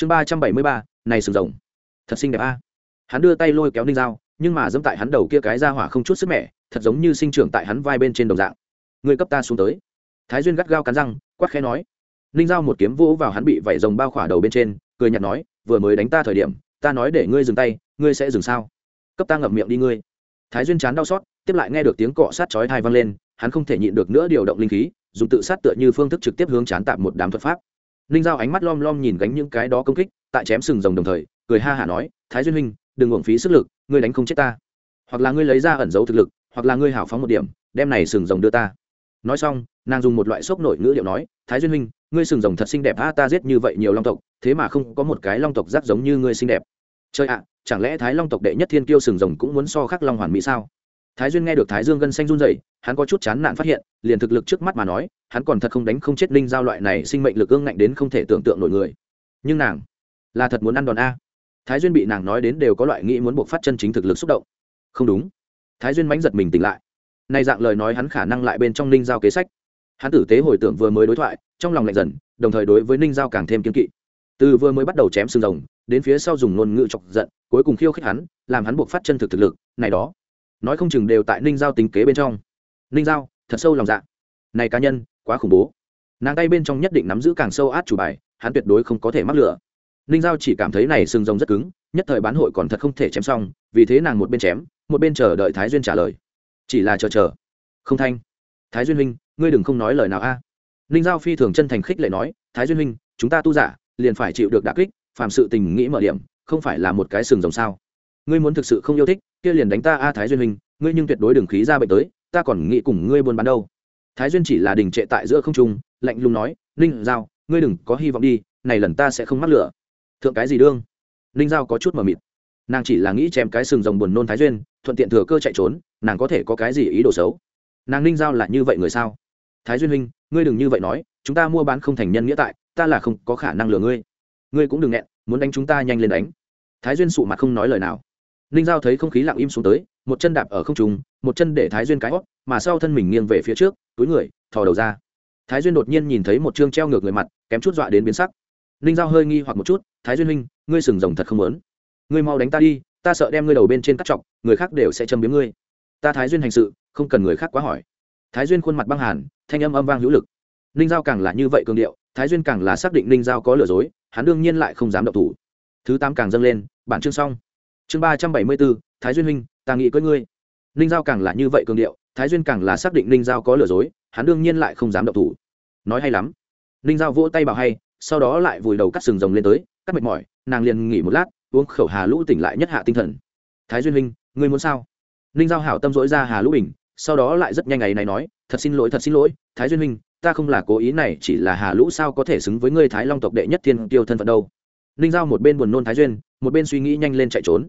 chương ba trăm bảy mươi ba, này sừng rồng. Thật xinh đẹp a. Hắn đưa tay lôi kéo ninh dao nhưng mà dẫm tại hắn đầu kia cái ra hỏa không chút sức mẻ, thật giống như sinh trưởng tại hắn vai bên trên đồng dạng. Người cấp ta xuống tới. Thái duyên gắt gao cắn răng, quát khẽ nói. Ninh dao một kiếm vỗ vào hắn bị vẩy rồng bao khỏa đầu bên trên, cười nhạt nói, vừa mới đánh ta thời điểm, ta nói để ngươi dừng tay, ngươi sẽ dừng sao? Cấp ta ngậm miệng đi ngươi. Thái duyên chán đau xót, tiếp lại nghe được tiếng cọ sát chói thai vang lên, hắn không thể nhịn được nữa điều động linh khí, dùng tự sát tựa như phương thức trực tiếp hướng chán tạm một đám thuật pháp ninh giao ánh mắt lom lom nhìn gánh những cái đó công kích, tại chém sừng rồng đồng thời, cười ha hả nói, thái duyên huynh, đừng uổng phí sức lực, ngươi đánh không chết ta. Hoặc là ngươi lấy ra ẩn giấu thực lực, hoặc là ngươi hảo phóng một điểm, đem này sừng rồng đưa ta. Nói xong, nàng dùng một loại sốc nổi ngữ điệu nói, thái duyên huynh, ngươi sừng rồng thật xinh đẹp a ta giết như vậy nhiều long tộc, thế mà không có một cái long tộc rác giống như ngươi xinh đẹp. Chơi ạ, chẳng lẽ thái long tộc đệ nhất thiên kiêu sừng rồng cũng muốn so khắc long hoàn mỹ sao? Thái duyên nghe được thái dương gân xanh run rẩy, hắn có chút chán nản phát hiện, liền thực lực trước mắt mà nói, hắn còn thật không đánh không chết linh giao loại này sinh mệnh lực ương ngạnh đến không thể tưởng tượng nổi người. Nhưng nàng là thật muốn ăn đòn a. Thái duyên bị nàng nói đến đều có loại nghĩ muốn buộc phát chân chính thực lực xúc động. Không đúng. Thái duyên mánh giật mình tỉnh lại. Nay dạng lời nói hắn khả năng lại bên trong ninh giao kế sách. Hắn tử tế hồi tưởng vừa mới đối thoại, trong lòng lạnh dần, đồng thời đối với ninh giao càng thêm kiên kỵ. Từ vừa mới bắt đầu chém xương rồng, đến phía sau dùng ngôn ngữ chọc giận, cuối cùng khiêu khích hắn, làm hắn buộc phát chân thực thực lực, này đó nói không chừng đều tại ninh giao tính kế bên trong. Ninh giao, thật sâu lòng dạ. Này cá nhân, quá khủng bố. Nàng tay bên trong nhất định nắm giữ càng sâu át chủ bài, hắn tuyệt đối không có thể mắc lửa. Ninh giao chỉ cảm thấy này sừng rồng rất cứng, nhất thời bán hội còn thật không thể chém xong, vì thế nàng một bên chém, một bên chờ đợi thái duyên trả lời. Chỉ là chờ chờ. Không thanh. Thái duyên huynh, ngươi đừng không nói lời nào a. Ninh giao phi thường chân thành khích lệ nói, thái duyên huynh, chúng ta tu giả, liền phải chịu được đà kích phạm sự tình nghĩ mở điểm, không phải là một cái sừng rồng sao? Ngươi muốn thực sự không yêu thích, kia liền đánh ta a thái duyên hình ngươi nhưng tuyệt đối đừng khí ra bệnh tới, ta còn nghĩ cùng ngươi buôn bán đâu. Thái duyên chỉ là đình trệ tại giữa không trung, lạnh lùng nói, ninh giao, ngươi đừng có hy vọng đi, này lần ta sẽ không mắc lửa. Thượng cái gì đương? Ninh giao có chút mờ mịt. Nàng chỉ là nghĩ chém cái sừng rồng buồn nôn thái duyên, thuận tiện thừa cơ chạy trốn, nàng có thể có cái gì ý đồ xấu? Nàng ninh giao là như vậy người sao? Thái duyên huynh, ngươi đừng như vậy nói, chúng ta mua bán không thành nhân nghĩa tại, ta là không có khả năng lừa ngươi. Ngươi cũng đừng nghẹn, muốn đánh chúng ta nhanh lên đánh. Thái duyên sụ mặt không nói lời nào ninh giao thấy không khí lặng im xuống tới, một chân đạp ở không trùng một chân để thái duyên cái hót, mà sau thân mình nghiêng về phía trước, túi người, thò đầu ra. Thái duyên đột nhiên nhìn thấy một chương treo ngược người mặt, kém chút dọa đến biến sắc. Ninh giao hơi nghi hoặc một chút, thái duyên huynh, ngươi sừng rồng thật không lớn. Ngươi mau đánh ta đi, ta sợ đem ngươi đầu bên trên cắt chọc, người khác đều sẽ châm biếm ngươi. Ta thái duyên hành sự, không cần người khác quá hỏi. Thái duyên khuôn mặt băng hàn, thanh âm âm vang hữu lực. Ninh giao càng là như vậy cường điệu, thái duyên càng là xác định ninh giao có lừa dối, hắn đương nhiên lại không dám động thủ. Thứ tám càng dâng lên, bản chương xong chương ba trăm bảy mươi bốn, thái duyên huynh, ta nghĩ cưới ngươi. Ninh giao càng là như vậy cường điệu, thái duyên càng là xác định ninh giao có lừa dối, hắn đương nhiên lại không dám động thủ. Nói hay lắm. Ninh giao vỗ tay bảo hay, sau đó lại vùi đầu cắt sừng rồng lên tới, cắt mệt mỏi, nàng liền nghỉ một lát, uống khẩu hà lũ tỉnh lại nhất hạ tinh thần. Thái duyên huynh, ngươi muốn sao? Ninh giao hảo tâm dỗi ra hà lũ bình, sau đó lại rất nhanh ngày này nói, thật xin lỗi, thật xin lỗi, thái duyên huynh, ta không là cố ý này, chỉ là hà lũ sao có thể xứng với ngươi thái long tộc đệ nhất thiên tiêu thân phận đâu. Ninh giao một bên buồn nôn thái duyên, một bên suy nghĩ nhanh lên chạy trốn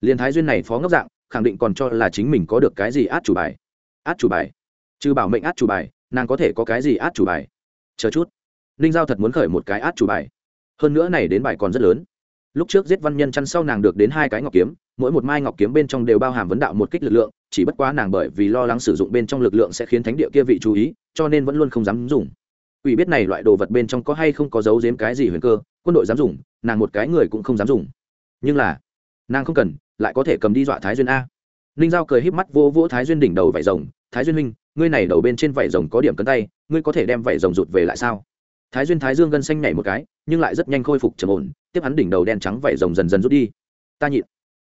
liền thái duyên này phó ngốc dạng, khẳng định còn cho là chính mình có được cái gì át chủ bài. Át chủ bài? Trừ bảo mệnh át chủ bài, nàng có thể có cái gì át chủ bài? Chờ chút. Ninh giao thật muốn khởi một cái át chủ bài. Hơn nữa này đến bài còn rất lớn. Lúc trước giết văn nhân chăn sau nàng được đến hai cái ngọc kiếm, mỗi một mai ngọc kiếm bên trong đều bao hàm vấn đạo một kích lực lượng, chỉ bất quá nàng bởi vì lo lắng sử dụng bên trong lực lượng sẽ khiến thánh địa kia vị chú ý, cho nên vẫn luôn không dám dùng. Ủy biết này loại đồ vật bên trong có hay không có giấu giếm cái gì huyền cơ, quân đội dám dùng, nàng một cái người cũng không dám dùng. Nhưng là, nàng không cần lại có thể cầm đi dọa thái duyên a. Ninh giao cười híp mắt vô vỗ thái duyên đỉnh đầu vải rồng. Thái duyên huynh, ngươi này đầu bên trên vải rồng có điểm cấn tay, ngươi có thể đem vải rồng rụt về lại sao? Thái duyên thái dương gân xanh nhảy một cái, nhưng lại rất nhanh khôi phục trầm ổn, tiếp hắn đỉnh đầu đen trắng vải rồng dần dần rút đi. Ta nhịn.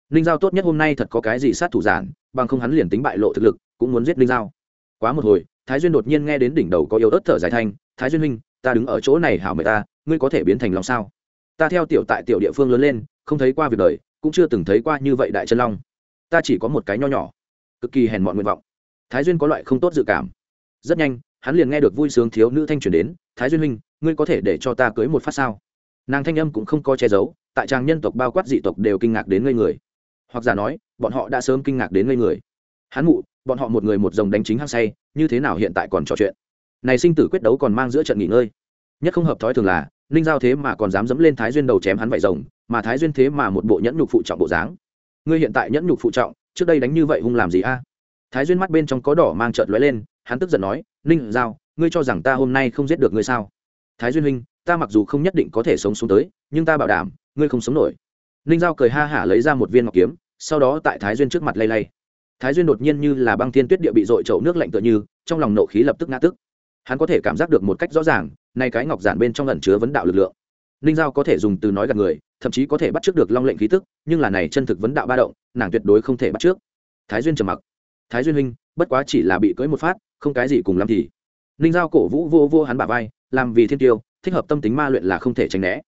Ninh giao tốt nhất hôm nay thật có cái gì sát thủ giản, bằng không hắn liền tính bại lộ thực lực, cũng muốn giết ninh giao. Quá một hồi, thái duyên đột nhiên nghe đến đỉnh đầu có yếu ớt thở dài thanh, thái duyên huynh, ta đứng ở chỗ này hảo mời ta, ngươi có thể biến thành lòng sao? Ta theo tiểu tại tiểu địa phương lớn lên, không thấy qua việc đời cũng chưa từng thấy qua như vậy đại chân long. Ta chỉ có một cái nho nhỏ, cực kỳ hèn mọn nguyện vọng. Thái duyên có loại không tốt dự cảm. Rất nhanh, hắn liền nghe được vui sướng thiếu nữ thanh truyền đến, thái duyên huynh, ngươi có thể để cho ta cưới một phát sao? Nàng thanh âm cũng không có che giấu, tại trang nhân tộc bao quát dị tộc đều kinh ngạc đến ngây người. Hoặc giả nói, bọn họ đã sớm kinh ngạc đến ngây người. Hắn mụ, bọn họ một người một dòng đánh chính hăng say, như thế nào hiện tại còn trò chuyện? Này sinh tử quyết đấu còn mang giữa trận nghỉ ngơi. Nhất không hợp thói thường là ninh giao thế mà còn dám dẫm lên thái duyên đầu chém hắn vải rồng, mà thái duyên thế mà một bộ nhẫn nhục phụ trọng bộ dáng. Ngươi hiện tại nhẫn nhục phụ trọng, trước đây đánh như vậy hung làm gì a? Thái duyên mắt bên trong có đỏ mang trợt lóe lên, hắn tức giận nói, ninh giao, ngươi cho rằng ta hôm nay không giết được ngươi sao? Thái duyên huynh, ta mặc dù không nhất định có thể sống xuống tới, nhưng ta bảo đảm, ngươi không sống nổi. Ninh giao cười ha hả lấy ra một viên ngọc kiếm, sau đó tại thái duyên trước mặt lay lay. Thái duyên đột nhiên như là băng thiên tuyết địa bị dội chậu nước lạnh tựa như, trong lòng nộ khí lập tức ngã tức hắn có thể cảm giác được một cách rõ ràng, nay cái ngọc giản bên trong ẩn chứa vấn đạo lực lượng. Ninh giao có thể dùng từ nói gạt người, thậm chí có thể bắt trước được long lệnh khí tức, nhưng là này chân thực vấn đạo ba động, nàng tuyệt đối không thể bắt trước. Thái duyên trầm mặc. Thái duyên huynh, bất quá chỉ là bị cưỡi một phát, không cái gì cùng lắm thì. Ninh giao cổ vũ vô vô hắn bả vai, làm vì thiên tiêu, thích hợp tâm tính ma luyện là không thể tránh né.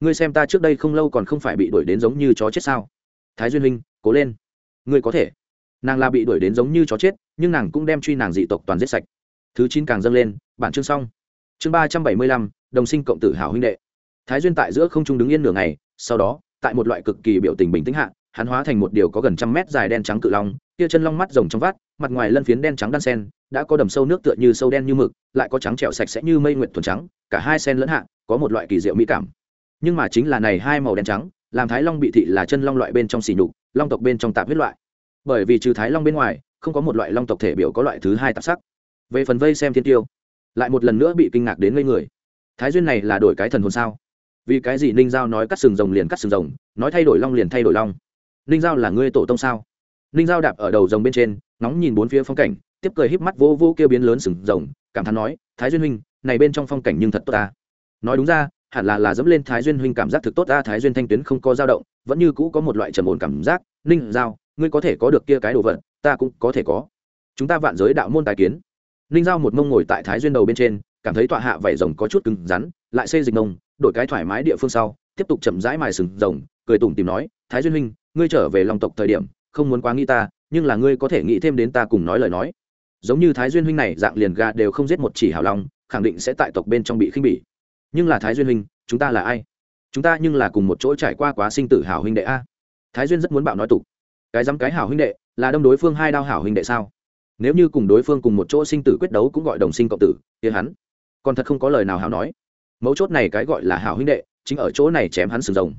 Ngươi xem ta trước đây không lâu còn không phải bị đuổi đến giống như chó chết sao? Thái duyên huynh, cố lên. Ngươi có thể. Nàng là bị đuổi đến giống như chó chết, nhưng nàng cũng đem truy nàng dị tộc toàn giết sạch thứ chín càng dâng lên, bản chương xong. Chương ba trăm bảy mươi lăm, đồng sinh cộng tử hảo huynh đệ. Thái duyên tại giữa không trung đứng yên nửa ngày, sau đó, tại một loại cực kỳ biểu tình bình tĩnh hạ, hắn hóa thành một điều có gần trăm mét dài đen trắng cự long, kia chân long mắt rồng trong vát mặt ngoài lân phiến đen trắng đan sen, đã có đầm sâu nước tựa như sâu đen như mực, lại có trắng trẹo sạch sẽ như mây nguyện thuần trắng, cả hai sen lẫn hạ, có một loại kỳ diệu mỹ cảm. Nhưng mà chính là này hai màu đen trắng, làm thái long bị thị là chân long loại bên trong xỉ nhục, long tộc bên trong tạp huyết loại. Bởi vì trừ thái long bên ngoài, không có một loại long tộc thể biểu có loại thứ hai tạp sắc về phần vây xem thiên tiêu, lại một lần nữa bị kinh ngạc đến ngây người. Thái duyên này là đổi cái thần hồn sao? Vì cái gì ninh giao nói cắt sừng rồng liền cắt sừng rồng, nói thay đổi long liền thay đổi long? Ninh giao là ngươi tổ tông sao? Ninh giao đạp ở đầu rồng bên trên nóng nhìn bốn phía phong cảnh, tiếp cười híp mắt vô vô kêu biến lớn sừng rồng, cảm thán nói, thái duyên huynh, này bên trong phong cảnh nhưng thật tốt ta. Nói đúng ra, hẳn là là dẫm lên thái duyên huynh cảm giác thực tốt ta, thái duyên thanh tuyến không có dao động, vẫn như cũ có một loại trầm ổn cảm giác, ninh giao, ngươi có thể có được kia cái đồ vật, ta cũng có thể có. Chúng ta vạn giới đạo môn tài kiến ninh giao một mông ngồi tại thái duyên đầu bên trên, cảm thấy tọa hạ vảy rồng có chút cứng rắn, lại xây dịch mông, đổi cái thoải mái địa phương sau, tiếp tục chậm rãi mài sừng rồng, cười tủm tìm nói, thái duyên huynh, ngươi trở về lòng tộc thời điểm, không muốn quá nghĩ ta, nhưng là ngươi có thể nghĩ thêm đến ta cùng nói lời nói. Giống như thái duyên huynh này, dạng liền gà đều không giết một chỉ hào long, khẳng định sẽ tại tộc bên trong bị khinh bỉ. Nhưng là thái duyên huynh, chúng ta là ai? Chúng ta nhưng là cùng một chỗ trải qua quá sinh tử hảo huynh đệ a. Thái duyên rất muốn bạo nói tục. Cái dám cái hảo huynh đệ, là đâm đối phương hai đao hảo huynh đệ sao? Nếu như cùng đối phương cùng một chỗ sinh tử quyết đấu cũng gọi đồng sinh cộng tử thì hắn còn thật không có lời nào hảo nói. Mấu chốt này cái gọi là hảo huynh đệ, chính ở chỗ này chém hắn sừng rồng.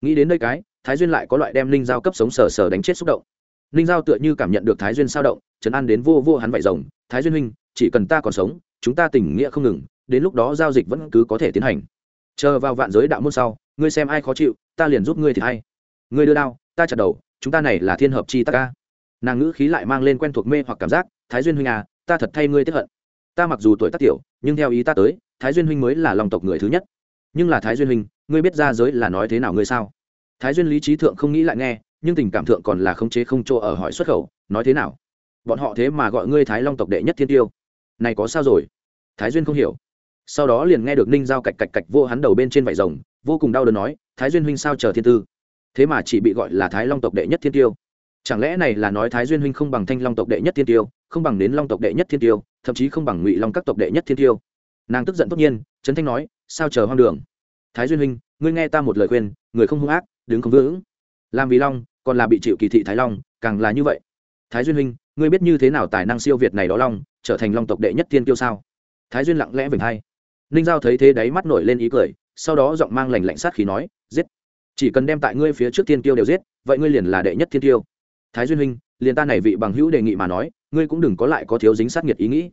Nghĩ đến nơi cái, thái duyên lại có loại đem linh dao cấp sống sờ sờ đánh chết xúc động. Linh dao tựa như cảm nhận được thái duyên sao động, trấn an đến vô vô hắn vải rồng, thái duyên huynh, chỉ cần ta còn sống, chúng ta tình nghĩa không ngừng, đến lúc đó giao dịch vẫn cứ có thể tiến hành. Chờ vào vạn giới đạo môn sau, ngươi xem ai khó chịu, ta liền giúp ngươi thì hay. Ngươi đưa đao, ta chặt đầu, chúng ta này là thiên hợp chi ta ca nàng ngữ khí lại mang lên quen thuộc mê hoặc cảm giác, thái duyên huynh à ta thật thay ngươi tiếp hận. Ta mặc dù tuổi tác tiểu, nhưng theo ý ta tới, thái duyên huynh mới là lòng tộc người thứ nhất. Nhưng là thái duyên huynh, ngươi biết ra giới là nói thế nào ngươi sao? Thái duyên lý trí thượng không nghĩ lại nghe, nhưng tình cảm thượng còn là không chế không chỗ ở hỏi xuất khẩu, nói thế nào? Bọn họ thế mà gọi ngươi thái long tộc đệ nhất thiên tiêu. Này có sao rồi? Thái duyên không hiểu. Sau đó liền nghe được ninh giao cạch cạch cạch vô hắn đầu bên trên vải rồng, vô cùng đau đớn nói, thái duyên huynh sao chờ thiên tư? Thế mà chỉ bị gọi là thái long tộc đệ nhất thiên tiêu chẳng lẽ này là nói thái duyên huynh không bằng thanh long tộc đệ nhất thiên tiêu, không bằng đến long tộc đệ nhất thiên tiêu, thậm chí không bằng ngụy long các tộc đệ nhất thiên tiêu? Nàng tức giận tất nhiên, trấn thanh nói, sao chờ hoang đường? Thái duyên huynh, ngươi nghe ta một lời khuyên, người không hung ác, đứng không vững. Làm vì long, còn là bị chịu kỳ thị thái long, càng là như vậy. Thái duyên huynh, ngươi biết như thế nào tài năng siêu việt này đó long, trở thành long tộc đệ nhất thiên tiêu sao? Thái duyên lặng lẽ vểnh hay ninh giao thấy thế đáy mắt nổi lên ý cười, sau đó giọng mang lành lạnh sát khí nói, giết. Chỉ cần đem tại ngươi phía trước thiên tiêu đều giết, vậy ngươi liền là đệ nhất thiên tiêu thái duyên huynh, liền ta này vị bằng hữu đề nghị mà nói, ngươi cũng đừng có lại có thiếu dính sát nghiệt ý nghĩ.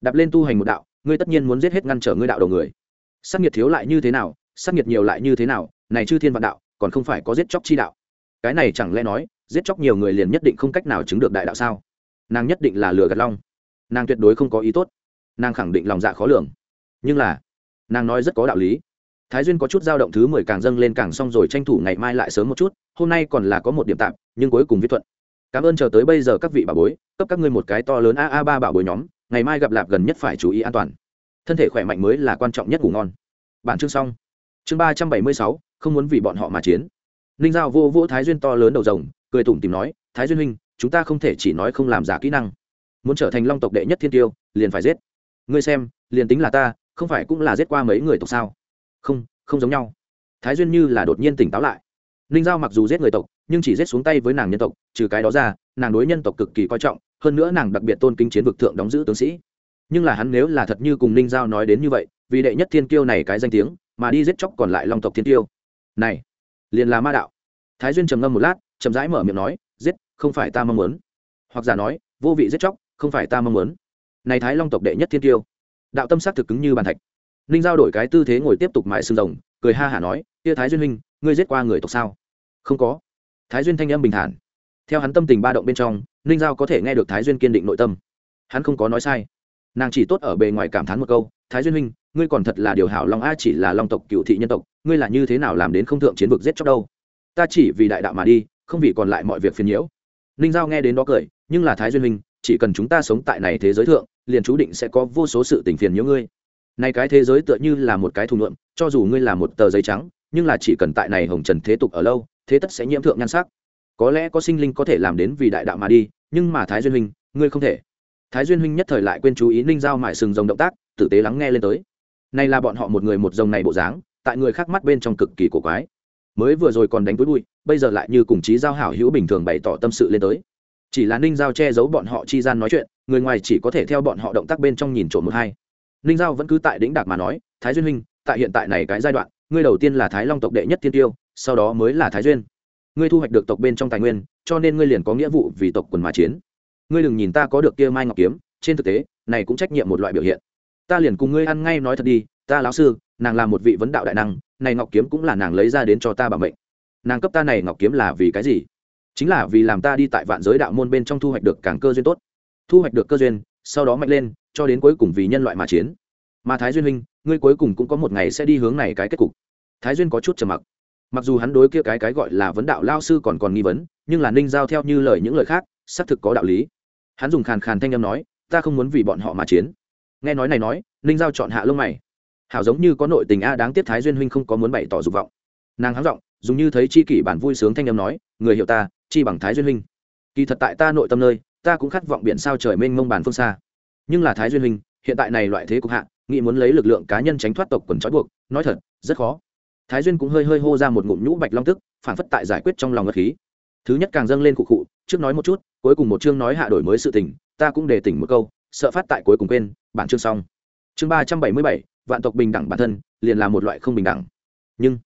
Đạp lên tu hành một đạo, ngươi tất nhiên muốn giết hết ngăn trở ngươi đạo đầu người. Sát nghiệt thiếu lại như thế nào, sát nghiệt nhiều lại như thế nào, này chư thiên vạn đạo, còn không phải có giết chóc chi đạo. Cái này chẳng lẽ nói, giết chóc nhiều người liền nhất định không cách nào chứng được đại đạo sao? Nàng nhất định là lừa gạt long. Nàng tuyệt đối không có ý tốt. Nàng khẳng định lòng dạ khó lường. Nhưng là, nàng nói rất có đạo lý. Thái duyên có chút dao động thứ mười càng dâng lên càng xong rồi tranh thủ ngày mai lại sớm một chút, hôm nay còn là có một điểm tạm, nhưng cuối cùng viết thuận cảm ơn chờ tới bây giờ các vị bà bối, cấp các ngươi một cái to lớn a a ba bảo bối nhóm, ngày mai gặp lạp gần nhất phải chú ý an toàn. Thân thể khỏe mạnh mới là quan trọng nhất ngủ ngon. Bản chương xong. Chương ba trăm bảy mươi sáu, không muốn vì bọn họ mà chiến. Ninh giao vô vỗ thái duyên to lớn đầu rồng, cười tủm tìm nói, thái duyên huynh, chúng ta không thể chỉ nói không làm giả kỹ năng. Muốn trở thành long tộc đệ nhất thiên tiêu, liền phải giết. Ngươi xem, liền tính là ta, không phải cũng là giết qua mấy người tộc sao? Không không giống nhau. Thái duyên như là đột nhiên tỉnh táo lại ninh giao mặc dù giết người tộc, nhưng chỉ giết xuống tay với nàng nhân tộc, trừ cái đó ra, nàng đối nhân tộc cực kỳ coi trọng, hơn nữa nàng đặc biệt tôn kính chiến vực thượng đóng giữ tướng sĩ. Nhưng là hắn nếu là thật như cùng ninh giao nói đến như vậy, vì đệ nhất thiên kiêu này cái danh tiếng, mà đi giết chóc còn lại long tộc thiên tiêu này, liền là ma đạo. Thái duyên trầm ngâm một lát, chậm rãi mở miệng nói, giết, không phải ta mong muốn. Hoặc giả nói, vô vị giết chóc, không phải ta mong muốn. Này thái long tộc đệ nhất thiên tiêu đạo tâm sắc thực cứng như bàn thạch. Ninh giao đổi cái tư thế ngồi tiếp tục mại xương rồng, cười ha hả nói, kia thái duyên huynh ngươi giết qua người tộc sao? Không có. Thái duyên thanh âm bình thản. Theo hắn tâm tình ba động bên trong, ninh giao có thể nghe được thái duyên kiên định nội tâm. Hắn không có nói sai. Nàng chỉ tốt ở bề ngoài cảm thán một câu, thái duyên huynh, ngươi còn thật là điều hảo long a chỉ là long tộc cựu thị nhân tộc, ngươi là như thế nào làm đến không thượng chiến vực giết chóc đâu? Ta chỉ vì đại đạo mà đi, không vì còn lại mọi việc phiền nhiễu. Ninh giao nghe đến đó cười, nhưng là thái duyên huynh, chỉ cần chúng ta sống tại này thế giới thượng, liền chú định sẽ có vô số sự tình phiền nhiễu ngươi. Này cái thế giới tựa như là một cái thùng luận cho dù ngươi là một tờ giấy trắng nhưng là chỉ cần tại này hồng trần thế tục ở lâu, thế tất sẽ nhiễm thượng nhan sắc. Có lẽ có sinh linh có thể làm đến vì đại đạo mà đi, nhưng mà thái duyên huynh, ngươi không thể. Thái duyên huynh nhất thời lại quên chú ý ninh giao mại sừng rồng động tác, tử tế lắng nghe lên tới. Này là bọn họ một người một rồng này bộ dáng, tại người khác mắt bên trong cực kỳ cổ quái. Mới vừa rồi còn đánh túi bụi, bây giờ lại như cùng chí giao hảo hữu bình thường bày tỏ tâm sự lên tới. Chỉ là ninh giao che giấu bọn họ chi gian nói chuyện, người ngoài chỉ có thể theo bọn họ động tác bên trong nhìn trộm một hai. Ninh giao vẫn cứ tại đĩnh đạc mà nói, thái duyên huynh, tại hiện tại này cái giai đoạn ngươi đầu tiên là thái long tộc đệ nhất thiên tiêu, sau đó mới là thái duyên. Ngươi thu hoạch được tộc bên trong tài nguyên, cho nên ngươi liền có nghĩa vụ vì tộc quần mà chiến. Ngươi đừng nhìn ta có được kia mai ngọc kiếm, trên thực tế, này cũng trách nhiệm một loại biểu hiện. Ta liền cùng ngươi ăn ngay nói thật đi, ta lão sư, nàng là một vị vấn đạo đại năng, này ngọc kiếm cũng là nàng lấy ra đến cho ta bảo mệnh. Nàng cấp ta này ngọc kiếm là vì cái gì? Chính là vì làm ta đi tại vạn giới đạo môn bên trong thu hoạch được càng cơ duyên tốt. Thu hoạch được cơ duyên, sau đó mạnh lên, cho đến cuối cùng vì nhân loại mà chiến mà thái duyên huynh, ngươi cuối cùng cũng có một ngày sẽ đi hướng này cái kết cục. Thái duyên có chút trầm mặc. Mặc dù hắn đối kia cái cái gọi là vấn đạo lao sư còn còn nghi vấn, nhưng là ninh giao theo như lời những lời khác, xác thực có đạo lý. Hắn dùng khàn khàn thanh âm nói, ta không muốn vì bọn họ mà chiến. Nghe nói này nói, ninh giao chọn hạ lông mày. Hảo giống như có nội tình a, đáng tiếc thái duyên huynh không có muốn bày tỏ dục vọng. Nàng hắng giọng, dùng như thấy chi kỷ bản vui sướng thanh âm nói, người hiểu ta, chi bằng thái duyên huynh. Kỳ thật tại ta nội tâm nơi, ta cũng khát vọng biển sao trời mênh mông bản phương xa. Nhưng là thái duyên huynh, hiện tại này loại thế cục hạ nghĩ muốn lấy lực lượng cá nhân tránh thoát tộc quần trói buộc, nói thật, rất khó. Thái duyên cũng hơi hơi hô ra một ngụm nhũ bạch long tức phản phất tại giải quyết trong lòng ngất khí. Thứ nhất càng dâng lên cụ cụ trước nói một chút, cuối cùng một chương nói hạ đổi mới sự tình, ta cũng đề tỉnh một câu, sợ phát tại cuối cùng quên, bản chương xong. Chương ba trăm bảy mươi bảy, vạn tộc bình đẳng bản thân, liền là một loại không bình đẳng. Nhưng,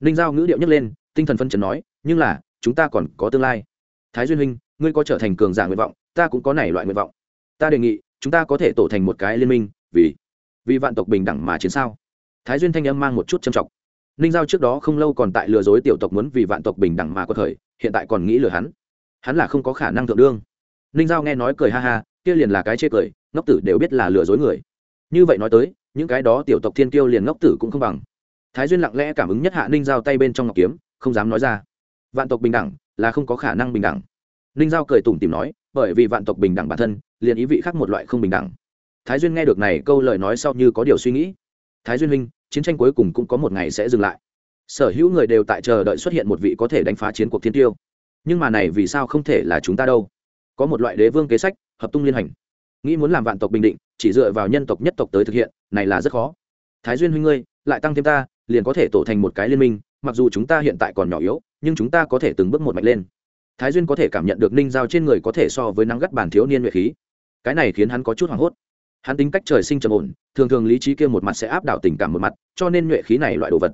ninh giao ngữ điệu nhấc lên, tinh thần phân trần nói, nhưng là, chúng ta còn có tương lai. Thái duyên huynh, ngươi có trở thành cường giả nguyện vọng, ta cũng có nảy loại nguyện vọng. Ta đề nghị, chúng ta có thể tổ thành một cái liên minh, vì vì vạn tộc bình đẳng mà chiến sao? Thái duyên thanh âm mang một chút trầm trọng. Ninh giao trước đó không lâu còn tại lừa dối tiểu tộc muốn vì vạn tộc bình đẳng mà có thời hiện tại còn nghĩ lừa hắn. Hắn là không có khả năng thượng đương. Ninh giao nghe nói cười ha ha, kia liền là cái chê cười, ngốc tử đều biết là lừa dối người. Như vậy nói tới, những cái đó tiểu tộc thiên kiêu liền ngốc tử cũng không bằng. Thái duyên lặng lẽ cảm ứng nhất hạ ninh giao tay bên trong ngọc kiếm, không dám nói ra. Vạn tộc bình đẳng là không có khả năng bình đẳng. Ninh giao cười tủm tìm nói, bởi vì vạn tộc bình đẳng bản thân, liền ý vị khác một loại không bình đẳng thái duyên nghe được này câu lời nói sau như có điều suy nghĩ. Thái duyên huynh, chiến tranh cuối cùng cũng có một ngày sẽ dừng lại. Sở hữu người đều tại chờ đợi xuất hiện một vị có thể đánh phá chiến cuộc thiên tiêu. Nhưng mà này vì sao không thể là chúng ta đâu? Có một loại đế vương kế sách, hợp tung liên hành. Nghĩ muốn làm vạn tộc bình định, chỉ dựa vào nhân tộc nhất tộc tới thực hiện, này là rất khó. Thái duyên huynh ngươi, lại tăng thêm ta, liền có thể tổ thành một cái liên minh, mặc dù chúng ta hiện tại còn nhỏ yếu, nhưng chúng ta có thể từng bước một mạnh lên. Thái duyên có thể cảm nhận được ninh giao trên người có thể so với nắng gắt bản thiếu niên nhuệ khí. Cái này khiến hắn có chút hoảng hốt hắn tính cách trời sinh trầm ổn, thường thường lý trí kia một mặt sẽ áp đảo tình cảm một mặt, cho nên nhuệ khí này loại đồ vật,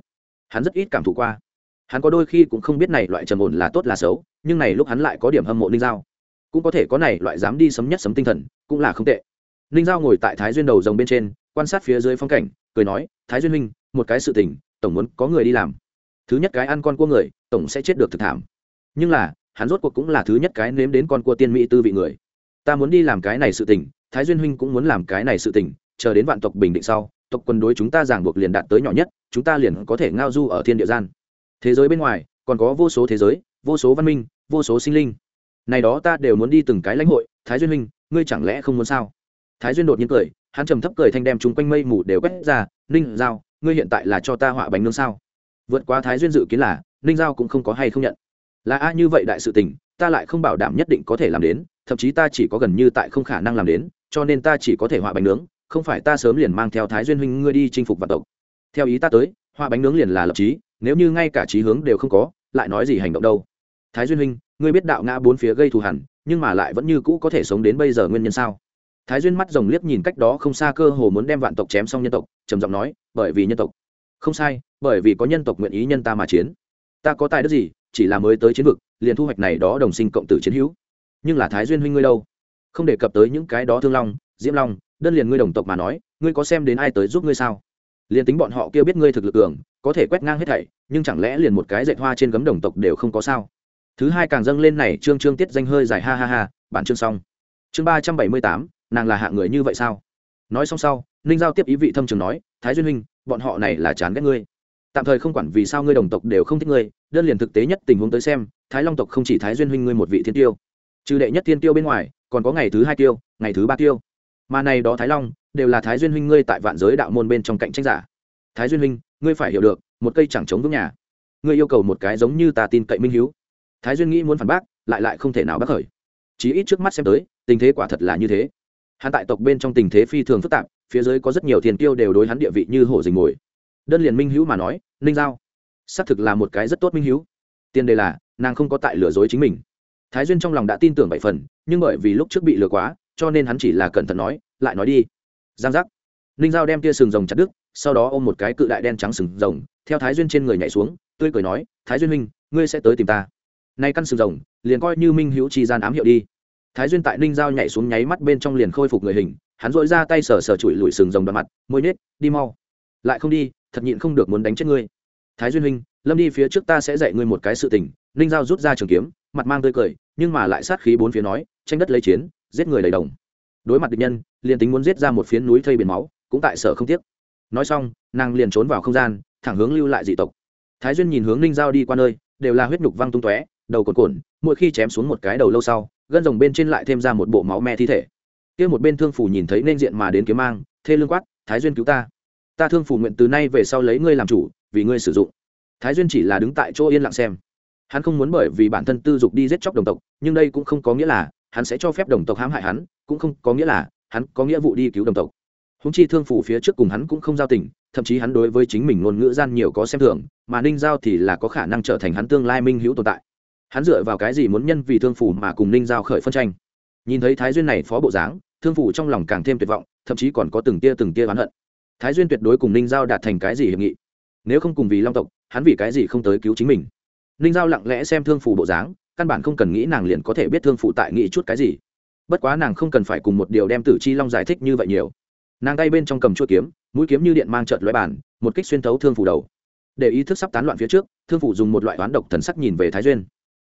hắn rất ít cảm thụ qua. Hắn có đôi khi cũng không biết này loại trầm ổn là tốt là xấu, nhưng này lúc hắn lại có điểm hâm mộ ninh giao. Cũng có thể có này loại dám đi sấm nhất sấm tinh thần, cũng là không tệ. Ninh giao ngồi tại thái duyên đầu rồng bên trên, quan sát phía dưới phong cảnh, cười nói, thái duyên minh một cái sự tình, tổng muốn có người đi làm. Thứ nhất cái ăn con cua người, tổng sẽ chết được thực thảm. Nhưng là, hắn rốt cuộc cũng là thứ nhất cái nếm đến con cua tiên mỹ tư vị người. Ta muốn đi làm cái này sự tình thái duyên huynh cũng muốn làm cái này sự tình, chờ đến vạn tộc bình định sau, tộc quân đối chúng ta giảng buộc liền đạt tới nhỏ nhất, chúng ta liền có thể ngao du ở thiên địa gian. Thế giới bên ngoài, còn có vô số thế giới, vô số văn minh, vô số sinh linh. Này đó ta đều muốn đi từng cái lãnh hội, thái duyên huynh, ngươi chẳng lẽ không muốn sao? Thái duyên đột nhiên cười, hắn trầm thấp cười thanh đem chúng quanh mây mù đều quét ra, ninh giao, ngươi hiện tại là cho ta họa bánh nướng sao? Vượt qua thái duyên dự kiến là, ninh giao cũng không có hay không nhận là a, như vậy đại sự tình, ta lại không bảo đảm nhất định có thể làm đến, thậm chí ta chỉ có gần như tại không khả năng làm đến, cho nên ta chỉ có thể họa bánh nướng, không phải ta sớm liền mang theo thái duyên huynh ngươi đi chinh phục vạn tộc. Theo ý ta tới, họa bánh nướng liền là lập trí, nếu như ngay cả trí hướng đều không có, lại nói gì hành động đâu. Thái duyên huynh, ngươi biết đạo ngã bốn phía gây thù hẳn nhưng mà lại vẫn như cũ có thể sống đến bây giờ nguyên nhân sao? Thái duyên mắt rồng liếc nhìn cách đó không xa cơ hồ muốn đem vạn tộc chém xong nhân tộc, trầm giọng nói, bởi vì nhân tộc. Không sai, bởi vì có nhân tộc nguyện ý nhân ta mà chiến. Ta có tài đức gì chỉ là mới tới chiến vực, liền thu hoạch này đó đồng sinh cộng tử chiến hữu. Nhưng là thái duyên huynh ngươi đâu? Không đề cập tới những cái đó thương long, diễm long, đơn liền ngươi đồng tộc mà nói, ngươi có xem đến ai tới giúp ngươi sao? Liền tính bọn họ kia biết ngươi thực lực cường, có thể quét ngang hết thảy, nhưng chẳng lẽ liền một cái dạy hoa trên gấm đồng tộc đều không có sao? Thứ hai càng dâng lên này trương trương tiết danh hơi dài, ha ha ha, bản chương xong. Chương ba trăm bảy mươi tám, nàng là hạ người như vậy sao? Nói xong sau, ninh giao tiếp ý vị thâm trường nói, thái duyên huynh, bọn họ này là chán ghét ngươi tạm thời không quản vì sao ngươi đồng tộc đều không thích ngươi, đơn liền thực tế nhất tình huống tới xem, thái long tộc không chỉ thái duyên huynh ngươi một vị thiên tiêu, trừ đệ nhất thiên tiêu bên ngoài, còn có ngày thứ hai tiêu, ngày thứ ba tiêu. Mà này đó thái long, đều là thái duyên huynh ngươi tại vạn giới đạo môn bên trong cạnh tranh giả. Thái duyên huynh, ngươi phải hiểu được, một cây chẳng chống vững nhà. Ngươi yêu cầu một cái giống như ta tin cậy minh hiếu. Thái duyên nghĩ muốn phản bác, lại lại không thể nào bác khởi. Chí ít trước mắt xem tới, tình thế quả thật là như thế. Hắn tại tộc bên trong tình thế phi thường phức tạp, phía dưới có rất nhiều tiền tiêu đều đối hắn địa vị như hổ dình mồi đơn liền minh hữu mà nói, ninh giao, xác thực là một cái rất tốt minh hữu. Tiền đề là, nàng không có tại lừa dối chính mình. Thái duyên trong lòng đã tin tưởng bảy phần, nhưng bởi vì lúc trước bị lừa quá, cho nên hắn chỉ là cẩn thận nói, lại nói đi. Giang giác. Ninh giao đem tia sừng rồng chặt đứt, sau đó ôm một cái cự đại đen trắng sừng rồng, theo thái duyên trên người nhảy xuống, tươi cười nói, thái duyên minh ngươi sẽ tới tìm ta. Nay căn sừng rồng, liền coi như minh hữu tri gian ám hiệu đi. Thái duyên tại ninh giao nhảy xuống nháy mắt bên trong liền khôi phục người hình, hắn dội ra tay sờ sờ chùi lùi sừng rồng đoạn mặt, môi nết đi mau. Lại không đi thật nhịn không được muốn đánh chết ngươi. Thái duyên huynh, lâm đi phía trước ta sẽ dạy ngươi một cái sự tình. Ninh giao rút ra trường kiếm, mặt mang tươi cười, nhưng mà lại sát khí bốn phía nói, tranh đất lấy chiến, giết người đầy đồng. Đối mặt địch nhân, liền tính muốn giết ra một phiến núi thây biển máu, cũng tại sở không tiếc. Nói xong, nàng liền trốn vào không gian, thẳng hướng lưu lại dị tộc. Thái duyên nhìn hướng ninh giao đi qua nơi, đều là huyết nhục văng tung tóe, đầu cồn cồn mỗi khi chém xuống một cái đầu lâu sau, gân rồng bên trên lại thêm ra một bộ máu me thi thể. Kia một bên thương phủ nhìn thấy nên diện mà đến kiếm mang, thê lương quát, thái duyên cứu ta ta thương phủ nguyện từ nay về sau lấy ngươi làm chủ, vì ngươi sử dụng. Thái duyên chỉ là đứng tại chỗ yên lặng xem. Hắn không muốn bởi vì bản thân tư dục đi giết chóc đồng tộc, nhưng đây cũng không có nghĩa là hắn sẽ cho phép đồng tộc hãm hại hắn, cũng không có nghĩa là hắn có nghĩa vụ đi cứu đồng tộc. Húng chi thương phủ phía trước cùng hắn cũng không giao tình, thậm chí hắn đối với chính mình ngôn ngữ gian nhiều có xem thường, mà ninh giao thì là có khả năng trở thành hắn tương lai minh hữu tồn tại. Hắn dựa vào cái gì muốn nhân vì thương phủ mà cùng ninh giao khởi phân tranh? Nhìn thấy thái duyên này phó bộ dáng, thương phủ trong lòng càng thêm tuyệt vọng, thậm chí còn có từng tia từng tia oán hận thái duyên tuyệt đối cùng ninh giao đạt thành cái gì hiệp nghị? Nếu không cùng vì long tộc, hắn vì cái gì không tới cứu chính mình? Ninh giao lặng lẽ xem thương phủ bộ dáng, căn bản không cần nghĩ nàng liền có thể biết thương phụ tại nghĩ chút cái gì. Bất quá nàng không cần phải cùng một điều đem tử chi long giải thích như vậy nhiều. Nàng tay bên trong cầm chuỗi kiếm, mũi kiếm như điện mang trợt loại bàn, một kích xuyên thấu thương phủ đầu. Để ý thức sắp tán loạn phía trước, thương phủ dùng một loại oán độc thần sắc nhìn về thái duyên.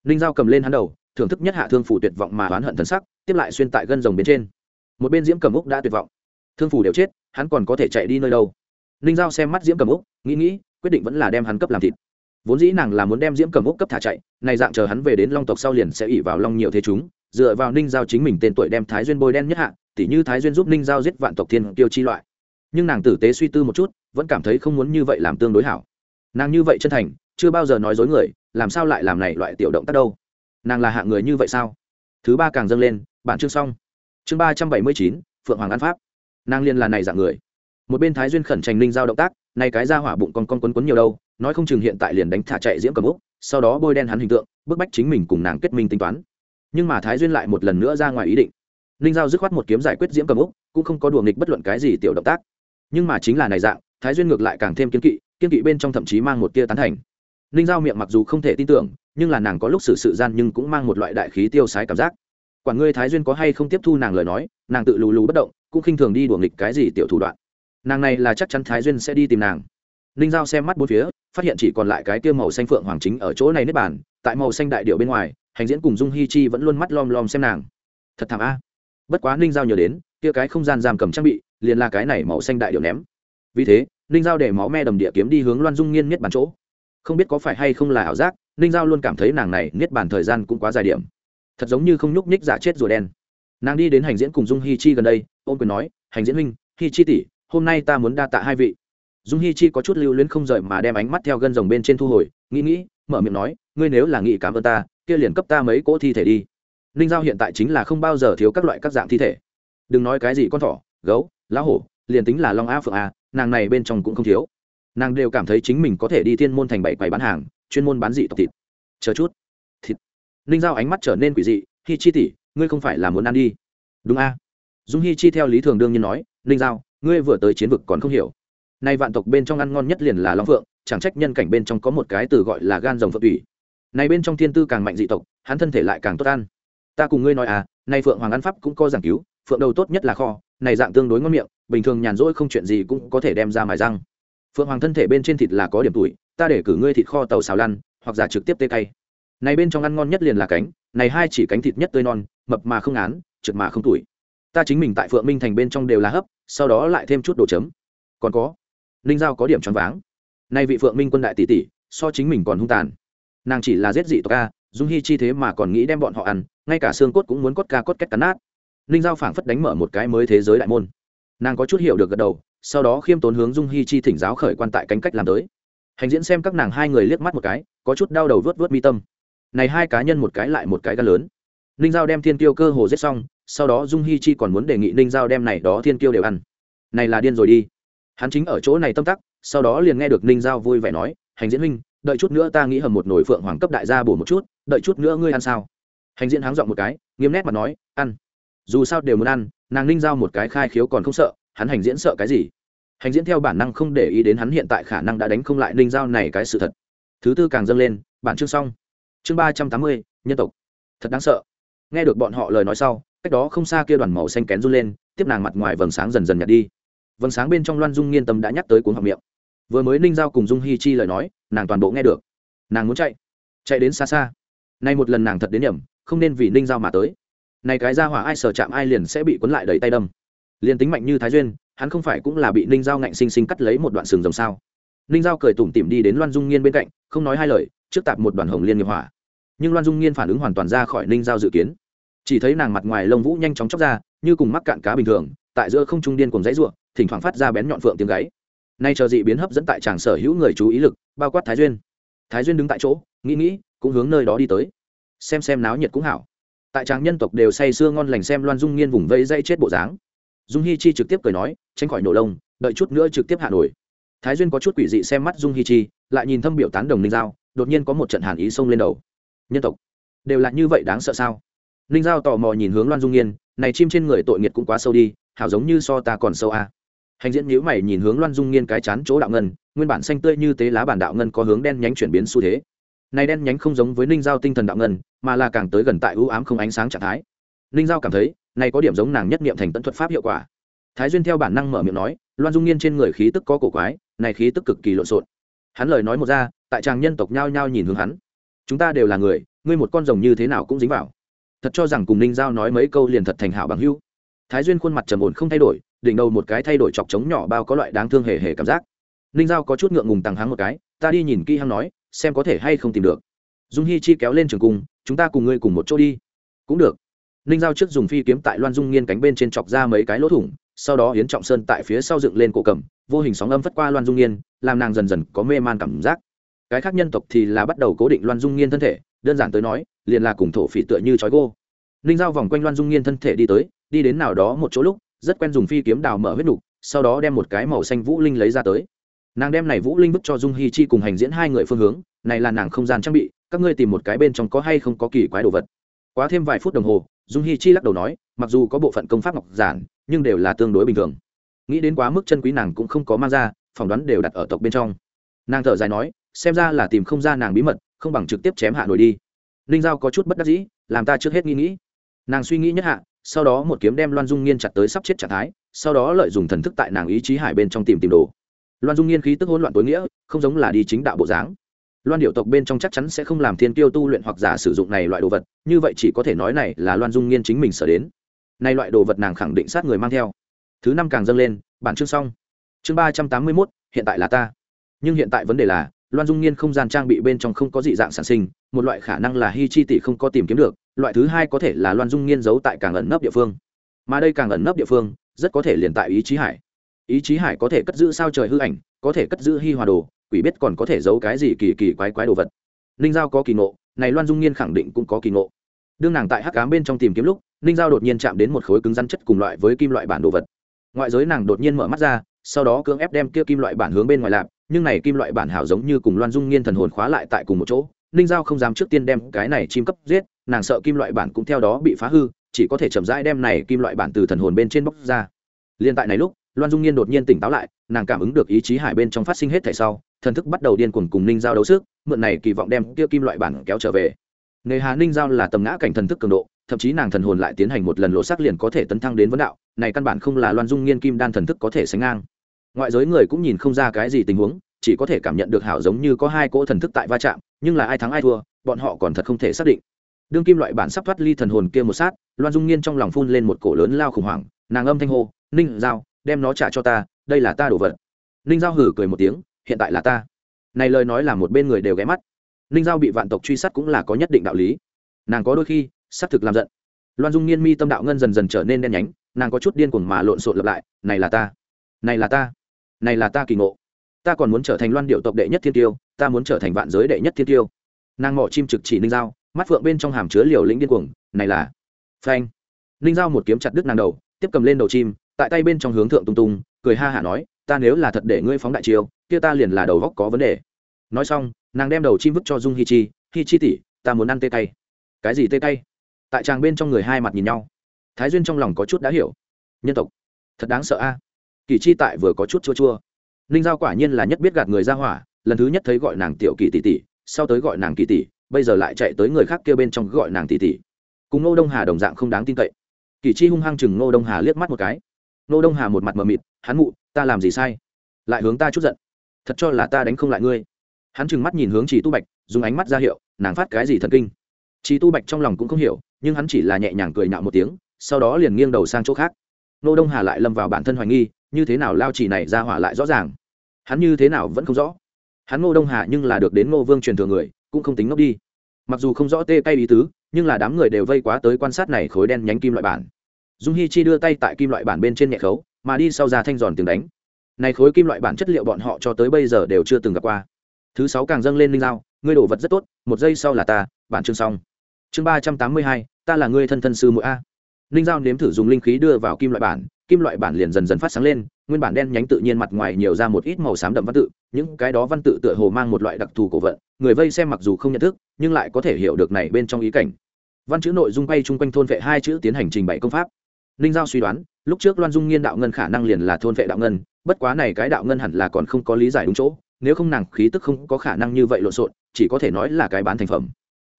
Ninh giao cầm lên hắn đầu, thưởng thức nhất hạ thương phủ tuyệt vọng mà oán hận thần sắc, tiếp lại xuyên tại gân rồng bên trên. Một bên diễm cầm úc đã tuyệt vọng thương phủ đều chết, hắn còn có thể chạy đi nơi đâu? Ninh giao xem mắt diễm cầm úc, nghĩ nghĩ, quyết định vẫn là đem hắn cấp làm thịt. Vốn dĩ nàng là muốn đem diễm cầm úc cấp thả chạy, này dạng chờ hắn về đến long tộc sau liền sẽ ỉ vào long nhiều thế chúng, dựa vào ninh giao chính mình tên tuổi đem thái duyên bôi đen nhất hạ, tỉ như thái duyên giúp ninh giao giết vạn tộc thiên tiêu chi loại. Nhưng nàng tử tế suy tư một chút, vẫn cảm thấy không muốn như vậy làm tương đối hảo. Nàng như vậy chân thành, chưa bao giờ nói dối người, làm sao lại làm này loại tiểu động tác đâu? Nàng là hạng người như vậy sao? Thứ ba càng dâng lên, bản chương xong. Chương ba trăm bảy mươi chín, phượng hoàng an pháp nàng liên là này dạng người. Một bên thái duyên khẩn trành ninh giao động tác, nay cái ra hỏa bụng con con quấn quấn nhiều đâu, nói không chừng hiện tại liền đánh thả chạy diễm cầm úc, sau đó bôi đen hắn hình tượng, bức bách chính mình cùng nàng kết minh tính toán. Nhưng mà thái duyên lại một lần nữa ra ngoài ý định. Ninh giao dứt khoát một kiếm giải quyết diễm cầm úc, cũng không có đùa nghịch bất luận cái gì tiểu động tác. Nhưng mà chính là này dạng, thái duyên ngược lại càng thêm kiên kỵ kiên kỵ bên trong thậm chí mang một tia tán thành. Ninh giao miệng mặc dù không thể tin tưởng, nhưng là nàng có lúc xử sự gian nhưng cũng mang một loại đại khí tiêu sái cảm giác. Quản ngươi thái duyên có hay không tiếp thu nàng lời nói, nàng tự lù lù bất động cũng khinh thường đi đùa nghịch cái gì tiểu thủ đoạn. Nàng này là chắc chắn thái duyên sẽ đi tìm nàng. Ninh giao xem mắt bốn phía, phát hiện chỉ còn lại cái tiêu màu xanh phượng hoàng chính ở chỗ này nếp bàn, tại màu xanh đại điệu bên ngoài, hành diễn cùng dung hi chi vẫn luôn mắt lom lom xem nàng. Thật thảm a. Bất quá ninh giao nhớ đến, kia cái không gian giam cầm trang bị, liền là cái này màu xanh đại điệu ném. Vì thế, ninh giao để máu me đầm địa kiếm đi hướng loan dung nghiên niết bàn chỗ. Không biết có phải hay không là ảo giác, ninh giao luôn cảm thấy nàng này niết bàn thời gian cũng quá dài điểm. Thật giống như không nhúc nhích giả chết rùa đen. Nàng đi đến hành diễn cùng dung hi chi gần đây ôm quyền nói, hành diễn huynh, hi chi tỷ, hôm nay ta muốn đa tạ hai vị. Dung hi chi có chút lưu luyến không rời mà đem ánh mắt theo gân rồng bên trên thu hồi, nghĩ nghĩ, mở miệng nói, ngươi nếu là nghị cảm ơn ta, kia liền cấp ta mấy cỗ thi thể đi. Ninh giao hiện tại chính là không bao giờ thiếu các loại các dạng thi thể. Đừng nói cái gì con thỏ, gấu, lá hổ, liền tính là long a phượng a, nàng này bên trong cũng không thiếu. Nàng đều cảm thấy chính mình có thể đi thiên môn thành bảy quầy bán hàng, chuyên môn bán dị tộc thịt. Chờ chút. Thịt. Ninh giao ánh mắt trở nên quỷ dị, hi chi tỷ, ngươi không phải là muốn ăn đi. Đúng a dung hi chi theo lý thường đương nhiên nói, ninh giao, ngươi vừa tới chiến vực còn không hiểu. Nay vạn tộc bên trong ăn ngon nhất liền là long phượng, chẳng trách nhân cảnh bên trong có một cái từ gọi là gan rồng phượng tủy này bên trong thiên tư càng mạnh dị tộc, hắn thân thể lại càng tốt ăn. Ta cùng ngươi nói à nay phượng hoàng ăn pháp cũng có giảng cứu, phượng đầu tốt nhất là kho, này dạng tương đối ngon miệng, bình thường nhàn rỗi không chuyện gì cũng có thể đem ra mài răng. Phượng hoàng thân thể bên trên thịt là có điểm tuổi, ta để cử ngươi thịt kho tàu xào lăn, hoặc giả trực tiếp tê cay. Này bên trong ăn ngon nhất liền là cánh, này hai chỉ cánh thịt nhất tươi non, mập mà không án trượt mà không tuổi ta chính mình tại phượng minh thành bên trong đều là hấp sau đó lại thêm chút đồ chấm còn có ninh giao có điểm choáng váng nay vị phượng minh quân đại tỷ tỷ so chính mình còn hung tàn nàng chỉ là giết dị tộc ca dung hy chi thế mà còn nghĩ đem bọn họ ăn ngay cả xương cốt cũng muốn cốt ca cốt kết cắn nát ninh giao phảng phất đánh mở một cái mới thế giới đại môn nàng có chút hiểu được gật đầu sau đó khiêm tốn hướng dung hy chi thỉnh giáo khởi quan tại cánh cách làm tới hành diễn xem các nàng hai người liếc mắt một cái có chút đau đầu vớt vớt mi tâm này hai cá nhân một cái lại một cái gan lớn ninh giao đem thiên tiêu cơ hồ giết xong sau đó dung hi chi còn muốn đề nghị ninh giao đem này đó thiên tiêu đều ăn. Này là điên rồi đi. Hắn chính ở chỗ này tâm tắc, sau đó liền nghe được ninh giao vui vẻ nói, hành diễn huynh, đợi chút nữa ta nghĩ hầm một nồi phượng hoàng cấp đại gia bổ một chút, đợi chút nữa ngươi ăn sao? Hành diễn háng dọn một cái, nghiêm nét mà nói, ăn. Dù sao đều muốn ăn, nàng ninh giao một cái khai khiếu còn không sợ, hắn hành diễn sợ cái gì? Hành diễn theo bản năng không để ý đến hắn hiện tại khả năng đã đánh không lại ninh giao này cái sự thật. Thứ tư càng dâng lên, bản chương xong. Chương ba trăm tám mươi, nhân tộc. Thật đáng sợ. Nghe được bọn họ lời nói sau cách đó không xa kia đoàn màu xanh kén run lên, tiếp nàng mặt ngoài vầng sáng dần dần nhạt đi. Vầng sáng bên trong loan dung nghiên tâm đã nhắc tới cuốn học miệng. Vừa mới ninh giao cùng dung hi chi lời nói, nàng toàn bộ nghe được. Nàng muốn chạy. Chạy đến xa xa. Nay một lần nàng thật đến điểm không nên vì ninh giao mà tới. Này cái ra hỏa ai sờ chạm ai liền sẽ bị cuốn lại đầy tay đâm. Liền tính mạnh như thái duyên, hắn không phải cũng là bị ninh giao ngạnh sinh sinh cắt lấy một đoạn sừng rồng sao? Ninh giao cười tủm tỉm đi đến loan dung nghiên bên cạnh, không nói hai lời, trước tạp một đoàn hồng liên nghiệp hỏa. Nhưng loan dung nghiên phản ứng hoàn toàn ra khỏi ninh giao dự kiến chỉ thấy nàng mặt ngoài lông vũ nhanh chóng chóc ra, như cùng mắc cạn cá bình thường, tại giữa không trung điên cùng dãy ruộng thỉnh thoảng phát ra bén nhọn phượng tiếng gáy. Nay chờ dị biến hấp dẫn tại tràng sở hữu người chú ý lực, bao quát thái duyên. Thái duyên đứng tại chỗ, nghĩ nghĩ, cũng hướng nơi đó đi tới. Xem xem náo nhiệt cũng hảo. Tại tràng nhân tộc đều say sưa ngon lành xem loan dung nghiên vùng vây dây chết bộ dáng. Dung hi chi trực tiếp cười nói, tránh khỏi nổ lông, đợi chút nữa trực tiếp hạ nổi. Thái duyên có chút quỷ dị xem mắt dung hi chi, lại nhìn thâm biểu tán đồng ninh giao, đột nhiên có một trận hàn ý xông lên đầu. Nhân tộc, đều là như vậy đáng sợ sao? Ninh giao tò mò nhìn hướng loan dung nghiên này chim trên người tội nghiệt cũng quá sâu đi, hảo giống như so ta còn sâu a à. hành diễn nhữ mày nhìn hướng loan dung nghiên cái chán chỗ đạo ngân, nguyên bản xanh tươi như tế lá bản đạo ngân có hướng đen nhánh chuyển biến xu thế. Này đen nhánh không giống với ninh giao tinh thần đạo ngân, mà là càng tới gần tại ưu ám không ánh sáng trạng thái. Ninh giao cảm thấy, này có điểm giống nàng nhất niệm thành tận thuật pháp hiệu quả. Thái duyên theo bản năng mở miệng nói, loan dung nghiên trên người khí tức có cổ quái, này khí tức cực kỳ lộn xộn. Hắn lời nói một ra, tại tràng nhân tộc nhao nhao nhìn hướng hắn. Chúng ta đều là người, ngươi một con rồng như thế nào cũng dính vào thật cho rằng cùng ninh giao nói mấy câu liền thật thành hảo bằng hữu. Thái duyên khuôn mặt trầm ổn không thay đổi, đỉnh đầu một cái thay đổi chọc trống nhỏ bao có loại đáng thương hề hề cảm giác. Ninh giao có chút ngượng ngùng tăng hắng một cái, ta đi nhìn kỹ hăng nói, xem có thể hay không tìm được. Dung hi chi kéo lên trường cung, chúng ta cùng ngươi cùng một chỗ đi. Cũng được. Ninh giao trước dùng phi kiếm tại loan dung nghiên cánh bên trên chọc ra mấy cái lỗ thủng, sau đó hiến trọng sơn tại phía sau dựng lên cổ cầm, vô hình sóng âm phất qua loan dung nghiên, làm nàng dần dần có mê man cảm giác. Cái khác nhân tộc thì là bắt đầu cố định loan dung nghiên thân thể đơn giản tới nói, liền là cùng thổ phỉ tựa như trói gô. Ninh giao vòng quanh loan dung nghiên thân thể đi tới, đi đến nào đó một chỗ lúc, rất quen dùng phi kiếm đào mở huyết đục sau đó đem một cái màu xanh vũ linh lấy ra tới. Nàng đem này vũ linh bức cho dung hi chi cùng hành diễn hai người phương hướng, này là nàng không gian trang bị, các ngươi tìm một cái bên trong có hay không có kỳ quái đồ vật. Quá thêm vài phút đồng hồ, dung hi chi lắc đầu nói, mặc dù có bộ phận công pháp ngọc giản, nhưng đều là tương đối bình thường. Nghĩ đến quá mức chân quý nàng cũng không có mang ra, phỏng đoán đều đặt ở tộc bên trong. Nàng thở dài nói, xem ra là tìm không ra nàng bí mật không bằng trực tiếp chém hạ nổi đi. Ninh giao có chút bất đắc dĩ, làm ta trước hết nghĩ nghĩ. Nàng suy nghĩ nhất hạ, sau đó một kiếm đem loan dung nghiên chặt tới sắp chết trạng thái, sau đó lợi dụng thần thức tại nàng ý chí hải bên trong tìm tìm đồ. Loan dung nghiên khí tức hỗn loạn tối nghĩa, không giống là đi chính đạo bộ dáng. Loan điệu tộc bên trong chắc chắn sẽ không làm thiên tiêu tu luyện hoặc giả sử dụng này loại đồ vật, như vậy chỉ có thể nói này là loan dung nghiên chính mình sở đến. Nay loại đồ vật nàng khẳng định sát người mang theo. Thứ năm càng dâng lên, bản chương xong. Chương ba trăm tám mươi mốt, hiện tại là ta. Nhưng hiện tại vấn đề là loan dung nghiên không gian trang bị bên trong không có dị dạng sản sinh, một loại khả năng là hi chi tỷ không có tìm kiếm được, loại thứ hai có thể là loan dung nghiên giấu tại càng ẩn nấp địa phương. Mà đây càng ẩn nấp địa phương, rất có thể liền tại ý chí hải. Ý chí hải có thể cất giữ sao trời hư ảnh, có thể cất giữ hi hòa đồ, quỷ biết còn có thể giấu cái gì kỳ kỳ quái quái đồ vật. Ninh giao có kỳ ngộ, này loan dung nghiên khẳng định cũng có kỳ ngộ. Đương nàng tại hắc cám bên trong tìm kiếm lúc, ninh giao đột nhiên chạm đến một khối cứng rắn chất cùng loại với kim loại bản đồ vật. Ngoại giới nàng đột nhiên mở mắt ra, sau đó cưỡng ép đem kia kim loại bản hướng bên ngoài lạp nhưng này kim loại bản hảo giống như cùng loan dung nghiên thần hồn khóa lại tại cùng một chỗ, ninh giao không dám trước tiên đem cái này chim cấp giết, nàng sợ kim loại bản cũng theo đó bị phá hư, chỉ có thể chậm rãi đem này kim loại bản từ thần hồn bên trên bóc ra. Liên tại này lúc, loan dung nghiên đột nhiên tỉnh táo lại, nàng cảm ứng được ý chí hải bên trong phát sinh hết thể sau, thần thức bắt đầu điên cuồng cùng ninh giao đấu sức, mượn này kỳ vọng đem kia kim loại bản kéo trở về. Nghề hà ninh giao là tầm ngã cảnh thần thức cường độ, thậm chí nàng thần hồn lại tiến hành một lần lộ sắc liền có thể tấn thăng đến vấn đạo, này căn bản không là loan dung nghiên kim đan thần thức có thể sánh ngang ngoại giới người cũng nhìn không ra cái gì tình huống, chỉ có thể cảm nhận được hảo giống như có hai cỗ thần thức tại va chạm, nhưng là ai thắng ai thua, bọn họ còn thật không thể xác định. Đương kim loại bản sắp thoát ly thần hồn kia một sát, loan dung nghiên trong lòng phun lên một cổ lớn lao khủng hoảng, nàng âm thanh hô, ninh giao, đem nó trả cho ta, đây là ta đổ vật. Ninh giao hử cười một tiếng, hiện tại là ta. Này lời nói là một bên người đều ghé mắt. Ninh giao bị vạn tộc truy sát cũng là có nhất định đạo lý. Nàng có đôi khi, xác thực làm giận. Loan dung nghiên mi tâm đạo ngân dần dần trở nên đen nhánh, nàng có chút điên cuồng mà lộn xộn lặp lại, này là ta, này là ta này là ta kỳ ngộ. Ta còn muốn trở thành loan điệu tộc đệ nhất thiên tiêu ta muốn trở thành vạn giới đệ nhất thiên tiêu. Nàng mỏ chim trực chỉ ninh dao, mắt phượng bên trong hàm chứa liều lĩnh điên cuồng này là phanh. Ninh dao một kiếm chặt đứt nàng đầu tiếp cầm lên đầu chim tại tay bên trong hướng thượng tung tung cười ha hả nói ta nếu là thật để ngươi phóng đại chiêu kia ta liền là đầu góc có vấn đề. Nói xong nàng đem đầu chim vứt cho dung hi chi hi chi tỉ ta muốn ăn tê tay. cái gì tê tay? tại tràng bên trong người hai mặt nhìn nhau. Thái duyên trong lòng có chút đã hiểu. Nhân tộc thật đáng sợ a kỳ chi tại vừa có chút chua chua. Ninh giao quả nhiên là nhất biết gạt người ra hỏa, lần thứ nhất thấy gọi nàng tiểu kỳ tỷ tỷ, sau tới gọi nàng kỳ tỷ, bây giờ lại chạy tới người khác kêu bên trong gọi nàng tỷ tỷ. Cùng ngô đông hà đồng dạng không đáng tin cậy. Kỳ chi hung hăng chừng ngô đông hà liếc mắt một cái. Ngô đông hà một mặt mờ mịt, hắn mụ, ta làm gì sai? Lại hướng ta chút giận. Thật cho là ta đánh không lại ngươi. Hắn chừng mắt nhìn hướng chỉ tu bạch, dùng ánh mắt ra hiệu, nàng phát cái gì thần kinh? Chỉ tu bạch trong lòng cũng không hiểu, nhưng hắn chỉ là nhẹ nhàng cười nhạo một tiếng, sau đó liền nghiêng đầu sang chỗ khác. Nô đông hà lại lâm vào bản thân hoài nghi như thế nào lao chỉ này ra hỏa lại rõ ràng? Hắn như thế nào vẫn không rõ? Hắn ngô đông hà nhưng là được đến ngô vương truyền thừa người, cũng không tính ngốc đi. Mặc dù không rõ tê cay ý tứ, nhưng là đám người đều vây quá tới quan sát này khối đen nhánh kim loại bản. Dung hi chi đưa tay tại kim loại bản bên trên nhẹ khấu, mà đi sau ra thanh giòn tiếng đánh. Này khối kim loại bản chất liệu bọn họ cho tới bây giờ đều chưa từng gặp qua. Thứ sáu càng dâng lên linh dao, ngươi đổ vật rất tốt, một giây sau là ta, bản chương xong. Chương ba trăm tám mươi hai, ta là ngươi thân thân sư mỗi a ninh giao nếm thử dùng linh khí đưa vào kim loại bản, kim loại bản liền dần dần phát sáng lên, nguyên bản đen nhánh tự nhiên mặt ngoài nhiều ra một ít màu xám đậm văn tự, những cái đó văn tự tựa hồ mang một loại đặc thù cổ vận, người vây xem mặc dù không nhận thức, nhưng lại có thể hiểu được này bên trong ý cảnh. Văn chữ nội dung quay chung quanh thôn vệ hai chữ tiến hành trình bày công pháp. Ninh giao suy đoán, lúc trước loan dung nghiên đạo ngân khả năng liền là thôn vệ đạo ngân, bất quá này cái đạo ngân hẳn là còn không có lý giải đúng chỗ, nếu không nàng khí tức không có khả năng như vậy lộn xộn, chỉ có thể nói là cái bán thành phẩm.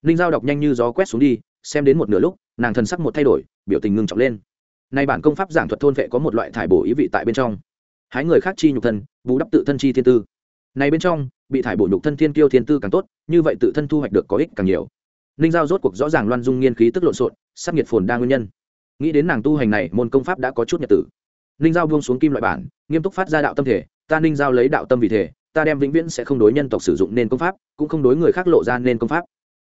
Ninh giao đọc nhanh như gió quét xuống đi, xem đến một nửa lúc nàng thần sắc một thay đổi, biểu tình ngưng trọng lên. Nay bản công pháp giảng thuật thôn vệ có một loại thải bổ ý vị tại bên trong. Hái người khác chi nhục thân, bù đắp tự thân chi thiên tư. Này bên trong, bị thải bổ nhục thân thiên kiêu thiên tư càng tốt, như vậy tự thân thu hoạch được có ích càng nhiều. Ninh giao rốt cuộc rõ ràng loan dung nghiên khí tức lộn xộn, sắc nhiệt phồn đa nguyên nhân. Nghĩ đến nàng tu hành này, môn công pháp đã có chút nhật tử. Ninh giao buông xuống kim loại bản, nghiêm túc phát ra đạo tâm thể, ta ninh giao lấy đạo tâm vì thể, ta đem vĩnh viễn sẽ không đối nhân tộc sử dụng nên công pháp, cũng không đối người khác lộ ra nên công pháp.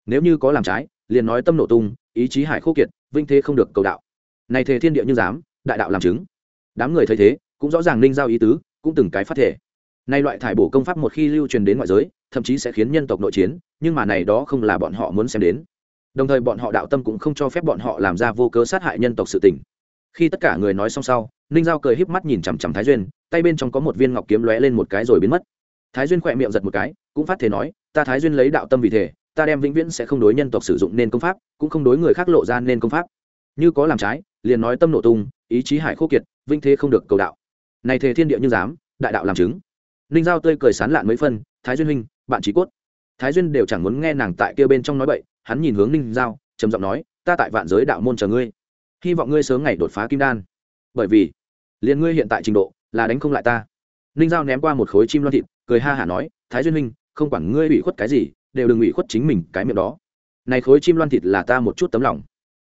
Nếu như có làm trái liền nói tâm nổ tung, ý chí hải khô kiệt, vinh thế không được cầu đạo. Này thề thiên địa như dám đại đạo làm chứng. Đám người thấy thế, cũng rõ ràng ninh giao ý tứ, cũng từng cái phát thể nay loại thải bổ công pháp một khi lưu truyền đến ngoại giới, thậm chí sẽ khiến nhân tộc nội chiến, nhưng mà này đó không là bọn họ muốn xem đến. Đồng thời bọn họ đạo tâm cũng không cho phép bọn họ làm ra vô cớ sát hại nhân tộc sự tình. Khi tất cả người nói xong sau, ninh giao cười híp mắt nhìn chằm chằm thái duyên, tay bên trong có một viên ngọc kiếm lóe lên một cái rồi biến mất. Thái duyên khỏe miệng giật một cái, cũng phát thể nói, ta thái duyên lấy đạo tâm vì thể ta đem vĩnh viễn sẽ không đối nhân tộc sử dụng nên công pháp, cũng không đối người khác lộ ra nên công pháp. Như có làm trái, liền nói tâm nổ tung, ý chí hải khô kiệt vinh thế không được cầu đạo. Này thề thiên địa như dám, đại đạo làm chứng. Ninh giao tươi cười sán lạn mấy phân, thái duyên huynh, bạn trí cốt. Thái duyên đều chẳng muốn nghe nàng tại kia bên trong nói bậy, hắn nhìn hướng ninh giao, trầm giọng nói, ta tại vạn giới đạo môn chờ ngươi. Hy vọng ngươi sớm ngày đột phá kim đan. Bởi vì, liền ngươi hiện tại trình độ, là đánh không lại ta. Ninh giao ném qua một khối chim loan thịt, cười ha hả nói, thái duyên huynh, không quản ngươi ủy khuất cái gì đều đừng ủy khuất chính mình cái miệng đó. Này khối chim loan thịt là ta một chút tấm lòng.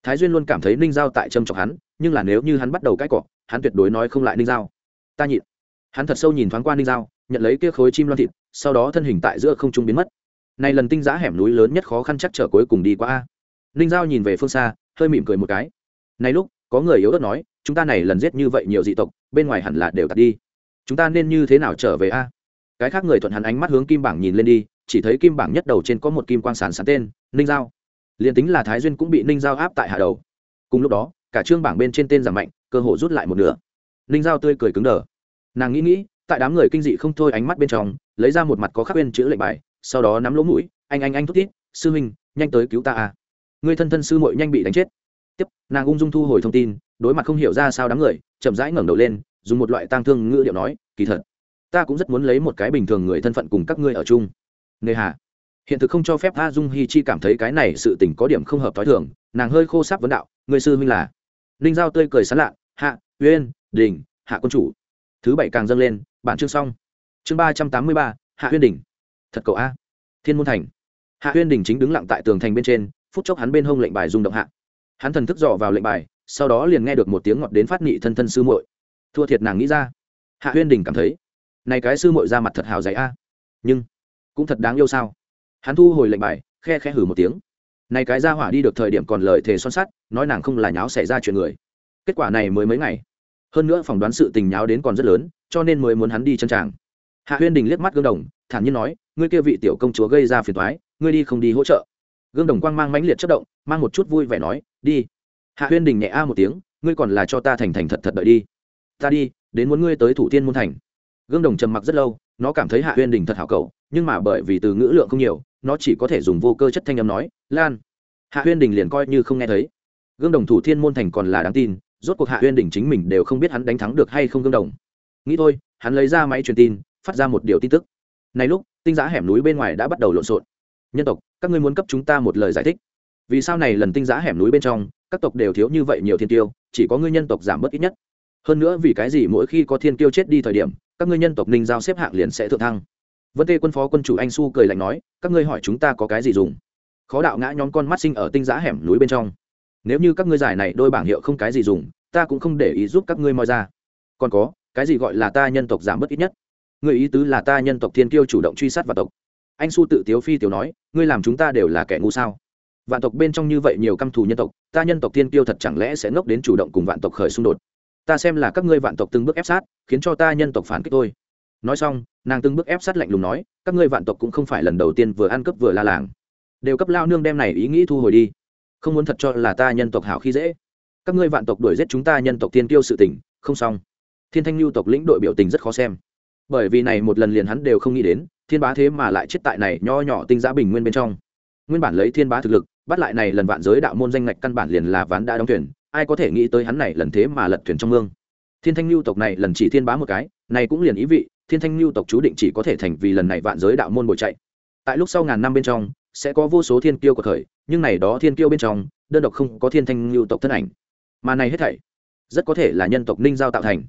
Thái duyên luôn cảm thấy ninh giao tại trâm trọng hắn, nhưng là nếu như hắn bắt đầu cãi cọ, hắn tuyệt đối nói không lại ninh giao. Ta nhịn. Hắn thật sâu nhìn thoáng qua ninh giao, nhận lấy kia khối chim loan thịt, sau đó thân hình tại giữa không trung biến mất. Này lần tinh giã hẻm núi lớn nhất khó khăn chắc trở cuối cùng đi qua a. Ninh giao nhìn về phương xa, hơi mỉm cười một cái. Này lúc, có người yếu ớt nói, chúng ta này lần giết như vậy nhiều dị tộc, bên ngoài hẳn là đều tạt đi. Chúng ta nên như thế nào trở về a? Cái khác người thuận hắn ánh mắt hướng kim bảng nhìn lên đi chỉ thấy kim bảng nhất đầu trên có một kim quang sản sán tên, ninh giao. Liền tính là thái duyên cũng bị ninh giao áp tại hạ đầu. Cùng lúc đó, cả trương bảng bên trên tên giảm mạnh, cơ hội rút lại một nửa. Ninh giao tươi cười cứng đờ. Nàng nghĩ nghĩ, tại đám người kinh dị không thôi ánh mắt bên trong, lấy ra một mặt có khắc bên chữ lệnh bài, sau đó nắm lỗ mũi, anh anh anh thúc thiết sư huynh, nhanh tới cứu ta à. Người thân thân sư muội nhanh bị đánh chết. Tiếp, nàng ung dung thu hồi thông tin, đối mặt không hiểu ra sao đám người, chậm rãi ngẩng đầu lên, dùng một loại tang thương ngữ điệu nói, kỳ thật, ta cũng rất muốn lấy một cái bình thường người thân phận cùng các ngươi ở chung nghề hà. Hiện thực không cho phép a dung hi chi cảm thấy cái này sự tình có điểm không hợp t h ó i thường. Nàng hơi khô sáp vấn đạo người sư huynh là? Ninh giao tươi cười sán lạ, hạ, uyên, đình, hạ quân chủ. Thứ bảy càng dâng lên, bản chương xong. Chương ba trăm tám mươi ba, hạ huyên đình. Thật cậu a. Thiên môn thành. Hạ huyên đình chính đứng lặng tại tường thành bên trên, phút chốc hắn bên hông lệnh bài rung động hạ. Hắn thần thức dò vào lệnh bài, sau đó liền nghe được một tiếng ngọt đến phát nị thân thân sư muội. Thua thiệt nàng nghĩ ra. Hạ huyên đình cảm thấy, này cái sư muội ra mặt thật hào dạy a. Nhưng cũng thật đáng yêu sao? Hắn thu hồi lệnh bài, khe khe hử một tiếng. Này cái ra hỏa đi được thời điểm còn lời thề son sắt, nói nàng không là nháo xảy ra chuyện người. Kết quả này mới mấy ngày. Hơn nữa phỏng đoán sự tình nháo đến còn rất lớn, cho nên mới muốn hắn đi chân tràng. Hạ huyên đình liếc mắt gương đồng, thản nhiên nói, ngươi kia vị tiểu công chúa gây ra phiền thoái ngươi đi không đi hỗ trợ. Gương đồng quang mang mãnh liệt chất động, mang một chút vui vẻ nói, đi. Hạ huyên đình nhẹ a một tiếng, ngươi còn là cho ta thành thành thật thật đợi đi. Ta đi, đến muốn ngươi tới thủ tiên môn thành. Gương đồng trầm mặc rất lâu, nó cảm thấy hạ huyên đình thật hảo cầu nhưng mà bởi vì từ ngữ lượng không nhiều, nó chỉ có thể dùng vô cơ chất thanh âm nói, lan. Hạ huyên đình liền coi như không nghe thấy. Gương đồng thủ thiên môn thành còn là đáng tin, rốt cuộc hạ huyên đình chính mình đều không biết hắn đánh thắng được hay không gương đồng. Nghĩ thôi, hắn lấy ra máy truyền tin, phát ra một điều tin tức. Này lúc, tinh giá hẻm núi bên ngoài đã bắt đầu lộn xộn. Nhân tộc, các ngươi muốn cấp chúng ta một lời giải thích. Vì sao này lần tinh giá hẻm núi bên trong, các tộc đều thiếu như vậy nhiều thiên tiêu, chỉ có ngươi nhân tộc giảm bớt ít nhất. Hơn nữa vì cái gì mỗi khi có thiên tiêu chết đi thời điểm, các ngươi nhân tộc ninh giao xếp hạng liền sẽ thượng thăng? Vân tê quân phó quân chủ anh su cười lạnh nói, các ngươi hỏi chúng ta có cái gì dùng? Khó đạo ngã nhóm con mắt sinh ở tinh giá hẻm núi bên trong. Nếu như các ngươi giải này đôi bảng hiệu không cái gì dùng, ta cũng không để ý giúp các ngươi moi ra. Còn có, cái gì gọi là ta nhân tộc giảm bớt ít nhất? Người ý tứ là ta nhân tộc thiên kiêu chủ động truy sát và tộc. Anh su tự tiếu phi tiểu nói, ngươi làm chúng ta đều là kẻ ngu sao? Vạn tộc bên trong như vậy nhiều căm thù nhân tộc, ta nhân tộc thiên kiêu thật chẳng lẽ sẽ ngốc đến chủ động cùng vạn tộc khởi xung đột? Ta xem là các ngươi vạn tộc từng bước ép sát, khiến cho ta nhân tộc phản kích tôi nói xong, nàng từng bước ép sát lạnh lùng nói, các ngươi vạn tộc cũng không phải lần đầu tiên vừa ăn cướp vừa la làng. Đều cấp lao nương đem này ý nghĩ thu hồi đi. Không muốn thật cho là ta nhân tộc hảo khi dễ. Các ngươi vạn tộc đuổi giết chúng ta nhân tộc tiên tiêu sự tình, không xong. Thiên thanh lưu tộc lĩnh đội biểu tình rất khó xem. Bởi vì này một lần liền hắn đều không nghĩ đến, thiên bá thế mà lại chết tại này nho nhỏ tinh giã bình nguyên bên trong. Nguyên bản lấy thiên bá thực lực, bắt lại này lần vạn giới đạo môn danh ngạch căn bản liền là ván đã đóng thuyền, ai có thể nghĩ tới hắn này lần thế mà lật thuyền trong mương. Thiên thanh lưu tộc này lần chỉ thiên bá một cái, này cũng liền ý vị thiên thanh lưu tộc chú định chỉ có thể thành vì lần này vạn giới đạo môn bồi chạy. Tại lúc sau ngàn năm bên trong, sẽ có vô số thiên kiêu của khởi nhưng này đó thiên kiêu bên trong, đơn độc không có thiên thanh lưu tộc thân ảnh. Mà này hết thảy, rất có thể là nhân tộc ninh giao tạo thành.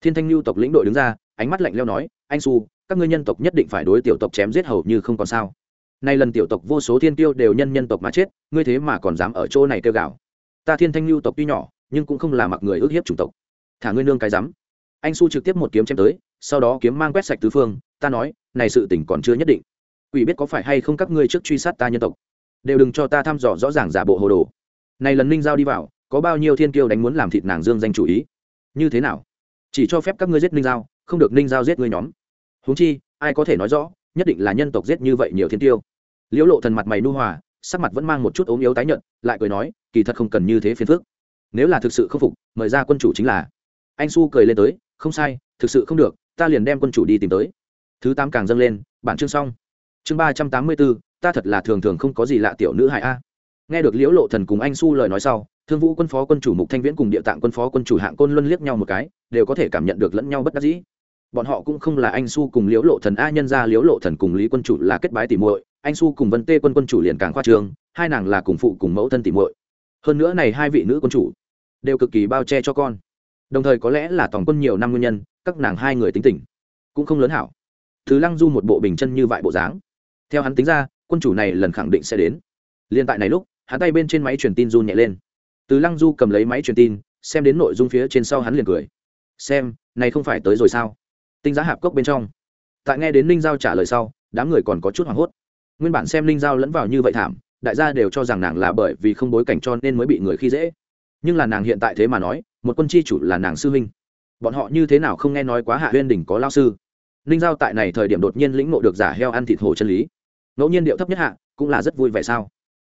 Thiên thanh lưu tộc lĩnh đội đứng ra, ánh mắt lạnh leo nói, anh su các ngươi nhân tộc nhất định phải đối tiểu tộc chém giết hầu như không còn sao. Nay lần tiểu tộc vô số thiên tiêu đều nhân nhân tộc mà chết, ngươi thế mà còn dám ở chỗ này kêu gào. Ta thiên thanh lưu tộc tuy nhỏ, nhưng cũng không là mặc người ước hiếp chủng tộc. Thả ngươi nương cái rắm. Anh su trực tiếp một kiếm chém tới sau đó kiếm mang quét sạch tứ phương, ta nói, này sự tỉnh còn chưa nhất định. Quỷ biết có phải hay không các ngươi trước truy sát ta nhân tộc. Đều đừng cho ta thăm dò rõ ràng giả bộ hồ đồ. Này lần ninh giao đi vào, có bao nhiêu thiên kiêu đánh muốn làm thịt nàng dương danh chủ ý? Như thế nào? Chỉ cho phép các ngươi giết ninh giao, không được ninh giao giết ngươi nhóm. Huống chi, ai có thể nói rõ, nhất định là nhân tộc giết như vậy nhiều thiên tiêu liễu lộ thần mặt mày nu hòa, sắc mặt vẫn mang một chút ốm yếu tái nhợt, lại cười nói, kỳ thật không cần như thế phiền phức. Nếu là thực sự không phục, mời ra quân chủ chính là. Anh su cười lên tới, không sai, thực sự không được ta liền đem quân chủ đi tìm tới. Thứ tám càng dâng lên, bản chương xong. Chương ba trăm tám mươi bốn, ta thật là thường thường không có gì lạ tiểu nữ hại a. Nghe được liễu lộ thần cùng anh su lời nói sau, thương vũ quân phó quân chủ mục thanh viễn cùng địa tạng quân phó quân chủ hạng côn luân liếc nhau một cái, đều có thể cảm nhận được lẫn nhau bất đắc dĩ. Bọn họ cũng không là anh su cùng liễu lộ thần, a nhân ra liễu lộ thần cùng lý quân chủ là kết bái tỉ muội, anh su cùng vân tê quân quân chủ liền càng khoa trường hai nàng là cùng phụ cùng mẫu thân tỉ muội. Hơn nữa này hai vị nữ quân chủ đều cực kỳ bao che cho con. Đồng thời có lẽ là toàn quân nhiều năm nguyên nhân các nàng hai người tính tình cũng không lớn hảo. Thứ lăng du một bộ bình chân như vại bộ dáng. Theo hắn tính ra, quân chủ này lần khẳng định sẽ đến. Liên tại này lúc, hắn tay bên trên máy truyền tin run nhẹ lên. Từ lăng du cầm lấy máy truyền tin, xem đến nội dung phía trên sau hắn liền cười. Xem, này không phải tới rồi sao? Tinh giá hạp cốc bên trong. Tại nghe đến ninh giao trả lời sau, đám người còn có chút hoảng hốt. Nguyên bản xem ninh giao lẫn vào như vậy thảm, đại gia đều cho rằng nàng là bởi vì không bối cảnh cho nên mới bị người khi dễ. Nhưng là nàng hiện tại thế mà nói, một quân chi chủ là nàng sư huynh bọn họ như thế nào không nghe nói quá hạ huyên đỉnh có lao sư? Ninh giao tại này thời điểm đột nhiên lĩnh ngộ được giả heo ăn thịt hồ chân lý. Ngẫu nhiên điệu thấp nhất hạ, cũng là rất vui vẻ sao?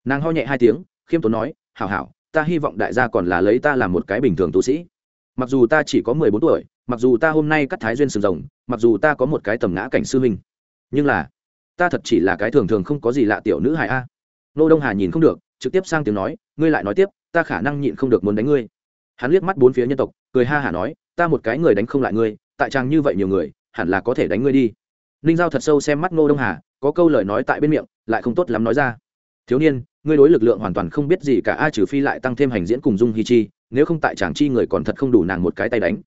Nàng ho nhẹ hai tiếng, khiêm tốn nói, hảo hảo, ta hy vọng đại gia còn là lấy ta làm một cái bình thường tu sĩ. Mặc dù ta chỉ có mười bốn tuổi, mặc dù ta hôm nay cắt thái duyên sừng rồng, mặc dù ta có một cái tầm ngã cảnh sư huynh, nhưng là, ta thật chỉ là cái thường thường không có gì lạ tiểu nữ hài a. Nô đông hà nhìn không được, trực tiếp sang tiếng nói, ngươi lại nói tiếp, ta khả năng nhịn không được muốn đánh ngươi. Hắn liếc mắt bốn phía nhân tộc, cười ha hả nói ta một cái người đánh không lại ngươi, tại trang như vậy nhiều người, hẳn là có thể đánh ngươi đi. Ninh giao thật sâu xem mắt ngô đông hà, có câu lời nói tại bên miệng, lại không tốt lắm nói ra. Thiếu niên, ngươi đối lực lượng hoàn toàn không biết gì cả, a trừ phi lại tăng thêm hành diễn cùng dung hi chi, nếu không tại chàng chi người còn thật không đủ nàng một cái tay đánh.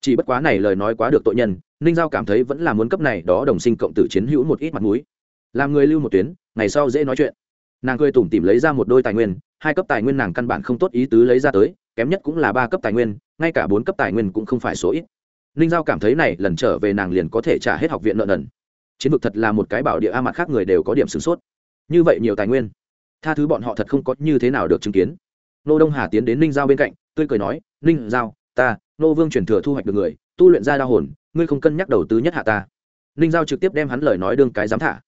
Chỉ bất quá này lời nói quá được tội nhân, ninh giao cảm thấy vẫn là muốn cấp này đó đồng sinh cộng tử chiến hữu một ít mặt mũi. Làm người lưu một tuyến, ngày sau dễ nói chuyện. Nàng cười tủm tìm lấy ra một đôi tài nguyên, hai cấp tài nguyên nàng căn bản không tốt ý tứ lấy ra tới kém nhất cũng là ba cấp tài nguyên, ngay cả bốn cấp tài nguyên cũng không phải số ít. Ninh giao cảm thấy này lần trở về nàng liền có thể trả hết học viện nợ nần. Chiến vực thật là một cái bảo địa a, mặt khác người đều có điểm sửng sốt. Như vậy nhiều tài nguyên, tha thứ bọn họ thật không có như thế nào được chứng kiến. Nô đông hà tiến đến ninh giao bên cạnh, tươi cười nói, ninh giao, ta, nô vương truyền thừa thu hoạch được người, tu luyện ra đa hồn, ngươi không cân nhắc đầu tư nhất hạ ta. Ninh giao trực tiếp đem hắn lời nói đương cái dám thả.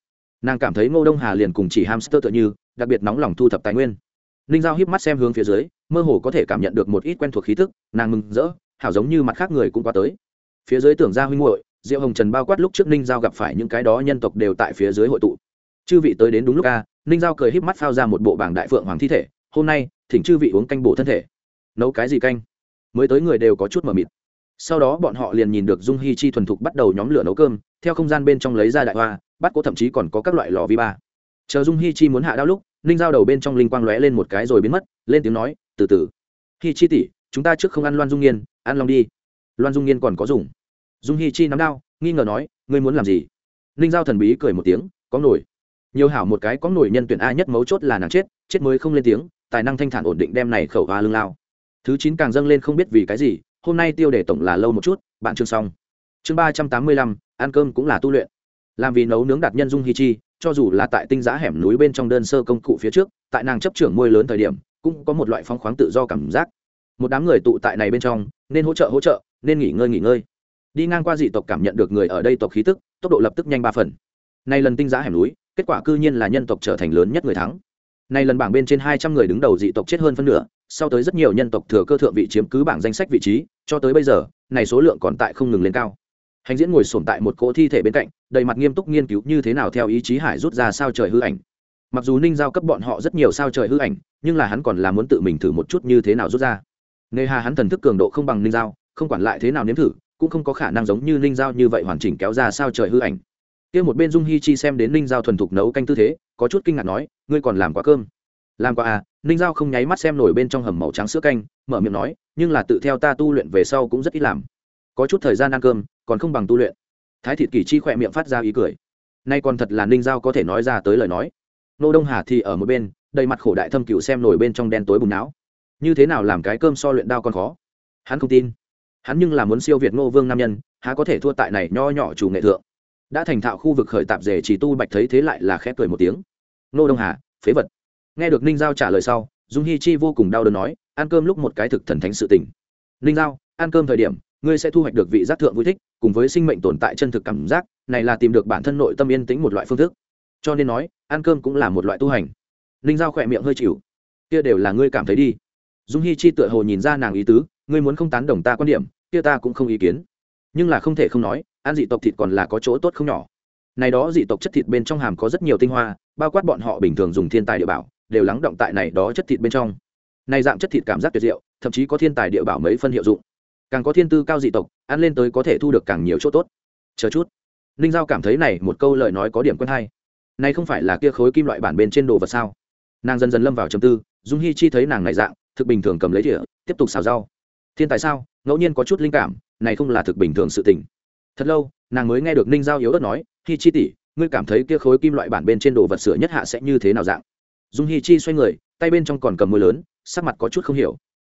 Nàng cảm thấy ngô đông hà liền cùng chỉ hamster tựa như, đặc biệt nóng lòng thu thập tài nguyên. Ninh giao híp mắt xem hướng phía dưới mơ hồ có thể cảm nhận được một ít quen thuộc khí thức nàng mừng rỡ hảo giống như mặt khác người cũng qua tới. Phía dưới tưởng ra huynh hội diệu hồng trần bao quát lúc trước ninh giao gặp phải những cái đó nhân tộc đều tại phía dưới hội tụ. Chư vị tới đến đúng lúc ca, ninh giao cười híp mắt phao ra một bộ bảng đại phượng hoàng thi thể hôm nay thỉnh chư vị uống canh bổ thân thể. Nấu cái gì canh? Mới tới người đều có chút mờ mịt. Sau đó bọn họ liền nhìn được dung hi chi thuần thục bắt đầu nhóm lửa nấu cơm theo không gian bên trong lấy ra đại hoa bắt có thậm chí còn có các loại lò vi ba. Chờ dung hi chi muốn hạ đao lúc ninh giao đầu bên trong linh quang lóe lên một cái rồi biến mất lên tiếng nói từ từ. Hi chi tỷ, chúng ta trước không ăn loan dung nghiên, ăn lòng đi. Loan dung nghiên còn có dùng. Dung hi chi nắm đao, nghi ngờ nói, ngươi muốn làm gì? Ninh giao thần bí cười một tiếng, có nổi. Nhiều hảo một cái, có nổi nhân tuyển a nhất mấu chốt là nàng chết chết mới không lên tiếng, tài năng thanh thản ổn định đem này khẩu hoa lưng lao. Thứ chín càng dâng lên không biết vì cái gì, hôm nay tiêu đề tổng là lâu một chút, bạn chương xong. Chương ba trăm tám mươi lăm, ăn cơm cũng là tu luyện. Làm vì nấu nướng đạt nhân dung hi chi, cho dù là tại tinh giã hẻm núi bên trong đơn sơ công cụ phía trước, tại nàng chấp trưởng môi lớn thời điểm cũng có một loại phong khoáng tự do cảm giác. Một đám người tụ tại này bên trong, nên hỗ trợ hỗ trợ, nên nghỉ ngơi nghỉ ngơi. Đi ngang qua dị tộc cảm nhận được người ở đây tộc khí tức, tốc độ lập tức nhanh ba phần. Nay lần tinh giã hẻm núi, kết quả cư nhiên là nhân tộc trở thành lớn nhất người thắng. Nay lần bảng bên trên hai trăm người đứng đầu dị tộc chết hơn phân nửa, sau tới rất nhiều nhân tộc thừa cơ thượng vị chiếm cứ bảng danh sách vị trí, cho tới bây giờ, này số lượng còn tại không ngừng lên cao. Hành diễn ngồi sồn tại một cỗ thi thể bên cạnh, đầy mặt nghiêm túc nghiên cứu như thế nào theo ý chí hải rút ra sao trời hư ảnh. Mặc dù ninh giao cấp bọn họ rất nhiều sao trời hư ảnh nhưng là hắn còn là muốn tự mình thử một chút như thế nào rút ra. Nghề hà hắn thần thức cường độ không bằng ninh dao, không quản lại thế nào nếm thử cũng không có khả năng giống như ninh dao như vậy hoàn chỉnh kéo ra sao trời hư ảnh. Kia một bên dung hi chi xem đến ninh dao thuần thục nấu canh tư thế có chút kinh ngạc nói ngươi còn làm quá cơm? Làm qua à ninh dao không nháy mắt xem nổi bên trong hầm màu trắng sữa canh mở miệng nói nhưng là tự theo ta tu luyện về sau cũng rất ít làm. Có chút thời gian ăn cơm còn không bằng tu luyện. Thái thịt kỳ chi khỏe miệng phát ra ý cười. Nay còn thật là ninh giao có thể nói ra tới lời nói. Nô đông hà thì ở một bên đầy mặt khổ đại thâm cựu xem nổi bên trong đen tối bùn não. Như thế nào làm cái cơm so luyện đao còn khó? Hắn không tin. Hắn nhưng là muốn siêu việt ngô vương nam nhân, há có thể thua tại này nho nhỏ chủ nghệ thượng. Đã thành thạo khu vực khởi tạp rể chỉ tu bạch thấy thế lại là khẽ cười một tiếng. Nô đông hà, phế vật. Nghe được ninh giao trả lời sau, dung hi chi vô cùng đau đớn nói, ăn cơm lúc một cái thực thần thánh sự tình. Ninh giao, ăn cơm thời điểm, ngươi sẽ thu hoạch được vị giác thượng vui thích, cùng với sinh mệnh tồn tại chân thực cảm giác, này là tìm được bản thân nội tâm yên tĩnh một loại phương thức. Cho nên nói, ăn cơm cũng là một loại tu hành ninh giao khỏe miệng hơi chịu. Kia đều là ngươi cảm thấy đi. Dung hi chi tựa hồ nhìn ra nàng ý tứ, ngươi muốn không tán đồng ta quan điểm, kia ta cũng không ý kiến. Nhưng là không thể không nói, ăn dị tộc thịt còn là có chỗ tốt không nhỏ. Này đó dị tộc chất thịt bên trong hàm có rất nhiều tinh hoa, bao quát bọn họ bình thường dùng thiên tài địa bảo, đều lắng động tại này đó chất thịt bên trong. Này dạng chất thịt cảm giác tuyệt diệu, thậm chí có thiên tài địa bảo mấy phân hiệu dụng. Càng có thiên tư cao dị tộc, ăn lên tới có thể thu được càng nhiều chỗ tốt. Chờ chút. Ninh giao cảm thấy này một câu lời nói có điểm quen hay. Này không phải là kia khối kim loại bản bên trên đồ vật sao? Nàng dần dần lâm vào trầm tư, dung hi chi thấy nàng này dạng, thực bình thường cầm lấy đĩa tiếp tục xào rau. Thiên tài sao? Ngẫu nhiên có chút linh cảm, này không là thực bình thường sự tình. Thật lâu, nàng mới nghe được ninh giao yếu ớt nói, hi chi tỷ, ngươi cảm thấy kia khối kim loại bản bên trên đồ vật sửa nhất hạ sẽ như thế nào dạng? Dung hi chi xoay người, tay bên trong còn cầm mưa lớn, sắc mặt có chút không hiểu.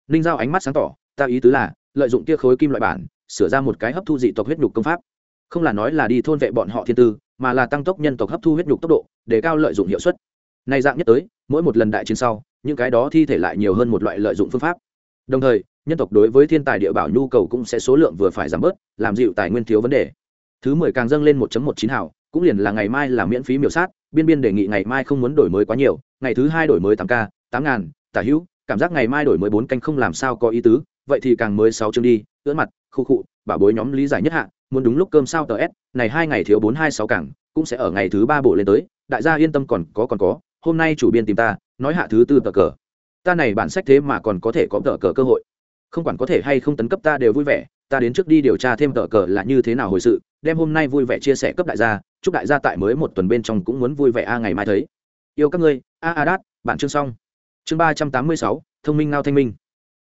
Ninh giao ánh mắt sáng tỏ, ta ý tứ là, lợi dụng kia khối kim loại bản, sửa ra một cái hấp thu dị tộc huyết nhục công pháp. Không là nói là đi thôn vệ bọn họ thiên tư, mà là tăng tốc nhân tộc hấp thu huyết nhục tốc độ, để cao lợi dụng hiệu suất nay dạng nhất tới, mỗi một lần đại chiến sau, những cái đó thi thể lại nhiều hơn một loại lợi dụng phương pháp. Đồng thời, nhân tộc đối với thiên tài địa bảo nhu cầu cũng sẽ số lượng vừa phải giảm bớt, làm dịu tài nguyên thiếu vấn đề. Thứ mười càng dâng lên một một chín hảo, cũng liền là ngày mai là miễn phí miểu sát, biên biên đề nghị ngày mai không muốn đổi mới quá nhiều, ngày thứ hai đổi mới tám k, tám ngàn, tả hữu, cảm giác ngày mai đổi mới bốn canh không làm sao có ý tứ, vậy thì càng mới sáu chương đi, ưỡn mặt, khu khụ bảo bối nhóm lý giải nhất hạ, muốn đúng lúc cơm sao tờ s, này hai ngày thiếu bốn hai sáu càng, cũng sẽ ở ngày thứ ba bổ lên tới, đại gia yên tâm còn có còn có hôm nay chủ biên tìm ta, nói hạ thứ tư tờ cờ. Ta này bản sách thế mà còn có thể có tờ cờ cơ hội. Không quản có thể hay không tấn cấp ta đều vui vẻ, ta đến trước đi điều tra thêm tờ cờ là như thế nào hồi sự, đem hôm nay vui vẻ chia sẻ cấp đại gia, chúc đại gia tại mới một tuần bên trong cũng muốn vui vẻ a ngày mai thấy. Yêu các ngươi, a a đát, bản chương xong. Chương ba trăm tám mươi sáu, thông minh ngao thanh minh.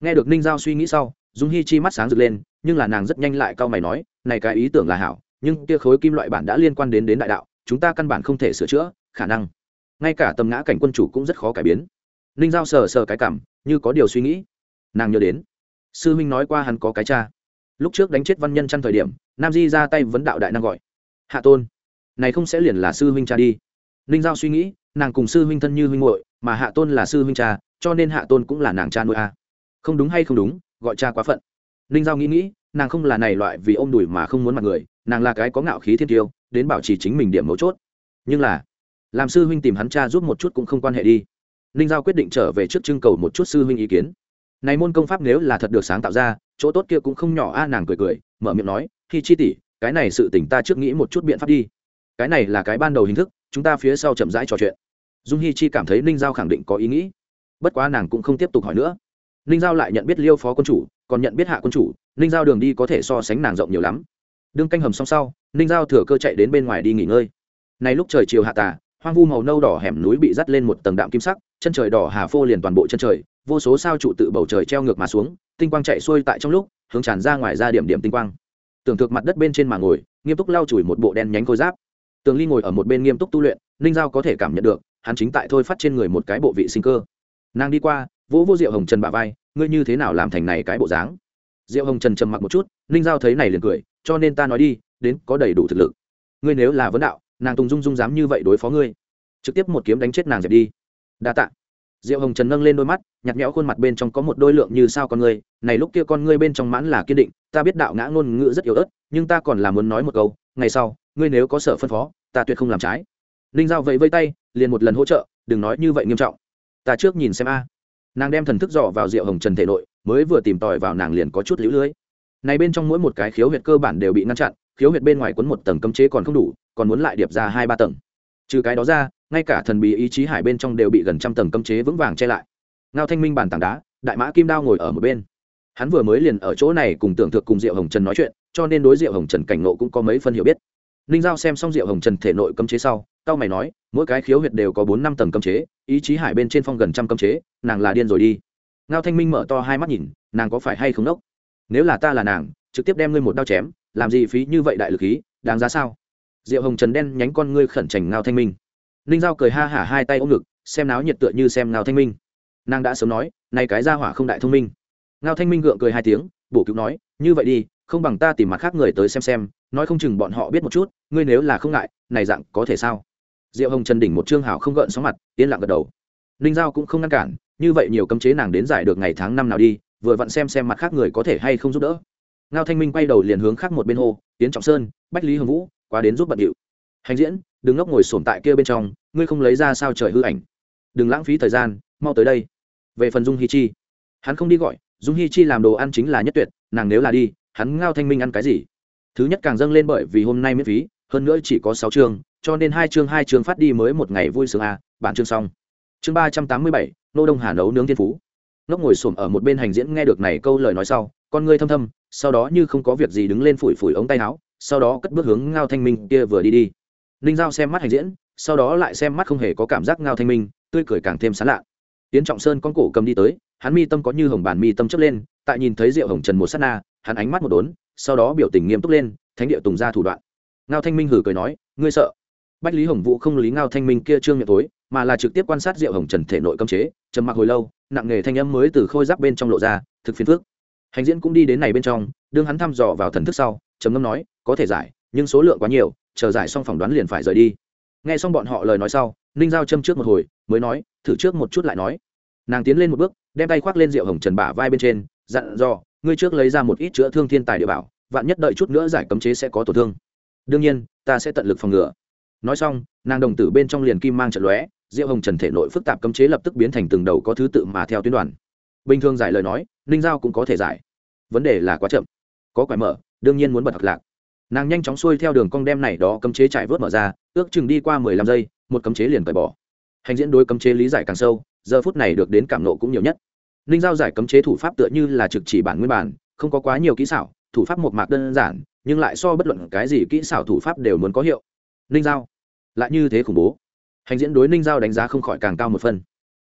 Nghe được ninh giao suy nghĩ sau, dung hi chi mắt sáng rực lên, nhưng là nàng rất nhanh lại cau mày nói, này cái ý tưởng là hảo, nhưng kia khối kim loại bản đã liên quan đến đến đại đạo, chúng ta căn bản không thể sửa chữa, khả năng ngay cả tầm ngã cảnh quân chủ cũng rất khó cải biến. Ninh giao sờ sờ cái cảm, như có điều suy nghĩ. Nàng nhớ đến, sư huynh nói qua hắn có cái cha. Lúc trước đánh chết văn nhân chăn thời điểm, nam di ra tay vấn đạo đại năng gọi. Hạ tôn, này không sẽ liền là sư huynh cha đi. Ninh giao suy nghĩ, nàng cùng sư huynh thân như huynh muội, mà hạ tôn là sư huynh cha, cho nên hạ tôn cũng là nàng cha nuôi a. Không đúng hay không đúng, gọi cha quá phận. Ninh giao nghĩ nghĩ, nàng không là này loại vì ôm đùi mà không muốn mặt người, nàng là cái có ngạo khí thiên tiêu, đến bảo trì chính mình điểm mấu chốt. Nhưng là làm sư huynh tìm hắn cha giúp một chút cũng không quan hệ đi. Ninh giao quyết định trở về trước trưng cầu một chút sư huynh ý kiến. Này môn công pháp nếu là thật được sáng tạo ra, chỗ tốt kia cũng không nhỏ a, nàng cười cười, mở miệng nói khi chi tỷ, cái này sự tỉnh ta trước nghĩ một chút biện pháp đi. Cái này là cái ban đầu hình thức, chúng ta phía sau chậm rãi trò chuyện. Dung hi chi cảm thấy ninh giao khẳng định có ý nghĩ. Bất quá nàng cũng không tiếp tục hỏi nữa. Ninh giao lại nhận biết liêu phó quân chủ, còn nhận biết hạ quân chủ, ninh giao đường đi có thể so sánh nàng rộng nhiều lắm. Đương canh hầm xong sau, ninh giao thừa cơ chạy đến bên ngoài đi nghỉ ngơi. Này lúc trời chiều hạ tà hoang vu màu nâu đỏ hẻm núi bị dắt lên một tầng đạm kim sắc, chân trời đỏ hà phô liền toàn bộ chân trời, vô số sao trụ tự bầu trời treo ngược mà xuống, tinh quang chạy xuôi tại trong lúc, hướng tràn ra ngoài ra điểm điểm tinh quang. Tưởng thực mặt đất bên trên mà ngồi, nghiêm túc lau chùi một bộ đen nhánh khôi giáp. Tường ly ngồi ở một bên nghiêm túc tu luyện, ninh giao có thể cảm nhận được, hắn chính tại thôi phát trên người một cái bộ vị sinh cơ. Nàng đi qua, vỗ vô diệu hồng trần bả vai, ngươi như thế nào làm thành này cái bộ dáng? Diệu hồng trần trầm mặc một chút, ninh giao thấy này liền cười, cho nên ta nói đi, đến có đầy đủ thực lực. Ngươi nếu là vấn đạo nàng tùng dung dung dám như vậy đối phó ngươi. Trực tiếp một kiếm đánh chết nàng dẹp đi. Đa tạ. Diệu hồng trần nâng lên đôi mắt nhặt nhẽo khuôn mặt bên trong có một đôi lượng như sao con ngươi. Này lúc kia con ngươi bên trong mãn là kiên định, ta biết đạo ngã ngôn ngữ rất yếu ớt, nhưng ta còn là muốn nói một câu, ngày sau, ngươi nếu có sợ phân phó, ta tuyệt không làm trái. Ninh giao vẫy vây tay, liền một lần hỗ trợ, đừng nói như vậy nghiêm trọng. Ta trước nhìn xem a. Nàng đem thần thức dọ vào rượu hồng trần thể nội, mới vừa tìm tòi vào nàng liền có chút lũ lưới. Này bên trong mỗi một cái khiếu huyệt cơ bản đều bị ngăn chặn khiếu huyệt bên ngoài quấn một tầng cấm chế còn không đủ, còn muốn lại điệp ra hai ba tầng. Trừ cái đó ra, ngay cả thần bí ý chí hải bên trong đều bị gần trăm tầng cấm chế vững vàng che lại. Ngao thanh minh bàn tảng đá, đại mã kim đao ngồi ở một bên. Hắn vừa mới liền ở chỗ này cùng tưởng thực cùng diệu hồng trần nói chuyện, cho nên đối diệu hồng trần cảnh nộ cũng có mấy phân hiểu biết. Ninh giao xem xong diệu hồng trần thể nội cấm chế sau tao mày nói, mỗi cái khiếu huyệt đều có bốn năm tầng cấm chế, ý chí hải bên trên phong gần trăm cấm chế, nàng là điên rồi đi. Ngao thanh minh mở to hai mắt nhìn, nàng có phải hay không đốc? Nếu là ta là nàng, trực tiếp đem ngươi một đao chém làm gì phí như vậy đại lực khí, đáng giá sao? Diệu hồng trần đen nhánh con ngươi khẩn trành ngao thanh minh. Ninh giao cười ha hả hai tay ôm ngực, xem náo nhiệt tựa như xem ngao thanh minh. Nàng đã sớm nói nay cái ra hỏa không đại thông minh. Ngao thanh minh gượng cười hai tiếng, bổ cứu nói, như vậy đi, không bằng ta tìm mặt khác người tới xem xem, nói không chừng bọn họ biết một chút, ngươi nếu là không ngại, này dạng có thể sao? Diệu hồng trần đỉnh một trương hảo không gợn sóng mặt, yên lặng gật đầu. Ninh giao cũng không ngăn cản, như vậy nhiều cấm chế nàng đến giải được ngày tháng năm nào đi, vừa vặn xem xem mặt khác người có thể hay không giúp đỡ ngao thanh minh quay đầu liền hướng khác một bên hồ tiến trọng sơn bách lý hồng vũ qua đến giúp bận điệu. Hành diễn đừng ngốc ngồi sổm tại kia bên trong ngươi không lấy ra sao trời hư ảnh. Đừng lãng phí thời gian mau tới đây. Về phần dung hi chi hắn không đi gọi dung hi chi làm đồ ăn chính là nhất tuyệt nàng nếu là đi hắn ngao thanh minh ăn cái gì? Thứ nhất càng dâng lên bởi vì hôm nay miễn phí hơn nữa chỉ có sáu chương cho nên hai chương hai chương phát đi mới một ngày vui sướng à, bản chương xong. Chương ba trăm tám mươi bảy nô đông hà nấu nướng thiên phú. Ngốc ngồi xổm ở một bên hành diễn nghe được này câu lời nói sau con ngươi thâm thâm, sau đó như không có việc gì đứng lên phủi phủi ống tay áo, sau đó cất bước hướng ngao thanh minh kia vừa đi đi. Ninh giao xem mắt hành diễn, sau đó lại xem mắt không hề có cảm giác ngao thanh minh, tươi cười càng thêm sán lạ. Tiến trọng sơn con cổ cầm đi tới, hắn mi tâm có như hồng bản mi tâm chấp lên, tại nhìn thấy rượu hồng trần một s á t na, hắn ánh mắt một đốn, sau đó biểu tình nghiêm túc lên, thánh địa tùng ra thủ đoạn. Ngao thanh minh hử cười nói, ngươi sợ? Bách lý hồng vũ không lý ngao thanh minh kia trương miệng tối, mà là trực tiếp quan sát rượu hồng trần thể nội cấm chế, trầm mặc hồi lâu, nặng nghề thanh âm mới từ khôi giáp bên trong lộ ra, thực phiền phước hành diễn cũng đi đến này bên trong, đương hắn thăm dò vào thần thức sau, trầm ngâm nói, có thể giải, nhưng số lượng quá nhiều, chờ giải xong phỏng đoán liền phải rời đi. Nghe xong bọn họ lời nói sau, ninh giao châm trước một hồi, mới nói, thử trước một chút lại nói. Nàng tiến lên một bước, đem tay khoác lên rượu hồng trần bả vai bên trên, dặn dò, ngươi trước lấy ra một ít chữa thương thiên tài địa bảo, vạn nhất đợi chút nữa giải cấm chế sẽ có tổn thương. Đương nhiên, ta sẽ tận lực phòng ngừa. Nói xong, nàng đồng tử bên trong liền kim mang trận lóe diệu hồng trần thể nội phức tạp cấm chế lập tức biến thành từng đầu có thứ tự mà theo tuyến đoàn bình thường giải lời nói, ninh giao cũng có thể giải. Vấn đề là quá chậm. Có quải mở, đương nhiên muốn bật thật lạc. Nàng nhanh chóng xuôi theo đường cong đem này đó cấm chế chạy vớt mở ra, ước chừng đi qua mười lăm giây, một cấm chế liền cởi bỏ. Hành diễn đối cấm chế lý giải càng sâu, giờ phút này được đến cảm nộ cũng nhiều nhất. Ninh giao giải cấm chế thủ pháp tựa như là trực chỉ bản nguyên bản, không có quá nhiều kỹ xảo, thủ pháp một mạc đơn giản, nhưng lại so bất luận cái gì kỹ xảo thủ pháp đều muốn có hiệu. Ninh giao, lại như thế khủng bố. Hành diễn đối ninh giao đánh giá không khỏi càng cao một phân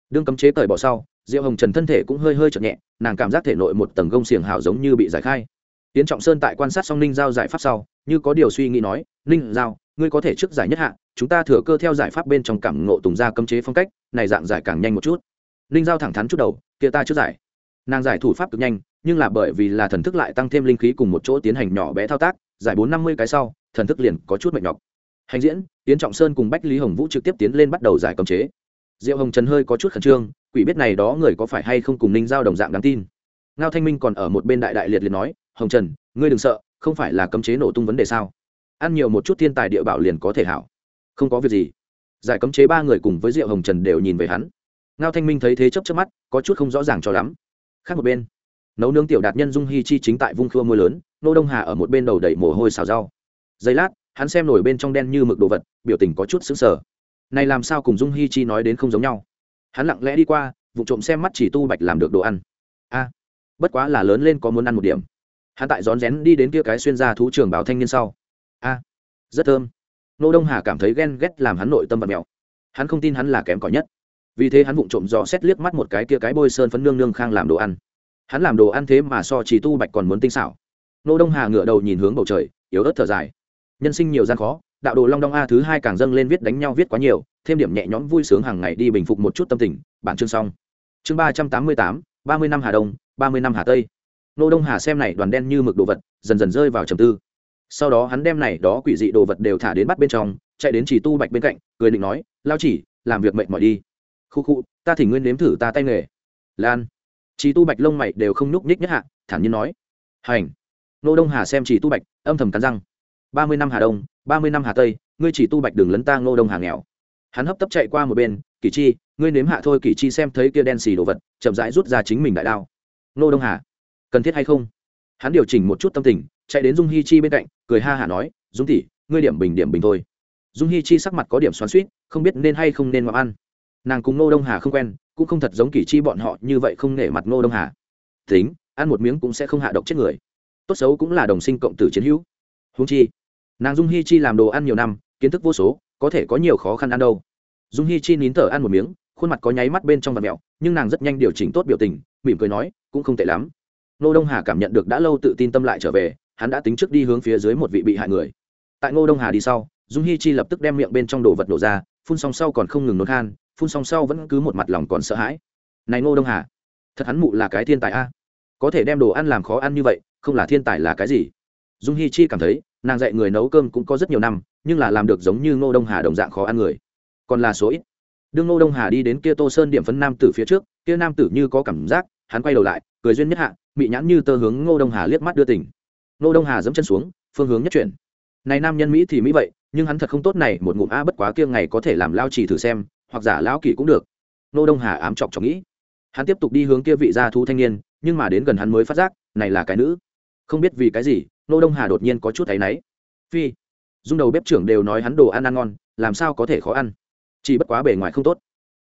đương cấm chế cởi bỏ sau diệu hồng trần thân thể cũng hơi hơi chậm nhẹ, nàng cảm giác thể nội một tầng gông xiềng hào giống như bị giải khai. Tiến trọng sơn tại quan sát xong ninh giao giải pháp sau, như có điều suy nghĩ nói, ninh giao, ngươi có thể trước giải nhất hạ, chúng ta thừa cơ theo giải pháp bên trong cảm ngộ tùng ra cấm chế phong cách, này dạng giải càng nhanh một chút. Ninh giao thẳng thắn chút đầu, kia ta trước giải. Nàng giải thủ pháp cực nhanh, nhưng là bởi vì là thần thức lại tăng thêm linh khí cùng một chỗ tiến hành nhỏ bé thao tác, giải bốn năm mươi cái sau, thần thức liền có chút mệt nhọc. Hành diễn, tiến trọng sơn cùng bách lý hồng vũ trực tiếp tiến lên bắt đầu giải cấm chế diệu hồng trần hơi có chút khẩn trương, quỷ biết này đó người có phải hay không cùng ninh giao đồng dạng đáng tin. Ngao thanh minh còn ở một bên đại đại liệt liệt nói, hồng trần, ngươi đừng sợ, không phải là cấm chế nổ tung vấn đề sao? Ăn nhiều một chút thiên tài địa bảo liền có thể hảo. Không có việc gì. Giải cấm chế ba người cùng với diệu hồng trần đều nhìn về hắn. Ngao thanh minh thấy thế chấp chấp mắt, có chút không rõ ràng cho lắm. Khác một bên, nấu nướng tiểu đạt nhân dung hi chi chính tại vung khua mưa lớn, nô đông hà ở một bên đầu đẩy mồ hôi xào rau. Giây lát, hắn xem nổi bên trong đen như mực đồ vật, biểu tình có chút xứng sở này làm sao cùng dung hi chi nói đến không giống nhau? Hắn lặng lẽ đi qua, vụ trộm xem mắt chỉ tu bạch làm được đồ ăn. A, bất quá là lớn lên có muốn ăn một điểm. Hắn tại rón rén đi đến kia cái xuyên ra thú trường bảo thanh niên sau. A, rất thơm. Nô đông hà cảm thấy ghen ghét làm hắn nội tâm bật mèo. Hắn không tin hắn là kém cỏi nhất. Vì thế hắn vụng trộm dò xét liếc mắt một cái kia cái bôi sơn phấn nương nương khang làm đồ ăn. Hắn làm đồ ăn thế mà so chỉ tu bạch còn muốn tinh xảo. Nô đông hà ngửa đầu nhìn hướng bầu trời, yếu ớt thở dài. Nhân sinh nhiều gian khó đạo đồ long đong a thứ hai càng dâng lên viết đánh nhau viết quá nhiều, thêm điểm nhẹ nhõm vui sướng hàng ngày đi bình phục một chút tâm tình. Bản chương xong. Chương ba trăm tám mươi tám, ba mươi năm hà đông, ba mươi năm hà tây. Nô đông hà xem này đoàn đen như mực đồ vật, dần dần rơi vào trầm tư. Sau đó hắn đem này đó quỷ dị đồ vật đều thả đến bắt bên trong, chạy đến chỉ tu bạch bên cạnh, cười định nói, lao chỉ làm việc mệt mỏi đi. Khu khu, ta thỉnh nguyên nếm thử ta tay nghề. Lan. Chỉ tu bạch lông mày đều không nhúc nhích nhất hạ, thản nhiên nói. Hành. Nô đông hà xem chỉ tu bạch, âm thầm cắn răng. Ba mươi năm hà đông ba mươi năm hà tây, ngươi chỉ tu bạch đường lấn ta ngô đông hà nghèo. Hắn hấp tấp chạy qua một bên kỳ chi, ngươi nếm hạ thôi kỳ chi xem thấy kia đen xì đồ vật, chậm rãi rút ra chính mình đại đao. Ngô đông hà, cần thiết hay không? Hắn điều chỉnh một chút tâm tình, chạy đến dung hi chi bên cạnh, cười ha hả nói, dung tỷ, ngươi điểm bình điểm bình thôi. Dung hi chi sắc mặt có điểm xoắn suýt không biết nên hay không nên ngoạm ăn. Nàng cùng ngô đông hà không quen, cũng không thật giống kỳ chi bọn họ như vậy không nể mặt ngô đông hà. Tính, ăn một miếng cũng sẽ không hạ độc chết người. Tốt xấu cũng là đồng sinh cộng tử chiến hữu. Húng chi nàng dung hi chi làm đồ ăn nhiều năm, kiến thức vô số, có thể có nhiều khó khăn ăn đâu. Dung hi chi nín thở ăn một miếng, khuôn mặt có nháy mắt bên trong vật mẹo nhưng nàng rất nhanh điều chỉnh tốt biểu tình, mỉm cười nói, cũng không tệ lắm. Nô đông hà cảm nhận được đã lâu tự tin tâm lại trở về, hắn đã tính trước đi hướng phía dưới một vị bị hại người. Tại ngô đông hà đi sau, dung hi chi lập tức đem miệng bên trong đồ vật đổ ra, phun song sau còn không ngừng nôn khan, phun song sau vẫn cứ một mặt lòng còn sợ hãi. Này ngô đông hà, thật hắn mụ là cái thiên tài a. Có thể đem đồ ăn làm khó ăn như vậy, không là thiên tài là cái gì? Dung hi chi cảm thấy nàng dạy người nấu cơm cũng có rất nhiều năm, nhưng là làm được giống như ngô đông hà đồng dạng khó ăn người. Còn là số ít. Đương ngô đông hà đi đến kia tô sơn điểm phấn nam tử phía trước, kia nam tử như có cảm giác, hắn quay đầu lại, cười duyên nhất hạ bị nhãn như tơ hướng ngô đông hà liếc mắt đưa tỉnh ngô đông hà dẫm chân xuống, phương hướng nhất chuyển. Này nam nhân mỹ thì mỹ vậy, nhưng hắn thật không tốt này, một ngụm a bất quá kia ngày có thể làm lao chỉ thử xem, hoặc giả lão kỳ cũng được. Ngô đông hà ám chọc chọc nghĩ. Hắn tiếp tục đi hướng kia vị gia thu thanh niên, nhưng mà đến gần hắn mới phát giác, này là cái nữ. Không biết vì cái gì nô đông hà đột nhiên có chút thấy náy. Phi, dung đầu bếp trưởng đều nói hắn đồ ăn ăn ngon, làm sao có thể khó ăn? Chỉ bất quá bề ngoài không tốt.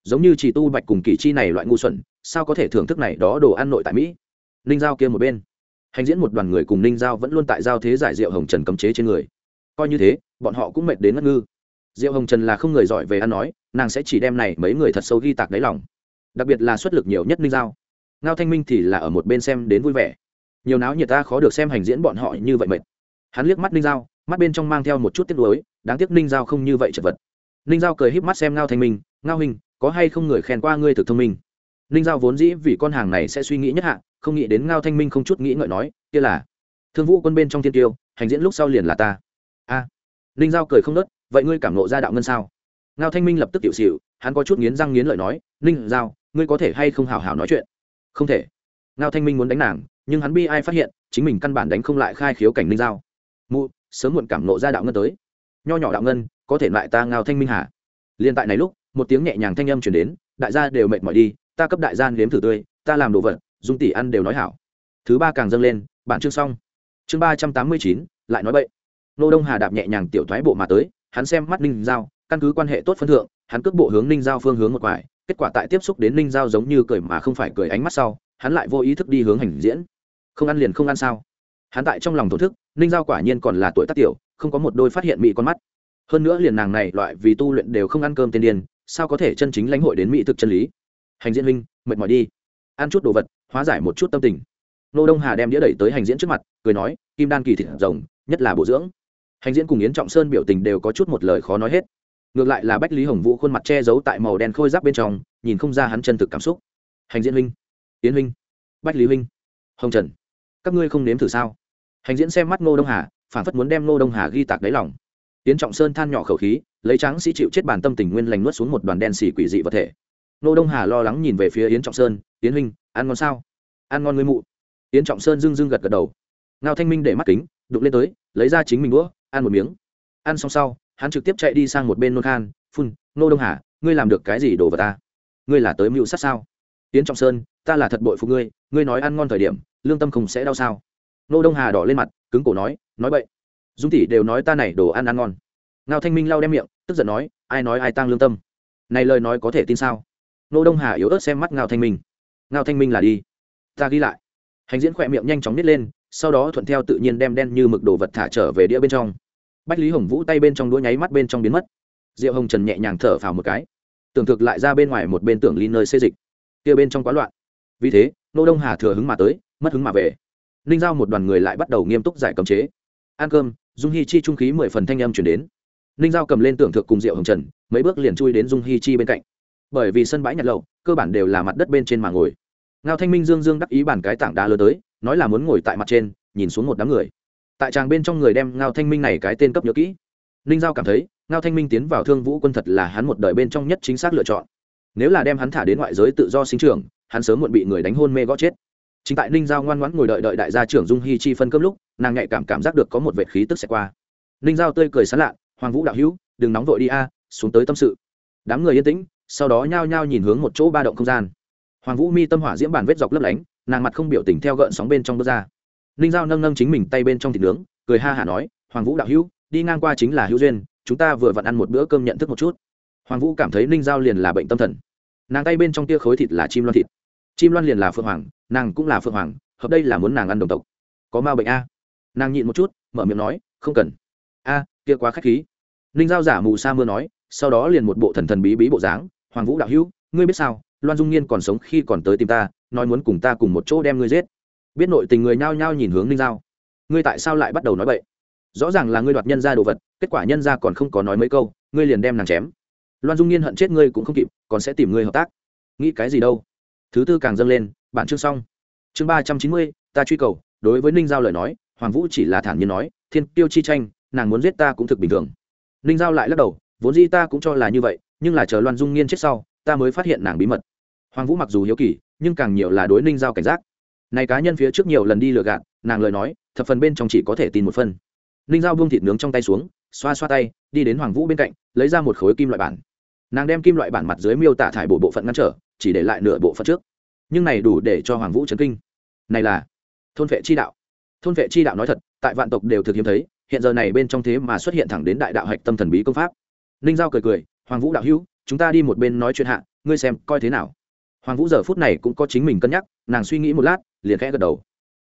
Giống như chỉ tu bạch cùng kỳ chi này loại ngu xuẩn, sao có thể thưởng thức này đó đồ ăn nội tại mỹ? Ninh giao kia một bên. Hành diễn một đoàn người cùng ninh giao vẫn luôn tại giao thế giải rượu hồng trần cấm chế trên người. Coi như thế, bọn họ cũng mệt đến ngất ngư. Rượu hồng trần là không người giỏi về ăn nói, nàng sẽ chỉ đem này mấy người thật sâu ghi tạc đáy lòng. Đặc biệt là xuất lực nhiều nhất ninh giao. Ngao thanh minh thì là ở một bên xem đến vui vẻ nhiều náo nhiệt ta khó được xem hành diễn bọn họ như vậy mệt. Hắn liếc mắt ninh giao mắt bên trong mang theo một chút tiếc nuối đáng tiếc ninh giao không như vậy chật vật. Ninh giao cười híp mắt xem ngao thanh minh ngao hình có hay không người khen qua ngươi thực thông minh? Ninh giao vốn dĩ vì con hàng này sẽ suy nghĩ nhất hạ không nghĩ đến ngao thanh minh không chút nghĩ ngợi nói kia là thương vũ quân bên trong thiên tiêu hành diễn lúc sau liền là ta. A. À, ninh giao cười không nớt vậy ngươi cảm nộ ra đạo ngân sao? Ngao thanh minh lập tức tiểu xỉu hắn có chút nghiến răng nghiến lợi nói ninh giao ngươi có thể hay không hào hào nói chuyện? Không thể. Ngao thanh minh muốn đánh nàng nhưng hắn bi ai phát hiện, chính mình căn bản đánh không lại khai khiếu cảnh ninh giao. Mụ, sớm muộn cảm nộ ra đạo ngân tới. Nho nhỏ đạo ngân, có thể lại ta ngao thanh minh hà. Liên tại này lúc, một tiếng nhẹ nhàng thanh âm chuyển đến, đại gia đều mệt mỏi đi, ta cấp đại gia nếm thử tươi, ta làm đồ vật dung tỷ ăn đều nói hảo. Thứ ba càng dâng lên, bản chương xong. Chương ba trăm tám mươi chín, lại nói bậy. Nô đông hà đạp nhẹ nhàng tiểu thoái bộ mà tới, hắn xem mắt ninh giao, căn cứ quan hệ tốt phân thượng, hắn cước bộ hướng ninh giao phương hướng một quải, kết quả tại tiếp xúc đến ninh giao giống như cười mà không phải cười ánh mắt sau, hắn lại vô ý thức đi hướng hành diễn không ăn liền không ăn sao? Hắn tại trong lòng thổ thức, ninh giao quả nhiên còn là tuổi tác tiểu, không có một đôi phát hiện mỹ con mắt. Hơn nữa liền nàng này loại vì tu luyện đều không ăn cơm tiên điên, sao có thể chân chính lãnh hội đến mỹ thực chân lý? Hành diễn huynh, mệt mỏi đi. Ăn chút đồ vật, hóa giải một chút tâm tình. Nô đông hà đem đĩa đẩy tới hành diễn trước mặt, cười nói, kim đan kỳ thịt rồng, nhất là bổ dưỡng. Hành diễn cùng yến trọng sơn biểu tình đều có chút một lời khó nói hết. Ngược lại là bách lý hồng vũ khuôn mặt che giấu tại màu đen khôi giáp bên trong, nhìn không ra hắn chân thực cảm xúc. Hành diễn huynh, yến huynh, bách lý huynh. Hồng trần các ngươi không nếm thử sao? Hành diễn xem mắt ngô đông hà phản phất muốn đem ngô đông hà ghi tạc đáy lòng. Tiến trọng sơn than nhỏ khẩu khí, lấy trắng sĩ chịu chết bản tâm tình nguyên lành nuốt xuống một đoàn đen xì quỷ dị vật thể. Ngô đông hà lo lắng nhìn về phía yến trọng sơn, yến huynh, ăn ngon sao? Ăn ngon ngươi mụ. Yến trọng sơn dưng dưng gật gật đầu. Ngao thanh minh để mắt kính, đụng lên tới, lấy ra chính mình đũa, ăn một miếng. Ăn xong sau, hắn trực tiếp chạy đi sang một bên nôn khan, phun, Ngô đông hà, ngươi làm được cái gì đồ vào ta? Ngươi là tới mưu sát sao? Yến trọng sơn ta là thật bội phụ ngươi ngươi nói ăn ngon thời điểm lương tâm không sẽ đau sao? Nô đông hà đỏ lên mặt cứng cổ nói nói bậy, dung tỷ đều nói ta này đồ ăn ăn ngon. Ngao thanh minh lau đem miệng tức giận nói ai nói ai tăng lương tâm? Này lời nói có thể tin sao? Nô đông hà yếu ớt xem mắt ngao thanh minh. Ngao thanh minh là đi. Ta ghi lại. Hành diễn khỏe miệng nhanh chóng nít lên sau đó thuận theo tự nhiên đem đen như mực đồ vật thả trở về đĩa bên trong. Bách lý hồng vũ tay bên trong đũa nháy mắt bên trong biến mất. Diệu hồng trần nhẹ nhàng thở phào một cái. Tưởng thực lại ra bên ngoài một bên tưởng ly nơi xê dịch kia bên trong quá loạn. Vì thế, nô đông hà thừa hứng mà tới, mất hứng mà về. Ninh giao một đoàn người lại bắt đầu nghiêm túc giải cấm chế. Ăn cơm, dung hi chi trung khí mười phần thanh âm chuyển đến. Ninh giao cầm lên tưởng thượng cùng diệu hồng trần, mấy bước liền chui đến dung hi chi bên cạnh. Bởi vì sân bãi nhặt lậu cơ bản đều là mặt đất bên trên mà ngồi. Ngao thanh minh dương dương đắc ý bản cái tảng đá lớn tới, nói là muốn ngồi tại mặt trên, nhìn xuống một đám người. Tại tràng bên trong người đem ngao thanh minh này cái tên cấp nhớ kỹ. Ninh giao cảm thấy, ngao thanh minh tiến vào thương vũ quân thật là hắn một đời bên trong nhất chính xác lựa chọn nếu là đem hắn thả đến ngoại giới tự do sinh trưởng, hắn sớm muộn bị người đánh hôn mê gõ chết. Chính tại ninh giao ngoan ngoãn ngồi đợi đợi đại gia trưởng dung hi chi phân cơm lúc, nàng nhạy cảm cảm giác được có một vệt khí tức sẽ qua. Ninh giao tươi cười sán lạ hoàng vũ đạo hữu, đừng nóng vội đi a, xuống tới tâm sự. Đám người yên tĩnh, sau đó nhao nhao nhìn hướng một chỗ ba động không gian. Hoàng vũ mi tâm hỏa diễm bàn vết dọc lấp lánh, nàng mặt không biểu tình theo gợn sóng bên trong bước ra. Ninh giao nâng nâng chính mình tay bên trong thịt nướng, cười ha hả nói, hoàng vũ đạo hữu, đi ngang qua chính là hữu duyên, chúng ta vừa vặn ăn một bữa cơm nhận thức một chút hoàng vũ cảm thấy ninh giao liền là bệnh tâm thần. Nàng tay bên trong tia khối thịt là chim loan thịt. Chim loan liền là phượng hoàng nàng cũng là phượng hoàng hợp đây là muốn nàng ăn đồng tộc. Có ma bệnh a? Nàng nhịn một chút mở miệng nói không cần. A à, kia quá k h á c h khí. Ninh giao giả mù sa mưa nói sau đó liền một bộ thần thần bí bí bộ dáng hoàng vũ đạo hữu ngươi biết sao loan dung nhiên còn sống khi còn tới tìm ta nói muốn cùng ta cùng một chỗ đem ngươi giết. Biết nội tình người nhao nhao nhìn hướng ninh giao. Ngươi tại sao lại bắt đầu nói vậy rõ ràng là ngươi đoạt nhân ra đồ vật kết quả nhân ra còn không có nói mấy câu ngươi liền đem nàng chém loan dung nhiên hận chết ngươi cũng không kịp, còn sẽ tìm ngươi hợp tác. Nghĩ cái gì đâu? Thứ tư càng dâng lên, bản chương xong. Chương ba trăm chín mươi, ta truy cầu. Đối với ninh giao lời nói, hoàng vũ chỉ là thản nhiên nói, thiên tiêu chi tranh, nàng muốn giết ta cũng thực bình thường. Ninh giao lại lắc đầu, vốn dĩ ta cũng cho là như vậy, nhưng là chờ loan dung nghiên chết sau, ta mới phát hiện nàng bí mật. Hoàng vũ mặc dù hiếu kỳ, nhưng càng nhiều là đối ninh giao cảnh giác. Này cá nhân phía trước nhiều lần đi lừa gạt, nàng lời nói, thập phần bên trong chỉ có thể tin một phần. Ninh giao buông thịt nướng trong tay xuống, xoa xoa tay, đi đến hoàng vũ bên cạnh, lấy ra một khối kim loại bản nàng đem kim loại bản mặt dưới miêu tả thải bộ bộ phận ngăn trở, chỉ để lại nửa bộ phận trước. Nhưng này đủ để cho hoàng vũ chấn kinh. Này là thôn vệ chi đạo. Thôn vệ chi đạo nói thật, tại vạn tộc đều thực hiếm thấy, hiện giờ này bên trong thế mà xuất hiện thẳng đến đại đạo hạch tâm thần bí công pháp. Ninh giao cười cười, hoàng vũ đạo hữu, chúng ta đi một bên nói chuyện hạ, ngươi xem coi thế nào? Hoàng vũ giờ phút này cũng có chính mình cân nhắc, nàng suy nghĩ một lát, liền khẽ gật đầu.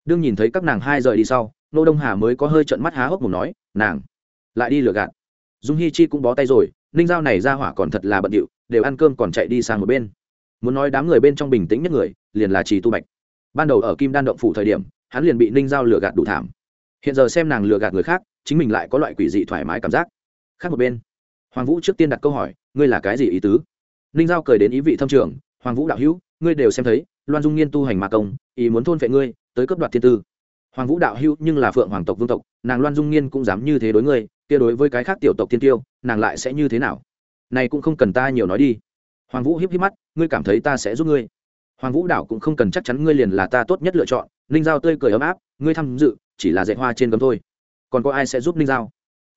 Đương nhìn thấy các nàng hai rời đi sau, nô đông hà mới có hơi trận mắt há hốc mồm nói, nàng, lại đi lừa gạt. Dung hi chi cũng bó tay rồi ninh giao này ra hỏa còn thật là bận điệu, đều ăn cơm còn chạy đi sang một bên. Muốn nói đám người bên trong bình tĩnh nhất người, liền là trì tu bạch. Ban đầu ở kim đan động phủ thời điểm, hắn liền bị ninh giao lừa gạt đủ thảm. Hiện giờ xem nàng lừa gạt người khác, chính mình lại có loại quỷ dị thoải mái cảm giác. Khác một bên, hoàng vũ trước tiên đặt câu hỏi, ngươi là cái gì ý tứ? Ninh giao cười đến ý vị thâm trường, hoàng vũ đạo hữu, ngươi đều xem thấy, loan dung nghiên tu hành ma công, ý muốn thôn vệ ngươi, tới cấp đoạt thiên tư. Hoàng vũ đạo hữu nhưng là phượng hoàng tộc vương tộc, nàng loan dung nghiên cũng dám như thế đối ngươi kia đối với cái khác tiểu tộc thiên tiêu, nàng lại sẽ như thế nào? Này cũng không cần ta nhiều nói đi. Hoàng vũ hiếp hiếp mắt, ngươi cảm thấy ta sẽ giúp ngươi. Hoàng vũ đảo cũng không cần chắc chắn ngươi liền là ta tốt nhất lựa chọn. Ninh giao tươi cười ấm áp, ngươi tham dự, chỉ là dạy hoa trên gấm thôi. Còn có ai sẽ giúp ninh giao?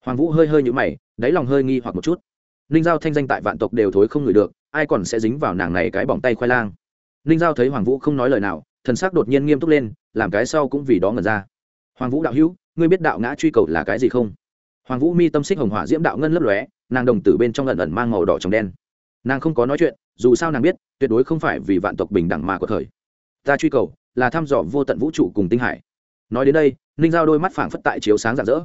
Hoàng vũ hơi hơi nhũ mày, đáy lòng hơi nghi hoặc một chút. Ninh giao thanh danh tại vạn tộc đều thối không ngửi được, ai còn sẽ dính vào nàng này cái bỏng tay khoai lang? Ninh giao thấy hoàng vũ không nói lời nào, thần sắc đột nhiên nghiêm túc lên, làm cái sau cũng vì đó ngẩn ra. Hoàng vũ đạo hữu, ngươi biết đạo ngã truy cầu là cái gì không? Hoàng vũ mi tâm xích hồng hỏa diễm đạo ngân lấp lóe, nàng đồng tử bên trong lần ẩn mang màu đỏ trong đen. Nàng không có nói chuyện, dù sao nàng biết, tuyệt đối không phải vì vạn tộc bình đẳng mà của thời. Ta truy cầu, là thăm dò vô tận vũ trụ cùng tinh hải. Nói đến đây, ninh giao đôi mắt phảng phất tại chiếu sáng rạng rỡ.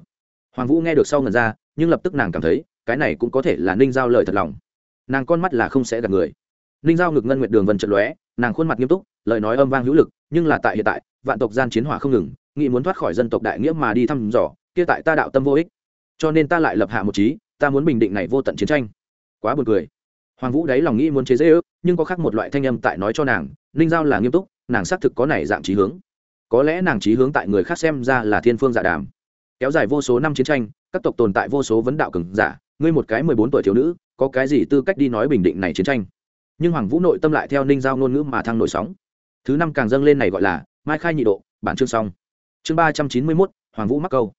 Hoàng vũ nghe được sau ngần ra, nhưng lập tức nàng cảm thấy, cái này cũng có thể là ninh giao lời thật lòng. Nàng con mắt là không sẽ gặp người. Ninh giao ngực ngân nguyệt đường vân trận lóe, nàng khuôn mặt nghiêm túc, lời nói âm vang hữu lực, nhưng là tại hiện tại, vạn tộc gian chiến hỏa không ngừng, nghĩ muốn thoát khỏi dân tộc đại nghĩa mà đi thăm dò, kia tại ta đạo tâm vô ích cho nên ta lại lập hạ một trí, ta muốn bình định này vô tận chiến tranh. Quá buồn cười. Hoàng vũ đáy lòng nghĩ muốn chế dễ ước, nhưng có khác một loại thanh âm tại nói cho nàng, ninh giao là nghiêm túc, nàng xác thực có này dạng trí hướng. Có lẽ nàng trí hướng tại người khác xem ra là thiên phương dạ đàm. Kéo dài vô số năm chiến tranh, các tộc tồn tại vô số vấn đạo cường giả, ngươi một cái mười bốn tuổi thiếu nữ, có cái gì tư cách đi nói bình định này chiến tranh? Nhưng hoàng vũ nội tâm lại theo ninh giao ngôn ngữ mà thăng nổi sóng. Thứ năm càng dâng lên này gọi là mai khai nhị độ, bản chương xong. Chương ba trăm chín mươi mốt, hoàng vũ mắc câu.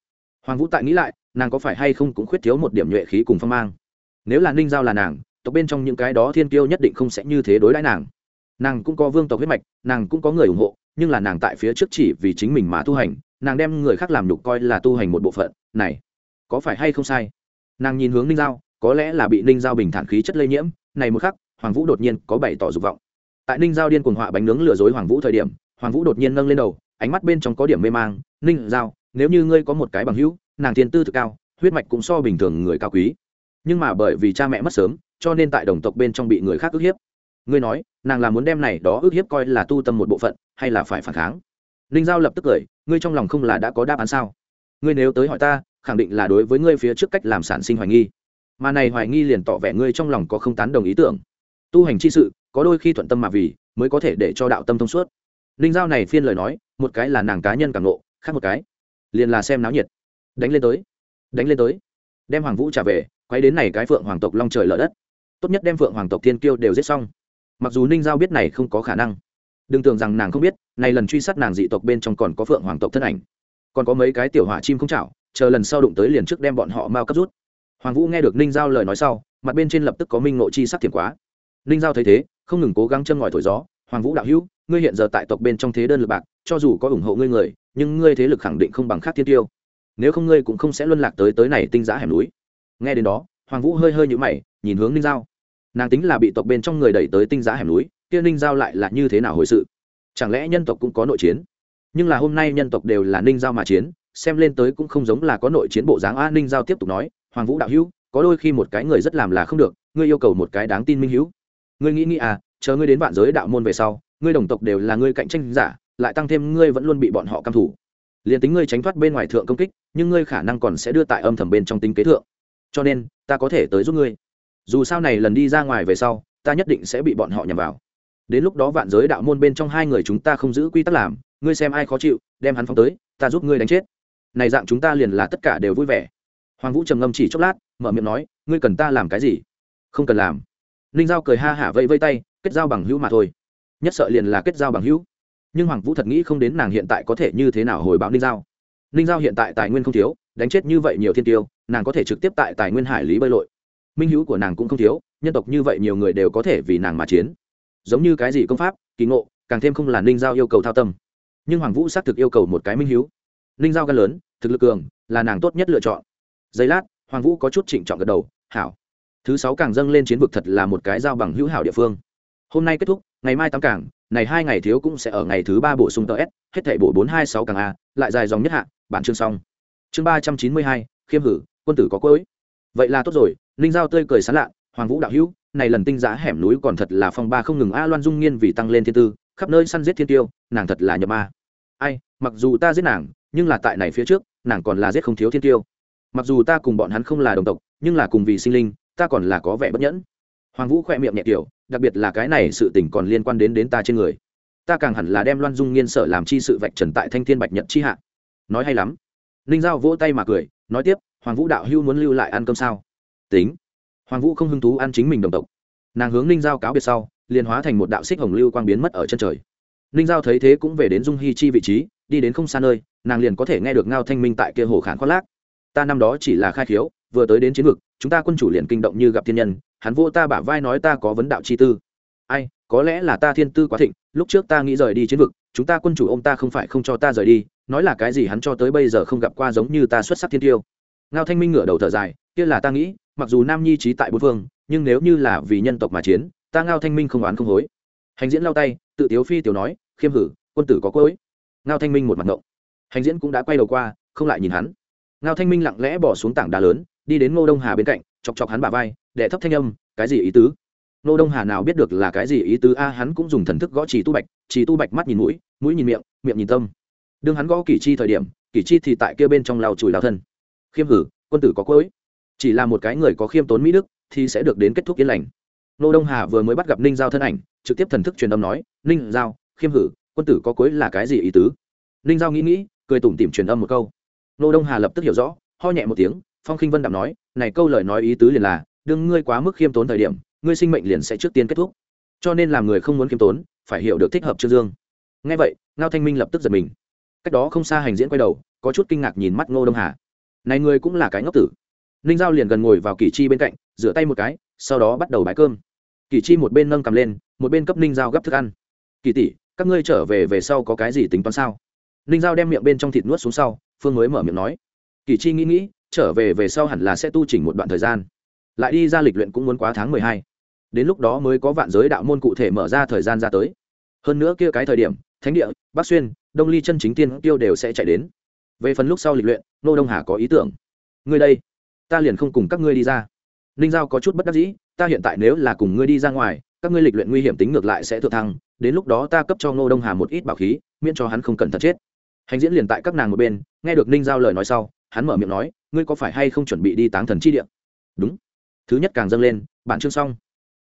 Hoàng vũ tại nghĩ lại nàng có phải hay không cũng khuyết thiếu một điểm nhuệ khí cùng phong mang. Nếu là ninh giao là nàng, tộc bên trong những cái đó thiên kiêu nhất định không sẽ như thế đối đãi nàng. Nàng cũng có vương tộc huyết mạch, nàng cũng có người ủng hộ, nhưng là nàng tại phía trước chỉ vì chính mình mà tu hành, nàng đem người khác làm nhục coi là tu hành một bộ phận, này, có phải hay không sai? Nàng nhìn hướng ninh giao, có lẽ là bị ninh giao bình thản khí chất lây nhiễm, này một khắc, hoàng vũ đột nhiên có bày tỏ dục vọng. Tại ninh giao điên cuồng họa bánh nướng lừa dối hoàng vũ thời điểm, hoàng vũ đột nhiên nâng lên đầu, ánh mắt bên trong có điểm mê mang, ninh giao, nếu như ngươi có một cái bằng hữu nàng thiên tư thực cao, huyết mạch cũng so bình thường người cao quý. Nhưng mà bởi vì cha mẹ mất sớm, cho nên tại đồng tộc bên trong bị người khác ức hiếp. Ngươi nói, nàng là muốn đem này đó ức hiếp coi là tu tâm một bộ phận, hay là phải phản kháng? Ninh giao lập tức cười, ngươi trong lòng không là đã có đáp án sao? Ngươi nếu tới hỏi ta, khẳng định là đối với ngươi phía trước cách làm sản sinh hoài nghi. Mà này hoài nghi liền tỏ vẻ ngươi trong lòng có không tán đồng ý tưởng. Tu hành chi sự, có đôi khi thuận tâm mà vì, mới có thể để cho đạo tâm thông suốt. Ninh giao này phiên lời nói, một cái là nàng cá nhân cảm nộ, khác một cái, liền là xem náo nhiệt đánh lên tới, đánh lên tới. Đem hoàng vũ trả về, quay đến này cái phượng hoàng tộc long trời lở đất. Tốt nhất đem phượng hoàng tộc thiên kiêu đều giết xong. Mặc dù ninh giao biết này không có khả năng, đừng tưởng rằng nàng không biết, này lần truy sát nàng dị tộc bên trong còn có phượng hoàng tộc thân ảnh. Còn có mấy cái tiểu hỏa chim không chảo, chờ lần sau đụng tới liền trước đem bọn họ mau cấp rút. Hoàng vũ nghe được ninh giao lời nói sau, mặt bên trên lập tức có minh nội chi sắc thiểm quá. Ninh giao thấy thế, không ngừng cố gắng châm ngòi thổi gió. Hoàng vũ đạo hữu, ngươi hiện giờ tại tộc bên trong thế đơn lực bạc, cho dù có ủng hộ ngươi người, nhưng ngươi thế lực khẳng định không bằng khác thiên tiêu nếu không ngươi cũng không sẽ luân lạc tới tới này tinh giã hẻm núi. Nghe đến đó, hoàng vũ hơi hơi nhũ mày, nhìn hướng ninh giao. Nàng tính là bị tộc bên trong người đẩy tới tinh giã hẻm núi, kia ninh giao lại là như thế nào hồi sự? Chẳng lẽ nhân tộc cũng có nội chiến? Nhưng là hôm nay nhân tộc đều là ninh giao mà chiến, xem lên tới cũng không giống là có nội chiến bộ dáng a ninh giao tiếp tục nói, hoàng vũ đạo hữu, có đôi khi một cái người rất làm là không được, ngươi yêu cầu một cái đáng tin minh hữu. Ngươi nghĩ nghĩ à chờ ngươi đến vạn giới đạo môn về sau, ngươi đồng tộc đều là ngươi cạnh tranh giả, lại tăng thêm ngươi vẫn luôn bị bọn họ căm thủ liền tính ngươi tránh thoát bên ngoài thượng công kích, nhưng ngươi khả năng còn sẽ đưa tại âm thầm bên trong tính kế thượng. Cho nên, ta có thể tới giúp ngươi. Dù sao này lần đi ra ngoài về sau, ta nhất định sẽ bị bọn họ nhằm vào. Đến lúc đó vạn giới đạo môn bên trong hai người chúng ta không giữ quy tắc làm, ngươi xem ai khó chịu, đem hắn phóng tới, ta giúp ngươi đánh chết. Này dạng chúng ta liền là tất cả đều vui vẻ. Hoàng vũ trầm ngâm chỉ chốc lát, mở miệng nói, ngươi cần ta làm cái gì? Không cần làm. Ninh giao cười ha hả vẫy vây tay, kết giao bằng hữu mà thôi. Nhất sợ liền là kết giao bằng hữu nhưng hoàng vũ thật nghĩ không đến nàng hiện tại có thể như thế nào hồi báo ninh giao ninh giao hiện tại tài nguyên không thiếu đánh chết như vậy nhiều thiên tiêu nàng có thể trực tiếp tại tài nguyên hải lý bơi lội minh hữu của nàng cũng không thiếu nhân tộc như vậy nhiều người đều có thể vì nàng mà chiến giống như cái gì công pháp kỳ ngộ càng thêm không là ninh giao yêu cầu thao tâm nhưng hoàng vũ xác thực yêu cầu một cái minh hữu ninh giao gan lớn thực lực cường là nàng tốt nhất lựa chọn giây lát hoàng vũ có chút trịnh trọng gật đầu hảo thứ sáu càng dâng lên chiến vực thật là một cái giao bằng hữu hảo địa phương hôm nay kết thúc ngày mai tám càng này hai ngày thiếu cũng sẽ ở ngày thứ ba bổ sung tờ s, hết thảy bổ bốn hai sáu càng a, lại dài dòng nhất hạ, bản chương xong. Chương ba trăm chín mươi hai, khiêm hử, quân tử có cối vậy là tốt rồi, ninh giao tươi cười sán lạ, hoàng vũ đạo hữu, này lần tinh giá hẻm núi còn thật là phong ba không ngừng a loan dung nghiên vì tăng lên thiên tư, khắp nơi săn giết thiên tiêu, nàng thật là nhập a ai, mặc dù ta giết nàng, nhưng là tại này phía trước, nàng còn là giết không thiếu thiên tiêu. Mặc dù ta cùng bọn hắn không là đồng tộc, nhưng là cùng vì sinh linh, ta còn là có vẻ bất nhẫn. Hoàng vũ khỏe miệng nhẹ kiểu đặc biệt là cái này sự tình còn liên quan đến đến ta trên người. Ta càng hẳn là đem loan dung nghiên sở làm chi sự vạch trần tại thanh thiên bạch nhật chi hạ. Nói hay lắm. Ninh giao vỗ tay mà cười, nói tiếp, hoàng vũ đạo hưu muốn lưu lại ăn cơm sao? Tính. Hoàng vũ không hứng thú ăn chính mình đồng tộc. Nàng hướng ninh giao cáo biệt sau, liền hóa thành một đạo xích hồng lưu quang biến mất ở chân trời. Ninh giao thấy thế cũng về đến dung hy chi vị trí, đi đến không xa nơi, nàng liền có thể nghe được ngao thanh minh tại kia hồ khản khoác lác. Ta năm đó chỉ là khai khiếu, vừa tới đến chiến vực chúng ta quân chủ liền kinh động như gặp thiên nhân, hắn vô ta bả vai nói ta có vấn đạo chi tư. Ai, có lẽ là ta thiên tư quá thịnh, lúc trước ta nghĩ rời đi chiến vực, chúng ta quân chủ ông ta không phải không cho ta rời đi, nói là cái gì hắn cho tới bây giờ không gặp qua giống như ta xuất sắc thiên tiêu. Ngao thanh minh ngửa đầu thở dài, kia là ta nghĩ, mặc dù nam nhi trí tại bốn phương, nhưng nếu như là vì nhân tộc mà chiến, ta ngao thanh minh không oán không hối. Hành diễn lao tay, tự tiếu phi tiểu nói, khiêm hử, quân tử có cối ngao thanh minh một mặt ngộng. Hành diễn cũng đã quay đầu qua, không lại nhìn hắn. Ngao thanh minh lặng lẽ bỏ xuống tảng đá lớn đi đến ngô đông hà bên cạnh, chọc chọc hắn bà vai, đệ thấp thanh âm, cái gì ý tứ? Ngô đông hà nào biết được là cái gì ý tứ, a, hắn cũng dùng thần thức gõ trì tu bạch, trì tu bạch mắt nhìn mũi mũi nhìn miệng miệng nhìn tâm. Đương hắn gõ kỷ chi thời điểm, kỷ chi thì tại kia bên trong lao chùi lao thân. Khiêm hử, quân tử có cối chỉ là một cái người có khiêm tốn mỹ đức thì sẽ được đến kết thúc yên lành. Nô đông hà vừa mới bắt gặp ninh giao thân ảnh, trực tiếp thần thức truyền âm nói, ninh giao, khiêm hử, quân tử có cối là cái gì ý tứ? Ninh giao nghĩ nghĩ, cười tủm tỉm truyền âm một câu. Nô đông hà lập tức hiểu rõ, ho nhẹ một tiếng phong khinh vân đạm nói, này câu lời nói ý tứ liền là, đương ngươi quá mức khiêm tốn thời điểm, ngươi sinh mệnh liền sẽ trước tiên kết thúc. Cho nên làm người không muốn khiêm tốn, phải hiểu được thích hợp trương dương. Ngay vậy, ngao thanh minh lập tức giật mình. Cách đó không xa hành diễn quay đầu, có chút kinh ngạc nhìn mắt ngô đông hà. Này ngươi cũng là cái ngốc tử. Ninh giao liền gần ngồi vào kỷ chi bên cạnh, rửa tay một cái, sau đó bắt đầu bãi cơm. Kỷ chi một bên nâng cầm lên, một bên cấp ninh giao gấp thức ăn. Kỳ tỷ, các ngươi trở về về sau có cái gì tính toán sao? Ninh giao đem miệng bên trong thịt nuốt xuống sau, phương mới mở miệng nói. Kỳ chi nghĩ nghĩ trở về về sau hẳn là sẽ tu chỉnh một đoạn thời gian. Lại đi ra lịch luyện cũng muốn quá tháng mười hai. Đến lúc đó mới có vạn giới đạo môn cụ thể mở ra thời gian ra tới. Hơn nữa kia cái thời điểm, thánh địa, bắc xuyên, đông ly chân chính tiên tiêu đều sẽ chạy đến. Về phần lúc sau lịch luyện nô đông hà có ý tưởng. Ngươi đây, ta liền không cùng các ngươi đi ra. Ninh giao có chút bất đắc dĩ, ta hiện tại nếu là cùng ngươi đi ra ngoài, các ngươi lịch luyện nguy hiểm tính ngược lại sẽ thượng thăng, đến lúc đó ta cấp cho ngô đông hà một ít bảo khí, miễn cho hắn không cẩn thận chết. Hành diễn liền tại các nàng một bên, nghe được ninh giao lời nói sau, hắn mở miệng nói ngươi có phải hay không chuẩn bị đi táng thần chi địa? Đúng. Thứ nhất càng dâng lên, bản chương xong.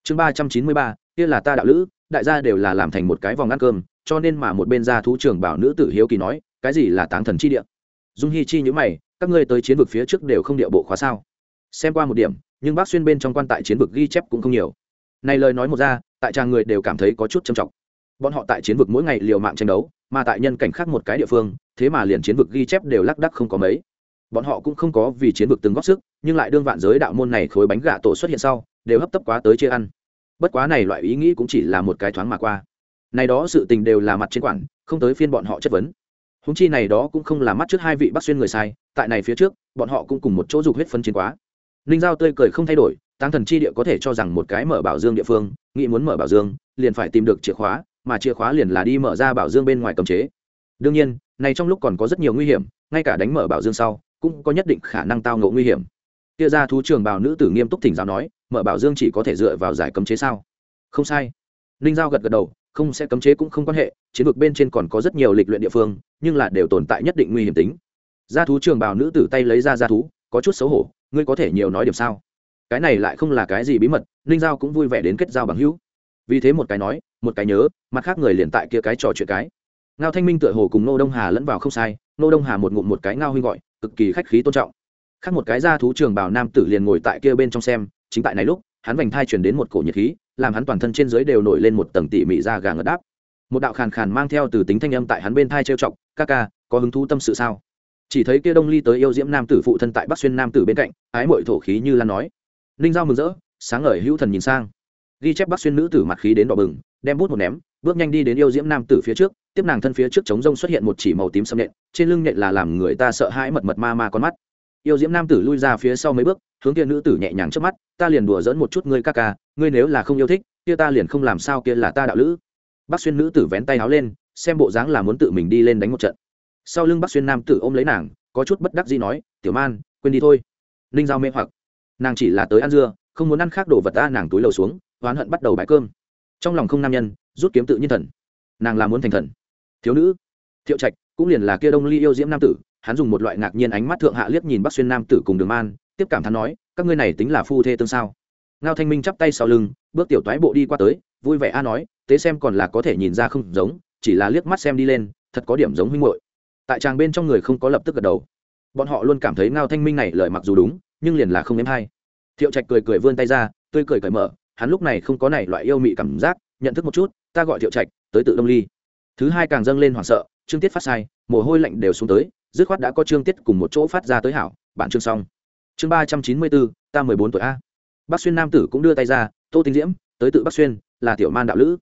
Chương ba trăm chín mươi ba, kia là ta đạo lữ, đại gia đều là làm thành một cái vòng ăn cơm, cho nên mà một bên gia thú trưởng bảo nữ tử hiếu kỳ nói, cái gì là táng thần chi địa? Dung hi chi nhữ mày, các ngươi tới chiến vực phía trước đều không địa bộ khóa sao? Xem qua một điểm, nhưng bác xuyên bên trong quan tại chiến vực ghi chép cũng không nhiều. Này lời nói một ra, tại tràng người đều cảm thấy có chút trầm trọng. Bọn họ tại chiến vực mỗi ngày liều mạng tranh đấu, mà tại nhân cảnh khác một cái địa phương, thế mà liền chiến vực ghi chép đều lác đắc không có mấy bọn họ cũng không có vì chiến vực từng góp sức, nhưng lại đương vạn giới đạo môn này khối bánh gà tổ xuất hiện sau, đều hấp tấp quá tới chia ăn. Bất quá này loại ý nghĩ cũng chỉ là một cái thoáng mà qua. Này đó sự tình đều là mặt trên quản, không tới phiên bọn họ chất vấn. Húng chi này đó cũng không là mắt trước hai vị bắc xuyên người sai, tại này phía trước, bọn họ cũng cùng một chỗ dục huyết phân chiến quá. Ninh giao tươi cười không thay đổi tăng thần chi địa có thể cho rằng một cái mở bảo dương địa phương, nghĩ muốn mở bảo dương, liền phải tìm được chìa khóa, mà chìa khóa liền là đi mở ra bảo dương bên ngoài cầm chế. Đương nhiên, này trong lúc còn có rất nhiều nguy hiểm, ngay cả đánh mở bảo dương sau cũng có nhất định khả năng tao ngộ nguy hiểm. Kia ra thú trường bào nữ tử nghiêm túc thỉnh giáo nói, mở bảo dương chỉ có thể dựa vào giải cấm chế sao? Không sai. Ninh giao gật gật đầu, không sẽ, cấm chế cũng không quan hệ, chiến vực bên trên còn có rất nhiều lịch luyện địa phương, nhưng là đều tồn tại nhất định nguy hiểm tính. Gia thú trường bào nữ tử tay lấy ra gia thú, có chút xấu hổ, ngươi có thể nhiều nói điểm sao? Cái này lại không là cái gì bí mật. Ninh giao cũng vui vẻ đến kết giao bằng hữu. Vì thế một cái nói, một cái nhớ, mặt khác người liền tại kia cái trò chuyện cái. Ngao thanh minh tựa hồ cùng nô đông hà lẫn vào không sai nô đông hà một ngụm một cái ngao huynh gọi cực kỳ khách khí tôn trọng. Khác một cái ra thú trường bảo nam tử liền ngồi tại kia bên trong xem, chính tại này lúc, hắn vành thai chuyển đến một cổ nhiệt khí, làm hắn toàn thân trên dưới đều nổi lên một tầng tỉ mỉ da gà ngất đáp. Một đạo khàn khàn mang theo từ tính thanh âm tại hắn bên thai trêu chọc, ca ca, có hứng thú tâm sự sao? Chỉ thấy kia đông ly tới yêu diễm nam tử phụ thân tại bắc xuyên nam tử bên cạnh, ái mội thổ khí như lan nói. Ninh giao mừng rỡ, sáng ngời hữu thần nhìn sang. Ghi chép bắc xuyên nữ tử mặt khí đến đỏ bừng, đem bút một ném bước nhanh đi đến yêu diễm nam tử phía trước, tiếp nàng thân phía trước chống rông xuất hiện một chỉ màu tím sâm nện, trên lưng nện là làm người ta sợ hãi mật mật ma ma con mắt. Yêu diễm nam tử lui ra phía sau mấy bước, hướng kia nữ tử nhẹ nhàng trước mắt, ta liền đùa dẫn một chút ngươi ca ca, ngươi nếu là không yêu thích, kia ta liền không làm sao kia là ta đạo lữ. Bác xuyên nữ tử vén tay áo lên, xem bộ dáng là muốn tự mình đi lên đánh một trận. Sau lưng bác xuyên nam tử ôm lấy nàng, có chút bất đắc gì nói, tiểu man, quên đi thôi. Ninh giao mê hoặc. Nàng chỉ là tới ăn dưa, không muốn ăn khác đồ vật ta, nàng túi lầu xuống, oán hận bắt đầu bãi cơm trong lòng không nam nhân, rút kiếm tự nhiên thần. Nàng là muốn thành thần. Thiếu nữ, thiệu trạch, cũng liền là kia đông ly yêu diễm nam tử, hắn dùng một loại ngạc nhiên ánh mắt thượng hạ liếc nhìn bắc xuyên nam tử cùng đường man, tiếp cảm thán nói, các ngươi này tính là phu thê tương sao? Ngao thanh minh chắp tay sau lưng, bước tiểu toái bộ đi qua tới, vui vẻ a nói, tế xem còn là có thể nhìn ra không giống, chỉ là liếc mắt xem đi lên, thật có điểm giống huynh hội tại tràng bên trong người không có lập tức gật đầu. Bọn họ luôn cảm thấy ngao thanh minh này lời mặc dù đúng, nhưng liền là không êm hay. Thiệu trạch cười cười vươn tay ra, tươi cười cởi mở hắn lúc này không có này loại yêu mị cảm giác, nhận thức một chút, ta gọi thiệu trạch, tới tự đông ly. Thứ hai càng dâng lên hoảng sợ, trương tiết phát sai, mồ hôi lạnh đều xuống tới, dứt khoát đã có trương tiết cùng một chỗ phát ra tới hảo bản chương xong. Chương ba trăm chín mươi bốn, ta mười bốn tuổi a. Bác xuyên nam tử cũng đưa tay ra, tô tinh diễm, tới tự bắc xuyên, là tiểu man đạo lữ.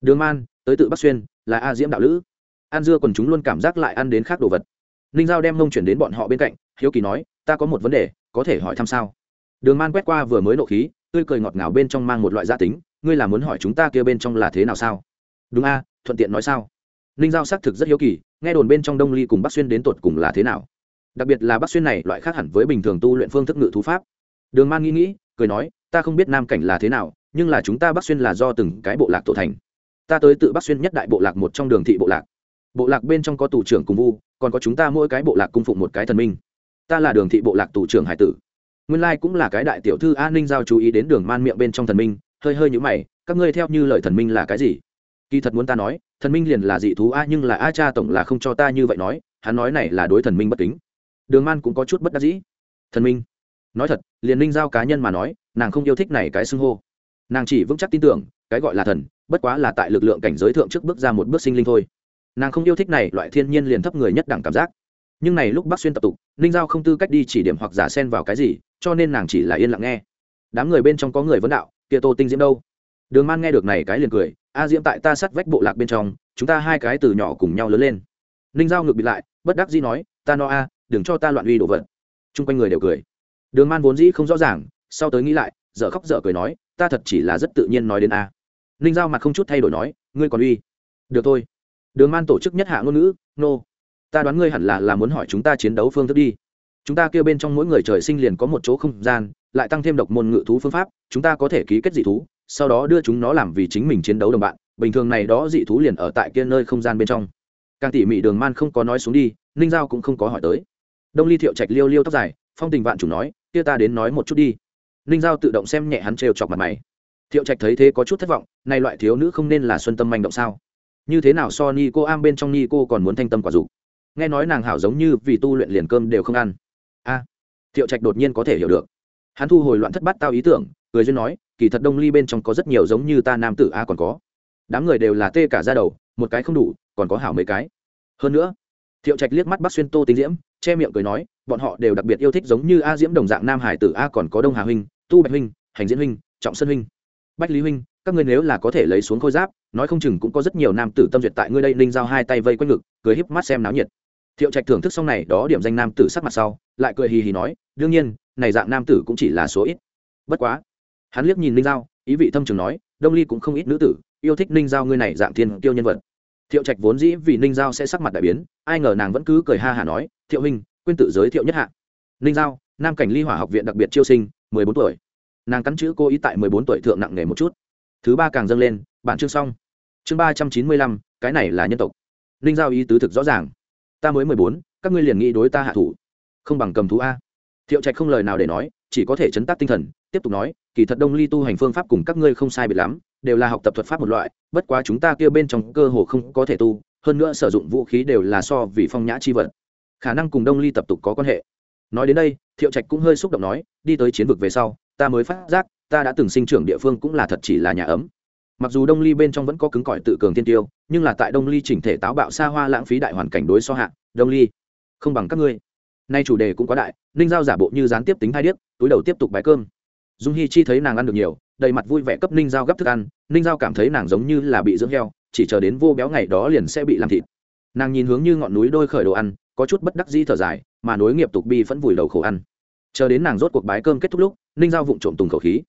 Đường man, tới tự bắc xuyên, là a diễm đạo lữ. An dưa còn chúng luôn cảm giác lại ăn đến khác đồ vật. Ninh giao đem mông chuyển đến bọn họ bên cạnh, hiếu kỳ nói, ta có một vấn đề, có thể hỏi thăm sao? Đường man quét qua vừa mới nộ khí tươi cười ngọt ngào bên trong mang một loại gia tính, ngươi là muốn hỏi chúng ta kia bên trong là thế nào sao? Đúng a, thuận tiện nói sao? Ninh giao xác thực rất hiếu kỳ, nghe đồn bên trong đông ly cùng bắc xuyên đến tột cùng là thế nào? Đặc biệt là bắc xuyên này, loại khác hẳn với bình thường tu luyện phương thức ngự thú pháp. Đường man nghĩ nghĩ, cười nói, ta không biết nam cảnh là thế nào, nhưng là chúng ta bắc xuyên là do từng cái bộ lạc tổ thành. Ta tới tự bắc xuyên nhất đại bộ lạc một trong đường thị bộ lạc. Bộ lạc bên trong có tù trưởng cùng vu, còn có chúng ta mỗi cái bộ lạc cung phụng một cái thần minh. Ta là đường thị bộ lạc tù trưởng hải tử nguyên lai cũng là cái đại tiểu thư an ninh giao chú ý đến đường man miệng bên trong thần minh, hơi hơi nhũ mày, các ngươi theo như lời thần minh là cái gì? Kỳ thật muốn ta nói, thần minh liền là dị thú a nhưng là a cha tổng là không cho ta như vậy nói, hắn nói này là đối thần minh bất kính. Đường man cũng có chút bất đắc dĩ. Thần minh, nói thật, liền ninh giao cá nhân mà nói, nàng không yêu thích này cái xưng hô. Nàng chỉ vững chắc tin tưởng, cái gọi là thần, bất quá là tại lực lượng cảnh giới thượng trước bước ra một bước sinh linh thôi. Nàng không yêu thích này, loại thiên nhiên liền thấp người nhất đẳng cảm giác nhưng này lúc bác xuyên tập tục, ninh giao không tư cách đi chỉ điểm hoặc giả xen vào cái gì, cho nên nàng chỉ là yên lặng nghe. Đám người bên trong có người vấn đạo, kia tô tinh diễm đâu? Đường man nghe được này cái liền cười, a diễm tại ta sắt vách bộ lạc bên trong, chúng ta hai cái từ nhỏ cùng nhau lớn lên. Ninh giao ngược bị lại, bất đắc dĩ nói, ta no a, đừng cho ta loạn uy đồ vật. Chung quanh người đều cười. Đường man vốn dĩ không rõ ràng, sau tới nghĩ lại, dở khóc dở cười nói, ta thật chỉ là rất tự nhiên nói đến a. Ninh giao mặt không chút thay đổi nói, ngươi còn uy. Được thôi. Đường man tổ chức nhất hạ ngôn ngữ, nô、no ta đoán ngươi hẳn là là muốn hỏi chúng ta chiến đấu phương thức đi. Chúng ta kêu bên trong mỗi người trời sinh liền có một chỗ không gian, lại tăng thêm độc môn ngự thú phương pháp, chúng ta có thể ký kết dị thú, sau đó đưa chúng nó làm vì chính mình chiến đấu đồng bạn, bình thường này đó dị thú liền ở tại kia nơi không gian bên trong. Càng tỉ mỉ đường man không có nói xuống đi, ninh giao cũng không có hỏi tới. Đông ly thiệu trạch liêu liêu tóc dài, phong tình vạn chủ nói, kia ta đến nói một chút đi. Ninh giao tự động xem nhẹ hắn trêu chọc mặt mày. Thiệu trạch thấy thế có chút thất vọng nay loại thiếu nữ không nên là xuân tâm manh động sao? Như thế nào so ni cô am bên trong ni cô còn muốn thanh tâm quả dục? Nghe nói nàng hảo giống như vì tu luyện liền cơm đều không ăn. A, thiệu trạch đột nhiên có thể hiểu được. Hắn thu hồi loạn thất bát tao ý tưởng, cười duyên nói, kỳ thật đông ly bên trong có rất nhiều giống như ta nam tử a còn có. Đám người đều là tê cả ra đầu, một cái không đủ, còn có hảo mấy cái. Hơn nữa, thiệu trạch liếc mắt bắt xuyên tô tính diễm, che miệng cười nói, bọn họ đều đặc biệt yêu thích giống như a diễm đồng dạng nam hải tử a còn có đông hà huynh, tu bạch huynh, hành diễn huynh, trọng sơn huynh, bách lý huynh, các ngươi nếu là có thể lấy xuống khôi giáp, nói không chừng cũng có rất nhiều nam tử tâm duyệt tại ngươi đây, ninh giao hai tay vây quanh ngực, cười híp mắt xem náo nhiệt thiệu trạch thưởng thức xong này, đó điểm danh nam tử sắc mặt sau, lại cười hì hì nói, đương nhiên, này dạng nam tử cũng chỉ là số ít. Bất quá. Hắn liếc nhìn ninh giao, ý vị thâm trường nói, đông ly cũng không ít nữ tử, yêu thích ninh giao ngươi này dạng thiên tiêu nhân vật. Thiệu trạch vốn dĩ vì ninh giao sẽ sắc mặt đại biến, ai ngờ nàng vẫn cứ cười ha hả nói, thiệu huynh, quên tự giới thiệu nhất hạ. Ninh giao, nam cảnh ly hỏa học viện đặc biệt chiêu sinh, mười bốn tuổi. Nàng cắn chữ cô ý tại mười bốn tuổi thượng nặng nghề một chút. Thứ ba càng dâng lên, bản chương xong. Chương ba trăm chín mươi lăm, cái này là nhân tộc. Ninh giao ý tứ thực rõ ràng ta mới mười bốn, các ngươi liền nghĩ đối ta hạ thủ. Không bằng cầm thú a. Thiệu trạch không lời nào để nói, chỉ có thể chấn tác tinh thần, tiếp tục nói, kỳ thật đông ly tu hành phương pháp cùng các ngươi không sai biệt lắm, đều là học tập thuật pháp một loại, bất quá chúng ta kia bên trong cơ hồ không có thể tu, hơn nữa sử dụng vũ khí đều là so vì phong nhã chi vật. Khả năng cùng đông ly tập tục có quan hệ. Nói đến đây, thiệu trạch cũng hơi xúc động nói, đi tới chiến vực về sau, ta mới phát giác, ta đã từng sinh trưởng địa phương cũng là thật chỉ là nhà ấm mặc dù đông ly bên trong vẫn có cứng cỏi tự cường tiên tiêu, nhưng là tại đông ly chỉnh thể táo bạo xa hoa lãng phí đại hoàn cảnh đối so hạ, đông ly, không bằng các ngươi. Nay chủ đề cũng quá đại, ninh giao giả bộ như gián tiếp tính hai điếc, túi đầu tiếp tục bái cơm. Dung hi chi thấy nàng ăn được nhiều, đầy mặt vui vẻ cấp ninh giao gấp thức ăn, ninh giao cảm thấy nàng giống như là bị dưỡng heo, chỉ chờ đến vô béo ngày đó liền sẽ bị làm thịt. Nàng nhìn hướng như ngọn núi đôi khởi đồ ăn, có chút bất đắc dĩ thở dài, mà nối nghiệp tục bi vẫn vùi đầu khổ ăn. Chờ đến nàng rốt cuộc bái cơm kết thúc lúc, ninh giao vụng trộm tùng khẩu khí.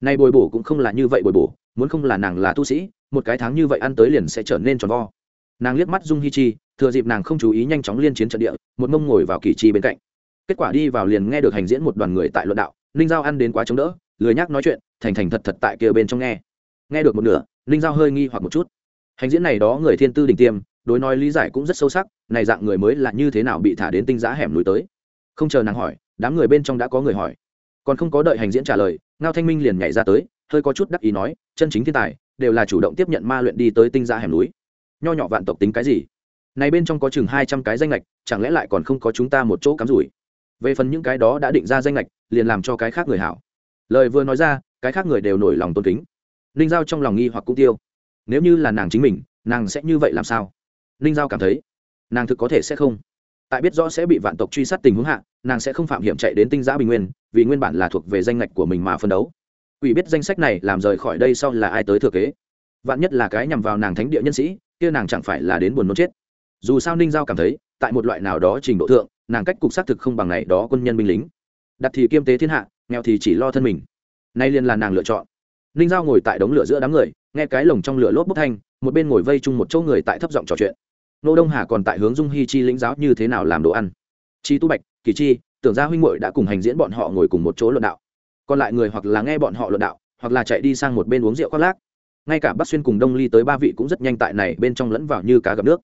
Nay bồi bổ cũng không là như vậy bồi bổ muốn không là nàng là tu sĩ, một cái tháng như vậy ăn tới liền sẽ trở nên tròn vo. Nàng liếc mắt dung hi chi, thừa dịp nàng không chú ý nhanh chóng liên chiến trận địa, một mông ngồi vào kỳ chi bên cạnh. Kết quả đi vào liền nghe được hành diễn một đoàn người tại luận đạo, ninh giao ăn đến quá chống đỡ, lười nhác nói chuyện, thành thành thật thật tại kia bên trong nghe. Nghe được một nửa, ninh giao hơi nghi hoặc một chút. Hành diễn này đó người thiên tư đình tiêm, đối nói lý giải cũng rất sâu sắc, này dạng người mới là như thế nào bị thả đến tinh giá hẻm núi tới. Không chờ nàng hỏi, đám người bên trong đã có người hỏi. Còn không có đợi hành diễn trả lời, ngao thanh minh liền nhảy ra tới hơi có chút đắc ý nói, chân chính thiên tài, đều là chủ động tiếp nhận ma luyện đi tới tinh gia hẻm núi. Nho nhỏ vạn tộc tính cái gì? Này bên trong có chừng hai trăm cái danh lệch, chẳng lẽ lại còn không có chúng ta một chỗ cắm rủi? Về phần những cái đó đã định ra danh lệch, liền làm cho cái khác người hảo. Lời vừa nói ra, cái khác người đều nổi lòng tôn kính. Ninh giao trong lòng nghi hoặc cũng tiêu. Nếu như là nàng chính mình, nàng sẽ như vậy làm sao? Ninh giao cảm thấy, nàng thực có thể sẽ không. Tại biết rõ sẽ bị vạn tộc truy sát tình huống hạ, nàng sẽ không phạm hiểm chạy đến tinh giã bình nguyên, vì nguyên bản là thuộc về danh ngạch của mình mà phân đấu quỷ biết danh sách này làm rời khỏi đây sau là ai tới thừa kế? Vạn nhất là cái nhằm vào nàng thánh địa nhân sĩ, kia nàng chẳng phải là đến buồn nôn chết. Dù sao ninh giao cảm thấy, tại một loại nào đó trình độ thượng, nàng cách cục xác thực không bằng này đó quân nhân binh lính. Đặt thì kiêm tế thiên hạ, nghèo thì chỉ lo thân mình. Nay liền là nàng lựa chọn. Ninh giao ngồi tại đống lửa giữa đám người, nghe cái lồng trong lửa lốp bốc thanh, một bên ngồi vây chung một chỗ người tại thấp giọng trò chuyện. Nô đông hà còn tại hướng dung hy chi lĩnh giáo như thế nào làm đồ ăn. Chi tu bạch, kỳ chi, tưởng ra huynh muội đã cùng hành diễn bọn họ ngồi cùng một chỗ luận đạo còn lại người hoặc là nghe bọn họ luận đạo, hoặc là chạy đi sang một bên uống rượu khoác lác. Ngay cả bắc xuyên cùng đông ly tới ba vị cũng rất nhanh tại này bên trong lẫn vào như cá gặp nước.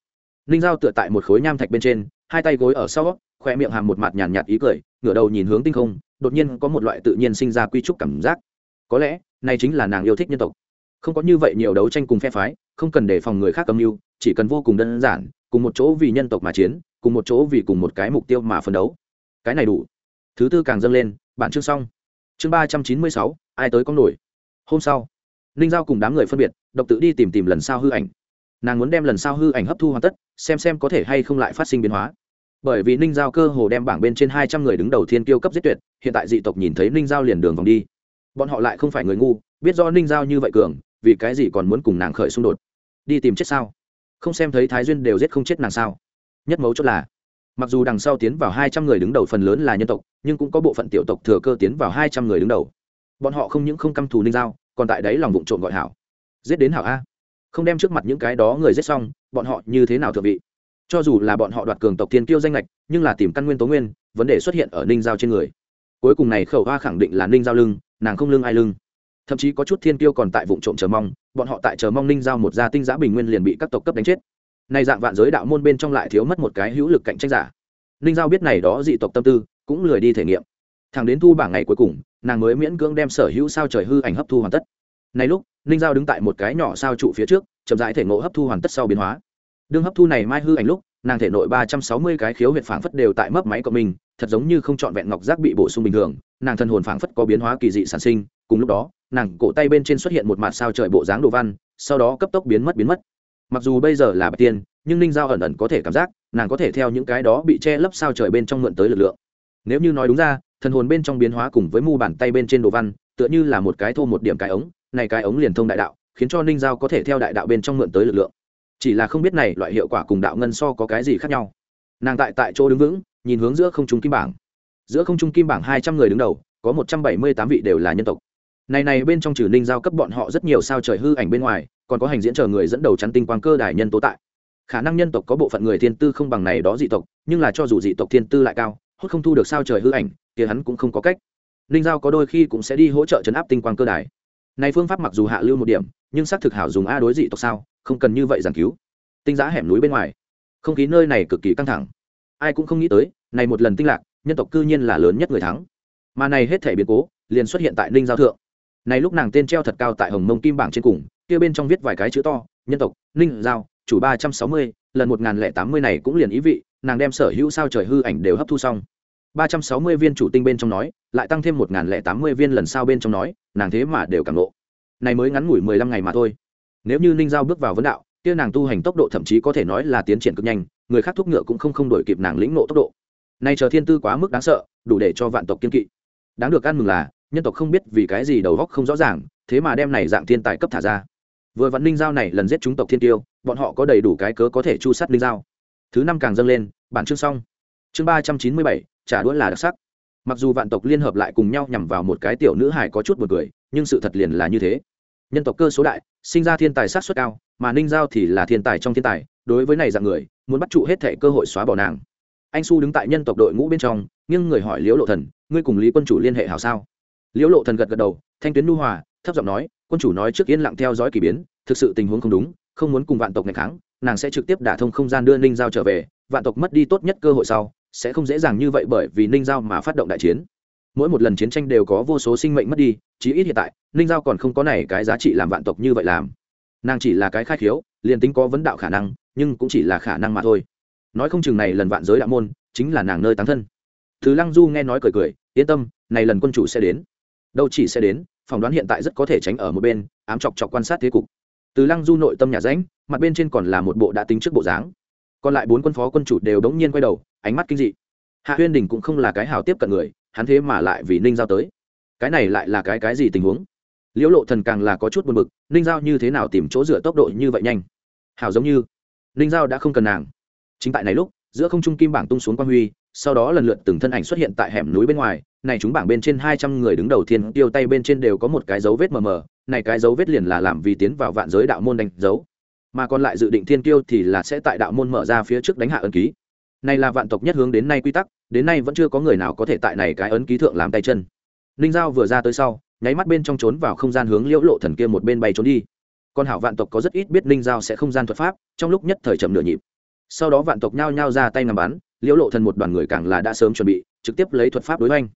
Ninh giao tựa tại một khối nham thạch bên trên, hai tay gối ở sau, khoe miệng hàm một mặt nhàn nhạt ý cười, ngửa đầu nhìn hướng tinh không, đột nhiên có một loại tự nhiên sinh ra quy trúc cảm giác. Có lẽ, này chính là nàng yêu thích nhân tộc. Không có như vậy nhiều đấu tranh cùng phe phái, không cần đề phòng người khác cầm mưu, chỉ cần vô cùng đơn giản, cùng một chỗ vì nhân tộc mà chiến, cùng một chỗ vì cùng một cái mục tiêu mà phấn đấu. Cái này đủ. Thứ tư càng dâng lên, bản chương xong chương ba trăm chín mươi sáu, ai tới con nổi? Hôm sau, ninh giao cùng đám người phân biệt, độc tự đi tìm tìm lần sau hư ảnh. Nàng muốn đem lần sau hư ảnh hấp thu hoàn tất, xem xem có thể hay không lại phát sinh biến hóa. Bởi vì ninh giao cơ hồ đem bảng bên trên hai trăm người đứng đầu thiên kiêu cấp giết tuyệt, hiện tại dị tộc nhìn thấy ninh giao liền đường vòng đi. Bọn họ lại không phải người ngu, biết do ninh giao như vậy cường, vì cái gì còn muốn cùng nàng khởi xung đột? Đi tìm chết sao? Không xem thấy thái duyên đều giết không chết nàng sao? Nhất mấu chốt là mặc dù đằng sau tiến vào hai trăm người đứng đầu phần lớn là nhân tộc, nhưng cũng có bộ phận tiểu tộc thừa cơ tiến vào hai trăm người đứng đầu. Bọn họ không những không căm thù ninh giao, còn tại đấy lòng vụng trộm gọi hảo. Giết đến hảo a. Không đem trước mặt những cái đó người giết xong, bọn họ như thế nào thượng vị? Cho dù là bọn họ đoạt cường tộc thiên kiêu danh lệch nhưng là tìm căn nguyên tố nguyên, vấn đề xuất hiện ở ninh giao trên người. Cuối cùng này khẩu hoa khẳng định là ninh giao lưng, nàng không lưng ai lưng. Thậm chí có chút thiên kiêu còn tại vụ trộm chờ mong, bọn họ tại chờ mong ninh giao một gia tinh giã bình nguyên liền bị các tộc cấp đánh chết nay dạng vạn giới đạo môn bên trong lại thiếu mất một cái hữu lực cạnh tranh giả. Ninh giao biết này đó dị tộc tâm tư, cũng lười đi thể nghiệm. Thằng đến thu bảng ngày cuối cùng, nàng mới miễn cưỡng đem sở hữu sao trời hư ảnh hấp thu hoàn tất. Này lúc, ninh giao đứng tại một cái nhỏ sao trụ phía trước, chậm rãi thể ngộ hấp thu hoàn tất sau biến hóa. Đương hấp thu này mai hư ảnh lúc, nàng thể nội ba trăm sáu mươi cái khiếu huyệt phảng phất đều tại mấp máy của mình, thật giống như không trọn vẹn ngọc giác bị bổ sung bình thường, nàng thân hồn phảng phất có biến hóa kỳ dị sản sinh, cùng lúc đó, nàng cổ tay bên trên xuất hiện một mặt sao trời bộ dáng đồ văn, sau đó cấp tốc biến mất biến mất mặc dù bây giờ là bạch tiên, nhưng ninh giao ẩn ẩn có thể cảm giác, nàng có thể theo những cái đó bị che lấp sao trời bên trong mượn tới lực lượng. Nếu như nói đúng ra, thần hồn bên trong biến hóa cùng với mu bàn tay bên trên đồ văn, tựa như là một cái thô một điểm cái ống, này cái ống liền thông đại đạo, khiến cho ninh giao có thể theo đại đạo bên trong mượn tới lực lượng. Chỉ là không biết này loại hiệu quả cùng đạo ngân so có cái gì khác nhau. Nàng tại tại chỗ đứng vững, nhìn hướng giữa không trung kim bảng. Giữa không trung kim bảng hai trăm người đứng đầu, có một trăm bảy mươi tám vị đều là nhân tộc. Này này bên trong trừ ninh giao cấp bọn họ rất nhiều sao trời hư ảnh bên ngoài còn có hành diễn chờ người dẫn đầu chắn tinh quang cơ đài nhân tố tại. Khả năng nhân tộc có bộ phận người thiên tư không bằng này đó dị tộc, nhưng là cho dù dị tộc thiên tư lại cao, hốt không thu được sao trời hư ảnh thì hắn cũng không có cách. Ninh giao có đôi khi cũng sẽ đi hỗ trợ chấn áp tinh quang cơ đài. Này phương pháp mặc dù hạ lưu một điểm, nhưng xác thực hảo dùng a đối dị tộc sao, không cần như vậy giảng cứu. Tinh giá hẻm núi bên ngoài. Không khí nơi này cực kỳ căng thẳng. Ai cũng không nghĩ tới, này một lần tinh lạc, nhân tộc cư nhiên là lớn nhất người thắng. Mà này hết thể biến cố, liền xuất hiện tại ninh giao thượng. Này lúc nàng tên treo thật cao tại hồng mông kim bảng trên cùng kia bên trong viết vài cái chữ to, nhân tộc, ninh giao, chủ ba trăm sáu mươi, lần một nghìn lẻ tám mươi này cũng liền ý vị, nàng đem sở hữu sao trời hư ảnh đều hấp thu xong. Ba trăm sáu mươi viên chủ tinh bên trong nói, lại tăng thêm một nghìn lẻ tám mươi viên lần sau bên trong nói, nàng thế mà đều cảm lộ này mới ngắn ngủi mười lăm ngày mà thôi. Nếu như ninh giao bước vào vấn đạo, kia nàng tu hành tốc độ thậm chí có thể nói là tiến triển cực nhanh, người khác thúc ngựa cũng không không đổi kịp nàng lĩnh nộ tốc độ. Nay chờ thiên tư quá mức đáng sợ, đủ để cho vạn tộc kiên kỵ. Đáng được ăn mừng là, nhân tộc không biết vì cái gì đầu góc không rõ ràng, thế mà đem này dạng thiên tài cấp thả ra vừa vặn ninh giao này lần giết chúng tộc thiên tiêu, bọn họ có đầy đủ cái cớ có thể chu sát ninh giao. Thứ năm càng dâng lên, bản chương xong. Chương ba trăm chín mươi bảy, trả đũa là đặc sắc. Mặc dù vạn tộc liên hợp lại cùng nhau nhằm vào một cái tiểu nữ hải có chút một cười, nhưng sự thật liền là như thế. Nhân tộc cơ số đại, sinh ra thiên tài sát xuất cao, mà ninh giao thì là thiên tài trong thiên tài, đối với này dạng người, muốn bắt trụ hết thể cơ hội xóa bỏ nàng. Anh su đứng tại nhân tộc đội ngũ bên trong nhưng người hỏi liễu lộ thần, ngươi cùng lý quân chủ liên hệ hảo sao? Liễu lộ thần gật gật đầu, thanh tuyến nu hòa thấp giọng nói, quân chủ nói trước yên lặng theo dõi k ỳ biến, thực sự tình huống không đúng, không muốn cùng vạn tộc ngày kháng, nàng sẽ trực tiếp đả thông không gian đưa ninh giao trở về, vạn tộc mất đi tốt nhất cơ hội sau, sẽ không dễ dàng như vậy bởi vì ninh giao mà phát động đại chiến. Mỗi một lần chiến tranh đều có vô số sinh mệnh mất đi, chí ít hiện tại, ninh giao còn không có này cái giá trị làm vạn tộc như vậy làm. Nàng chỉ là cái khai khiếu, liền tính có vấn đạo khả năng, nhưng cũng chỉ là khả năng mà thôi. Nói không chừng này lần vạn giới đạo môn, chính là nàng nơi tán thân. Thứ lăng du nghe nói cười cười, yên tâm, này lần quân chủ sẽ đến. Đâu chỉ sẽ đến phỏng đoán hiện tại rất có thể tránh ở một bên, ám chọc chọc quan sát thế cục. Từ lăng du nội tâm nhà ránh mặt bên trên còn là một bộ đã tính trước bộ dáng. Còn lại bốn quân phó quân chủ đều đống nhiên quay đầu, ánh mắt kinh dị. Hạ huyên đình cũng không là cái hào tiếp cận người, hắn thế mà lại vì ninh giao tới. Cái này lại là cái cái gì tình huống? Liễu lộ thần càng là có chút buồn bực, ninh giao như thế nào tìm chỗ dựa tốc độ như vậy nhanh? Hào giống như, ninh giao đã không cần nàng. Chính tại này lúc giữa không trung kim bảng tung xuống quang huy, sau đó lần lượt từng thân ảnh xuất hiện tại hẻm núi bên ngoài, này chúng bảng bên trên hai trăm người đứng đầu thiên tiêu tay bên trên đều có một cái dấu vết mờ mờ, này cái dấu vết liền là làm vì tiến vào vạn giới đạo môn đánh dấu. Mà còn lại dự định thiên tiêu thì là sẽ tại đạo môn mở ra phía trước đánh hạ ấn ký. Này là vạn tộc nhất hướng đến nay quy tắc, đến nay vẫn chưa có người nào có thể tại này cái ấn ký thượng làm tay chân. Ninh giao vừa ra tới sau, nháy mắt bên trong trốn vào không gian hướng liễu lộ thần kia một bên bay trốn đi. Còn hảo vạn tộc có rất ít biết ninh giao sẽ không gian thuật pháp, trong lúc nhất thời chậm nửa nhịp sau đó vạn tộc nhao nhao ra tay nằm bắn, liễu lộ thần một đoàn người càng là đã sớm chuẩn bị, trực tiếp lấy thuật pháp đối oanh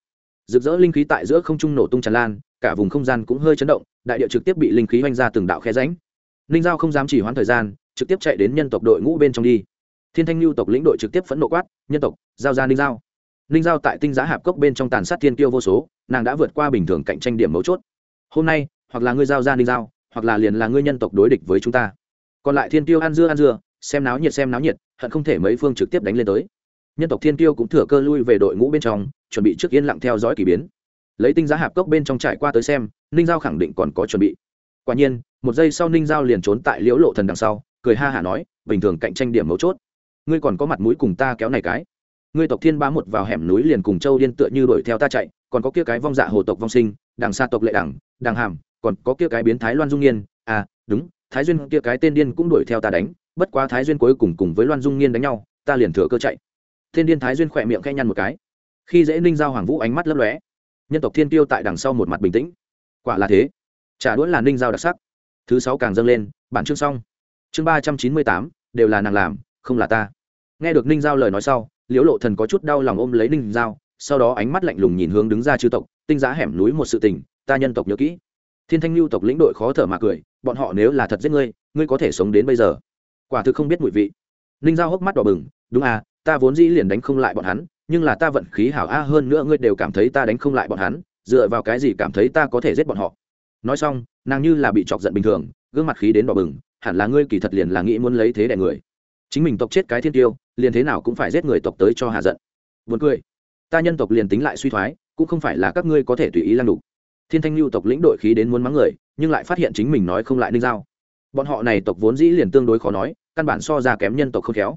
rực rỡ linh khí tại giữa không trung nổ tung tràn lan, cả vùng không gian cũng hơi chấn động, đại địa trực tiếp bị linh khí oanh ra từng đạo khe ránh ninh giao không dám chỉ hoãn thời gian, trực tiếp chạy đến nhân tộc đội ngũ bên trong đi. Thiên thanh lưu tộc lĩnh đội trực tiếp phẫn nộ quát, nhân tộc, giao ra ninh giao. Ninh giao tại tinh giá hạp cốc bên trong tàn sát thiên tiêu vô số, nàng đã vượt qua bình thường cạnh tranh điểm mấu chốt. Hôm nay, hoặc là ngươi giao ra ninh giao, hoặc là liền là ngươi nhân tộc đối địch với chúng ta. Còn lại thiên tiêu ăn dưa ăn dưa xem náo nhiệt, xem náo nhiệt, hận không thể mấy phương trực tiếp đánh lên tới. Nhân tộc thiên tiêu cũng thừa cơ lui về đội ngũ bên trong, chuẩn bị trước yên lặng theo dõi k ỳ biến. Lấy tinh giá hạp cốc bên trong trải qua tới xem, ninh giao khẳng định còn có chuẩn bị. Quả nhiên, một giây sau ninh giao liền trốn tại liễu lộ thần đằng sau, cười ha hả nói, bình thường cạnh tranh điểm mấu chốt. Ngươi còn có mặt mũi cùng ta kéo này cái. Ngươi tộc thiên bá một vào hẻm núi liền cùng châu điên tựa như đuổi theo ta chạy, còn có kia cái vong dạ hồ tộc vong sinh, đằng xa tộc lệ đẳng, đằng hàm, còn có kia cái biến thái loan dung nghiên à đúng, thái duyên kia cái tên điên cũng đuổi theo ta đánh bất quá thái duyên cuối cùng cùng với loan dung nghiên đánh nhau, ta liền thừa cơ chạy. Thiên điên thái duyên khỏe miệng khẽ nhăn một cái. Khi dễ ninh giao hoàng vũ ánh mắt lấp lóe, nhân tộc thiên tiêu tại đằng sau một mặt bình tĩnh. Quả là thế. Trả đũa là ninh giao đặc sắc. Thứ sáu càng dâng lên, bản chương xong. Chương ba trăm chín mươi tám, đều là nàng làm, không là ta. Nghe được ninh giao lời nói sau, liễu lộ thần có chút đau lòng ôm lấy ninh giao, sau đó ánh mắt lạnh lùng nhìn hướng đứng ra chư tộc, tinh giá hẻm núi một sự tình, ta nhân tộc nhớ kỹ. Thiên thanh lưu tộc lĩnh đội khó thở mà cười, bọn họ nếu là thật giết ngươi ngươi có thể sống đến bây giờ quả thực không biết mùi vị. Ninh giao hốc mắt đỏ bừng, đúng à ta vốn dĩ liền đánh không lại bọn hắn, nhưng là ta vận khí hảo a, hơn nữa ngươi đều cảm thấy ta đánh không lại bọn hắn, dựa vào cái gì cảm thấy ta có thể giết bọn họ? Nói xong, nàng như là bị chọc giận bình thường, gương mặt khí đến đỏ bừng, hẳn là ngươi kỳ thật liền là nghĩ muốn lấy thế đẻ người. Chính mình tộc chết cái thiên tiêu, liền thế nào cũng phải giết người tộc tới cho hạ giận. Vốn cười. Ta nhân tộc liền tính lại suy thoái, cũng không phải là các ngươi có thể tùy ý lăng đục. Thiên thanh lưu tộc lĩnh đội khí đến muốn mắng người, nhưng lại phát hiện chính mình nói không lại ninh giao bọn họ này tộc vốn dĩ liền tương đối khó nói, căn bản so ra kém nhân tộc không khéo.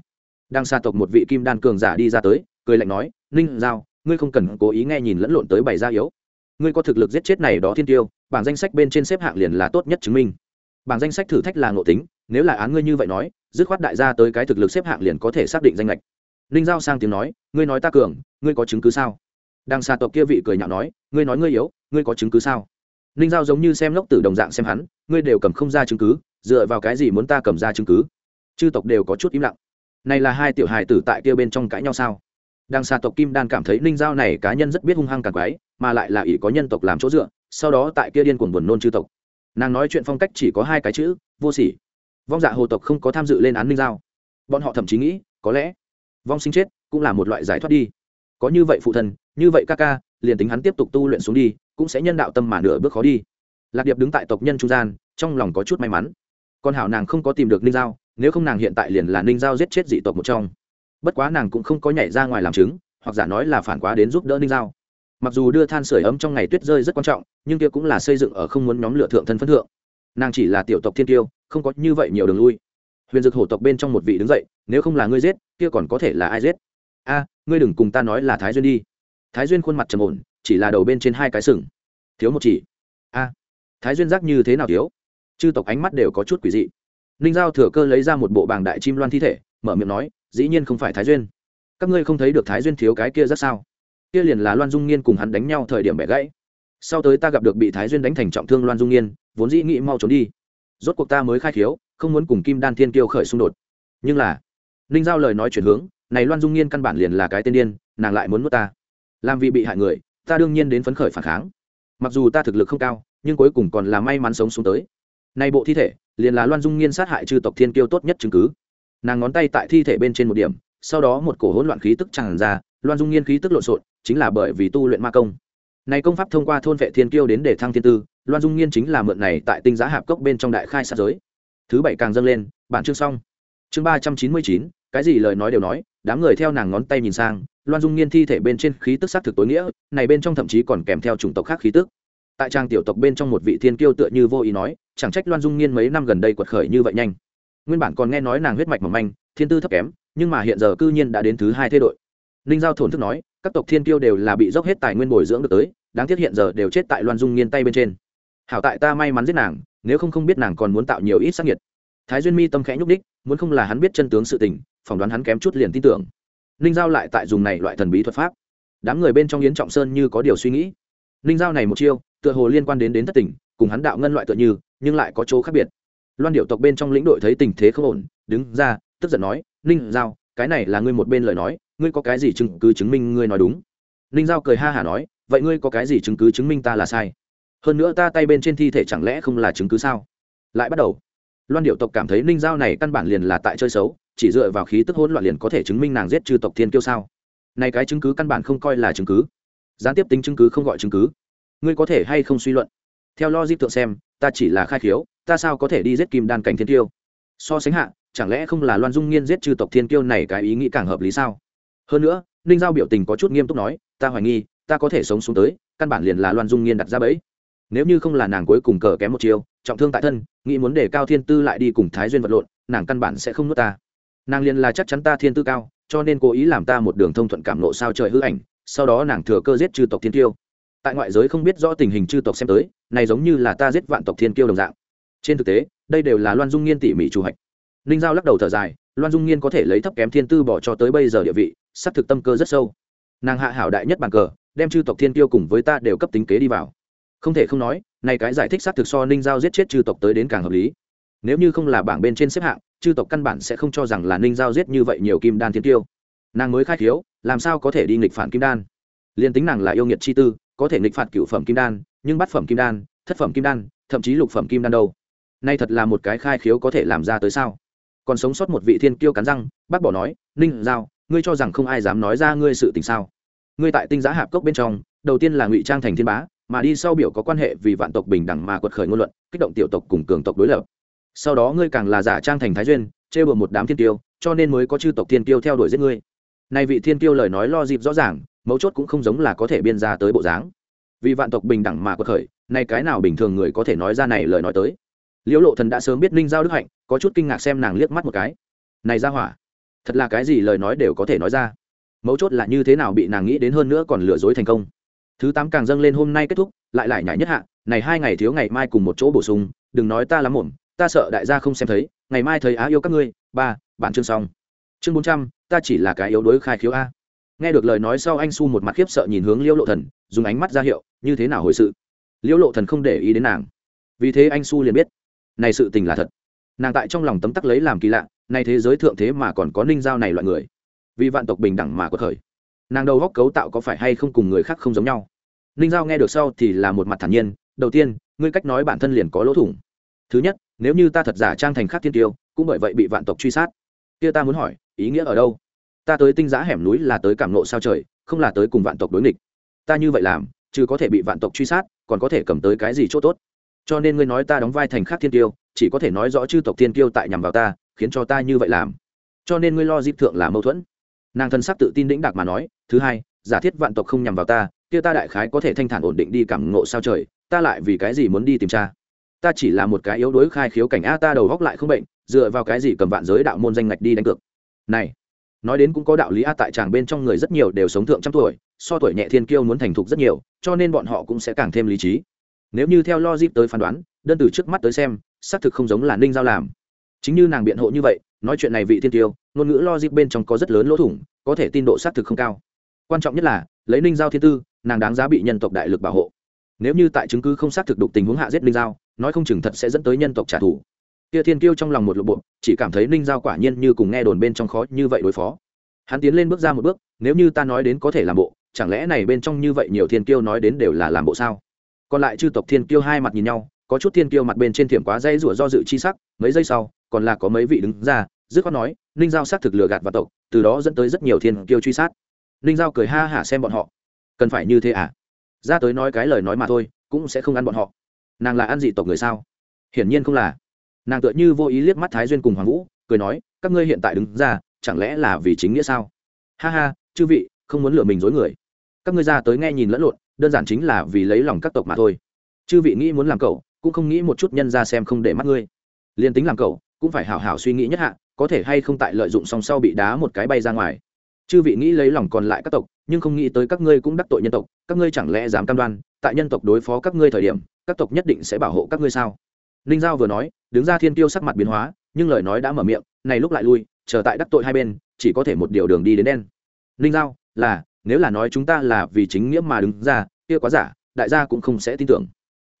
Đang xa tộc một vị kim đan cường giả đi ra tới, cười lạnh nói, ninh giao, ngươi không cần cố ý nghe nhìn lẫn lộn tới bày ra yếu. Ngươi có thực lực giết chết này đó thiên tiêu, bảng danh sách bên trên xếp hạng liền là tốt nhất chứng minh. Bảng danh sách thử thách là ngộ tính, nếu là án ngươi như vậy nói, dứt khoát đại gia tới cái thực lực xếp hạng liền có thể xác định danh lệch ninh giao sang tiếng nói, ngươi nói ta cường, ngươi có chứng cứ sao? Đang xa tộc kia vị cười nhạo nói, ngươi nói ngươi yếu, ngươi có chứng cứ sao? Ninh giao giống như xem lốc tử đồng dạng xem hắn, ngươi đều cầm không ra chứng cứ dựa vào cái gì muốn ta cầm ra chứng cứ? Chư tộc đều có chút im lặng. Này là hai tiểu hài tử tại kia bên trong cãi nhau sao? Đang xa tộc kim đan cảm thấy ninh giao này cá nhân rất biết hung hăng càng quái mà lại là ỷ có nhân tộc làm chỗ dựa sau đó tại kia điên cuồng buồn nôn chư tộc. Nàng nói chuyện phong cách chỉ có hai cái chữ vô sỉ. Vong dạ hồ tộc không có tham dự lên án ninh giao. Bọn họ thậm chí nghĩ có lẽ vong sinh chết cũng là một loại giải thoát đi. Có như vậy phụ thần, như vậy ca ca liền tính hắn tiếp tục tu luyện xuống đi cũng sẽ nhân đạo tâm mà nửa bước khó đi. Lạc điệp đứng tại tộc nhân trung gian trong lòng có chút may mắn còn hảo nàng không có tìm được ninh giao, nếu không nàng hiện tại liền là ninh giao giết chết dị tộc một trong. Bất quá nàng cũng không có nhảy ra ngoài làm chứng, hoặc giả nói là phản quá đến giúp đỡ ninh giao. Mặc dù đưa than sửa ấm trong ngày tuyết rơi rất quan trọng, nhưng kia cũng là xây dựng ở không muốn nhóm lựa thượng thân phân thượng. Nàng chỉ là tiểu tộc thiên tiêu không có như vậy nhiều đường lui. Huyền dực hổ tộc bên trong một vị đứng dậy, nếu không là ngươi giết, kia còn có thể là ai giết? A, ngươi đừng cùng ta nói là thái duyên đi. Thái duyên khuôn mặt trầm ổn, chỉ là đầu bên trên hai cái sừng. Thiếu một chỉ. A, thái duyên giác như thế nào thiếu? Chư tộc ánh mắt đều có chút quỷ dị. Ninh giao thừa cơ lấy ra một bộ bảng đại chim loan thi thể mở miệng nói dĩ nhiên không phải thái duyên. Các ngươi không thấy được thái duyên thiếu cái kia rất sao? Kia liền là loan dung nghiên cùng hắn đánh nhau thời điểm bẻ gãy. Sau tới ta gặp được bị thái duyên đánh thành trọng thương loan dung nghiên vốn dĩ nghĩ mau trốn đi. Rốt cuộc ta mới khai thiếu, không muốn cùng kim đan thiên kiêu khởi xung đột. Nhưng là ninh giao lời nói chuyển hướng này loan dung nghiên căn bản liền là cái tên điên nàng lại muốn nuốt ta. Làm vì bị hại người ta đương nhiên đến phấn khởi phản kháng. Mặc dù ta thực lực không cao nhưng cuối cùng còn là may mắn sống xuống tới nay bộ thi thể, liền là loan dung nghiên sát hại chư tộc thiên kiêu tốt nhất chứng cứ. Nàng ngón tay tại thi thể bên trên một điểm, sau đó một cổ hỗn loạn khí tức tràn ra, loan dung nghiên khí tức lộn xộn, chính là bởi vì tu luyện ma công. Này công pháp thông qua thôn vệ thiên kiêu đến để thăng thiên tư, loan dung nghiên chính là mượn này tại tinh giá hạp cốc bên trong đại khai sát giới. Thứ bảy càng dâng lên, bản chương xong. Chương ba trăm chín mươi chín, cái gì lời nói đều nói, đám người theo nàng ngón tay nhìn sang, loan dung nghiên thi thể bên trên khí tức xác thực tối nghĩa, này bên trong thậm chí còn kèm theo chủng tộc khác khí tức. Tại trang tiểu tộc bên trong một vị thiên kiêu tựa như vô ý nói chẳng trách loan dung nghiên mấy năm gần đây quật khởi như vậy nhanh. Nguyên bản còn nghe nói nàng huyết mạch mỏng manh, thiên tư thấp kém, nhưng mà hiện giờ cư nhiên đã đến thứ hai thế đội. Ninh giao thổn thức nói, các tộc thiên kiêu đều là bị dốc hết tài nguyên bồi dưỡng được tới, đáng tiếc hiện giờ đều chết tại loan dung nghiên tay bên trên. Hảo tại ta may mắn giết nàng, nếu không không biết nàng còn muốn tạo nhiều ít sắc nhiệt thái duyên mi tâm khẽ nhúc đích muốn không là hắn biết chân tướng sự tình, phỏng đoán hắn kém chút liền tin tưởng. Ninh giao lại tại dùng này loại thần bí thuật pháp. Đám người bên trong yến trọng sơn như có điều suy nghĩ. Ninh giao này một chiêu, tựa hồ liên quan đến đến thất tỉnh cùng hắn đạo ngân loại tựa như nhưng lại có chỗ khác biệt. Loan điệu tộc bên trong lĩnh đội thấy tình thế không ổn, đứng ra, tức giận nói, ninh giao, cái này là ngươi một bên lời nói, ngươi có cái gì chứng cứ chứng minh ngươi nói đúng? Ninh giao cười ha hả nói, vậy ngươi có cái gì chứng cứ chứng minh ta là sai? Hơn nữa ta tay bên trên thi thể chẳng lẽ không là chứng cứ sao? Lại bắt đầu. Loan điệu tộc cảm thấy ninh giao này căn bản liền là tại chơi xấu, chỉ dựa vào khí tức hỗn loạn liền có thể chứng minh nàng giết trừ tộc thiên kiêu sao? Này cái chứng cứ căn bản không coi là chứng cứ. Gián tiếp tính chứng cứ không gọi chứng cứ. Ngươi có thể hay không suy luận? Theo logic tượng xem ta chỉ là khai khiếu, ta sao có thể đi giết kim đan cảnh thiên tiêu so sánh hạ, chẳng lẽ không là loan dung nghiên giết trừ tộc thiên Tiêu này cái ý nghĩ càng hợp lý sao? Hơn nữa, ninh giao biểu tình có chút nghiêm túc nói, ta hoài nghi, ta có thể sống xuống tới, căn bản liền là loan dung nghiên đặt ra bẫy. Nếu như không là nàng cuối cùng cờ kém một chiều trọng thương tại thân, nghĩ muốn để cao thiên tư lại đi cùng thái duyên vật lộn, nàng căn bản sẽ không nuốt ta. Nàng liền là chắc chắn ta thiên tư cao, cho nên cố ý làm ta một đường thông thuận cảm nộ sao trời hư ảnh, sau đó nàng thừa cơ giết trừ tộc thiên tiêu tại ngoại giới không biết rõ tình hình chư tộc xem tới, này giống như là ta giết vạn tộc thiên kiêu đồng dạng. Trên thực tế, đây đều là loan dung nghiên tỉ mỉ chủ hạch. Ninh giao lắc đầu thở dài, loan dung nghiên có thể lấy thấp kém thiên tư bỏ cho tới bây giờ địa vị sắp thực tâm cơ rất sâu. Nàng hạ hảo đại nhất bàn cờ, đem chư tộc thiên kiêu cùng với ta đều cấp tính kế đi vào. Không thể không nói, này cái giải thích xác thực so ninh giao giết chết chư tộc tới đến càng hợp lý. Nếu như không là bảng bên trên xếp hạng, chư tộc căn bản sẽ không cho rằng là ninh giao giết như vậy nhiều kim đan thiên tiêu nàng mới khai thiếu làm sao có thể đi nghịch phản kim đan? Liền tính nàng là yêu nghiệt chi tư có thể nghịch phạt cựu phẩm kim đan, nhưng bắt phẩm kim đan, thất phẩm kim đan, thậm chí lục phẩm kim đan đâu? Nay thật là một cái khai khiếu có thể làm ra tới sao? Còn sống sót một vị thiên kiêu cắn răng, bác bỏ nói, ninh giao, ngươi cho rằng không ai dám nói ra ngươi sự tình sao? Ngươi tại tinh giá hạp cốc bên trong, đầu tiên là ngụy trang thành thiên bá, mà đi sau biểu có quan hệ vì vạn tộc bình đẳng mà quật khởi ngôn luận, kích động tiểu tộc cùng cường tộc đối lập. Sau đó ngươi càng là giả trang thành thái duyên chê bừa một đám thiên tiêu cho nên mới có chư tộc thiên tiêu theo đuổi giết ngươi. Nay vị thiên tiêu lời nói lo dịp rõ ràng mấu chốt cũng không giống là có thể biên ra tới bộ dáng. Vì vạn tộc bình đẳng mà có khởi, nay cái nào bình thường người có thể nói ra này lời nói tới. Liễu lộ thần đã sớm biết ninh giao đức hạnh, có chút kinh ngạc xem nàng liếc mắt một cái. Này ra hỏa, thật là cái gì lời nói đều có thể nói ra. Mấu chốt là như thế nào bị nàng nghĩ đến hơn nữa còn lừa dối thành công. Thứ tám càng dâng lên hôm nay kết thúc, lại lại nhảy nhất hạ, này hai ngày thiếu ngày mai cùng một chỗ bổ sung, đừng nói ta lắm ổn ta sợ đại gia không xem thấy, ngày mai thấy á yêu các ngươi. Ba, bản chương xong. Chương bốn trăm, ta chỉ là cái yếu đuối khai khiếu a nghe được lời nói sau anh su một mặt khiếp sợ nhìn hướng liễu lộ thần, dùng ánh mắt ra hiệu, như thế nào hồi sự? Liễu lộ thần không để ý đến nàng. Vì thế anh su liền biết, này sự tình là thật. Nàng tại trong lòng tấm tắc lấy làm kỳ lạ nay thế giới thượng thế mà còn có ninh giao này loại người. Vì vạn tộc bình đẳng mà có thời nàng đầu góc cấu tạo có phải hay không cùng người khác không giống nhau. Ninh giao nghe được sau thì là một mặt thản nhiên, đầu tiên, ngươi cách nói bản thân liền có lỗ thủng. Thứ nhất, nếu như ta thật giả trang thành khác thiên tiêu, cũng bởi vậy bị vạn tộc truy sát. Kia ta muốn hỏi, ý nghĩa ở đâu? Ta tới tinh giã hẻm núi là tới cảm nộ sao trời, không là tới cùng vạn tộc đối nghịch. Ta như vậy làm chứ có thể bị vạn tộc truy sát, còn có thể cầm tới cái gì c h ỗ t ố t cho nên ngươi nói ta đóng vai thành khác thiên tiêu chỉ có thể nói rõ chư tộc thiên tiêu tại nhằm vào ta, khiến cho ta như vậy làm. Cho nên ngươi lo dịp thượng là mâu thuẫn. Nàng thân sắc tự tin đĩnh đạc mà nói, thứ hai, giả thiết vạn tộc không nhằm vào ta, kia ta đại khái có thể thanh thản ổn định đi cảm ngộ sao trời, ta lại vì cái gì muốn đi tìm cha? Ta chỉ là một cái yếu đuối khai khiếu cảnh a, ta đầu góc lại không bệnh, dựa vào cái gì cầm vạn giới đạo môn danh ngạch đi đánh cược? Này nói đến cũng có đạo lý a, tại tràng bên trong người rất nhiều đều sống thượng trăm tuổi, so tuổi nhẹ thiên kiêu muốn thành thục rất nhiều, cho nên bọn họ cũng sẽ càng thêm lý trí. Nếu như theo logic tới phán đoán, đơn từ trước mắt tới xem, xác thực không giống là ninh giao làm. Chính như nàng biện hộ như vậy, nói chuyện này vị thiên tiêu ngôn ngữ logic bên trong có rất lớn lỗ thủng, có thể tin độ xác thực không cao. Quan trọng nhất là, lấy ninh giao thiên tư, nàng đáng giá bị nhân tộc đại lực bảo hộ. Nếu như tại chứng cứ không xác thực đục tình huống hạ giết ninh giao, nói không chừng thật sẽ dẫn tới nhân tộc trả thù kia thiên kiêu trong lòng một lộ bộ, chỉ cảm thấy ninh giao quả nhiên như cùng nghe đồn bên trong khó như vậy đối phó. Hắn tiến lên bước ra một bước, nếu như ta nói đến có thể làm bộ, chẳng lẽ này bên trong như vậy nhiều thiên kiêu nói đến đều là làm bộ sao? Còn lại chư tộc thiên kiêu hai mặt nhìn nhau, có chút thiên kiêu mặt bên trên thiểm quá dây rủa do dự chi sắc, mấy giây sau, còn là có mấy vị đứng ra, dứt khoát nói, ninh giao xác thực lừa gạt vào tộc, từ đó dẫn tới rất nhiều thiên kiêu truy sát. Ninh giao cười ha hả xem bọn họ. Cần phải như thế à? Ra tới nói cái lời nói mà thôi, cũng sẽ không ăn bọn họ. Nàng là ăn dị tộc người sao? Hiển nhiên không là nàng tựa như vô ý liếc mắt thái duyên cùng hoàng vũ, cười nói, các ngươi hiện tại đứng ra, chẳng lẽ là vì chính nghĩa sao? Ha ha, chư vị, không muốn lừa mình dối người. Các ngươi ra tới nghe nhìn lẫn lộn, đơn giản chính là vì lấy lòng các tộc mà thôi. Chư vị nghĩ muốn làm cậu, cũng không nghĩ một chút nhân ra xem không để mắt ngươi. Liền tính làm cậu, cũng phải hảo hảo suy nghĩ nhất hạ, có thể hay không tại lợi dụng song sau bị đá một cái bay ra ngoài. Chư vị nghĩ lấy lòng còn lại các tộc, nhưng không nghĩ tới các ngươi cũng đắc tội nhân tộc, các ngươi chẳng lẽ dám cam đoan, tại nhân tộc đối phó các ngươi thời điểm, các tộc nhất định sẽ bảo hộ các ngươi sao? Ninh giao vừa nói, đứng ra thiên tiêu sắc mặt biến hóa, nhưng lời nói đã mở miệng, này lúc lại lui, chờ tại đắc tội hai bên, chỉ có thể một điều đường đi đến đen. Ninh giao, là, nếu là nói chúng ta là vì chính nghĩa mà đứng ra, kia quá giả, đại gia cũng không sẽ tin tưởng.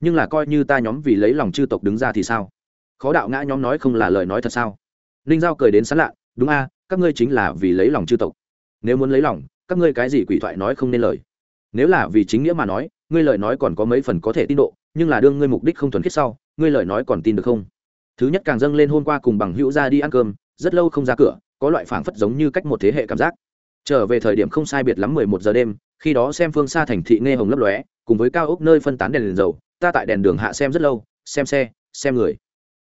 Nhưng là coi như ta nhóm vì lấy lòng chư tộc đứng ra thì sao? Khó đạo ngã nhóm nói không là lời nói thật sao? Ninh giao cười đến sán lạ, đúng a, các ngươi chính là vì lấy lòng chư tộc. Nếu muốn lấy lòng, các ngươi cái gì quỷ thoại nói không nên lời. Nếu là vì chính nghĩa mà nói, ngươi lời nói còn có mấy phần có thể tin độ, nhưng là đương ngươi mục đích không thuần khiết sau ngươi lời nói còn tin được không? Thứ nhất càng dâng lên hôm qua cùng bằng hữu ra đi ăn cơm rất lâu không ra cửa có loại phảng phất giống như cách một thế hệ cảm giác. Trở về thời điểm không sai biệt lắm mười một giờ đêm khi đó xem phương xa thành thị nghe hồng lấp lóe cùng với cao ốc nơi phân tán đèn, đèn dầu ta tại đèn đường hạ xem rất lâu xem xe xem người.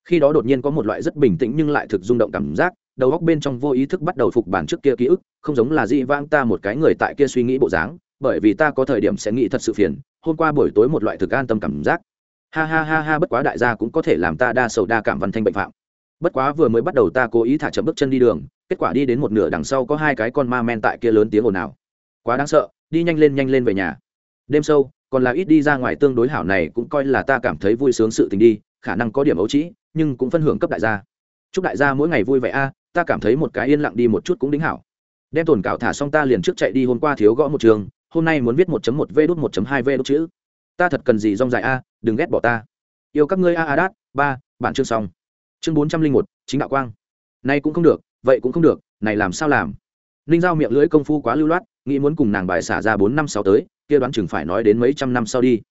Khi đó đột nhiên có một loại rất bình tĩnh nhưng lại thực rung động cảm giác đầu góc bên trong vô ý thức bắt đầu phục bản trước kia ký ức không giống là dị vãng ta một cái người tại kia suy nghĩ bộ dáng bởi vì ta có thời điểm sẽ nghĩ thật sự phiền hôm qua buổi tối một loại thực an tâm cảm giác ha ha ha ha, bất quá đại gia cũng có thể làm ta đa sầu đa cảm văn thanh bệnh phạm. Bất quá vừa mới bắt đầu ta cố ý thả chậm bước chân đi đường, kết quả đi đến một nửa đằng sau có hai cái con ma men tại kia lớn tiếng ồn ào. Quá đáng sợ, đi nhanh lên nhanh lên về nhà. Đêm sâu, còn là ít đi ra ngoài tương đối hảo này cũng coi là ta cảm thấy vui sướng sự tình đi, khả năng có điểm ấu trĩ, nhưng cũng phân hưởng cấp đại gia. Chúc đại gia mỗi ngày vui vẻ a, ta cảm thấy một cái yên lặng đi một chút cũng đính hảo. Đem tồn cảo thả xong ta liền trước chạy đi, hôm qua thiếu gõ một trường, hôm nay muốn viết một một v đút một hai v đút chữ ta thật cần gì rong dài a, đừng ghét bỏ ta. Yêu các ngươi a a đát ba, bản chương xong. Chương bốn trăm linh một, chính đạo quang. Nay cũng không được, vậy cũng không được, này làm sao làm? Ninh giao miệng lưỡi công phu quá lưu loát, nghĩ muốn cùng nàng bài xả ra bốn năm sau tới, kia đoán chừng phải nói đến mấy trăm năm sau đi.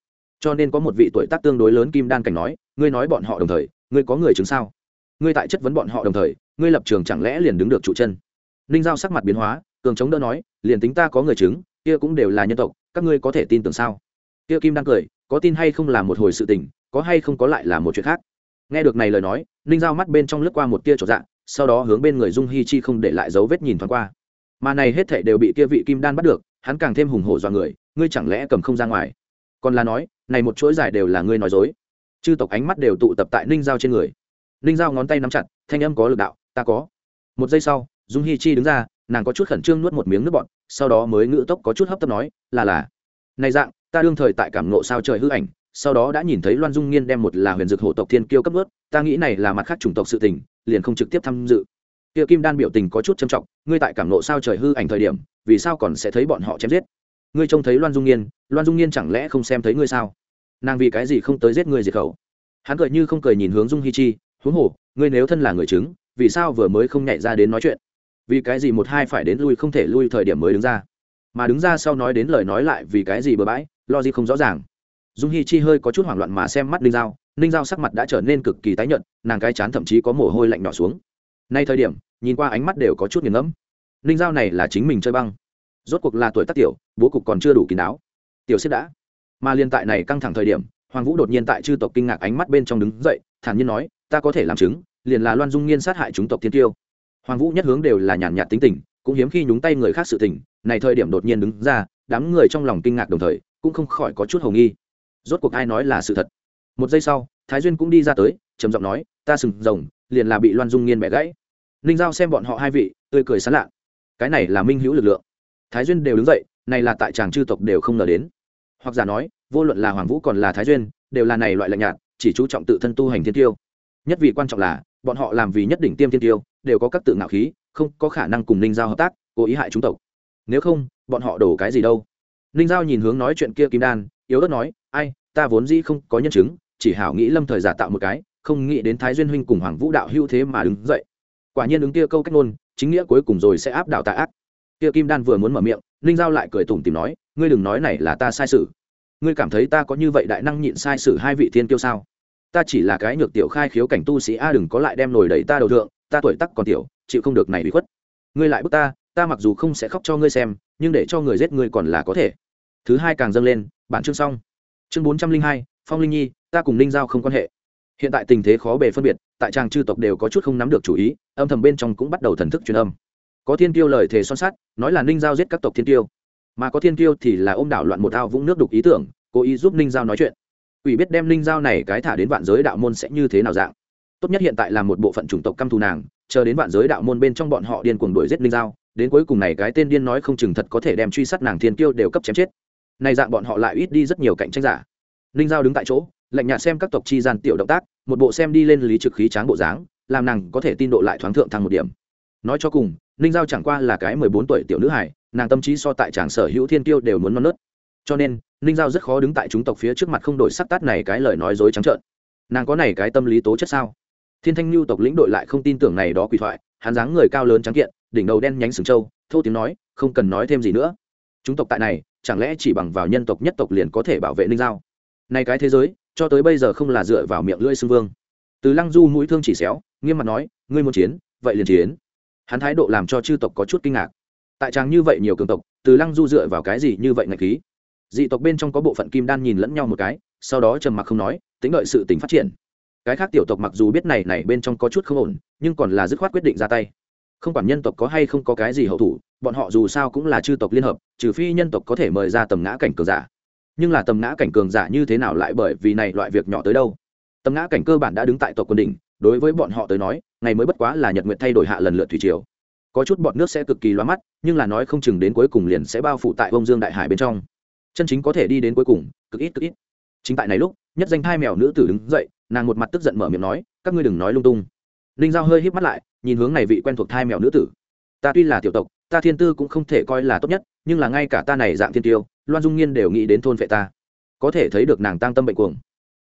Cho nên có một vị tuổi tác tương đối lớn kim đan cảnh nói, ngươi nói bọn họ đồng thời, ngươi có người chứng sao? Ngươi tại chất vấn bọn họ đồng thời, ngươi lập trường chẳng lẽ liền đứng được trụ chân? Ninh giao sắc mặt biến hóa, cường chống đỡ nói, liền tính ta có người chứng, kia cũng đều là nhân tộc, các ngươi có thể tin tưởng sao? Kia kim đang cười, có tin hay không là một hồi sự tình, có hay không có lại là một chuyện khác. Nghe được này lời nói, ninh giao mắt bên trong lướt qua một tia trọn dạng sau đó hướng bên người dung hi chi không để lại dấu vết nhìn thoáng qua. Mà này hết thảy đều bị kia vị kim đan bắt được, hắn càng thêm hùng hổ dọa người, ngươi chẳng lẽ cầm không ra ngoài? Còn là nói, này một chuỗi dài đều là ngươi nói dối. Chư tộc ánh mắt đều tụ tập tại ninh giao trên người. Ninh giao ngón tay nắm chặt, thanh âm có lực đạo, ta có. Một giây sau, dung hi chi đứng ra, nàng có chút khẩn trương nuốt một miếng nước bọt, sau đó mới ngữ tốc có chút hấp tấp nói, là là. Này dạng ta đương thời tại cảm nộ sao trời hư ảnh, sau đó đã nhìn thấy loan dung nghiên đem một là huyền dược hộ tộc thiên kiêu cấp ướt ta nghĩ này là mặt khác chủng tộc sự tình, liền không trực tiếp tham dự. Kia kim đan biểu tình có chút trầm trọng, ngươi tại cảm nộ sao trời hư ảnh thời điểm, vì sao còn sẽ thấy bọn họ chém giết? Ngươi trông thấy loan dung nghiên, loan dung nghiên chẳng lẽ không xem thấy ngươi sao? Nàng vì cái gì không tới giết ngươi diệt khẩu? Hắn cười như không cười nhìn hướng dung hi chi, huống hồ, ngươi nếu thân là người chứng, vì sao vừa mới không nhảy ra đến nói chuyện? Vì cái gì một hai phải đến lui không thể lui thời điểm mới đứng ra? Mà đứng ra sau nói đến lời nói lại vì cái gì bừa bãi? Lo gì không rõ ràng. Dung hi chi hơi có chút hoảng loạn mà xem mắt ninh giao ninh giao sắc mặt đã trở nên cực kỳ tái nhợt, nàng cái chán thậm chí có mồ hôi lạnh nhỏ xuống. Nay thời điểm, nhìn qua ánh mắt đều có chút nghiền ngẫm. Ninh giao này là chính mình chơi băng. Rốt cuộc là tuổi tác tiểu, bố cục còn chưa đủ kín đáo. Tiểu xếp đã. Mà liên tại này căng thẳng thời điểm, hoàng vũ đột nhiên tại chư tộc kinh ngạc ánh mắt bên trong đứng dậy, thản nhiên nói, ta có thể làm chứng, liền là loan dung nghiên sát hại chúng tộc thiên tiêu. Hoàng vũ nhất hướng đều là nhàn nhạt tính tình, cũng hiếm khi nhúng tay người khác sự tình, này thời điểm đột nhiên đứng ra, đám người trong lòng kinh ngạc đồng thời cũng không khỏi có chút hồ nghi. Rốt cuộc ai nói là sự thật? Một giây sau, thái duyên cũng đi ra tới, trầm giọng nói, ta sừng rồng, liền là bị loan dung nghiên bẻ gãy. Ninh giao xem bọn họ hai vị, tươi cười sán lạ cái này là minh hữu lực lượng. Thái duyên đều đứng dậy, này là tại chàng chư tộc đều không ngờ đến. Hoặc giả nói, vô luận là hoàng vũ còn là thái duyên, đều là này loại lạnh nhạt, chỉ chú trọng tự thân tu hành thiên tiêu. Nhất vì quan trọng là, bọn họ làm vì nhất định tiêm thiên tiêu, đều có các tự ngạo khí, không có khả năng cùng ninh giao hợp tác, cố ý hại chúng tộc. Nếu không, bọn họ đổ cái gì đâu? Ninh giao nhìn hướng nói chuyện kia kim đan, yếu ớt nói, ai, ta vốn dĩ không có nhân chứng, chỉ hảo nghĩ lâm thời giả tạo một cái, không nghĩ đến thái duyên huynh cùng hoàng vũ đạo hưu thế mà đứng dậy. Quả nhiên ứng kia câu cách ngôn, chính nghĩa cuối cùng rồi sẽ áp đảo tạ ác. Kia kim đan vừa muốn mở miệng, ninh giao lại cười tủm tìm nói, ngươi đừng nói này là ta sai sự. Ngươi cảm thấy ta có như vậy đại năng nhịn sai sự hai vị thiên kiêu sao? Ta chỉ là cái nhược tiểu khai khiếu cảnh tu sĩ a, đừng có lại đem nổi đẩy ta đầu thượng, ta tuổi tắc còn tiểu, chịu không được này bị khuất. Ngươi lại bức ta ta mặc dù không sẽ khóc cho ngươi xem, nhưng để cho người giết ngươi còn là có thể thứ hai càng dâng lên, bản chương xong. Chương bốn trăm linh hai, phong linh nhi, ta cùng ninh giao không quan hệ. Hiện tại tình thế khó bề phân biệt, tại trang chư tộc đều có chút không nắm được chủ ý, âm thầm bên trong cũng bắt đầu thần thức truyền âm. Có thiên tiêu lời thề son sát nói là ninh giao giết các tộc thiên tiêu mà có thiên tiêu thì là ôm đảo loạn một ao vũng nước đục ý tưởng, cố ý giúp ninh giao nói chuyện. Ủy biết đem ninh giao này cái thả đến vạn giới đạo môn sẽ như thế nào dạng. Tốt nhất hiện tại là một bộ phận chủng tộc căm thù nàng, chờ đến vạn giới đạo môn bên trong bọn họ điên cuồng đuổi giết ninh giao, đến cuối cùng này cái tên điên nói không chừng thật có thể đem truy sát nàng thiên tiêu đều cấp chém chết này dạng bọn họ lại ít đi rất nhiều cạnh tranh giả. Ninh giao đứng tại chỗ, lạnh nhạt xem các tộc chi gian tiểu động tác, một bộ xem đi lên lý trực khí tráng bộ dáng, làm nàng có thể tin độ lại thoáng thượng thăng một điểm. Nói cho cùng, ninh giao chẳng qua là cái mười bốn tuổi tiểu nữ hải nàng tâm trí so tại tràng sở hữu thiên tiêu đều muốn non nớt. Cho nên, ninh giao rất khó đứng tại chúng tộc phía trước mặt không đổi sắc tát này cái lời nói dối trắng trợn. Nàng có này cái tâm lý tố chất sao? Thiên thanh lưu tộc lĩnh đội lại không tin tưởng này đó quỷ thoại, hắn dáng người cao lớn trắng kiện, đỉnh đầu đen nhánh sừng trâu, thô tiếng nói, không cần nói thêm gì nữa. Chúng tộc tại này chẳng lẽ chỉ bằng vào nhân tộc nhất tộc liền có thể bảo vệ ninh giao? Nay cái thế giới, cho tới bây giờ không là dựa vào miệng lưỡi xưng vương. Từ lăng du mũi thương chỉ xéo, nghiêm mặt nói, ngươi muốn chiến, vậy liền chiến. Hắn thái độ làm cho chư tộc có chút kinh ngạc. Tại trang như vậy nhiều cường tộc, từ lăng du dựa vào cái gì như vậy ngạch khí? Dị tộc bên trong có bộ phận kim đan nhìn lẫn nhau một cái, sau đó trầm mặc không nói, tính đợi sự tình phát triển. Cái khác tiểu tộc mặc dù biết này này bên trong có chút không ổn, nhưng còn là dứt khoát quyết định ra tay. Không quản nhân tộc có hay không có cái gì hậu thủ, bọn họ dù sao cũng là chư tộc liên hợp trừ phi nhân tộc có thể mời ra tầm ngã cảnh cường giả. Nhưng là tầm ngã cảnh cường giả như thế nào lại bởi vì này loại việc nhỏ tới đâu? Tầm ngã cảnh cơ bản đã đứng tại tộc quân đỉnh, đối với bọn họ tới nói, ngày mới bất quá là nhật nguyện thay đổi hạ lần lượt thủy triều. Có chút bọn nước sẽ cực kỳ loa mắt, nhưng là nói không chừng đến cuối cùng liền sẽ bao phủ tại bông dương đại hải bên trong. Chân chính có thể đi đến cuối cùng, cực ít cực ít. Chính tại này lúc, nhất danh hai mèo nữ tử đứng dậy, nàng một mặt tức giận mở miệng nói, các ngươi đừng nói lung tung. Linh giao hơi híp mắt lại, nhìn hướng này vị quen thuộc thai mèo nữ tử. Ta tuy là tiểu tộc ta thiên tư cũng không thể coi là tốt nhất, nhưng là ngay cả ta này dạng thiên tiêu, loan dung nhiên đều nghĩ đến thôn vệ ta. Có thể thấy được nàng tăng tâm bệnh cuồng.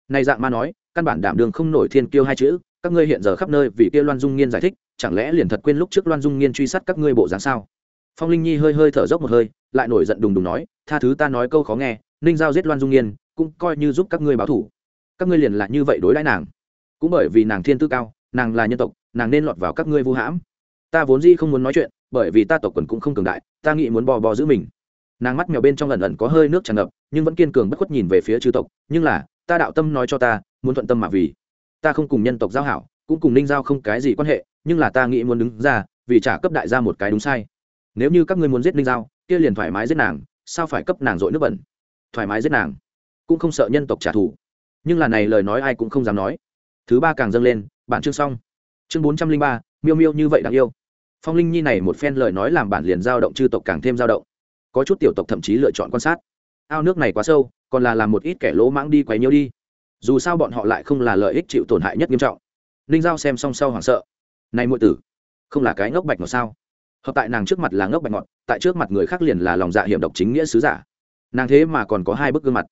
Này dạng ma nói, căn bản đảm đường không nổi thiên kiêu hai chữ, các ngươi hiện giờ khắp nơi vì kia loan dung nhiên giải thích, chẳng lẽ liền thật quên lúc trước loan dung nhiên truy sát các ngươi bộ dáng sao? Phong linh nhi hơi hơi thở dốc một hơi, lại nổi giận đùng đùng nói, tha thứ ta nói câu khó nghe, ninh giao giết loan dung nhiên, cũng coi như giúp các ngươi báo thủ. Các ngươi liền là như vậy đối đãi nàng. Cũng bởi vì nàng thiên tư cao, nàng là nhân tộc, nàng nên lọt vào các ngươi vu hãm. Ta vốn dĩ không muốn nói chuyện bởi vì ta tộc quần cũng không cường đại, ta nghĩ muốn bò bò giữ mình. Nàng mắt mèo bên trong lần lần có hơi nước tràn ngập, nhưng vẫn kiên cường bất khuất nhìn về phía chư tộc, nhưng là, ta đạo tâm nói cho ta, muốn thuận tâm mà vì. Ta không cùng nhân tộc giao hảo, cũng cùng ninh giao không cái gì quan hệ, nhưng là ta nghĩ muốn đứng ra, vì trả cấp đại gia một cái đúng sai. Nếu như các ngươi muốn giết ninh giao, kia liền thoải mái giết nàng, sao phải cấp nàng dội nước bẩn? Thoải mái giết nàng, cũng không sợ nhân tộc trả thù. Nhưng là này lời nói ai cũng không dám nói. Thứ ba càng dâng lên, bản chương xong. Chương bốn trăm linh ba, miêu miêu như vậy đáng yêu phong linh nhi này một phen lời nói làm bản liền giao động chư tộc càng thêm giao động. Có chút tiểu tộc thậm chí lựa chọn quan sát. Ao nước này quá sâu, còn là làm một ít kẻ lỗ mãng đi quấy nhiêu đi. Dù sao bọn họ lại không là lợi ích chịu tổn hại nhất nghiêm trọng. Ninh giao xem xong sau hoảng sợ. Này muội tử, không là cái ngốc bạch ngọt sao? Hợp tại nàng trước mặt là ngốc bạch ngọt, tại trước mặt người khác liền là lòng dạ hiểm độc chính nghĩa sứ giả. Nàng thế mà còn có hai bức gương mặt.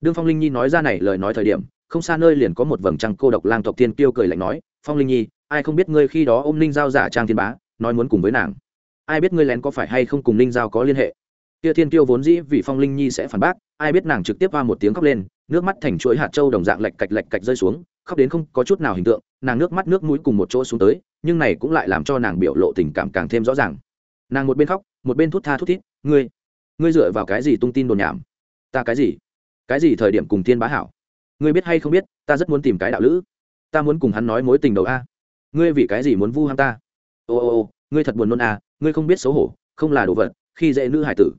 Đương phong linh nhi nói ra này lời nói thời điểm, không xa nơi liền có một vầng trăng cô độc lang tộc tiên Tiêu cười lạnh nói, phong linh nhi, ai không biết ngươi khi đó ôm ninh giao giả trang thiên bá nói muốn cùng với nàng. Ai biết ngươi lén có phải hay không cùng ninh giao có liên hệ? Kia thiên kiêu vốn dĩ vì phong linh nhi sẽ phản bác, ai biết nàng trực tiếp qua một tiếng khóc lên, nước mắt thành chuỗi hạt trâu đồng dạng lạch cạch lạch cạch rơi xuống, khóc đến không có chút nào hình tượng, nàng nước mắt nước mũi cùng một chỗ xuống tới, nhưng này cũng lại làm cho nàng biểu lộ tình cảm càng thêm rõ ràng. Nàng một bên khóc, một bên thút tha thút thít, ngươi ngươi dựa vào cái gì tung tin đồn nhảm? Ta cái gì? Cái gì thời điểm cùng thiên bá hảo? Ngươi biết hay không biết, ta rất muốn tìm cái đạo lữ. Ta muốn cùng hắn nói mối tình đầu a. Ngươi vì cái gì muốn vu ham ta? Ô ô ô, ngươi thật buồn nôn à ngươi không biết xấu hổ, không là đồ vật, khi dễ nữ hải tử.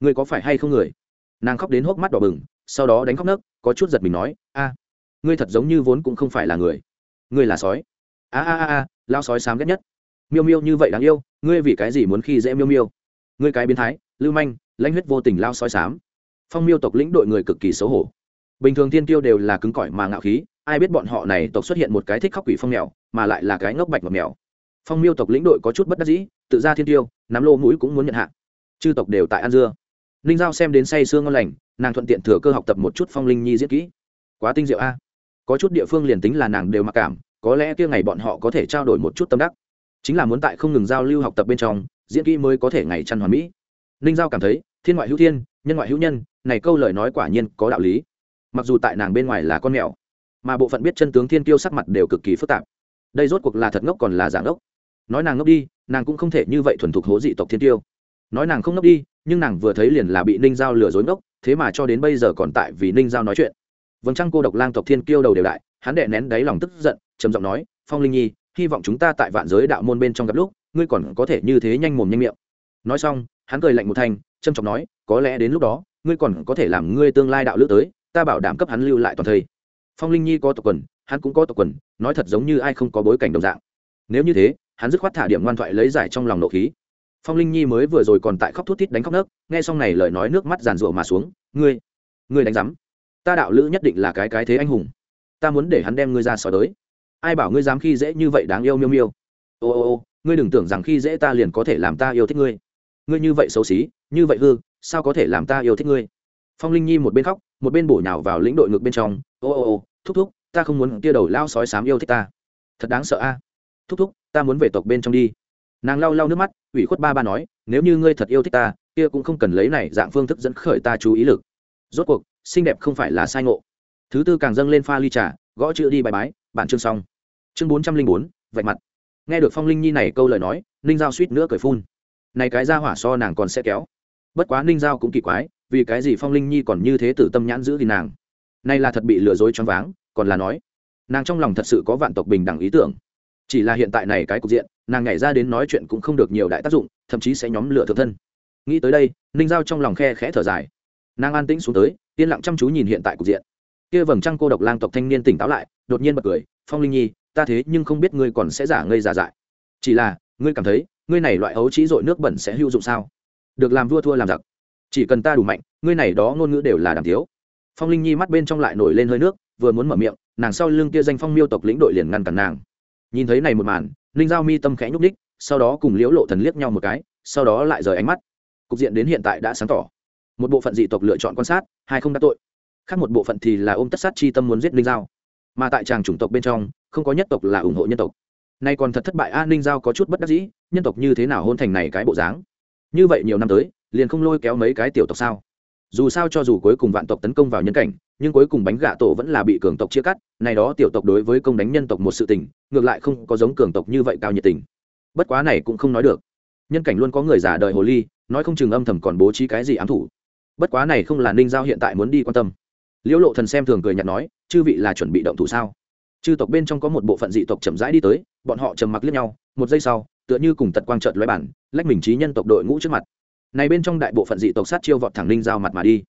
Ngươi có phải hay không người? Nàng khóc đến hốc mắt đỏ bừng, sau đó đánh khóc nấc, có chút giật mình nói, a, ngươi thật giống như vốn cũng không phải là người. Ngươi là sói. A a a a lao sói sám ghét nhất. Miêu miêu như vậy đáng yêu, ngươi vì cái gì muốn khi dễ miêu miêu? Ngươi cái biến thái, lưu manh, lãnh huyết vô tình lao sói sám phong miêu tộc lĩnh đội người cực kỳ xấu hổ. Bình thường thiên tiêu đều là cứng cỏi mà ngạo khí, ai biết bọn họ này tộc xuất hiện một cái thích khóc quỷ phong mèo, mà lại là cái ngốc bạch và mèo phong miêu tộc lĩnh đội có chút bất đắc dĩ, tự ra thiên tiêu, nắm lô mũi cũng muốn nhận hạ. Chư tộc đều tại an dưa. Ninh giao xem đến say sương ngon lành, nàng thuận tiện thừa cơ học tập một chút phong linh nhi diễn kỹ. Quá tinh diệu a. Có chút địa phương liền tính là nàng đều mặc cảm, có lẽ kia ngày bọn họ có thể trao đổi một chút tâm đắc. Chính là muốn tại không ngừng giao lưu học tập bên trong, diễn kỹ mới có thể ngày chăn hoàn mỹ. Ninh giao cảm thấy, thiên ngoại hữu thiên, nhân ngoại hữu nhân, này câu lời nói quả nhiên có đạo lý. Mặc dù tại nàng bên ngoài là con mèo, mà bộ phận biết chân tướng thiên tiêu sắc mặt đều cực kỳ phức tạp. Đây rốt cuộc là thật ngốc còn là giả ngốc nói nàng ngốc đi, nàng cũng không thể như vậy thuần thục hố dị tộc thiên tiêu. Nói nàng không ngốc đi, nhưng nàng vừa thấy liền là bị ninh giao lừa dối ngốc, thế mà cho đến bây giờ còn tại vì ninh giao nói chuyện. Vầng trăng cô độc lang tộc thiên kiêu đầu đều đại, hắn đệ nén đáy lòng tức giận, trầm giọng nói, phong linh nhi, hy vọng chúng ta tại vạn giới đạo môn bên trong gặp lúc, ngươi còn có thể như thế nhanh mồm nhanh miệng. Nói xong, hắn cười lạnh một thanh, trầm trọng nói, có lẽ đến lúc đó, ngươi còn có thể làm ngươi tương lai đạo lữ tới, ta bảo đảm cấp hắn lưu lại toàn thây. Phong linh nhi có tộc quần, hắn cũng có tộc quần, nói thật giống như ai không có bối cảnh đồng dạng. Nếu như thế hắn dứt khoát thả điểm ngoan thoại lấy giải trong lòng nộ khí. Phong linh nhi mới vừa rồi còn tại khóc thút thít đánh khóc nấc, nghe xong này lời nói nước mắt giàn rụa mà xuống. Ngươi ngươi đánh rắm ta đạo lữ nhất định là cái cái thế anh hùng. Ta muốn để hắn đem ngươi ra sỏi tới ai bảo ngươi dám khi dễ như vậy đáng yêu miêu miêu. Ô ô ô, ngươi đừng tưởng rằng khi dễ ta liền có thể làm ta yêu thích ngươi. Ngươi như vậy xấu xí, như vậy hư, sao có thể làm ta yêu thích ngươi? Phong linh nhi một bên khóc, một bên bổ nhào vào lĩnh đội ngực bên trong. Ô ô ô, thúc thúc, ta không muốn tia đầu lao sói sám yêu thích ta. Thật đáng sợ a thúc thúc, ta muốn về tộc bên trong đi. Nàng lau lau nước mắt, ủy khuất ba ba nói, nếu như ngươi thật yêu thích ta, kia cũng không cần lấy này dạng phương thức dẫn khởi ta chú ý lực. Rốt cuộc, xinh đẹp không phải là sai ngộ. Thứ tư càng dâng lên pha ly trà, gõ chữ đi bài bái, bản chương xong. Chương bốn trăm linh bốn, vạch mặt. Nghe được phong linh nhi này câu lời nói, ninh giao suýt nữa cởi phun. Này cái ra hỏa so nàng còn sẽ kéo. Bất quá ninh giao cũng kỳ quái, vì cái gì phong linh nhi còn như thế tử tâm nhãn giữ thì nàng? Nay là thật bị lừa dối choáng váng, còn là nói, nàng trong lòng thật sự có vạn tộc bình đẳng ý tưởng chỉ là hiện tại này cái cục diện, nàng nhảy ra đến nói chuyện cũng không được nhiều đại tác dụng, thậm chí sẽ nhóm lửa thượng thân. Nghĩ tới đây, ninh giao trong lòng khe khẽ thở dài. Nàng an tĩnh xuống tới, yên lặng chăm chú nhìn hiện tại cục diện. Kia vầng trăng cô độc lang tộc thanh niên tỉnh táo lại, đột nhiên bật cười, phong linh nhi, ta thế nhưng không biết ngươi còn sẽ giả ngây giả dại. Chỉ là, ngươi cảm thấy, ngươi này loại ấu trí dội nước bẩn sẽ hữu dụng sao? Được làm vua thua làm giặc. Chỉ cần ta đủ mạnh, ngươi này đó ngôn ngữ đều là đàm thiếu. Phong linh nhi mắt bên trong lại nổi lên hơi nước, vừa muốn mở miệng, nàng sau lưng kia danh phong miêu tộc lĩnh đội liền ngăn cản nàng nhìn thấy này một màn, ninh giao mi tâm khẽ nhúc ních sau đó cùng liễu lộ thần liếc nhau một cái, sau đó lại rời ánh mắt. Cục diện đến hiện tại đã sáng tỏ. Một bộ phận dị tộc lựa chọn quan sát, hai không đắc tội. Khác một bộ phận thì là ôm tất sát chi tâm muốn giết ninh giao. Mà tại tràng chủng tộc bên trong, không có nhất tộc là ủng hộ nhân tộc. Nay còn thật thất bại an ninh giao có chút bất đắc dĩ, nhân tộc như thế nào hôn thành này cái bộ dáng? Như vậy nhiều năm tới, liền không lôi kéo mấy cái tiểu tộc sao? Dù sao cho dù cuối cùng vạn tộc tấn công vào nhân cảnh nhưng cuối cùng bánh gạ tổ vẫn là bị cường tộc chia cắt, này đó tiểu tộc đối với công đánh nhân tộc một sự tình, ngược lại không có giống cường tộc như vậy cao nhiệt tình. Bất quá này cũng không nói được. Nhân cảnh luôn có người giả đời hồ ly, nói không chừng âm thầm còn bố trí cái gì ám thủ. Bất quá này không là ninh giao hiện tại muốn đi quan tâm. Liễu lộ thần xem thường cười nhạt nói, chư vị là chuẩn bị động thủ sao? Chư tộc bên trong có một bộ phận dị tộc chậm rãi đi tới, bọn họ trầm mặc liếc nhau, một giây sau, tựa như cùng tật quang trợn loại bản, lách mình trí nhân tộc đội ngũ trước mặt. Này bên trong đại bộ phận dị tộc sát chiêu vọt thẳng ninh giao mặt mà đi.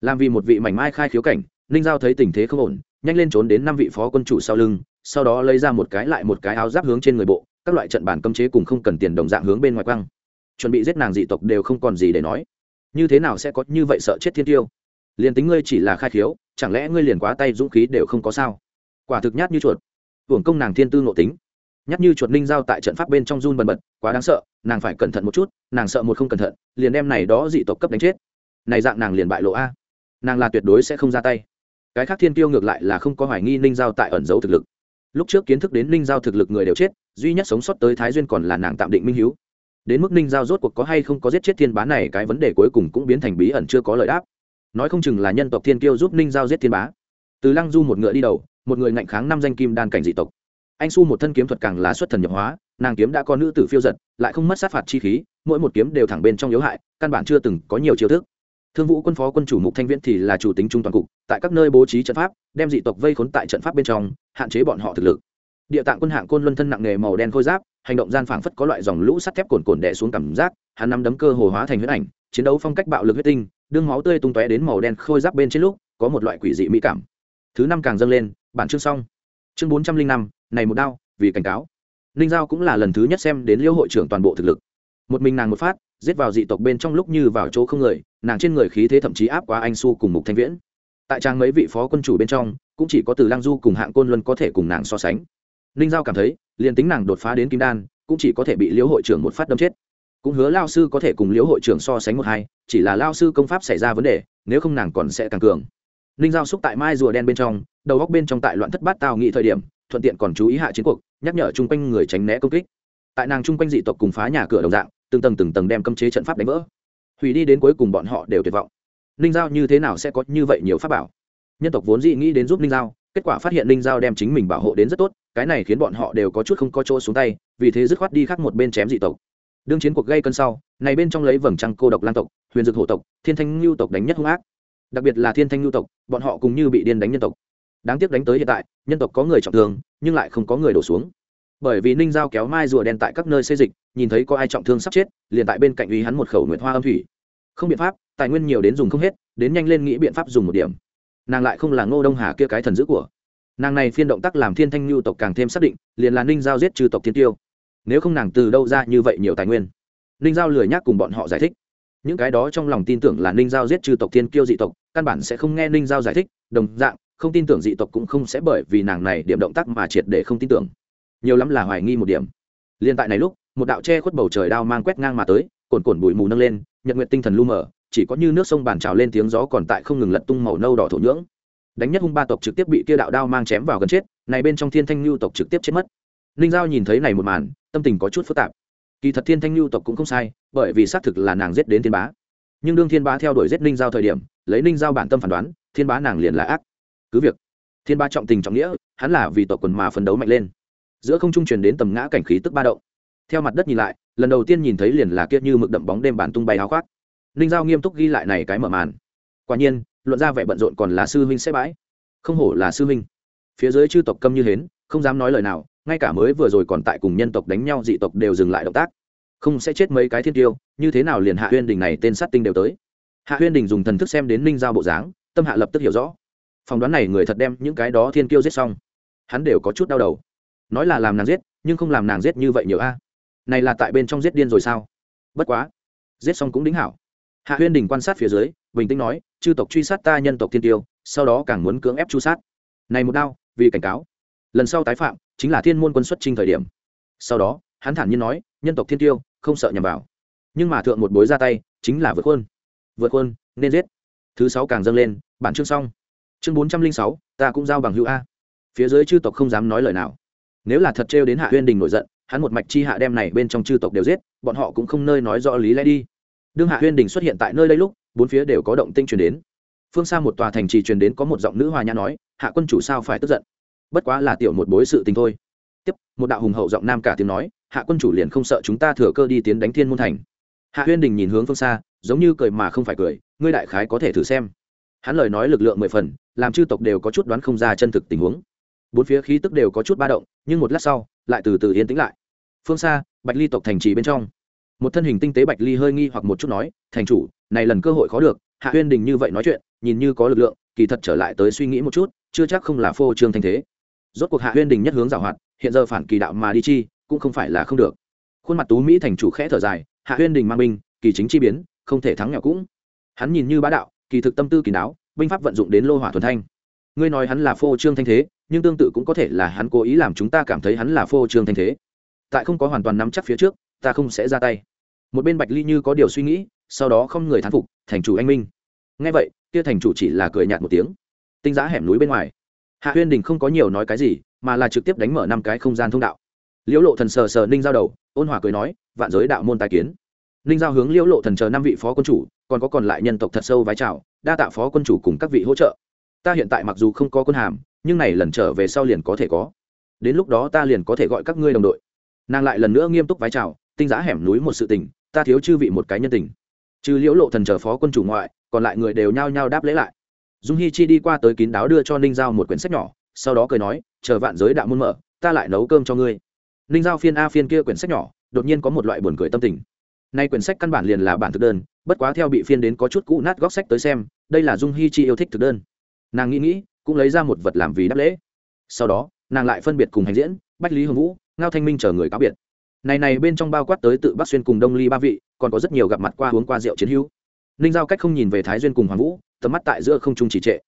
Làm vì một vị mảnh mai khai khiếu cảnh ninh giao thấy tình thế không ổn, nhanh lên trốn đến năm vị phó quân chủ sau lưng, sau đó lấy ra một cái lại một cái áo giáp hướng trên người bộ, các loại trận bản cấm chế cùng không cần tiền đồng dạng hướng bên ngoài quăng. Chuẩn bị giết nàng dị tộc đều không còn gì để nói. Như thế nào sẽ có như vậy sợ chết thiên tiêu? Liền tính ngươi chỉ là khai khiếu, chẳng lẽ ngươi liền quá tay dũng khí đều không có sao? Quả thực nhát như chuột. Hưởng công nàng thiên tư ngộ tính. Nhát như chuột ninh giao tại trận pháp bên trong run bần bật, quá đáng sợ, nàng phải cẩn thận một chút, nàng sợ một không cẩn thận, liền đem này đó dị tộc cấp đánh chết. Này dạng nàng liền bại lộ a. Nàng là tuyệt đối sẽ không ra tay cái khác thiên tiêu ngược lại là không có hoài nghi ninh giao tại ẩn giấu thực lực. Lúc trước kiến thức đến ninh giao thực lực người đều chết, duy nhất sống sót tới thái duyên còn là nàng tạm định minh h đến mức ninh giao rốt cuộc có hay không có giết chết thiên bá này, cái vấn đề cuối cùng cũng biến thành bí ẩn chưa có lời đáp. Nói không chừng là nhân tộc thiên kiêu giúp ninh giao giết thiên bá. Từ lăng du một ngựa đi đầu, một người ngạnh kháng năm danh kim đan cảnh dị tộc. Anh su một thân kiếm thuật càng là xuất thần nhập hóa, nàng kiếm đã có nữ tử phiêu giật, lại không mất sát phạt chi khí, mỗi một kiếm đều thẳng bên trong yếu hại, căn bản chưa từng có nhiều chiêu thức thương vũ quân phó quân chủ mục thanh viễn thì là chủ tính trung toàn cục, tại các nơi bố trí trận pháp, đem dị tộc vây khốn tại trận pháp bên trong, hạn chế bọn họ thực lực. Địa tạng quân hạng côn luân thân nặng nghề màu đen khôi giáp, hành động gian phảng phất có loại dòng lũ sắt thép cồn cồn đè xuống cảm giác, hắn nắm đấm cơ hồ hóa thành huyết ảnh, chiến đấu phong cách bạo lực huyết tinh, đương máu tươi tung tóe đến màu đen khôi giáp bên trên lúc, có một loại quỷ dị mỹ cảm. Thứ năm càng dâng lên, bản chương xong. Chương bốn trăm linh năm, này một đao, vì cảnh cáo. Ninh giao cũng là lần thứ nhất xem đến liêu hội trưởng toàn bộ thực lực. Một mình nàng một phát giết vào dị tộc bên trong lúc như vào chỗ không người, nàng trên người khí thế thậm chí áp quá anh su cùng mục thanh viễn. Tại trang mấy vị phó quân chủ bên trong, cũng chỉ có từ lang du cùng hạng côn luân có thể cùng nàng so sánh. Ninh giao cảm thấy, liền tính nàng đột phá đến kim đan, cũng chỉ có thể bị liễu hội trưởng một phát đâm chết. Cũng hứa lao sư có thể cùng liễu hội trưởng so sánh một hai, chỉ là lao sư công pháp xảy ra vấn đề, nếu không nàng còn sẽ càng cường. Ninh giao xúc tại mai rùa đen bên trong, đầu góc bên trong tại loạn thất bát tào nghị thời điểm, thuận tiện còn chú ý hạ chiến cuộc, nhắc nhở chung quanh người tránh né công kích. Tại nàng chung quanh dị tộc cùng phá nhà cửa đồng dạng từng tầng từng tầng đem cấm chế trận pháp đánh vỡ. Hủy đi đến cuối cùng bọn họ đều tuyệt vọng. Ninh giao như thế nào sẽ có như vậy nhiều pháp bảo? Nhân tộc vốn dĩ nghĩ đến giúp ninh giao, kết quả phát hiện ninh giao đem chính mình bảo hộ đến rất tốt, cái này khiến bọn họ đều có chút không có chỗ xuống tay, vì thế dứt khoát đi khác một bên chém dị tộc. Đương chiến cuộc gây cân sau, này bên trong lấy vầng trăng cô độc lan tộc, huyền dực hổ tộc, thiên thanh lưu tộc đánh nhất hung ác. Đặc biệt là thiên thanh lưu tộc, bọn họ cùng như bị điên đánh nhân tộc. Đáng tiếc đánh tới hiện tại, nhân tộc có người trọng thương, nhưng lại không có người đổ xuống bởi vì ninh giao kéo mai rùa đen tại các nơi xây dịch, nhìn thấy có ai trọng thương sắp chết, liền tại bên cạnh uy hắn một khẩu nguyệt hoa âm thủy. Không biện pháp, tài nguyên nhiều đến dùng không hết, đến nhanh lên nghĩ biện pháp dùng một điểm. Nàng lại không là ngô đông hà kia cái thần dữ của. Nàng này phiên động tác làm thiên thanh lưu tộc càng thêm xác định, liền là ninh giao giết trừ tộc thiên tiêu. Nếu không nàng từ đâu ra như vậy nhiều tài nguyên? Ninh giao lười nhác cùng bọn họ giải thích. Những cái đó trong lòng tin tưởng là ninh giao giết trừ tộc thiên kiêu dị tộc, căn bản sẽ không nghe ninh giao giải thích, đồng dạng, không tin tưởng dị tộc cũng không sẽ bởi vì nàng này điểm động tác mà triệt để không tin tưởng nhiều lắm là hoài nghi một điểm. Liên tại này lúc, một đạo che khuất bầu trời đao mang quét ngang mà tới, cồn cồn bụi mù nâng lên, nhật nguyện tinh thần lu mờ, chỉ có như nước sông bàn trào lên tiếng gió còn tại không ngừng lật tung màu nâu đỏ thổ nhưỡng. Đánh nhất hung ba tộc trực tiếp bị kia đạo đao mang chém vào gần chết, này bên trong thiên thanh lưu tộc trực tiếp chết mất. Ninh giao nhìn thấy này một màn, tâm tình có chút phức tạp. Kỳ thật thiên thanh lưu tộc cũng không sai, bởi vì xác thực là nàng giết đến thiên bá. Nhưng đương thiên bá theo đuổi giết ninh giao thời điểm, lấy ninh giao bản tâm phán đoán, thiên bá nàng liền là ác. Cứ việc, thiên bá trọng tình trọng nghĩa, hắn là vì tộc quần mà phấn đấu mạnh lên giữa không trung truyền đến tầm ngã cảnh khí tức ba động. Theo mặt đất nhìn lại, lần đầu tiên nhìn thấy liền là kia như mực đậm bóng đêm bản tung bay háo khoác. Ninh giao nghiêm túc ghi lại này cái mở màn. Quả nhiên, luận ra vẻ bận rộn còn là sư huynh sẽ bãi. Không hổ là sư huynh. Phía dưới chư tộc câm như hến, không dám nói lời nào, ngay cả mới vừa rồi còn tại cùng nhân tộc đánh nhau dị tộc đều dừng lại động tác. Không sẽ chết mấy cái thiên tiêu, như thế nào liền hạ huyên đình này tên sát tinh đều tới. Hạ huyên đình dùng thần thức xem đến ninh giao bộ dáng, tâm hạ lập tức hiểu rõ. Phỏng đoán này người thật đem những cái đó thiên tiêu giết xong. Hắn đều có chút đau đầu nói là làm nàng giết, nhưng không làm nàng giết như vậy nhiều a. Này là tại bên trong giết điên rồi sao? Bất quá, giết xong cũng đính hảo. Hạ huyên đình quan sát phía dưới, bình tĩnh nói, chư tộc truy sát ta nhân tộc thiên tiêu, sau đó càng muốn cưỡng ép chu sát. Này một đao, vì cảnh cáo. Lần sau tái phạm, chính là thiên môn quân xuất trình thời điểm. Sau đó, hắn thản nhiên nói, nhân tộc thiên tiêu, không sợ nhầm vào. Nhưng mà thượng một bối ra tay, chính là vượt khuôn. Vượt khuôn, nên giết. Thứ sáu càng dâng lên, bản chương xong. Chương bốn trăm linh sáu, ta cũng giao bằng hữu a. Phía dưới chư tộc không dám nói lời nào nếu là thật trêu đến hạ huyên đình nổi giận, hắn một mạch chi hạ đem này bên trong chư tộc đều giết, bọn họ cũng không nơi nói rõ lý lẽ đi. Đương hạ huyên đình xuất hiện tại nơi đây lúc, bốn phía đều có động tinh truyền đến. Phương xa một tòa thành trì truyền đến có một giọng nữ hòa nhã nói, hạ quân chủ sao phải tức giận? Bất quá là tiểu một bối sự tình thôi. Tiếp, một đạo hùng hậu giọng nam cả tiếng nói, hạ quân chủ liền không sợ chúng ta thừa cơ đi tiến đánh thiên môn thành. Hạ huyên đình nhìn hướng phương xa, giống như cười mà không phải cười, ngươi đại khái có thể thử xem. Hắn lời nói lực lượng mười phần, làm chư tộc đều có chút đoán không ra chân thực tình huống bốn phía khí tức đều có chút ba động, nhưng một lát sau, lại từ từ yên tĩnh lại. Phương xa, bạch ly tộc thành trì bên trong. Một thân hình tinh tế bạch ly hơi nghi hoặc một chút nói, thành chủ, này lần cơ hội khó được, hạ huyên đình như vậy nói chuyện, nhìn như có lực lượng, kỳ thật trở lại tới suy nghĩ một chút, chưa chắc không là phô trương thanh thế. Rốt cuộc hạ huyên đình nhất hướng giảo hoạt, hiện giờ phản kỳ đạo mà đi chi, cũng không phải là không được. Khuôn mặt tú mỹ thành chủ khẽ thở dài, hạ huyên đình mang binh, kỳ chính chi biến, không thể thắng nhỏ cũng. Hắn nhìn như bá đạo, kỳ thực tâm tư kỳ đáo binh pháp vận dụng đến lô hỏa thuần thanh. Ngươi nói hắn là phô trương thanh thế nhưng tương tự cũng có thể là hắn cố ý làm chúng ta cảm thấy hắn là phô trương thanh thế. Tại không có hoàn toàn nắm chắc phía trước, ta không sẽ ra tay. Một bên bạch ly như có điều suy nghĩ, sau đó không người thán phục, thành chủ anh minh. Ngay vậy, kia thành chủ chỉ là cười nhạt một tiếng. Tinh giá hẻm núi bên ngoài. Hạ huyên đình không có nhiều nói cái gì, mà là trực tiếp đánh mở năm cái không gian thông đạo. Liễu lộ thần sờ sờ ninh giao đầu, ôn hòa cười nói, vạn giới đạo môn tài kiến. Ninh giao hướng liễu lộ thần chờ năm vị phó quân chủ, còn có còn lại nhân tộc thật sâu vái chào, đa tạ phó quân chủ cùng các vị hỗ trợ. Ta hiện tại mặc dù không có quân hàm nhưng này lần trở về sau liền có thể có. Đến lúc đó ta liền có thể gọi các ngươi đồng đội. Nàng lại lần nữa nghiêm túc vái chào, tinh giá hẻm núi một sự tình, ta thiếu chư vị một cái nhân tình. Trừ liễu lộ thần chờ phó quân chủ ngoại, còn lại người đều nhao nhao đáp lễ lại. Dung hi chi đi qua tới kín đáo đưa cho ninh giao một quyển sách nhỏ, sau đó cười nói, chờ vạn giới đạo môn mở, ta lại nấu cơm cho ngươi. Ninh giao phiên a phiên kia quyển sách nhỏ, đột nhiên có một loại buồn cười tâm tình. Nay quyển sách căn bản liền là bản thực đơn, bất quá theo bị phiên đến có chút cũ nát góc sách tới xem, đây là dung hi chi yêu thích thực đơn. Nàng nghĩ nghĩ cũng lấy ra một vật làm vì đáp lễ. Sau đó, nàng lại phân biệt cùng hành diễn, bách lý hồng vũ, ngao thanh minh chờ người cáo biệt. Này này bên trong bao quát tới tự bắc xuyên cùng đông ly ba vị, còn có rất nhiều gặp mặt qua uống qua rượu chiến hữu. Ninh giao cách không nhìn về thái duyên cùng hoàng vũ, tầm mắt tại giữa không trung chỉ trệ.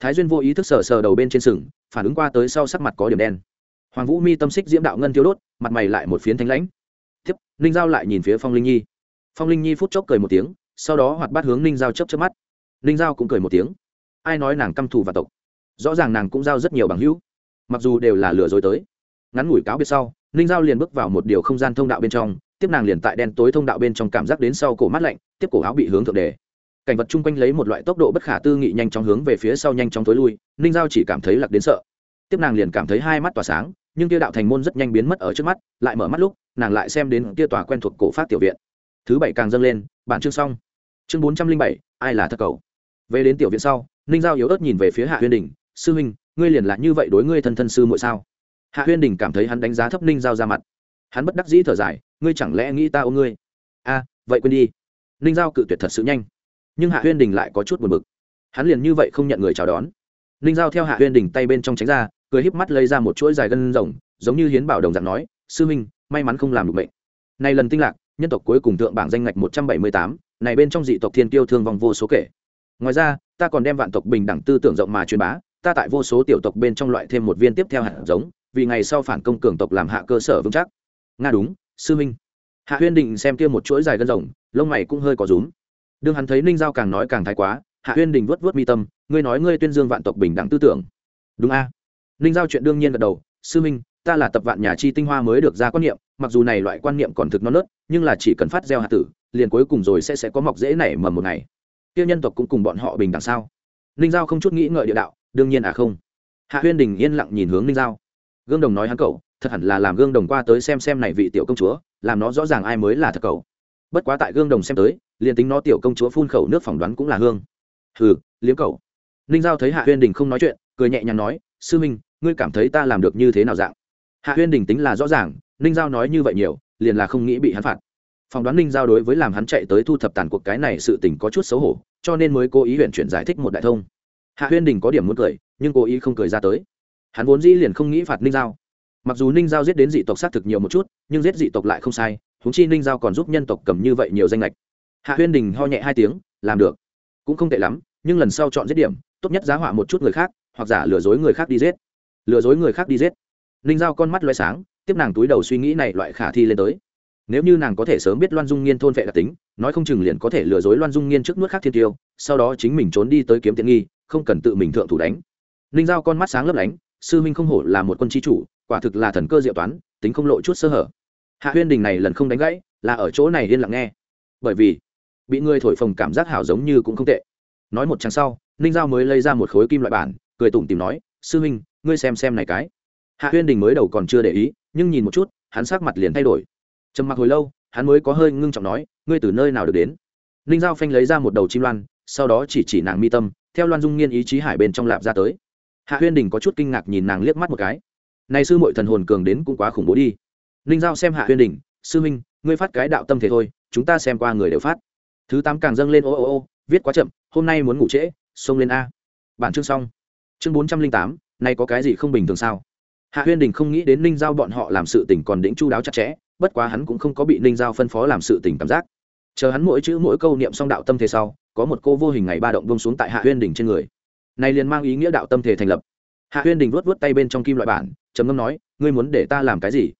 Thái duyên vô ý thức sờ sờ đầu bên trên sừng, phản ứng qua tới sau sắc mặt có điểm đen. Hoàng vũ mi tâm xích diễm đạo ngân thiếu đốt, mặt mày lại một phiến thanh lãnh. Tiếp, ninh giao lại nhìn phía phong linh nhi. Phong linh nhi phút chốc cười một tiếng, sau đó hoạt bát hướng ninh giao chấp chấp mắt. Ninh giao cũng cười một tiếng. Ai nói nàng căm thù và tộc? Rõ ràng nàng cũng giao rất nhiều bằng hữu. Mặc dù đều là lừa dối tới. Ngắn ngủi cáo biệt sau, ninh giao liền bước vào một điều không gian thông đạo bên trong, tiếp nàng liền tại đen tối thông đạo bên trong cảm giác đến sau cổ mát lạnh, tiếp cổ áo bị hướng thượng đề. Cảnh vật chung quanh lấy một loại tốc độ bất khả tư nghị nhanh chóng hướng về phía sau nhanh chóng tối lui, ninh giao chỉ cảm thấy lặc đến sợ. Tiếp nàng liền cảm thấy hai mắt tỏa sáng, nhưng kia đạo thành môn rất nhanh biến mất ở trước mắt, lại mở mắt lúc, nàng lại xem đến kia tòa quen thuộc cổ phát tiểu viện. Thứ bảy càng dâng lên, bản chương xong. Chương bốn trăm linh bảy, ai là thất cầu? Về đến tiểu viện sau, ninh giao yếu ớt nhìn về phía hạ huyên đình sư huynh, ngươi liền là như vậy đối ngươi thân thân sư muội sao? Hạ huyên đình cảm thấy hắn đánh giá thấp ninh giao ra mặt. Hắn bất đắc dĩ thở dài, ngươi chẳng lẽ nghĩ ta ôm ngươi? A, vậy quên đi. Ninh giao cự tuyệt thật sự nhanh. Nhưng hạ huyên đình lại có chút buồn bực. Hắn liền như vậy không nhận người chào đón. Ninh giao theo hạ huyên đình tay bên trong tránh ra, cười híp mắt lấy ra một chuỗi dài gân rồng, giống như hiến bảo đồng dạng nói, sư minh may mắn không làm được mệnh. này lần tinh lạc, nhân tộc cuối cùng thượng bảng danh ngạch một trăm bảy mươi tám, này bên trong dị tộc thiên tiêu thương vong vô số kể. Ngoài ra, ta còn đem vạn tộc bình đẳng tư tưởng rộng mà truyền bá ta tại vô số tiểu tộc bên trong loại thêm một viên tiếp theo hạt giống, vì ngày sau phản công cường tộc làm hạ cơ sở vững chắc. Nga đúng, sư minh. Hạ huyên định xem kia một chuỗi dài gân rồng, lông mày cũng hơi có rúm. Đương hắn thấy ninh giao càng nói càng thái quá, hạ huyên đình vớt vớt mi tâm, ngươi nói ngươi tuyên dương vạn tộc bình đẳng tư tưởng. Đúng a. Ninh giao chuyện đương nhiên gật đầu, sư minh, ta là tập vạn nhà chi tinh hoa mới được ra quan niệm, mặc dù này loại quan niệm còn thực non nớt, nhưng là chỉ cần phát gieo hạt tử, liền cuối cùng rồi sẽ sẽ có mọc dễ nảy mầm một ngày. Tiêu nhân tộc cũng cùng bọn họ bình đẳng sao? Ninh giao không chút nghĩ ngợi địa đạo đương nhiên à không? Hạ huyên đình yên lặng nhìn hướng ninh giao. Gương đồng nói hắn cậu, thật hẳn là làm gương đồng qua tới xem xem này vị tiểu công chúa, làm nó rõ ràng ai mới là thật cậu. Bất quá tại gương đồng xem tới, liền tính nó tiểu công chúa phun khẩu nước phỏng đoán cũng là hương. Hừ, liếm cậu. Ninh giao thấy hạ huyên đình không nói chuyện, cười nhẹ nhàng nói, sư minh, ngươi cảm thấy ta làm được như thế nào dạng? Hạ huyên đình tính là rõ ràng, ninh giao nói như vậy nhiều, liền là không nghĩ bị hắn phạt. Phỏng đoán ninh giao đối với làm hắn chạy tới thu thập tàn cuộc cái này sự tình có chút xấu hổ, cho nên mới cố ý huyện chuyển giải thích một đại thông hạ huyên đình có điểm muốn cười, nhưng cố ý không cười ra tới. Hắn vốn dĩ liền không nghĩ phạt ninh giao. Mặc dù ninh giao giết đến dị tộc xác thực nhiều một chút, nhưng giết dị tộc lại không sai húng chi ninh giao còn giúp nhân tộc cầm như vậy nhiều danh lệch. Hạ huyên đình ho nhẹ hai tiếng, làm được. Cũng không tệ lắm, nhưng lần sau chọn giết điểm, tốt nhất giá họa một chút người khác, hoặc giả lừa dối người khác đi giết. Lừa dối người khác đi giết? Ninh giao con mắt loay sáng, tiếp nàng túi đầu suy nghĩ này loại khả thi lên tới. Nếu như nàng có thể sớm biết loan dung nghiên thôn vệ đặc tính, nói không chừng liền có thể lừa dối loan dung nghiên trước nuốt khác thiên tiêu, sau đó chính mình trốn đi tới kiếm tiện nghi không cần tự mình thượng thủ đánh. Ninh giao con mắt sáng lấp lánh sư minh không hổ là một quân trí chủ quả thực là thần cơ diệu toán tính không lộ chút sơ hở. Hạ huyên đình này lần không đánh gãy là ở chỗ này yên lặng nghe. Bởi vì bị người thổi phồng cảm giác hảo giống như cũng không tệ. Nói một chàng sau ninh giao mới lấy ra một khối kim loại bản cười tủm tìm nói sư Minh, ngươi xem xem này cái. Hạ huyên đình mới đầu còn chưa để ý nhưng nhìn một chút hắn sắc mặt liền thay đổi. Trầm mặc hồi lâu hắn mới có hơi ngưng trọng nói ngươi từ nơi nào được đến? Ninh giao phanh lấy ra một đầu chim loan sau đó chỉ chỉ nàng mi tâm theo loan dung nghiên ý chí hải bên trong lạp ra tới. Hạ huyên đình có chút kinh ngạc nhìn nàng liếc mắt một cái. Này sư mội thần hồn cường đến cũng quá khủng bố đi. Ninh giao xem hạ huyên đình, sư minh ngươi phát cái đạo tâm thế thôi, chúng ta xem qua người đều phát. Thứ tám càng dâng lên ô ô ô, viết quá chậm, hôm nay muốn ngủ trễ, xông lên a. Bản chương xong. Chương bốn trăm linh tám nay có cái gì không bình thường sao? Hạ huyên đình không nghĩ đến ninh giao bọn họ làm sự tình còn đĩnh chu đáo chặt chẽ, bất quá hắn cũng không có bị ninh giao phân phó làm sự tình cảm giác chờ hắn mỗi chữ mỗi câu niệm xong đạo tâm thế sau có một cô vô hình ngày ba động bông xuống tại hạ huyên Đỉnh trên người. Này liền mang ý nghĩa đạo tâm thể thành lập. Hạ huyên đình vuốt vuốt tay bên trong kim loại bản trầm ngâm nói ngươi muốn để ta làm cái gì?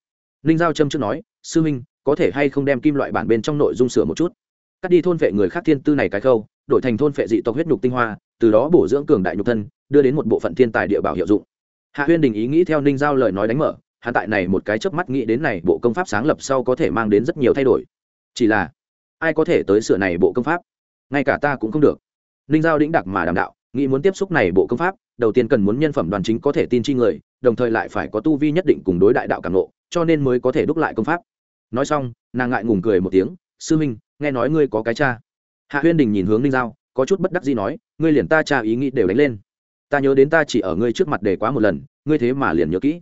Ninh giao trâm trước nói sư minh, có thể hay không đem kim loại bản bên trong nội dung sửa một chút? Cắt đi thôn vệ người khác thiên tư này cái khâu đổi thành thôn vệ dị tộc huyết nhục tinh hoa từ đó bổ dưỡng cường đại nhục thân đưa đến một bộ phận thiên tài địa bảo hiệu dụng. Hạ huyên đình ý nghĩ theo ninh giao lời nói đánh mở hạ tại này một cái chớp mắt nghĩ đến này bộ công pháp sáng lập sau có thể mang đến rất nhiều thay đổi. Chỉ là ai có thể tới sửa này bộ công pháp? Ngay cả ta cũng không được. Ninh giao đĩnh đặc mà đàm đạo, nghĩ muốn tiếp xúc này bộ công pháp, đầu tiên cần muốn nhân phẩm đoàn chính có thể tin chi người, đồng thời lại phải có tu vi nhất định cùng đối đại đạo cảm lộ cho nên mới có thể đúc lại công pháp. Nói xong, nàng ngại ngùng cười một tiếng, sư minh, nghe nói ngươi có cái cha. Hạ huyên đình nhìn hướng ninh giao, có chút bất đắc gì nói, ngươi liền ta cha ý nghĩ đều đánh lên. Ta nhớ đến ta chỉ ở ngươi trước mặt để quá một lần, ngươi thế mà liền nhớ kỹ.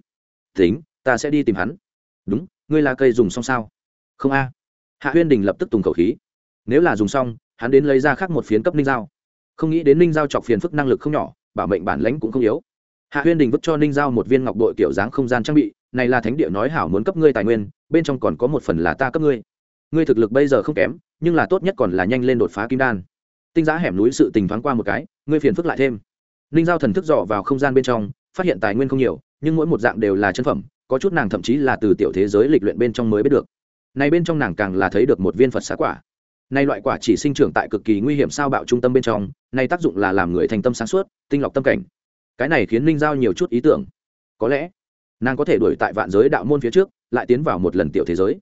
Tính, ta sẽ đi tìm hắn. Đúng, ngươi là cây dùng xong sao? Không a hạ huyên đình lập tức tùng khẩu khí. Nếu là dùng xong, hắn đến lấy ra khác một phiến cấp ninh giao. Không nghĩ đến ninh giao chọc phiền phức năng lực không nhỏ, bảo mệnh bản lãnh cũng không yếu. Hạ huyên đình vứt cho ninh giao một viên ngọc đội kiểu dáng không gian trang bị, này là thánh địa nói hảo muốn cấp ngươi tài nguyên, bên trong còn có một phần là ta cấp ngươi. Ngươi thực lực bây giờ không kém, nhưng là tốt nhất còn là nhanh lên đột phá kim đan. Tinh giá hẻm núi sự tình thoáng qua một cái, ngươi phiền phức lại thêm. Ninh giao thần thức dò vào không gian bên trong, phát hiện tài nguyên không nhiều, nhưng mỗi một dạng đều là chân phẩm, có chút nàng thậm chí là từ tiểu thế giới lịch luyện bên trong mới biết được này bên trong nàng càng là thấy được một viên phật xá quả. Nay loại quả chỉ sinh trưởng tại cực kỳ nguy hiểm sao bạo trung tâm bên trong nay tác dụng là làm người thành tâm sáng suốt, tinh lọc tâm cảnh. Cái này khiến ninh giao nhiều chút ý tưởng. Có lẽ, nàng có thể đuổi tại vạn giới đạo môn phía trước, lại tiến vào một lần tiểu thế giới.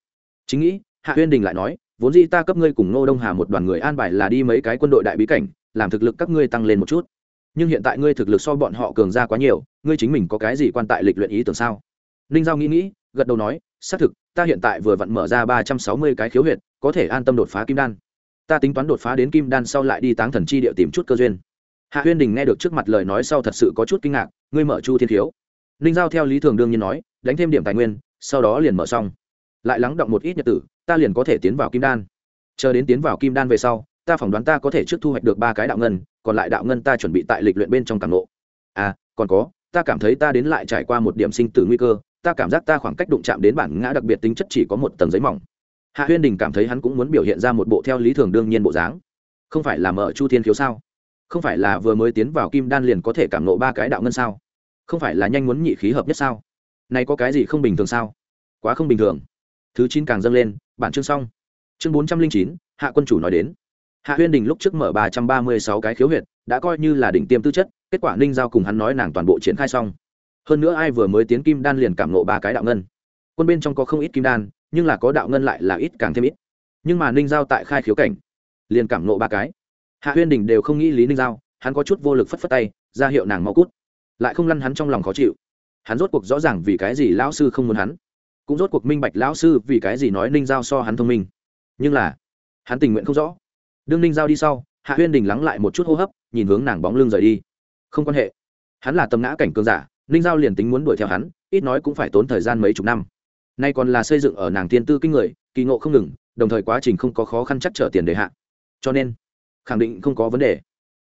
Chính nghĩ, hạ huyên đình lại nói, vốn dĩ ta cấp ngươi cùng ngô đông hà một đoàn người an bài là đi mấy cái quân đội đại bí cảnh, làm thực lực các ngươi tăng lên một chút. Nhưng hiện tại ngươi thực lực so bọn họ cường ra quá nhiều, ngươi chính mình có cái gì quan tại lịch luyện ý tưởng sao? Ninh giao nghĩ nghĩ, gật đầu nói, xác thực, ta hiện tại vừa vặn mở ra ba trăm sáu mươi cái khiếu huyệt, có thể an tâm đột phá kim đan. Ta tính toán đột phá đến kim đan sau lại đi táng thần chi địa tìm chút cơ duyên. Hạ huyên đình nghe được trước mặt lời nói sau thật sự có chút kinh ngạc, ngươi mở chu thiên thiếu. ninh giao theo lý thường đương nhiên nói, đánh thêm điểm tài nguyên, sau đó liền mở xong. Lại lắng động một ít nhật tử, ta liền có thể tiến vào kim đan. Chờ đến tiến vào kim đan về sau, ta phỏng đoán ta có thể trước thu hoạch được ba cái đạo ngân, còn lại đạo ngân ta chuẩn bị tại lịch luyện bên trong càng lộ. À còn có, ta cảm thấy ta đến lại trải qua một điểm sinh tử nguy cơ ta cảm giác ta khoảng cách đụng chạm đến bản ngã đặc biệt tính chất chỉ có một tầng giấy mỏng. Hạ huyên đình cảm thấy hắn cũng muốn biểu hiện ra một bộ theo lý thường đương nhiên bộ dáng. Không phải là mở chu thiên khiếu sao? Không phải là vừa mới tiến vào kim đan liền có thể cảm nộ ba cái đạo ngân sao? Không phải là nhanh muốn nhị khí hợp nhất sao? Này có cái gì không bình thường sao? Quá không bình thường. Thứ chín càng dâng lên, bản chương xong. Chương bốn trăm linh chín, hạ quân chủ nói đến. Hạ huyên đình lúc trước mở ba trăm ba mươi sáu cái khiếu huyệt, đã coi như là đỉnh tiêm tư chất, kết quả ninh giao cùng hắn nói nàng toàn bộ triển khai xong hơn nữa ai vừa mới tiến kim đan liền cảm nộ ba cái đạo ngân. Quân bên trong có không ít kim đan, nhưng là có đạo ngân lại là ít càng thêm ít. Nhưng mà ninh giao tại khai khiếu cảnh, liền cảm nộ ba cái. Hạ huyên đình đều không nghĩ lý ninh giao, hắn có chút vô lực phất phất tay, ra hiệu nàng mau cút. Lại không lăn hắn trong lòng khó chịu. Hắn rốt cuộc rõ ràng vì cái gì lão sư không muốn hắn. Cũng rốt cuộc minh bạch lão sư vì cái gì nói ninh giao so hắn thông minh. Nhưng là, hắn tình nguyện không rõ. Đương ninh giao đi sau, hạ huyên đình lắng lại một chút hô hấp, nhìn hướng nàng bóng lưng rời đi. Không quan hệ. Hắn là tầm ngã cảnh cường giả ninh giao liền tính muốn đuổi theo hắn, ít nói cũng phải tốn thời gian mấy chục năm. Nay còn là xây dựng ở nàng tiên tư kinh người, kỳ ngộ không ngừng, đồng thời quá trình không có khó khăn chắc trở tiền đề hạ. Cho nên, khẳng định không có vấn đề.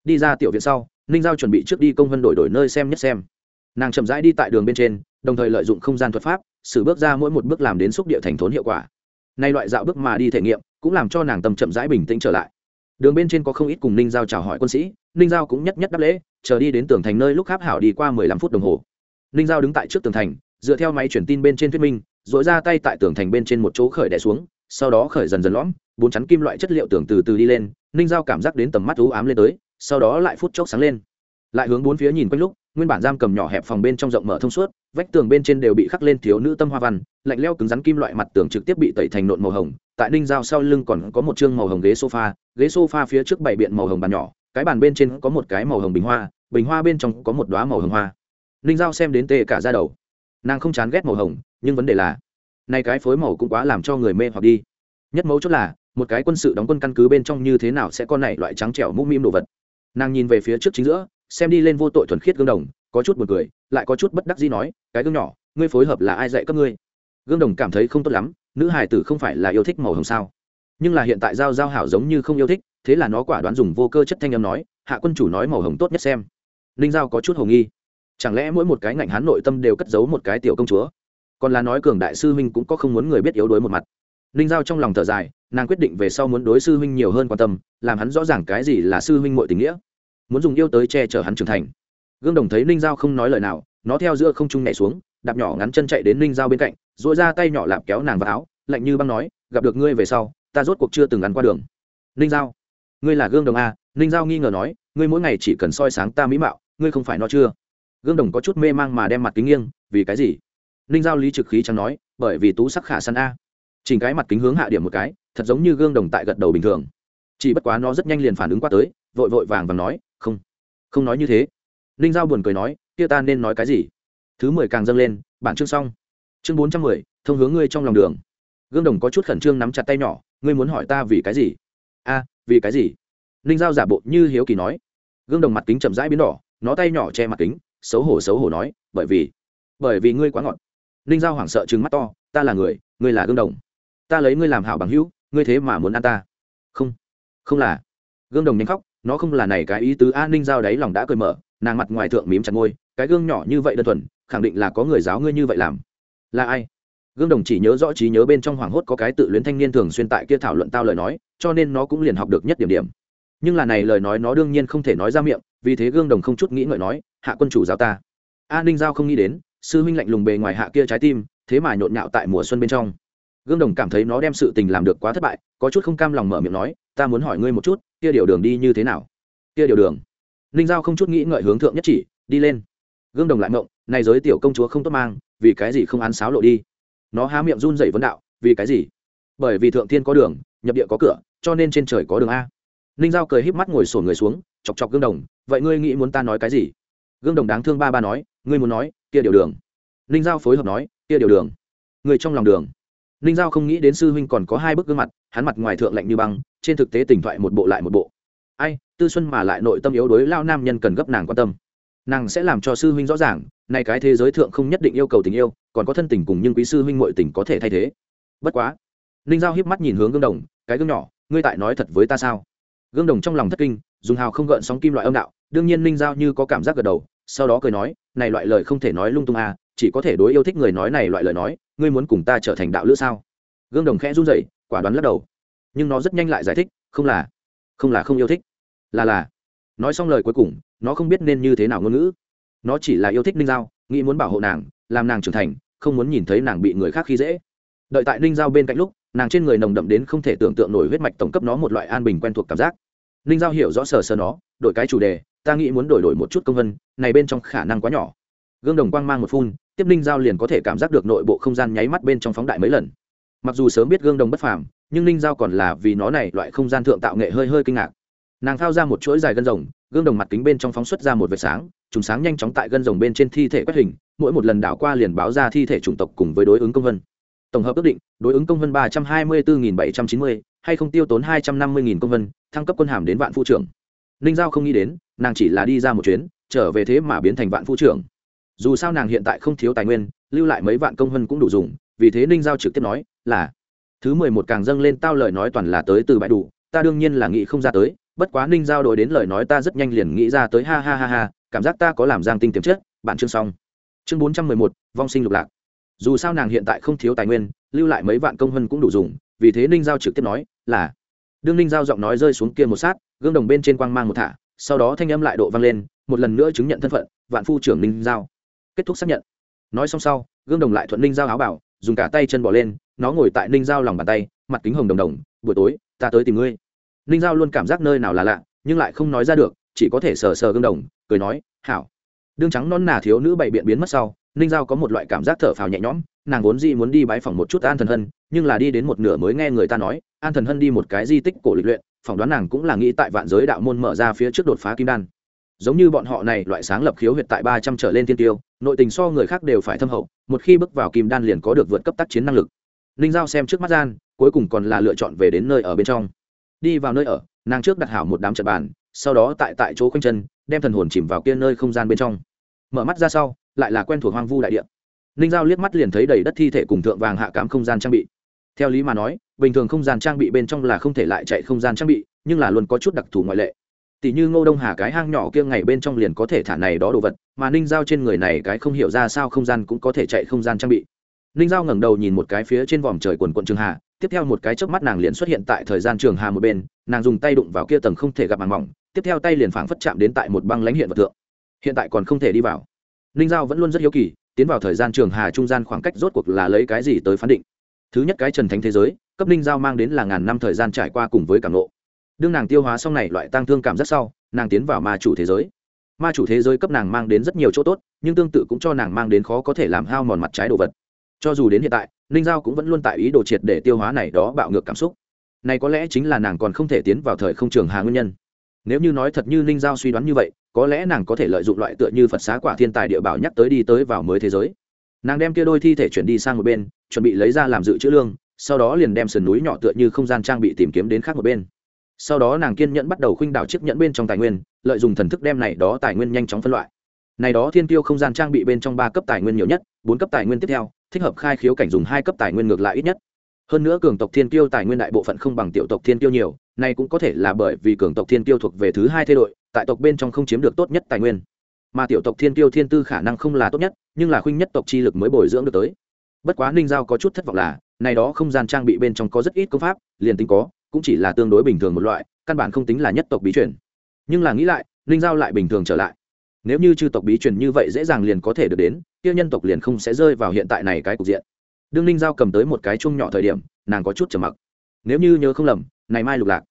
Đi ra tiểu viện sau, ninh giao chuẩn bị trước đi công vân đổi đổi nơi xem nhất xem. Nàng chậm rãi đi tại đường bên trên, đồng thời lợi dụng không gian thuật pháp xử bước ra mỗi một bước làm đến xúc địa thành thốn hiệu quả. Nay loại dạo bước mà đi thể nghiệm, cũng làm cho nàng tâm chậm rãi bình tĩnh trở lại. Đường bên trên có không ít cùng ninh giao chào hỏi quân sĩ, ninh giao cũng nhất nhất đáp lễ, chờ đi đến tường thành nơi lúc kháp hảo đi qua mười lăm phút đồng hồ ninh giao đứng tại trước tường thành, dựa theo máy chuyển tin bên trên thuyết minh dội ra tay tại tường thành bên trên một chỗ khởi đẻ xuống, sau đó khởi dần dần lõm, bốn chắn kim loại chất liệu tường từ từ đi lên, ninh giao cảm giác đến tầm mắt u ám lên tới, sau đó lại phút chốc sáng lên. Lại hướng bốn phía nhìn quanh lúc, nguyên bản giam cầm nhỏ hẹp phòng bên trong rộng mở thông suốt, vách tường bên trên đều bị khắc lên thiếu nữ tâm hoa văn, lạnh leo cứng rắn kim loại mặt tường trực tiếp bị tẩy thành nộn màu hồng, tại ninh giao sau lưng còn có một chương màu hồng ghế sofa ghế sofa phía trước bảy biện màu hồng bàn nhỏ, cái bàn bên trên có một cái màu hồng bình hoa bình hoa bên trong có một đoá màu hồng hoa ninh giao xem đến tê cả ra đầu. Nàng không chán ghét màu hồng, nhưng vấn đề là, nay cái phối màu cũng quá làm cho người mê hoặc đi. Nhất mấu chốt là, một cái quân sự đóng quân căn cứ bên trong như thế nào sẽ con này loại trắng trẻo mũm mĩm đồ vật. Nàng nhìn về phía trước chính giữa, xem đi lên vô tội thuần khiết gương đồng, có chút b u ồ n cười, lại có chút bất đắc gì nói, cái gương nhỏ, ngươi phối hợp là ai dạy các ngươi? Gương đồng cảm thấy không tốt lắm, nữ hải tử không phải là yêu thích màu hồng sao? Nhưng là hiện tại giao giao hảo giống như không yêu thích, thế là nó quả đoán dùng vô cơ chất thanh âm nói, hạ quân chủ nói màu hồng tốt nhất xem. Ninh giao có chút hồng nghi chẳng lẽ mỗi một cái ngạnh hán nội tâm đều cất giấu một cái tiểu công chúa? Còn là nói cường đại sư huynh cũng có không muốn người biết yếu đuối một mặt. Ninh giao trong lòng thở dài, nàng quyết định về sau muốn đối sư huynh nhiều hơn quan tâm, làm hắn rõ ràng cái gì là sư huynh mọi tình nghĩa. Muốn dùng yêu tới che chở hắn trưởng thành. Gương đồng thấy ninh giao không nói lời nào, nó theo giữa không trung nhảy xuống, đạp nhỏ ngắn chân chạy đến ninh giao bên cạnh dội ra tay nhỏ lạp kéo nàng vào áo, lạnh như băng nói, gặp được ngươi về sau, ta rốt cuộc chưa từng ngắn qua đường. Ninh giao, ngươi là gương đồng a ninh giao nghi ngờ nói, ngươi mỗi ngày chỉ cần soi sáng ta mỹ mạo, ngươi không phải nó chưa? Gương đồng có chút mê mang mà đem mặt kính nghiêng, vì cái gì? Ninh giao lý trực khí chẳng nói, bởi vì tú sắc khả săn a. Chỉnh cái mặt kính hướng hạ điểm một cái, thật giống như gương đồng tại gật đầu bình thường. Chỉ bất quá nó rất nhanh liền phản ứng qua tới, vội vội vàng và nói, không không nói như thế. Ninh giao buồn cười nói, kia ta nên nói cái gì? Thứ mười càng dâng lên, bản chương xong. Chương bốn trăm mười, thông hướng ngươi trong lòng đường. Gương đồng có chút khẩn trương nắm chặt tay nhỏ, ngươi muốn hỏi ta vì cái gì? A, vì cái gì? Ninh giao giả bộ như hiếu kỳ nói. Gương đồng mặt kính chậm rãi biến đỏ, nó tay nhỏ che mặt kính xấu hổ xấu hổ nói, bởi vì bởi vì ngươi quá ngọt. Ninh giao hoảng sợ trừng mắt to, ta là người, ngươi là gương đồng. Ta lấy ngươi làm hảo bằng hữu, ngươi thế mà muốn ăn ta. Không không là. Gương đồng nhanh khóc, nó không là này cái ý tứ an ninh giao đáy lòng đã cười mở, nàng mặt ngoài thượng mím chặt ngôi cái gương nhỏ như vậy đơn thuần, khẳng định là có người giáo ngươi như vậy làm. Là ai? Gương đồng chỉ nhớ rõ trí nhớ bên trong hoảng hốt có cái tự luyến thanh niên thường xuyên tại kia thảo luận tao lời nói, cho nên nó cũng liền học được nhất điểm điểm nhưng là này lời nói nó đương nhiên không thể nói ra miệng, vì thế gương đồng không chút nghĩ ngợi nói, hạ quân chủ giáo ta. An ninh giao không nghĩ đến, sư huynh lạnh lùng bề ngoài hạ kia trái tim, thế mà nhộn nhạo tại mùa xuân bên trong. Gương đồng cảm thấy nó đem sự tình làm được quá thất bại, có chút không cam lòng mở miệng nói, ta muốn hỏi ngươi một chút, kia điều đường đi như thế nào? Kia điều đường? Ninh giao không chút nghĩ ngợi hướng thượng nhất chỉ, đi lên. Gương đồng lại mộng, này giới tiểu công chúa không tốt mang, vì cái gì không ăn sáo lộ đi? Nó há miệng run dậy vấn đạo, vì cái gì? Bởi vì thượng thiên có đường, nhập địa có cửa, cho nên trên trời có đường a ninh giao cười híp mắt ngồi sổ người xuống, chọc chọc gương đồng, vậy ngươi nghĩ muốn ta nói cái gì? Gương đồng đáng thương ba ba nói, ngươi muốn nói, kia điều đường. Ninh giao phối hợp nói, kia điều đường. Người trong lòng đường. Ninh giao không nghĩ đến sư huynh còn có hai bức gương mặt, hắn mặt ngoài thượng lạnh như băng, trên thực tế tỉnh thoại một bộ lại một bộ. Ai, tư xuân mà lại nội tâm yếu đối lao nam nhân cần gấp nàng quan tâm. Nàng sẽ làm cho sư huynh rõ ràng, nay cái thế giới thượng không nhất định yêu cầu tình yêu, còn có thân tình cùng nhưng quý sư huynh mọi tình có thể thay thế. Bất quá, ninh giao hiếp mắt nhìn hướng gương đồng, cái gương nhỏ, ngươi tại nói thật với ta sao? Gương đồng trong lòng thất kinh, dùng hào không gợn sóng kim loại âm đạo, đương nhiên ninh giao như có cảm giác gật đầu, sau đó cười nói, này loại lời không thể nói lung tung à chỉ có thể đối yêu thích người nói này loại lời nói, ngươi muốn cùng ta trở thành đạo lữ sao? Gương đồng khẽ run rẩy, quả đoán lắc đầu. Nhưng nó rất nhanh lại giải thích, không là không là không yêu thích. Là là. Nói xong lời cuối cùng, nó không biết nên như thế nào ngôn ngữ. Nó chỉ là yêu thích ninh giao, nghĩ muốn bảo hộ nàng, làm nàng trưởng thành, không muốn nhìn thấy nàng bị người khác khi dễ. Đợi tại ninh giao bên cạnh lúc nàng trên người nồng đậm đến không thể tưởng tượng nổi huyết mạch tổng cấp nó một loại an bình quen thuộc cảm giác. Ninh giao hiểu rõ sờ sờ nó, đổi cái chủ đề, ta nghĩ muốn đổi đổi một chút công vân, này bên trong khả năng quá nhỏ. Gương đồng quang mang một phun, tiếp ninh giao liền có thể cảm giác được nội bộ không gian nháy mắt bên trong phóng đại mấy lần. Mặc dù sớm biết gương đồng bất phàm, nhưng ninh giao còn là vì nó này loại không gian thượng tạo nghệ hơi hơi kinh ngạc. Nàng thao ra một chuỗi dài gân rồng, gương đồng mặt kính bên trong phóng xuất ra một vệt sáng chúng sáng nhanh chóng tại gân rồng bên trên thi thể quét hình, mỗi một lần đảo qua liền báo ra thi thể chủng tộc cùng với đối ứng công vân tổng hợp ước định, đối ứng công vân ba trăm hai mươi bốn bảy trăm chín mươi, hay không tiêu tốn hai trăm năm mươi công vân, thăng cấp quân hàm đến vạn phu trưởng. Ninh giao không nghĩ đến, nàng chỉ là đi ra một chuyến, trở về thế mà biến thành vạn phu trưởng. Dù sao nàng hiện tại không thiếu tài nguyên, lưu lại mấy vạn công vân cũng đủ dùng, vì thế ninh giao trực tiếp nói, là, thứ mười một càng dâng lên tao lời nói toàn là tới từ bãi đủ, ta đương nhiên là nghĩ không ra tới, bất quá ninh giao đổi đến lời nói ta rất nhanh liền nghĩ ra tới, ha ha ha ha, cảm giác ta có làm giang tinh tiềm chất, bạn chương xong. Chương bốn trăm mười một, vong sinh lục lạc dù sao nàng hiện tại không thiếu tài nguyên, lưu lại mấy vạn công hân cũng đủ dùng, vì thế ninh giao trực tiếp nói, là. Đương ninh giao giọng nói rơi xuống kia một sát, gương đồng bên trên quang mang một thả, sau đó thanh âm lại độ vang lên, một lần nữa chứng nhận thân phận, vạn phu trưởng ninh giao. Kết thúc xác nhận. Nói xong sau, gương đồng lại thuận ninh giao áo bảo, dùng cả tay chân bỏ lên, nó ngồi tại ninh giao lòng bàn tay, mặt kính hồng đồng đồng, buổi tối, ta tới tìm ngươi. Ninh giao luôn cảm giác nơi nào là lạ, nhưng lại không nói ra được, chỉ có thể sờ sờ gương đồng, cười nói, hảo. Đương trắng non nà thiếu nữ bày biện biến mất sau ninh giao có một loại cảm giác thở phào nhẹ nhõm, nàng vốn dĩ muốn đi bái phỏng một chút an thần hân, nhưng là đi đến một nửa mới nghe người ta nói, an thần hân đi một cái di tích cổ lịch luyện, phỏng đoán nàng cũng là nghĩ tại vạn giới đạo môn mở ra phía trước đột phá kim đan. Giống như bọn họ này, loại sáng lập khiếu huyệt tại ba trăm trở lên tiên tiêu, nội tình so người khác đều phải thâm hậu, một khi bước vào kim đan liền có được vượt cấp tác chiến năng lực. Ninh giao xem trước mắt gian, cuối cùng còn là lựa chọn về đến nơi ở bên trong. Đi vào nơi ở, nàng trước đặt hảo một đám trận bàn, sau đó tại tại chỗ quanh chân, đem thần hồn chìm vào kia nơi không gian bên trong. Mở mắt ra sau lại là quen thuộc hoang vu đại địa. Ninh giao liếc mắt liền thấy đầy đất thi thể cùng thượng vàng hạ cám không gian trang bị. Theo lý mà nói, bình thường không gian trang bị bên trong là không thể lại chạy không gian trang bị, nhưng là luôn có chút đặc thù ngoại lệ. Tỷ như ngô đông hà cái hang nhỏ kia ngày bên trong liền có thể thả này đó đồ vật, mà ninh giao trên người này cái không hiểu ra sao không gian cũng có thể chạy không gian trang bị. Ninh giao ngẩng đầu nhìn một cái phía trên vòm trời quần quận trường hà, tiếp theo một cái chớp mắt nàng liền xuất hiện tại thời gian trường hà một bên, nàng dùng tay đụng vào kia tầng không thể gặp màng mỏng, tiếp theo tay liền phảng phất chạm đến tại một băng lãnh hiện vật tượng hiện tại còn không thể đi vào ninh giao vẫn luôn rất hiếu kỳ, tiến vào thời gian trường hà trung gian khoảng cách rốt cuộc là lấy cái gì tới phán định. Thứ nhất cái trần thánh thế giới, cấp ninh giao mang đến là ngàn năm thời gian trải qua cùng với cảm lộ đương nàng tiêu hóa xong này loại tăng thương cảm rất sau, nàng tiến vào ma chủ thế giới. Ma chủ thế giới cấp nàng mang đến rất nhiều chỗ tốt, nhưng tương tự cũng cho nàng mang đến khó có thể làm hao mòn mặt trái đồ vật. Cho dù đến hiện tại, ninh giao cũng vẫn luôn tại ý đồ triệt để tiêu hóa này đó bạo ngược cảm xúc. Này có lẽ chính là nàng còn không thể tiến vào thời không trường hà nguyên nhân nếu như nói thật như ninh giao suy đoán như vậy, có lẽ nàng có thể lợi dụng loại tựa như phật xá quả thiên tài địa bảo nhắc tới đi tới vào mới thế giới. Nàng đem kia đôi thi thể chuyển đi sang một bên, chuẩn bị lấy ra làm dự trữ lương, sau đó liền đem sườn núi nhỏ tựa như không gian trang bị tìm kiếm đến khác một bên. Sau đó nàng kiên nhẫn bắt đầu khuynh đảo chiếc nhẫn bên trong tài nguyên, lợi dụng thần thức đem này đó tài nguyên nhanh chóng phân loại. Này đó thiên tiêu không gian trang bị bên trong ba cấp tài nguyên nhiều nhất, bốn cấp tài nguyên tiếp theo, thích hợp khai khiếu cảnh dùng hai cấp tài nguyên ngược lại ít nhất. Hơn nữa cường tộc thiên tiêu tài nguyên đại bộ phận không bằng tiểu tộc thiên tiêu nhiều này cũng có thể là bởi vì cường tộc thiên tiêu thuộc về thứ hai thế đội, tại tộc bên trong không chiếm được tốt nhất tài nguyên. Mà tiểu tộc thiên tiêu thiên tư khả năng không là tốt nhất, nhưng là khuynh nhất tộc chi lực mới bồi dưỡng được tới. Bất quá ninh giao có chút thất vọng là, này đó không gian trang bị bên trong có rất ít công pháp, liền tính có, cũng chỉ là tương đối bình thường một loại, căn bản không tính là nhất tộc bí truyền. Nhưng là nghĩ lại, ninh giao lại bình thường trở lại. Nếu như chư tộc bí truyền như vậy dễ dàng liền có thể được đến tiêu nhân tộc liền không sẽ rơi vào hiện tại này cái cục diện. Đương ninh giao cầm tới một cái chung nhỏ thời điểm, nàng có chút trầm mặc. Nếu như nhớ không lầm, này mai lục lạc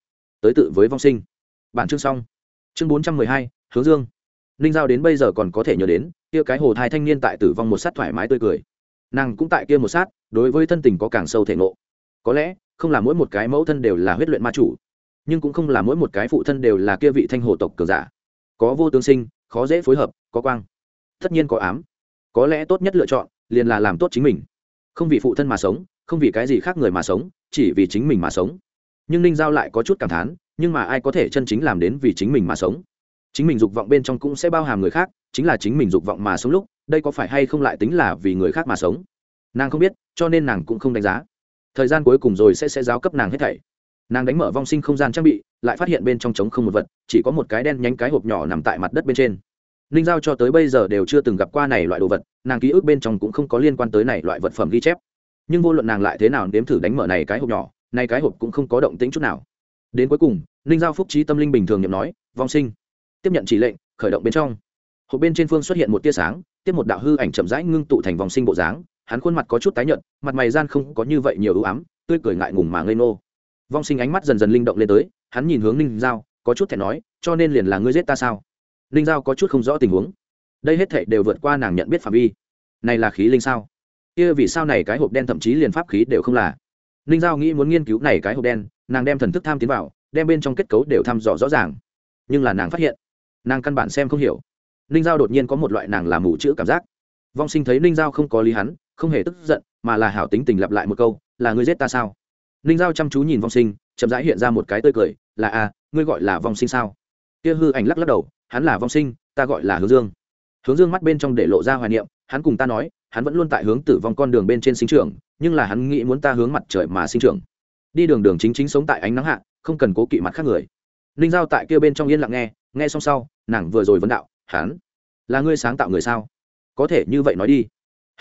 tới tự với vong sinh. Bản chương xong. Chương bốn trăm mười hai, hướng dương. Ninh giao đến bây giờ còn có thể nhớ đến, kia cái hồ thai thanh niên tại tử vong một sát thoải mái tươi cười. Nàng cũng tại kia một sát, đối với thân tình có càng sâu thể ngộ. Có lẽ, không là mỗi một cái mẫu thân đều là huyết luyện ma chủ, nhưng cũng không là mỗi một cái phụ thân đều là kia vị thanh hồ tộc cường giả. Có vô tương sinh, khó dễ phối hợp, có quang. Tất nhiên có ám. Có lẽ tốt nhất lựa chọn, liền là làm tốt chính mình. Không vì phụ thân mà sống, không vì cái gì khác người mà sống, chỉ vì chính mình mà sống nhưng ninh giao lại có chút cảm thán, nhưng mà ai có thể chân chính làm đến vì chính mình mà sống? Chính mình dục vọng bên trong cũng sẽ bao hàm người khác, chính là chính mình dục vọng mà sống lúc, đây có phải hay không lại tính là vì người khác mà sống? Nàng không biết, cho nên nàng cũng không đánh giá. Thời gian cuối cùng rồi sẽ sẽ giáo cấp nàng hết thảy. Nàng đánh mở vong sinh không gian trang bị, lại phát hiện bên trong trống không một vật, chỉ có một cái đen nhánh cái hộp nhỏ nằm tại mặt đất bên trên. Ninh giao cho tới bây giờ đều chưa từng gặp qua này loại đồ vật, nàng ký ức bên trong cũng không có liên quan tới này loại vật phẩm ghi chép. Nhưng vô luận nàng lại thế nào nếm thử đánh mở này cái hộp nhỏ nay cái hộp cũng không có động tĩnh chút nào. Đến cuối cùng, ninh giao phúc trí tâm linh bình thường nhậm nói, vong sinh. Tiếp nhận chỉ lệnh, khởi động bên trong. Hộp bên trên phương xuất hiện một tia sáng, tiếp một đạo hư ảnh chậm rãi ngưng tụ thành vòng sinh bộ dáng, hắn khuôn mặt có chút tái nhợt, mặt mày gian không có như vậy nhiều ưu ám, tươi cười ngại ngùng mà ngây nô vong sinh ánh mắt dần dần linh động lên tới, hắn nhìn hướng ninh giao, có chút thẹn nói, cho nên liền là ngươi giết ta sao? Ninh giao có chút không rõ tình huống. Đây hết thệ đều vượt qua nàng nhận biết phạm vi. Này là khí linh sao? Kia vì sao này cái hộp đen thậm chí liền pháp khí đều không là? Ninh giao nghĩ muốn nghiên cứu này cái hộp đen nàng đem thần thức tham tiến vào đem bên trong kết cấu đều thăm dò rõ ràng. Nhưng là nàng phát hiện nàng căn bản xem không hiểu. Ninh giao đột nhiên có một loại nàng làm mù chữ cảm giác. Vong sinh thấy ninh giao không có lý hắn không hề tức giận mà là hảo tính tình lặp lại một câu là ngươi giết ta sao? Ninh giao chăm chú nhìn vong sinh chậm rãi hiện ra một cái tươi cười là a à, ngươi gọi là vong sinh sao? Kia hư ảnh lắc lắc đầu hắn là vong sinh ta gọi là hướng dương. Hướng dương mắt bên trong để lộ ra hoài niệm hắn cùng ta nói hắn vẫn luôn tại hướng tử vong con đường bên trên sinh trưởng, nhưng là hắn nghĩ muốn ta hướng mặt trời mà sinh trưởng. Đi đường đường chính chính sống tại ánh nắng hạ, không cần cố kỵ mặt khác người. Ninh giao tại kia bên trong yên lặng nghe nghe xong sau, nàng vừa rồi vấn đạo, hắn là ngươi sáng tạo người sao? Có thể như vậy nói đi.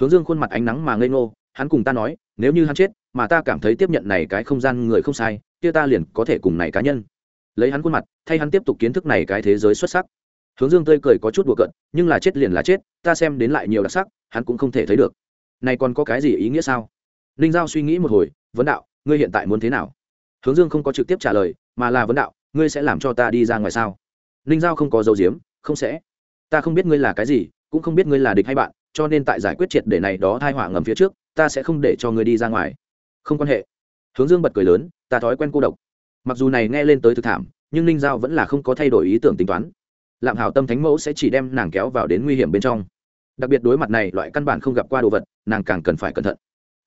Hướng dương khuôn mặt ánh nắng mà ngây ngô, hắn cùng ta nói, nếu như hắn chết, mà ta cảm thấy tiếp nhận này cái không gian người không sai, kia ta liền có thể cùng này cá nhân. Lấy hắn khuôn mặt, thay hắn tiếp tục kiến thức này cái thế giới xuất sắc hướng dương tươi cười có chút đùa cận nhưng là chết liền là chết, ta xem đến lại nhiều đặc sắc, hắn cũng không thể thấy được. Này còn có cái gì ý nghĩa sao? Ninh giao suy nghĩ một hồi, vấn đạo, ngươi hiện tại muốn thế nào? Hướng dương không có trực tiếp trả lời, mà là, vấn đạo, ngươi sẽ làm cho ta đi ra ngoài sao? Ninh giao không có dấu diếm không sẽ. Ta không biết ngươi là cái gì, cũng không biết ngươi là địch hay bạn, cho nên tại giải quyết triệt để này đó thai họa ngầm phía trước, ta sẽ không để cho ngươi đi ra ngoài. Không quan hệ. Hướng dương bật cười lớn, ta thói quen cô độc. Mặc dù này nghe lên tới thực thảm, nhưng ninh giao vẫn là không có thay đổi ý tưởng tính toán lạm hảo tâm thánh mẫu sẽ chỉ đem nàng kéo vào đến nguy hiểm bên trong. Đặc biệt đối mặt này, loại căn bản không gặp qua đồ vật, nàng càng cần phải cẩn thận.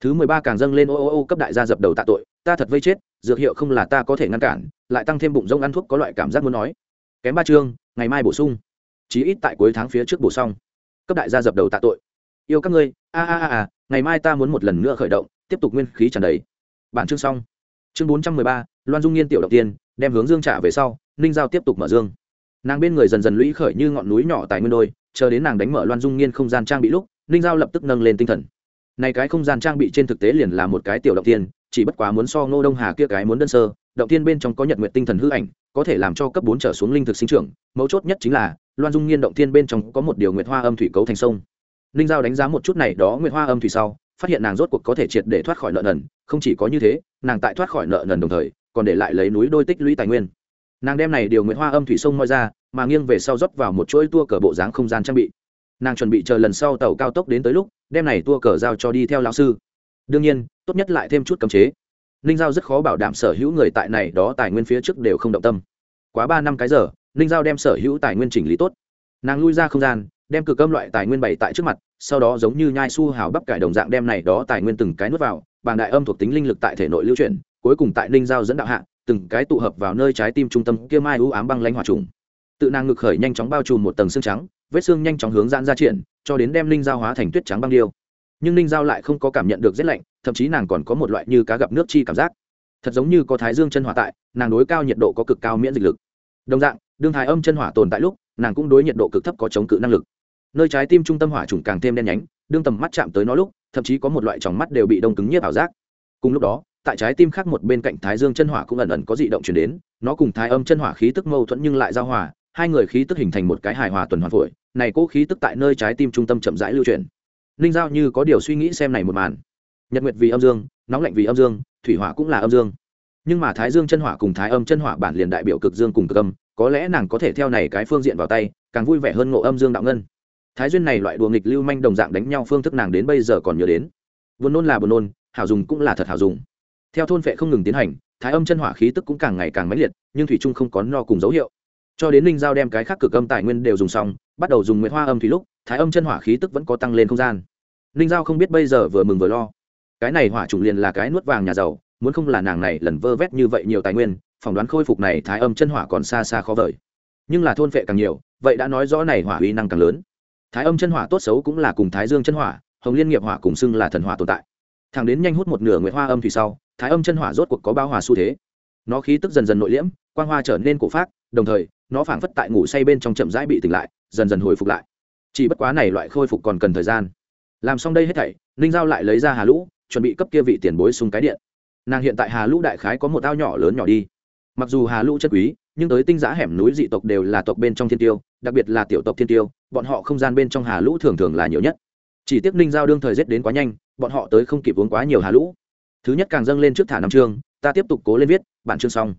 Thứ mười ba càng dâng lên ô ô ô cấp đại gia dập đầu tạ tội, ta thật vây chết, dược hiệu không là ta có thể ngăn cản, lại tăng thêm bụng rông ăn thuốc có loại cảm giác muốn nói. Kém ba chương, ngày mai bổ sung. Chí ít tại cuối tháng phía trước bổ xong. Cấp đại gia dập đầu tạ tội. Yêu các ngươi, a a a a, ngày mai ta muốn một lần nữa khởi động, tiếp tục nguyên khí tràn đầy. Bản chương xong. Chương bốn trăm mười ba, loan dung nghiên tiểu đầu tiên, đem hướng dương trả về sau, ninh giao tiếp tục mở dương nàng bên người dần dần lũy khởi như ngọn núi nhỏ tại nguyên đôi, chờ đến nàng đánh mở loan dung nghiên không gian trang bị lúc, ninh giao lập tức nâng lên tinh thần. Này cái không gian trang bị trên thực tế liền là một cái tiểu động tiên, chỉ bất quá muốn so ngô đông hà kia cái muốn đơn sơ, động tiên bên trong có nhật nguyện tinh thần hư ảnh, có thể làm cho cấp bốn trở xuống linh thực sinh trưởng, mấu chốt nhất chính là, loan dung nghiên động tiên bên trong có một điều nguyệt hoa âm thủy cấu thành sông. Ninh giao đánh giá một chút này đó nguyệt hoa âm thủy sau, phát hiện nàng rốt cuộc có thể triệt để thoát khỏi nợ nần, không chỉ có như thế, nàng tại thoát khỏi nợ nần đồng thời, còn để lại lấy núi đôi tích lũy tài nguyên nàng đem này điều nguyễn hoa âm thủy sông moi ra, mà nghiêng về sau rót vào một chuỗi tua cờ bộ dáng không gian trang bị. Nàng chuẩn bị chờ lần sau tàu cao tốc đến tới lúc, đem này tua cờ giao cho đi theo lão sư. Đương nhiên, tốt nhất lại thêm chút cấm chế. Ninh giao rất khó bảo đảm sở hữu người tại này đó tài nguyên phía trước đều không động tâm. Quá ba năm cái giờ, ninh giao đem sở hữu tài nguyên chỉnh lý tốt. Nàng lui ra không gian, đem cực âm loại tài nguyên bày tại trước mặt, sau đó giống như nhai su hào bắp cải đồng dạng đem này đó tài nguyên từng cái nuốt vào bàn đại âm thuộc tính linh lực tại thể nội lưu chuyển, cuối cùng tại ninh giao dẫn đạo hạ từng cái tụ hợp vào nơi trái tim trung tâm kia mai u ám băng lãnh hỏa trùng. Tự nàng ngực khởi nhanh chóng bao trùm một tầng xương trắng, vết xương nhanh chóng hướng giãn ra triển, cho đến đem linh giao hóa thành tuyết trắng băng điêu. Nhưng ninh giao lại không có cảm nhận được rét lạnh, thậm chí nàng còn có một loại như cá gặp nước chi cảm giác. Thật giống như có thái dương chân hỏa tại, nàng đối cao nhiệt độ có cực cao miễn dịch lực. Đồng dạng, đương thái âm chân hỏa tồn tại lúc, nàng cũng đối nhiệt độ cực thấp có chống cự năng lực. Nơi trái tim trung tâm hỏa trùng càng thêm đen nhánh, đương tầm mắt chạm tới nó lúc, thậm chí có một loại tròng mắt đều bị đông cứng nhiếp ảo giác. Cùng lúc đó tại trái tim khác một bên cạnh thái dương chân hỏa cũng ẩn ẩn có dị động chuyển đến, nó cùng thái âm chân hỏa khí tức mâu thuẫn nhưng lại giao hòa, hai người khí tức hình thành một cái hài hòa tuần hoàn phổi, này cố khí tức tại nơi trái tim trung tâm chậm rãi lưu chuyển. Ninh giao như có điều suy nghĩ xem này một màn. Nhật nguyệt vì âm dương, nóng lạnh vì âm dương, thủy hỏa cũng là âm dương. Nhưng mà thái dương chân hỏa cùng thái âm chân hỏa bản liền đại biểu cực dương cùng cực âm, có lẽ nàng có thể theo này cái phương diện vào tay, càng vui vẻ hơn ngộ âm dương đạo ngân. Thái duyên này loại đùa nghịch lưu manh đồng dạng đánh nhau phương thức nàng đến bây giờ còn nhớ đến. Buồn nôn là buồn nôn, hảo dùng cũng là thật hảo dùng theo thôn vệ không ngừng tiến hành, thái âm chân hỏa khí tức cũng càng ngày càng mãnh liệt, nhưng thủy trung không có no cùng dấu hiệu. Cho đến ninh giao đem cái khác cực âm tài nguyên đều dùng xong, bắt đầu dùng nguyễn hoa âm thủy lúc, thái âm chân hỏa khí tức vẫn có tăng lên không gian. Ninh giao không biết bây giờ vừa mừng vừa lo. Cái này hỏa trùng liền là cái nuốt vàng nhà giàu, muốn không là nàng này lần vơ vét như vậy nhiều tài nguyên, phỏng đoán khôi phục này thái âm chân hỏa còn xa xa khó vời. Nhưng là thôn vệ càng nhiều, vậy đã nói rõ này hỏa uy năng càng lớn. Thái âm chân hỏa tốt xấu cũng là cùng thái dương chân hỏa, hồng liên nghiệp hỏa cùng xưng là thần hỏa tồn tại. Thằng đến nhanh hút một nửa nguyễn hoa âm thủy sau thái âm chân hỏa rốt cuộc có bao hòa xu thế. Nó khí tức dần dần nội liễm, quang hoa trở nên cổ phát đồng thời, nó phảng phất tại ngủ say bên trong chậm rãi bị tỉnh lại, dần dần hồi phục lại. Chỉ bất quá này loại khôi phục còn cần thời gian. Làm xong đây hết thảy, ninh giao lại lấy ra hà lũ, chuẩn bị cấp kia vị tiền bối sung cái điện. Nàng hiện tại hà lũ đại khái có một ao nhỏ lớn nhỏ đi. Mặc dù hà lũ chất quý, nhưng tới tinh giã hẻm núi dị tộc đều là tộc bên trong thiên tiêu, đặc biệt là tiểu tộc thiên tiêu, bọn họ không gian bên trong hà lũ thường thường là nhiều nhất. Chỉ tiếc ninh giao đương thời rét đến quá nhanh, bọn họ tới không kịp uống quá nhiều hà lũ thứ nhất càng dâng lên trước thả năm chương, ta tiếp tục cố lên viết, bản chương xong.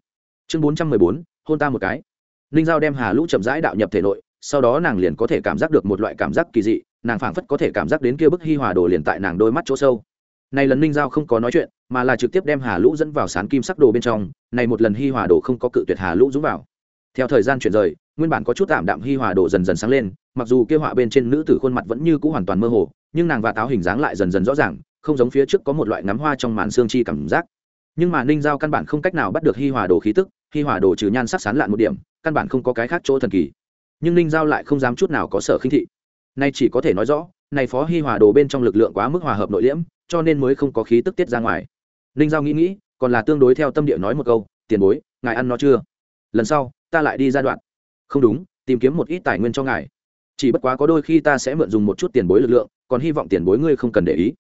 Chương bốn trăm mười bốn, hôn ta một cái. Ninh giao đem hà lũ chậm rãi đạo nhập thể nội, sau đó nàng liền có thể cảm giác được một loại cảm giác kỳ dị, nàng phảng phất có thể cảm giác đến kia bức hi hòa đồ liền tại nàng đôi mắt chỗ sâu. Này lần ninh giao không có nói chuyện, mà là trực tiếp đem hà lũ dẫn vào sán kim sắc đồ bên trong, này một lần hi hòa đồ không có cự tuyệt hà lũ dũng vào. Theo thời gian chuyển rời, nguyên bản có chút tạm đạm hi hòa đồ dần dần sáng lên, mặc dù kia họa bên trên nữ tử khuôn mặt vẫn như cũ hoàn toàn mơ hồ, nhưng nàng và táo hình dáng lại dần dần rõ ràng không giống phía trước có một loại ngắm hoa trong màn xương chi cảm giác. Nhưng mà ninh giao căn bản không cách nào bắt được hi hòa đồ khí tức, hi hòa đồ trừ nhan sắc sán lạn một điểm, căn bản không có cái khác chỗ thần kỳ. Nhưng ninh giao lại không dám chút nào có sở khinh thị. Nay chỉ có thể nói rõ, này phó hi hòa đồ bên trong lực lượng quá mức hòa hợp nội liễm, cho nên mới không có khí tức tiết ra ngoài. Ninh giao nghĩ nghĩ, còn là tương đối theo tâm địa nói một câu, tiền bối, ngài ăn nó chưa? Lần sau, ta lại đi giai đoạn. Không đúng, tìm kiếm một ít tài nguyên cho ngài. Chỉ bất quá có đôi khi ta sẽ mượn dùng một chút tiền bối lực lượng, còn hy vọng tiền bối ngươi không cần để ý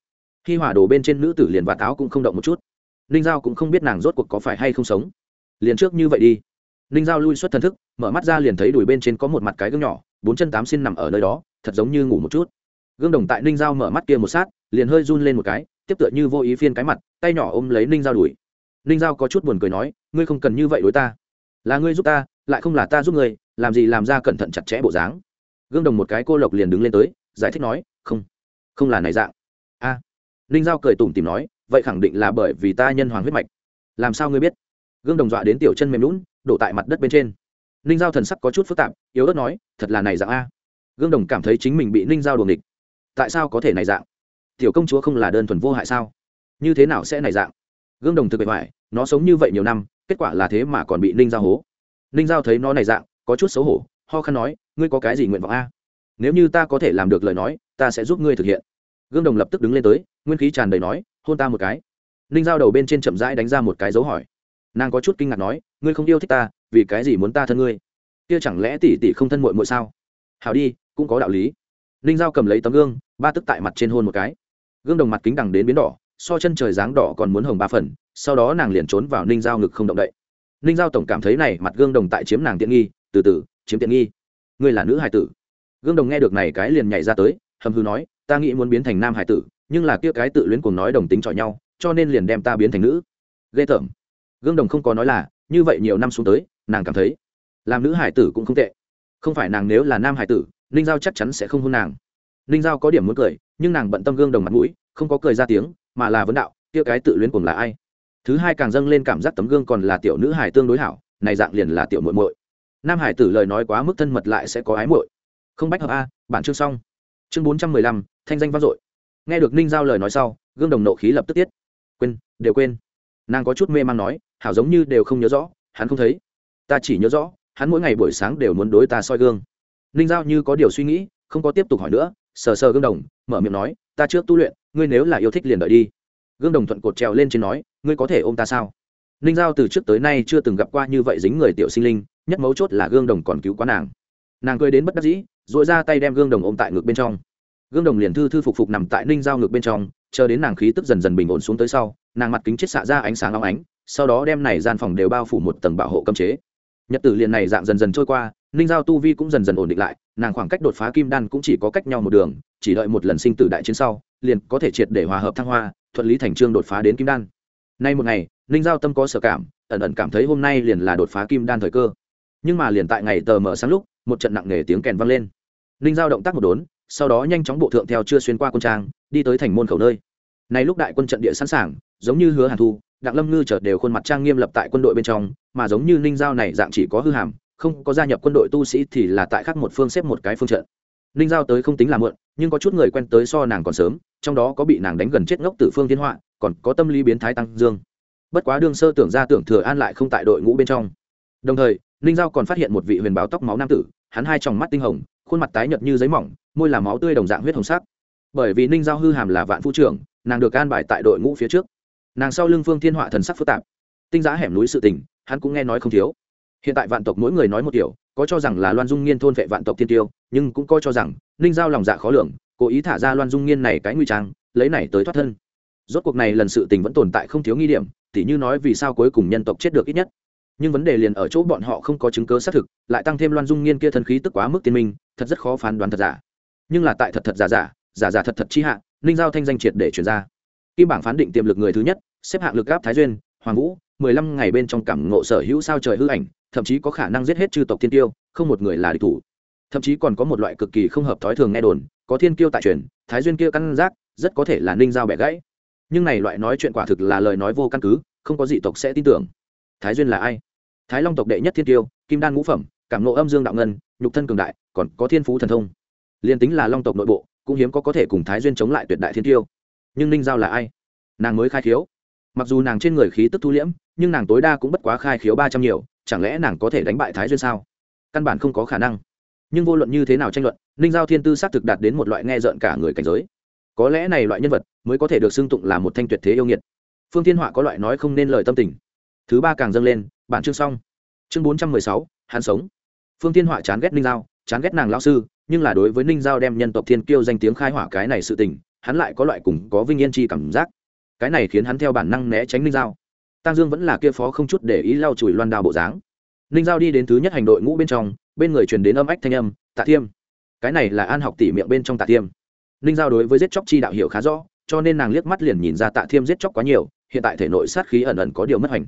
khi hỏa đồ bên trên nữ tử liền và táo cũng không động một chút. Ninh giao cũng không biết nàng rốt cuộc có phải hay không sống. Liền trước như vậy đi. Ninh giao lui xuất thần thức, mở mắt ra liền thấy đùi bên trên có một mặt cái gương nhỏ, bốn chân tám xin nằm ở nơi đó, thật giống như ngủ một chút. Gương đồng tại ninh giao mở mắt kia một sát, liền hơi run lên một cái, tiếp tựa như vô ý phiên cái mặt, tay nhỏ ôm lấy ninh giao đùi. Ninh giao có chút buồn cười nói, ngươi không cần như vậy đối ta. Là ngươi giúp ta, lại không là ta giúp ngươi, làm gì làm ra cẩn thận chặt chẽ bộ dáng? Gương đồng một cái cô lộc liền đứng lên tới, giải thích nói, không không là này dạng ninh giao cười tủm tìm nói, vậy khẳng định là bởi vì ta nhân hoàng huyết mạch. Làm sao ngươi biết? Gương đồng dọa đến tiểu chân mềm lún đổ tại mặt đất bên trên. Ninh giao thần sắc có chút phức tạp, yếu ớt nói, thật là này dạng a. Gương đồng cảm thấy chính mình bị ninh giao đuồng địch tại sao có thể này dạng? Tiểu công chúa không là đơn thuần vô hại sao? Như thế nào sẽ này dạng? Gương đồng thực bề ngoài nó sống như vậy nhiều năm, kết quả là thế mà còn bị ninh giao hố. Ninh giao thấy nó này dạng, có chút xấu hổ, ho khăn nói, ngươi có cái gì nguyện vọng a? Nếu như ta có thể làm được lời nói, ta sẽ giúp ngươi thực hiện. Gương đồng lập tức đứng lên tới nguyên khí tràn đầy nói, hôn ta một cái. Ninh giao đầu bên trên chậm rãi đánh ra một cái dấu hỏi. Nàng có chút kinh ngạc nói, ngươi không yêu thích ta, vì cái gì muốn ta thân ngươi? Kia chẳng lẽ tỷ tỷ không thân muội muội sao? Hảo đi, cũng có đạo lý. Ninh giao cầm lấy tấm gương, ba tức tại mặt trên hôn một cái. Gương đồng mặt kính đằng đến biến đỏ, so chân trời dáng đỏ còn muốn hồng ba phần, sau đó nàng liền trốn vào ninh giao ngực không động đậy. Ninh giao tổng cảm thấy này mặt gương đồng tại chiếm nàng tiện nghi, từ từ, chiếm tiện nghi. Ngươi là nữ hải tử. Gương đồng nghe được này cái liền nhảy ra tới, hầm hư nói, ta nghĩ muốn biến thành nam hải tử nhưng là kia cái tự luyến cùng nói đồng tính chọi nhau, cho nên liền đem ta biến thành nữ. Ghê tởm. Gương đồng không có nói là, như vậy nhiều năm xuống tới, nàng cảm thấy, làm nữ hải tử cũng không tệ. Không phải nàng nếu là nam hải tử, ninh giao chắc chắn sẽ không hôn nàng. Ninh giao có điểm muốn cười, nhưng nàng bận tâm gương đồng mặt mũi, không có cười ra tiếng, mà là vấn đạo, kia cái tự luyến cùng là ai? Thứ hai càng dâng lên cảm giác tấm gương còn là tiểu nữ hải tương đối hảo, này dạng liền là tiểu muội muội. Nam hải tử lời nói quá mức thân mật lại sẽ có ái muội. Không bách hợp a, bản chương xong. Chương bốn trăm mười lăm, thanh danh vang dội nghe được ninh giao lời nói sau, gương đồng nộ khí lập tức tiết. Quên, đều quên. Nàng có chút mê man nói, hảo giống như đều không nhớ rõ, hắn không thấy. Ta chỉ nhớ rõ, hắn mỗi ngày buổi sáng đều muốn đối ta soi gương. Ninh giao như có điều suy nghĩ, không có tiếp tục hỏi nữa, sờ sờ gương đồng, mở miệng nói, ta trước tu luyện, ngươi nếu là yêu thích liền đợi đi. Gương đồng thuận cột trèo lên trên nói, ngươi có thể ôm ta sao? Ninh giao từ trước tới nay chưa từng gặp qua như vậy dính người tiểu sinh linh, nhất mấu chốt là gương đồng còn cứu quá nàng. Nàng cười đến bất đắc dĩ dội ra tay đem gương đồng ôm tại ngực bên trong gương đồng liền thư thư phục phục nằm tại ninh giao ngực bên trong, chờ đến nàng khí tức dần dần bình ổn xuống tới sau, nàng mặt kính chết xạ ra ánh sáng long ánh, sau đó đem này gian phòng đều bao phủ một tầng bảo hộ cấm chế. Nhật tử liền này dạng dần dần trôi qua, ninh giao tu vi cũng dần dần ổn định lại, nàng khoảng cách đột phá kim đan cũng chỉ có cách nhau một đường, chỉ đợi một lần sinh tử đại chiến sau, liền có thể triệt để hòa hợp thăng hoa, thuận lý thành trương đột phá đến kim đan. Nay một ngày, ninh giao tâm có sở cảm, ẩn ẩn cảm thấy hôm nay liền là đột phá kim đan thời cơ. Nhưng mà liền tại ngày tờ mở sáng lúc, một trận nặng nề tiếng kèn vang lên. Ninh giao động tác một đốn sau đó nhanh chóng bộ thượng theo chưa xuyên qua quân trang, đi tới thành môn khẩu nơi. Này lúc đại quân trận địa sẵn sàng, giống như hứa hàn thu, đặng lâm ngư chợt đều khuôn mặt trang nghiêm lập tại quân đội bên trong, mà giống như ninh giao này dạng chỉ có hư hàm, không có gia nhập quân đội tu sĩ thì là tại khác một phương xếp một cái phương trận. Ninh giao tới không tính là mượn nhưng có chút người quen tới so nàng còn sớm, trong đó có bị nàng đánh gần chết ngốc từ phương thiên họa, còn có tâm lý biến thái tăng dương. Bất quá đương sơ tưởng ra tưởng thừa an lại không tại đội ngũ bên trong. Đồng thời, ninh giao còn phát hiện một vị huyền báo tóc máu nam tử, hắn hai tròng mắt tinh hồng, khuôn mặt tái nhợt như giấy mỏng môi là máu tươi đồng dạng huyết hồng sắc. Bởi vì ninh giao hư hàm là vạn phu trưởng, nàng được an bài tại đội ngũ phía trước. Nàng sau lưng phương thiên họa thần sắc phức tạp. Tinh giá hẻm núi sự tình, hắn cũng nghe nói không thiếu. Hiện tại vạn tộc mỗi người nói một kiểu, có cho rằng là loan dung nghiên thôn vệ vạn tộc thiên tiêu, nhưng cũng coi cho rằng, ninh giao lòng dạ khó lường, cố ý thả ra loan dung nghiên này cái nguy trang, lấy này tới thoát thân. Rốt cuộc này lần sự tình vẫn tồn tại không thiếu nghi điểm, tỉ như nói vì sao cuối cùng nhân tộc chết được ít nhất. Nhưng vấn đề liền ở chỗ bọn họ không có chứng cớ xác thực, lại tăng thêm loan dung nghiên kia thân khí tức quá mức tiên minh, thật rất khó phán đoán thật giả nhưng là tại thật thật giả giả giả giả thật thật chi hạ, ninh giao thanh danh triệt để chuyển ra. Kim bảng phán định tiềm lực người thứ nhất, xếp hạng lực gáp thái duyên, hoàng vũ, mười lăm ngày bên trong cảm ngộ sở hữu sao trời hư ảnh, thậm chí có khả năng giết hết chư tộc thiên tiêu không một người là địch thủ. Thậm chí còn có một loại cực kỳ không hợp thói thường nghe đồn, có thiên kiêu tại truyền, thái duyên kia căn giác, rất có thể là ninh giao bẻ gãy. Nhưng này loại nói chuyện quả thực là lời nói vô căn cứ, không có dị tộc sẽ tin tưởng. Thái duyên là ai? Thái long tộc đệ nhất thiên tiêu kim đan ngũ phẩm, cảm nộ âm dương đạo ngân, nhục thân cường đại, còn có thiên phú thần thông liền tính là long tộc nội bộ, cũng hiếm có có thể cùng thái duyên chống lại tuyệt đại thiên tiêu. Nhưng ninh giao là ai? Nàng mới khai khiếu. Mặc dù nàng trên người khí tức thu liễm, nhưng nàng tối đa cũng bất quá khai khiếu ba trăm nhiều, chẳng lẽ nàng có thể đánh bại thái duyên sao? Căn bản không có khả năng. Nhưng vô luận như thế nào tranh luận, ninh giao thiên tư xác thực đạt đến một loại nghe rợn cả người cảnh giới. Có lẽ này loại nhân vật mới có thể được xưng tụng là một thanh tuyệt thế yêu nghiệt. Phương thiên họa có loại nói không nên lời tâm tình. Thứ ba càng dâng lên, bản chương xong. Chương bốn trăm mười sáu, hắn sống. Phương thiên họa chán ghét ninh giao, chán ghét nàng lao sư nhưng là đối với ninh giao đem nhân tộc thiên kiêu danh tiếng khai hỏa cái này sự tình, hắn lại có loại cùng có vinh yên chi cảm giác. Cái này khiến hắn theo bản năng né tránh ninh giao. Tăng dương vẫn là kia phó không chút để ý lau chùi loan đao bộ dáng. Ninh giao đi đến thứ nhất hành đội ngũ bên trong, bên người truyền đến âm ách thanh âm, tạ thiêm. Cái này là an học tỉ miệng bên trong tạ thiêm. Ninh giao đối với giết chóc chi đạo hiểu khá rõ, cho nên nàng liếc mắt liền nhìn ra tạ thiêm giết chóc quá nhiều, hiện tại thể nội sát khí ẩn ẩn có điều mất hành.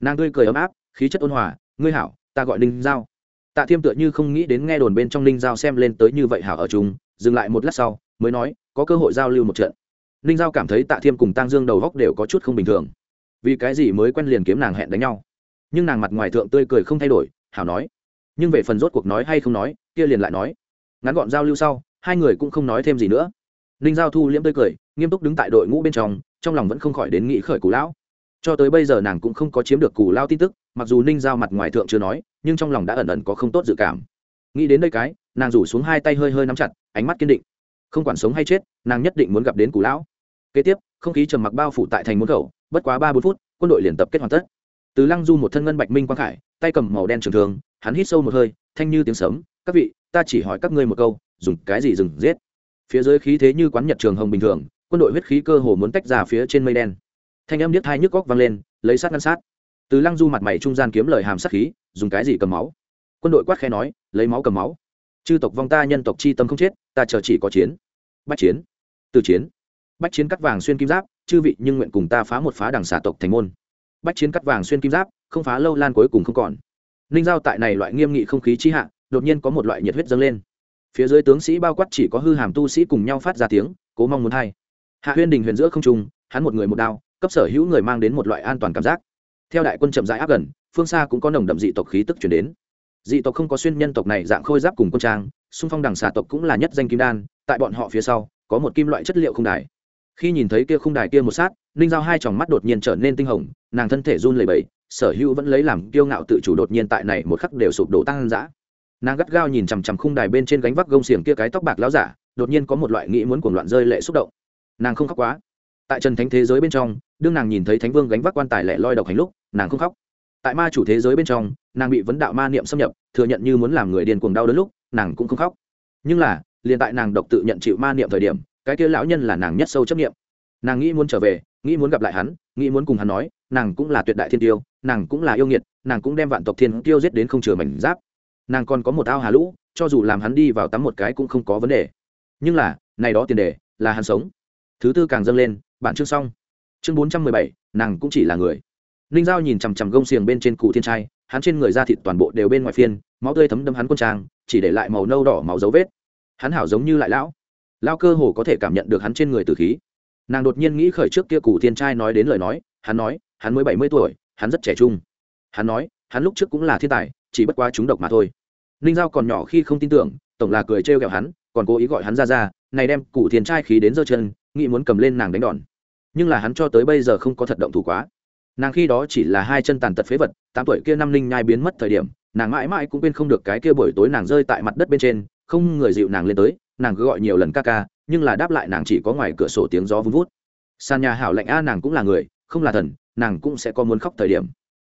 Nàng tươi cười ấm áp, khí chất ôn hòa, ngươi hảo, ta gọi ninh giao tạ thiêm tựa như không nghĩ đến nghe đồn bên trong ninh giao xem lên tới như vậy hảo ở chúng dừng lại một lát sau, mới nói, có cơ hội giao lưu một trận. Ninh giao cảm thấy tạ thiêm cùng tăng dương đầu góc đều có chút không bình thường. Vì cái gì mới quen liền kiếm nàng hẹn đánh nhau. Nhưng nàng mặt ngoài thượng tươi cười không thay đổi, hảo nói. Nhưng về phần rốt cuộc nói hay không nói, kia liền lại nói. Ngắn gọn giao lưu sau, hai người cũng không nói thêm gì nữa. Ninh giao thu liễm tươi cười, nghiêm túc đứng tại đội ngũ bên trong trong lòng vẫn không khỏi đến nghĩ khởi cù lão cho tới bây giờ nàng cũng không có chiếm được cù lao tin tức, mặc dù ninh giao mặt ngoài thượng chưa nói, nhưng trong lòng đã ẩn ẩn có không tốt dự cảm. Nghĩ đến đây cái, nàng rủ xuống hai tay hơi hơi nắm chặt, ánh mắt kiên định. Không quản sống hay chết, nàng nhất định muốn gặp đến cù lão. Kế tiếp, không khí trầm mặc bao phủ tại thành môn khẩu, bất quá ba bốn phút, quân đội liền tập kết hoàn tất. Từ lăng du một thân ngân bạch minh quang khải, tay cầm màu đen trường thường hắn hít sâu một hơi, thanh như tiếng sấm, các vị, ta chỉ hỏi các ngươi một câu, dùng cái gì dừng giết? Phía dưới khí thế như quán nhật trường hồng bình thường, quân đội huyết khí cơ hồ muốn tách ra phía trên mây đen thanh âm điếc thai nhức góc vang lên, lấy sát ngăn sát. Từ lăng du mặt mày trung gian kiếm lời hàm sát khí, dùng cái gì cầm máu? Quân đội quát khẽ nói, lấy máu cầm máu. Chư tộc vong ta, nhân tộc chi tâm không chết, ta chờ chỉ có chiến. Bách chiến. Từ chiến. Bách chiến cắt vàng xuyên kim giáp, chư vị nhưng nguyện cùng ta phá một phá đằng xà tộc thành môn. Bách chiến cắt vàng xuyên kim giáp, không phá lâu lan cuối cùng không còn. Ninh giao tại này loại nghiêm nghị không khí chi hạ, đột nhiên có một loại nhiệt huyết dâng lên. Phía dưới tướng sĩ bao quát chỉ có hư hàm tu sĩ cùng nhau phát ra tiếng, cố mong muốn thay hạ huyên đình huyền giữa không trung, hắn một người một đao cấp sở hữu người mang đến một loại an toàn cảm giác. Theo đại quân chậm rãi áp gần, phương xa cũng có nồng đậm dị tộc khí tức chuyển đến. Dị tộc không có xuyên nhân tộc này dạng khôi giáp cùng quân trang, xung phong đằng xà tộc cũng là nhất danh kim đan, tại bọn họ phía sau, có một kim loại chất liệu không đài. Khi nhìn thấy kia khung đài kia một sát, ninh giao hai tròng mắt đột nhiên trở nên tinh hồng, nàng thân thể run lẩy bẩy, sở hữu vẫn lấy làm kiêu ngạo tự chủ đột nhiên tại này một khắc đều sụp đổ tăng dã nàng gắt gao nhìn chằm chằm khung đài bên trên gánh vác gông xiềng kia cái tóc bạc láo giả, đột nhiên có một loại nghĩ muốn cuồng loạn rơi lệ xúc động. Nàng không khóc quá tại trần thánh thế giới bên trong, đương nàng nhìn thấy thánh vương gánh vác quan tài lẻ loi độc hành lúc, nàng không khóc. Tại ma chủ thế giới bên trong, nàng bị vấn đạo ma niệm xâm nhập, thừa nhận như muốn làm người điên cuồng đau đớn lúc, nàng cũng không khóc. Nhưng là, liền tại nàng độc tự nhận chịu ma niệm thời điểm, cái kia lão nhân là nàng nhất sâu chấp niệm. Nàng nghĩ muốn trở về, nghĩ muốn gặp lại hắn, nghĩ muốn cùng hắn nói, nàng cũng là tuyệt đại thiên tiêu, nàng cũng là yêu nghiệt, nàng cũng đem vạn tộc thiên tiêu giết đến không chừa mảnh giáp. Nàng còn có một ao hà lũ, cho dù làm hắn đi vào tắm một cái cũng không có vấn đề. Nhưng là, này đó tiền đề, là hắn sống. Thứ tư càng dâng lên bản chương xong. Chương bốn trăm mười bảy, nàng cũng chỉ là người. Ninh giao nhìn chằm chằm gông xiềng bên trên cụ thiên trai, hắn trên người da thịt toàn bộ đều bên ngoài phiên, máu tươi thấm đâm hắn quân trang, chỉ để lại màu nâu đỏ máu dấu vết. Hắn hảo giống như lại lão. Lao cơ hồ có thể cảm nhận được hắn trên người từ khí. Nàng đột nhiên nghĩ khởi trước kia cụ thiên trai nói đến lời nói, hắn nói, hắn mới bảy mươi tuổi, hắn rất trẻ trung. Hắn nói, hắn lúc trước cũng là thiên tài, chỉ bất quá chúng độc mà thôi. Ninh giao còn nhỏ khi không tin tưởng, tổng là cười trêu ghẹo hắn, còn cố ý gọi hắn ra ra, này đem cụ thiên trai khí đến giơ chân, nghĩ muốn cầm lên nàng đánh đòn nhưng là hắn cho tới bây giờ không có thật động thủ quá. Nàng khi đó chỉ là hai chân tàn tật phế vật, tám tuổi kia năm linh nhai biến mất thời điểm, nàng mãi mãi cũng quên không được cái kia buổi tối nàng rơi tại mặt đất bên trên, không người dịu nàng lên tới, nàng cứ gọi nhiều lần ca ca, nhưng là đáp lại nàng chỉ có ngoài cửa sổ tiếng gió vun vút. Sàn nhà hảo lạnh a, nàng cũng là người, không là thần, nàng cũng sẽ có muốn khóc thời điểm.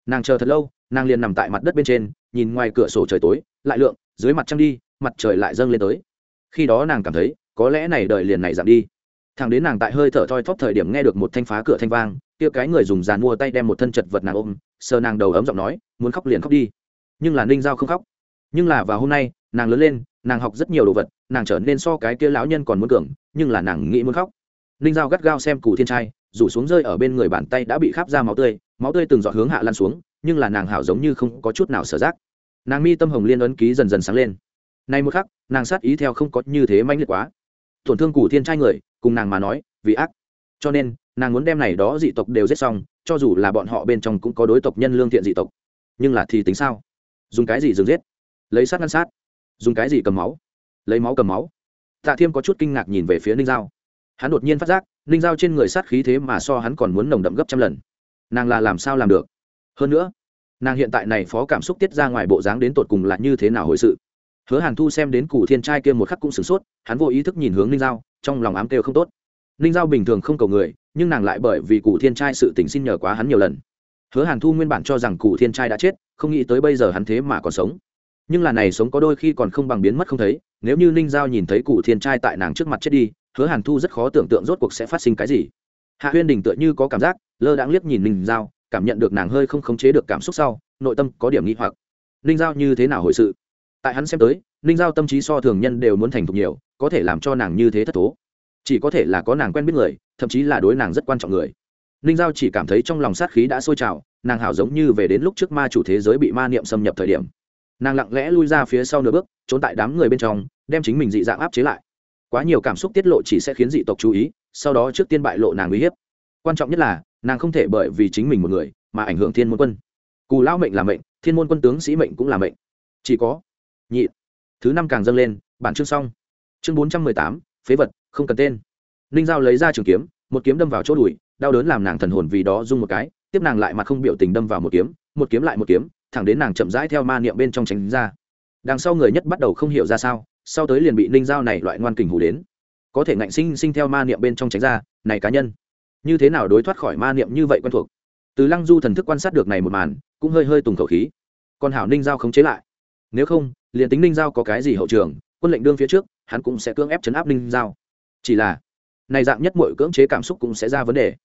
Nàng chờ thật lâu, nàng liền nằm tại mặt đất bên trên, nhìn ngoài cửa sổ trời tối, lại lượng, dưới mặt trăng đi, mặt trời lại dâng lên tới. Khi đó nàng cảm thấy, có lẽ này đời liền này giảm đi thằng đến nàng tại hơi thở thoi thóp thời điểm nghe được một thanh phá cửa thanh vang, kia cái người dùng dàn mua tay đem một thân chật vật nàng ôm, sờ nàng đầu ấm giọng nói, muốn khóc liền khóc đi. Nhưng là ninh giao không khóc. Nhưng là vào hôm nay, nàng lớn lên, nàng học rất nhiều đồ vật, nàng trở nên so cái kia lão nhân còn muốn cường, nhưng là nàng nghĩ muốn khóc. Ninh giao gắt gao xem cù thiên trai, rủ xuống rơi ở bên người bàn tay đã bị khắp ra máu tươi máu tươi từng giọt hướng hạ lan xuống, nhưng là nàng hảo giống như không có chút nào sở giác. Nàng mi tâm hồng liên ấn ký dần dần sáng lên. Nay một khắc, nàng sát ý theo không có như thế manh liệt quá. Tổn thương cù thiên trai người cùng nàng mà nói, vì ác. Cho nên, nàng muốn đem này đó dị tộc đều giết xong, cho dù là bọn họ bên trong cũng có đối tộc nhân lương thiện dị tộc. Nhưng là thì tính sao? Dùng cái gì dừng giết? Lấy sát ngăn sát. Dùng cái gì cầm máu? Lấy máu cầm máu. Tạ thiêm có chút kinh ngạc nhìn về phía ninh giao. Hắn đột nhiên phát giác, ninh giao trên người sát khí thế mà so hắn còn muốn nồng đậm gấp trăm lần. Nàng là làm sao làm được? Hơn nữa, nàng hiện tại này phó cảm xúc tiết ra ngoài bộ dáng đến tột cùng là như thế nào hồi sự? Hứa hàn thu xem đến củ thiên trai kia một khắc cũng sửng sốt, hắn vô ý thức nhìn hướng ninh giao trong lòng ám kêu không tốt. Ninh giao bình thường không cầu người, nhưng nàng lại bởi vì cụ thiên trai sự tình xin nhờ quá hắn nhiều lần. Hứa hàn thu nguyên bản cho rằng cụ thiên trai đã chết, không nghĩ tới bây giờ hắn thế mà còn sống. Nhưng là này sống có đôi khi còn không bằng biến mất không thấy, nếu như ninh giao nhìn thấy cụ thiên trai tại nàng trước mặt chết đi, hứa hàn thu rất khó tưởng tượng rốt cuộc sẽ phát sinh cái gì. Hạ huyên đình tựa như có cảm giác, lơ đãng liếc nhìn ninh giao, cảm nhận được nàng hơi không khống chế được cảm xúc sau, nội tâm có điểm nghi hoặc. Ninh giao như thế nào hồi sự? Tại hắn xem tới, ninh giao tâm trí so thường nhân đều muốn thành thục nhiều có thể làm cho nàng như thế thất thố. Chỉ có thể là có nàng quen biết người, thậm chí là đối nàng rất quan trọng người. Ninh giao chỉ cảm thấy trong lòng sát khí đã sôi trào, nàng hảo giống như về đến lúc trước ma chủ thế giới bị ma niệm xâm nhập thời điểm. Nàng lặng lẽ lui ra phía sau nửa bước, trốn tại đám người bên trong, đem chính mình dị dạng áp chế lại. Quá nhiều cảm xúc tiết lộ chỉ sẽ khiến dị tộc chú ý, sau đó trước tiên bại lộ nàng uy hiếp. Quan trọng nhất là, nàng không thể bởi vì chính mình một người, mà ảnh hưởng thiên môn quân. Cù lao mệnh là mệnh, thiên môn quân tướng sĩ mệnh cũng là mệnh. Chỉ có nhị, thứ năm càng dâng lên, bản chương xong chương bốn trăm mười tám, phế vật, không cần tên. Ninh giao lấy ra trường kiếm, một kiếm đâm vào chỗ đùi, đau đớn làm nàng thần hồn vì đó rung một cái, tiếp nàng lại mặt không biểu tình đâm vào một kiếm một kiếm lại một kiếm, thẳng đến nàng chậm rãi theo ma niệm bên trong tránh ra. Đằng sau người nhất bắt đầu không hiểu ra sao, sau tới liền bị ninh giao này loại ngoan kình hủ đến. Có thể ngạnh sinh sinh theo ma niệm bên trong tránh ra, này cá nhân. Như thế nào đối thoát khỏi ma niệm như vậy quen thuộc? Từ lăng du thần thức quan sát được này một màn, cũng hơi hơi tùng khẩu khí. Còn hảo ninh giao khống chế lại. Nếu không, liền tính ninh giao có cái gì hậu trường, quân lệnh đương phía trước hắn cũng sẽ cưỡng ép chấn áp ninh giao. Chỉ là, này dạng nhất mọi cưỡng chế cảm xúc cũng sẽ ra vấn đề.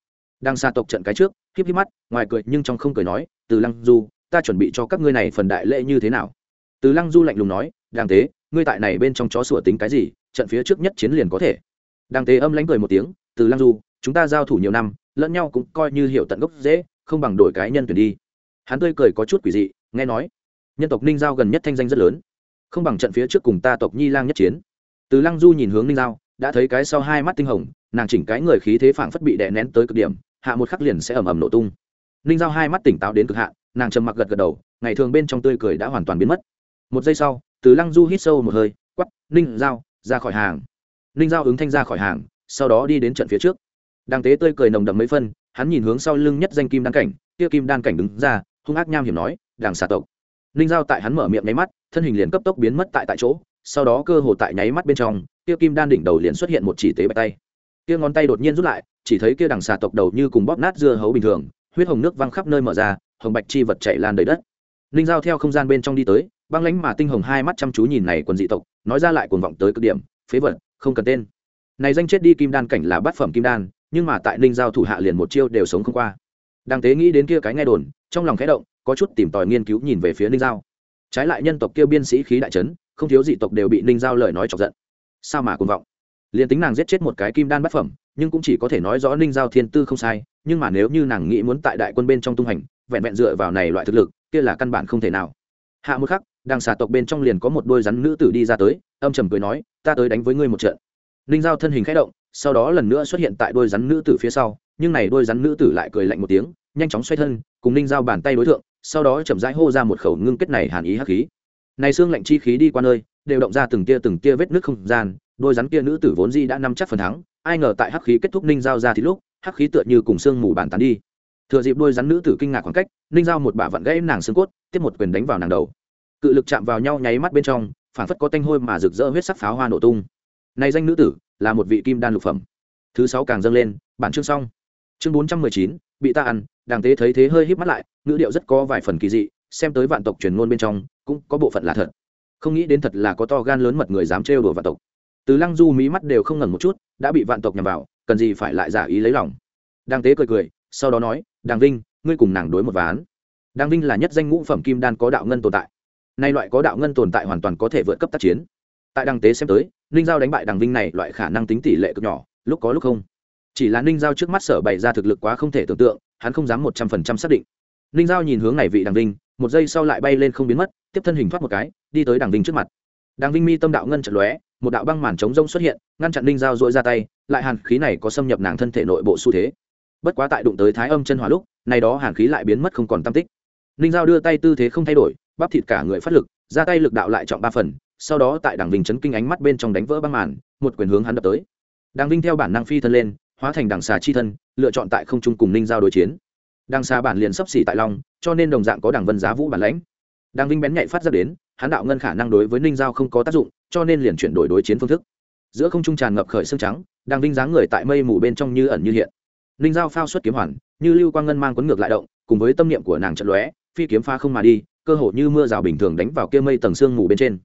Đang xa tộc trận cái trước, híp híp mắt, ngoài cười nhưng trong không cười nói, từ lăng du, ta chuẩn bị cho các ngươi này phần đại lễ như thế nào? Từ lăng du lạnh lùng nói, đàng tế, ngươi tại này bên trong chó sủa tính cái gì, trận phía trước nhất chiến liền có thể. Đàng tế âm lánh cười một tiếng, từ lăng du, chúng ta giao thủ nhiều năm, lẫn nhau cũng coi như hiểu tận gốc dễ, không bằng đổi cái nhân tuyển đi. Hắn tươi cười có chút quỷ dị, nghe nói, nhân tộc ninh giao gần nhất thanh danh rất lớn, không bằng trận phía trước cùng ta tộc nhi lang nhất chiến từ lăng du nhìn hướng ninh giao, đã thấy cái sau hai mắt tinh hồng, nàng chỉnh cái người khí thế phảng phất bị đè nén tới cực điểm, hạ một khắc liền sẽ ầm ầm nổ tung. Ninh giao hai mắt tỉnh táo đến cực hạ nàng trầm mặc gật gật đầu, ngày thường bên trong tươi cười đã hoàn toàn biến mất. Một giây sau, từ lăng du hít sâu một hơi quắp ninh giao, ra khỏi hàng. Ninh giao ứng thanh ra khỏi hàng, sau đó đi đến trận phía trước. Đàng tế tươi cười nồng đậm mấy phân, hắn nhìn hướng sau lưng nhất danh kim đan cảnh, kia kim đan cảnh đứng ra, hung ác nham hiểm nói, đàng xà tộc. Ninh giao tại hắn mở miệng nháy mắt, thân hình liền cấp tốc biến mất tại tại chỗ sau đó cơ hồ tại nháy mắt bên trong, kia kim đan đỉnh đầu liền xuất hiện một chỉ tế bạch tay. Kia ngón tay đột nhiên rút lại, chỉ thấy kia đằng xà tộc đầu như cùng bóp nát dưa hấu bình thường, huyết hồng nước văng khắp nơi mở ra, hồng bạch chi vật chạy lan đầy đất. Ninh giao theo không gian bên trong đi tới, băng lánh mà tinh hồng hai mắt chăm chú nhìn này quần dị tộc, nói ra lại cuồng vọng tới cực điểm, phế vật, không cần tên. Này danh chết đi kim đan cảnh là bát phẩm kim đan, nhưng mà tại ninh giao thủ hạ liền một chiêu đều sống không qua. Đang tế nghĩ đến kia cái nghe đồn, trong lòng khẽ động, có chút tìm tòi nghiên cứu nhìn về phía ninh giao. Trái lại nhân tộc kia biên sĩ khí đại trấn không thiếu dị tộc đều bị ninh giao lời nói chọc giận. Sao mà cuồng vọng? Liền tính nàng giết chết một cái kim đan bát phẩm, nhưng cũng chỉ có thể nói rõ ninh giao thiên tư không sai, nhưng mà nếu như nàng nghĩ muốn tại đại quân bên trong tung hành, vẹn vẹn dựa vào này loại thực lực, kia là căn bản không thể nào. Hạ một khắc đang xà tộc bên trong liền có một đôi rắn nữ tử đi ra tới, âm trầm cười nói, ta tới đánh với ngươi một trận. Ninh giao thân hình k h ẽ động, sau đó lần nữa xuất hiện tại đôi rắn nữ tử phía sau, nhưng này đôi rắn nữ tử lại cười lạnh một tiếng, nhanh chóng xoay thân, cùng ninh giao bàn tay đối tượng sau đó chậm rãi hô ra một khẩu ngưng kết này hàn ý hắc khí này xương lạnh chi khí đi qua nơi, đều động ra từng tia từng tia vết nước không gian, đôi rắn kia nữ tử vốn di đã nắm chắc phần thắng, ai ngờ tại hắc khí kết thúc ninh giao ra thì lúc, hắc khí tựa như cùng xương mù bàn tán đi. Thừa dịp đôi rắn nữ tử kinh ngạc khoảng cách, ninh giao một bả vặn gãy nàng xương cốt, tiếp một quyền đánh vào nàng đầu. Cự lực chạm vào nhau nháy mắt bên trong, phản phất có tanh hôi mà rực rỡ huyết sắc pháo hoa nổ tung. Này danh nữ tử, là một vị kim đan lục phẩm. Thứ sáu càng dâng lên, bản chương xong. Chương bốn trăm mười chín, bị ta ăn, đàng tế thấy thế hơi híp mắt lại, ngữ điệu rất có vài phần kỳ dị, xem tới vạn tộc truyền ngôn bên trong cũng có bộ phận là thật. Không nghĩ đến thật là có to gan lớn mật người dám trêu đùa vạn tộc. Từ lăng du mí mắt đều không ngẩn một chút, đã bị vạn tộc nhằm vào, cần gì phải lại giả ý lấy lòng. Đàng tế cười cười, sau đó nói đàng vinh, ngươi cùng nàng đối một ván. Đàng vinh là nhất danh ngũ phẩm kim đan có đạo ngân tồn tại. Nay loại có đạo ngân tồn tại hoàn toàn có thể vượt cấp tác chiến. Tại đàng tế xem tới, ninh giao đánh bại đằng vinh này loại khả năng tính tỷ lệ cực nhỏ, lúc có lúc không. Chỉ là ninh giao trước mắt sở bày ra thực lực quá không thể tưởng tượng, hắn không dám một trăm phần trăm xác định. Ninh giao nhìn hướng này vị đằng vinh, một giây sau lại bay lên không biến mất tiếp thân hình thoát một cái, đi tới đàng vinh trước mặt. Đàng vinh mi tâm đạo ngân trận lóe, một đạo băng màn chống rông xuất hiện, ngăn chặn ninh giao dội ra tay, lại hàn khí này có xâm nhập nàng thân thể nội bộ xu thế. Bất quá tại đụng tới thái âm chân hỏa lúc, này đó hàn khí lại biến mất không còn tam tích. Ninh giao đưa tay tư thế không thay đổi, bắp thịt cả người phát lực, ra tay lực đạo lại trọng ba phần, sau đó tại đảng vinh chấn kinh ánh mắt bên trong đánh vỡ băng màn, một quyền hướng hắn đập tới. Đảng vinh theo bản năng phi thân lên, hóa thành đằng xà chi thân, lựa chọn tại không trung cùng ninh giao đối chiến. Đằng xà bản liền sấp xỉ tại long, cho nên đồng dạng có đảng vân giá vũ bản lãnh. Đang vinh bén nhạy phát ra đến, hắn đạo ngân khả năng đối với ninh giao không có tác dụng, cho nên liền chuyển đổi đối chiến phương thức. Giữa không trung tràn ngập khởi xương trắng, Đang vinh dáng người tại mây mù bên trong như ẩn như hiện. Ninh giao phao xuất kiếm hoàn, như lưu quang ngân mang quấn ngược lại động, cùng với tâm niệm của nàng trận lóe, phi kiếm pha không mà đi, cơ hồ như mưa rào bình thường đánh vào kia mây tầng sương mù bên trên.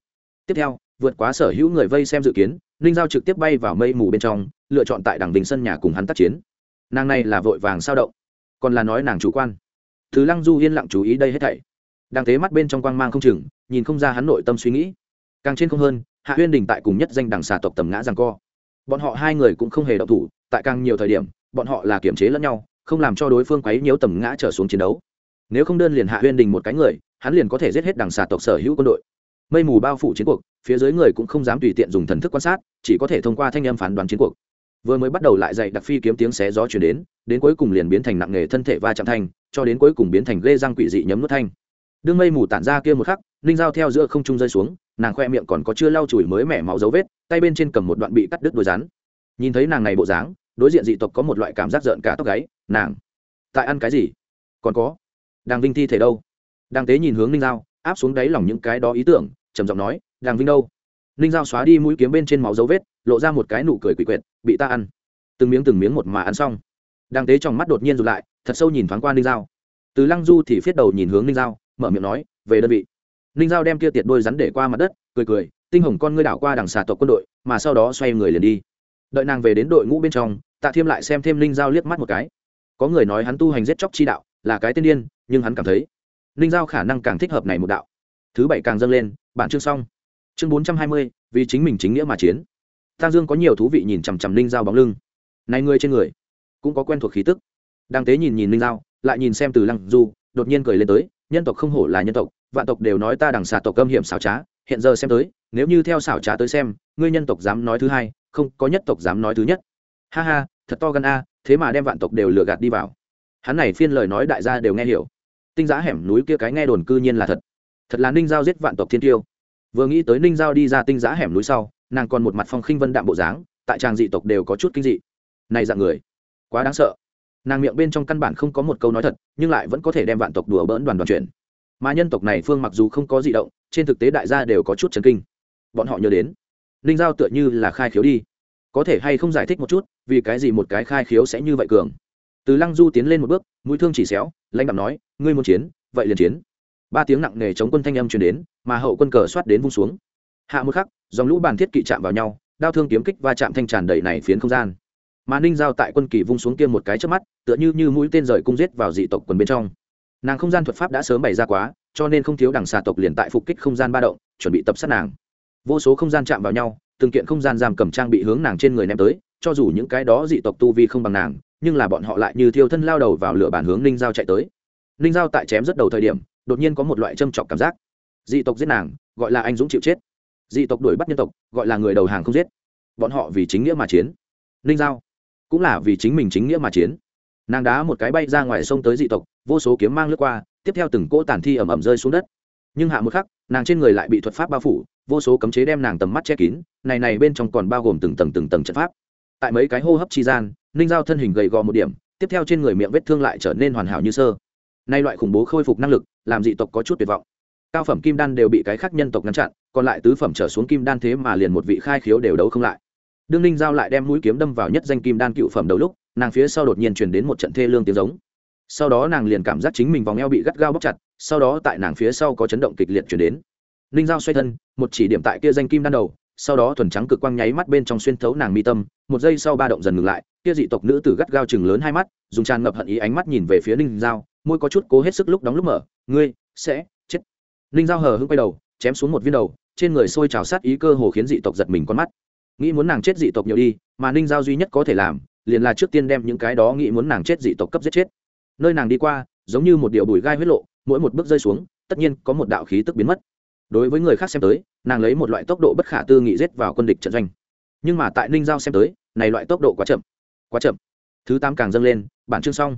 Tiếp theo, vượt quá sở hữu người vây xem dự kiến, ninh giao trực tiếp bay vào mây mù bên trong, lựa chọn tại đảng đình sân nhà cùng hắn tác chiến. Nàng này là vội vàng sao động, còn là nói nàng chủ quan. Thứ lăng du yên lặng chú ý đây hết thảy đang thế mắt bên trong quang mang không chừng, nhìn không ra hắn nội tâm suy nghĩ. Càng trên không hơn, hạ huyên đình tại cùng nhất danh đảng xà tộc tầm ngã rằng co. Bọn họ hai người cũng không hề động thủ, tại càng nhiều thời điểm, bọn họ là kiểm chế lẫn nhau, không làm cho đối phương quấy nhiễu tầm ngã trở xuống chiến đấu. Nếu không đơn liền hạ huyên đình một cái người, hắn liền có thể giết hết đằng xà tộc sở hữu quân đội. Mây mù bao phủ chiến cuộc, phía dưới người cũng không dám tùy tiện dùng thần thức quan sát, chỉ có thể thông qua thanh âm phán đoán chiến cuộc. Vừa mới bắt đầu lại dạy đặc phi kiếm tiếng xé gió chuyển đến đến cuối cùng liền biến thành nặng nghề thân thể va chạm thanh, cho đến cuối cùng biến thành ghê răng quỷ dị nhấm nuốt thanh đương mây mù tản ra kia một khắc, ninh dao theo giữa không trung rơi xuống, nàng khoe miệng còn có chưa lau chùi mới mẻ máu dấu vết, tay bên trên cầm một đoạn bị cắt đứt đôi rắn. Nhìn thấy nàng này bộ dáng, đối diện dị tộc có một loại cảm giác rợn cả tóc gáy, nàng, tại ăn cái gì? Còn có, đàng vinh thi thể đâu? Đàng tế nhìn hướng ninh giao, áp xuống đáy lòng những cái đó ý tưởng, trầm giọng nói, đàng vinh đâu? Ninh giao xóa đi mũi kiếm bên trên máu dấu vết, lộ ra một cái nụ cười quỷ quyệt, bị ta ăn. Từng miếng từng miếng một mà ăn xong. Đàng tế trong mắt đột nhiên rụt lại, thật sâu nhìn thoáng qua ninh giao. Từ lăng du thì phiết đầu nhìn hướng ninh giao mở miệng nói, về đơn vị. Ninh giao đem kia tiệt đôi rắn để qua mặt đất, cười cười, tinh hồng con ngươi đảo qua đằng xà tộc quân đội, mà sau đó xoay người liền đi. Đợi nàng về đến đội ngũ bên trong, tạ thiêm lại xem thêm ninh giao liếc mắt một cái. Có người nói hắn tu hành giết chóc chi đạo, là cái tiên điên, nhưng hắn cảm thấy, ninh giao khả năng càng thích hợp này một đạo. Thứ bảy càng dâng lên, bản chương xong. Chương bốn trăm hai mươi, vì chính mình chính nghĩa mà chiến. Tăng dương có nhiều thú vị nhìn chằm chằm ninh giao bóng lưng. Này người trên người, cũng có quen thuộc khí tức. Đang tế nhìn nhìn ninh giao, lại nhìn xem từ lăng du, đột nhiên cười lên tới nhân tộc không hổ là nhân tộc, vạn tộc đều nói ta đằng xà tộc âm hiểm xảo trá, hiện giờ xem tới, nếu như theo xảo trá tới xem, ngươi nhân tộc dám nói thứ hai, không, có nhất tộc dám nói thứ nhất. Ha ha, thật to gan a, thế mà đem vạn tộc đều lừa gạt đi vào. Hắn này phiên lời nói đại gia đều nghe hiểu. Tinh giá hẻm núi kia cái nghe đồn cư nhiên là thật. Thật là ninh giao giết vạn tộc thiên tiêu. Vừa nghĩ tới ninh giao đi ra tinh giá hẻm núi sau, nàng còn một mặt phong khinh vân đạm bộ dáng, tại tràng dị tộc đều có chút kinh dị. Này dạng người, quá đáng sợ nàng miệng bên trong căn bản không có một câu nói thật, nhưng lại vẫn có thể đem vạn tộc đùa bỡn đoàn đoàn chuyển mà nhân tộc này phương mặc dù không có di động, trên thực tế đại gia đều có chút chấn kinh. Bọn họ nhớ đến, ninh giao tựa như là khai khiếu đi. Có thể hay không giải thích một chút, vì cái gì một cái khai khiếu sẽ như vậy cường? Từ lăng du tiến lên một bước, mũi thương chỉ xéo, lãnh đạo nói, ngươi muốn chiến, vậy liền chiến. Ba tiếng nặng nề chống quân thanh âm truyền đến, mà hậu quân cờ soát đến vung xuống. Hạ một khắc, dòng lũ bàn thiết kỵ chạm vào nhau, đao thương kiếm kích va chạm thanh tràn đầy này phiến không gian mà ninh giao tại quân kỳ vung xuống kia một cái trước mắt, tựa như như mũi tên rời cung giết vào dị tộc quần bên trong. Nàng không gian thuật pháp đã sớm bày ra quá, cho nên không thiếu đằng xà tộc liền tại phục kích không gian ba động, chuẩn bị tập sát nàng. Vô số không gian chạm vào nhau, từng kiện không gian giam cầm trang bị hướng nàng trên người ném tới, cho dù những cái đó dị tộc tu vi không bằng nàng, nhưng là bọn họ lại như thiêu thân lao đầu vào lửa bàn hướng ninh giao chạy tới. Ninh giao tại chém rất đầu thời điểm, đột nhiên có một loại châm trọc cảm giác. Dị tộc giết nàng, gọi là anh dũng chịu chết. Dị tộc đuổi bắt nhân tộc, gọi là người đầu hàng không giết. Bọn họ vì chính nghĩa mà chiến. Ninh giao cũng là vì chính mình chính nghĩa mà chiến. Nàng đá một cái bay ra ngoài sông tới dị tộc, vô số kiếm mang lướt qua, tiếp theo từng cỗ tàn thi ẩm ẩm rơi xuống đất. Nhưng hạ một khắc, nàng trên người lại bị thuật pháp bao phủ, vô số cấm chế đem nàng tầm mắt che kín, này này bên trong còn bao gồm từng tầng từng tầng trận pháp. Tại mấy cái hô hấp chi gian, ninh giao thân hình gầy gò một điểm, tiếp theo trên người miệng vết thương lại trở nên hoàn hảo như sơ. Nay loại khủng bố khôi phục năng lực, làm dị tộc có chút tuyệt vọng. Cao phẩm kim đan đều bị cái khác nhân tộc ngăn chặn, còn lại tứ phẩm trở xuống kim đan thế mà liền một vị khai khiếu đều đấu không lại đương ninh giao lại đem mũi kiếm đâm vào nhất danh kim đan cựu phẩm đầu lúc, nàng phía sau đột nhiên truyền đến một trận thê lương tiếng giống. Sau đó nàng liền cảm giác chính mình vòng eo bị gắt gao bóc chặt, sau đó tại nàng phía sau có chấn động kịch liệt chuyển đến. Ninh giao xoay thân, một chỉ điểm tại kia danh kim đan đầu, sau đó thuần trắng cực quang nháy mắt bên trong xuyên thấu nàng mi tâm, một giây sau ba động dần ngừng lại, kia dị tộc nữ tử gắt gao chừng lớn hai mắt, dùng tràn ngập hận ý ánh mắt nhìn về phía ninh giao, môi có chút cố hết sức lúc đóng lúc mở, ngươi sẽ chết. Ninh giao hờ hưng quay đầu, chém xuống một viên đầu, trên người sôi trào sát ý cơ hồ khiến dị tộc giật mình con mắt nghĩ muốn nàng chết dị tộc nhiều đi, mà ninh giao duy nhất có thể làm, liền là trước tiên đem những cái đó nghĩ muốn nàng chết dị tộc cấp giết chết. Nơi nàng đi qua, giống như một điệu bùi gai huyết lộ, mỗi một bước rơi xuống, tất nhiên có một đạo khí tức biến mất. Đối với người khác xem tới, nàng lấy một loại tốc độ bất khả tư nghị rết vào quân địch trận doanh. Nhưng mà tại ninh giao xem tới, này loại tốc độ quá chậm quá chậm. Thứ tám càng dâng lên, bản chương xong.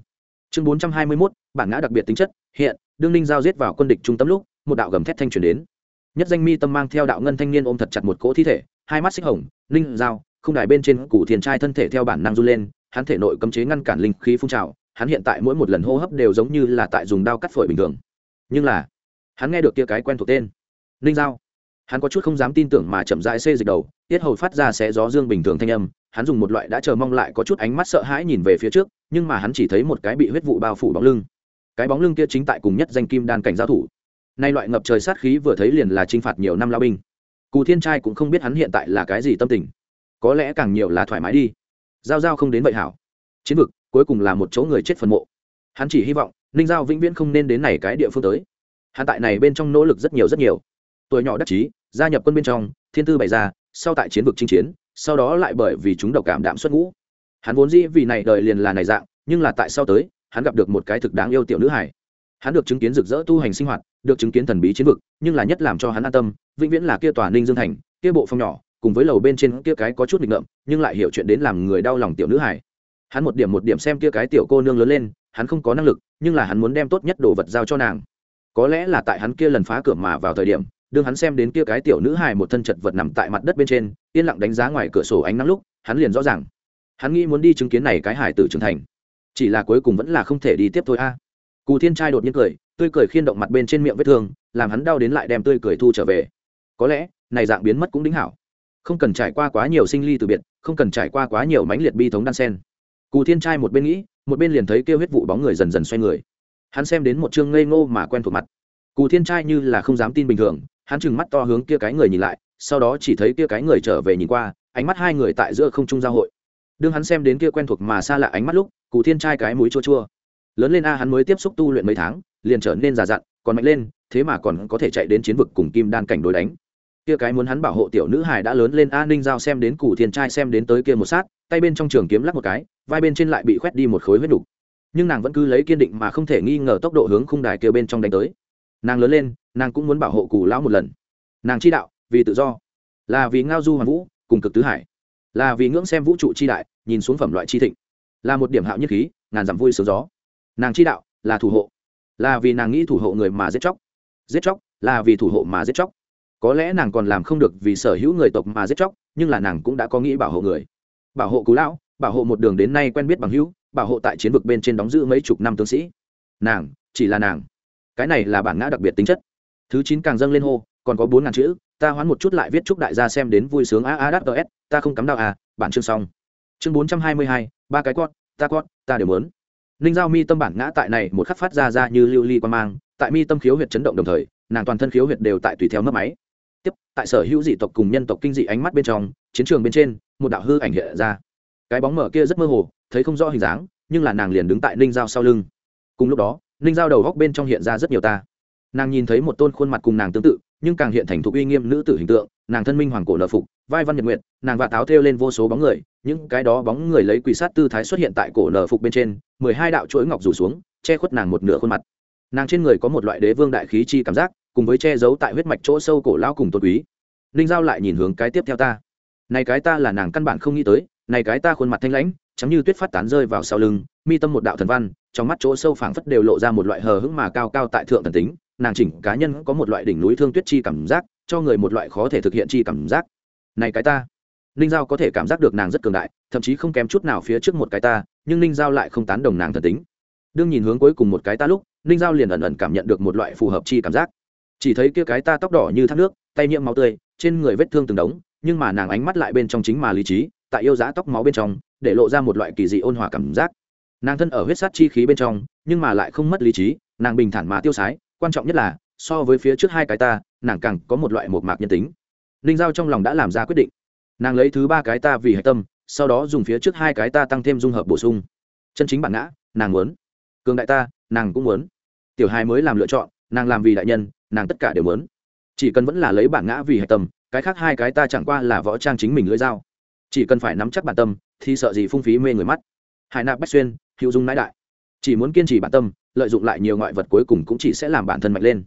Chương bốn trăm hai mươi mốt, bản ngã đặc biệt tính chất, hiện, đương ninh giao giết vào quân địch trung tâm lúc, một đạo gầm thét thanh truyền đến nhất danh mi tâm mang theo đạo ngân thanh niên ôm thật chặt một cỗ thi thể, hai mắt xích hồng, Linh giao không đài bên trên củ thiền trai thân thể theo bản năng run lên, hắn thể nội cấm chế ngăn cản linh khí phun trào, hắn hiện tại mỗi một lần hô hấp đều giống như là tại dùng đao cắt phổi bình thường. Nhưng là, hắn nghe được kia cái quen thuộc tên, Linh giao hắn có chút không dám tin tưởng mà chậm rãi xê dịch đầu, tiết hầu phát ra xé gió dương bình thường thanh âm, hắn dùng một loại đã chờ mong lại có chút ánh mắt sợ hãi nhìn về phía trước, nhưng mà hắn chỉ thấy một cái bị huyết vụ bao phủ bóng lưng. Cái bóng lưng kia chính tại cùng nhất danh kim đan cảnh giao thủ nay loại ngập trời sát khí vừa thấy liền là t r i n h phạt nhiều năm lao binh. Cù thiên trai cũng không biết hắn hiện tại là cái gì tâm tình. Có lẽ càng nhiều là thoải mái đi. Giao giao không đến vậy hảo. Chiến vực, cuối cùng là một chỗ người chết phần mộ. Hắn chỉ hy vọng, ninh giao vĩnh viễn không nên đến này cái địa phương tới. Hắn tại này bên trong nỗ lực rất nhiều rất nhiều. Tuổi nhỏ đắc chí, gia nhập quân bên trong, thiên tư bày ra, sau tại chiến vực chinh chiến, sau đó lại bởi vì chúng độc cảm đạm xuất ngũ. Hắn vốn dĩ vì này đời liền là này dạng, nhưng là tại sau tới, hắn gặp được một cái thực đáng yêu tiểu nữ hải hắn được chứng kiến rực rỡ tu hành sinh hoạt, được chứng kiến thần bí chiến vực, nhưng là nhất làm cho hắn an tâm, vĩnh viễn là kia tòa ninh dương thành, kia bộ phong nhỏ, cùng với lầu bên trên kia cái có chút nghịch ngợm, nhưng lại hiểu chuyện đến làm người đau lòng tiểu nữ hải hắn một điểm một điểm xem kia cái tiểu cô nương lớn lên, hắn không có năng lực, nhưng là hắn muốn đem tốt nhất đồ vật giao cho nàng. Có lẽ là tại hắn kia lần phá cửa mà vào thời điểm, đương hắn xem đến kia cái tiểu nữ hài một thân chật vật nằm tại mặt đất bên trên, yên lặng đánh giá ngoài cửa sổ ánh nắng lúc, hắn liền rõ ràng. Hắn nghĩ muốn đi chứng kiến này cái hải tử trưởng thành. Chỉ là cuối cùng vẫn là không thể đi tiếp thôi a cù thiên trai đột nhiên cười, tươi cười khiên động mặt bên trên miệng vết thương, làm hắn đau đến lại đem tươi cười thu trở về. Có lẽ, này dạng biến mất cũng đính hảo. Không cần trải qua quá nhiều sinh ly từ biệt, không cần trải qua quá nhiều mãnh liệt bi thống đan sen. Cù thiên trai một bên nghĩ, một bên liền thấy kêu huyết vụ bóng người dần dần xoay người. Hắn xem đến một chương ngây ngô mà quen thuộc mặt. Cù thiên trai như là không dám tin bình thường, hắn trừng mắt to hướng kia cái người nhìn lại, sau đó chỉ thấy kia cái người trở về nhìn qua, ánh mắt hai người tại giữa không trung giao hội. Đương hắn xem đến kia quen thuộc mà xa lạ ánh mắt lúc cụ thiên trai cái mũi chua chua lớn lên a hắn mới tiếp xúc tu luyện mấy tháng, liền trở nên già dặn, còn mạnh lên, thế mà còn có thể chạy đến chiến vực cùng kim đan cảnh đối đánh. Kia cái muốn hắn bảo hộ tiểu nữ hài đã lớn lên, a ninh giao xem đến củ thiên trai, xem đến tới kia một sát, tay bên trong trường kiếm lắc một cái, vai bên trên lại bị khoét đi một khối huyết đục. Nhưng nàng vẫn cứ lấy kiên định mà không thể nghi ngờ tốc độ hướng khung đài kia bên trong đánh tới. Nàng lớn lên, nàng cũng muốn bảo hộ cù lão một lần. Nàng chi đạo, vì tự do, là vì ngao du hoàn vũ, cùng cực tứ hải, là vì ngưỡng xem vũ trụ chi đại, nhìn xuống phẩm loại chi thịnh, là một điểm hạo nhất khí, ngàn dặm vui sướng gió nàng chi đạo là thủ hộ. Là vì nàng nghĩ thủ hộ người mà giết chóc. Giết chóc là vì thủ hộ mà giết chóc. Có lẽ nàng còn làm không được vì sở hữu người tộc mà giết chóc, nhưng là nàng cũng đã có nghĩ bảo hộ người. Bảo hộ cú lão, bảo hộ một đường đến nay quen biết bằng hữu, bảo hộ tại chiến vực bên trên đóng giữ mấy chục năm tướng sĩ. Nàng, chỉ là nàng. Cái này là bản ngã đặc biệt tính chất. Thứ chín càng dâng lên hô, còn có bốn ngàn chữ, ta hoán một chút lại viết chúc đại gia xem đến vui sướng a a đắt s, ta không cắm đạo à bản chương xong. Chương bốn trăm hai mươi hai, ba cái quát, ta quát, ta đều muốn ninh giao mi tâm bản ngã tại này một khắc phát ra ra như lưu ly li quan mang, tại mi tâm khiếu huyệt chấn động đồng thời, nàng toàn thân khiếu huyệt đều tại tùy theo mất máy. Tiếp, tại sở hữu dị tộc cùng nhân tộc kinh dị ánh mắt bên trong, chiến trường bên trên, một đạo hư ảnh hiện ra. Cái bóng mở kia rất mơ hồ, thấy không rõ hình dáng, nhưng là nàng liền đứng tại ninh giao sau lưng. Cùng lúc đó ninh giao đầu góc bên trong hiện ra rất nhiều ta. Nàng nhìn thấy một tôn khuôn mặt cùng nàng tương tự, nhưng càng hiện thành thục uy nghiêm nữ tử hình tượng, nàng thân minh hoàng cổ lợi phục, vai văn nhật nguyện nàng và táo thêu lên vô số bóng người những cái đó bóng người lấy quỷ sát tư thái xuất hiện tại cổ nở phục bên trên, mười hai đạo chuỗi ngọc rủ xuống, che khuất nàng một nửa khuôn mặt. Nàng trên người có một loại đế vương đại khí chi cảm giác, cùng với che giấu tại huyết mạch chỗ sâu cổ lão cùng tôn quý. Ninh giao lại nhìn hướng cái tiếp theo ta. Này cái ta là nàng căn bản không nghĩ tới, này cái ta khuôn mặt thanh lãnh chấm như tuyết phát tán rơi vào sau lưng, mi tâm một đạo thần văn, trong mắt chỗ sâu phảng phất đều lộ ra một loại hờ hững mà cao cao tại thượng thần tính, nàng chỉnh cá nhân có một loại đỉnh núi thương tuyết chi cảm giác, cho người một loại khó thể thực hiện chi cảm giác. Này cái ta ninh giao có thể cảm giác được nàng rất cường đại, thậm chí không kém chút nào phía trước một cái ta, nhưng ninh giao lại không tán đồng nàng thần tính. Đương nhìn hướng cuối cùng một cái ta lúc, ninh giao liền ẩn ẩn cảm nhận được một loại phù hợp chi cảm giác. Chỉ thấy kia cái ta tóc đỏ như thác nước, tay nhiễm máu tươi, trên người vết thương từng đống, nhưng mà nàng ánh mắt lại bên trong chính mà lý trí, tại yêu giá tóc máu bên trong, để lộ ra một loại kỳ dị ôn hòa cảm giác. Nàng thân ở huyết sát chi khí bên trong, nhưng mà lại không mất lý trí, nàng bình thản mà tiêu sái, quan trọng nhất là, so với phía trước hai cái ta, nàng càng có một loại một mạc nhân tính. Ninh giao trong lòng đã làm ra quyết định nàng lấy thứ ba cái ta vì hạch tâm, sau đó dùng phía trước hai cái ta tăng thêm dung hợp bổ sung. Chân chính bản ngã, nàng muốn. Cường đại ta, nàng cũng muốn. Tiểu hai mới làm lựa chọn, nàng làm vì đại nhân, nàng tất cả đều muốn. Chỉ cần vẫn là lấy bản ngã vì hạch tâm, cái khác hai cái ta chẳng qua là võ trang chính mình lưỡi dao. Chỉ cần phải nắm chắc bản tâm, thì sợ gì phung phí mê người mắt. Hải nạp bách xuyên, hữu dung nãi đại. Chỉ muốn kiên trì bản tâm, lợi dụng lại nhiều ngoại vật cuối cùng cũng chỉ sẽ làm bản thân mạnh lên.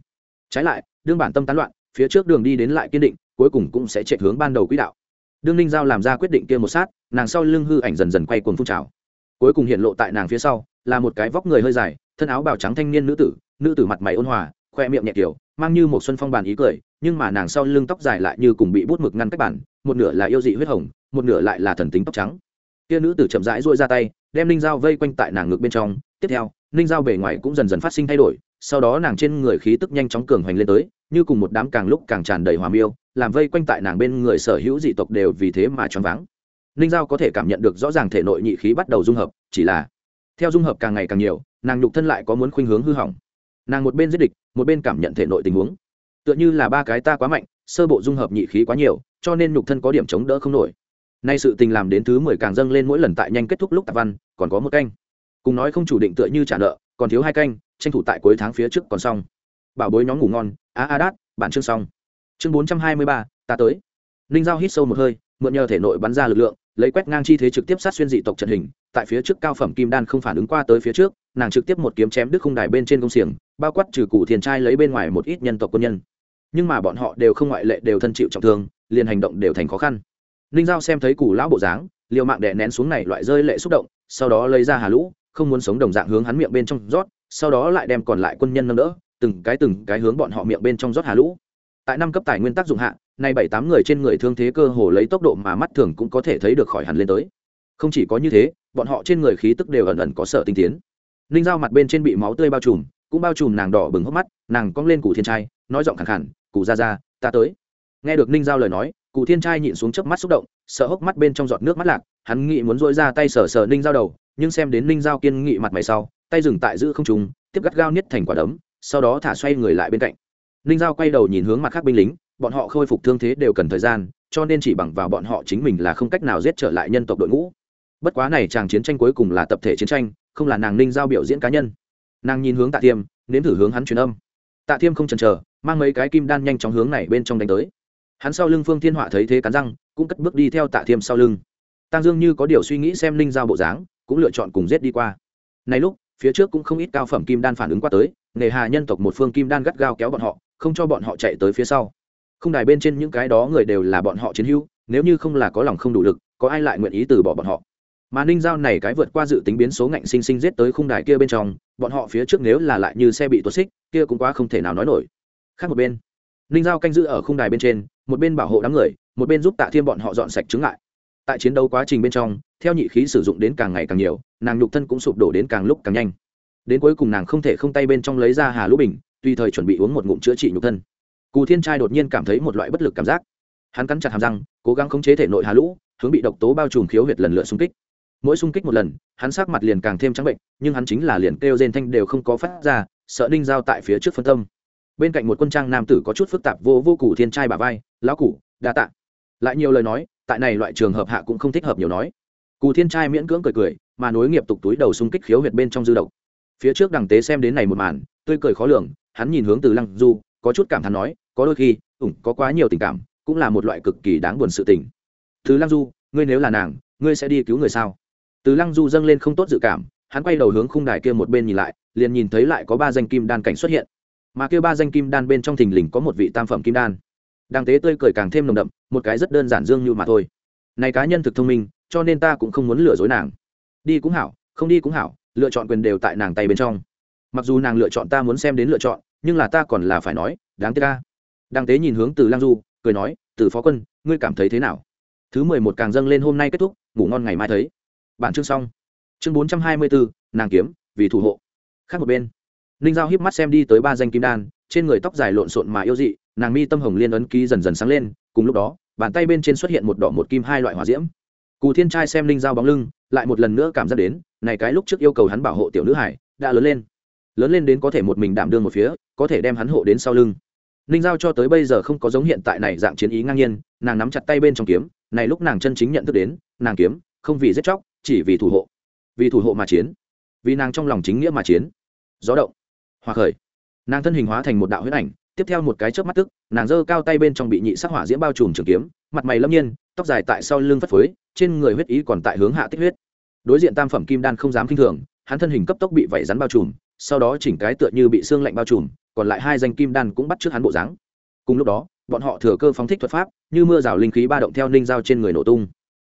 Trái lại, đương bản tâm tán loạn, phía trước đường đi đến lại kiên định, cuối cùng cũng sẽ chạy hướng ban đầu quỹ đạo đương ninh giao làm ra quyết định kia một sát, nàng sau lưng hư ảnh dần dần quay cuồng phun trào. Cuối cùng hiện lộ tại nàng phía sau, là một cái vóc người hơi dài, thân áo bào trắng thanh niên nữ tử nữ tử mặt mày ôn hòa, khoe miệng nhẹ kiểu, mang như một xuân phong bàn ý cười, nhưng mà nàng sau lưng tóc dài lại như cùng bị bút mực ngăn cách bản, một nửa là yêu dị huyết hồng, một nửa lại là thần tính tóc trắng. Kia nữ tử chậm rãi duỗi ra tay, đem ninh dao vây quanh tại nàng ngực bên trong. Tiếp theo, ninh dao bề ngoài cũng dần dần phát sinh thay đổi, sau đó nàng trên người khí tức nhanh chóng cường hoành lên tới, như cùng một đám càng lúc càng tràn đầy hòa miêu làm vây quanh tại nàng bên người sở hữu dị tộc đều vì thế mà choáng váng. Ninh giao có thể cảm nhận được rõ ràng thể nội nhị khí bắt đầu dung hợp, chỉ là theo dung hợp càng ngày càng nhiều, nàng nhục thân lại có muốn khuynh hướng hư hỏng. Nàng một bên giết địch, một bên cảm nhận thể nội tình huống. Tựa như là ba cái ta quá mạnh, sơ bộ dung hợp nhị khí quá nhiều, cho nên nhục thân có điểm chống đỡ không nổi. Nay sự tình làm đến thứ mười càng dâng lên mỗi lần tại nhanh kết thúc lúc tạp văn, còn có một canh. Cùng nói không chủ định tựa như trả nợ, còn thiếu hai canh, tranh thủ tại cuối tháng phía trước còn xong. Bảo bối nhóm ngủ ngon a a đát bản chương xong chương bốn trăm hai mươi ba, ta tới. Ninh giao hít sâu một hơi, mượn nhờ thể nội bắn ra lực lượng, lấy quét ngang chi thế trực tiếp sát xuyên dị tộc trận hình. Tại phía trước cao phẩm kim đan không phản ứng qua tới phía trước, nàng trực tiếp một kiếm chém đứt khung đài bên trên công xiềng, bao quát trừ cụ thiền trai lấy bên ngoài một ít nhân tộc quân nhân. Nhưng mà bọn họ đều không ngoại lệ, đều thân chịu trọng thương, liền hành động đều thành khó khăn. Ninh giao xem thấy củ lão bộ dáng, liều mạng đè nén xuống này loại rơi lệ xúc động, sau đó lấy ra hà lũ, không muốn sống đồng dạng hướng hắn miệng bên trong rót, sau đó lại đem còn lại quân nhân nâng đỡ, từng cái từng cái hướng bọn họ miệng bên trong rót hà lũ tại năm cấp tài nguyên tác dụng hạ, nay bảy tám người trên người thương thế cơ hồ lấy tốc độ mà mắt thường cũng có thể thấy được khỏi hẳn lên tới. Không chỉ có như thế, bọn họ trên người khí tức đều ẩn ẩn có sở tinh tiến. Ninh dao mặt bên trên bị máu tươi bao trùm, cũng bao trùm nàng đỏ bừng hốc mắt, nàng cong lên cụ thiên trai, nói giọng khẳng khẳng cụ ra ra, ta tới. Nghe được ninh giao lời nói cụ thiên trai nhịn xuống chớp mắt xúc động, sợ hốc mắt bên trong giọt nước mắt lạc, hắn nghĩ muốn dội ra tay sờ sờ ninh giao đầu, nhưng xem đến ninh giao kiên nghị mặt mày sau, tay dừng tại giữ không trùng tiếp gắt gao niết thành quả đấm, sau đó thả xoay người lại bên cạnh ninh giao quay đầu nhìn hướng mặt khác binh lính, bọn họ khôi phục thương thế đều cần thời gian, cho nên chỉ bằng vào bọn họ chính mình là không cách nào giết trở lại nhân tộc đội ngũ. Bất quá này chàng chiến tranh cuối cùng là tập thể chiến tranh, không là nàng ninh giao biểu diễn cá nhân. Nàng nhìn hướng tạ thiêm nếm thử hướng hắn truyền âm. Tạ thiêm không chần chờ, mang mấy cái kim đan nhanh chóng hướng này bên trong đánh tới. Hắn sau lưng phương thiên họa thấy thế cắn răng, cũng cất bước đi theo tạ thiêm sau lưng. Tăng dương như có điều suy nghĩ xem ninh giao bộ dáng, cũng lựa chọn cùng giết đi qua. Này lúc, phía trước cũng không ít cao phẩm kim đan phản ứng qua tới, nghề hà nhân tộc một phương kim đan gắt gao kéo bọn họ không cho bọn họ chạy tới phía sau. Không đài bên trên những cái đó người đều là bọn họ chiến hữu, nếu như không là có lòng không đủ lực, có ai lại nguyện ý từ bỏ bọn họ? Mà ninh giao này cái vượt qua dự tính biến số ngạnh sinh sinh giết tới khung đài kia bên trong, bọn họ phía trước nếu là lại như xe bị tuột xích, kia cũng quá không thể nào nói nổi. Khác một bên, ninh giao canh giữ ở khung đài bên trên, một bên bảo hộ đám người, một bên giúp tạ thiêm bọn họ dọn sạch chứng lại. Tại chiến đấu quá trình bên trong, theo nhị khí sử dụng đến càng ngày càng nhiều, nàng nhục thân cũng sụp đổ đến càng lúc càng nhanh. Đến cuối cùng nàng không thể không tay bên trong lấy ra hà lũ bình tùy thời chuẩn bị uống một ngụm chữa trị nhục thân. Cù thiên trai đột nhiên cảm thấy một loại bất lực cảm giác. Hắn cắn chặt hàm răng, cố gắng khống chế thể nội hà lũ, hướng bị độc tố bao trùm khiếu huyệt lần lượt xung kích. Mỗi xung kích một lần, hắn sắc mặt liền càng thêm trắng bệnh, nhưng hắn chính là liền kêu rên thanh đều không có phát ra, sợ đinh dao tại phía trước phân tâm. Bên cạnh một quân trang nam tử có chút phức tạp vô vô cụ thiên trai bà vai, lão cụ đa tạ. Lại nhiều lời nói, tại này loại trường hợp hạ cũng không thích hợp nhiều nói. Cù thiên trai miễn cưỡng cười cười, mà nối nghiệp tục túi đầu xung kích khiếu huyệt bên trong dư độc. Phía trước đằng tế xem đến này một màn, tươi cười khó lường hắn nhìn hướng từ lăng du, có chút cảm thán nói, có đôi khi, ủng, có quá nhiều tình cảm, cũng là một loại cực kỳ đáng buồn sự tình. Từ lăng du, ngươi nếu là nàng, ngươi sẽ đi cứu người sao? Từ lăng du dâng lên không tốt dự cảm, hắn quay đầu hướng khung đài kia một bên nhìn lại, liền nhìn thấy lại có ba danh kim đan cảnh xuất hiện. Mà kia ba danh kim đan bên trong thình lình có một vị tam phẩm kim đan. Đằng tế tươi cười càng thêm nồng đậm, một cái rất đơn giản dương như mà thôi. Này cá nhân thực thông minh, cho nên ta cũng không muốn lừa dối nàng. Đi cũng hảo, không đi cũng hảo, lựa chọn quyền đều tại nàng tay bên trong. Mặc dù nàng lựa chọn ta muốn xem đến lựa chọn nhưng là ta còn là phải nói, đáng tiếc ca đăng tế nhìn hướng từ lang du, cười nói, từ phó quân, ngươi cảm thấy thế nào? Thứ mười một càng dâng lên hôm nay kết thúc, ngủ ngon ngày mai thấy. Bản chương xong. Chương bốn trăm hai mươi bốn, nàng kiếm, vì thủ hộ. Khác một bên. Ninh giao hiếp mắt xem đi tới ba danh kim đan, trên người tóc dài lộn xộn mà yêu dị, nàng mi tâm hồng liên ấn ký dần dần sáng lên, cùng lúc đó, bàn tay bên trên xuất hiện một đỏ một kim hai loại hỏa diễm. Cù thiên trai xem ninh giao bóng lưng, lại một lần nữa cảm giác đến, này cái lúc trước yêu cầu hắn bảo hộ tiểu nữ hải, đã lớn lên lớn lên đến có thể một mình đảm đương một phía, có thể đem hắn hộ đến sau lưng. Ninh giao cho tới bây giờ không có giống hiện tại này dạng chiến ý ngang nhiên, nàng nắm chặt tay bên trong kiếm, này lúc nàng chân chính nhận thức đến, nàng kiếm, không vì giết chóc, chỉ vì thủ hộ. Vì thủ hộ mà chiến. Vì nàng trong lòng chính nghĩa mà chiến. Gió động. Hòa khởi. Nàng thân hình hóa thành một đạo huyết ảnh, tiếp theo một cái chớp mắt tức, nàng giơ cao tay bên trong bị nhị sắc hỏa diễm bao trùm trường kiếm, mặt mày lâm nhiên, tóc dài tại sau lưng phất phới, trên người huyết ý còn tại hướng hạ tích huyết. Đối diện tam phẩm kim đan không dám kinh thường, hắn thân hình cấp tốc bị vảy rắn bao trùm sau đó chỉnh cái tựa như bị xương lạnh bao trùm, còn lại hai danh kim đan cũng bắt trước hắn bộ dáng. Cùng lúc đó, bọn họ thừa cơ phóng thích thuật pháp, như mưa rào linh khí ba động theo ninh dao trên người nổ tung.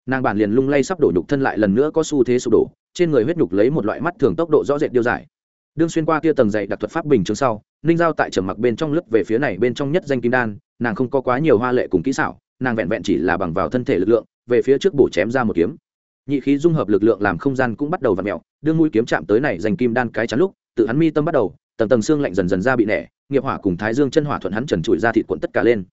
Nàng bản liền lung lay sắp đổ nhục thân lại lần nữa có xu thế sụp đổ, trên người huyết nhục lấy một loại mắt thường tốc độ rõ rệt điêu giải đương xuyên qua kia tầng dày đặc thuật pháp bình chứng sau, ninh giao tại trầm mặc bên trong lướt về phía này bên trong nhất danh kim đan, nàng không có quá nhiều hoa lệ cùng kỹ xảo, nàng vẹn vẹn chỉ là bằng vào thân thể lực lượng, về phía trước bổ chém ra một kiếm. Nhị khí dung hợp lực lượng làm không gian cũng bắt đầu v ặ mẹo đương mũi kiếm chạm tới này dành kim đan cái chắn lúc tự hắn mi tâm bắt đầu, tầng tầng xương lạnh dần dần ra bị nẻ, nghiệp hỏa cùng thái dương chân hỏa thuận hắn trần trụi ra thịt cuộn tất cả lên.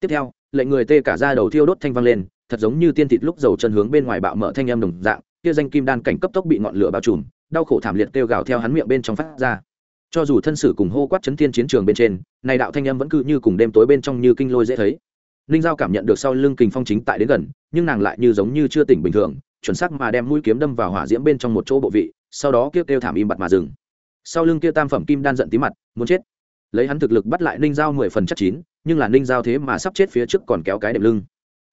Tiếp theo, lệnh người tê cả ra đầu thiêu đốt thanh vang lên, thật giống như tiên thịt lúc dầu chân hướng bên ngoài bạo mở thanh em đồng dạng, kia danh kim đan cảnh cấp tốc bị ngọn lửa bao trùm, đau khổ thảm liệt kêu gào theo hắn miệng bên trong phát ra. Cho dù thân sử cùng hô quát chấn thiên chiến trường bên trên, này đạo thanh âm vẫn cứ như cùng đêm tối bên trong như kinh lôi dễ thấy. Ninh giao cảm nhận được sau lưng kình phong chính tại đến gần, nhưng nàng lại như giống như chưa tỉnh bình thường, chuẩn xác mà đem mũi kiếm đâm vào hỏa diễm bên trong một chỗ bộ vị, sau đó kêu kêu thảm im bặt mà dừng sau lưng kia tam phẩm kim đan giận tí mặt, muốn chết. Lấy hắn thực lực bắt lại ninh giao mười phần chắc chín, nhưng là ninh giao thế mà sắp chết phía trước còn kéo cái đệm lưng.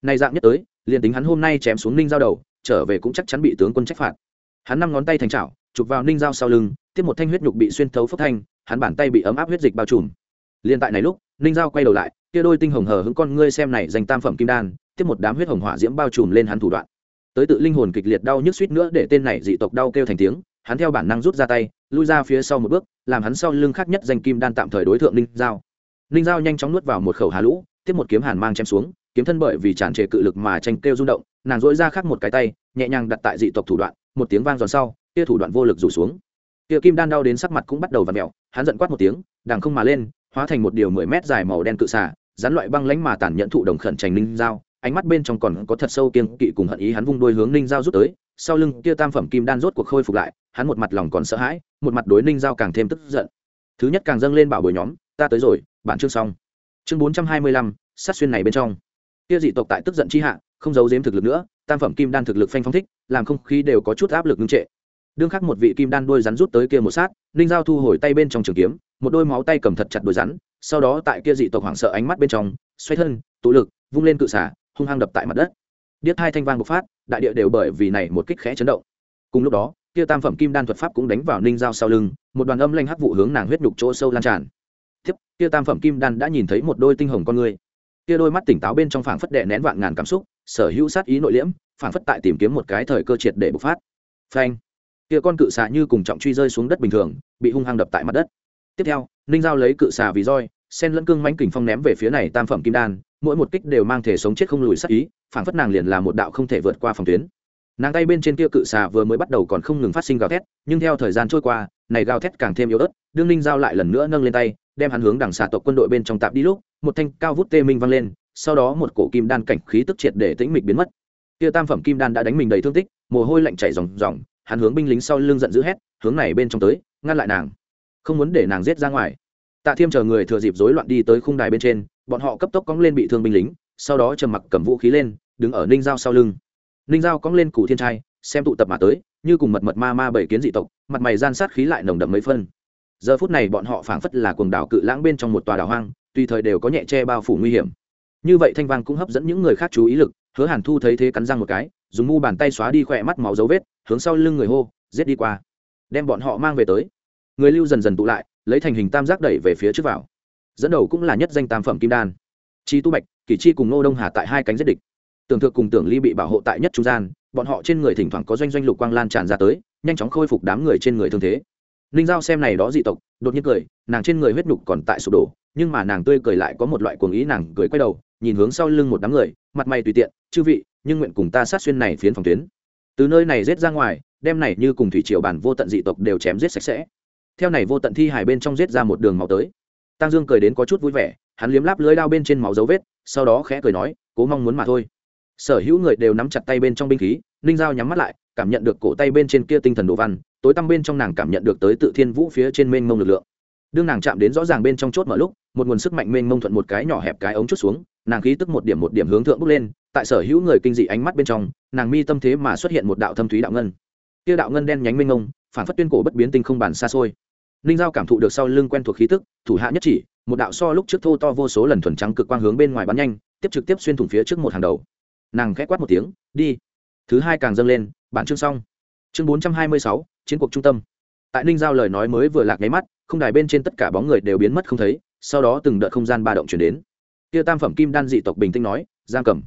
Nay dạng nhất tới, liền tính hắn hôm nay chém xuống ninh giao đầu, trở về cũng chắc chắn bị tướng quân trách phạt. Hắn năm ngón tay thành chảo, chụp vào ninh giao sau lưng, tiếp một thanh huyết nhục bị xuyên thấu phốc thanh, hắn bàn tay bị ấm áp huyết dịch bao trùm. Liền tại này lúc, ninh giao quay đầu lại, kia đôi tinh hồng hờ hững con ngươi xem này dành tam phẩm kim đan, tiếp một đám huyết hồng hỏa diễm bao trùm lên hắn thủ đoạn. Tới tự linh hồn kịch liệt đau nhức suýt nữa để tên này dị tộc đau kêu thành tiếng hắn theo bản năng rút ra tay, lui ra phía sau một bước, làm hắn sau lưng khác nhất danh kim đan tạm thời đối tượng ninh giao. Ninh giao nhanh chóng nuốt vào một khẩu hà lũ, tiếp một kiếm hàn mang chém xuống, kiếm thân bởi vì tràn trề cự lực mà tranh kêu rung động, nàng dỗi ra khác một cái tay, nhẹ nhàng đặt tại dị tộc thủ đoạn, một tiếng vang giòn sau, kia thủ đoạn vô lực rủ xuống. Kia kim đan đau đến sắc mặt cũng bắt đầu v ặ mẹo hắn giận quát một tiếng, đằng không mà lên, hóa thành một điều mười mét dài màu đen cự xả rắn loại băng lánh mà tản nhận thụ đồng khẩn trành ninh dao ánh mắt bên trong còn có thật sâu kiên kỵ cùng hận ý hắn vung đôi hướng ninh dao rút tới sau lưng kia tam phẩm kim đan rốt cuộc khôi phục lại, hắn một mặt lòng còn sợ hãi, một mặt đối ninh Giao càng thêm tức giận. Thứ nhất càng dâng lên bảo bồi nhóm, ta tới rồi bản chương xong. Chương bốn trăm hai mươi lăm, sát xuyên này bên trong. Kia dị tộc tại tức giận chi hạ, không giấu giếm thực lực nữa, tam phẩm kim đan thực lực phanh phong thích, làm không khí đều có chút áp lực ngưng trệ. Đương khắc một vị kim đan đôi rắn rút tới kia một sát, ninh giao thu hồi tay bên trong trường kiếm, một đôi máu tay cầm thật chặt đôi rắn, sau đó tại kia dị tộc hoảng sợ ánh mắt bên trong, xoay thân, tụ lực, vung lên cự xả, hung hăng đập tại mặt đất điếc hai thanh vang bộc phát, đại địa đều bởi vì này một kích khẽ chấn động. Cùng lúc đó, kia tam phẩm kim đan thuật pháp cũng đánh vào ninh giao sau lưng, một đoàn âm lanh hắc vụ hướng nàng huyết nhục chỗ sâu lan tràn. Tiếp kia tam phẩm kim đan đã nhìn thấy một đôi tinh hồng con người. Kia đôi mắt tỉnh táo bên trong phảng phất đệ nén vạn ngàn cảm xúc, sở hữu sát ý nội liễm, phảng phất tại tìm kiếm một cái thời cơ triệt để bộc phát. Phanh! Kia con cự xà như cùng trọng truy rơi xuống đất bình thường, bị hung hăng đập tại mặt đất. Tiếp theo, ninh giao lấy cự xà vì roi sen lẫn cương mánh kình phong ném về phía này tam phẩm kim đan, mỗi một kích đều mang thể sống chết không lùi sát ý phản phất nàng liền là một đạo không thể vượt qua phòng tuyến. Nàng tay bên trên kia cự xà vừa mới bắt đầu còn không ngừng phát sinh gào thét, nhưng theo thời gian trôi qua, này gào thét càng thêm yếu ớt, đương ninh giao lại lần nữa nâng lên tay, đem hắn hướng đằng xà tộc quân đội bên trong tạp đi lúc, một thanh cao vút tê minh văng lên, sau đó một cổ kim đan cảnh khí tức triệt để tĩnh mịch biến mất. Kia tam phẩm kim đan đã đánh mình đầy thương tích, mồ hôi lạnh chảy ròng ròng, hắn hướng binh lính sau lưng giận dữ hét, hướng này bên trong tới, ngăn lại nàng. Không muốn để nàng giết ra ngoài. Tạ thiêm chờ người thừa dịp rối loạn đi tới khung đài bên trên, bọn họ cấp tốc cóng lên bị thương binh lính, sau đó trầm mặc cầm vũ khí lên đứng ở ninh giao sau lưng. Ninh giao cóng lên củ thiên trai, xem tụ tập mà tới, như cùng mật mật ma ma bảy kiến dị tộc, mặt mày gian sát khí lại nồng đậm mấy phân. Giờ phút này bọn họ phảng phất là cuồng đảo cự lãng bên trong một tòa đảo hoang, tùy thời đều có nhẹ che bao phủ nguy hiểm. Như vậy thanh vang cũng hấp dẫn những người khác chú ý lực, hứa hàn thu thấy thế cắn răng một cái, dùng mu bàn tay xóa đi khỏe mắt máu dấu vết, hướng sau lưng người hô, giết đi qua. Đem bọn họ mang về tới. Người lưu dần dần tụ lại, lấy thành hình tam giác đẩy về phía trước vào. Dẫn đầu cũng là nhất danh tam phẩm kim đan. Chi tu bạch, kỷ chi cùng nô đông hà tại hai cánh giết địch tưởng thực cùng tưởng ly bị bảo hộ tại nhất trung gian, bọn họ trên người thỉnh thoảng có doanh doanh lục quang lan tràn ra tới, nhanh chóng khôi phục đám người trên người thương thế. Ninh giao xem này đó dị tộc, đột nhiên cười, nàng trên người huyết nhục còn tại sụp đổ, nhưng mà nàng tươi cười lại có một loại cuồng ý, nàng cười quay đầu, nhìn hướng sau lưng một đám người, mặt mày tùy tiện, chư vị, nhưng nguyện cùng ta sát xuyên này phiến phòng tuyến. Từ nơi này giết ra ngoài đem này như cùng thủy triều bản vô tận dị tộc đều chém giết sạch sẽ. Theo này vô tận thi hải bên trong giết ra một đường máu tới. Tăng dương cười đến có chút vui vẻ, hắn liếm láp lưới đao bên trên máu dấu vết, sau đó khẽ cười nói, cố mong muốn mà thôi sở hữu người đều nắm chặt tay bên trong binh khí, ninh dao nhắm mắt lại, cảm nhận được cổ tay bên trên kia tinh thần đồ văn, tối tăm bên trong nàng cảm nhận được tới tự thiên vũ phía trên mênh mông lực lượng. Đương nàng chạm đến rõ ràng bên trong chốt mở lúc, một nguồn sức mạnh mênh mông thuận một cái nhỏ hẹp cái ống chút xuống, nàng khí tức một điểm một điểm hướng thượng bước lên, tại sở hữu người kinh dị ánh mắt bên trong, nàng mi tâm thế mà xuất hiện một đạo thâm thúy đạo ngân. Kia đạo ngân đen nhánh mênh mông, phản phất tuyên cổ bất biến tinh không bản xa xôi. Ninh giao cảm thụ được sau lưng quen thuộc khí tức, thủ hạ nhất chỉ, một đạo so lúc trước thô to vô số lần thuần trắng cực quang hướng bên ngoài bắn nhanh, tiếp trực tiếp xuyên thủng phía trước một hàng đầu nàng khẽ quát một tiếng, đi. Thứ hai càng dâng lên, bản chương xong. Chương bốn trăm hai mươi sáu, chiến cuộc trung tâm. Tại ninh giao lời nói mới vừa lạc nháy mắt, không đài bên trên tất cả bóng người đều biến mất không thấy, sau đó từng đợt không gian ba động chuyển đến. Kia tam phẩm kim đan dị tộc bình tĩnh nói, giam cầm.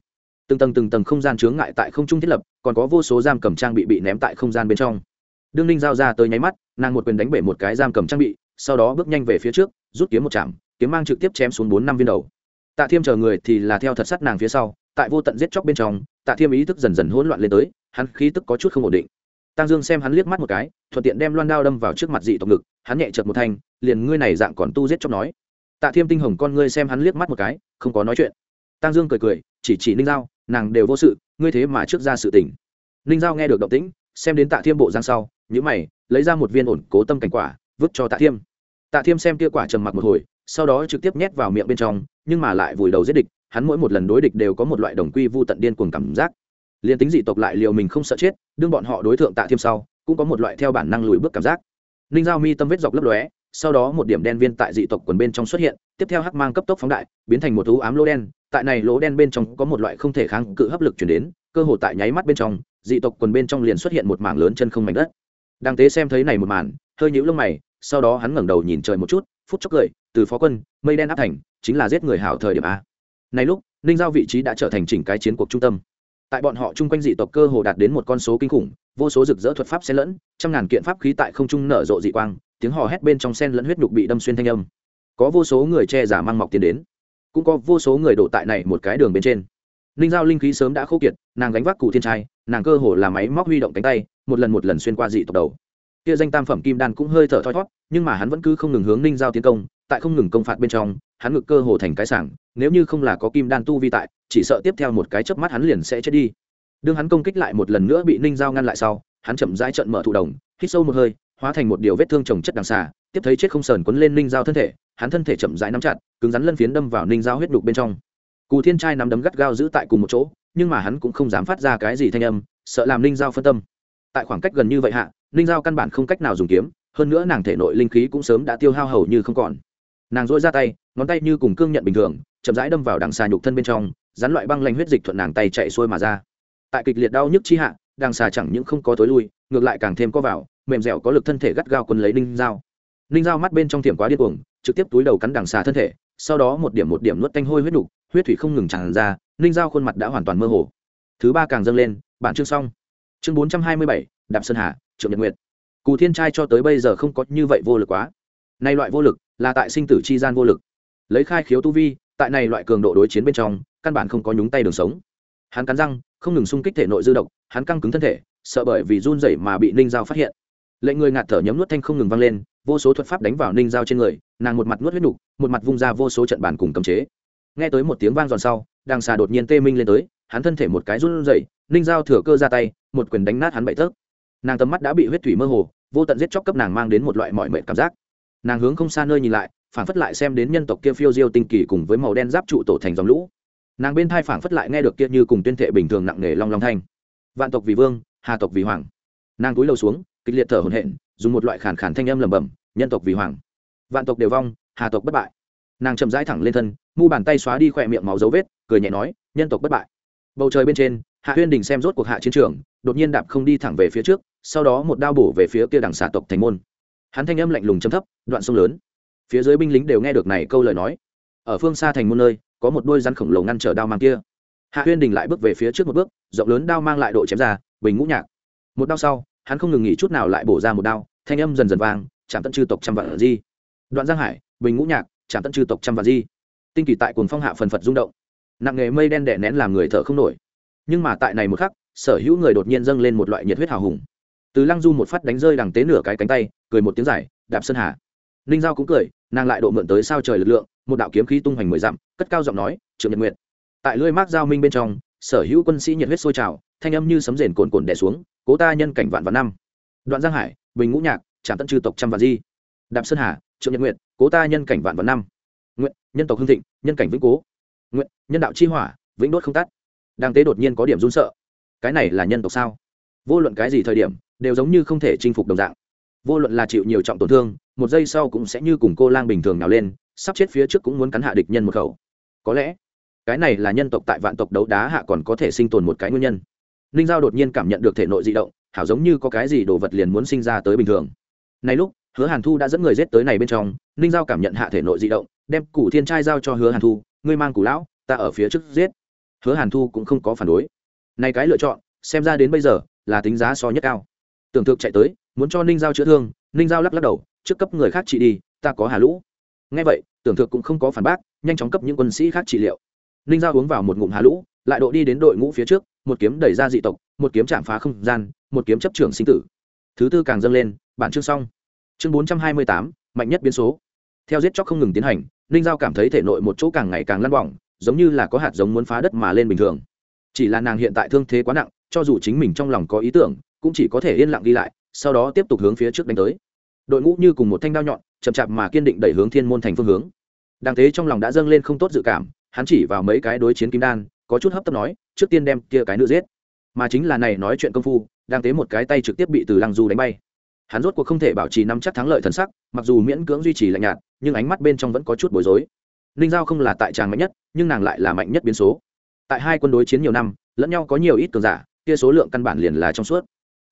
Từng tầng từng tầng không gian chướng ngại tại không trung thiết lập, còn có vô số giam cầm trang bị bị ném tại không gian bên trong. Đương ninh giao ra tới nháy mắt, nàng một quyền đánh bể một cái giam cầm trang bị, sau đó bước nhanh về phía trước, rút kiếm một chạm, kiếm mang trực tiếp chém xuống bốn năm viên đầu. Tạ thiêm chờ người thì là theo thật sắt nàng phía sau tại vô tận giết chóc bên trong, tạ thiêm ý thức dần dần hỗn loạn lên tới, hắn khí tức có chút không ổn định. Tăng dương xem hắn liếc mắt một cái, thuận tiện đem loan đao đâm vào trước mặt dị tộc ngực, hắn nhẹ chợt một thanh, liền ngươi này dạng còn tu giết chóc nói. Tạ thiêm tinh hồng con ngươi xem hắn liếc mắt một cái, không có nói chuyện. Tăng dương cười cười, chỉ chỉ ninh giao, nàng đều vô sự, ngươi thế mà trước ra sự tình. Ninh giao nghe được động tĩnh, xem đến tạ thiêm bộ giang sau nhữ mày, lấy ra một viên ổn cố tâm cảnh quả, vứt cho tạ thiêm. Tạ thiêm xem kia quả trầm mặc một hồi, sau đó trực tiếp nhét vào miệng bên trong, nhưng mà lại vùi đầu giết địch hắn mỗi một lần đối địch đều có một loại đồng quy vu tận điên cuồng cảm giác. Liền tính dị tộc lại liều mình không sợ chết, đương bọn họ đối tượng tạ thiêm sau, cũng có một loại theo bản năng lùi bước cảm giác. Ninh giao mi tâm vết dọc lấp lóe, sau đó một điểm đen viên tại dị tộc quần bên trong xuất hiện, tiếp theo hắc mang cấp tốc phóng đại, biến thành một thú ám lỗ đen, tại này lỗ đen bên trong có một loại không thể kháng cự hấp lực chuyển đến, cơ hồ tại nháy mắt bên trong, dị tộc quần bên trong liền xuất hiện một mảng lớn chân không mảnh đất. Đang tế xem thấy này một màn, hơi nhũ lông mày, sau đó hắn ngẩng đầu nhìn trời một chút, phút chốc cười, từ phó quân, mây đen áp thành, chính là giết người hảo thời điểm a nay lúc, ninh giao vị trí đã trở thành chỉnh cái chiến cuộc trung tâm. Tại bọn họ chung quanh dị tộc cơ hồ đạt đến một con số kinh khủng, vô số rực rỡ thuật pháp xen lẫn, trăm ngàn kiện pháp khí tại không trung nở rộ dị quang, tiếng hò hét bên trong sen lẫn huyết nhục bị đâm xuyên thanh âm. Có vô số người che giả mang mọc tiến đến, cũng có vô số người đổ tại này một cái đường bên trên. Ninh giao linh khí sớm đã khô kiệt, nàng gánh vác cụ thiên trai, nàng cơ hồ là máy móc huy động cánh tay, một lần một lần xuyên qua dị tộc đầu. Kia danh tam phẩm kim đan cũng hơi thở thoi thót nhưng mà hắn vẫn cứ không ngừng hướng ninh giao tiến công, tại không ngừng công phạt bên trong hắn ngực cơ hồ thành cái sảng, nếu như không là có kim đan tu vi tại, chỉ sợ tiếp theo một cái chớp mắt hắn liền sẽ chết đi. Đương hắn công kích lại một lần nữa bị ninh giao ngăn lại sau, hắn chậm rãi trận mở thụ đồng, hít sâu một hơi, hóa thành một điều vết thương trồng chất đằng xà, tiếp thấy chết không sờn quấn lên ninh giao thân thể, hắn thân thể chậm rãi nắm chặt, cứng rắn lân phiến đâm vào ninh giao huyết đục bên trong. Cù thiên trai nắm đấm gắt gao giữ tại cùng một chỗ, nhưng mà hắn cũng không dám phát ra cái gì thanh âm, sợ làm ninh giao phân tâm. Tại khoảng cách gần như vậy hạ, ninh giao căn bản không cách nào dùng kiếm, hơn nữa nàng thể nội linh khí cũng sớm đã tiêu hao hầu như không còn. Nàng dỗi ra tay ngón tay như cùng cương nhận bình thường, chậm rãi đâm vào đằng xà nhục thân bên trong, rắn loại băng lanh huyết dịch thuận nàng tay chạy xuôi mà ra. Tại kịch liệt đau nhức chi hạ, đằng xà chẳng những không có tối lui, ngược lại càng thêm có vào, mềm dẻo có lực thân thể gắt gao quân lấy ninh dao ninh dao mắt bên trong thiểm quá điên cuồng, trực tiếp túi đầu cắn đằng xà thân thể, sau đó một điểm một điểm nuốt tanh hôi huyết nục, huyết thủy không ngừng tràn ra, ninh dao khuôn mặt đã hoàn toàn mơ hồ. Thứ ba càng dâng lên, bản chương xong. Chương bốn trăm hai mươi bảy đạp sơn hà, trượng nhật nguyệt. Cù thiên trai cho tới bây giờ không có như vậy vô lực quá. Nay loại vô lực là tại sinh tử chi gian vô lực lấy khai khiếu tu vi, tại này loại cường độ đối chiến bên trong, căn bản không có nhúng tay đường sống. Hắn cắn răng, không ngừng xung kích thể nội dư độc, hắn căng cứng thân thể, sợ bởi vì run rẩy mà bị ninh giao phát hiện. Lệnh người ngạt thở nhấm nuốt thanh không ngừng vang lên, vô số thuật pháp đánh vào ninh giao trên người, nàng một mặt nuốt huyết nục, một mặt vung ra vô số trận bàn cùng cấm chế. Nghe tới một tiếng vang giòn sau, đằng xà đột nhiên tê minh lên tới, hắn thân thể một cái run rẩy, ninh giao thừa cơ ra tay, một quyền đánh nát hắn bậy tớp nàng tầm mắt đã bị huyết thủy mơ hồ, vô tận giết chóc cấp nàng mang đến một loại mọi mệt cảm giác. Nàng hướng không xa nơi nhìn lại phảng phất lại xem đến nhân tộc kia phiêu diêu tinh kỳ cùng với màu đen giáp trụ tổ thành dòng lũ. Nàng bên thai phảng phất lại nghe được kia như cùng tuyên thệ bình thường nặng nề long long thanh. Vạn tộc vì vương, hà tộc vì hoàng. Nàng cúi đầu xuống, kịch liệt thở hổn hển, dùng một loại khản khản thanh âm lẩm bẩm, nhân tộc vì hoàng, vạn tộc đều vong, hà tộc bất bại. Nàng chậm rãi thẳng lên thân, mu bàn tay xóa đi khỏe miệng máu dấu vết, cười nhẹ nói, nhân tộc bất bại. Bầu trời bên trên, hạ huyên đình xem rốt cuộc hạ chiến trường, đột nhiên đạp không đi thẳng về phía trước, sau đó một đao bổ về phía kia đằng xà tộc thành môn. Hắn thanh âm lạnh lùng chấm thấp, đoạn sông lớn phía dưới binh lính đều nghe được này câu lời nói. Ở phương xa thành môn nơi, có một đôi rắn khổng lồ ngăn trở đao mang kia. Hạ huyên đình lại bước về phía trước một bước, rộng lớn đao mang lại độ chém ra, bình ngũ nhạc. Một đao sau, hắn không ngừng nghỉ chút nào lại bổ ra một đao, thanh âm dần dần vang chạm tận chư tộc trăm vạn di. Đoạn giang hải, bình ngũ nhạc chạm tận chư tộc trăm vạn di. Tinh kỳ tại cuồng phong hạ phần phật rung động. Nặng nghề mây đen đẻ nén làm người thở không nổi. Nhưng mà tại này một khắc, sở hữu người đột nhiên dâng lên một loại nhiệt huyết hào hùng. Từ lăng du một phát đánh rơi đằng tế nửa cái cánh tay, cười một tiếng giải, đạp sơn hà ninh giao cũng cười, nàng lại độ mượn tới sao trời lực lượng, một đạo kiếm khí tung hoành mười dặm, cất cao giọng nói trượng nhật nguyện tại lưỡi mác giao minh bên trong, sở hữu quân sĩ nhiệt huyết sôi trào, thanh âm như sấm rền cồn cồn đè xuống, cố ta nhân cảnh vạn vạn năm. Đoạn giang hải, bình ngũ nhạc, trạm tân trừ tộc trăm vạn di. Đạp sơn hà trượng nhật nguyện cố ta nhân cảnh vạn vạn năm. Nguyện, nhân tộc hương thịnh, nhân cảnh vĩnh cố. Nguyện, nhân đạo chi hỏa, vĩnh đốt không tắt. Đang tế đột nhiên có điểm run sợ. Cái này là nhân tộc sao? Vô luận cái gì thời điểm, đều giống như không thể chinh phục đồng dạng. Vô luận là chịu nhiều trọng tổn thương một giây sau cũng sẽ như cùng cô lang bình thường nào lên, sắp chết phía trước cũng muốn cắn hạ địch nhân một khẩu. Có lẽ, cái này là nhân tộc tại vạn tộc đấu đá hạ còn có thể sinh tồn một cái nguyên nhân. Ninh giao đột nhiên cảm nhận được thể nội di động, hảo giống như có cái gì đồ vật liền muốn sinh ra tới bình thường. Này lúc, hứa hàn thu đã dẫn người giết tới này bên trong, ninh giao cảm nhận hạ thể nội di động, đem củ thiên trai giao cho hứa hàn thu, ngươi mang củ lão, ta ở phía trước giết. Hứa hàn thu cũng không có phản đối. Này cái lựa chọn, xem ra đến bây giờ là tính giá so nhất cao. Tưởng thực chạy tới, muốn cho ninh giao chữa thương, ninh giao lắc lắc đầu trước cấp người khác trị đi, ta có hà lũ. Ngay vậy, tưởng thực cũng không có phản bác, nhanh chóng cấp những quân sĩ khác trị liệu. Ninh giao uống vào một ngụm hà lũ, lại độ đi đến đội ngũ phía trước, một kiếm đẩy ra dị tộc, một kiếm chạm phá không gian, một kiếm chấp trưởng sinh tử. Thứ tư càng dâng lên, bản chương xong. Chương bốn trăm hai mươi tám, mạnh nhất biến số. Theo giết chóc không ngừng tiến hành, ninh giao cảm thấy thể nội một chỗ càng ngày càng lăn bỏng, giống như là có hạt giống muốn phá đất mà lên bình thường. Chỉ là nàng hiện tại thương thế quá nặng, cho dù chính mình trong lòng có ý tưởng, cũng chỉ có thể yên lặng đi lại, sau đó tiếp tục hướng phía trước đánh tới đội ngũ như cùng một thanh đao nhọn, chậm chạp mà kiên định đẩy hướng thiên môn thành phương hướng. Đàng thế trong lòng đã dâng lên không tốt dự cảm, hắn chỉ vào mấy cái đối chiến kim đan, có chút hấp tấp nói, trước tiên đem kia cái nữ giết. Mà chính là này nói chuyện công phu, đang tế một cái tay trực tiếp bị từ lăng du đánh bay. Hắn rốt cuộc không thể bảo trì nắm chắc thắng lợi thần sắc, mặc dù miễn cưỡng duy trì lạnh nhạt, nhưng ánh mắt bên trong vẫn có chút bối rối. Ninh giao không là tại tràng mạnh nhất, nhưng nàng lại là mạnh nhất biến số. Tại hai quân đối chiến nhiều năm, lẫn nhau có nhiều ít cường giả, kia số lượng căn bản liền là trong suốt.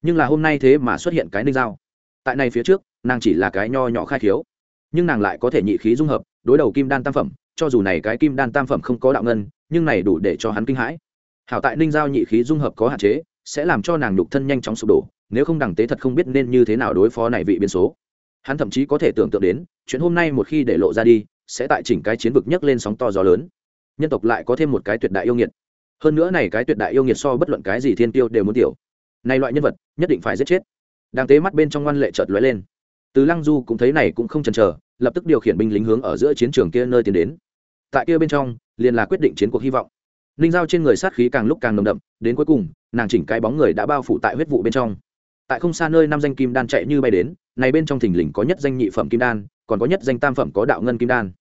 Nhưng là hôm nay thế mà xuất hiện cái ninh giao. Tại này phía trước nàng chỉ là cái nho nhỏ khai khiếu. Nhưng nàng lại có thể nhị khí dung hợp, đối đầu kim đan tam phẩm, cho dù này cái kim đan tam phẩm không có đạo ngân, nhưng này đủ để cho hắn kinh hãi. Hảo tại ninh giao nhị khí dung hợp có hạn chế, sẽ làm cho nàng nhục thân nhanh chóng sụp đổ, nếu không đằng tế thật không biết nên như thế nào đối phó này vị biến số. Hắn thậm chí có thể tưởng tượng đến, chuyện hôm nay một khi để lộ ra đi, sẽ tại chỉnh cái chiến vực nhấc lên sóng to gió lớn. Nhân tộc lại có thêm một cái tuyệt đại yêu nghiệt. Hơn nữa này cái tuyệt đại yêu nghiệt so bất luận cái gì thiên tiêu đều muốn tiểu. Này loại nhân vật, nhất định phải giết chết. Đang tế mắt bên trong ngoan lệ chợt lóe lên từ lăng du cũng thấy này cũng không chần chờ, lập tức điều khiển binh lính hướng ở giữa chiến trường kia nơi tiến đến. Tại kia bên trong, liền là quyết định chiến cuộc hy vọng. Ninh giao trên người sát khí càng lúc càng nồng đậm, đến cuối cùng, nàng chỉnh cái bóng người đã bao phủ tại huyết vụ bên trong. Tại không xa nơi năm danh kim đan chạy như bay đến, này bên trong thình lình có nhất danh nhị phẩm kim đan, còn có nhất danh tam phẩm có đạo ngân kim đan.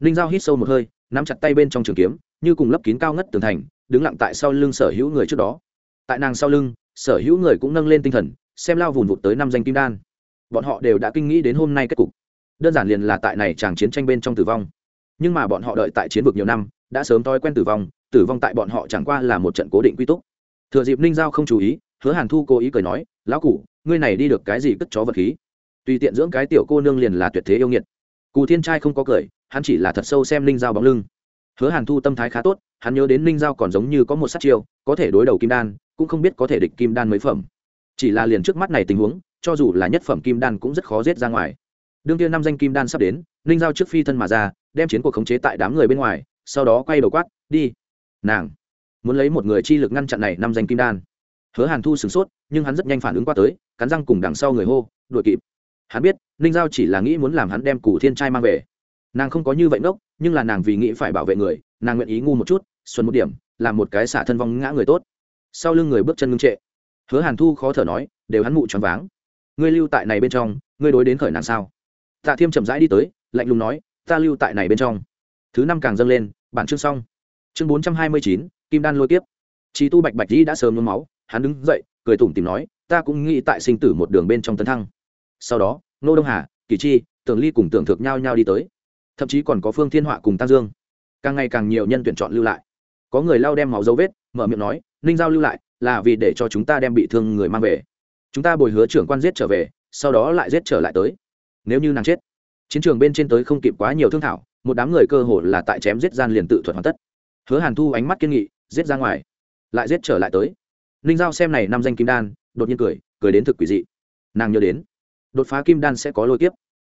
Ninh giao hít sâu một hơi, nắm chặt tay bên trong trường kiếm, như cùng lấp kín cao ngất tường thành, đứng lặng tại sau lưng sở hữu người trước đó. Tại nàng sau lưng, sở hữu người cũng nâng lên tinh thần, xem lao vùn vụt tới năm danh kim đan bọn họ đều đã kinh nghĩ đến hôm nay kết cục. Đơn giản liền là tại này chàng chiến tranh bên trong tử vong. Nhưng mà bọn họ đợi tại chiến vực nhiều năm, đã sớm thói quen tử vong tử vong tại bọn họ chẳng qua là một trận cố định quy túc. Thừa dịp ninh giao không chú ý, hứa hàn thu cố ý cười nói, lão cụ, ngươi này đi được cái gì cất chó vật khí? Tùy tiện dưỡng cái tiểu cô nương liền là tuyệt thế yêu nghiệt. Cù thiên trai không có cười, hắn chỉ là thật sâu xem ninh giao bóng lưng. Hứa hàn thu tâm thái khá tốt, hắn nhớ đến ninh giao còn giống như có một sát chiêu, có thể đối đầu kim đan, cũng không biết có thể địch kim đan mấy phẩm. Chỉ là liền trước mắt này tình huống cho dù là nhất phẩm kim đan cũng rất khó giết ra ngoài. Đương tiên năm danh kim đan sắp đến, ninh giao trước phi thân mà ra, đem chiến cuộc khống chế tại đám người bên ngoài, sau đó quay đầu quát, đi. Nàng muốn lấy một người chi lực ngăn chặn này năm danh kim đan. Hứa hàn thu sửng sốt, nhưng hắn rất nhanh phản ứng qua tới, cắn răng cùng đằng sau người hô, đuổi kịp. Hắn biết, ninh giao chỉ là nghĩ muốn làm hắn đem củ thiên trai mang về. Nàng không có như vậy ngốc, nhưng là nàng vì nghĩ phải bảo vệ người, nàng nguyện ý ngu một chút, xuân một điểm, làm một cái xả thân vong ngã người tốt. Sau lưng người bước chân ngưng trệ. Hứa hàn thu khó thở nói, đều hắn mụ choáng váng ngươi lưu tại này bên trong, ngươi đối đến khởi nàng sao? Tạ thiêm chậm rãi đi tới, lạnh lùng nói, ta lưu tại này bên trong. Thứ năm càng dâng lên, bản chương xong. Chương bốn trăm hai mươi chín, kim đan lôi tiếp Chí tu bạch bạch dĩ đã sớm nôn máu, hắn đứng dậy, cười tủm tìm nói, ta cũng nghĩ tại sinh tử một đường bên trong tấn thăng. Sau đó, nô đông hà, kỳ chi, tưởng ly cùng tưởng thực nhau nhau đi tới. Thậm chí còn có phương thiên họa cùng tăng dương. Càng ngày càng nhiều nhân tuyển chọn lưu lại. Có người lao đem máu dấu vết, mở miệng nói, ninh giao lưu lại, là vì để cho chúng ta đem bị thương người mang về chúng ta bồi hứa trưởng quan giết trở về, sau đó lại giết trở lại tới. Nếu như nàng chết, chiến trường bên trên tới không kịp quá nhiều thương thảo, một đám người cơ hồ là tại chém giết gian liền tự thuật hoàn tất. Hứa hàn thu ánh mắt kiên nghị, giết ra ngoài, lại giết trở lại tới. Ninh giao xem này năm danh kim đan, đột nhiên cười cười đến thực quỷ dị. Nàng nhớ đến, đột phá kim đan sẽ có lôi kiếp.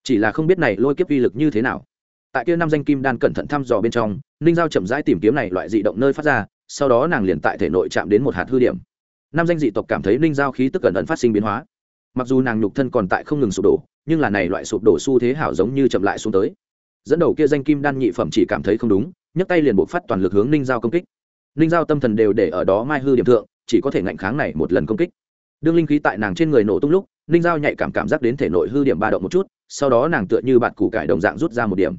Chỉ là không biết này lôi kiếp uy lực như thế nào. Tại kia năm danh kim đan cẩn thận thăm dò bên trong, ninh giao chậm rãi tìm kiếm này loại dị động nơi phát ra, sau đó nàng liền tại thể nội chạm đến một hạt hư điểm năm danh dị tộc cảm thấy ninh giao khí tức cẩn ẩn phát sinh biến hóa. Mặc dù nàng nhục thân còn tại không ngừng sụp đổ, nhưng là này loại sụp đổ xu thế hảo giống như chậm lại xuống tới. Dẫn đầu kia danh kim đan nhị phẩm chỉ cảm thấy không đúng, nhấc tay liền buộc phát toàn lực hướng ninh giao công kích. Ninh giao tâm thần đều để ở đó mai hư điểm thượng, chỉ có thể ngạnh kháng này một lần công kích. Đương linh khí tại nàng trên người nổ tung lúc ninh giao nhạy cảm cảm giác đến thể nội hư điểm ba động một chút, sau đó nàng tựa như bạn củ cải đồng dạng rút ra một điểm.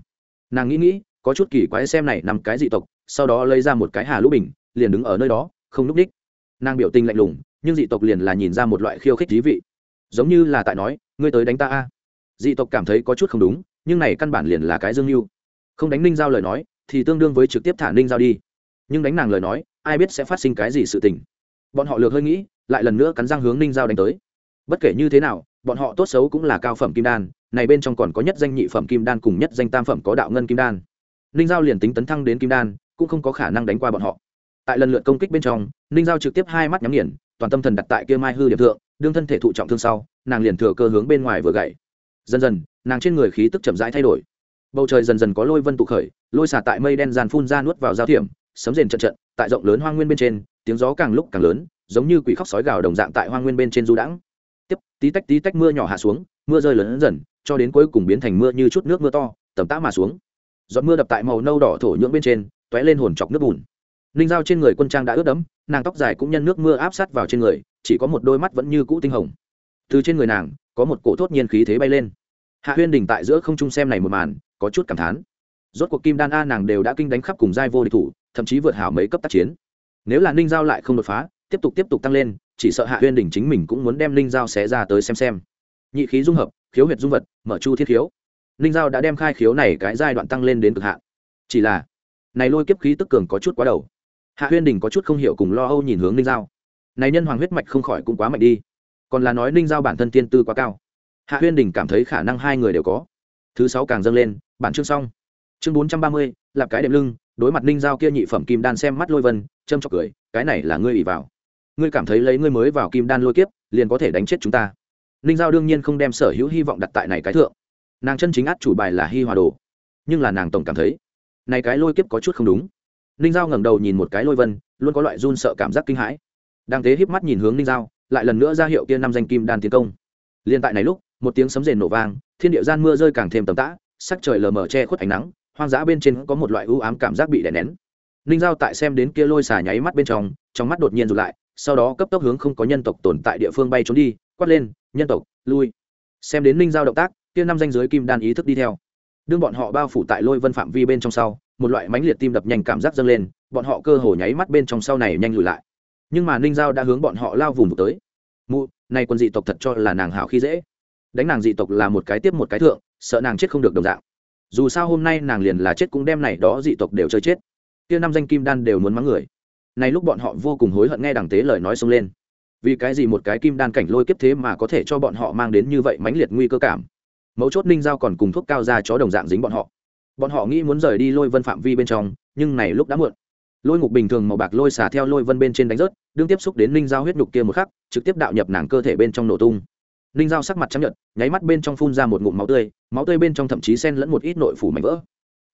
Nàng nghĩ nghĩ, có chút kỳ quái xem này nằm cái dị tộc, sau đó lấy ra một cái hà lũ bình, liền đứng ở nơi đó, không núp đích nàng biểu tình lạnh lùng, nhưng dị tộc liền là nhìn ra một loại khiêu khích thí vị. Giống như là tại nói, ngươi tới đánh ta a. Dị tộc cảm thấy có chút không đúng, nhưng này căn bản liền là cái dương mưu. Không đánh ninh giao lời nói, thì tương đương với trực tiếp thả ninh giao đi. Nhưng đánh nàng lời nói, ai biết sẽ phát sinh cái gì sự tình. Bọn họ lược hơi nghĩ, lại lần nữa cắn răng hướng ninh giao đánh tới. Bất kể như thế nào, bọn họ tốt xấu cũng là cao phẩm kim đan, này bên trong còn có nhất danh nhị phẩm kim đan cùng nhất danh tam phẩm có đạo ngân kim đan. Ninh giao liền tính tấn thăng đến kim đan, cũng không có khả năng đánh qua bọn họ tại lần lượt công kích bên trong, ninh giao trực tiếp hai mắt nhắm nghiền, toàn tâm thần đặt tại kia mai hư điểm thượng, đương thân thể thụ trọng thương sau, nàng liền thừa cơ hướng bên ngoài vừa gậy. Dần dần, nàng trên người khí tức chậm rãi thay đổi. Bầu trời dần dần có lôi vân tụ khởi, lôi xả tại mây đen dàn phun ra nuốt vào giao thiểm, sấm rền trận trận, tại rộng lớn hoang nguyên bên trên, tiếng gió càng lúc càng lớn, giống như quỷ khóc sói gào đồng dạng tại hoang nguyên bên trên du đãng. Tiếp, tí tách tí tách mưa nhỏ hạ xuống, mưa rơi lớn dần, cho đến cuối cùng biến thành mưa như chút nước mưa to, tầm tã mà xuống. Giọt mưa đập tại màu nâu đỏ thổ nhưỡng bên trên t ó é lên hồn chọc nước bùn ninh dao trên người quân trang đã ướt đẫm, nàng tóc dài cũng nhân nước mưa áp sát vào trên người, chỉ có một đôi mắt vẫn như cũ tinh hồng. Từ trên người nàng, có một cổ thốt nhiên khí thế bay lên. Hạ huyên đình tại giữa không trung xem này một màn, có chút cảm thán. Rốt cuộc kim đan a nàng đều đã kinh đánh khắp cùng giai vô địch thủ, thậm chí vượt hảo mấy cấp tác chiến. Nếu là ninh giao lại không đột phá, tiếp tục tiếp tục tăng lên, chỉ sợ hạ huyên đình chính mình cũng muốn đem ninh giao xé ra tới xem xem. Nhị khí dung hợp, khiếu huyệt dung vật, mở chu thiết khiếu. Ninh giao đã đem khai khiếu này cái giai đoạn tăng lên đến cực hạn. Chỉ là, này lôi kiếp khí tức cường có chút quá đầu hạ huyên đình có chút không hiểu cùng lo âu nhìn hướng ninh giao. Này nhân hoàng huyết mạch không khỏi cũng quá mạnh đi. Còn là nói ninh giao bản thân tiên tư quá cao. Hạ huyên đình cảm thấy khả năng hai người đều có. Thứ sáu càng dâng lên, bản chương xong. Chương bốn trăm ba mươi, lạp cái đệm lưng, đối mặt ninh giao kia nhị phẩm kim đan xem mắt lôi vân, châm chọc cười, cái này là ngươi ỉ vào. Ngươi cảm thấy lấy ngươi mới vào kim đan lôi kiếp, liền có thể đánh chết chúng ta. Ninh giao đương nhiên không đem sở hữu hy vọng đặt tại này cái thượng. Nàng chân chính át chủ bài là hy hòa đồ. Nhưng là nàng tổng cảm thấy, này cái lôi kiếp có chút không đúng ninh giao ngẩng đầu nhìn một cái lôi vân, luôn có loại run sợ cảm giác kinh hãi. Đang thế híp mắt nhìn hướng ninh giao, lại lần nữa ra hiệu kia năm danh kim đan tiến công. Liên tại này lúc, một tiếng sấm rền nổ vang, thiên địa gian mưa rơi càng thêm tầm tã, sắc trời lờ mờ che khuất ánh nắng, hoang dã bên trên có một loại ưu ám cảm giác bị đè nén. Ninh giao tại xem đến kia lôi xà nháy mắt bên trong trong mắt đột nhiên rụt lại, sau đó cấp tốc hướng không có nhân tộc tồn tại địa phương bay trốn đi, quát lên, nhân tộc, lui. Xem đến ninh giao động tác, kia năm danh giới kim đan ý thức đi theo. Đương bọn họ bao phủ tại lôi vân phạm vi bên trong sau một loại mãnh liệt tim đập nhanh cảm giác dâng lên, bọn họ cơ hồ nháy mắt bên trong sau này nhanh lùi lại. Nhưng mà ninh giao đã hướng bọn họ lao vùng vụt tới. Mụ nay quân dị tộc thật cho là nàng hảo khi dễ. Đánh nàng dị tộc là một cái tiếp một cái thượng, sợ nàng chết không được đồng dạng. Dù sao hôm nay nàng liền là chết cũng đem này đó dị tộc đều chơi chết. Kia năm danh kim đan đều muốn mắng người. Này lúc bọn họ vô cùng hối hận nghe đằng tế lời nói xông lên. Vì cái gì một cái kim đan cảnh lôi kiếp thế mà có thể cho bọn họ mang đến như vậy mãnh liệt nguy cơ cảm? Mấu chốt ninh giao còn cùng thuốc cao ra chó đồng dạng dính bọn họ bọn họ nghĩ muốn rời đi lôi vân phạm vi bên trong nhưng này lúc đã muộn. Lôi ngục bình thường màu bạc lôi xả theo lôi vân bên trên đánh rớt đương tiếp xúc đến ninh dao huyết nhục kia một khắc trực tiếp đạo nhập nàng cơ thể bên trong nổ tung. Ninh dao sắc mặt chấp nhận nháy mắt bên trong phun ra một ngụm máu tươi máu tươi bên trong thậm chí xen lẫn một ít nội phủ mảnh vỡ.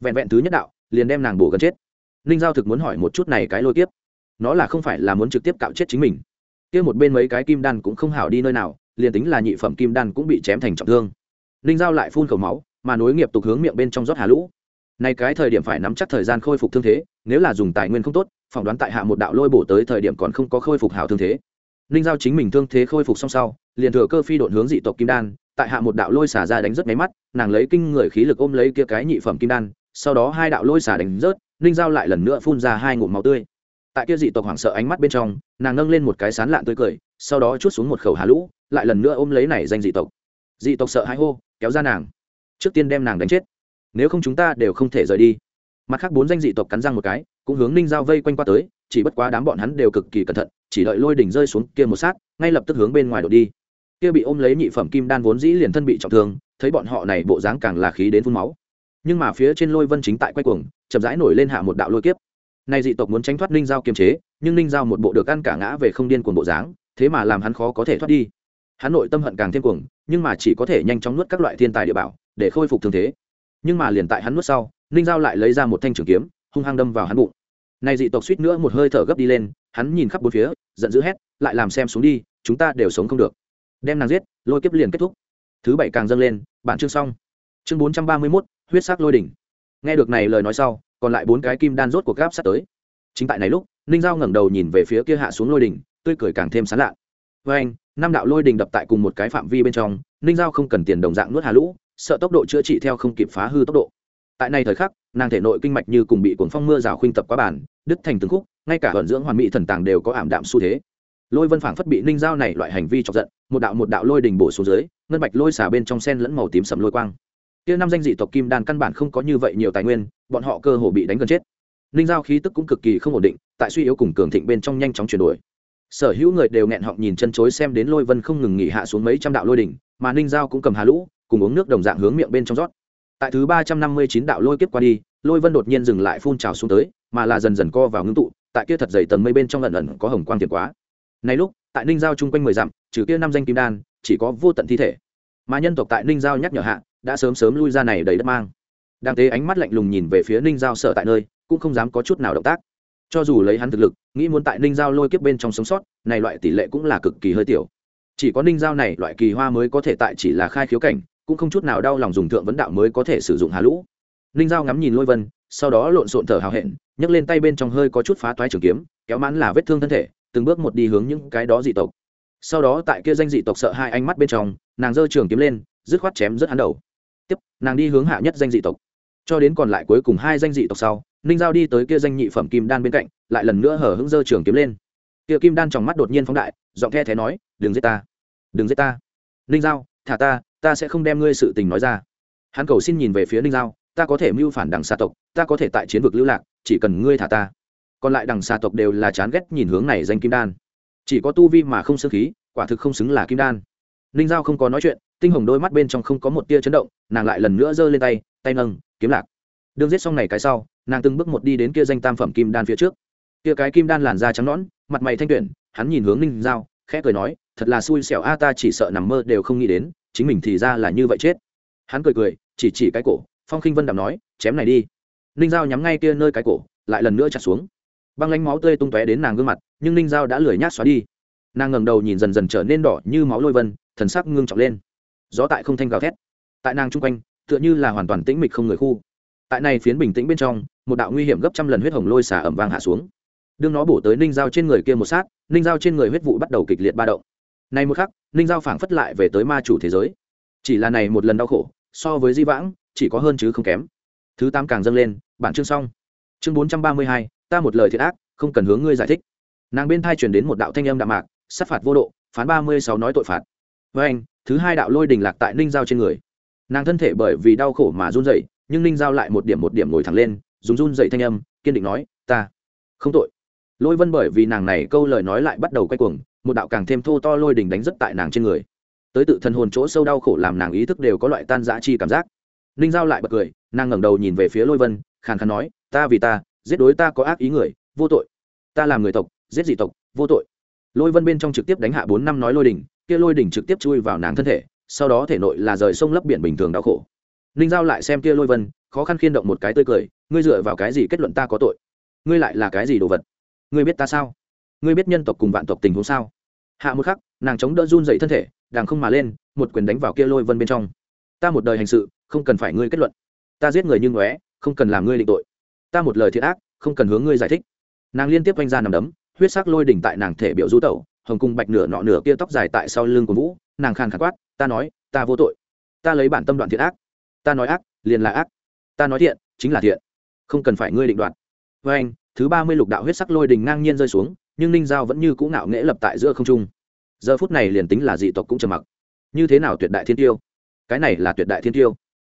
Vẹn vẹn thứ nhất đạo liền đem nàng bổ gần chết. Ninh giao thực muốn hỏi một chút này cái lôi tiếp, nó là không phải là muốn trực tiếp cạo chết chính mình. Kia một bên mấy cái kim đan cũng không hảo đi nơi nào liền tính là nhị phẩm kim đan cũng bị chém thành trọng thương. Ninh giao lại phun khẩu máu mà nối nghiệp tục hướng miệng bên trong rót hà lũ này cái thời điểm phải nắm chắc thời gian khôi phục thương thế, nếu là dùng tài nguyên không tốt, phỏng đoán tại hạ một đạo lôi bổ tới thời điểm còn không có khôi phục hảo thương thế. Ninh giao chính mình thương thế khôi phục xong sau, liền thừa cơ phi độn hướng dị tộc kim đan, tại hạ một đạo lôi xả ra đánh rất máy mắt, nàng lấy kinh người khí lực ôm lấy kia cái nhị phẩm kim đan, sau đó hai đạo lôi xả đánh rớt, ninh giao lại lần nữa phun ra hai ngụm máu tươi. Tại kia dị tộc hoảng sợ ánh mắt bên trong, nàng nâng lên một cái sán lạn tươi cười, sau đó chút xuống một khẩu hà lũ, lại lần nữa ôm lấy này danh dị tộc. Dị tộc sợ hãi hô, kéo ra nàng. Trước tiên đem nàng đánh chết nếu không chúng ta đều không thể rời đi. Mặt khác bốn danh dị tộc cắn răng một cái, cũng hướng ninh giao vây quanh qua tới, chỉ bất quá đám bọn hắn đều cực kỳ cẩn thận, chỉ đợi lôi đỉnh rơi xuống kia một sát, ngay lập tức hướng bên ngoài đổ đi. Kia bị ôm lấy nhị phẩm kim đan vốn dĩ liền thân bị trọng thương, thấy bọn họ này bộ dáng càng là khí đến phun máu. Nhưng mà phía trên lôi vân chính tại quay cuồng, chậm rãi nổi lên hạ một đạo lôi kiếp. Nay dị tộc muốn tránh thoát ninh giao kiềm chế, nhưng ninh giao một bộ được ăn cả ngã về không điên cuồng bộ dáng, thế mà làm hắn khó có thể thoát đi. Hắn nội tâm hận càng thêm cuồng, nhưng mà chỉ có thể nhanh chóng nuốt các loại thiên tài địa bảo, để khôi phục thương thế nhưng mà liền tại hắn nuốt sau, ninh giao lại lấy ra một thanh trường kiếm, hung hăng đâm vào hắn bụng. Này dị tộc suýt nữa một hơi thở gấp đi lên, hắn nhìn khắp bốn phía, giận dữ hét, lại làm xem xuống đi, chúng ta đều sống không được. Đem nàng giết, lôi kiếp liền kết thúc. Thứ bảy càng dâng lên, bản chương xong. Chương bốn trăm ba mươi mốt, huyết sắc lôi đỉnh. Nghe được này lời nói sau, còn lại bốn cái kim đan rốt cuộc gáp sắp tới. Chính tại này lúc, ninh giao ngẩng đầu nhìn về phía kia hạ xuống lôi đỉnh, tươi cười càng thêm sán lạ. Với anh năm đạo lôi đỉnh đập tại cùng một cái phạm vi bên trong, ninh giao không cần tiền đồng dạng nuốt hà lũ sợ tốc độ chữa trị theo không kịp phá hư tốc độ. Tại này thời khắc, nàng thể nội kinh mạch như cùng bị cuồng phong mưa rào khuynh tập quá bản đứt thành từng khúc, ngay cả vận dưỡng hoàn mỹ thần tàng đều có ảm đạm xu thế. Lôi vân phảng phất bị ninh giao này loại hành vi chọc giận, một đạo một đạo lôi đình bổ xuống dưới, ngân bạch lôi xả bên trong sen lẫn màu tím sầm lôi quang. Kia năm danh dị tộc kim đan căn bản không có như vậy nhiều tài nguyên, bọn họ cơ hồ bị đánh gần chết. Ninh giao khí tức cũng cực kỳ không ổn định, tại suy yếu cùng cường thịnh bên trong nhanh chóng chuyển đổi. Sở hữu người đều nghẹn họng nhìn chân chối xem đến lôi vân không ngừng nghỉ hạ xuống mấy trăm đạo lôi đỉnh mà ninh giao cũng cầm hà lũ cùng uống nước đồng dạng hướng miệng bên trong rót. Tại thứ ba trăm năm mươi chín đạo lôi kiếp qua đi, lôi vân đột nhiên dừng lại phun trào xuống tới, mà là dần dần co vào ngưng tụ, tại kia thật dày tầng mây bên trong lần ẩn có hồng quang tiệt quá. Này lúc, tại ninh giao chung quanh mười dặm, trừ kia năm danh kim đan, chỉ có vô tận thi thể. Mà nhân tộc tại ninh giao nhắc nhở hạ, đã sớm sớm lui ra này đầy đất mang. Đang tế ánh mắt lạnh lùng nhìn về phía ninh giao sở tại nơi, cũng không dám có chút nào động tác. Cho dù lấy hắn thực lực, nghĩ muốn tại ninh giao lôi kiếp bên trong sống sót, này loại tỷ lệ cũng là cực kỳ hơi tiểu. Chỉ có ninh giao này loại kỳ hoa mới có thể tại chỉ là khai khiếu cảnh cũng không chút nào đau lòng dùng thượng vấn đạo mới có thể sử dụng hà lũ. Ninh giao ngắm nhìn lôi vân, sau đó lộn xộn thở hào hẹn, nhấc lên tay bên trong hơi có chút phá toái trường kiếm, kéo mãn là vết thương thân thể, từng bước một đi hướng những cái đó dị tộc. Sau đó tại kia danh dị tộc sợ hai ánh mắt bên trong, nàng giơ trường kiếm lên, dứt khoát chém rất hắn đầu. Tiếp, nàng đi hướng hạ nhất danh dị tộc. Cho đến còn lại cuối cùng hai danh dị tộc sau, ninh giao đi tới kia danh nhị phẩm kim đan bên cạnh, lại lần nữa hở hững giơ trường kiếm lên. Kia kim đan trong mắt đột nhiên phóng đại, giọng the thé nói, đừng giết ta, đừng giết ta. Ninh giao, thả ta ta sẽ không đem ngươi sự tình nói ra. Hắn cầu xin nhìn về phía ninh giao, ta có thể mưu phản đằng xa tộc, ta có thể tại chiến vực lưu lạc, chỉ cần ngươi thả ta. Còn lại đằng xa tộc đều là chán ghét nhìn hướng này danh kim đan. Chỉ có tu vi mà không xương khí, quả thực không xứng là kim đan. Ninh giao không có nói chuyện, tinh hồng đôi mắt bên trong không có một tia chấn động, nàng lại lần nữa giơ lên tay tay nâng, kiếm lạc. Đương giết xong này cái sau, nàng từng bước một đi đến kia danh tam phẩm kim đan phía trước. Kia cái kim đan làn da trắng nõn, mặt mày thanh tuyển, hắn nhìn hướng ninh giao, khẽ cười nói, thật là xui xẻo a, ta chỉ sợ nằm mơ đều không nghĩ đến chính mình thì ra là như vậy chết. Hắn cười cười, chỉ chỉ cái cổ, phong khinh vân đạm nói, chém này đi. Ninh giao nhắm ngay kia nơi cái cổ, lại lần nữa chặt xuống. Băng lánh máu tươi tung tóe đến nàng gương mặt, nhưng ninh giao đã lười nhát xóa đi. Nàng ngẩng đầu nhìn dần dần trở nên đỏ như máu lôi vân, thần sắc ngưng trọng lên. Gió tại không thanh gào thét. Tại nàng chung quanh, tựa như là hoàn toàn tĩnh mịch không người khu. Tại này phiến bình tĩnh bên trong, một đạo nguy hiểm gấp trăm lần huyết hồng lôi xả ẩm vang hạ xuống. Đương nó bổ tới ninh giao trên người kia một sát, ninh giao trên người huyết vụ bắt đầu kịch liệt ba động nay một khắc, ninh giao phảng phất lại về tới ma chủ thế giới. Chỉ là này một lần đau khổ, so với di vãng, chỉ có hơn chứ không kém. Thứ tám càng dâng lên, bản chương xong. Chương bốn trăm ba mươi hai, ta một lời thiệt ác, không cần hướng ngươi giải thích. Nàng bên thai chuyển đến một đạo thanh âm đạm mạc, sát phạt vô độ, phán ba mươi sáu nói tội phạt. Với anh, thứ hai đạo lôi đình lạc tại ninh giao trên người. Nàng thân thể bởi vì đau khổ mà run dậy nhưng ninh giao lại một điểm một điểm ngồi thẳng lên, dùng run dậy thanh âm, kiên định nói, ta không tội. Lôi vân bởi vì nàng này câu lời nói lại bắt đầu quay cuồng một đạo càng thêm thô to lôi đỉnh đánh rất tại nàng trên người. Tới tự thân hồn chỗ sâu đau khổ làm nàng ý thức đều có loại tan dã chi cảm giác. Ninh giao lại bật cười, nàng ngẩng đầu nhìn về phía lôi vân, khàn khàn nói, ta vì ta, giết đối ta có ác ý người, vô tội. Ta làm người tộc, giết dị tộc, vô tội. Lôi vân bên trong trực tiếp đánh hạ bốn năm nói lôi đỉnh kia lôi đỉnh trực tiếp chui vào nàng thân thể, sau đó thể nội là rời sông lấp biển bình thường đau khổ. Ninh giao lại xem kia lôi vân, khó khăn khiên động một cái tươi cười, ngươi dựa vào cái gì kết luận ta có tội? Ngươi lại là cái gì đồ vật? Ngươi biết ta sao? Ngươi biết nhân tộc cùng vạn tộc tình huống sao? Hạ một khắc, nàng chống đỡ run dậy thân thể đàng không mà lên, một quyền đánh vào kia lôi vân bên trong. Ta một đời hành sự, không cần phải ngươi kết luận. Ta giết người như ngóe, không cần làm ngươi định tội. Ta một lời thiệt ác, không cần hướng ngươi giải thích. Nàng liên tiếp oanh ra nằm đấm, huyết sắc lôi đỉnh tại nàng thể biểu du tẩu, hồng cung bạch nửa nọ nửa kia tóc dài tại sau lưng của vũ, nàng khàn khàn quát, ta nói, ta vô tội. Ta lấy bản tâm đoạn thiện ác. Ta nói ác, liền là ác. Ta nói thiện, chính là thiện. Không cần phải ngươi định đoạt. Với anh thứ ba mươi lục đạo huyết sắc lôi đình ngang nhiên rơi xuống nhưng ninh giao vẫn như cũ ngạo nghễ lập tại giữa không trung. Giờ phút này liền tính là dị tộc cũng trầm mặc. Như thế nào tuyệt đại thiên tiêu? Cái này là tuyệt đại thiên tiêu.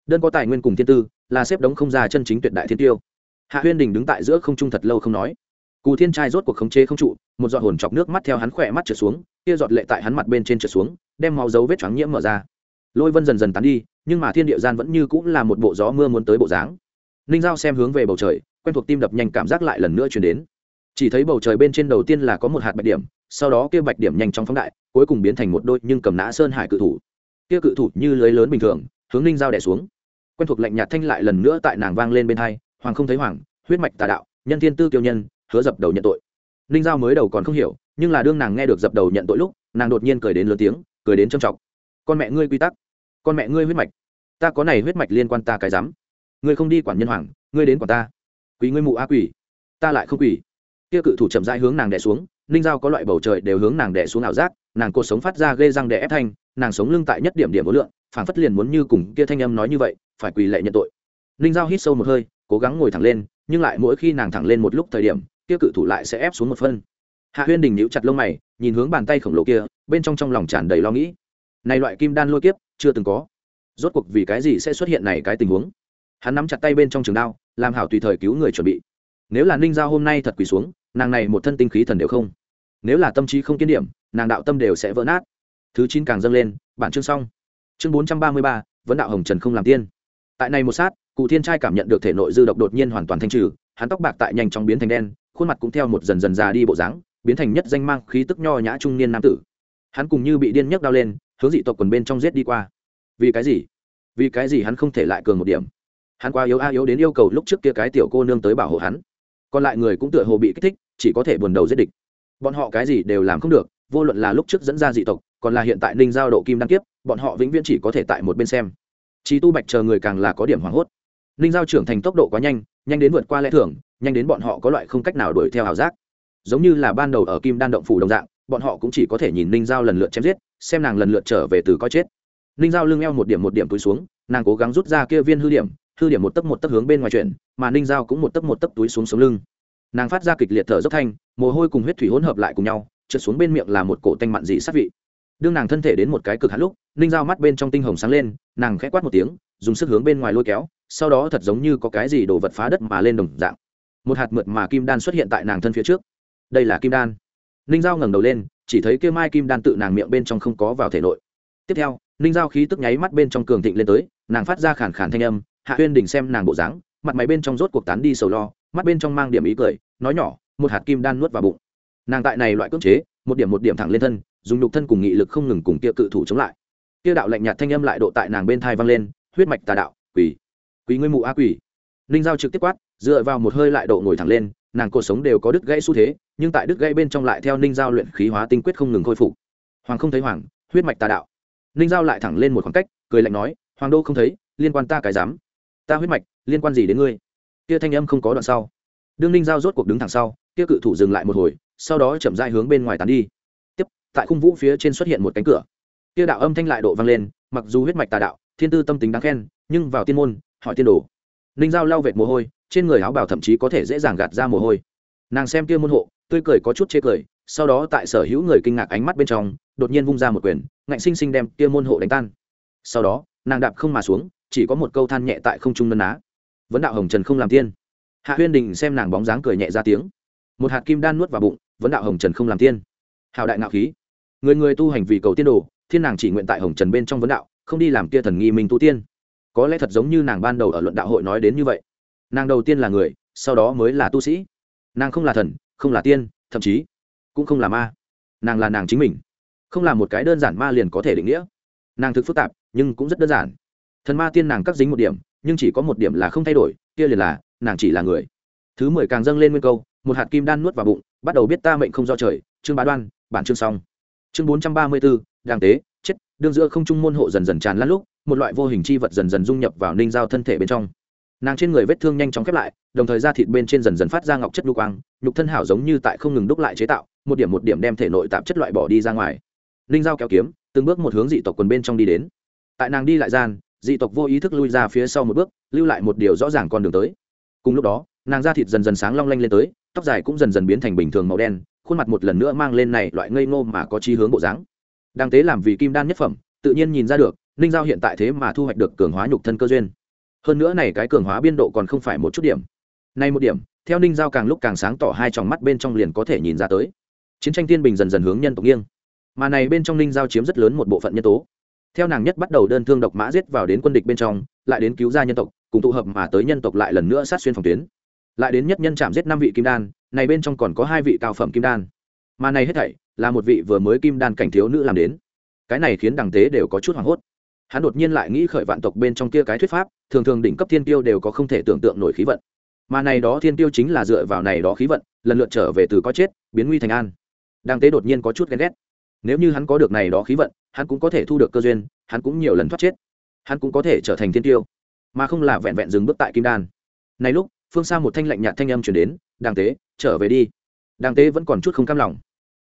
Đơn có tài nguyên cùng thiên tư, là xếp đống không ra chân chính tuyệt đại thiên tiêu. Hạ huyên đình đứng tại giữa không trung thật lâu không nói. Cù thiên trai rốt cuộc khống chế không trụ, một giọt hồn chọc nước mắt theo hắn khỏe mắt trượt xuống, kia giọt lệ tại hắn mặt bên trên trượt xuống, đem máu dấu vết choáng nhiễm mở ra. Lôi vân dần dần tán đi, nhưng mà thiên địa gian vẫn như cũng là một bộ gió mưa muốn tới bộ dáng. Ninh giao xem hướng về bầu trời, quen thuộc tim đập nhanh cảm giác lại lần nữa chuyển đến chỉ thấy bầu trời bên trên đầu tiên là có một hạt bạch điểm, sau đó kia bạch điểm nhanh chóng phóng đại, cuối cùng biến thành một đôi nhưng cầm nã sơn hải cự thủ. Kia cự thủ như lưới lớn bình thường, hướng ninh giao đẻ xuống. Quen thuộc lạnh nhạt thanh lại lần nữa tại nàng vang lên bên hai, hoàng không thấy hoàng, huyết mạch tà đạo, nhân thiên tư kiêu nhân, hứa dập đầu nhận tội. Ninh giao mới đầu còn không hiểu, nhưng là đương nàng nghe được dập đầu nhận tội lúc, nàng đột nhiên cười đến lớn tiếng, cười đến trầm trọng. Con mẹ ngươi quy tắc, con mẹ ngươi huyết mạch, ta có này huyết mạch liên quan ta cái dám. Ngươi không đi quản nhân hoàng, ngươi đến quản ta. Quý ngươi mụ a quỷ, ta lại không quỷ kia cự thủ chậm rãi hướng nàng đè xuống, ninh giao có loại bầu trời đều hướng nàng đè xuống ảo giác, nàng cột sống phát ra ghê răng đè ép thanh, nàng sống lưng tại nhất điểm điểm vô lượng, phảng phất liền muốn như cùng kia thanh âm nói như vậy, phải quỳ lệ nhận tội. Ninh giao hít sâu một hơi, cố gắng ngồi thẳng lên, nhưng lại mỗi khi nàng thẳng lên một lúc thời điểm, kia cự thủ lại sẽ ép xuống một phân. Hạ huyên đình nhíu chặt lông mày, nhìn hướng bàn tay khổng lồ kia, bên trong trong lòng tràn đầy lo nghĩ. Này loại kim đan lôi kiếp, chưa từng có. Rốt cuộc vì cái gì sẽ xuất hiện này cái tình huống? Hắn nắm chặt tay bên trong trường đao, làm hảo tùy thời cứu người chuẩn bị nếu là ninh giao hôm nay thật quỳ xuống, nàng này một thân tinh khí thần đều không. Nếu là tâm trí không kiên điểm, nàng đạo tâm đều sẽ vỡ nát. Thứ chín càng dâng lên, bản chương xong. Chương bốn trăm ba mươi ba, vấn đạo hồng trần không làm tiên. Tại này một sát, cụ thiên trai cảm nhận được thể nội dư độc đột nhiên hoàn toàn thanh trừ, hắn tóc bạc tại nhanh chóng biến thành đen, khuôn mặt cũng theo một dần dần già đi bộ dáng, biến thành nhất danh mang khí tức nho nhã trung niên nam tử. Hắn cùng như bị điên nhấc đau lên, hướng dị tộc quần bên trong giết đi qua. Vì cái gì? Vì cái gì hắn không thể lại cường một điểm? Hắn quá yếu a yếu đến yêu cầu lúc trước kia cái tiểu cô nương tới bảo hộ hắn còn lại người cũng tựa hồ bị kích thích, chỉ có thể buồn đầu giết địch. Bọn họ cái gì đều làm không được, vô luận là lúc trước dẫn ra dị tộc, còn là hiện tại ninh giao độ kim đăng kiếp, bọn họ vĩnh viễn chỉ có thể tại một bên xem. Chí tu bạch chờ người càng là có điểm hoảng hốt. Ninh giao trưởng thành tốc độ quá nhanh nhanh đến vượt qua lẽ thường, nhanh đến bọn họ có loại không cách nào đuổi theo ảo giác. Giống như là ban đầu ở kim đan động phủ đồng dạng, bọn họ cũng chỉ có thể nhìn ninh giao lần lượt chém giết, xem nàng lần lượt trở về từ coi chết. Ninh giao lưng eo một điểm một điểm túi xuống, nàng cố gắng rút ra kia viên hư điểm hư điểm một tấc một tấc hướng bên ngoài chuyển, mà ninh giao cũng một tấc một tấc túi xuống sống lưng. Nàng phát ra kịch liệt thở dốc thanh, mồ hôi cùng huyết thủy hỗn hợp lại cùng nhau, trượt xuống bên miệng là một cổ tanh mặn dị sát vị. Đương nàng thân thể đến một cái cực hạn lúc, ninh giao mắt bên trong tinh hồng sáng lên, nàng khẽ quát một tiếng, dùng sức hướng bên ngoài lôi kéo, sau đó thật giống như có cái gì đổ vật phá đất mà lên đồng dạng. Một hạt mượt mà kim đan xuất hiện tại nàng thân phía trước. Đây là kim đan. Ninh giao ngẩng đầu lên, chỉ thấy kia mai kim đan tự nàng miệng bên trong không có vào thể nội. Tiếp theo, ninh giao khí tức nháy mắt bên trong cường thịnh lên tới, nàng phát ra khản khản thanh âm hạ huyên đình xem nàng bộ dáng, mặt máy bên trong rốt cuộc tán đi sầu lo, mắt bên trong mang điểm ý cười, nói nhỏ, một hạt kim đan nuốt vào bụng. Nàng tại này loại cưỡng chế, một điểm một điểm thẳng lên thân, dùng nhục thân cùng nghị lực không ngừng cùng kia cự thủ chống lại. Kia đạo lạnh nhạt thanh âm lại độ tại nàng bên thai văng lên, huyết mạch tà đạo, quỷ quỷ ngươi mụ a quỷ. Ninh giao trực tiếp quát, dựa vào một hơi lại độ ngồi thẳng lên, nàng cuộc sống đều có đứt gãy xu thế, nhưng tại đứt gãy bên trong lại theo ninh giao luyện khí hóa tinh quyết không ngừng khôi phục. Hoàng không thấy hoàng, huyết mạch tà đạo. Ninh giao lại thẳng lên một khoảng cách, cười lạnh nói, hoàng đô không thấy, liên quan ta cái dám ta huyết mạch, liên quan gì đến ngươi? Kia thanh âm không có đoạn sau. Đương ninh giao rốt cuộc đứng thẳng sau, kia cự thủ dừng lại một hồi, sau đó chậm dại hướng bên ngoài tán đi. Tiếp, tại khung vũ phía trên xuất hiện một cánh cửa. Kia đạo âm thanh lại độ vang lên, mặc dù huyết mạch tà đạo, thiên tư tâm tính đáng khen, nhưng vào tiên môn, hỏi tiên đồ. Ninh giao lau vệt mồ hôi, trên người áo bảo thậm chí có thể dễ dàng gạt ra mồ hôi. Nàng xem kia môn hộ, tươi cười có chút chê cười, sau đó tại sở hữu người kinh ngạc ánh mắt bên trong, đột nhiên vung ra một quyền, ngạnh sinh sinh đem kia môn hộ đánh tan. Sau đó, nàng đạp không mà xuống chỉ có một câu than nhẹ tại không trung nân á vấn đạo hồng trần không làm tiên. Hạ huyên đình xem nàng bóng dáng cười nhẹ ra tiếng. Một hạt kim đan nuốt vào bụng, vấn đạo hồng trần không làm tiên. Hào đại ngạo khí. Người người tu hành vì cầu tiên đồ, thiên nàng chỉ nguyện tại hồng trần bên trong vấn đạo, không đi làm kia thần nghi minh tu tiên. Có lẽ thật giống như nàng ban đầu ở luận đạo hội nói đến như vậy. Nàng đầu tiên là người, sau đó mới là tu sĩ. Nàng không là thần, không là tiên, thậm chí cũng không là ma. Nàng là nàng chính mình. Không là một cái đơn giản ma liền có thể định nghĩa. Nàng thực phức tạp, nhưng cũng rất đơn giản thần ma tiên nàng cắt dính một điểm, nhưng chỉ có một điểm là không thay đổi, kia liền là, nàng chỉ là người. Thứ mười càng dâng lên nguyên câu, một hạt kim đan nuốt vào bụng, bắt đầu biết ta mệnh không do trời. Chương bá đoan, bản chương xong. Chương bốn trăm ba mươi bốn đàng tế, chết. Đương giữa không trung môn hộ dần dần tràn lan lúc, một loại vô hình chi vật dần dần dung nhập vào ninh giao thân thể bên trong. Nàng trên người vết thương nhanh chóng khép lại, đồng thời da thịt bên trên dần dần phát ra ngọc chất lưu quang, nhục thân hảo giống như tại không ngừng đúc lại chế tạo, một điểm một điểm đem thể nội tạp chất loại bỏ đi ra ngoài. Ninh giao kéo kiếm, từng bước một hướng dị tộc quần bên trong đi đến. Tại nàng đi lại gian dị tộc vô ý thức lui ra phía sau một bước, lưu lại một điều rõ ràng con đường tới. Cùng lúc đó, nàng da thịt dần dần sáng long lanh lên tới, tóc dài cũng dần dần biến thành bình thường màu đen, khuôn mặt một lần nữa mang lên này loại ngây ngô mà có chi hướng bộ dáng. Đang tế làm vì kim đan nhất phẩm, tự nhiên nhìn ra được, ninh giao hiện tại thế mà thu hoạch được cường hóa nhục thân cơ duyên. Hơn nữa này cái cường hóa biên độ còn không phải một chút điểm. Nay một điểm, theo ninh giao càng lúc càng sáng tỏ hai tròng mắt bên trong liền có thể nhìn ra tới. Chiến tranh tiên bình dần dần hướng nhân tộc nghiêng. Mà này bên trong ninh giao chiếm rất lớn một bộ phận nhân tố theo nàng nhất bắt đầu đơn thương độc mã giết vào đến quân địch bên trong, lại đến cứu ra nhân tộc, cùng tụ hợp mà tới nhân tộc lại lần nữa sát xuyên phòng tuyến. Lại đến nhất nhân chạm giết năm vị kim đan, này bên trong còn có hai vị cao phẩm kim đan. Mà này hết thảy, là một vị vừa mới kim đan cảnh thiếu nữ làm đến. Cái này khiến đằng tế đều có chút hoảng hốt. Hắn đột nhiên lại nghĩ khởi vạn tộc bên trong kia cái thuyết pháp, thường thường đỉnh cấp thiên tiêu đều có không thể tưởng tượng nổi khí vận. Mà này đó thiên tiêu chính là dựa vào này đó khí vận, lần lượt trở về từ có chết, biến nguy thành an. Đằng tế đột nhiên có chút ghen ghét nếu như hắn có được này đó khí vận, hắn cũng có thể thu được cơ duyên, hắn cũng nhiều lần thoát chết. Hắn cũng có thể trở thành thiên tiêu, mà không là vẹn vẹn dừng bước tại kim đan. Này lúc, phương xa một thanh lạnh nhạt thanh âm chuyển đến, đàng tế, trở về đi. Đàng tế vẫn còn chút không cam lòng.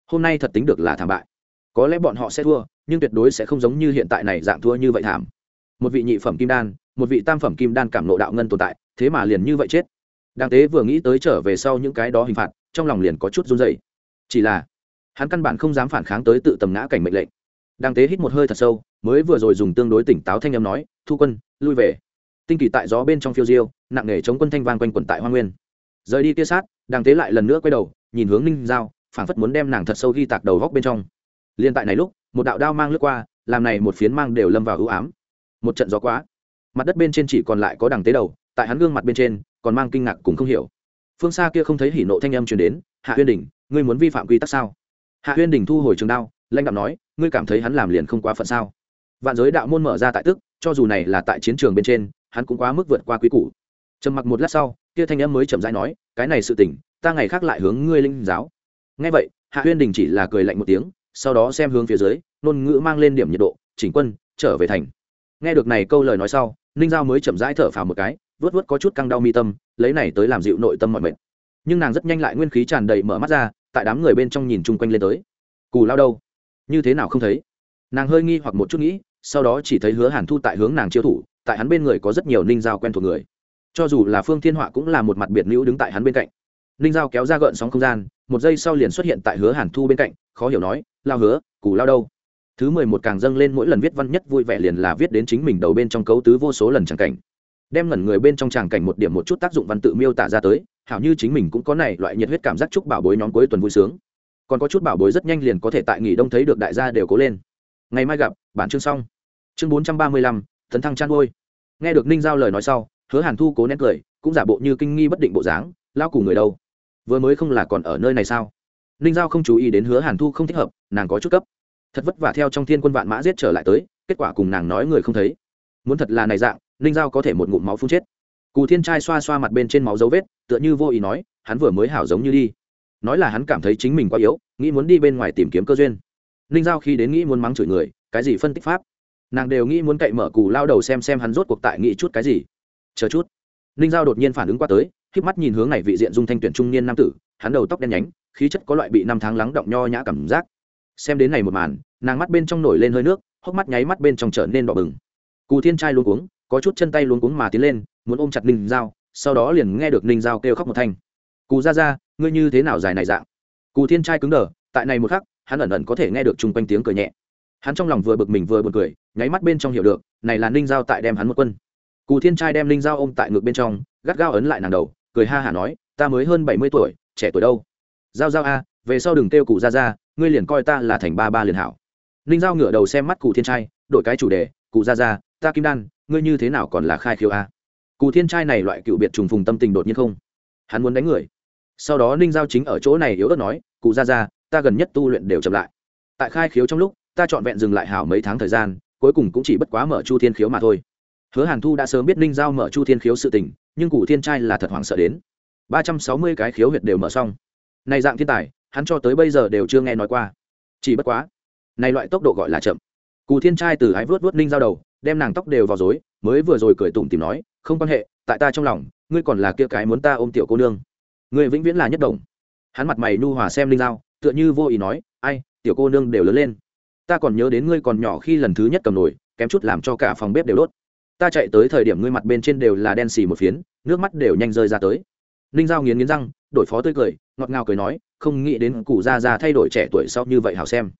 Hôm nay thật tính được là thảm bại. Có lẽ bọn họ sẽ thua, nhưng tuyệt đối sẽ không giống như hiện tại này dạng thua như vậy thảm. Một vị nhị phẩm kim đan, một vị tam phẩm kim đan cảm nộ đạo ngân tồn tại, thế mà liền như vậy chết. Đàng tế vừa nghĩ tới trở về sau những cái đó hình phạt, trong lòng liền có chút run dày chỉ là hắn căn bản không dám phản kháng tới tự tầm ngã cảnh mệnh lệnh. Đàng tế hít một hơi thật sâu, mới vừa rồi dùng tương đối tỉnh táo thanh âm nói, thu quân, lui về. Tinh kỳ tại gió bên trong phiêu diêu, nặng nề chống quân thanh vang quanh quẩn tại hoa nguyên. Rời đi kia sát đàng tế lại lần nữa quay đầu, nhìn hướng ninh giao, phảng phất muốn đem nàng thật sâu ghi tạc đầu góc bên trong. Liên tại này lúc, một đạo đao mang lướt qua, làm này một phiến mang đều lâm vào ưu ám. Một trận gió quá. Mặt đất bên trên chỉ còn lại có đằng tế đầu, tại hắn gương mặt bên trên, còn mang kinh ngạc cùng không hiểu. Phương xa kia không thấy hỉ nộ thanh âm truyền đến, hạ huyên đình, ngươi muốn vi phạm quy tắc sao? Hạ huyên đình thu hồi trường đao, lãnh đạo nói, ngươi cảm thấy hắn làm liền không quá phận sao? Vạn giới đạo môn mở ra tại tức, cho dù này là tại chiến trường bên trên, hắn cũng quá mức vượt qua quý củ. Trầm mặc một lát sau, kia thanh em mới chậm rãi nói, cái này sự tình, ta ngày khác lại hướng ngươi linh giáo. Nghe vậy, hạ huyên đình chỉ là cười lạnh một tiếng, sau đó xem hướng phía dưới, ngôn ngữ mang lên điểm nhiệt độ, chỉnh quân, trở về thành. Nghe được này câu lời nói sau, ninh giao mới chậm rãi thở phào một cái vớt vớt có chút căng đau mi tâm, lấy này tới làm dịu nội tâm mọi mệt. Nhưng nàng rất nhanh lại nguyên khí tràn đầy mở mắt ra tại đám người bên trong nhìn chung quanh lên tới. Cù lao đâu? Như thế nào không thấy? Nàng hơi nghi hoặc một chút nghĩ, sau đó chỉ thấy hứa hàn thu tại hướng nàng chiêu thủ, tại hắn bên người có rất nhiều ninh giao quen thuộc người. Cho dù là phương thiên họa cũng là một mặt biệt nữ đứng tại hắn bên cạnh. Ninh giao kéo ra gợn sóng không gian, một giây sau liền xuất hiện tại hứa hàn thu bên cạnh, khó hiểu nói, lao hứa, cù lao đâu? Thứ mười một càng dâng lên mỗi lần viết văn nhất vui vẻ liền là viết đến chính mình đầu bên trong cấu tứ vô số lần tràng cảnh đem ngẩn người bên trong tràng cảnh một điểm một chút tác dụng văn tự miêu tả ra tới, hảo như chính mình cũng có này loại nhiệt huyết cảm giác chúc bảo bối nhóm cuối tuần vui sướng. Còn có chút bảo bối rất nhanh liền có thể tại nghỉ đông thấy được đại gia đều cố lên. Ngày mai gặp, bản chương xong. Chương bốn trăm ba mươi lăm, tấn thăng chăn ngôi nghe được ninh giao lời nói sau, hứa hàn thu cố nén cười, cũng giả bộ như kinh nghi bất định bộ dáng, lao cùng người đâu? Vừa mới không là còn ở nơi này sao? Ninh giao không chú ý đến hứa hàn thu không thích hợp, nàng có chút cấp. Thật vất vả theo trong thiên quân vạn mã giết trở lại tới, kết quả cùng nàng nói người không thấy. Muốn thật là này dạng ninh giao có thể một ngụm máu phun chết. Cù thiên trai xoa xoa mặt bên trên máu dấu vết, tựa như vô ý nói, hắn vừa mới hảo giống như đi. Nói là hắn cảm thấy chính mình quá yếu, nghĩ muốn đi bên ngoài tìm kiếm cơ duyên. Ninh giao khi đến nghĩ muốn mắng chửi người, cái gì phân tích pháp? Nàng đều nghĩ muốn cậy mở cù lao đầu xem xem hắn rốt cuộc tại nghĩ chút cái gì. Chờ chút. Ninh giao đột nhiên phản ứng qua tới k mắt nhìn hướng này vị diện dung thanh tuyển trung niên nam tử, hắn đầu tóc đen nhánh, khí chất có loại bị năm tháng lắng động nho nhã cảm giác. Xem đến này một màn, nàng mắt bên trong nổi lên hơi nước, hốc mắt nháy mắt bên trong trở nên đỏ bừng cù thiên trai luôn cuống, có chút chân tay luôn cuống mà tiến lên, muốn ôm chặt ninh giao, sau đó liền nghe được ninh giao kêu khóc một thanh. Cù ra ra ngươi như thế nào dài này dạng? Cù thiên trai cứng đờ, tại này một khắc, hắn ẩn ẩn có thể nghe được chung quanh tiếng cười nhẹ. Hắn trong lòng vừa bực mình vừa buồn cười, nháy mắt bên trong hiểu được, này là ninh giao tại đem hắn một quân. Cù thiên trai đem ninh giao ôm tại ngực bên trong, gắt gao ấn lại nàng đầu, cười ha hả nói, ta mới hơn bảy mươi tuổi, trẻ tuổi đâu? Giao giao a, về sau đừng kêu cụ ra ra ngươi liền coi ta là thành ba ba liền hảo. Ninh giao ngửa đầu xem mắt cụ thiên trai, đổi cái chủ đề cụ ra ra ta kim đan, ngươi như thế nào còn là khai khiếu a? Cù thiên trai này loại cựu biệt trùng phùng tâm tình đột nhiên không? Hắn muốn đánh người. Sau đó ninh giao chính ở chỗ này yếu ớt nói cụ ra ra ta gần nhất tu luyện đều chậm lại. Tại khai khiếu trong lúc, ta trọn vẹn dừng lại hảo mấy tháng thời gian, cuối cùng cũng chỉ bất quá mở chu thiên khiếu mà thôi. Hứa hàn thu đã sớm biết ninh giao mở chu thiên khiếu sự tình, nhưng cụ thiên trai là thật hoảng sợ đến. Ba trăm sáu mươi cái khiếu huyệt đều mở xong. Này dạng thiên tài, hắn cho tới bây giờ đều chưa nghe nói qua. Chỉ bất quá, này loại tốc độ gọi là chậm. Cù thiên trai từ ái vớt vớt ninh giao đầu đem nàng tóc đều vào dối mới vừa rồi cười tủm tìm nói, không quan hệ, tại ta trong lòng, ngươi còn là kia cái muốn ta ôm tiểu cô nương. Ngươi vĩnh viễn là nhất đồng. Hắn mặt mày nu hòa xem linh giao, tựa như vô ý nói, ai, tiểu cô nương đều lớn lên. Ta còn nhớ đến ngươi còn nhỏ khi lần thứ nhất cầm nổi, kém chút làm cho cả phòng bếp đều đốt. Ta chạy tới thời điểm ngươi mặt bên trên đều là đen xì một phiến, nước mắt đều nhanh rơi ra tới. Ninh giao nghiến nghiến răng, đổi phó tươi cười, ngọt ngào cười nói, không nghĩ đến cụ gia gia thay đổi trẻ tuổi sau như vậy hào xem.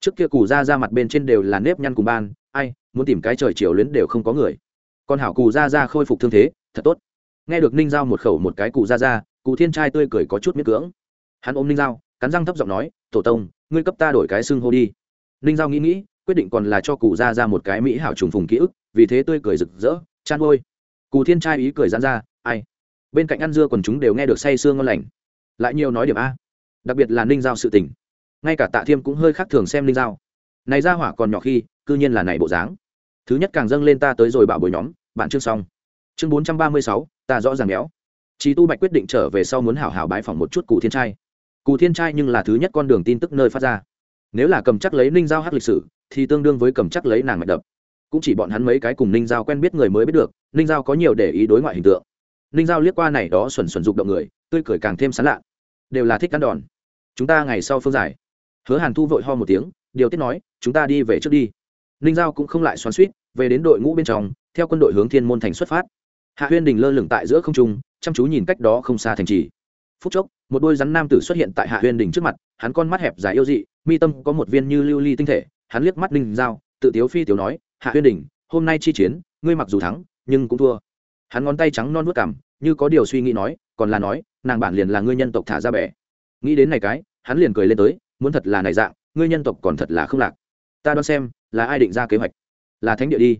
Trước kia cụ gia gia mặt bên trên đều là nếp nhăn cùng ban ai, muốn tìm cái trời chiều luyến đều không có người. Còn hảo cù gia gia khôi phục thương thế, thật tốt. Nghe được ninh giao một khẩu một cái cụ gia gia cụ thiên trai tươi cười có chút miết cưỡng. Hắn ôm ninh giao, cắn răng thấp giọng nói, tổ tông, ngươi cấp ta đổi cái xưng hô đi. Ninh giao nghĩ nghĩ, quyết định còn là cho cụ gia gia một cái mỹ hảo trùng phùng ký ức, vì thế tươi cười rực rỡ, chan ôi. Cụ thiên trai ý cười dán ra, ai? Bên cạnh ăn dưa còn chúng đều nghe được say sương ngon lành. Lại nhiều nói điểm a. Đặc biệt là ninh giao sự tình. Ngay cả tạ thiêm cũng hơi khác thường xem ninh giao này ra hỏa còn nhỏ khi cư nhiên là này bộ dáng thứ nhất càng dâng lên ta tới rồi bảo bồi nhóm bạn chương xong chương bốn trăm ba mươi sáu ta rõ ràng béo Chí Tu Bạch quyết định trở về sau muốn hảo hảo bái phỏng một chút Cụ Thiên Trai. Cụ Thiên Trai nhưng là thứ nhất con đường tin tức nơi phát ra. Nếu là cầm chắc lấy Ninh Giao hát lịch sử, thì tương đương với cầm chắc lấy nàng mạch đập. Cũng chỉ bọn hắn mấy cái cùng Ninh Giao quen biết người mới biết được, Ninh Giao có nhiều để ý đối ngoại hình tượng. Ninh Giao liếc qua này đó xuẩn xuẩn dục động người, tươi cười càng thêm sán lạ. Đều là thích cắn đòn chúng ta ngày sau phương giải hứa hàn thu vội ho một tiếng điều tiết nói, chúng ta đi về trước đi. Ninh giao cũng không lại xoắn suýt về đến đội ngũ bên trong, theo quân đội hướng thiên môn thành xuất phát. Hạ huyên đình lơ lửng tại giữa không trung, chăm chú nhìn cách đó không xa thành trì. Phút chốc, một đôi rắn nam tử xuất hiện tại hạ huyên đình trước mặt, hắn con mắt hẹp dài yêu dị, mi tâm có một viên như lưu ly tinh thể, hắn liếc mắt ninh giao, tự tiếu phi tiếu nói, hạ huyên đình, hôm nay chi chiến, ngươi mặc dù thắng, nhưng cũng thua. Hắn ngón tay trắng non vớt cảm như có điều suy nghĩ nói, còn là nói, nàng bản liền là ngươi nhân tộc thả ra bẻ nghĩ đến này cái, hắn liền cười lên tới, muốn thật là này dạng ngươi nhân tộc còn thật là không lạc. Ta đoán xem, là ai định ra kế hoạch? Là thánh địa đi.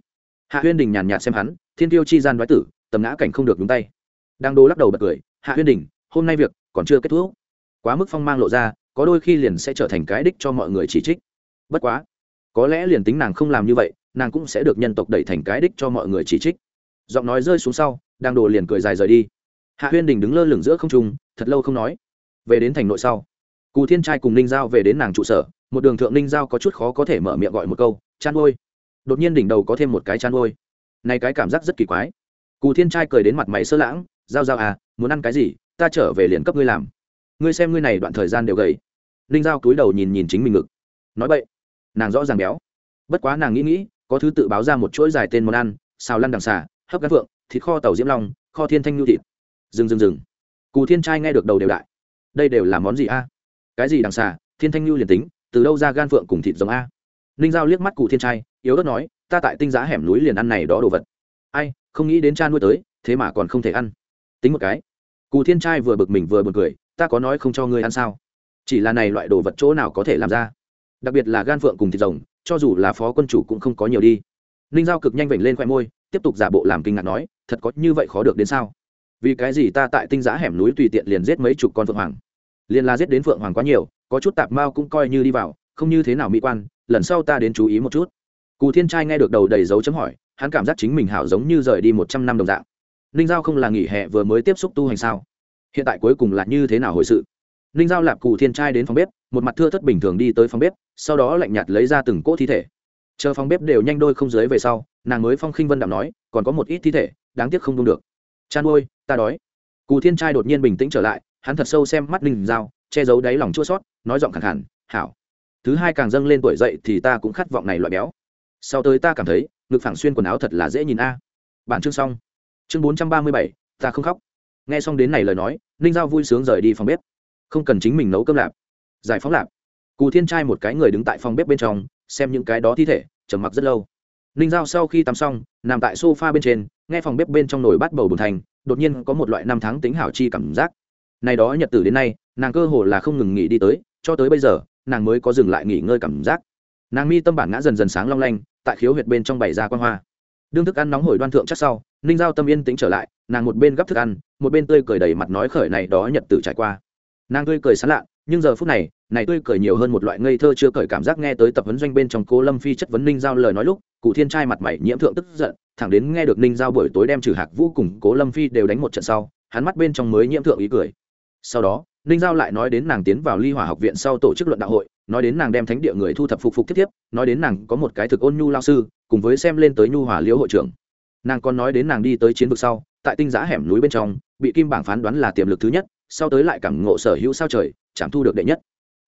Hạ huyên đình nhàn nhạt xem hắn, thiên tiêu chi gian đoái tử, tầm ngã cảnh không được đúng tay. Đang đô lắc đầu bật cười, hạ huyên đình, hôm nay việc còn chưa kết thúc. Quá mức phong mang lộ ra, có đôi khi liền sẽ trở thành cái đích cho mọi người chỉ trích. Bất quá, có lẽ liền tính nàng không làm như vậy, nàng cũng sẽ được nhân tộc đẩy thành cái đích cho mọi người chỉ trích. Giọng nói rơi xuống sau, đang đồ liền cười dài rời đi. Hạ huyên đình đứng lơ lửng giữa không trung, thật lâu không nói. Về đến thành nội sau, cù thiên trai cùng ninh giao về đến nàng trụ sở một đường thượng ninh giao có chút khó có thể mở miệng gọi một câu chăn ôi. Đột nhiên đỉnh đầu có thêm một cái chăn ôi. Này cái cảm giác rất kỳ quái. Cù thiên trai cười đến mặt mày sơ lãng, giao giao à muốn ăn cái gì? Ta trở về liền cấp ngươi làm. Ngươi xem ngươi này đoạn thời gian đều gầy. Ninh giao cúi đầu nhìn nhìn chính mình ngực. Nói vậy nàng rõ ràng béo. Bất quá nàng nghĩ nghĩ, có thứ tự báo ra một chuỗi dài tên món ăn, xào lăn đằng xà, hấp gắn phượng thịt kho tàu diễm long, kho thiên thanh nhu thịt. Dừng dừng dừng. Cù thiên trai nghe được đầu đều đại. Đây đều là món gì a? Cái gì đằng xà? Thiên thanh nhu liền tính từ đâu ra gan phượng cùng thịt giống a? Ninh giao liếc mắt cụ thiên trai, yếu ớt nói, ta tại tinh giá hẻm núi liền ăn này đó đồ vật. Ai, không nghĩ đến cha nuôi tới, thế mà còn không thể ăn. Tính một cái. Cụ thiên trai vừa bực mình vừa bực cười, ta có nói không cho ngươi ăn sao? Chỉ là này loại đồ vật chỗ nào có thể làm ra? Đặc biệt là gan phượng cùng thịt rồng, cho dù là phó quân chủ cũng không có nhiều đi. Ninh giao cực nhanh vểnh lên khoe môi, tiếp tục giả bộ làm kinh ngạc nói, thật có như vậy khó được đến sao? Vì cái gì ta tại tinh giã hẻm núi tùy tiện liền giết mấy chục con phượng hoàng? Liền là giết đến phượng hoàng quá nhiều, có chút tạp mao cũng coi như đi vào, không như thế nào mỹ quan, lần sau ta đến chú ý một chút. Cù thiên trai nghe được đầu đầy dấu chấm hỏi, hắn cảm giác chính mình hảo giống như rời đi một trăm năm đồng dạng. Ninh giao không là nghỉ hè vừa mới tiếp xúc tu hành sao? Hiện tại cuối cùng là như thế nào hồi sự? Ninh giao lạp cù thiên trai đến phòng bếp, một mặt thưa thất bình thường đi tới phòng bếp, sau đó lạnh nhạt lấy ra từng cỗ thi thể. Chờ phòng bếp đều nhanh đôi không dưới về sau, nàng mới phong khinh vân đạm nói, còn có một ít thi thể, đáng tiếc không đông được. Chan ôi, ta đói. Cù thiên trai đột nhiên bình tĩnh trở lại hắn thật sâu xem mắt ninh giao, che giấu đáy lòng chua sót, nói giọng khẳng hẳn hảo. Thứ hai càng dâng lên tuổi dậy thì ta cũng khát vọng này loại béo. Sau tới ta cảm thấy, ngực phẳng xuyên quần áo thật là dễ nhìn a. Bản chương xong. Chương bốn trăm ba mươi bảy, ta không khóc. Nghe xong đến này lời nói, ninh giao vui sướng rời đi phòng bếp. Không cần chính mình nấu cơm lạp. Giải phóng lạp. Cù thiên trai một cái người đứng tại phòng bếp bên trong, xem những cái đó thi thể, trầm mặc rất lâu. Ninh giao sau khi tắm xong, nằm tại s o f a bên trên, nghe phòng bếp bên trong nồi bắt bầu bùn thành, đột nhiên có một loại năm tháng tính hảo chi cảm giác này đó nhật tử đến nay, nàng cơ hồ là không ngừng nghỉ đi tới, cho tới bây giờ, nàng mới có dừng lại nghỉ ngơi cảm giác. Nàng mi tâm bản ngã dần dần sáng long lanh, tại khiếu huyệt bên trong bày ra quan hoa. Đương thức ăn nóng hổi đoan thượng chắc sau, ninh giao tâm yên tĩnh trở lại, nàng một bên gắp thức ăn, một bên tươi cười đầy mặt nói khởi này đó nhật tử trải qua. Nàng tươi cười sán lạ, nhưng giờ phút này này tươi cười nhiều hơn một loại ngây thơ chưa cởi cảm giác nghe tới tập vấn doanh bên trong cố lâm phi chất vấn ninh giao lời nói lúc, cụ thiên trai mặt mày nhiễm thượng tức giận, thẳng đến nghe được ninh giao buổi tối đem trừ hạc vũ cùng cố lâm phi đều đánh một trận sau, hắn mắt bên trong mới nhiễm thượng ý cười sau đó, ninh giao lại nói đến nàng tiến vào ly hỏa học viện sau tổ chức luận đạo hội, nói đến nàng đem thánh địa người thu thập phục phục tiếp tiếp, nói đến nàng có một cái thực ôn nhu lao sư, cùng với xem lên tới nhu hòa liễu hội trưởng. Nàng còn nói đến nàng đi tới chiến vực sau, tại tinh giã hẻm núi bên trong, bị kim bảng phán đoán là tiềm lực thứ nhất, sau tới lại cảm ngộ sở hữu sao trời chẳng thu được đệ nhất.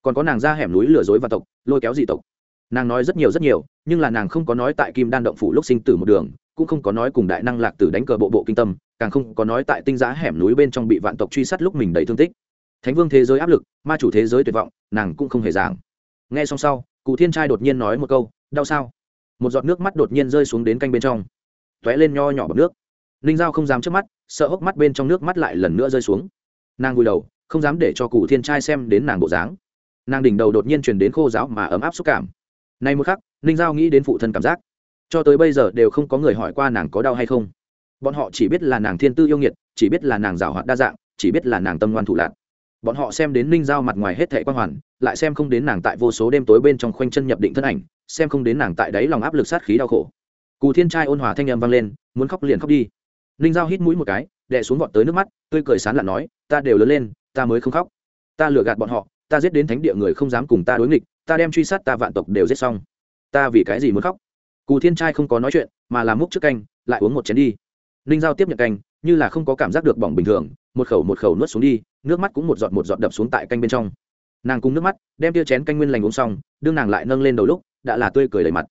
Còn có nàng ra hẻm núi lừa dối và tộc, lôi kéo dị tộc. Nàng nói rất nhiều rất nhiều, nhưng là nàng không có nói tại kim đan động phủ lúc sinh tử một đường, cũng không có nói cùng đại năng lạc tử đánh cờ bộ bộ kinh tâm càng không có nói tại tinh giá hẻm núi bên trong bị vạn tộc truy sát lúc mình đầy thương tích. Thánh vương thế giới áp lực, ma chủ thế giới tuyệt vọng, nàng cũng không hề giảng. Nghe xong sau, cụ thiên trai đột nhiên nói một câu, đau sao? Một giọt nước mắt đột nhiên rơi xuống đến canh bên trong. T ó é lên nho nhỏ bọc nước. Ninh giao không dám trước mắt, sợ hốc mắt bên trong nước mắt lại lần nữa rơi xuống. Nàng vùi đầu, không dám để cho cụ thiên trai xem đến nàng bộ dáng. Nàng đỉnh đầu đột nhiên truyền đến khô giáo mà ấm áp xúc cảm. Nay một khắc ninh giao nghĩ đến phụ thân cảm giác. Cho tới bây giờ đều không có người hỏi qua nàng có đau hay không bọn họ chỉ biết là nàng thiên tư yêu nghiệt, chỉ biết là nàng giảo hoạt đa dạng, chỉ biết là nàng tâm ngoan thủ lạc. Bọn họ xem đến ninh giao mặt ngoài hết thệ quan hoàn, lại xem không đến nàng tại vô số đêm tối bên trong khoanh chân nhập định thân ảnh, xem không đến nàng tại đáy lòng áp lực sát khí đau khổ. Cù thiên trai ôn hòa thanh âm vang lên, muốn khóc liền khóc đi. Ninh giao hít mũi một cái, đè xuống vọt tới nước mắt, tươi cười sán lặn nói, ta đều lớn lên, ta mới không khóc. Ta lừa gạt bọn họ, ta giết đến thánh địa người không dám cùng ta đối nghịch, ta đem truy sát ta vạn tộc đều giết xong. Ta vì cái gì muốn khóc? Cù thiên trai không có nói chuyện, mà làm múc trước canh, lại uống một chén đi ninh giao tiếp nhận canh, như là không có cảm giác được bỏng bình thường, một khẩu một khẩu nuốt xuống đi, nước mắt cũng một giọt một giọt đập xuống tại canh bên trong. Nàng cùng nước mắt, đem tia chén canh nguyên lành uống xong, đương nàng lại nâng lên đầu lúc, đã là tươi cười đầy mặt.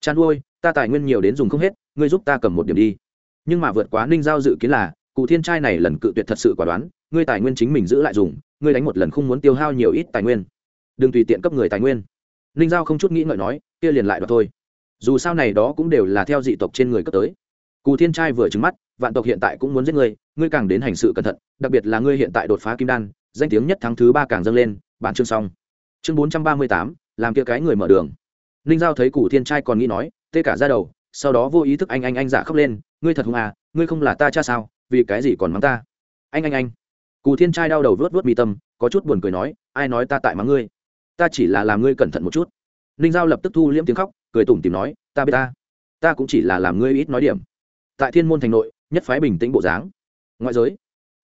Chăn ôi ta tài nguyên nhiều đến dùng không hết, ngươi giúp ta cầm một điểm đi. Nhưng mà vượt quá ninh giao dự kiến là, cụ thiên trai này lần cự tuyệt thật sự quả đoán, ngươi tài nguyên chính mình giữ lại dùng, ngươi đánh một lần không muốn tiêu hao nhiều ít tài nguyên. Đừng tùy tiện cấp người tài nguyên. Ninh giao không chút nghĩ ngợi nói, kia liền lại đoạt thôi. Dù sao này đó cũng đều là theo dị tộc trên người cấp tới cù thiên trai vừa trứng mắt, vạn tộc hiện tại cũng muốn giết ngươi ngươi càng đến hành sự cẩn thận, đặc biệt là ngươi hiện tại đột phá kim đan, danh tiếng nhất tháng thứ ba càng dâng lên. Bản chương xong. Chương bốn trăm ba mươi tám, làm kia cái người mở đường. Ninh giao thấy Cù thiên trai còn nghĩ nói, tê cả ra đầu, sau đó vô ý thức anh anh anh giả khóc lên, ngươi thật hùng à ngươi không là ta cha sao, vì cái gì còn mắng ta? Anh anh anh. Cù thiên trai đau đầu vớt vớt mi tâm, có chút buồn cười nói, ai nói ta tại mắng ngươi? Ta chỉ là làm ngươi cẩn thận một chút. Ninh giao lập tức thu liễm tiếng khóc, cười tủm tìm nói, ta biết ta ta cũng chỉ là làm ngươi ít nói điểm tại thiên môn thành nội, nhất phái bình tĩnh bộ dáng. Ngoại giới,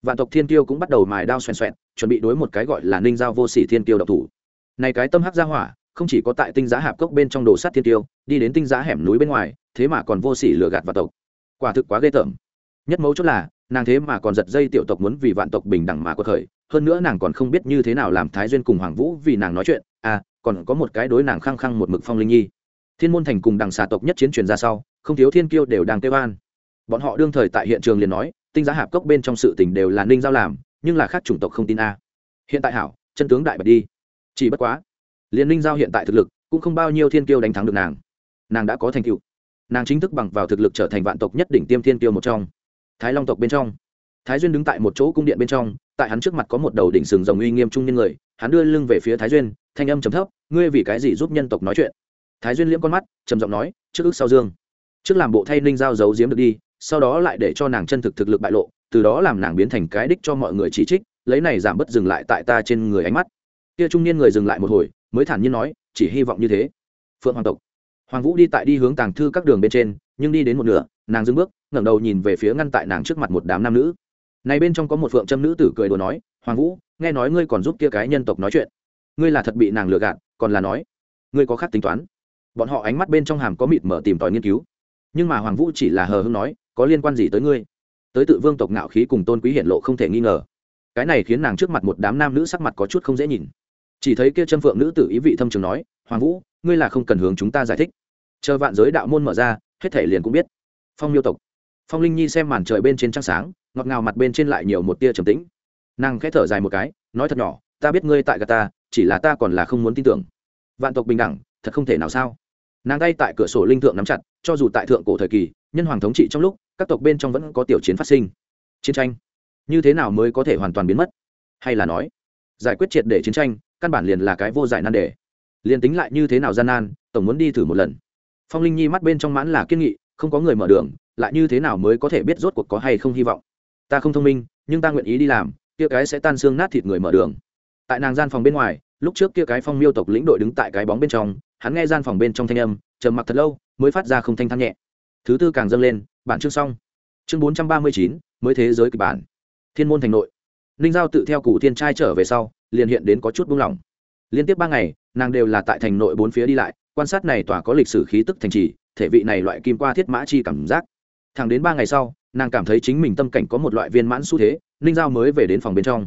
vạn tộc thiên tiêu cũng bắt đầu mài đao xoèn xoẹn, chuẩn bị đối một cái gọi là ninh giao vô sỉ thiên tiêu độc thủ. Này cái tâm hắc gia hỏa, không chỉ có tại tinh giá hạp cốc bên trong đồ sát thiên tiêu đi đến tinh giá hẻm núi bên ngoài, thế mà còn vô sỉ lừa gạt vạn tộc. Quả thực quá ghê tởm. Nhất mấu chốt là, nàng thế mà còn giật dây tiểu tộc muốn vì vạn tộc bình đẳng mà có thời hơn nữa nàng còn không biết như thế nào làm thái duyên cùng hoàng vũ vì nàng nói chuyện à còn có một cái đối nàng khăng khăng một mực phong linh nhi. Thiên môn thành cùng đằng xà tộc nhất chiến truyền ra sau, không thiếu thiên kiêu đều đang kêu an bọn họ đương thời tại hiện trường liền nói, tinh giá hạp cốc bên trong sự tình đều là ninh giao làm, nhưng là khác chủng tộc không tin a. Hiện tại hảo, chân tướng đại bật đi. Chỉ bất quá, liền ninh giao hiện tại thực lực, cũng không bao nhiêu thiên kiêu đánh thắng được nàng. Nàng đã có thành tựu. Nàng chính thức bằng vào thực lực trở thành vạn tộc nhất đỉnh tiêm thiên kiêu một trong. Thái long tộc bên trong. Thái duyên đứng tại một chỗ cung điện bên trong, tại hắn trước mặt có một đầu đỉnh sừng rồng uy nghiêm trung nhân người, hắn đưa lưng về phía thái duyên, thanh âm trầm thấp, ngươi vì cái gì giúp nhân tộc nói chuyện? Thái duyên liễm con mắt, trầm giọng nói, trước ước sau dương. Trước làm bộ thay ninh giao giấu giếm được đi sau đó lại để cho nàng chân thực thực lực bại lộ, từ đó làm nàng biến thành cái đích cho mọi người chỉ trích, lấy này giảm bớt dừng lại tại ta trên người ánh mắt. Kia trung niên người dừng lại một hồi, mới thản nhiên nói, chỉ hy vọng như thế. Phượng hoàng tộc. Hoàng vũ đi tại đi hướng tàng thư các đường bên trên, nhưng đi đến một nửa, nàng dưng bước, ngẩng đầu nhìn về phía ngăn tại nàng trước mặt một đám nam nữ. Này bên trong có một phượng trâm nữ tử cười đùa nói, hoàng vũ, nghe nói ngươi còn giúp kia cái nhân tộc nói chuyện. Ngươi là thật bị nàng lừa gạt, còn là nói, ngươi có khác tính toán. Bọn họ ánh mắt bên trong hàm có mịt mở tìm tòi nghiên cứu. Nhưng mà hoàng vũ chỉ là hờ hưng nói có liên quan gì tới ngươi? Tới tự vương tộc ngạo khí cùng tôn quý hiện lộ không thể nghi ngờ. Cái này khiến nàng trước mặt một đám nam nữ sắc mặt có chút không dễ nhìn. Chỉ thấy kia chân phượng nữ tử ý vị thâm trường nói, hoàng vũ, ngươi là không cần hướng chúng ta giải thích. Chờ vạn giới đạo môn mở ra, hết thể liền cũng biết. Phong miêu tộc. Phong linh nhi xem màn trời bên trên trăng sáng, ngọt ngào mặt bên trên lại nhiều một tia trầm tĩnh. Nàng khẽ thở dài một cái, nói thật nhỏ, ta biết ngươi tại gà ta, chỉ là ta còn là không muốn tin tưởng. Vạn tộc bình đẳng, thật không thể nào sao? Nàng tay tại cửa sổ linh thượng nắm chặt, cho dù tại thượng cổ thời kỳ, nhân hoàng thống trị trong lúc các tộc bên trong vẫn có tiểu chiến phát sinh. Chiến tranh, như thế nào mới có thể hoàn toàn biến mất? Hay là nói, giải quyết triệt để chiến tranh, căn bản liền là cái vô giải nan đề. Liền tính lại như thế nào gian nan, tổng muốn đi thử một lần. Phong linh nhi mắt bên trong mãn là kiên nghị, không có người mở đường, lại như thế nào mới có thể biết rốt cuộc có hay không hy vọng? Ta không thông minh, nhưng ta nguyện ý đi làm, kia cái sẽ tan xương nát thịt người mở đường. Tại nàng gian phòng bên ngoài, lúc trước kia cái phong miêu tộc lĩnh đội đứng tại cái bóng bên trong, hắn nghe gian phòng bên trong thanh âm, trầm mặc thật lâu, mới phát ra không thanh thang nhẹ. Thứ tư càng dâng lên bản chương xong. Chương bốn trăm ba mươi chín, mới thế giới kịch bản. Thiên môn thành nội. Ninh giao tự theo cụ thiên trai trở về sau, liền hiện đến có chút buông lỏng. Liên tiếp ba ngày, nàng đều là tại thành nội bốn phía đi lại, quan sát này tỏa có lịch sử khí tức thành trì, thể vị này loại kim qua thiết mã chi cảm giác. Thẳng đến ba ngày sau, nàng cảm thấy chính mình tâm cảnh có một loại viên mãn xu thế, ninh giao mới về đến phòng bên trong.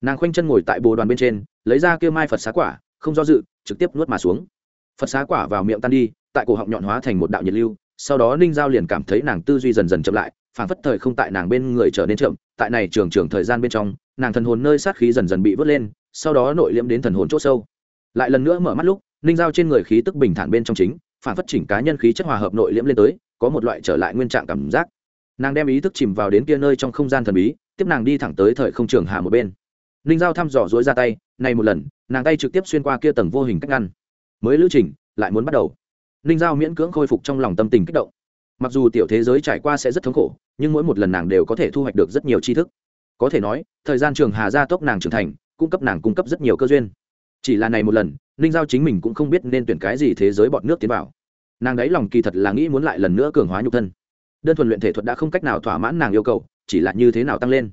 Nàng khoanh chân ngồi tại bồ đoàn bên trên, lấy ra kêu mai phật xá quả, không do dự, trực tiếp nuốt mà xuống. Phật xá quả vào miệng tan đi, tại cổ họng nhọn hóa thành một đạo nhiệt lưu sau đó ninh giao liền cảm thấy nàng tư duy dần dần chậm lại phản phất thời không tại nàng bên người trở nên chậm, tại này trường trường thời gian bên trong, nàng thần hồn nơi sát khí dần dần bị vớt lên, sau đó nội liễm đến thần hồn c h ỗ sâu. Lại lần nữa mở mắt lúc, ninh giao trên người khí tức bình thản bên trong chính phản phất chỉnh cá nhân khí chất hòa hợp nội liễm lên tới, có một loại trở lại nguyên trạng cảm giác. Nàng đem ý thức chìm vào đến kia nơi trong không gian thần bí, tiếp nàng đi thẳng tới thời không trường hà một bên. Ninh giao thăm dò dối ra tay, này một lần, nàng tay trực tiếp xuyên qua kia tầng vô hình cách ngăn. Mới lữ trình, lại muốn bắt đầu ninh giao miễn cưỡng khôi phục trong lòng tâm tình kích động. Mặc dù tiểu thế giới trải qua sẽ rất thống khổ, nhưng mỗi một lần nàng đều có thể thu hoạch được rất nhiều tri thức. Có thể nói, thời gian trường hà gia tốc nàng trưởng thành, cung cấp nàng cung cấp rất nhiều cơ duyên. Chỉ là này một lần, ninh giao chính mình cũng không biết nên tuyển cái gì thế giới bọn nước tiến vào. Nàng đáy lòng kỳ thật là nghĩ muốn lại lần nữa cường hóa nhục thân. Đơn thuần luyện thể thuật đã không cách nào thỏa mãn nàng yêu cầu, chỉ là như thế nào tăng lên.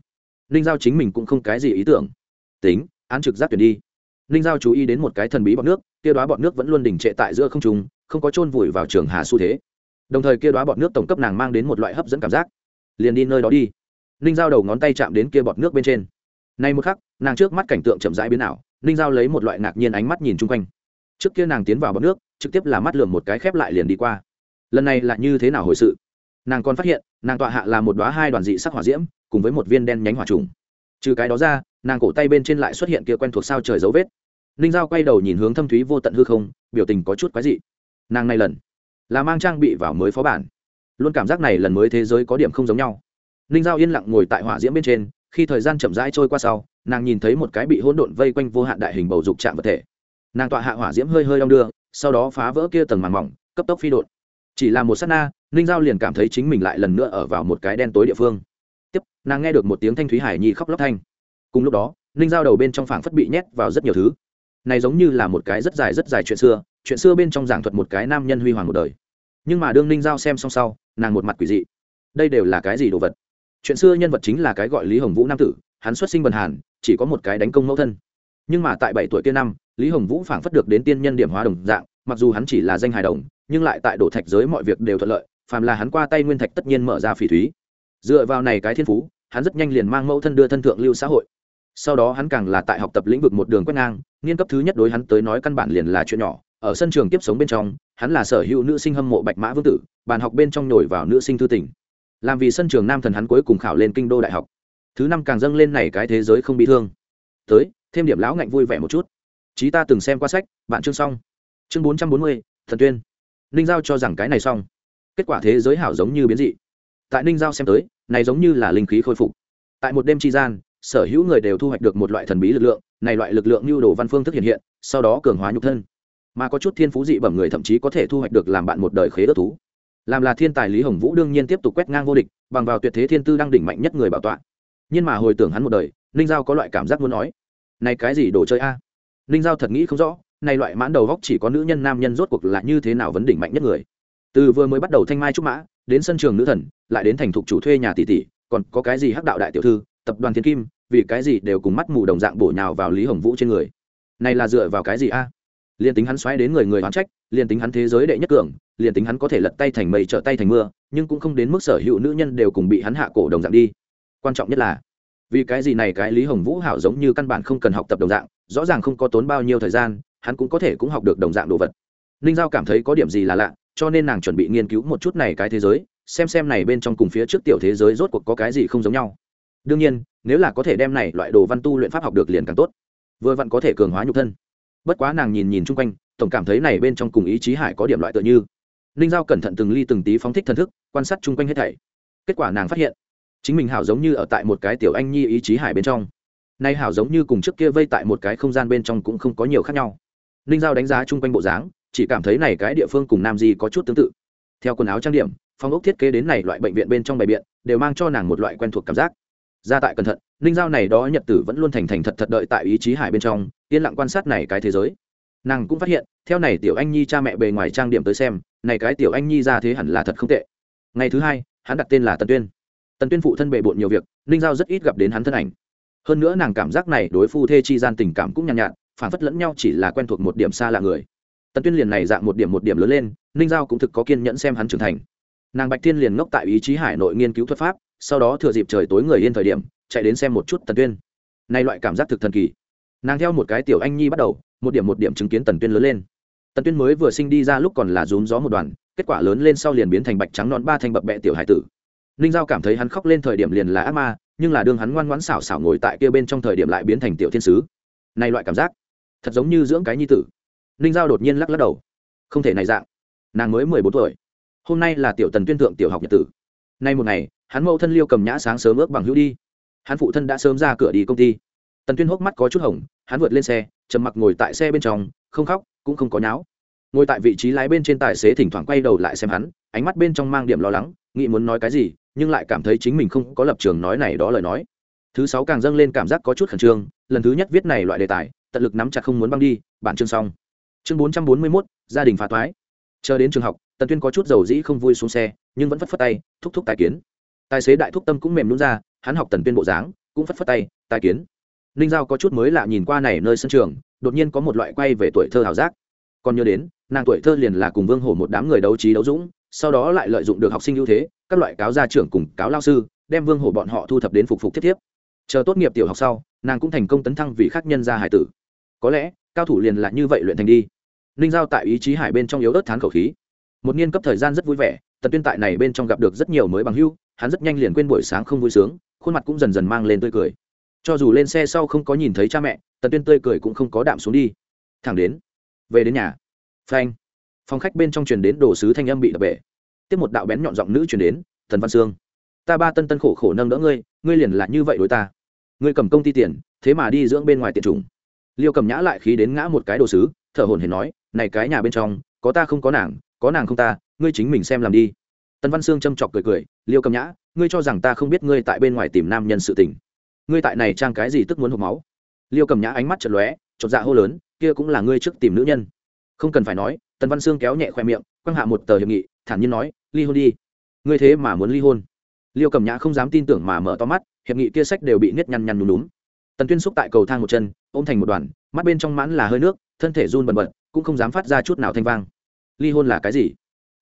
Ninh giao chính mình cũng không cái gì ý tưởng. Tính, án trực giác tuyển đi. Ninh giao chú ý đến một cái thần bí bọn nước, kia đoá bọn nước vẫn luôn đỉnh trệ tại giữa không trung không có chôn vùi vào trường hà xu thế. Đồng thời kia đoá bọt nước tổng cấp nàng mang đến một loại hấp dẫn cảm giác. Liền đi nơi đó đi. Ninh giao đầu ngón tay chạm đến kia bọt nước bên trên. Nay một khắc, nàng trước mắt cảnh tượng chậm rãi biến ảo, ninh giao lấy một loại ngạc nhiên ánh mắt nhìn chung quanh. Trước kia nàng tiến vào bọt nước, trực tiếp là mắt lườm một cái khép lại liền đi qua. Lần này là như thế nào hồi sự? Nàng còn phát hiện, nàng tọa hạ là một đoá hai đoàn dị sắc hỏa diễm, cùng với một viên đen nhánh hỏa trùng. Trừ cái đó ra, nàng cổ tay bên trên lại xuất hiện kia quen thuộc sao trời dấu vết. Ninh giao quay đầu nhìn hướng thâm thúy vô tận hư không, biểu tình có chút quái dị nàng này lần là mang trang bị vào mới phó bản. Luôn cảm giác này lần mới thế giới có điểm không giống nhau. Ninh giao yên lặng ngồi tại hỏa diễm bên trên, khi thời gian chậm rãi trôi qua sau, nàng nhìn thấy một cái bị hỗn độn vây quanh vô hạn đại hình bầu dục chạm vật thể. Nàng tọa hạ hỏa diễm hơi hơi đong đưa, sau đó phá vỡ kia tầng màn mỏng, cấp tốc phi đột chỉ là một s á t na, ninh giao liền cảm thấy chính mình lại lần nữa ở vào một cái đen tối địa phương. Tiếp, nàng nghe được một tiếng thanh thúy hải nhi khóc lóc thanh. Cùng lúc đó, ninh giao đầu bên trong phảng phất bị nhét vào rất nhiều thứ. Này giống như là một cái rất dài rất dài chuyện xưa chuyện xưa bên trong giảng thuật một cái nam nhân huy hoàng một đời. Nhưng mà đương ninh giao xem xong sau, nàng một mặt quỷ dị. Đây đều là cái gì đồ vật? Chuyện xưa nhân vật chính là cái gọi lý hồng vũ nam tử, hắn xuất sinh bần hàn, chỉ có một cái đánh công mẫu thân. Nhưng mà tại bảy tuổi kia năm, lý hồng vũ phảng phất được đến tiên nhân điểm hóa đồng dạng, mặc dù hắn chỉ là danh hài đồng, nhưng lại tại đổ thạch giới mọi việc đều thuận lợi, phàm là hắn qua tay nguyên thạch tất nhiên mở ra phỉ thúy. Dựa vào này cái thiên phú, hắn rất nhanh liền mang mẫu thân đưa thân thượng lưu xã hội. Sau đó hắn càng là tại học tập lĩnh vực một đường quét ngang nghiên cấp thứ nhất đối hắn tới nói căn bản liền là chuyện nhỏ ở sân trường tiếp sống bên trong, hắn là sở hữu nữ sinh hâm mộ bạch mã vương tử, bàn học bên trong nổi vào nữ sinh thư tỉnh làm vì sân trường nam thần hắn cuối cùng khảo lên kinh đô đại học. Thứ năm càng dâng lên này cái thế giới không bị thương. Tới, thêm điểm lão ngạnh vui vẻ một chút. Chí ta từng xem qua sách, bạn chương xong. Chương bốn trăm bốn mươi, thần tuyên. Ninh giao cho rằng cái này xong. Kết quả thế giới hảo giống như biến dị. Tại ninh giao xem tới, này giống như là linh khí khôi phục. Tại một đêm tri gian, sở hữu người đều thu hoạch được một loại thần bí lực lượng, này loại lực lượng như đồ văn phương thức hiện hiện, sau đó cường hóa nhục thân mà có chút thiên phú dị bẩm người thậm chí có thể thu hoạch được làm bạn một đời khế ước thú. Làm là thiên tài lý hồng vũ đương nhiên tiếp tục quét ngang vô địch, bằng vào tuyệt thế thiên tư đang đỉnh mạnh nhất người bảo tọa. Nhưng mà hồi tưởng hắn một đời, ninh giao có loại cảm giác muốn nói, này cái gì đồ chơi a? Ninh giao thật nghĩ không rõ, này loại mãn đầu góc chỉ có nữ nhân nam nhân rốt cuộc là như thế nào vấn đỉnh mạnh nhất người? Từ vừa mới bắt đầu thanh mai trúc mã, đến sân trường nữ thần, lại đến thành thục chủ thuê nhà tỷ tỷ, còn có cái gì hắc đạo đại tiểu thư, tập đoàn thiên kim, vì cái gì đều cùng mắt mù đồng dạng bổ nhào vào lý hồng vũ trên người. Này là dựa vào cái gì a? Liền tính hắn xoáy đến người người hoán trách, liền tính hắn thế giới đệ nhất cường, liền tính hắn có thể lật tay thành mây trở tay thành mưa, nhưng cũng không đến mức sở hữu nữ nhân đều cùng bị hắn hạ cổ đồng dạng đi. Quan trọng nhất là, vì cái gì này cái lý hồng vũ hảo giống như căn bản không cần học tập đồng dạng, rõ ràng không có tốn bao nhiêu thời gian, hắn cũng có thể cũng học được đồng dạng đồ vật. Ninh giao cảm thấy có điểm gì là lạ, cho nên nàng chuẩn bị nghiên cứu một chút này cái thế giới, xem xem này bên trong cùng phía trước tiểu thế giới rốt cuộc có cái gì không giống nhau. Đương nhiên, nếu là có thể đem này loại đồ văn tu luyện pháp học được liền càng tốt. Vừa vặn có thể cường hóa nhục thân bất quá nàng nhìn nhìn chung quanh, tổng cảm thấy này bên trong cùng ý chí hải có điểm loại tựa như. Ninh giao cẩn thận từng ly từng tí phóng thích thần thức, quan sát chung quanh hết thảy. Kết quả nàng phát hiện, chính mình hảo giống như ở tại một cái tiểu anh nhi ý chí hải bên trong. Nay hảo giống như cùng trước kia vây tại một cái không gian bên trong cũng không có nhiều khác nhau. Ninh giao đánh giá chung quanh bộ dáng, chỉ cảm thấy này cái địa phương cùng nam di có chút tương tự. Theo quần áo trang điểm, phong ốc thiết kế đến này loại bệnh viện bên trong bài biện, đều mang cho nàng một loại quen thuộc cảm giác ra tại cẩn thận ninh giao này đó nhật tử vẫn luôn thành thành thật thật đợi tại ý chí hải bên trong yên lặng quan sát này cái thế giới. Nàng cũng phát hiện theo này tiểu anh nhi cha mẹ bề ngoài trang điểm tới xem này cái tiểu anh nhi ra thế hẳn là thật không tệ. Ngày thứ hai hắn đặt tên là tần tuyên. Tần tuyên phụ thân bề bộn nhiều việc ninh giao rất ít gặp đến hắn thân ảnh. Hơn nữa nàng cảm giác này đối phu thê chi gian tình cảm cũng nhàn nhạt, nhạt phản phất lẫn nhau chỉ là quen thuộc một điểm xa lạ người. Tần tuyên liền này dạng một điểm một điểm lớn lên ninh giao cũng thực có kiên nhẫn xem hắn trưởng thành. Nàng bạch thiên liền ngốc tại ý chí hải nội nghiên cứu thuật pháp sau đó thừa dịp trời tối người yên thời điểm, chạy đến xem một chút tần tuyên. Nay loại cảm giác thực thần kỳ. Nàng theo một cái tiểu anh nhi bắt đầu, một điểm một điểm chứng kiến tần tuyên lớn lên. Tần tuyên mới vừa sinh đi ra lúc còn là rúm gió một đoàn, kết quả lớn lên sau liền biến thành bạch trắng non ba thành bập bẹ tiểu hải tử. Ninh giao cảm thấy hắn khóc lên thời điểm liền là ác ma, nhưng là đương hắn ngoan ngoãn xảo xảo ngồi tại kia bên trong thời điểm lại biến thành tiểu thiên sứ. Này loại cảm giác, thật giống như dưỡng cái nhi tử. Ninh giao đột nhiên lắc lắc đầu. Không thể này dạng. Nàng mới mười bốn tuổi. Hôm nay là tiểu tần tuyên thượng tiểu học nhật tử nay một ngày, hắn mẫu thân liêu cầm nhã sáng sớm ước bằng hữu đi. Hắn phụ thân đã sớm ra cửa đi công ty. Tần tuyên hốc mắt có chút hồng, hắn vượt lên xe, trầm mặc ngồi tại xe bên trong, không khóc, cũng không có nháo. Ngồi tại vị trí lái bên trên tài xế thỉnh thoảng quay đầu lại xem hắn, ánh mắt bên trong mang điểm lo lắng, nghĩ muốn nói cái gì, nhưng lại cảm thấy chính mình không có lập trường nói này đó lời nói. Thứ sáu càng dâng lên cảm giác có chút khẩn trương, lần thứ nhất viết này loại đề tài, tận lực nắm chặt không muốn băng đi, bản chương xong. Chương bốn trăm bốn mươi mốt, gia đình phá toái. Chờ đến trường học tần tuyên có chút dầu dĩ không vui xuống xe, nhưng vẫn phất phất tay, thúc thúc tài kiến. Tài xế đại thúc tâm cũng mềm nhún ra, hắn học tần tuyên bộ dáng, cũng phất phất tay, tài kiến. Ninh giao có chút mới lạ nhìn qua này nơi sân trường, đột nhiên có một loại quay về tuổi thơ hào giác. Còn nhớ đến, nàng tuổi thơ liền là cùng vương hổ một đám người đấu trí đấu dũng, sau đó lại lợi dụng được học sinh ưu thế, các loại cáo gia trưởng cùng cáo lao sư, đem vương hổ bọn họ thu thập đến phục phục thiết thiếp. Chờ tốt nghiệp tiểu học sau, nàng cũng thành công tấn thăng vì khác nhân gia hải tử. Có lẽ, cao thủ liền là như vậy luyện thành đi. Ninh giao tại ý chí hải bên trong yếu ớt thán khẩu khí một niên cấp thời gian rất vui vẻ, tần tuyên tại này bên trong gặp được rất nhiều mới bằng hưu hắn rất nhanh liền quên buổi sáng không vui sướng, khuôn mặt cũng dần dần mang lên tươi cười. Cho dù lên xe sau không có nhìn thấy cha mẹ, tần tuyên tươi cười cũng không có đạm xuống đi. Thẳng đến, về đến nhà. Phanh. Phòng khách bên trong truyền đến đồ sứ thanh âm bị đập bể. Tiếp một đạo bén nhọn giọng nữ truyền đến thần văn sương, ta ba tân tân khổ khổ nâng đỡ ngươi ngươi liền là như vậy đối ta. Ngươi cầm công ty tiền, thế mà đi dưỡng bên ngoài tiệt trùng liêu cầm nhã lại khí đến ngã một cái đồ sứ, thở hồn hển nói, này cái nhà bên trong, có ta không có nàng có nàng không ta, ngươi chính mình xem làm đi. Tân văn sương châm chọc cười cười, liêu cầm nhã, ngươi cho rằng ta không biết ngươi tại bên ngoài tìm nam nhân sự tình. Ngươi tại này trang cái gì tức muốn hộp máu? Liêu cầm nhã ánh mắt chật lóe, chột dạ hô lớn, kia cũng là ngươi trước tìm nữ nhân. Không cần phải nói. Tần văn sương kéo nhẹ khoe miệng, quăng hạ một tờ hiệp nghị, thản nhiên nói, ly hôn đi. Ngươi thế mà muốn ly hôn? Liêu cầm nhã không dám tin tưởng mà mở to mắt, hiệp nghị kia sách đều bị nết nhăn nhăn nhúm núm tần tuyên xúc tại cầu thang một chân, ôm thành một đoàn, mắt bên trong mãn là hơi nước, thân thể run bần bật, cũng không dám phát ra chút nào thanh vang ly hôn là cái gì?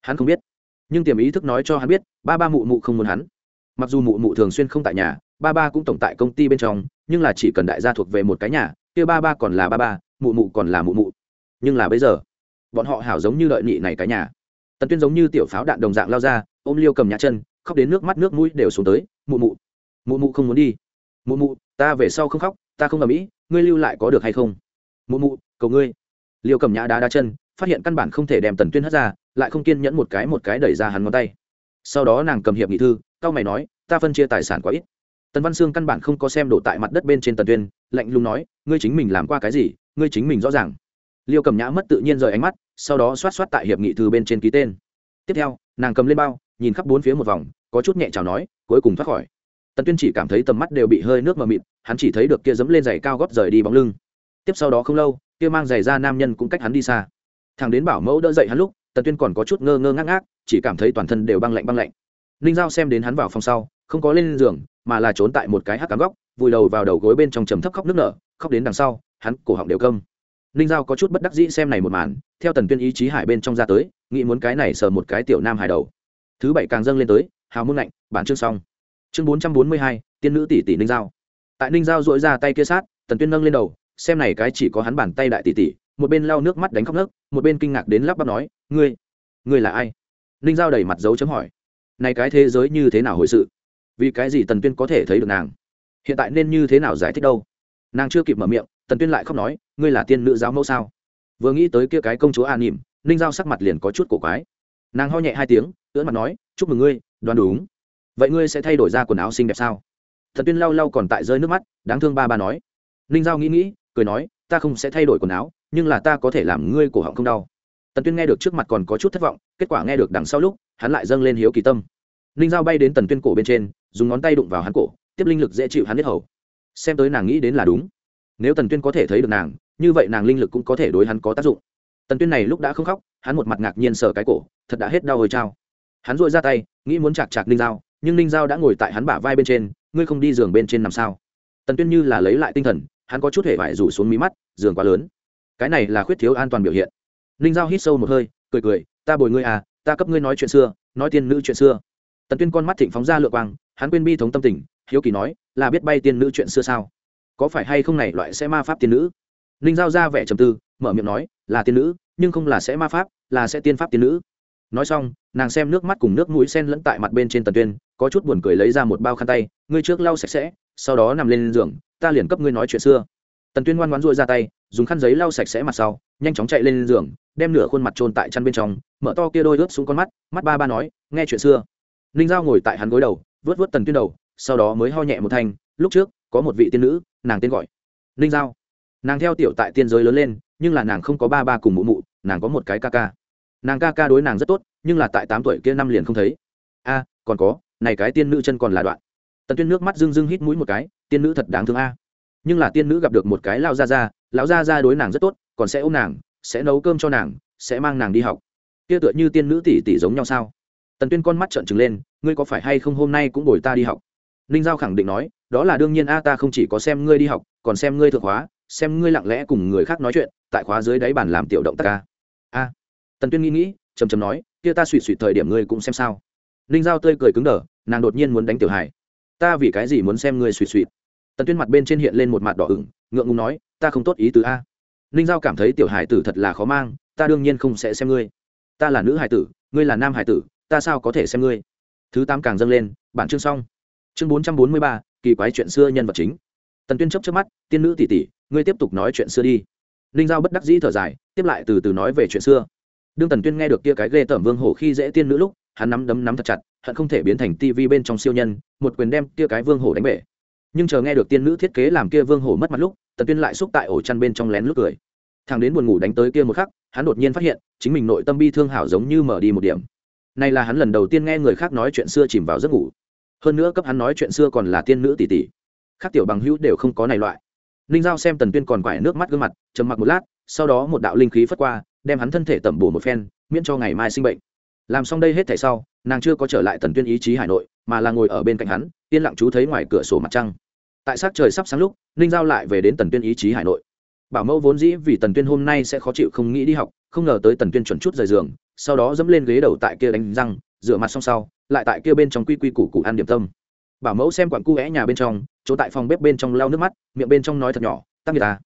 Hắn không biết. Nhưng tiềm ý thức nói cho hắn biết, ba ba mụ mụ không muốn hắn. Mặc dù mụ mụ thường xuyên không tại nhà, ba ba cũng tổng tại công ty bên trong, nhưng là chỉ cần đại gia thuộc về một cái nhà, kia ba ba còn là ba ba, mụ mụ còn là mụ mụ. Nhưng là bây giờ, bọn họ hảo giống như đợi nhị này cái nhà. Tần tuyên giống như tiểu pháo đạn đồng dạng lao ra, ôm liêu cầm nhà chân, khóc đến nước mắt nước mũi đều xuống tới, mụ mụ mụ mụ không muốn đi. Mụ mụ, ta về sau không khóc, ta không ở mỹ, ngươi lưu lại có được hay không? Mụ mụ, cầu ngươi. Liêu cầm nhã đá đá chân phát hiện căn bản không thể đem tần tuyên hất ra, lại không kiên nhẫn một cái một cái đẩy ra hắn ngón tay. Sau đó nàng cầm hiệp nghị thư cao mày nói, ta phân chia tài sản quá ít. Tần văn sương căn bản không có xem đổ tại mặt đất bên trên tần tuyên, lạnh lùng nói, ngươi chính mình làm qua cái gì? Ngươi chính mình rõ ràng. Liêu cầm nhã mất tự nhiên rời ánh mắt, sau đó xoát xoát tại hiệp nghị thư bên trên ký tên. Tiếp theo, nàng cầm lên bao, nhìn khắp bốn phía một vòng, có chút nhẹ chào nói, cuối cùng thoát khỏi. Tần tuyên chỉ cảm thấy tầm mắt đều bị hơi nước mờ mịt, hắn chỉ thấy được kia dẫm lên giày cao gót rời đi bóng lưng. Tiếp sau đó không lâu, kia mang giày ra nam nhân cũng cách hắn đi xa thằng đến bảo mẫu đỡ dậy hắn lúc, tần tuyên còn có chút ngơ ngơ ngác ngác, chỉ cảm thấy toàn thân đều băng lạnh băng lạnh. Ninh giao xem đến hắn vào phòng sau, không có lên giường, mà là trốn tại một cái hắc cám góc, vùi đầu vào đầu gối bên trong trầm thấp khóc nước nở, khóc đến đằng sau, hắn cổ họng đều câm. Ninh giao có chút bất đắc dĩ xem này một màn, theo tần tuyên ý chí hải bên trong ra tới, nghĩ muốn cái này sờ một cái tiểu nam hải đầu. Thứ bảy càng dâng lên tới, hào muôn lạnh, bản chương xong. Chương bốn trăm bốn mươi hai, tiên nữ tỷ tỷ ninh giao. Tại ninh giao dội ra tay kia sát, tần tuyên nâng lên đầu, xem này cái chỉ có hắn bàn tay đại tỷ tỷ một bên lau nước mắt đánh khóc nước một bên kinh ngạc đến lắp bắp nói, ngươi ngươi là ai? Ninh giao đầy mặt dấu chấm hỏi, này cái thế giới như thế nào hồi sự? Vì cái gì tần tuyên có thể thấy được nàng? Hiện tại nên như thế nào giải thích đâu? Nàng chưa kịp mở miệng, tần tuyên lại khóc nói, ngươi là tiên nữ giáo mẫu sao? Vừa nghĩ tới kia cái công chúa an nỉm, ninh giao sắc mặt liền có chút cổ quái. Nàng ho nhẹ hai tiếng, ưỡn mặt nói, chúc mừng ngươi, đoán đúng. Vậy ngươi sẽ thay đổi ra quần áo xinh đẹp sao? Thần tuyên lau lau còn tại rơi nước mắt, đáng thương ba ba nói. Ninh giao nghĩ nghĩ, cười nói, ta không sẽ thay đổi quần áo nhưng là ta có thể làm ngươi cổ họng không đau. Tần tuyên nghe được trước mặt còn có chút thất vọng, kết quả nghe được đằng sau lúc, hắn lại dâng lên hiếu kỳ tâm. Ninh giao bay đến tần tuyên cổ bên trên, dùng ngón tay đụng vào hắn cổ, tiếp linh lực dễ chịu hắn biết hầu. Xem tới nàng nghĩ đến là đúng. Nếu tần tuyên có thể thấy được nàng, như vậy nàng linh lực cũng có thể đối hắn có tác dụng. Tần tuyên này lúc đã không khóc, hắn một mặt ngạc nhiên sờ cái cổ, thật đã hết đau hồi trao hắn dội ra tay, nghĩ muốn chạc chạc ninh giao, nhưng ninh giao đã ngồi tại hắn bả vai bên trên, ngươi không đi giường bên trên làm sao? Tần tuyên như là lấy lại tinh thần, hắn có chút hệ vải rủ xuống mí mắt, giường quá lớn cái này là khuyết thiếu an toàn biểu hiện. Ninh giao hít sâu một hơi, cười cười, ta bồi ngươi à ta cấp ngươi nói chuyện xưa, nói tiên nữ chuyện xưa. Tần tuyên con mắt thịnh phóng ra lựa quang, hắn quên bi thống tâm tình, hiếu kỳ nói, là biết bay tiên nữ chuyện xưa sao? Có phải hay không này loại sẽ ma pháp tiên nữ? Ninh giao ra vẻ trầm tư, mở miệng nói, là tiên nữ, nhưng không là sẽ ma pháp, là sẽ tiên pháp tiên nữ. Nói xong, nàng xem nước mắt cùng nước mũi sen lẫn tại mặt bên trên tần tuyên, có chút buồn cười lấy ra một bao khăn tay, ngươi trước lau sạch sẽ, sau đó nằm lên giường, ta liền cấp ngươi nói chuyện xưa. Tần tuyên ngoan ngoan ruôi ra tay dùng khăn giấy lau sạch sẽ mặt sau, nhanh chóng chạy lên giường, đem nửa khuôn mặt trôn tại chăn bên trong, mở to kia đôi ướt xuống con mắt mắt ba ba nói, nghe chuyện xưa. Ninh giao ngồi tại hắn gối đầu vớt vớt tần tuyên đầu, sau đó mới ho nhẹ một thanh, lúc trước, có một vị tiên nữ, nàng tên gọi. Ninh giao. Nàng theo tiểu tại tiên giới lớn lên, nhưng là nàng không có ba ba cùng mụ mụ, nàng có một cái ca ca. Nàng ca ca đối nàng rất tốt, nhưng là tại tám tuổi kia năm liền không thấy. A, còn có, này cái tiên nữ chân còn là đoạn. Tần tuyên nước mắt rưng rưng hít mũi một cái, tiên nữ thật đáng thương a nhưng là tiên nữ gặp được một cái lao ra ra lão ra ra đối nàng rất tốt, còn sẽ ôm nàng, sẽ nấu cơm cho nàng, sẽ mang nàng đi học. Kia tựa như tiên nữ tỷ tỷ giống nhau sao? Tần tuyên con mắt trợn trừng lên, ngươi có phải hay không hôm nay cũng đổi ta đi học? Ninh giao khẳng định nói, đó là đương nhiên a, ta không chỉ có xem ngươi đi học, còn xem ngươi thượng hóa xem ngươi lặng lẽ cùng người khác nói chuyện, tại khóa dưới đáy bàn làm tiểu động tác ca a. Tần tuyên nghĩ nghĩ chầm chầm nói, kia ta suỵ suỵ thời điểm ngươi cũng xem sao. Ninh giao tươi cười cứng đờ, nàng đột nhiên muốn đánh tiểu hải ta vì cái gì muốn xem ngươi suỵ suỵ tần tuyên mặt bên trên hiện lên một mặt đỏ ửng, ngượng ngùng nói, ta không tốt ý tứ a. Ninh giao cảm thấy tiểu hải tử thật là khó mang, ta đương nhiên không sẽ xem ngươi. Ta là nữ hải tử, ngươi là nam hải tử, ta sao có thể xem ngươi? Thứ tám càng dâng lên, bản chương xong. Chương bốn trăm bốn mươi ba, kỳ quái chuyện xưa nhân vật chính. Tần tuyên chấp trước mắt, tiên nữ tỷ tỷ, ngươi tiếp tục nói chuyện xưa đi. Ninh giao bất đắc dĩ thở dài, tiếp lại từ từ nói về chuyện xưa. Đương tần tuyên nghe được kia cái ghê tởm vương hổ khi dễ tiên nữ lúc, hắn nắm đấm nắm thật chặt, hận không thể biến thành tivi bên trong siêu nhân, một quyền đem kia cái vương hổ đánh bể nhưng chờ nghe được tiên nữ thiết kế làm kia vương hổ mất mặt lúc, tần tuyên lại xúc tại ổ chăn bên trong lén lút cười. Thằng đến buồn ngủ đánh tới kia một khắc, hắn đột nhiên phát hiện, chính mình nội tâm bi thương hảo giống như mở đi một điểm. Này là hắn lần đầu tiên nghe người khác nói chuyện xưa chìm vào giấc ngủ. Hơn nữa cấp hắn nói chuyện xưa còn là tiên nữ tỷ tỷ. Các tiểu bằng hữu đều không có này loại. Ninh giao xem tần tuyên còn quải nước mắt gương mặt, trầm mặc một lát, sau đó một đạo linh khí phất qua, đem hắn thân thể tẩm bổ một phen, miễn cho ngày mai sinh bệnh. Làm xong đây hết thảy sau, nàng chưa có trở lại tần tuyên ý chí hải nội, mà là ngồi ở bên cạnh hắn, yên lặng chú thấy ngoài cửa sổ mặt trăng tại sát trời sắp sáng lúc, ninh giao lại về đến tần tuyên ý chí hải nội. Bảo mẫu vốn dĩ vì tần tuyên hôm nay sẽ khó chịu không nghĩ đi học, không ngờ tới tần tuyên chuẩn chút rời giường, sau đó dẫm lên ghế đầu tại kia đánh răng, rửa mặt xong sau, lại tại kia bên trong quy quy củ củ ăn điểm tâm. Bảo mẫu xem quặn cu é nhà bên trong, chỗ tại phòng bếp bên trong lau nước mắt, miệng bên trong nói thật nhỏ, tắc người ta à.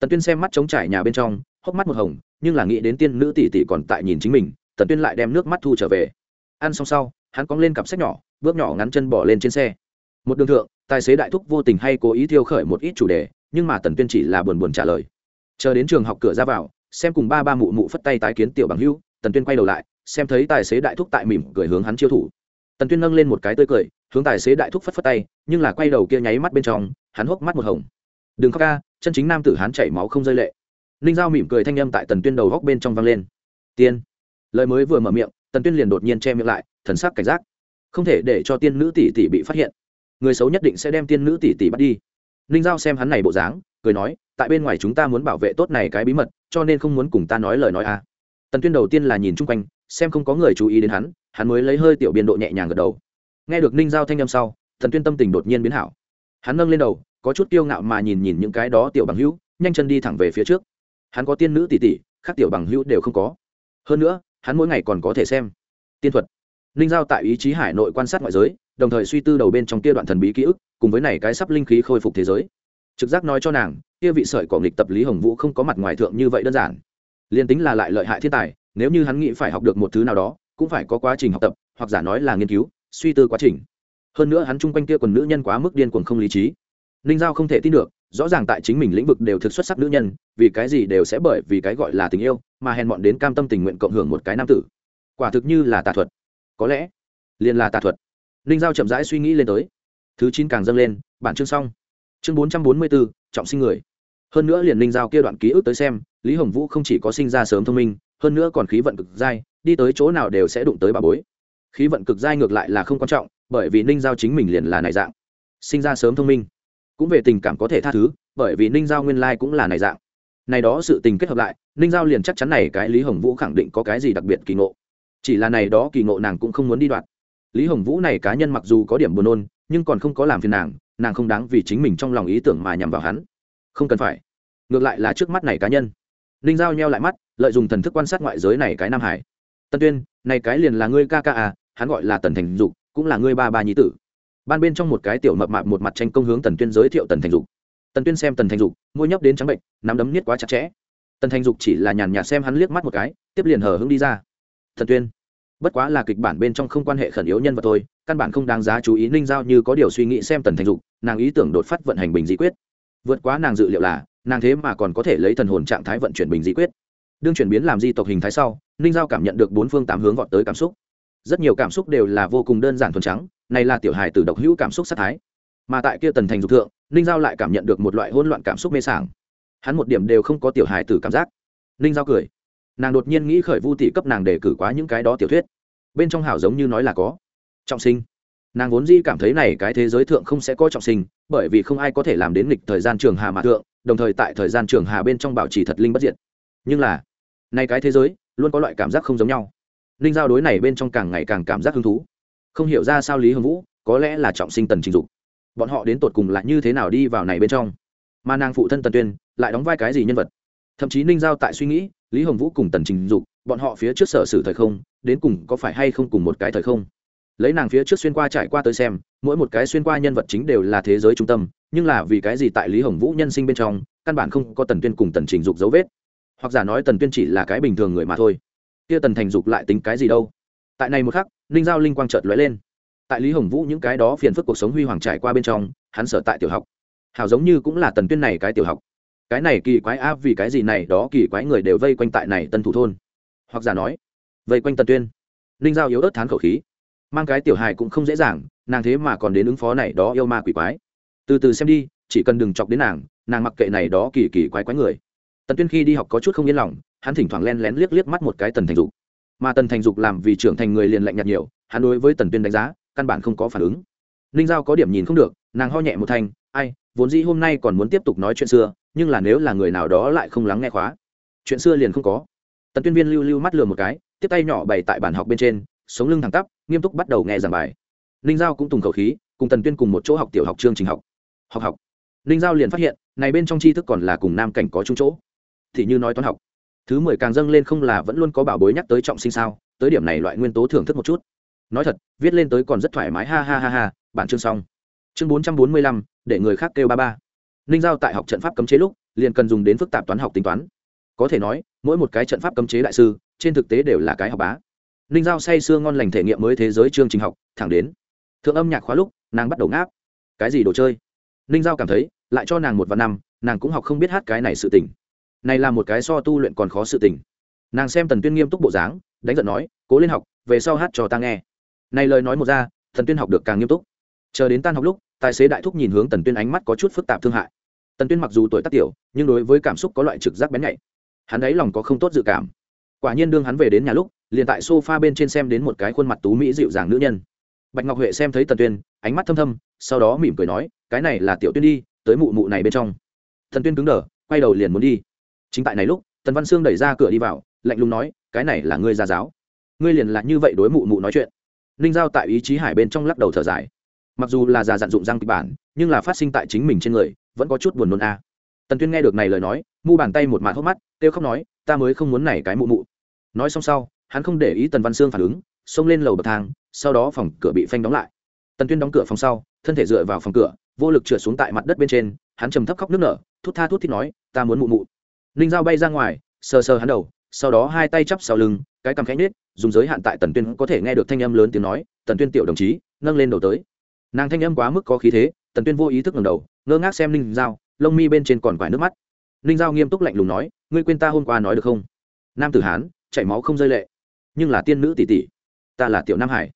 tần tuyên xem mắt trống trải nhà bên trong, hốc mắt một hồng, nhưng là nghĩ đến tiên nữ tỷ tỷ còn tại nhìn chính mình, tần tuyên lại đem nước mắt thu trở về. Ăn xong sau, hắn cóng lên cặp sách nhỏ, bước nhỏ ngắn chân bỏ lên trên xe. Một đường thượng tài xế đại thúc vô tình hay cố ý thiêu khởi một ít chủ đề, nhưng mà tần tuyên chỉ là buồn buồn trả lời. Chờ đến trường học cửa ra vào, xem cùng ba ba mụ mụ phất tay tái kiến tiểu bằng hưu tần tuyên quay đầu lại, xem thấy tài xế đại thúc tại mỉm cười hướng hắn chiêu thủ. Tần tuyên nâng lên một cái tươi cười, hướng tài xế đại thúc phất phất tay, nhưng là quay đầu kia nháy mắt bên trong, hắn hốc mắt một hồng. Đừng khóc ca, chân chính nam tử hắn chảy máu không rơi lệ. Ninh giao mỉm cười thanh âm tại tần tuyên đầu góc bên trong vang lên. Tiên. Lời mới vừa mở miệng, tần tuyên liền đột nhiên che miệng lại, thần sắc cảnh giác. Không thể để cho tiên nữ tỷ tỷ bị phát hiện người xấu nhất định sẽ đem tiên nữ tỷ tỷ bắt đi. Ninh giao xem hắn này bộ dáng, cười nói, tại bên ngoài chúng ta muốn bảo vệ tốt này cái bí mật, cho nên không muốn cùng ta nói lời nói à. Tần tuyên đầu tiên là nhìn chung quanh, xem không có người chú ý đến hắn hắn mới lấy hơi tiểu biên độ nhẹ nhàng gật đầu. Nghe được ninh giao thanh âm sau, Tần tuyên tâm tình đột nhiên biến hảo. Hắn nâng lên đầu, có chút kiêu ngạo mà nhìn nhìn những cái đó tiểu bằng hữu, nhanh chân đi thẳng về phía trước. Hắn có tiên nữ tỷ tỷ, khác tiểu bằng hữu đều không có. Hơn nữa, hắn mỗi ngày còn có thể xem. Tiên thuật. Ninh giao tại ý chí hải nội quan sát ngoại giới đồng thời suy tư đầu bên trong kia đoạn thần bí ký ức, cùng với này cái sắp linh khí khôi phục thế giới. Trực giác nói cho nàng, kia vị sợi cỏ nghịch tập lý hồng vũ không có mặt ngoài thượng như vậy đơn giản. Liền tính là lại lợi hại thiên tài, nếu như hắn nghĩ phải học được một thứ nào đó, cũng phải có quá trình học tập, hoặc giả nói là nghiên cứu, suy tư quá trình. Hơn nữa hắn chung quanh kia quần nữ nhân quá mức điên cuồng không lý trí. Ninh giao không thể tin được, rõ ràng tại chính mình lĩnh vực đều thực xuất sắc nữ nhân, vì cái gì đều sẽ bởi vì cái gọi là tình yêu, mà hèn bọn đến cam tâm tình nguyện cộng hưởng một cái nam tử. Quả thực như là tà thuật. Có lẽ liền là tà thuật ninh giao chậm rãi suy nghĩ lên tới. Thứ chín càng dâng lên, bản chương xong. Chương bốn trăm bốn mươi bốn, trọng sinh người. Hơn nữa liền ninh giao kia đoạn ký ức tới xem, lý hồng vũ không chỉ có sinh ra sớm thông minh, hơn nữa còn khí vận cực dai, đi tới chỗ nào đều sẽ đụng tới bà bối. Khí vận cực dai ngược lại là không quan trọng, bởi vì ninh giao chính mình liền là này dạng. Sinh ra sớm thông minh. Cũng về tình cảm có thể tha thứ, bởi vì ninh giao nguyên lai cũng là này dạng. Này đó sự tình kết hợp lại ninh giao liền chắc chắn này cái lý hồng vũ khẳng định có cái gì đặc biệt kỳ ngộ. Chỉ là này đó kỳ ngộ nàng cũng không muốn đi đoạt lý hồng vũ này cá nhân mặc dù có điểm buồn nôn, nhưng còn không có làm phiền nàng nàng không đáng vì chính mình trong lòng ý tưởng mà nhằm vào hắn. Không cần phải. Ngược lại là trước mắt này cá nhân. Ninh giao nheo lại mắt, lợi dụng thần thức quan sát ngoại giới này cái nam hải. Tân tuyên, này cái liền là ngươi ca ca à hắn gọi là tần thành dục, cũng là ngươi ba ba nhí tử. Ban bên trong một cái tiểu mập mạp một mặt tranh công hướng tần tuyên giới thiệu tần thành dục. Tần tuyên xem tần thành dục, môi nhấp đến trắng bệnh, nắm đấm niết quá chặt chẽ. Tần thành dục chỉ là nhàn nhạt xem hắn liếc mắt một cái, tiếp liền hờ hững đi ra. Thần tuyên bất quá là kịch bản bên trong không quan hệ khẩn yếu nhân vật thôi, căn bản không đáng giá chú ý, ninh giao như có điều suy nghĩ xem tần thành dục, nàng ý tưởng đột phát vận hành bình dị quyết. Vượt quá nàng dự liệu là, nàng thế mà còn có thể lấy thần hồn trạng thái vận chuyển bình dị quyết. Đương chuyển biến làm di tộc hình thái sau, ninh giao cảm nhận được bốn phương tám hướng vọt tới cảm xúc. Rất nhiều cảm xúc đều là vô cùng đơn giản thuần trắng, này là tiểu hài từ độc hữu cảm xúc sát thái. Mà tại kia tần thành dục thượng, ninh giao lại cảm nhận được một loại hỗn loạn cảm xúc mê sảng. Hắn một điểm đều không có tiểu hài từ cảm giác. Ninh giao cười nàng đột nhiên nghĩ khởi vu tỷ cấp nàng để cử quá những cái đó tiểu thuyết. Bên trong hảo giống như nói là có. Trọng sinh. Nàng vốn dĩ cảm thấy này cái thế giới thượng không sẽ có trọng sinh, bởi vì không ai có thể làm đến nghịch thời gian trường hà mà thượng, đồng thời tại thời gian trường hà bên trong bảo trì thật linh bất diệt. Nhưng là nay cái thế giới, luôn có loại cảm giác không giống nhau. Linh giao đối này bên trong càng ngày càng cảm giác hứng thú. Không hiểu ra sao lý hưng vũ, có lẽ là trọng sinh tần trình dục. Bọn họ đến tột cùng là như thế nào đi vào này bên trong? Mà nàng phụ thân tần tuyên, lại đóng vai cái gì nhân vật? Thậm chí ninh giao tại suy nghĩ lý hồng vũ cùng tần trình dục, bọn họ phía trước sở sử thời không, đến cùng có phải hay không cùng một cái thời không? Lấy nàng phía trước xuyên qua trải qua tới xem, mỗi một cái xuyên qua nhân vật chính đều là thế giới trung tâm, nhưng là vì cái gì tại lý hồng vũ nhân sinh bên trong, căn bản không có tần tuyên cùng tần trình dục dấu vết? Hoặc giả nói tần tuyên chỉ là cái bình thường người mà thôi. Kia tần thành dục lại tính cái gì đâu? Tại này một khắc, ninh giao linh quang chợt lóe lên. Tại lý hồng vũ những cái đó phiền phức cuộc sống huy hoàng trải qua bên trong, hắn sở tại tiểu học. Hào giống như cũng là tần tuyên này cái tiểu học cái này kỳ quái a vì cái gì này, đó kỳ quái người đều vây quanh tại này tân thủ thôn. Hoặc giả nói, vây quanh tần tuyên. Ninh giao yếu ớt thán khẩu khí. Mang cái tiểu hài cũng không dễ dàng, nàng thế mà còn đến ứng phó này, đó yêu ma quỷ quái. Từ từ xem đi, chỉ cần đừng chọc đến nàng nàng mặc kệ này, đó kỳ kỳ quái quái người. Tần tuyên khi đi học có chút không yên lòng, hắn thỉnh thoảng len lén liếc liếc mắt một cái tần thành dục. Mà tần thành dục làm vì trưởng thành người liền lạnh nhạt nhiều, hắn đối với tần tuyên đánh giá, căn bản không có phản ứng. Ninh giao có điểm nhìn không được, nàng ho nhẹ một thành ai, vốn dĩ hôm nay còn muốn tiếp tục nói chuyện xưa nhưng là nếu là người nào đó lại không lắng nghe khóa, chuyện xưa liền không có. Tần tuyên viên lưu lưu mắt lừa một cái, tiếp tay nhỏ bày tại bàn học bên trên, sống lưng thẳng tắp, nghiêm túc bắt đầu nghe giảng bài. Ninh giao cũng tùng khẩu khí, cùng tần tuyên cùng một chỗ học tiểu học chương trình học. Học học. Ninh giao liền phát hiện, này bên trong tri thức còn là cùng nam cảnh có chung chỗ. Thì như nói toán học, thứ mười càng dâng lên không là vẫn luôn có bảo bối nhắc tới trọng sinh sao, tới điểm này loại nguyên tố thưởng thức một chút. Nói thật, viết lên tới còn rất thoải mái, ha ha ha ha, bản chương xong. Chương bốn trăm bốn mươi lăm, để người khác kêu ba ba ninh giao tại học trận pháp cấm chế lúc, liền cần dùng đến phức tạp toán học tính toán. Có thể nói, mỗi một cái trận pháp cấm chế đại sư, trên thực tế đều là cái học bá. Ninh giao say sưa ngon lành thể nghiệm mới thế giới chương trình học, thẳng đến thượng âm nhạc khóa lúc, nàng bắt đầu ngáp. Cái gì đồ chơi? Ninh giao cảm thấy, lại cho nàng một vạn năm, nàng cũng học không biết hát cái này sự tình. Này là một cái so tu luyện còn khó sự tình. Nàng xem tần tuyên nghiêm túc bộ dáng, đánh giận nói, cố lên học, về sau hát cho ta nghe. Này lời nói một ra, tần tuyên học được càng nghiêm túc. Chờ đến tan học lúc, tài xế đại thúc nhìn hướng tần tuyên ánh mắt có chút phức tạp thương hại tần tuyên mặc dù tuổi tác tiểu, nhưng đối với cảm xúc có loại trực giác bén nhạy. Hắn ấy lòng có không tốt dự cảm. Quả nhiên đương hắn về đến nhà lúc, liền tại sofa bên trên xem đến một cái khuôn mặt tú mỹ dịu dàng nữ nhân. Bạch ngọc huệ xem thấy tần tuyên, ánh mắt thâm thâm, sau đó mỉm cười nói, cái này là tiểu tuyên đi, tới mụ mụ này bên trong. Thần tuyên cứng đờ, quay đầu liền muốn đi. Chính tại này lúc, tần văn sương đẩy ra cửa đi vào, lạnh lùng nói, cái này là ngươi gia giáo. Ngươi liền là như vậy đối mụ mụ nói chuyện. Ninh giao tại ý chí hải bên trong lắc đầu thở dài. Mặc dù là già dặn dụng răng kịch bản, nhưng là phát sinh tại chính mình trên người vẫn có chút buồn nôn a. À. tần tuyên nghe được này lời nói, mu bàn tay một mạt hốc mắt, kêu khóc nói, ta mới không muốn này cái mụ mụ. Nói xong sau, hắn không để ý tần văn sương phản ứng, xông lên lầu bậc thang, sau đó phòng cửa bị phanh đóng lại. Tần tuyên đóng cửa phòng sau, thân thể dựa vào phòng cửa, vô lực trượt xuống tại mặt đất bên trên, hắn trầm thấp khóc nước nở, thút tha thút thít nói, ta muốn mụ mụ. Ninh dao bay ra ngoài, sờ sờ hắn đầu, sau đó hai tay chắp sau lưng, cái cằm khẽ nết dùng giới hạn tại tần tuyên có thể nghe được thanh âm lớn tiếng nói, tần tuyên tiểu đồng chí, nâng lên đầu tới. Nàng thanh âm quá mức có khí thế, tần tuyên vô ý thức ngầm đầu ngơ ngác xem ninh dao lông mi bên trên còn vài nước mắt. Ninh dao nghiêm túc lạnh lùng nói, ngươi quên ta hôm qua nói được không? Nam tử hán, chảy máu không rơi lệ. Nhưng là tiên nữ tỷ tỷ, ta là tiểu nam hải.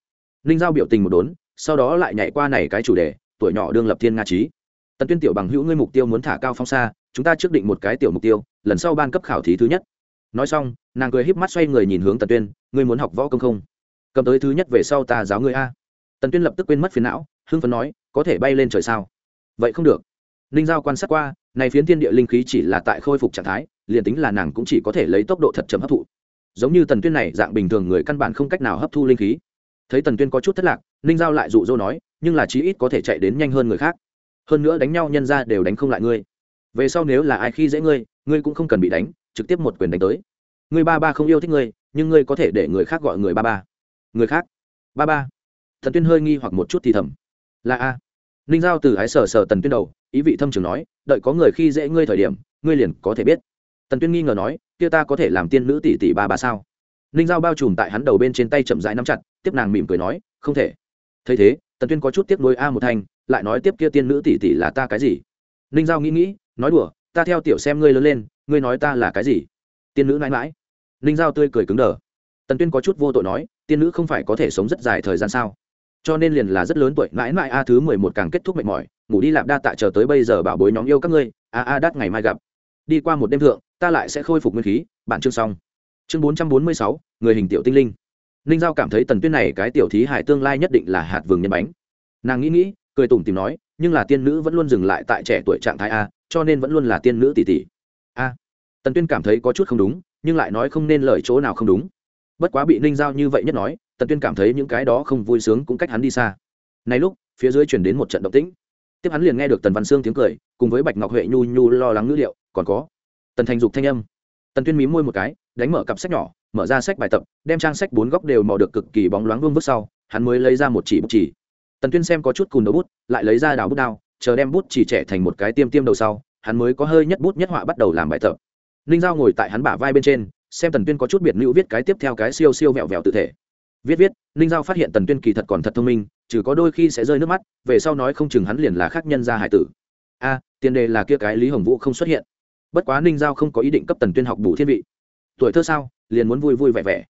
Ninh giao biểu tình một đốn, sau đó lại nhảy qua này cái chủ đề, tuổi nhỏ đương lập thiên nga trí. Tần tuyên tiểu bằng hữu ngươi mục tiêu muốn thả cao phong xa, chúng ta trước định một cái tiểu mục tiêu, lần sau ban cấp khảo thí thứ nhất. Nói xong, nàng cười híp mắt xoay người nhìn hướng tần tuyên, ngươi muốn học võ công không? Cầm tới thứ nhất về sau ta giáo ngươi a. Tần tuyên lập tức quên mất phiền não, hưng phấn nói, có thể bay lên trời sao? Vậy không được. Ninh giao quan sát qua, này phiến thiên địa linh khí chỉ là tại khôi phục trạng thái, liền tính là nàng cũng chỉ có thể lấy tốc độ thật chậm hấp thụ. Giống như tần tuyên này, dạng bình thường người căn bản không cách nào hấp thu linh khí. Thấy tần tuyên có chút thất lạc, ninh giao lại dụ dỗ nói, nhưng là chí ít có thể chạy đến nhanh hơn người khác. Hơn nữa đánh nhau nhân ra đều đánh không lại ngươi. Về sau nếu là ai khi dễ ngươi ngươi cũng không cần bị đánh, trực tiếp một quyền đánh tới. Ngươi ba ba không yêu thích ngươi, nhưng ngươi có thể để người khác gọi người ba ba. Người khác? Ba ba. Thần tuyên hơi nghi hoặc một chút thì thầm. Là a ninh giao từ ái sờ sờ tần tuyên đầu ý vị thâm trường nói đợi có người khi dễ ngươi thời điểm ngươi liền có thể biết. Tần tuyên nghi ngờ nói kia ta có thể làm tiên nữ tỷ tỷ ba ba sao? Ninh giao bao trùm tại hắn đầu bên trên tay chậm rãi nắm chặt tiếp nàng mỉm cười nói không thể. Thấy thế tần tuyên có chút tiếp nối a một thanh, lại nói tiếp kia tiên nữ tỷ tỷ là ta cái gì? Ninh giao nghĩ nghĩ nói đùa ta theo tiểu xem ngươi lớn lên ngươi nói ta là cái gì? Tiên nữ mãi mãi. Ninh giao tươi cười cứng đờ. Tần tuyên có chút vô tội nói tiên nữ không phải có thể sống rất dài thời gian sao? Cho nên liền là rất lớn tuổi, mãi mãi a thứ mười một càng kết thúc mệt mỏi, ngủ đi lạp đa tạ chờ tới bây giờ bảo bối nhóm yêu các ngươi, a a đắt ngày mai gặp. Đi qua một đêm thượng, ta lại sẽ khôi phục nguyên khí, bản chương xong. Chương bốn trăm bốn mươi sáu, người hình tiểu tinh linh. Ninh giao cảm thấy tần tuyết này cái tiểu thí hải tương lai nhất định là hạt vườn nhân bánh. Nàng nghĩ nghĩ, cười tủm tìm nói, nhưng là tiên nữ vẫn luôn dừng lại tại trẻ tuổi trạng thái a, cho nên vẫn luôn là tiên nữ tỷ tỷ. A. Tần tuyên cảm thấy có chút không đúng, nhưng lại nói không nên lời chỗ nào không đúng. Bất quá bị ninh giao như vậy nhất nói tần tuyên cảm thấy những cái đó không vui sướng cũng cách hắn đi xa. Này lúc, phía dưới chuyển đến một trận động tĩnh. Tiếp hắn liền nghe được tần văn sương tiếng cười, cùng với bạch ngọc huệ nhu nhu lo lắng ngữ liệu còn có? Tần thành dục thanh âm. Tần tuyên mí môi một cái, đánh mở cặp sách nhỏ, mở ra sách bài tập, đem trang sách bốn góc đều mò được cực kỳ bóng loáng vương vứt sau, hắn mới lấy ra một chỉ bút chỉ. Tần tuyên xem có chút cùn đầu bút, lại lấy ra đào bút đao, chờ đem bút chỉ trẻ thành một cái tiêm tiêm đầu sau, hắn mới có hơi nhất bút nhất họa bắt đầu làm bài tập. Ninh giao ngồi tại hắn bả vai bên trên, xem tần tuyên có chút biệt nữ viết cái tiếp theo cái siêu siêu vẹo vẹo tự thể viết viết, ninh giao phát hiện tần tuyên kỳ thật còn thật thông minh chứ có đôi khi sẽ rơi nước mắt, về sau nói không chừng hắn liền là khác nhân gia hải tử. A, tiền đề là kia cái lý hồng vũ không xuất hiện. Bất quá ninh giao không có ý định cấp tần tuyên học bù thiên vị. Tuổi thơ sao, liền muốn vui vui vẻ vẻ.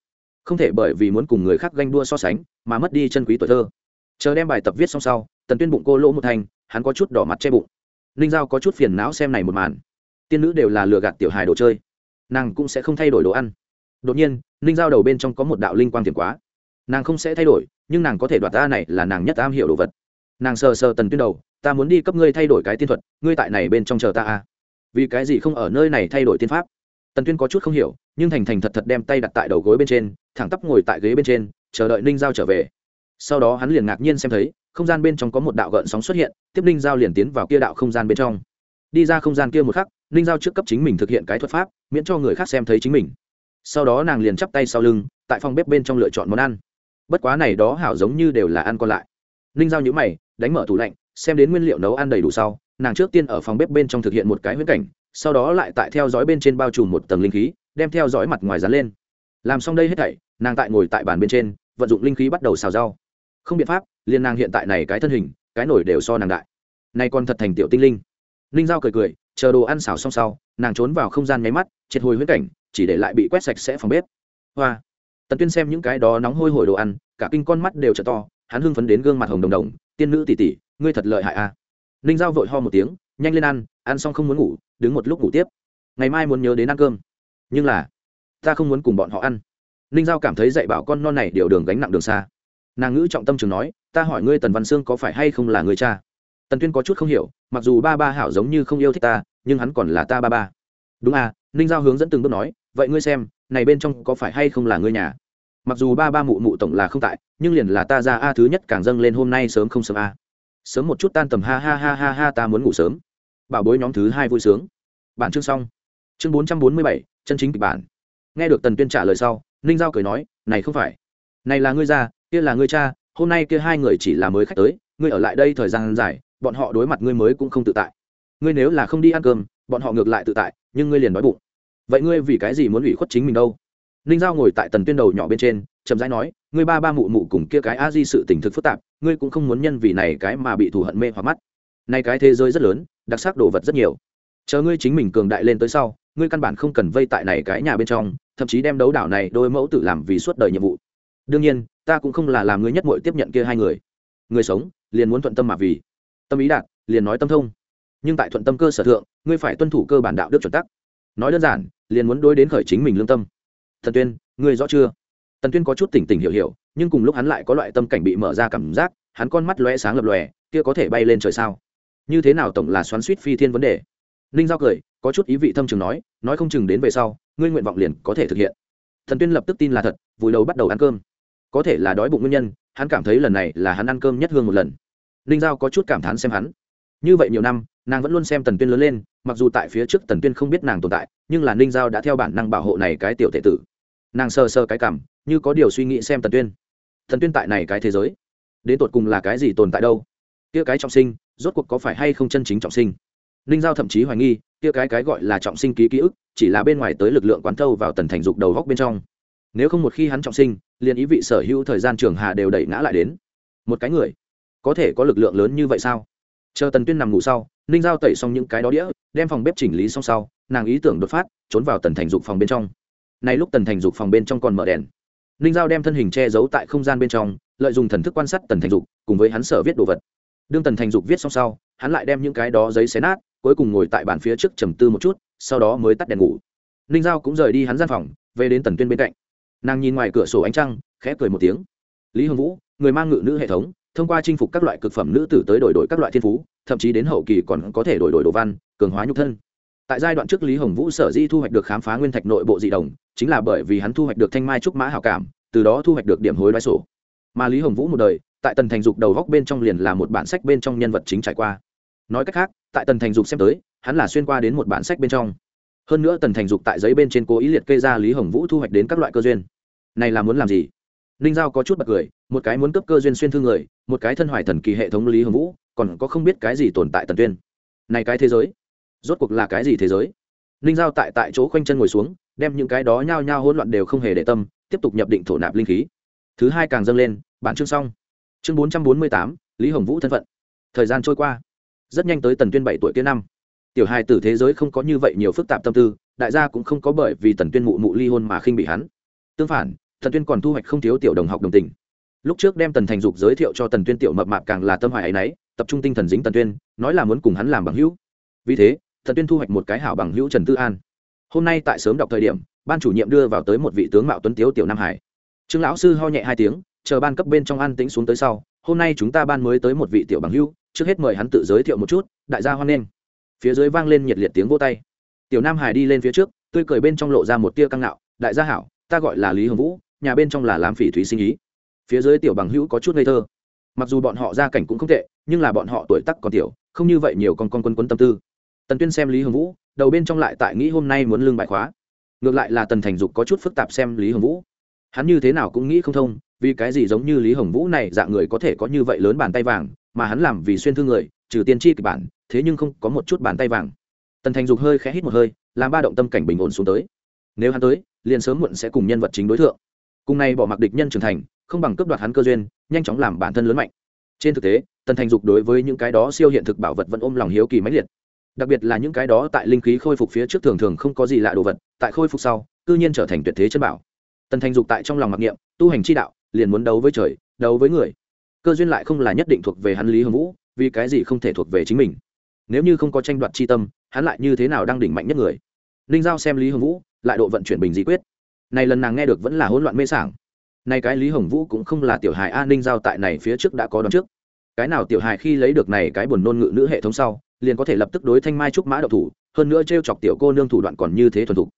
Không thể bởi vì muốn cùng người khác ganh đua so sánh, mà mất đi chân quý tuổi thơ. Chờ đem bài tập viết xong sau, tần tuyên bụng cô lỗ một thành, hắn có chút đỏ mặt che bụng. Ninh giao có chút phiền não xem này một màn. Tiên nữ đều là lừa gạt tiểu hài đồ chơi. Nàng cũng sẽ không thay đổi đồ ăn. Đột nhiên, ninh giao đầu bên trong có một đạo linh quang tiền quá nàng không sẽ thay đổi, nhưng nàng có thể đoạt ta này là nàng nhất am hiểu đồ vật. Nàng sờ sờ tần tuyên đầu, ta muốn đi cấp ngươi thay đổi cái tiên thuật, ngươi tại này bên trong chờ ta à? Vì cái gì không ở nơi này thay đổi tiên pháp? Tần tuyên có chút không hiểu, nhưng thành thành thật thật đem tay đặt tại đầu gối bên trên, thẳng tắp ngồi tại ghế bên trên, chờ đợi ninh giao trở về. Sau đó hắn liền ngạc nhiên xem thấy, không gian bên trong có một đạo gợn sóng xuất hiện, tiếp ninh giao liền tiến vào kia đạo không gian bên trong. Đi ra không gian kia một khắc, ninh giao trước cấp chính mình thực hiện cái thuật pháp, miễn cho người khác xem thấy chính mình. Sau đó nàng liền chắp tay sau lưng, tại phòng bếp bên trong lựa chọn món ăn bất quá này đó hảo giống như đều là ăn còn lại. Ninh giao nhữ mày, đánh mở tủ lạnh, xem đến nguyên liệu nấu ăn đầy đủ sau, nàng trước tiên ở phòng bếp bên trong thực hiện một cái huyết cảnh, sau đó lại tại theo dõi bên trên bao trùm một tầng linh khí, đem theo dõi mặt ngoài dán lên. Làm xong đây hết thảy, nàng tại ngồi tại bàn bên trên, vận dụng linh khí bắt đầu xào rau. Không biện pháp liên nàng hiện tại này cái thân hình, cái nổi đều so nàng đại. Nay còn thật thành tiểu tinh linh. Linh giao cười cười, chờ đồ ăn xào xong sau, nàng trốn vào không gian nháy mắt, triệt hồi huyết cảnh, chỉ để lại bị quét sạch sẽ phòng bếp. Hoa tần tuyên xem những cái đó nóng hôi hổi đồ ăn, cả kinh con mắt đều t to, hắn hưng phấn đến gương mặt hồng đồng đồng, tiên nữ tỷ tỷ, ngươi thật lợi hại a. À. ninh giao vội ho một tiếng, nhanh lên ăn ăn xong không muốn ngủ, đứng một lúc ngủ tiếp. Ngày mai muốn nhớ đến ăn cơm. Nhưng là, ta không muốn cùng bọn họ ăn. Ninh giao cảm thấy dạy bảo con non này điều đường gánh nặng đường xa. Nàng ngữ trọng tâm trường nói, ta hỏi ngươi tần văn sương có phải hay không là người cha? Tần tuyên có chút không hiểu, mặc dù ba ba hảo giống như không yêu thích ta, nhưng hắn còn là ta ba ba. Đúng à ninh giao hướng dẫn từng bước nói, vậy ngươi xem này bên trong có phải hay không là ngươi nhà? Mặc dù ba ba mụ mụ tổng là không tại, nhưng liền là ta ra a thứ nhất càng dâng lên hôm nay sớm không sớm a. Sớm một chút tan tầm ha ha ha ha ha ta muốn ngủ sớm. Bảo bối nhóm thứ hai vui sướng. Bản chương xong. Chương bốn trăm bốn mươi bảy, chân chính kịch bản. Nghe được tần tuyên trả lời sau, ninh giao cười nói, này không phải. Này là ngươi ra, kia là ngươi cha, hôm nay kia hai người chỉ là mới khách tới, ngươi ở lại đây thời gian dài, bọn họ đối mặt ngươi mới cũng không tự tại. Ngươi nếu là không đi ăn cơm, bọn họ ngược lại tự tại, nhưng ngươi liền đói bụng vậy ngươi vì cái gì muốn ủy khuất chính mình đâu? Ninh giao ngồi tại tần tuyên đầu nhỏ bên trên, chậm rãi nói, ngươi ba ba mụ mụ cùng kia cái a di sự tình thực phức tạp, ngươi cũng không muốn nhân vì này cái mà bị thù hận mê hoặc mắt. Nay cái thế giới rất lớn, đặc sắc đồ vật rất nhiều. Chờ ngươi chính mình cường đại lên tới sau, ngươi căn bản không cần vây tại này cái nhà bên trong, thậm chí đem đấu đảo này đôi mẫu tự làm vì suốt đời nhiệm vụ. Đương nhiên, ta cũng không là làm ngươi nhất mội tiếp nhận kia hai người. Người sống, liền muốn thuận tâm mà vì. Tâm ý đạt, liền nói tâm thông. Nhưng tại thuận tâm cơ sở thượng, ngươi phải tuân thủ cơ bản đạo đức chuẩn tắc nói đơn giản, liền muốn đối đến khởi chính mình lương tâm. Thần tuyên, ngươi rõ chưa? Tần tuyên có chút tỉnh tỉnh hiểu hiểu, nhưng cùng lúc hắn lại có loại tâm cảnh bị mở ra cảm giác, hắn con mắt lóe sáng lập lòe, kia có thể bay lên trời sao? Như thế nào tổng là xoắn suýt phi thiên vấn đề? Ninh giao cười, có chút ý vị thâm trường nói nói không chừng đến về sau, ngươi nguyện vọng liền có thể thực hiện. Thần tuyên lập tức tin là thật, vùi đầu bắt đầu ăn cơm. Có thể là đói bụng nguyên nhân, hắn cảm thấy lần này là hắn ăn cơm nhất hương một lần. Ninh giao có chút cảm thán xem hắn. Như vậy nhiều năm, nàng vẫn luôn xem tần tuyên lớn lên mặc dù tại phía trước tần tuyên không biết nàng tồn tại, nhưng là ninh giao đã theo bản năng bảo hộ này cái tiểu tệ tử. Nàng sờ sờ cái cảm, như có điều suy nghĩ xem tần tuyên. Tần tuyên tại này cái thế giới, đến tột cùng là cái gì tồn tại đâu? Kia cái trọng sinh, rốt cuộc có phải hay không chân chính trọng sinh? Ninh giao thậm chí hoài nghi, kia cái cái gọi là trọng sinh ký ký ức, chỉ là bên ngoài tới lực lượng quán thâu vào tần thành dục đầu góc bên trong. Nếu không một khi hắn trọng sinh, liền ý vị sở hữu thời gian trường hà đều đẩy ngã lại đến. Một cái người, có thể có lực lượng lớn như vậy sao? Chờ tần tuyên nằm ngủ sau, ninh giao tẩy xong những cái đó đĩa đem phòng bếp chỉnh lý xong sau, nàng ý tưởng đột phát, trốn vào tần thành dục phòng bên trong. Nay lúc tần thành dục phòng bên trong còn mở đèn. Ninh giao đem thân hình che giấu tại không gian bên trong, lợi dụng thần thức quan sát tần thành dục, cùng với hắn sở viết đồ vật. Đương tần thành dục viết xong sau, hắn lại đem những cái đó giấy xé nát, cuối cùng ngồi tại bàn phía trước trầm tư một chút, sau đó mới tắt đèn ngủ. Ninh giao cũng rời đi hắn gian phòng, về đến tần tuyên bên cạnh. Nàng nhìn ngoài cửa sổ ánh trăng, khẽ cười một tiếng. Lý hồng vũ, người mang ngự nữ hệ thống, thông qua chinh phục các loại cực phẩm nữ tử tới đổi đổi các loại thiên phú, thậm chí đến hậu kỳ còn có thể đổi đổi đồ văn cường hóa nhục thân. Tại giai đoạn trước lý hồng vũ sở di thu hoạch được khám phá nguyên thạch nội bộ dị đồng, chính là bởi vì hắn thu hoạch được thanh mai trúc mã hảo cảm, từ đó thu hoạch được điểm hối đoái sổ. Mà lý hồng vũ một đời, tại tần thành dục đầu góc bên trong liền là một bản sách bên trong nhân vật chính trải qua. Nói cách khác, tại tần thành dục xem tới, hắn là xuyên qua đến một bản sách bên trong. Hơn nữa tần thành dục tại giấy bên trên cố ý liệt kê ra lý hồng vũ thu hoạch đến các loại cơ duyên. Này là muốn làm gì? Ninh giao có chút bật cười, một cái muốn cấp cơ duyên xuyên thương người, một cái thân hoài thần kỳ hệ thống lý hồng vũ, còn có không biết cái gì tồn tại tần tuyên. Này cái thế giới rốt cuộc là cái gì thế giới? Ninh giao tại tại chỗ khoanh chân ngồi xuống, đem những cái đó nhao nhao hỗn loạn đều không hề để tâm, tiếp tục nhập định thổ nạp linh khí. Thứ hai càng dâng lên, bản chương xong. Chương bốn trăm bốn mươi tám, lý hồng vũ thân phận. Thời gian trôi qua. Rất nhanh tới tần tuyên bảy tuổi kia năm. Tiểu hai tử thế giới không có như vậy nhiều phức tạp tâm tư, đại gia cũng không có bởi vì tần tuyên mụ mụ ly hôn mà khinh bị hắn. Tương phản, tần tuyên còn thu hoạch không thiếu tiểu đồng học đồng tình. Lúc trước đem tần thành dục giới thiệu cho tần tuyên tiểu mập mạp càng là tâm hoài ấy nấy tập trung tinh thần dính tần tuyên, nói là muốn cùng hắn làm bằng hữu. Vì thế thần tuyên thu hoạch một cái hảo bằng hữu trần tư an. Hôm nay tại sớm đọc thời điểm, ban chủ nhiệm đưa vào tới một vị tướng mạo tuấn tiếu tiểu nam hải. Trương lão sư ho nhẹ hai tiếng, chờ ban cấp bên trong an tĩnh xuống tới sau, hôm nay chúng ta ban mới tới một vị tiểu bằng hữu, trước hết mời hắn tự giới thiệu một chút, đại gia hoan nghênh. Phía dưới vang lên nhiệt liệt tiếng vô tay. Tiểu nam hải đi lên phía trước, tươi cười bên trong lộ ra một tia căng ngạo, đại gia hảo, ta gọi là lý hồng vũ, nhà bên trong là làm phỉ thúy sinh ý. Phía dưới tiểu bằng hữu có chút ngây thơ. Mặc dù bọn họ gia cảnh cũng không tệ, nhưng là bọn họ tuổi tắc còn tiểu, không như vậy nhiều con con quân quân tâm tư tần tuyên xem lý hồng vũ, đầu bên trong lại tại nghĩ hôm nay muốn lương bại khóa. Ngược lại là tần thành dục có chút phức tạp xem lý hồng vũ. Hắn như thế nào cũng nghĩ không thông, vì cái gì giống như lý hồng vũ này dạng người có thể có như vậy lớn bàn tay vàng, mà hắn làm vì xuyên thương người, trừ tiên tri kịch bản, thế nhưng không có một chút bàn tay vàng. Tần thành dục hơi khẽ hít một hơi, làm ba động tâm cảnh bình ổn xuống tới. Nếu hắn tới, liền sớm muộn sẽ cùng nhân vật chính đối tượng cùng nay bỏ mặc địch nhân trưởng thành, không bằng cướp đoạt hắn cơ duyên, nhanh chóng làm bản thân lớn mạnh. Trên thực tế, tần thành dục đối với những cái đó siêu hiện thực bảo vật vẫn ôm lòng hiếu kỳ mãnh liệt đặc biệt là những cái đó tại linh khí khôi phục phía trước thường thường không có gì lạ đồ vật, tại khôi phục sau, cư nhiên trở thành tuyệt thế chân bảo. Tần thành dục tại trong lòng mặc niệm, tu hành chi đạo, liền muốn đấu với trời, đấu với người. Cơ duyên lại không là nhất định thuộc về hắn lý hồng vũ, vì cái gì không thể thuộc về chính mình? Nếu như không có tranh đoạt chi tâm, hắn lại như thế nào đang đỉnh mạnh nhất người? Ninh giao xem lý hồng vũ, lại độ vận chuyển bình di quyết. Này lần nàng nghe được vẫn là hỗn loạn mê sảng. Này cái lý hồng vũ cũng không là tiểu hài a ninh giao tại này phía trước đã có đón trước. Cái nào tiểu hài khi lấy được này cái buồn nôn ngự nữ hệ thống sau liền có thể lập tức đối thanh mai trúc mã đậu thủ, hơn nữa t chọc tiểu cô nương thủ đoạn còn như thế thuần thục.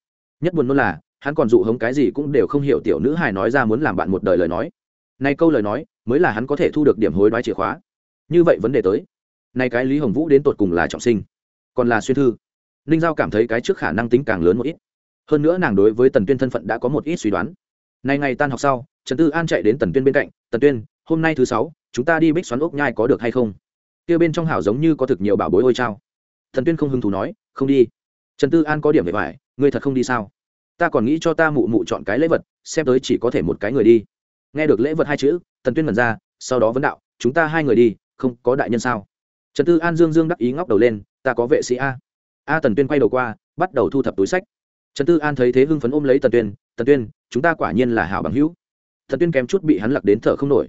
Nhất buồn nôn là, hắn còn dụ hống cái gì cũng đều không hiểu tiểu nữ hài nói ra muốn làm bạn một đời lời nói. Nay câu lời nói, mới là hắn có thể thu được điểm hối đoái chìa khóa. Như vậy vấn đề tới. Nay cái lý hồng vũ đến tột cùng là trọng sinh, còn là xuyên thư. Ninh giao cảm thấy cái trước khả năng tính càng lớn một ít. Hơn nữa nàng đối với tần tuyên thân phận đã có một ít suy đoán. Nay ngày tan học sau, trần tư an chạy đến tần tuyên bên cạnh, tần tuyên, hôm nay thứ sáu, chúng ta đi bích xoắn ốc nhai có được hay không? Kia bên trong hảo giống như có thực nhiều bảo bối ôi trao thần tuyên không hứng thú nói, không đi. Trần tư an có điểm để phải ngươi thật không đi sao? Ta còn nghĩ cho ta mụ mụ chọn cái lễ vật, xem tới chỉ có thể một cái người đi. Nghe được lễ vật hai chữ tần tuyên mần ra, sau đó vấn đạo, chúng ta hai người đi, không có đại nhân sao? Trần tư an dương dương đắc ý ngóc đầu lên, ta có vệ sĩ a. A tần tuyên quay đầu qua, bắt đầu thu thập túi sách. Trần tư an thấy thế hưng phấn ôm lấy tần tuyên tần tuyên, chúng ta quả nhiên là hảo bằng hữu. Tần tuyên kém chút bị hắn lặc đến thở không nổi.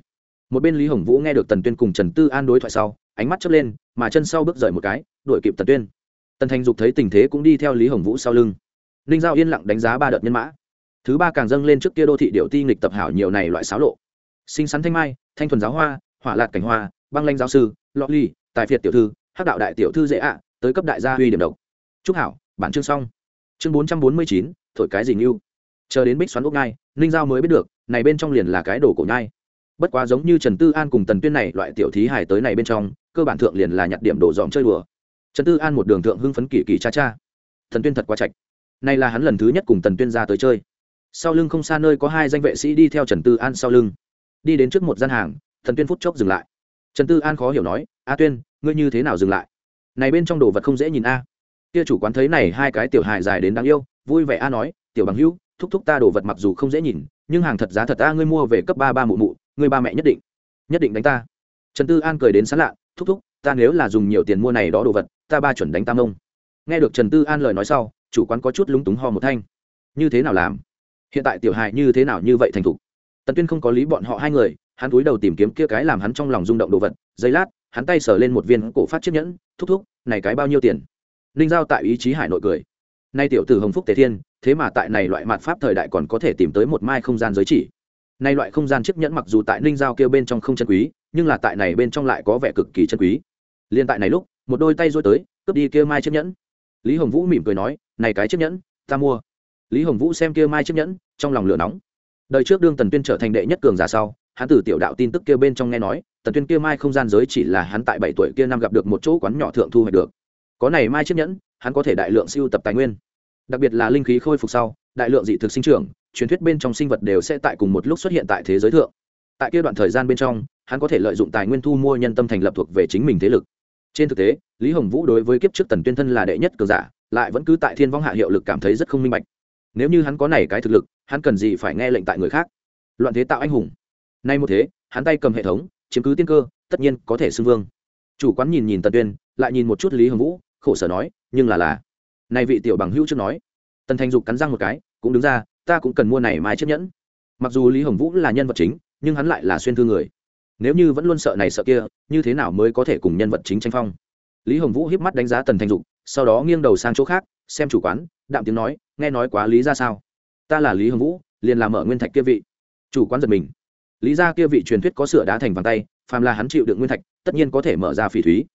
Một bên lý hồng vũ nghe được tần tuyên cùng trần tư an đối thoại sau ánh mắt chớp lên, mà chân sau bước rời một cái, đuổi kịp tần tuyên. Tần thành dục thấy tình thế cũng đi theo lý hồng vũ sau lưng. Ninh giao yên lặng đánh giá ba đợt nhân mã. Thứ ba càng dâng lên trước kia đô thị điệu ti nghịch tập hảo nhiều này loại xáo lộ. Sinh sắn thanh mai, thanh thuần giáo hoa, hỏa lạt cảnh hoa, băng lanh giáo sư, lọ ly tài phiệt tiểu thư, hắc đạo đại tiểu thư dễ ạ, tới cấp đại gia huy điểm độc. Chúc hảo, bản chương xong. Chương bốn trăm bốn mươi chín, thổi cái gì ngưu? Chờ đến bích xoắn ốc ngai ninh giao mới biết được, này bên trong liền là cái đồ cổ nhai bất quá giống như trần tư an cùng tần tuyên này, loại tiểu thí hải tới này bên trong, cơ bản thượng liền là nhặt điểm đồ dòm chơi đùa. Trần tư an một đường thượng hưng phấn kỳ kỳ cha cha. Thần tuyên thật quá chạch này là hắn lần thứ nhất cùng tần tuyên ra tới chơi. Sau lưng không xa nơi có hai danh vệ sĩ đi theo trần tư an sau lưng. Đi đến trước một gian hàng thần tuyên phút chốc dừng lại. Trần tư an khó hiểu nói, a tuyên, ngươi như thế nào dừng lại? Này bên trong đồ vật không dễ nhìn a. Kia chủ quán thấy này hai cái tiểu hài dài đến đáng yêu, vui vẻ a nói, tiểu bằng hữu, thúc thúc ta đồ vật mặc dù không dễ nhìn, nhưng hàng thật giá thật ta ngươi mua về cấp ba ba mụ mụ người ba mẹ nhất định nhất định đánh ta. Trần tư an cười đến sán lạ, thúc thúc, ta nếu là dùng nhiều tiền mua này đó đồ vật, ta ba chuẩn đánh tam ông. Nghe được trần tư an lời nói sau, chủ quán có chút lúng túng ho một thanh. Như thế nào làm? Hiện tại tiểu hài như thế nào như vậy thành thục? Tần tuyên không có lý bọn họ hai người, hắn túi đầu tìm kiếm kia cái làm hắn trong lòng rung động đồ vật, giây lát, hắn tay sờ lên một viên cổ phát chiếc nhẫn, thúc thúc, này cái bao nhiêu tiền? Ninh giao tại ý chí hải nội cười. Nay tiểu tử hồng phúc tề thiên, thế mà tại này loại mặt pháp thời đại còn có thể tìm tới một mai không gian giới chỉ nay loại không gian chiếc nhẫn mặc dù tại ninh giao kêu bên trong không chân quý, nhưng là tại này bên trong lại có vẻ cực kỳ chân quý. Liên tại này lúc, một đôi tay rối tới, cướp đi kia mai chiếc nhẫn. Lý hồng vũ mỉm cười nói, này cái chiếc nhẫn, ta mua. Lý hồng vũ xem kia mai chiếc nhẫn, trong lòng lửa nóng. Đời trước đương tần tuyên trở thành đệ nhất cường giả sau, hắn từ tiểu đạo tin tức kia bên trong nghe nói, tần tuyên kia mai không gian giới chỉ là hắn tại bảy tuổi kia năm gặp được một chỗ quán nhỏ thượng thu hoạch được. Có này mai chiếc nhẫn, hắn có thể đại lượng siêu tập tài nguyên. Đặc biệt là linh khí khôi phục sau, đại lượng dị thực sinh trưởng truyền thuyết bên trong sinh vật đều sẽ tại cùng một lúc xuất hiện tại thế giới thượng. Tại kia đoạn thời gian bên trong, hắn có thể lợi dụng tài nguyên thu mua nhân tâm thành lập thuộc về chính mình thế lực. Trên thực tế, lý hồng vũ đối với kiếp trước tần tuyên thân là đệ nhất cường giả, lại vẫn cứ tại thiên vong hạ hiệu lực cảm thấy rất không minh bạch. Nếu như hắn có này cái thực lực, hắn cần gì phải nghe lệnh tại người khác? Loạn thế tạo anh hùng. Nay một thế, hắn tay cầm hệ thống, chiếm cứ tiên cơ, tất nhiên có thể xưng vương. Chủ quán nhìn nhìn tần tuyên, lại nhìn một chút lý hồng vũ, khổ sở nói, nhưng là là. Nay vị tiểu bằng hữu trước nói. Tần thành dục cắn răng một cái, cũng đứng ra ta cũng cần mua này mai chiếc nhẫn. Mặc dù lý hồng vũ là nhân vật chính, nhưng hắn lại là xuyên thư người. Nếu như vẫn luôn sợ này sợ kia, như thế nào mới có thể cùng nhân vật chính tranh phong? Lý hồng vũ hiếp mắt đánh giá tần thành dục, sau đó nghiêng đầu sang chỗ khác, xem chủ quán, đạm tiếng nói, nghe nói quá lý ra sao? Ta là lý hồng vũ, liền làm ở nguyên thạch kia vị. Chủ quán giật mình. Lý ra kia vị truyền thuyết có sửa đá thành vàng tay, phàm là hắn chịu được nguyên thạch, tất nhiên có thể mở ra phỉ thúy.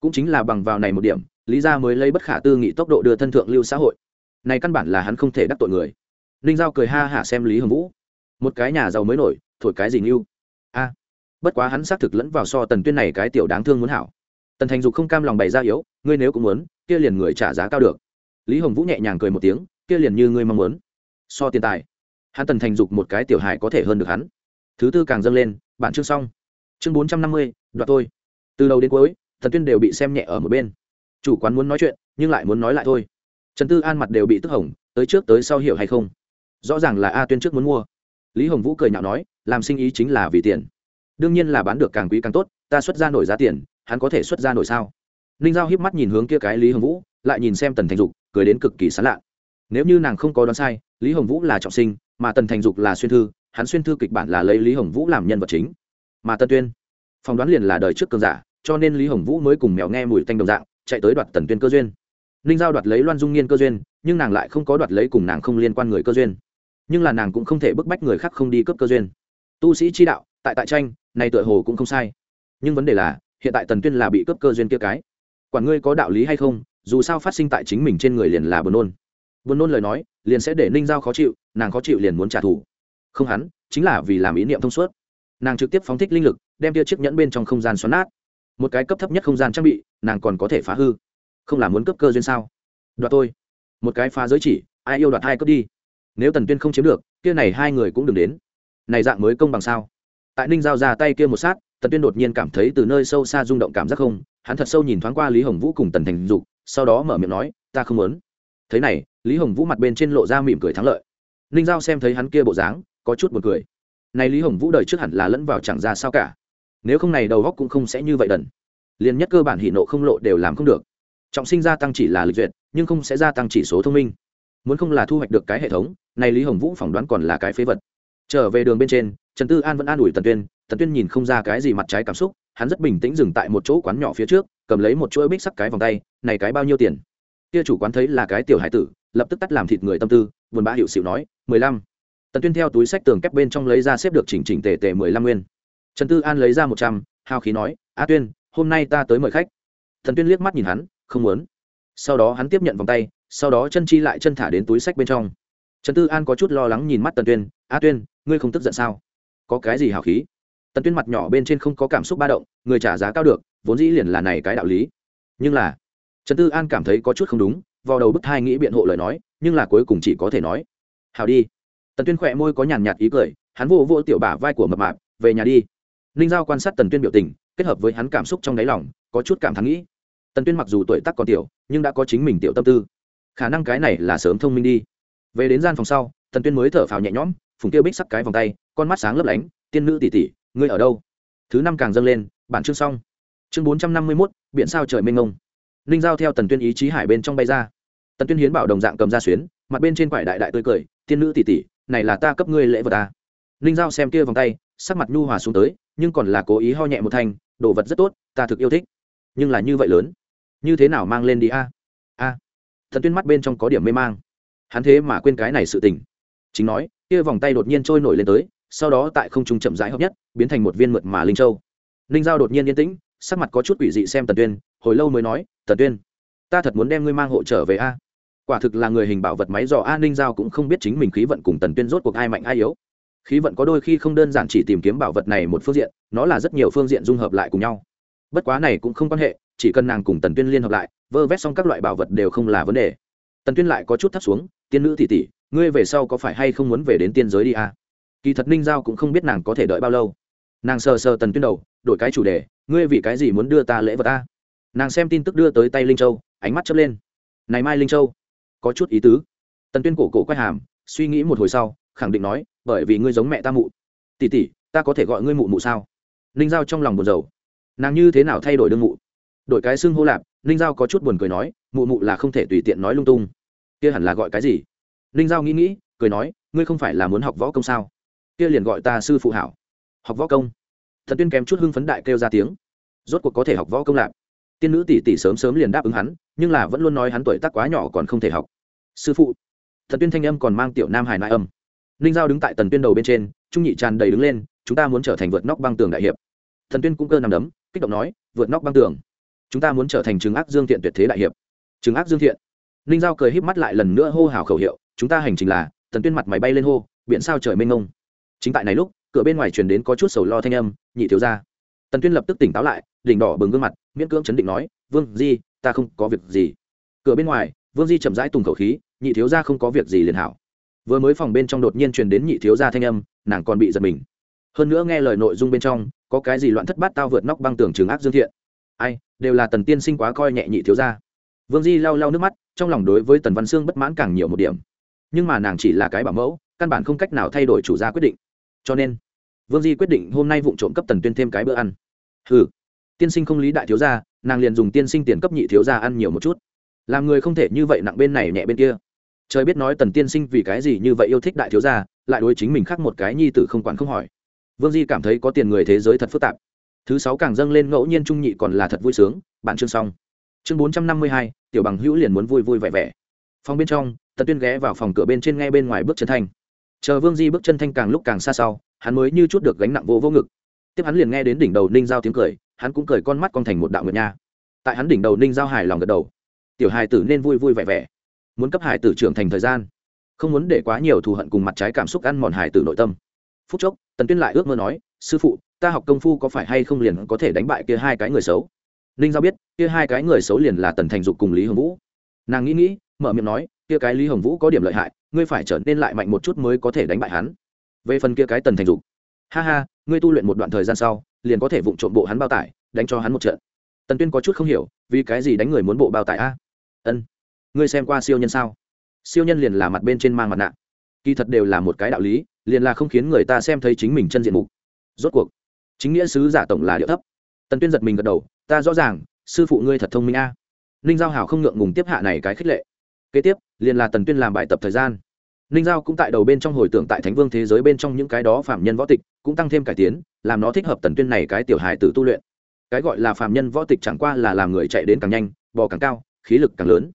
Cũng chính là bằng vào này một điểm, lý ra mới lấy bất khả tư nghị tốc độ đưa thân thượng lưu xã hội. Này căn bản là hắn không thể đắc tội người ninh giao cười ha hả xem lý hồng vũ. Một cái nhà giàu mới nổi, thổi cái gì như a, bất quá hắn xác thực lẫn vào so tần tuyên này cái tiểu đáng thương muốn hảo. Tần thành dục không cam lòng bày ra yếu, ngươi nếu cũng muốn, kia liền người trả giá cao được. Lý hồng vũ nhẹ nhàng cười một tiếng, kia liền như ngươi mong muốn. So tiền tài, hắn tần thành dục một cái tiểu hài có thể hơn được hắn. Thứ tư càng dâng lên, bản chương xong. Chương bốn trăm năm mươi, đoạt tôi. Từ đầu đến cuối thần tuyên đều bị xem nhẹ ở một bên. Chủ quán muốn nói chuyện, nhưng lại muốn nói lại thôi. Trần tư an mặt đều bị tức hỏng, tới trước tới sau hiểu hay không? Rõ ràng là a tuyên trước muốn mua. Lý hồng vũ cười nhạo nói, làm sinh ý chính là vì tiền. Đương nhiên là bán được càng quý càng tốt, ta xuất ra nổi giá tiền, hắn có thể xuất ra nổi sao? Ninh giao hiếp mắt nhìn hướng kia cái lý hồng vũ, lại nhìn xem tần thành dục, cười đến cực kỳ sán lạ. Nếu như nàng không có đoán sai, lý hồng vũ là trọng sinh, mà tần thành dục là xuyên thư, hắn xuyên thư kịch bản là lấy lý hồng vũ làm nhân vật chính. Mà tân tuyên, phỏng đoán liền là đời trước cường giả, cho nên lý hồng vũ mới cùng mèo nghe mùi tanh đồng dạng, chạy tới đoạt tần tuyên cơ duyên. Ninh giao đoạt lấy loan dung niên cơ duyên, nhưng nàng lại không có đoạt lấy cùng nàng không liên quan người cơ duyên nhưng là nàng cũng không thể bức bách người khác không đi cướp cơ duyên. Tu sĩ chi đạo, tại tại tranh, này tựa hồ cũng không sai. Nhưng vấn đề là, hiện tại tần tuyên là bị cướp cơ duyên kia cái. Quản ngươi có đạo lý hay không, dù sao phát sinh tại chính mình trên người liền là buồn nôn. Buồn nôn lời nói, liền sẽ để ninh giao khó chịu, nàng khó chịu liền muốn trả thù. Không hắn, chính là vì làm ý niệm thông suốt. Nàng trực tiếp phóng thích linh lực, đem tia chiếc nhẫn bên trong không gian xoắn nát. Một cái cấp thấp nhất không gian trang bị, nàng còn có thể phá hư. Không là muốn cấp cơ duyên sao? Đoạt tôi. Một cái phá giới chỉ, ai yêu đoạt ai cướp đi nếu tần tuyên không chiếm được, kia này hai người cũng đừng đến. Này dạng mới công bằng sao? Tại ninh giao ra tay kia một sát, tần tuyên đột nhiên cảm thấy từ nơi sâu xa rung động cảm giác không, hắn thật sâu nhìn thoáng qua lý hồng vũ cùng tần thành dục, sau đó mở miệng nói, ta không muốn. Thế này, lý hồng vũ mặt bên trên lộ ra mỉm cười thắng lợi. Ninh giao xem thấy hắn kia bộ dáng, có chút buồn cười. Này lý hồng vũ đời trước hẳn là lẫn vào chẳng ra sao cả. Nếu không này đầu góc cũng không sẽ như vậy đần. Liền nhất cơ bản hỷ nộ không lộ đều làm không được. Trọng sinh gia tăng chỉ là lịch duyệt, nhưng không sẽ gia tăng chỉ số thông minh muốn không là thu hoạch được cái hệ thống, này lý hồng vũ phỏng đoán còn là cái phế vật. Trở về đường bên trên, trần tư an vẫn an ủi tần tuyên tần tuyên nhìn không ra cái gì mặt trái cảm xúc, hắn rất bình tĩnh dừng tại một chỗ quán nhỏ phía trước, cầm lấy một chuỗi bích sắc cái vòng tay, này cái bao nhiêu tiền? Kia chủ quán thấy là cái tiểu hải tử, lập tức tắt làm thịt người tâm tư, buồn bã hiệu xịu nói, mười lăm. Tần tuyên theo túi sách tường kép bên trong lấy ra xếp được chỉnh chỉnh tề tề mười lăm nguyên. Trần tư an lấy ra một trăm hao khí nói, a tuyên, hôm nay ta tới mời khách. Thần tuyên liếc mắt nhìn hắn, không muốn. Sau đó hắn tiếp nhận vòng tay sau đó chân chi lại chân thả đến túi sách bên trong. Trần tư an có chút lo lắng nhìn mắt tần tuyên, a tuyên, ngươi không tức giận sao? Có cái gì hào khí? Tần tuyên mặt nhỏ bên trên không có cảm xúc ba động, người trả giá cao được, vốn dĩ liền là này cái đạo lý. Nhưng là, trần tư an cảm thấy có chút không đúng vào đầu bức thai nghĩ biện hộ lời nói, nhưng là cuối cùng chỉ có thể nói hào đi. Tần tuyên khỏe môi có nhàn nhạt ý cười, hắn vô vô tiểu bả vai của mập mạp, về nhà đi. Ninh giao quan sát tần tuyên biểu tình, kết hợp với hắn cảm xúc trong đáy lòng, có chút cảm thán nghĩ. Tần tuyên mặc dù tuổi tác còn tiểu, nhưng đã có chính mình tiểu tâm tư khả năng cái này là sớm thông minh đi. Về đến gian phòng sau, tần tuyên mới thở phào nhẹ nhõm, phùng tiêu bích sắc cái vòng tay, con mắt sáng lấp lánh, tiên nữ tỷ tỷ, ngươi ở đâu? Thứ năm càng dâng lên, bản chương xong. Chương bốn trăm năm mươi mốt, Biển sao trời mênh ngông ninh giao theo tần tuyên ý chí hải bên trong bay ra. Tần tuyên hiến bảo đồng dạng cầm ra xuyến, mặt bên trên quải đại đại tươi cười, tiên nữ tỷ tỷ, này là ta cấp ngươi lễ vật ta. Ninh giao xem kia vòng tay, sắc mặt nhu hòa xuống tới, nhưng còn là cố ý ho nhẹ một thanh, đồ vật rất tốt, ta thực yêu thích. Nhưng là như vậy lớn, như thế nào mang lên đi a a? Thần tuyên mắt bên trong có điểm mê mang. Hắn thế mà quên cái này sự tình. Chính nói, kia vòng tay đột nhiên trôi nổi lên tới, sau đó tại không trung chậm rãi hợp nhất, biến thành một viên mượt mà linh châu. Ninh giao đột nhiên yên tĩnh, sắc mặt có chút quỷ dị xem tần tuyên, hồi lâu mới nói, tần tuyên, ta thật muốn đem ngươi mang hộ trở về a. Quả thực là người hình bảo vật máy dò a ninh giao cũng không biết chính mình khí vận cùng tần tuyên rốt cuộc ai mạnh ai yếu. Khí vận có đôi khi không đơn giản chỉ tìm kiếm bảo vật này một phương diện, nó là rất nhiều phương diện dung hợp lại cùng nhau. Bất quá này cũng không quan hệ chỉ cần nàng cùng tần tuyên liên hợp lại, vơ vét xong các loại bảo vật đều không là vấn đề. Tần tuyên lại có chút thấp xuống, tiên nữ tỷ tỷ, ngươi về sau có phải hay không muốn về đến tiên giới đi à? kỳ thật ninh giao cũng không biết nàng có thể đợi bao lâu. Nàng sờ sờ tần tuyên đầu, đổi cái chủ đề, ngươi vì cái gì muốn đưa ta lễ vật ta? Nàng xem tin tức đưa tới tay linh châu, ánh mắt chớp lên. Này mai linh châu, có chút ý tứ. Tần tuyên cổ cổ quay hàm, suy nghĩ một hồi sau, khẳng định nói, bởi vì ngươi giống mẹ ta mụ. Tỷ tỷ, ta có thể gọi ngươi mụ mụ sao? Ninh giao trong lòng buồn rầu. Nàng như thế nào thay đổi đương mụ? Đổi cái xưng hô lạp, ninh giao có chút buồn cười nói, mụ mụ là không thể tùy tiện nói lung tung. Kia hẳn là gọi cái gì? Ninh giao nghĩ nghĩ, cười nói, ngươi không phải là muốn học võ công sao? Kia liền gọi ta sư phụ hảo. Học võ công? Thần tuyên kém chút hưng phấn đại kêu ra tiếng. Rốt cuộc có thể học võ công lạp. Tiên nữ tỷ tỷ sớm sớm liền đáp ứng hắn, nhưng là vẫn luôn nói hắn tuổi tác quá nhỏ còn không thể học. Sư phụ. Thần tuyên thanh âm còn mang tiểu nam hải nại âm. Ninh giao đứng tại tần tuyên đầu bên trên, trung nhị tràn đầy đứng lên, chúng ta muốn trở thành vượt nóc băng tường đại hiệp. Thần tuyên cũng cơ nằm đấm, kích động nói, vượt nóc băng tường chúng ta muốn trở thành Trừng ác dương thiện tuyệt thế đại hiệp. Trừng ác dương thiện. Ninh giao cười híp mắt lại lần nữa hô hào khẩu hiệu, chúng ta hành trình là, tần tuyên mặt máy bay lên hô, biển sao trời mênh mông. Chính tại này lúc, cửa bên ngoài truyền đến có chút sầu lo thanh âm, nhị thiếu ra tần tuyên lập tức tỉnh táo lại, đỉnh đỏ bừng gương mặt, miễn cưỡng chấn định nói, vương di, ta không có việc gì. Cửa bên ngoài, vương di chậm rãi tùng khẩu khí, nhị thiếu ra không có việc gì liền hảo. Vừa mới phòng bên trong đột nhiên truyền đến nhị thiếu ra thanh âm, nàng còn bị giật mình. Hơn nữa nghe lời nội dung bên trong, có cái gì loạn thất bát tao vượt nóc băng tường trường ác dương thiện ai, đều là tần tiên sinh quá coi nhẹ nhị thiếu gia. vương di lau lau nước mắt, trong lòng đối với tần văn sương bất mãn càng nhiều một điểm. Nhưng mà nàng chỉ là cái bảo mẫu, căn bản không cách nào thay đổi chủ gia quyết định. Cho nên, vương di quyết định hôm nay vụ trộm cấp tần tuyên thêm cái bữa ăn. Ừ tiên sinh không lý đại thiếu gia, nàng liền dùng tiên sinh tiền cấp nhị thiếu gia ăn nhiều một chút. Làm người không thể như vậy nặng bên này nhẹ bên kia. Trời biết nói tần tiên sinh vì cái gì như vậy yêu thích đại thiếu gia, lại đối chính mình khác một cái nhi tử không quản không hỏi. Vương di cảm thấy có tiền người thế giới thật phức tạp thứ sáu càng dâng lên ngẫu nhiên trung nhị còn là thật vui sướng. Bạn chương xong. Chương bốn trăm năm mươi hai, tiểu bằng hữu liền muốn vui vui vẻ vẻ. Phòng bên trong, tần tuyên ghé vào phòng cửa bên trên ngay bên ngoài bước chân thanh. Chờ vương di bước chân thanh càng lúc càng xa sau, hắn mới như chút được gánh nặng vô vô ngực. Tiếp hắn liền nghe đến đỉnh đầu ninh giao tiếng cười, hắn cũng cười con mắt con thành một đạo nguyệt nha. Tại hắn đỉnh đầu ninh giao hài lòng gật đầu. Tiểu hài tử nên vui vui vẻ vẻ. Muốn cấp hài tử trưởng thành thời gian. Không muốn để quá nhiều thù hận cùng mặt trái cảm xúc ăn mòn hài tử nội tâm. Phút chốc, tần tuyên lại ước mơ nói, sư phụ ta học công phu có phải hay không liền có thể đánh bại kia hai cái người xấu? Ninh giao biết, kia hai cái người xấu liền là tần thành dục cùng lý hồng vũ. Nàng nghĩ nghĩ, mở miệng nói, kia cái lý hồng vũ có điểm lợi hại, ngươi phải trở nên lại mạnh một chút mới có thể đánh bại hắn. Về phần kia cái tần thành dục, ha ha, ngươi tu luyện một đoạn thời gian sau, liền có thể vụng trộm bộ hắn bao tải, đánh cho hắn một trận. Tần tuyên có chút không hiểu, vì cái gì đánh người muốn bộ bao tải a? Ân, ngươi xem qua siêu nhân sao? Siêu nhân liền là mặt bên trên mang mặt nạ. Kỳ thật đều là một cái đạo lý, liền là không khiến người ta xem thấy chính mình chân diện mục. Rốt cuộc chính nghĩa sứ giả tổng là điệu thấp. Tần tuyên giật mình gật đầu, ta rõ ràng, sư phụ ngươi thật thông minh a. Ninh giao hảo không ngượng ngùng tiếp hạ này cái khích lệ. Kế tiếp, liền là tần tuyên làm bài tập thời gian. Ninh giao cũng tại đầu bên trong hồi tưởng tại thánh vương thế giới bên trong những cái đó phạm nhân võ tịch, cũng tăng thêm cải tiến, làm nó thích hợp tần tuyên này cái tiểu hài tử tu luyện. Cái gọi là phạm nhân võ tịch chẳng qua là làm người chạy đến càng nhanh, bò càng cao, khí lực càng lớn.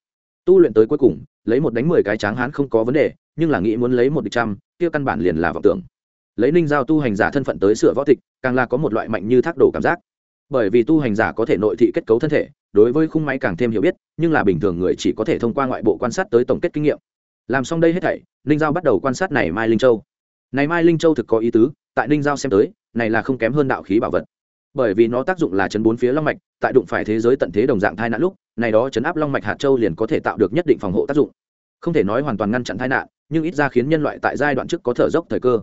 Tu luyện tới cuối cùng, lấy một đánh mười cái tráng hán không có vấn đề, nhưng là nghĩ muốn lấy một địch trăm, kia căn bản liền là vọng tưởng lấy ninh giao tu hành giả thân phận tới sửa võ tịch, càng là có một loại mạnh như thác đổ cảm giác. Bởi vì tu hành giả có thể nội thị kết cấu thân thể, đối với khung máy càng thêm hiểu biết, nhưng là bình thường người chỉ có thể thông qua ngoại bộ quan sát tới tổng kết kinh nghiệm. Làm xong đây hết thảy, ninh giao bắt đầu quan sát này mai linh châu. Này mai linh châu thực có ý tứ, tại ninh giao xem tới, này là không kém hơn đạo khí bảo vật. Bởi vì nó tác dụng là chấn bốn phía long mạch, tại đụng phải thế giới tận thế đồng dạng thai nạn lúc, này đó chấn áp long mạch hạt châu liền có thể tạo được nhất định phòng hộ tác dụng. Không thể nói hoàn toàn ngăn chặn tai nạn, nhưng ít ra khiến nhân loại tại giai đoạn trước có thở dốc thời cơ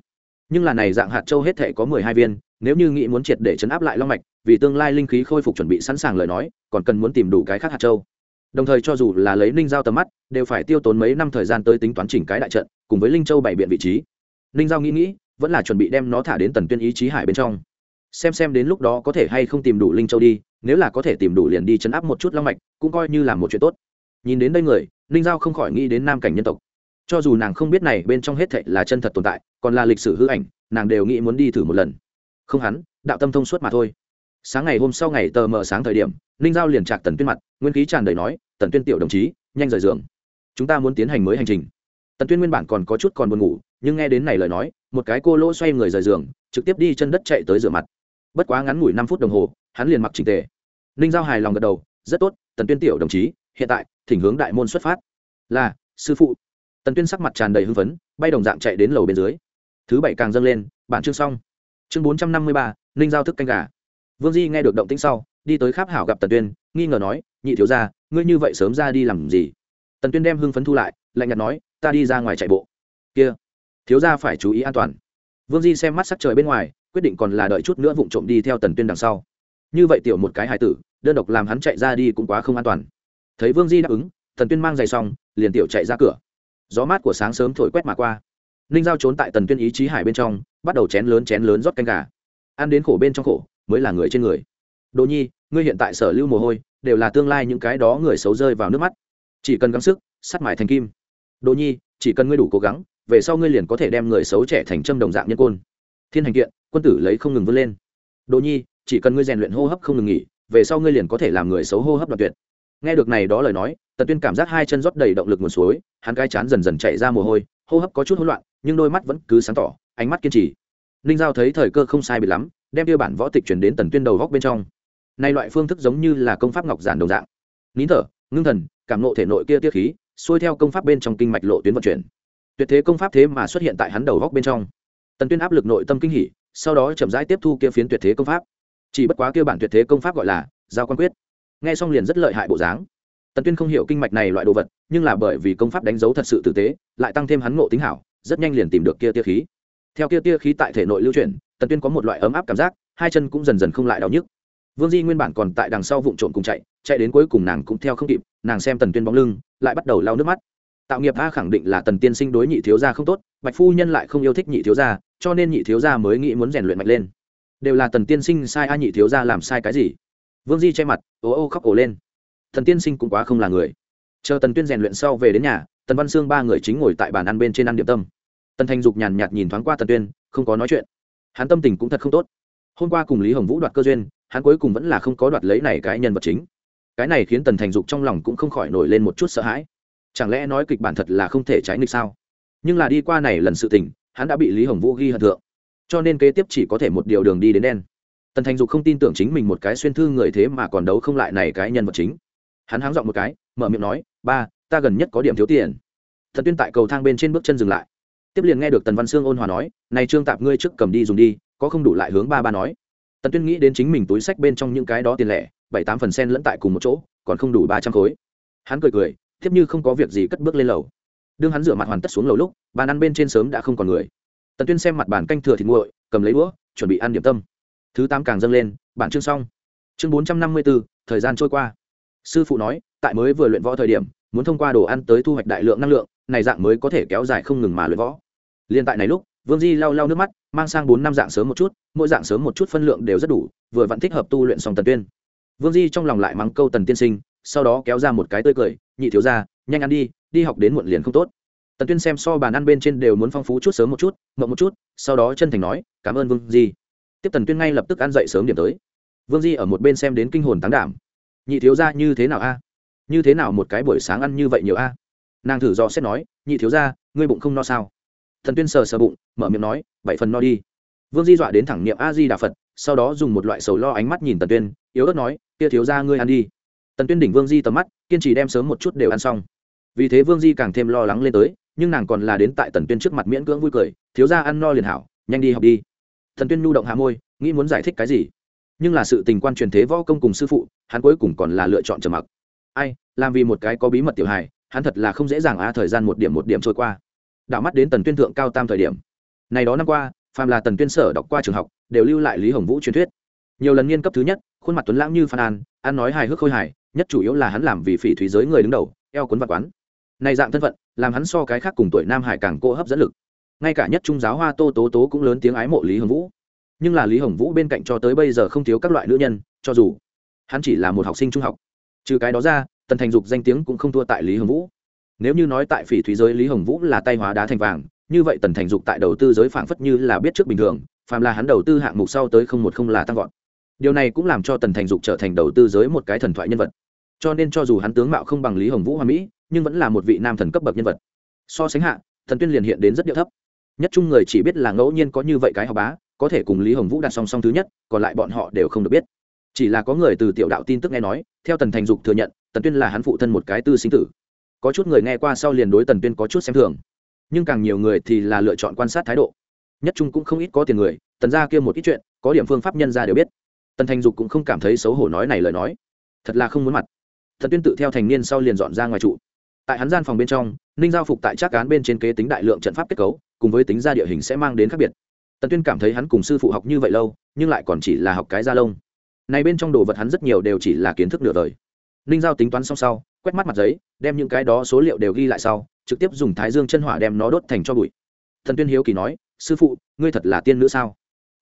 nhưng là này dạng hạt châu hết thể có mười hai viên, nếu như nghĩ muốn triệt để chấn áp lại long mạch, vì tương lai linh khí khôi phục chuẩn bị sẵn sàng lời nói, còn cần muốn tìm đủ cái khác hạt châu. Đồng thời cho dù là lấy ninh giao tầm mắt, đều phải tiêu tốn mấy năm thời gian tới tính toán chỉnh cái đại trận, cùng với linh châu bảy biện vị trí. Ninh giao nghĩ nghĩ, vẫn là chuẩn bị đem nó thả đến tần tuyên ý chí hải bên trong. Xem xem đến lúc đó có thể hay không tìm đủ linh châu đi, nếu là có thể tìm đủ liền đi chấn áp một chút long mạch, cũng coi như là một chuyện tốt. Nhìn đến đây người, ninh giao không khỏi nghĩ đến nam cảnh nhân tộc. Cho dù nàng không biết này bên trong hết thệ là chân thật tồn tại còn là lịch sử hư ảnh, nàng đều nghĩ muốn đi thử một lần. Không hắn, đạo tâm thông suốt mà thôi. Sáng ngày hôm sau ngày tờ mờ sáng thời điểm, ninh giao liền trạc tần tuyên mặt, nguyên khí tràn đầy nói, tần tuyên tiểu đồng chí, nhanh rời giường. Chúng ta muốn tiến hành mới hành trình. Tần tuyên nguyên bản còn có chút còn buồn ngủ, nhưng nghe đến này lời nói, một cái cô lỗ xoay người rời giường, trực tiếp đi chân đất chạy tới rửa mặt. Bất quá ngắn ngủi năm phút đồng hồ, hắn liền mặc trình tề. Ninh giao hài lòng gật đầu, rất tốt, tần tuyên tiểu đồng chí, hiện tại, thỉnh hướng đại môn xuất phát. Là, sư phụ. Tần tuyên sắc mặt tràn đầy hưng phấn, bay đồng dạng chạy đến lầu bên dưới thứ bảy càng dâng lên, bản chương xong. Chương bốn trăm năm mươi ba, ninh giao thức canh gà. Vương di nghe được động tĩnh sau, đi tới kháp hảo gặp tần tuyên, nghi ngờ nói, nhị thiếu ra ngươi như vậy sớm ra đi làm gì? Tần tuyên đem hưng phấn thu lại, lạnh nhạt nói, ta đi ra ngoài chạy bộ. Kia, thiếu ra phải chú ý an toàn. Vương di xem mắt sắc trời bên ngoài, quyết định còn là đợi chút nữa vụng trộm đi theo tần tuyên đằng sau. Như vậy tiểu một cái hài tử, đơn độc làm hắn chạy ra đi cũng quá không an toàn. Thấy vương di đáp ứng, tần tuyên mang giày xong, liền tiểu chạy ra cửa. Gió mát của sáng sớm thổi quét mà qua ninh giao trốn tại tần tuyên ý chí hải bên trong, bắt đầu chén lớn chén lớn rót canh gà. Ăn đến khổ bên trong khổ, mới là người trên người. Đỗ nhi, ngươi hiện tại sở lưu mồ hôi, đều là tương lai những cái đó người xấu rơi vào nước mắt. Chỉ cần gắng sức, sắt mải thành kim. Đỗ nhi, chỉ cần ngươi đủ cố gắng, về sau ngươi liền có thể đem người xấu trẻ thành châm đồng dạng nhân côn. Thiên hành kiện, quân tử lấy không ngừng vươn lên. Đỗ nhi, chỉ cần ngươi rèn luyện hô hấp không ngừng nghỉ, về sau ngươi liền có thể làm người xấu hô hấp đoạn tuyệt. Nghe được này đó lời nói, tần tuyên cảm giác hai chân rót đầy động lực nguồn suối, hắn cai chán dần dần chạy ra mồ hôi hô hấp có chút hỗn loạn, nhưng đôi mắt vẫn cứ sáng tỏ, ánh mắt kiên trì. Ninh giao thấy thời cơ không sai bị lắm, đem tiêu bản võ tịch chuyển đến tần tuyên đầu góc bên trong. Nay loại phương thức giống như là công pháp ngọc giản đồng dạng. Nín thở, ngưng thần, cảm nộ thể nội kia tiết khí, xuôi theo công pháp bên trong kinh mạch lộ tuyến vận chuyển. Tuyệt thế công pháp thế mà xuất hiện tại hắn đầu góc bên trong. Tần tuyên áp lực nội tâm kinh hỉ, sau đó chậm rãi tiếp thu kia phiến tuyệt thế công pháp. Chỉ bất quá kia bản tuyệt thế công pháp gọi là giao quan quyết. Nghe xong liền rất lợi hại bộ dáng tần tuyên không hiểu kinh mạch này loại đồ vật, nhưng là bởi vì công pháp đánh dấu thật sự tử tế, lại tăng thêm hắn ngộ tính hảo, rất nhanh liền tìm được kia tia khí. Theo kia tia khí tại thể nội lưu chuyển, tần tuyên có một loại ấm áp cảm giác, hai chân cũng dần dần không lại đau nhức. Vương di nguyên bản còn tại đằng sau vụ trộm cùng chạy chạy đến cuối cùng nàng cũng theo không kịp, nàng xem tần tuyên bóng lưng, lại bắt đầu lau nước mắt. Tạo nghiệp a khẳng định là tần tiên sinh đối nhị thiếu gia không tốt, bạch phu nhân lại không yêu thích nhị thiếu gia, cho nên nhị thiếu gia mới nghĩ muốn rèn luyện mạnh lên. Đều là tần tiên sinh sai a nhị thiếu gia làm sai cái gì? Vương di che mặt ố ô khóc ổ lên thần tiên sinh cũng quá không là người. Chờ tần tuyên rèn luyện sau về đến nhà, tần văn sương ba người chính ngồi tại bàn ăn bên trên ăn điểm tâm. Tần thành dục nhàn nhạt nhìn thoáng qua tần tuyên, không có nói chuyện. Hắn tâm tình cũng thật không tốt. Hôm qua cùng lý hồng vũ đoạt cơ duyên, hắn cuối cùng vẫn là không có đoạt lấy này cái nhân vật chính. Cái này khiến tần thành dục trong lòng cũng không khỏi nổi lên một chút sợ hãi. Chẳng lẽ nói kịch bản thật là không thể trái nghịch sao? Nhưng là đi qua này lần sự tình, hắn đã bị lý hồng vũ ghi hận thượng. Cho nên kế tiếp chỉ có thể một điều đường đi đến đen. Tần thành dục không tin tưởng chính mình một cái xuyên thư người thế mà còn đấu không lại này cái nhân vật chính hắn háng dọn một cái, mở miệng nói, ba, ta gần nhất có điểm thiếu tiền. Thần tuyên tại cầu thang bên trên bước chân dừng lại. Tiếp liền nghe được tần văn sương ôn hòa nói, này trương tạp ngươi trước cầm đi dùng đi, có không đủ lại hướng ba ba nói. Tần tuyên nghĩ đến chính mình túi sách bên trong những cái đó tiền lẻ, bảy tám phần sen lẫn tại cùng một chỗ, còn không đủ ba trăm khối. Hắn cười cười, thiếp như không có việc gì cất bước lên lầu. Đương hắn rửa mặt hoàn tất xuống lầu lúc, bàn ăn bên trên sớm đã không còn người. Tần tuyên xem mặt bàn canh thừa thịt nguội, cầm lấy đũa, chuẩn bị ăn điểm tâm. Thứ tám càng dâng lên, bản chương xong. Chương bốn trăm năm mươi bốn thời gian trôi qua sư phụ nói, tại mới vừa luyện võ thời điểm, muốn thông qua đồ ăn tới thu hoạch đại lượng năng lượng, này dạng mới có thể kéo dài không ngừng mà luyện võ. Liên tại này lúc, vương di lau lau nước mắt, mang sang bốn năm dạng sớm một chút, mỗi dạng sớm một chút phân lượng đều rất đủ, vừa vẫn thích hợp tu luyện song tần tuyên. Vương di trong lòng lại mắng câu tần tiên sinh, sau đó kéo ra một cái tươi cười, nhị thiếu ra nhanh ăn đi đi học đến muộn liền không tốt. Tần tuyên xem so bàn ăn bên trên đều muốn phong phú chút sớm một chút, mộng một chút, sau đó chân thành nói, cảm ơn vương di. Tiếp tần tuyên ngay lập tức ăn dậy sớm điểm tới. Vương di ở một bên xem đến kinh hồn tán đảm nhị thiếu gia như thế nào a? Như thế nào một cái buổi sáng ăn như vậy nhiều a? Nàng thử do xét nói, nhị thiếu gia, ngươi bụng không no sao? Thần tuyên sờ sờ bụng, mở miệng nói, bảy phần no đi. Vương di dọa đến thẳng niệm a di đà phật, sau đó dùng một loại sầu lo ánh mắt nhìn tần tuyên, yếu ớt nói, kia thiếu ra ngươi ăn đi. Tần tuyên đỉnh vương di tầm mắt, kiên trì đem sớm một chút đều ăn xong. Vì thế vương di càng thêm lo lắng lên tới, nhưng nàng còn là đến tại tần tuyên trước mặt miễn cưỡng vui cười, thiếu ra ăn no liền hảo, nhanh đi học đi. Thần tuyên nhu động hạ môi, nghĩ muốn giải thích cái gì? Nhưng là sự tình quan truyền thế võ công cùng sư phụ, hắn cuối cùng còn là lựa chọn trầm mặc. Ai, làm vì một cái có bí mật tiểu hài, hắn thật là không dễ dàng á thời gian một điểm một điểm trôi qua. Đảo mắt đến tần tuyên thượng cao tam thời điểm. Này đó năm qua, phàm là tần tuyên sở đọc qua trường học, đều lưu lại lý hồng vũ truyền thuyết. Nhiều lần nghiên cấp thứ nhất, khuôn mặt tuấn lãng như phan an an nói hài hước khôi hài, nhất chủ yếu là hắn làm vì phỉ thúy giới người đứng đầu, eo cuốn vặt quán. Này dạng thân phận, làm hắn so cái khác cùng tuổi nam hải càng cô hấp dẫn lực. Ngay cả nhất trung giáo hoa tô tố tố cũng lớn tiếng ái mộ lý hồng vũ nhưng là lý hồng vũ bên cạnh cho tới bây giờ không thiếu các loại nữ nhân, cho dù hắn chỉ là một học sinh trung học. Trừ cái đó ra, tần thành dục danh tiếng cũng không thua tại lý hồng vũ. Nếu như nói tại phỉ thúy giới lý hồng vũ là tay hóa đá thành vàng, như vậy tần thành dục tại đầu tư giới phảng phất như là biết trước bình thường, phàm là hắn đầu tư hạng mục sau tới không một không là tăng vọt. Điều này cũng làm cho tần thành dục trở thành đầu tư giới một cái thần thoại nhân vật. Cho nên cho dù hắn tướng mạo không bằng lý hồng vũ hoa mỹ, nhưng vẫn là một vị nam thần cấp bậc nhân vật. So sánh hạ, thần tuyên liền hiện đến rất điệu thấp. Nhất chung người chỉ biết là ngẫu nhiên có như vậy cái học bá có thể cùng lý hồng vũ đặt song song thứ nhất, còn lại bọn họ đều không được biết. Chỉ là có người từ tiểu đạo tin tức nghe nói, theo tần thành dục thừa nhận, tần tuyên là hắn phụ thân một cái tư sinh tử. Có chút người nghe qua sau liền đối tần tuyên có chút xem thường. Nhưng càng nhiều người thì là lựa chọn quan sát thái độ. Nhất trung cũng không ít có tiền người, tần ra kia một ít chuyện, có điểm phương pháp nhân ra đều biết. Tần thành dục cũng không cảm thấy xấu hổ nói này lời nói. Thật là không muốn mặt. Thần tuyên tự theo thành niên sau liền dọn ra ngoài trụ. Tại hắn gian phòng bên trong, ninh giao phục tại trác cán bên trên kế tính đại lượng trận pháp kết cấu, cùng với tính ra địa hình sẽ mang đến khác biệt tần tuyên cảm thấy hắn cùng sư phụ học như vậy lâu, nhưng lại còn chỉ là học cái da lông. Này bên trong đồ vật hắn rất nhiều đều chỉ là kiến thức nửa đời. Ninh giao tính toán xong sau, quét mắt mặt giấy, đem những cái đó số liệu đều ghi lại sau, trực tiếp dùng thái dương chân hỏa đem nó đốt thành cho bụi. Thần tuyên hiếu kỳ nói, sư phụ, ngươi thật là tiên nữ sao?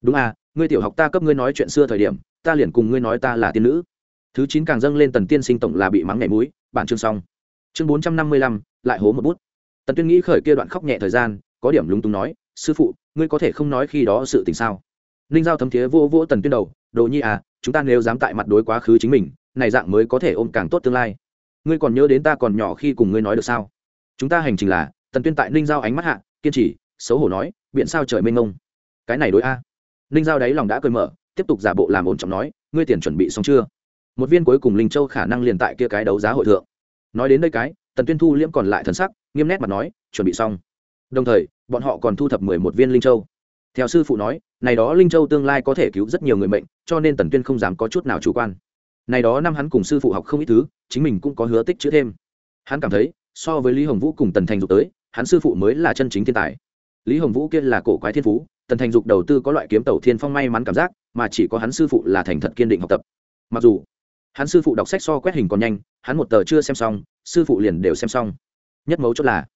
Đúng à ngươi tiểu học ta cấp ngươi nói chuyện xưa thời điểm, ta liền cùng ngươi nói ta là tiên nữ. Thứ chín càng dâng lên tần tiên sinh tổng là bị mắng nhảy mũi, bản chương xong. Chương bốn trăm năm mươi lăm, lại hố một bút. Tần tuyên nghĩ khởi kia đoạn khóc nhẹ thời gian, có điểm lúng túng nói sư phụ, ngươi có thể không nói khi đó sự tình sao? Ninh giao thấm thiế vô vô tần tuyên đầu, đồ nhi à chúng ta nếu dám tại mặt đối quá khứ chính mình, này dạng mới có thể ôm càng tốt tương lai. Ngươi còn nhớ đến ta còn nhỏ khi cùng ngươi nói được sao? Chúng ta hành trình là, tần tuyên tại ninh giao ánh mắt hạ, kiên trì, xấu hổ nói, biện sao trời mênh ngông cái này đối a. Ninh giao đáy lòng đã cười mở, tiếp tục giả bộ làm ổn trọng nói, ngươi tiền chuẩn bị xong chưa? Một viên cuối cùng linh châu khả năng liền tại kia cái đấu giá hội thượng. Nói đến đây cái, tần tuyên thu liễm còn lại thần sắc, nghiêm nét mặt nói, chuẩn bị xong. Đồng thời bọn họ còn thu thập mười một viên linh châu. Theo sư phụ nói, này đó linh châu tương lai có thể cứu rất nhiều người mệnh, cho nên tần tuyên không dám có chút nào chủ quan. Này đó năm hắn cùng sư phụ học không ít thứ, chính mình cũng có hứa tích chữ thêm. Hắn cảm thấy, so với lý hồng vũ cùng tần thành dục tới, hắn sư phụ mới là chân chính thiên tài. Lý hồng vũ kia là cổ quái thiên phú, tần thành dục đầu tư có loại kiếm tàu thiên phong may mắn cảm giác, mà chỉ có hắn sư phụ là thành thật kiên định học tập. Mặc dù, hắn sư phụ đọc sách so quét hình còn nhanh, hắn một tờ chưa xem xong, sư phụ liền đều xem xong. Nhất mấu chốt là,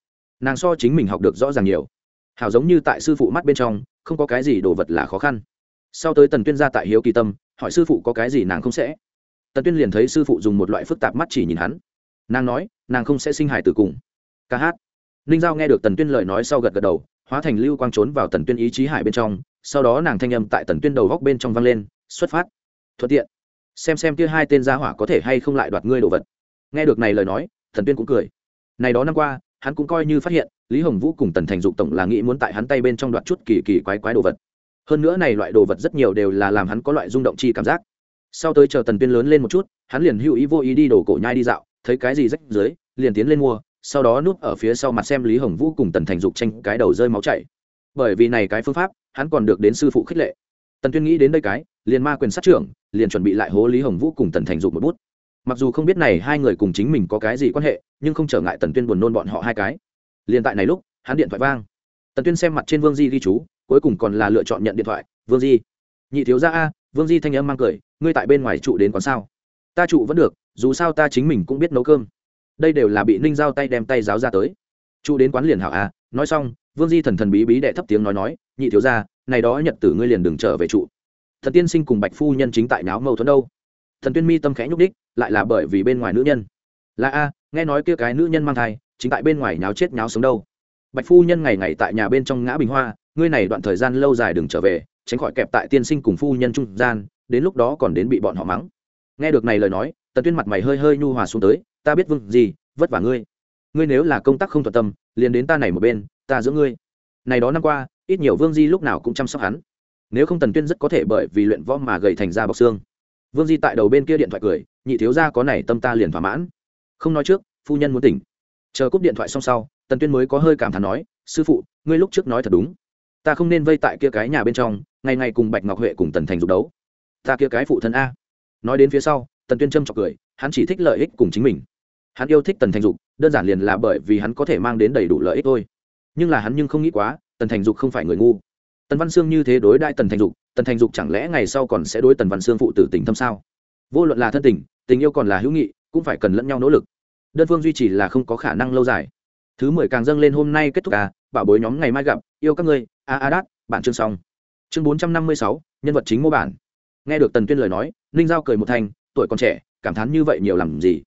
nàng so chính mình học được rõ ràng nhiều hảo giống như tại sư phụ mắt bên trong, không có cái gì đồ vật là khó khăn. Sau tới tần tuyên ra tại hiếu kỳ tâm, hỏi sư phụ có cái gì nàng không sẽ. Tần tuyên liền thấy sư phụ dùng một loại phức tạp mắt chỉ nhìn hắn. Nàng nói, nàng không sẽ sinh hài từ cùng. Ca hát. Ninh giao nghe được tần tuyên lời nói sau gật gật đầu, hóa thành lưu quang trốn vào tần tuyên ý chí hải bên trong, sau đó nàng thanh âm tại tần tuyên đầu góc bên trong vang lên, xuất phát. Thuận tiện. Xem xem kia hai tên gia hỏa có thể hay không lại đoạt ngươi đồ vật. Nghe được này lời nói, tần tuyên cũng cười. Này đó năm qua, hắn cũng coi như phát hiện lý hồng vũ cùng tần thành dục tổng là nghĩ muốn tại hắn tay bên trong đoạt chút kỳ kỳ quái quái đồ vật. Hơn nữa này loại đồ vật rất nhiều đều là làm hắn có loại rung động chi cảm giác. Sau tới chờ tần tuyên lớn lên một chút, hắn liền hữu ý vô ý đi đổ cổ nhai đi dạo, thấy cái gì rách dưới, liền tiến lên mua, sau đó núp ở phía sau mặt xem lý hồng vũ cùng tần thành dục tranh cái đầu rơi máu chảy. Bởi vì này cái phương pháp, hắn còn được đến sư phụ khích lệ. Tần tuyên nghĩ đến đây cái, liền ma quyền sát trưởng, liền chuẩn bị lại hố lý hồng vũ cùng tần thành dục một bút. Mặc dù không biết này hai người cùng chính mình có cái gì quan hệ, nhưng không trở ngại tần tuyên buồn nôn bọn họ hai cái liền tại này lúc, hắn điện thoại vang. Tần tuyên xem mặt trên vương di ghi chú, cuối cùng còn là lựa chọn nhận điện thoại. Vương di. Nhị thiếu gia a, vương di thanh âm mang cười, ngươi tại bên ngoài trụ đến còn sao? Ta trụ vẫn được, dù sao ta chính mình cũng biết nấu cơm. Đây đều là bị ninh giao tay đem tay giáo ra tới. Trụ đến quán liền hảo a. Nói xong, vương di thần thần bí bí đệ thấp tiếng nói nói, nhị thiếu gia, này đó nhật tử ngươi liền đừng trở về trụ. Thần tiên sinh cùng bạch phu nhân chính tại náo mâu thuẫn đâu. Thần tuyên mi tâm khẽ nhúc đích lại là bởi vì bên ngoài nữ nhân. Là a, nghe nói kia cái nữ nhân mang thai chính tại bên ngoài nháo chết nháo sống đâu. Bạch phu nhân ngày ngày tại nhà bên trong ngã bình hoa, ngươi này đoạn thời gian lâu dài đừng trở về, tránh khỏi kẹp tại tiên sinh cùng phu nhân trung gian, đến lúc đó còn đến bị bọn họ mắng. Nghe được này lời nói, tần tuyên mặt mày hơi hơi nhu hòa xuống tới, ta biết vương gì, vất vả ngươi. Ngươi nếu là công tác không thuận tâm, liền đến ta này một bên, ta giữ ngươi. Này đó năm qua, ít nhiều vương di lúc nào cũng chăm sóc hắn. Nếu không tần tuyên rất có thể bởi vì luyện võ mà gầy thành ra bọc xương. Vương di tại đầu bên kia điện thoại cười, nhị thiếu gia có này tâm ta liền thỏa mãn. Không nói trước, phu nhân muốn tỉnh chờ cúp điện thoại xong sau, tần tuyên mới có hơi cảm thán nói, sư phụ, ngươi lúc trước nói thật đúng. Ta không nên vây tại kia cái nhà bên trong, ngày ngày cùng bạch ngọc huệ cùng tần thành dục đấu. Ta kia cái phụ thân a. Nói đến phía sau, tần tuyên trâm chọc cười, hắn chỉ thích lợi ích cùng chính mình. Hắn yêu thích tần thành dục, đơn giản liền là bởi vì hắn có thể mang đến đầy đủ lợi ích thôi. Nhưng là hắn nhưng không nghĩ quá, tần thành dục không phải người ngu. Tần văn sương như thế đối đại tần thành dục, tần thành dục chẳng lẽ ngày sau còn sẽ đối tần văn sương phụ tử tình thâm sao? Vô luận là thân tình tình yêu còn là hữu nghị, cũng phải cần lẫn nhau nỗ lực đơn phương duy trì là không có khả năng lâu dài. Thứ mười càng dâng lên hôm nay kết thúc à bảo bối nhóm ngày mai gặp, yêu các ngươi, a a đát bản chương xong. Chương bốn trăm năm mươi sáu, nhân vật chính mô bản. Nghe được tần tuyên lời nói, ninh giao cười một thanh tuổi còn trẻ, cảm thán như vậy nhiều làm gì?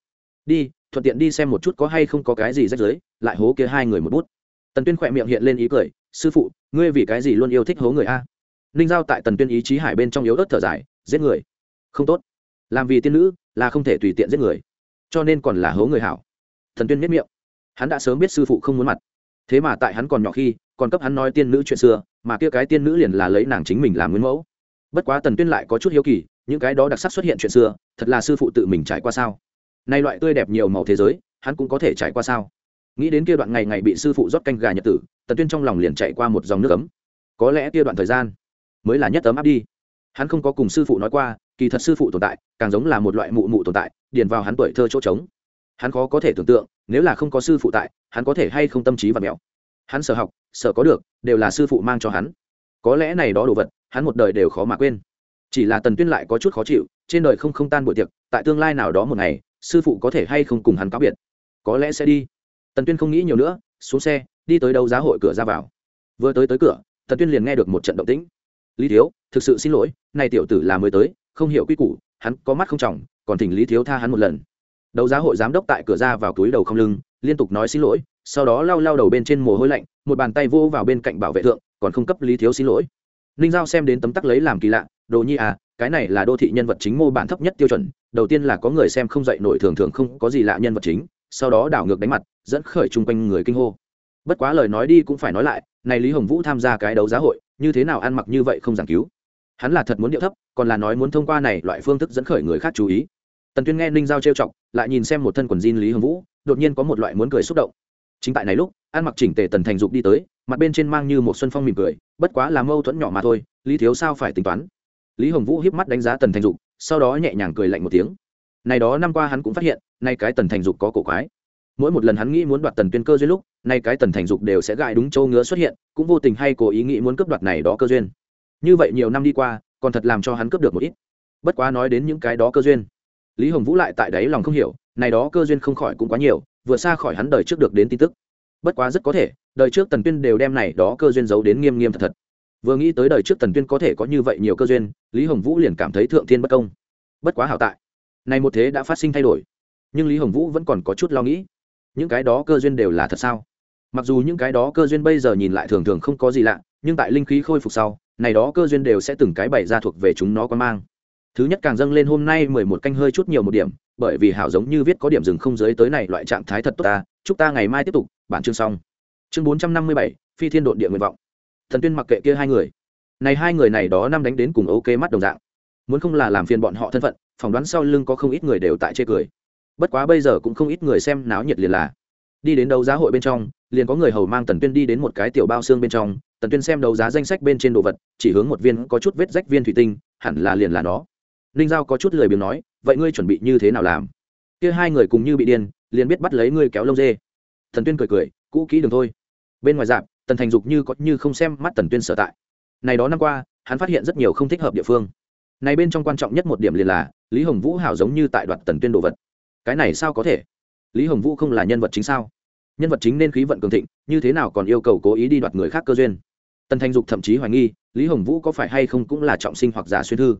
Đi, thuận tiện đi xem một chút có hay không có cái gì rách rưới, lại hố kia hai người một bút. Tần tuyên khỏe miệng hiện lên ý cười, sư phụ, ngươi vì cái gì luôn yêu thích hố người a? Ninh giao tại tần tuyên ý chí hải bên trong yếu ớt thở dài, giết người. Không tốt. Làm vì tiên nữ là không thể tùy tiện giết người cho nên còn là hố người hảo. Thần tuyên miết miệng. Hắn đã sớm biết sư phụ không muốn mặt. Thế mà tại hắn còn nhỏ khi, còn cấp hắn nói tiên nữ chuyện xưa, mà kia cái tiên nữ liền là lấy nàng chính mình làm nguyên mẫu. Bất quá tần tuyên lại có chút hiếu kỳ, những cái đó đặc sắc xuất hiện chuyện xưa, thật là sư phụ tự mình trải qua sao? Nay loại tươi đẹp nhiều màu thế giới, hắn cũng có thể trải qua sao? Nghĩ đến kia đoạn ngày ngày bị sư phụ rót canh gà nhật tử, tần tuyên trong lòng liền chạy qua một dòng nước ấm. Có lẽ kia đoạn thời gian mới là nhất ấm áp đi. Hắn không có cùng sư phụ nói qua, kỳ thật sư phụ tồn tại, càng giống là một loại mụ mụ tồn tại điền vào hắn tuổi thơ chỗ trống. Hắn khó có thể tưởng tượng, nếu là không có sư phụ tại, hắn có thể hay không tâm trí và mẹo. Hắn sở học sở có được, đều là sư phụ mang cho hắn. Có lẽ này đó đồ vật, hắn một đời đều khó mà quên. Chỉ là tần tuyên lại có chút khó chịu, trên đời không không tan buổi tiệc, tại tương lai nào đó một ngày, sư phụ có thể hay không cùng hắn cáo biệt. Có lẽ sẽ đi. Tần tuyên không nghĩ nhiều nữa, xuống xe, đi tới đâu giá hội cửa ra vào. Vừa tới tới cửa, tần tuyên liền nghe được một trận động tĩnh. Lý thiếu, thực sự xin lỗi, này tiểu tử là mới tới, không hiểu quy củ, hắn có mắt không tròng còn thỉnh lý thiếu tha hắn một lần. Đấu giá hội giám đốc tại cửa ra vào túi đầu không lưng, liên tục nói xin lỗi, sau đó lau lau đầu bên trên mồ hôi lạnh, một bàn tay vô vào bên cạnh bảo vệ thượng, còn không cấp lý thiếu xin lỗi. Ninh giao xem đến tấm tắc lấy làm kỳ lạ, đồ nhi à cái này là đô thị nhân vật chính mô bản thấp nhất tiêu chuẩn, đầu tiên là có người xem không dậy nổi thường thường không có gì lạ nhân vật chính, sau đó đảo ngược đánh mặt, dẫn khởi chung quanh người kinh hô. Bất quá lời nói đi cũng phải nói lại, này lý hồng vũ tham gia cái đấu giá hội, như thế nào ăn mặc như vậy không giảng cứu. Hắn là thật muốn điệu thấp, còn là nói muốn thông qua này loại phương thức dẫn khởi người khác chú ý tần tuyên nghe ninh giao trêu chọc, lại nhìn xem một thân quần jean lý hồng vũ, đột nhiên có một loại muốn cười xúc động. Chính tại này lúc, ăn mặc chỉnh tề tần thành dục đi tới, mặt bên trên mang như một xuân phong mỉm cười, bất quá là mâu thuẫn nhỏ mà thôi, lý thiếu sao phải tính toán? Lý hồng vũ hiếp mắt đánh giá tần thành dục, sau đó nhẹ nhàng cười lạnh một tiếng. Này đó năm qua hắn cũng phát hiện, nay cái tần thành dục có cổ quái. Mỗi một lần hắn nghĩ muốn đoạt tần tuyên cơ duyên lúc, nay cái tần thành dục đều sẽ gại đúng châu ngứa xuất hiện, cũng vô tình hay cố ý nghĩ muốn cướp đoạt này đó cơ duyên. Như vậy nhiều năm đi qua, còn thật làm cho hắn cướp được một ít. Bất quá nói đến những cái đó cơ duyên lý hồng vũ lại tại đấy lòng không hiểu, này đó cơ duyên không khỏi cũng quá nhiều vừa xa khỏi hắn đời trước được đến tin tức. Bất quá rất có thể, đời trước tần tuyên đều đem này đó cơ duyên giấu đến nghiêm nghiêm thật thật. Vừa nghĩ tới đời trước tần tuyên có thể có như vậy nhiều cơ duyên, lý hồng vũ liền cảm thấy thượng thiên bất công. Bất quá hảo tại, này một thế đã phát sinh thay đổi, nhưng lý hồng vũ vẫn còn có chút lo nghĩ. Những cái đó cơ duyên đều là thật sao? Mặc dù những cái đó cơ duyên bây giờ nhìn lại thường thường không có gì lạ, nhưng tại linh khí khôi phục sau, này đó cơ duyên đều sẽ từng cái bày ra thuộc về chúng nó có mang thứ nhất càng dâng lên hôm nay mười một canh hơi chút nhiều một điểm, bởi vì hảo giống như viết có điểm dừng không giới tới này loại trạng thái thật tốt ta, chúc ta ngày mai tiếp tục, bản chương xong. Chương bốn trăm năm mươi bảy, phi thiên độn địa nguyện vọng. Thần tuyên mặc kệ kia hai người. Này hai người này đó năm đánh đến cùng ok mắt đồng dạng. Muốn không là làm phiền bọn họ thân phận, phỏng đoán sau lưng có không ít người đều tại chê cười. Bất quá bây giờ cũng không ít người xem náo nhiệt liền là. Đi đến đấu giá hội bên trong, liền có người hầu mang tần tuyên đi đến một cái tiểu bao xương bên trong. Tần tuyên xem đấu giá danh sách bên trên đồ vật, chỉ hướng một viên có chút vết rách viên thủy tinh, hẳn là liền là nó ninh giao có chút lười biếng nói, vậy ngươi chuẩn bị như thế nào làm? Kia hai người cùng như bị điên, liền biết bắt lấy ngươi kéo lông dê. Thần tuyên cười cười, cũ kỹ đường thôi. Bên ngoài dạp, tần thành dục như có như không xem mắt tần tuyên sở tại. Này đó năm qua, hắn phát hiện rất nhiều không thích hợp địa phương. Này bên trong quan trọng nhất một điểm liền là, lý hồng vũ hảo giống như tại đoạt tần tuyên đồ vật. Cái này sao có thể? Lý hồng vũ không là nhân vật chính sao? Nhân vật chính nên khí vận cường thịnh, như thế nào còn yêu cầu cố ý đi đoạt người khác cơ duyên? Tần thành dục thậm chí hoài nghi, lý hồng vũ có phải hay không cũng là trọng sinh hoặc giả xuyên thư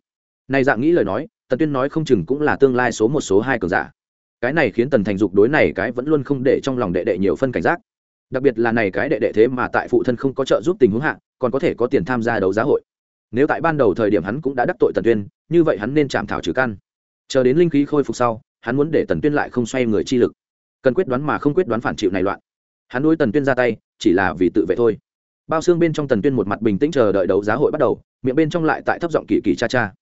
này dạng nghĩ lời nói, tần tuyên nói không chừng cũng là tương lai số một, số hai cường giả. Cái này khiến tần thành dục đối này cái vẫn luôn không để trong lòng đệ đệ nhiều phân cảnh giác. Đặc biệt là này cái đệ đệ thế mà tại phụ thân không có trợ giúp tình huống hạ, còn có thể có tiền tham gia đấu giá hội. Nếu tại ban đầu thời điểm hắn cũng đã đắc tội tần tuyên, như vậy hắn nên chạm thảo trừ căn. Chờ đến linh khí khôi phục sau, hắn muốn để tần tuyên lại không xoay người chi lực. Cần quyết đoán mà không quyết đoán phản chịu này loạn. Hắn đối tần tuyên ra tay, chỉ là vì tự vệ thôi. Bao xương bên trong tần tuyên một mặt bình tĩnh chờ đợi đấu giá hội bắt đầu, miệng bên trong lại tại thấp giọng kỳ kỳ cha cha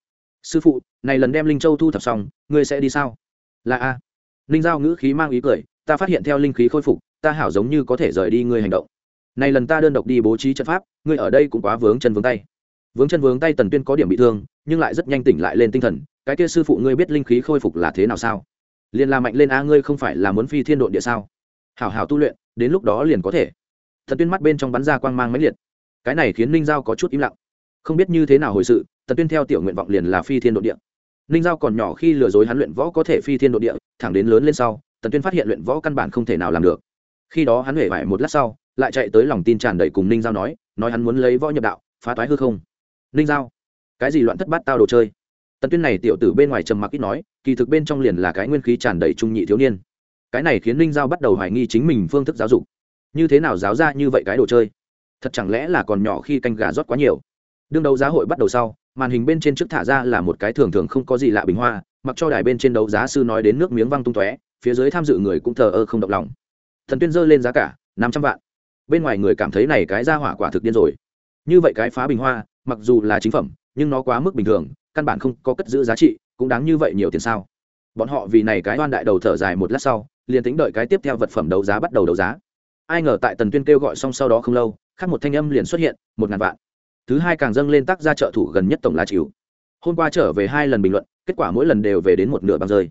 sư phụ, này lần đem linh châu thu thập xong, ngươi sẽ đi sao? Là a. Linh giao ngữ khí mang ý cười, ta phát hiện theo linh khí khôi phục, ta hảo giống như có thể rời đi ngươi hành động. Này lần ta đơn độc đi bố trí trận pháp, ngươi ở đây cũng quá vướng chân vướng tay. Vướng chân vướng tay tần tuyên có điểm bị thương, nhưng lại rất nhanh tỉnh lại lên tinh thần, cái kia sư phụ ngươi biết linh khí khôi phục là thế nào sao? Liền là mạnh lên a, ngươi không phải là muốn phi thiên độn địa sao? Hảo hảo tu luyện, đến lúc đó liền có thể. Thần tuyên mắt bên trong bắn ra quang mang máy liệt. Cái này khiến ninh giao có chút im lặng. Không biết như thế nào hồi sự tần tuyên theo tiểu nguyện vọng liền là phi thiên đ ộ địa. Ninh giao còn nhỏ khi lừa dối hắn luyện võ có thể phi thiên đ ộ địa, thẳng đến lớn lên sau, tần tuyên phát hiện luyện võ căn bản không thể nào làm được. Khi đó hắn huệ vải một lát sau, lại chạy tới lòng tin tràn đầy cùng ninh giao nói nói hắn muốn lấy võ nhập đạo, phá toái hư không. Ninh giao, cái gì loạn thất bát tao đồ chơi? Tần tuyên này tiểu tử bên ngoài trầm mặc ít nói, kỳ thực bên trong liền là cái nguyên khí tràn đầy trung nhị thiếu niên. Cái này khiến ninh giao bắt đầu hoài nghi chính mình phương thức giáo dục. Như thế nào giáo ra như vậy cái đồ chơi? Thật chẳng lẽ là còn nhỏ khi canh gà rót quá nhiều? Đương đầu giá hội bắt đầu sau màn hình bên trên trước thả ra là một cái thường thường không có gì lạ bình hoa, mặc cho đài bên trên đấu giá sư nói đến nước miếng văng tung tóe, phía dưới tham dự người cũng thờ ơ không động lòng. Thần tuyên dơ lên giá cả, năm trăm vạn. Bên ngoài người cảm thấy này cái ra hỏa quả thực điên rồi. Như vậy cái phá bình hoa, mặc dù là chính phẩm, nhưng nó quá mức bình thường, căn bản không có cất giữ giá trị, cũng đáng như vậy nhiều tiền sao? Bọn họ vì này cái oan đại đầu thở dài một lát sau, liền tính đợi cái tiếp theo vật phẩm đấu giá bắt đầu đấu giá. Ai ngờ tại tần tuyên kêu gọi xong sau đó không lâu, khác một thanh âm liền xuất hiện, một ngàn vạn thứ hai càng dâng lên tác gia trợ thủ gần nhất tổng là chịu. Hôm qua trở về hai lần bình luận, kết quả mỗi lần đều về đến một nửa bằng rơi.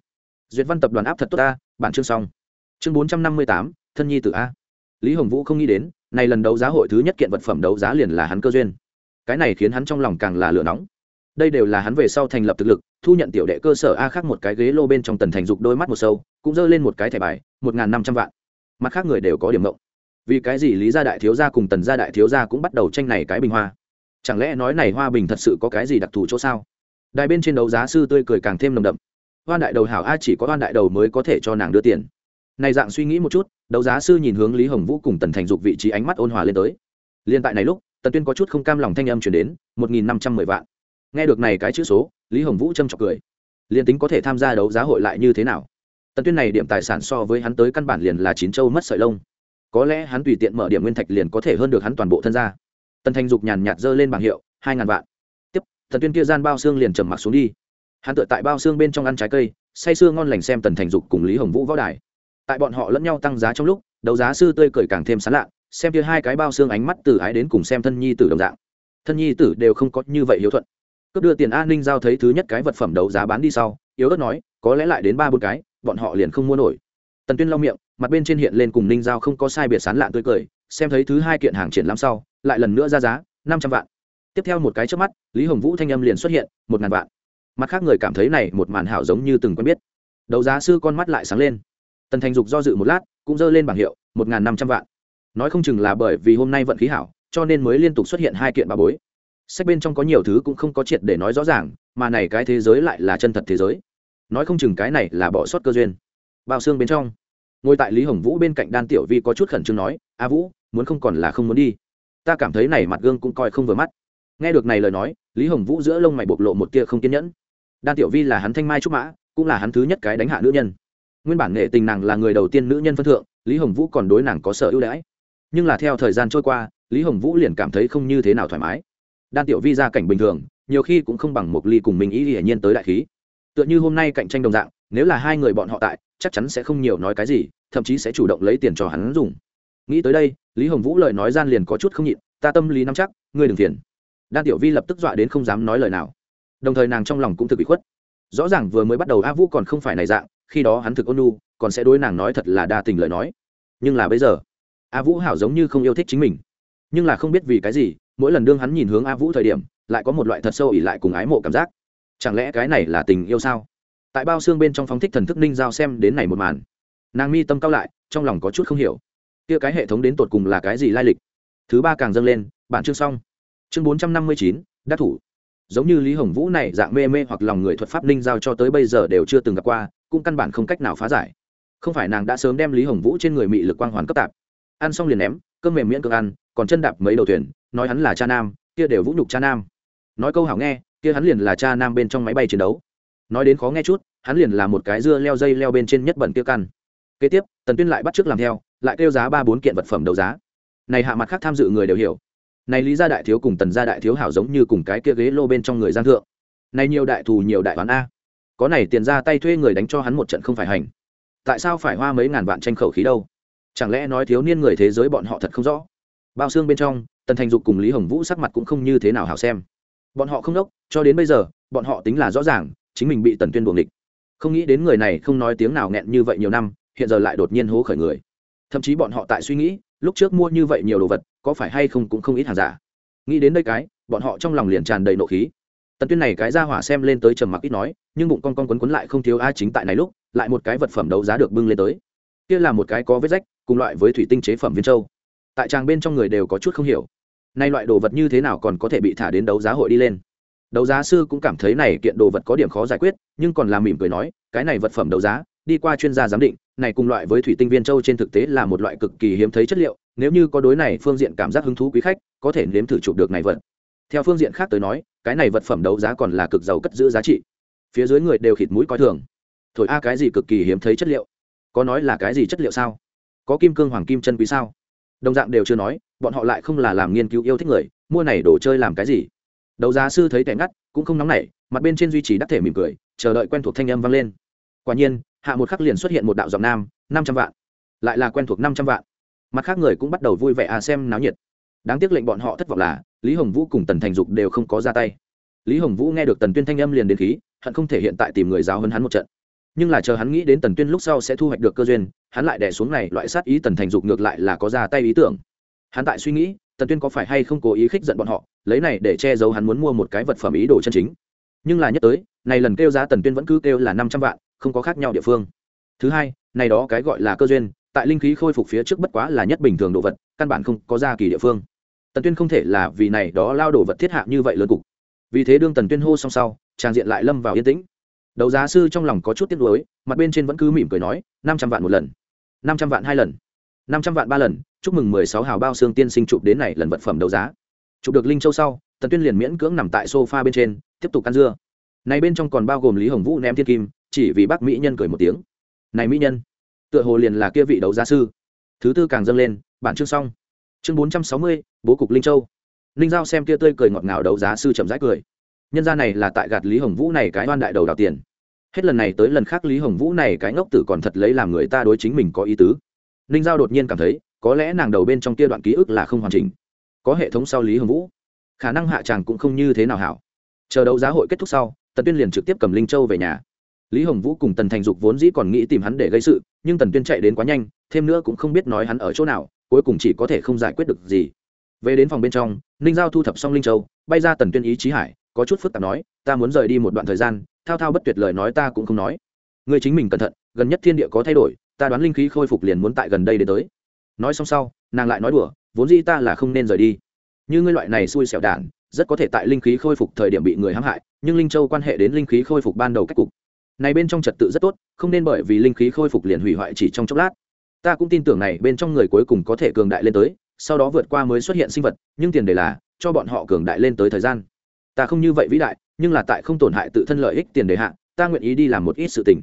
Duyệt văn tập đoàn áp thật tốt ta, bản chương xong. Chương bốn trăm năm mươi tám, thân nhi t a. Lý hồng vũ không nghĩ đến, này lần đấu giá hội thứ nhất kiện vật phẩm đấu giá liền là hắn cơ duyên. Cái này khiến hắn trong lòng càng là lửa nóng. Đây đều là hắn về sau thành lập thực lực, thu nhận tiểu đệ cơ sở a khác một cái ghế lô bên trong tần thành dục đôi mắt một sâu, cũng giơ lên một cái thẻ bài, một n g h n năm trăm vạn. Mặt khác người đều có điểm mộng vì cái gì lý gia đại thiếu gia cùng tần gia đại thiếu gia cũng bắt đầu tranh này cái bình hoa? Chẳng lẽ nói này hoa bình thật sự có cái gì đặc thù chỗ sao? Đài bên trên đấu giá sư tươi cười càng thêm nồng đậm. Hoan đại đầu hảo a chỉ có hoan đại đầu mới có thể cho nàng đưa tiền. Này dạng suy nghĩ một chút, đấu giá sư nhìn hướng lý hồng vũ cùng tần thành dục vị trí ánh mắt ôn hòa lên tới. Liên tại này lúc, tần tuyên có chút không cam lòng thanh âm chuyển đến, một nghìn năm trăm mười vạn. Nghe được này cái chữ số, lý hồng vũ châm chọc cười. Liền tính có thể tham gia đấu giá hội lại như thế nào? Tần tuyên này điểm tài sản so với hắn tới căn bản liền là chín châu mất sợi lông. Có lẽ hắn tùy tiện mở điểm nguyên thạch liền có thể hơn được hắn toàn bộ thân gia tần thành dục nhàn nhạt dơ lên bảng hiệu, hai ngàn vạn. Tiếp tần tuyên kia gian bao xương liền trầm mặc xuống đi. Hắn tựa tại bao xương bên trong ăn trái cây, say sưa ngon lành xem tần thành dục cùng lý hồng vũ võ đài. Tại bọn họ lẫn nhau tăng giá trong lúc, đấu giá sư tươi cười càng thêm sán lạ, xem kia hai cái bao xương ánh mắt từ ái đến cùng xem thân nhi tử đồng dạng. Thân nhi tử đều không có như vậy hiếu thuận. Cướp đưa tiền an ninh giao thấy thứ nhất cái vật phẩm đấu giá bán đi sau, yếu ớt nói, có lẽ lại đến ba bốn cái, bọn họ liền không mua nổi. Tần tuyên lau miệng, mặt bên trên hiện lên cùng ninh giao không có sai biệt sán lạ tươi cười, xem thấy thứ hai kiện hàng triển lãm sau lại lần nữa ra giá, năm trăm vạn. Tiếp theo một cái trước mắt, lý hồng vũ thanh âm liền xuất hiện, một ngàn vạn. Mặt khác người cảm thấy này một màn hảo giống như từng quen biết. Đấu giá sư con mắt lại sáng lên. Tần thành dục do dự một lát, cũng giơ lên bảng hiệu, một ngàn năm trăm vạn. Nói không chừng là bởi vì hôm nay vận khí hảo, cho nên mới liên tục xuất hiện hai kiện bà bối. Sách bên trong có nhiều thứ cũng không có triệt để nói rõ ràng, mà này cái thế giới lại là chân thật thế giới. Nói không chừng cái này là bỏ sót cơ duyên. Bao xương bên trong, ngồi tại lý hồng vũ bên cạnh đan tiểu vi có chút khẩn trương nói, a vũ, muốn không còn là không muốn đi ta cảm thấy này mặt gương cũng coi không vừa mắt. Nghe được này lời nói, lý hồng vũ giữa lông mày bộc lộ một tia không kiên nhẫn. Đan tiểu vi là hắn thanh mai trúc mã, cũng là hắn thứ nhất cái đánh hạ nữ nhân. Nguyên bản nghệ tình nàng là người đầu tiên nữ nhân phân thượng, lý hồng vũ còn đối nàng có sở ưu đãi. Nhưng là theo thời gian trôi qua, lý hồng vũ liền cảm thấy không như thế nào thoải mái. Đan tiểu vi ra cảnh bình thường, nhiều khi cũng không bằng một ly cùng mình ý hiển nhiên tới đại khí. Tựa như hôm nay cạnh tranh đồng dạng, nếu là hai người bọn họ tại, chắc chắn sẽ không nhiều nói cái gì, thậm chí sẽ chủ động lấy tiền cho hắn dùng nghĩ tới đây, lý hồng vũ lời nói gian liền có chút không nhịn, ta tâm lý nắm chắc, ngươi đừng phiền. Đan tiểu vi lập tức dọa đến không dám nói lời nào. Đồng thời nàng trong lòng cũng thực bị khuất. Rõ ràng vừa mới bắt đầu a vũ còn không phải này dạng, khi đó hắn thực ôn nu còn sẽ đối nàng nói thật là đa tình lời nói. Nhưng là bây giờ, a vũ hảo giống như không yêu thích chính mình. Nhưng là không biết vì cái gì, mỗi lần đương hắn nhìn hướng a vũ thời điểm, lại có một loại thật sâu ỉ lại cùng ái mộ cảm giác. Chẳng lẽ cái này là tình yêu sao? Tại bao xương bên trong phóng thích thần thức ninh giao xem đến này một màn. Nàng mi tâm cao lại, trong lòng có chút không hiểu kia cái hệ thống đến tột cùng là cái gì lai lịch? Thứ ba càng dâng lên, bản chương xong. Chương bốn trăm năm mươi chín, đắc thủ. Giống như lý hồng vũ này dạng mê mê hoặc lòng người thuật pháp ninh giao cho tới bây giờ đều chưa từng gặp qua, cũng căn bản không cách nào phá giải. Không phải nàng đã sớm đem lý hồng vũ trên người mị lực quang hoàn cấp tạp. Ăn xong liền ném, cơm mềm miễn cực ăn, còn chân đạp mấy đầu thuyền, nói hắn là cha nam, kia đều vũ nhục cha nam. Nói câu hảo nghe, kia hắn liền là cha nam bên trong máy bay chiến đấu. Nói đến khó nghe chút, hắn liền là một cái dưa leo dây leo bên trên nhất bẩn kia căn. Kế tiếp, tần tuyên lại bắt t làm theo lại kêu giá ba bốn kiện vật phẩm đấu giá. Này hạ mặt khác tham dự người đều hiểu. Này lý gia đại thiếu cùng tần gia đại thiếu hảo giống như cùng cái kia ghế lô bên trong người gian thượng. Này nhiều đại thù nhiều đại toán a. Có này tiền ra tay thuê người đánh cho hắn một trận không phải hành. Tại sao phải hoa mấy ngàn vạn tranh khẩu khí đâu? Chẳng lẽ nói thiếu niên người thế giới bọn họ thật không rõ? Bao xương bên trong, tần thành dục cùng lý hồng vũ sắc mặt cũng không như thế nào hảo xem. Bọn họ không đốc, cho đến bây giờ, bọn họ tính là rõ ràng, chính mình bị tần tuyên buồng địch. Không nghĩ đến người này không nói tiếng nào nghẹn như vậy nhiều năm, hiện giờ lại đột nhiên hố khởi người thậm chí bọn họ tại suy nghĩ, lúc trước mua như vậy nhiều đồ vật, có phải hay không cũng không ít hàng giả. Nghĩ đến đây cái, bọn họ trong lòng liền tràn đầy nộ khí. Tần tuyên này cái ra hỏa xem lên tới trầm mặc ít nói, nhưng bụng con con quấn quấn lại không thiếu ai chính tại này lúc, lại một cái vật phẩm đấu giá được bưng lên tới. Kia là một cái có vết rách, cùng loại với thủy tinh chế phẩm viên châu. Tại tràng bên trong người đều có chút không hiểu. Nay loại đồ vật như thế nào còn có thể bị thả đến đấu giá hội đi lên? Đấu giá sư cũng cảm thấy này kiện đồ vật có điểm khó giải quyết, nhưng còn làm mỉm cười nói, cái này vật phẩm đấu giá đi qua chuyên gia giám định, này cùng loại với thủy tinh viên châu trên thực tế là một loại cực kỳ hiếm thấy chất liệu, nếu như có đối này phương diện cảm giác hứng thú quý khách, có thể nếm thử chụp được này vật. Theo phương diện khác tới nói, cái này vật phẩm đấu giá còn là cực giàu cất giữ giá trị. Phía dưới người đều khịt mũi coi thường. Thổi a, cái gì cực kỳ hiếm thấy chất liệu? Có nói là cái gì chất liệu sao? Có kim cương, hoàng kim, chân quý sao? Đồng dạng đều chưa nói, bọn họ lại không là làm nghiên cứu yêu thích người, mua này đồ chơi làm cái gì? Đấu giá sư thấy tẻ ngắt, cũng không nóng nảy, mặt bên trên duy trì đắc thể mỉm cười, chờ đợi quen thuộc thanh âm vang lên. Quả nhiên hạ một khắc liền xuất hiện một đạo giọng nam, năm trăm vạn. Lại là quen thuộc năm trăm vạn. Mặt khác người cũng bắt đầu vui vẻ à xem náo nhiệt. Đáng tiếc lệnh bọn họ thất vọng là, lý hồng vũ cùng tần thành dục đều không có ra tay. Lý hồng vũ nghe được tần tuyên thanh âm liền đến khí, hận không thể hiện tại tìm người giáo hơn hắn một trận. Nhưng là chờ hắn nghĩ đến tần tuyên lúc sau sẽ thu hoạch được cơ duyên, hắn lại đẻ xuống này loại sát ý tần thành dục ngược lại là có ra tay ý tưởng. Hắn tại suy nghĩ, tần tuyên có phải hay không cố ý khích giận bọn họ, lấy này để che giấu hắn muốn mua một cái vật phẩm ý đồ chân chính. Nhưng là nhất tới, này lần kêu giá tần tuyên vẫn cứ kêu là năm trăm vạn không có khác nhau địa phương. Thứ hai, này đó cái gọi là cơ duyên, tại linh khí khôi phục phía trước bất quá là nhất bình thường đồ vật, căn bản không có ra kỳ địa phương. Tần tuyên không thể là vì này đó lao đồ vật thiết hạ như vậy lớn cục. Vì thế đương tần tuyên hô xong sau trang diện lại lâm vào yên tĩnh. Đấu giá sư trong lòng có chút tiếc nuối, mặt bên trên vẫn cứ mỉm cười nói, năm trăm vạn một lần. Năm trăm vạn hai lần. Năm trăm vạn ba lần, chúc mừng mười sáu hào bao xương tiên sinh chụp đến này lần vật phẩm đấu giá. Chụp được linh châu sau, tần tuyên liền miễn cưỡng nằm tại sofa bên trên, tiếp tục ăn dưa. Này bên trong còn bao gồm lý hồng vũ ném thiên kim chỉ vì bác mỹ nhân cười một tiếng. Này mỹ nhân, tựa hồ liền là kia vị đấu giá sư. Thứ tư càng dâng lên, bản chương xong. Chương bốn trăm sáu mươi, bố cục linh châu. Linh giao xem kia tươi cười ngọt ngào đấu giá sư chậm rãi cười. Nhân gia này là tại gạt lý hồng vũ này cái oan đại đầu đào tiền. Hết lần này tới lần khác lý hồng vũ này cái ngốc tử còn thật lấy làm người ta đối chính mình có ý tứ. Ninh giao đột nhiên cảm thấy, có lẽ nàng đầu bên trong kia đoạn ký ức là không hoàn chỉnh. Có hệ thống sau lý hồng vũ, khả năng hạ tràng cũng không như thế nào hảo. Chờ đấu giá hội kết thúc sau, tần tuyên liền trực tiếp cầm linh châu về nhà lý hồng vũ cùng tần thành dục vốn dĩ còn nghĩ tìm hắn để gây sự, nhưng tần tuyên chạy đến quá nhanh, thêm nữa cũng không biết nói hắn ở chỗ nào, cuối cùng chỉ có thể không giải quyết được gì. Về đến phòng bên trong, ninh giao thu thập xong linh châu, bay ra tần tuyên ý chí hải, có chút phức tạp nói, ta muốn rời đi một đoạn thời gian, thao thao bất tuyệt lời nói ta cũng không nói. Người chính mình cẩn thận, gần nhất thiên địa có thay đổi, ta đoán linh khí khôi phục liền muốn tại gần đây đến tới. Nói xong sau, nàng lại nói đùa, vốn dĩ ta là không nên rời đi. Như ngươi loại này xui xẻo đản, rất có thể tại linh khí khôi phục thời điểm bị người hãm hại, nhưng linh châu quan hệ đến linh khí khôi phục ban đầu cách cục này bên trong trật tự rất tốt, không nên bởi vì linh khí khôi phục liền hủy hoại chỉ trong chốc lát. Ta cũng tin tưởng này bên trong người cuối cùng có thể cường đại lên tới, sau đó vượt qua mới xuất hiện sinh vật, nhưng tiền đề là, cho bọn họ cường đại lên tới thời gian. Ta không như vậy vĩ đại, nhưng là tại không tổn hại tự thân lợi ích tiền đề hạ, ta nguyện ý đi làm một ít sự tình.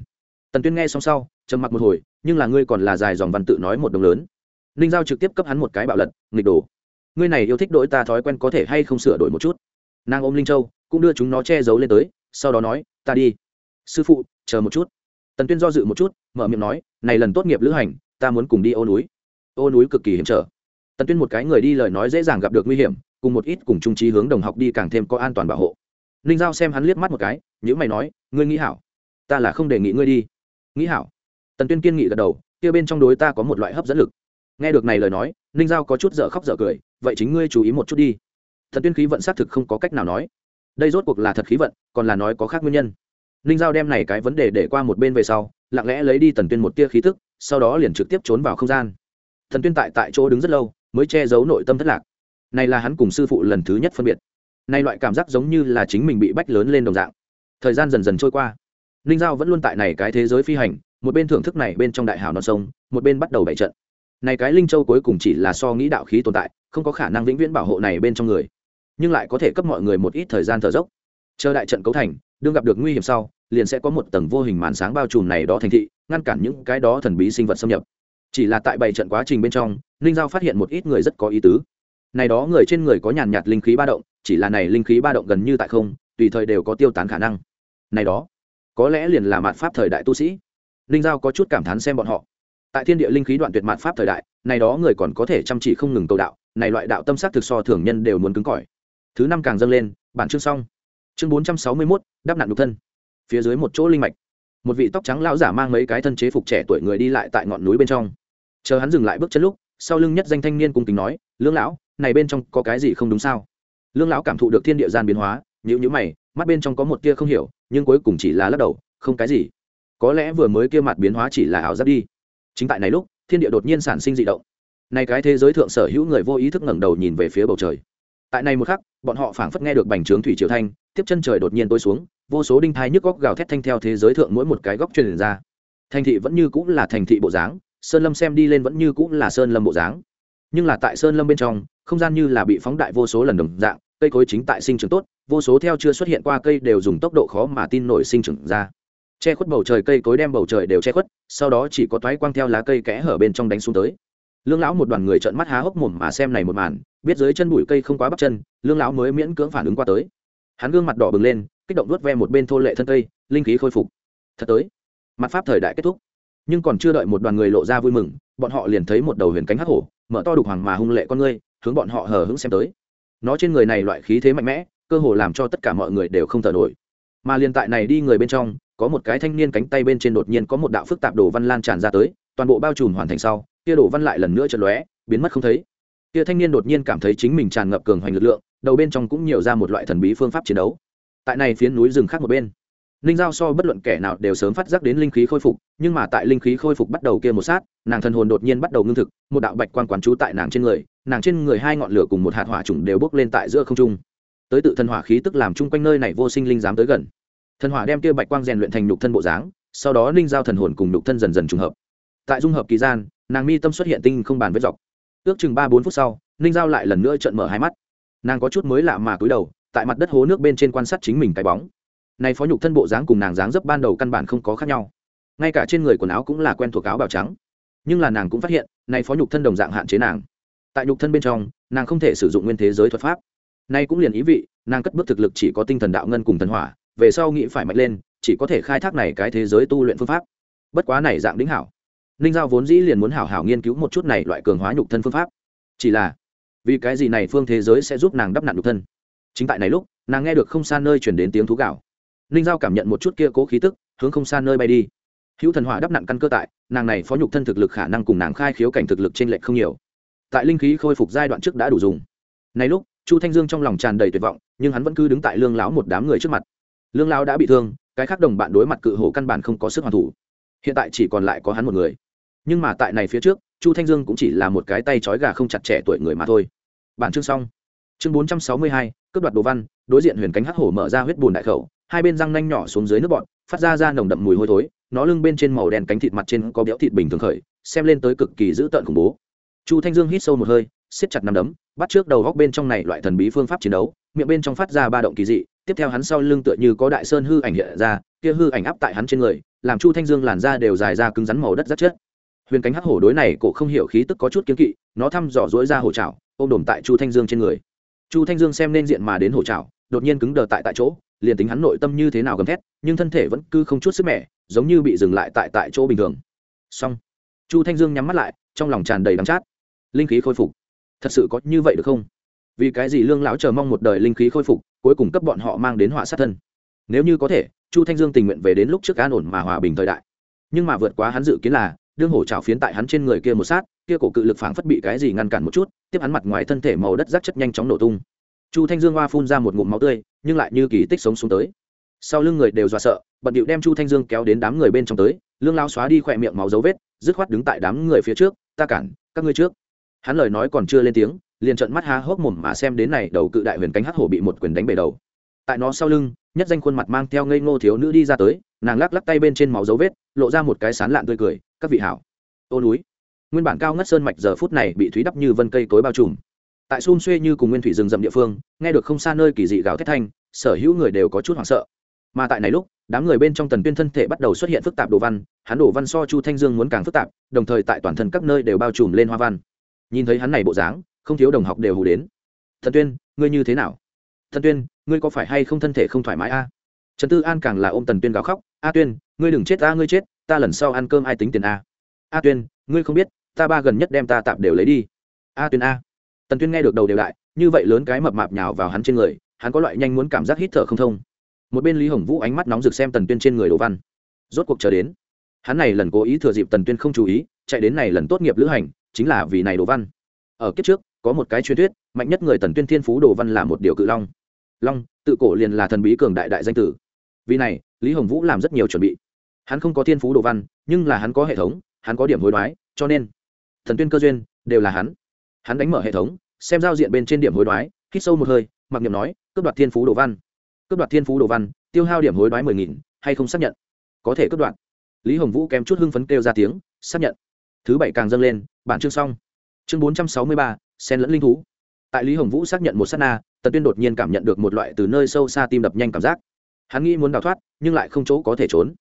Tần tuyên nghe xong sau, trầm mặc một hồi, nhưng là ngươi còn là dài dòng văn tự nói một đồng lớn. Ninh giao trực tiếp cấp hắn một cái bạo lật, nghịch đồ. Ngươi này yêu thích đổi ta thói quen có thể hay không sửa đổi một chút? Nàng ôm linh châu, cũng đưa chúng nó che giấu lên tới, sau đó nói, ta đi sư phụ, chờ một chút. Tần tuyên do dự một chút, mở miệng nói, này lần tốt nghiệp lữ hành, ta muốn cùng đi ô núi. Ô núi cực kỳ hiểm trở. Tần tuyên một cái người đi lời nói dễ dàng gặp được nguy hiểm, cùng một ít cùng trung trí hướng đồng học đi càng thêm có an toàn bảo hộ. Ninh giao xem hắn liếc mắt một cái nhữ mày nói, ngươi nghĩ hảo. Ta là không đề nghị ngươi đi. Nghĩ hảo. Tần tuyên kiên nghị gật đầu, kia bên trong đối ta có một loại hấp dẫn lực. Nghe được này lời nói, ninh giao có chút dở khóc dở cười, vậy chính ngươi chú ý một chút đi. Thần tuyên khí vận xác thực không có cách nào nói. Đây rốt cuộc là thật khí vận, còn là nói có khác nguyên nhân ninh giao đem này cái vấn đề để qua một bên về sau, lặng lẽ lấy đi tần tuyên một tia khí thức sau đó liền trực tiếp trốn vào không gian. Thần tuyên tại tại chỗ đứng rất lâu, mới che giấu nội tâm thất lạc. Này là hắn cùng sư phụ lần thứ nhất phân biệt. Nay loại cảm giác giống như là chính mình bị bách lớn lên đồng dạng. Thời gian dần dần trôi qua. Ninh giao vẫn luôn tại này cái thế giới phi hành, một bên thưởng thức này bên trong đại hào non sông, một bên bắt đầu bày trận. Này cái linh châu cuối cùng chỉ là so nghĩ đạo khí tồn tại, không có khả năng vĩnh viễn bảo hộ này bên trong người. Nhưng lại có thể cấp mọi người một ít thời gian thở dốc. Chờ đại trận cấu thành đương gặp được nguy hiểm sau, liền sẽ có một tầng vô hình màn sáng bao trùm này đó thành thị, ngăn cản những cái đó thần bí sinh vật xâm nhập. Chỉ là tại bảy trận quá trình bên trong, ninh giao phát hiện một ít người rất có ý tứ. Này đó người trên người có nhàn nhạt linh khí ba động, chỉ là này linh khí ba động gần như tại không, tùy thời đều có tiêu tán khả năng. Này đó, có lẽ liền là mạt pháp thời đại tu sĩ. Ninh giao có chút cảm thán xem bọn họ. Tại thiên địa linh khí đoạn tuyệt mạt pháp thời đại, này đó người còn có thể chăm chỉ không ngừng cầu đạo, này loại đạo tâm sắc thực so thường nhân đều muốn cứng cỏi. Thứ năm càng dâng lên, bản chương xong chương bốn trăm sáu mươi mốt, đắp nạn nhục thân. Phía dưới một chỗ linh mạch. Một vị tóc trắng lão giả mang mấy cái thân chế phục trẻ tuổi người đi lại tại ngọn núi bên trong. Chờ hắn dừng lại bước chân lúc, sau lưng nhất danh thanh niên cung kính nói, lương lão, này bên trong có cái gì không đúng sao? Lương lão cảm thụ được thiên địa gian biến hóa nhữ nhữ mày, mắt bên trong có một tia không hiểu, nhưng cuối cùng chỉ là lắc đầu, không cái gì. Có lẽ vừa mới kia mặt biến hóa chỉ là ảo giác đi. Chính tại này lúc, thiên địa đột nhiên sản sinh dị động. Này cái thế giới thượng sở hữu người vô ý thức ngẩng đầu nhìn về phía bầu trời tại này một khắc, bọn họ phảng phất nghe được bành trướng thủy triều thanh, tiếp chân trời đột nhiên tối xuống, vô số đinh thai nhức góc gào thét thanh theo thế giới thượng mỗi một cái góc truyền ra. Thành thị vẫn như cũng là thành thị bộ dáng, sơn lâm xem đi lên vẫn như cũng là sơn lâm bộ dáng. Nhưng là tại sơn lâm bên trong, không gian như là bị phóng đại vô số lần đồng dạng, cây cối chính tại sinh trưởng tốt, vô số theo chưa xuất hiện qua cây đều dùng tốc độ khó mà tin nổi sinh trưởng ra. Che khuất bầu trời, cây cối đem bầu trời đều che khuất, sau đó chỉ có toái quang theo lá cây kẽ hở bên trong đánh xuống tới lương lão một đoàn người trợn mắt há hốc mồm mà xem này một màn, biết dưới chân bụi cây không quá bắp chân, lương lão mới miễn cưỡng phản ứng qua tới. Hắn gương mặt đỏ bừng lên, kích động nuốt ve một bên thô lệ thân cây, linh khí khôi phục. Thật tới, mặt pháp thời đại kết thúc. Nhưng còn chưa đợi một đoàn người lộ ra vui mừng, bọn họ liền thấy một đầu huyền cánh hắc hổ, mở to đục hoàng mà hung lệ con ngươi, hướng bọn họ hờ hững xem tới. Nó trên người này loại khí thế mạnh mẽ, cơ hồ làm cho tất cả mọi người đều không thở nổi. Mà liền tại này đi người bên trong, có một cái thanh niên cánh tay bên trên đột nhiên có một đạo phức tạp đồ văn lan tràn ra tới, toàn bộ bao trùm hoàn thành sau kia đồ văn lại lần nữa chật lóe, biến mất không thấy. Kia thanh niên đột nhiên cảm thấy chính mình tràn ngập cường hoành lực lượng, đầu bên trong cũng nhiều ra một loại thần bí phương pháp chiến đấu. Tại này phiến núi rừng khác một bên linh giao so bất luận kẻ nào đều sớm phát giác đến linh khí khôi phục, nhưng mà tại linh khí khôi phục bắt đầu kia một sát, nàng thần hồn đột nhiên bắt đầu ngưng thực, một đạo bạch quan quán trú tại nàng trên người, nàng trên người hai ngọn lửa cùng một hạt hỏa trùng đều bốc lên tại giữa không trung. Tới tự thần hỏa khí tức làm chung quanh nơi này vô sinh linh dám tới gần. Thần hỏa đem kia bạch quang rèn luyện thành nhục thân bộ dáng, sau đó linh giao thần hồn cùng nhục thân dần dần trùng hợp. Tại dung hợp kỳ gian nàng mi tâm xuất hiện tinh không bàn vết dọc. Ước chừng ba bốn phút sau, ninh giao lại lần nữa trận mở hai mắt. Nàng có chút mới lạ mà cúi đầu, tại mặt đất hố nước bên trên quan sát chính mình cái bóng. Này phó nhục thân bộ dáng cùng nàng dáng dấp ban đầu căn bản không có khác nhau. Ngay cả trên người quần áo cũng là quen thuộc áo bào trắng. Nhưng là nàng cũng phát hiện, này phó nhục thân đồng dạng hạn chế nàng. Tại nhục thân bên trong, nàng không thể sử dụng nguyên thế giới thuật pháp. Nay cũng liền ý vị, nàng cất bước thực lực chỉ có tinh thần đạo ngân cùng thần hỏa, về sau nghĩ phải mạnh lên, chỉ có thể khai thác này cái thế giới tu luyện phương pháp. Bất quá này dạng đính hảo ninh giao vốn dĩ liền muốn hảo hảo nghiên cứu một chút này loại cường hóa nhục thân phương pháp. Chỉ là, vì cái gì này phương thế giới sẽ giúp nàng đắp nạn nhục thân? Chính tại này lúc, nàng nghe được không xa nơi chuyển đến tiếng thú gạo. Ninh giao cảm nhận một chút kia cố khí tức, hướng không xa nơi bay đi. Hữu thần hỏa đắp nặn căn cơ tại, nàng này phó nhục thân thực lực khả năng cùng nàng khai khiếu cảnh thực lực trên lệch không nhiều. Tại linh khí khôi phục giai đoạn trước đã đủ dùng. Này lúc, chu thanh dương trong lòng tràn đầy tuyệt vọng, nhưng hắn vẫn cứ đứng tại lương lão một đám người trước mặt. Lương lão đã bị thương, cái khác đồng bạn đối mặt cự hổ căn bản không có sức hoàn thủ. Hiện tại chỉ còn lại có hắn một người nhưng mà tại này phía trước, chu thanh dương cũng chỉ là một cái tay trói gà không chặt trẻ tuổi người mà thôi. Bản chương xong. Chương bốn trăm sáu mươi hai, cướp đoạt đồ văn, đối diện huyền cánh hắc hổ mở ra huyết bùn đại khẩu, hai bên răng nanh nhỏ xuống dưới nước bọn, phát ra ra nồng đậm mùi hôi thối, nó lưng bên trên màu đen cánh thịt mặt trên có béo thịt bình thường khởi, xem lên tới cực kỳ dữ tợn khủng bố. Chu thanh dương hít sâu một hơi, siết chặt nằm đấm, bắt trước đầu góc bên trong này loại thần bí phương pháp chiến đấu, miệng bên trong phát ra ba động kỳ dị, tiếp theo hắn sau lưng tựa như có đại sơn hư ảnh hiện ra, kia hư ảnh áp tại hắn trên người, làm chu thanh dương làn da đều dài ra cứng rắn màu đất rất chết huyền cánh hắc hổ đối này cổ không hiểu khí tức có chút kiếm kỵ, nó thăm dò dỗi ra hổ trào ôm đồm tại chu thanh dương trên người. Chu thanh dương xem nên diện mà đến hổ trào đột nhiên cứng đờ tại tại chỗ, liền tính hắn nội tâm như thế nào gầm thét, nhưng thân thể vẫn cứ không chút sức mẻ, giống như bị dừng lại tại tại chỗ bình thường. Xong. Chu thanh dương nhắm mắt lại, trong lòng tràn đầy đắng chát. Linh khí khôi phục. Thật sự có như vậy được không? Vì cái gì lương lão chờ mong một đời linh khí khôi phục, cuối cùng cấp bọn họ mang đến họa sát thân? Nếu như có thể, chu thanh dương tình nguyện về đến lúc trước an ổn mà hòa bình thời đại. Nhưng mà vượt quá hắn dự kiến là đương hổ trào phiến tại hắn trên người kia một sát, kia cổ cự lực phảng phất bị cái gì ngăn cản một chút, tiếp hắn mặt ngoài thân thể màu đất rác chất nhanh chóng nổ tung. Chu thanh dương hoa phun ra một ngụm máu tươi, nhưng lại như kỳ tích sống xuống tới. Sau lưng người đều dọa sợ, bận điệu đem chu thanh dương kéo đến đám người bên trong tới, lương lao xóa đi khỏe miệng máu dấu vết, dứt khoát đứng tại đám người phía trước, ta cản, các ngươi trước. Hắn lời nói còn chưa lên tiếng, liền trợn mắt há hốc mồm mà xem đến này đầu cự đại huyền cánh hắc hổ bị một quyền đánh bể đầu. Tại nó sau lưng, nhất danh khuôn mặt mang theo ngây ngô thiếu nữ đi ra tới nàng lắc lắc tay bên trên máu dấu vết lộ ra một cái sán lạn tươi cười các vị hảo ô núi nguyên bản cao ngất sơn mạch giờ phút này bị thúy đắp như vân cây cối bao trùm tại xun xuê như cùng nguyên thủy rừng rậm địa phương nghe được không xa nơi kỳ dị gào thét thanh sở hữu người đều có chút hoảng sợ mà tại này lúc đám người bên trong tần tuyên thân thể bắt đầu xuất hiện phức tạp đồ văn hắn đồ văn so chu thanh dương muốn càng phức tạp đồng thời tại toàn thân các nơi đều bao trùm lên hoa văn nhìn thấy hắn này bộ dáng không thiếu đồng học đều hù đến thần tuyên ngươi như thế nào thần tuyên ngươi có phải hay không thân thể không thoải mái a trần tư an càng là ôm tần tuyên gào khóc, a tuyên, ngươi đừng chết, a, ngươi chết, ta lần sau ăn cơm ai tính tiền a? A tuyên, ngươi không biết, ta ba gần nhất đem ta tạm đều lấy đi. A tuyên, a. Tần tuyên nghe được đầu đều đại, như vậy lớn cái mập mạp nhào vào hắn trên người, hắn có loại nhanh muốn cảm giác hít thở không thông. Một bên lý hồng vũ ánh mắt nóng rực xem tần tuyên trên người đồ văn. Rốt cuộc chờ đến. Hắn này lần cố ý thừa dịp tần tuyên không chú ý, chạy đến này lần tốt nghiệp lữ hành, chính là vì này đồ văn. Ở kiếp trước, có một cái truyền thuyết, mạnh nhất người tần tuyên thiên phú đồ văn là một điều cự long. Long, tự cổ liền là thần bí cường đại đại danh tử vì này, lý hồng vũ làm rất nhiều chuẩn bị. Hắn không có thiên phú đồ văn, nhưng là hắn có hệ thống, hắn có điểm hối đoái, cho nên thần tuyên cơ duyên đều là hắn. Hắn đánh mở hệ thống, xem giao diện bên trên điểm hối đoái, hít sâu một hơi, mặc niệm nói, cướp đoạt thiên phú đồ văn. Cướp đoạt thiên phú đồ văn, tiêu hao điểm hối đoái mười nghìn, hay không xác nhận? Có thể cướp đoạt. Lý hồng vũ kém chút hưng phấn kêu ra tiếng, xác nhận. Thứ bảy càng dâng lên, bản chương xong. Chương bốn trăm sáu mươi ba sen lẫn linh thú. Tại lý hồng vũ xác nhận một s á t na, tần tuyên đột nhiên cảm nhận được một loại từ nơi sâu xa tim đập nhanh cảm giác hắn nghĩ muốn đào thoát, nhưng lại không chỗ có thể trốn.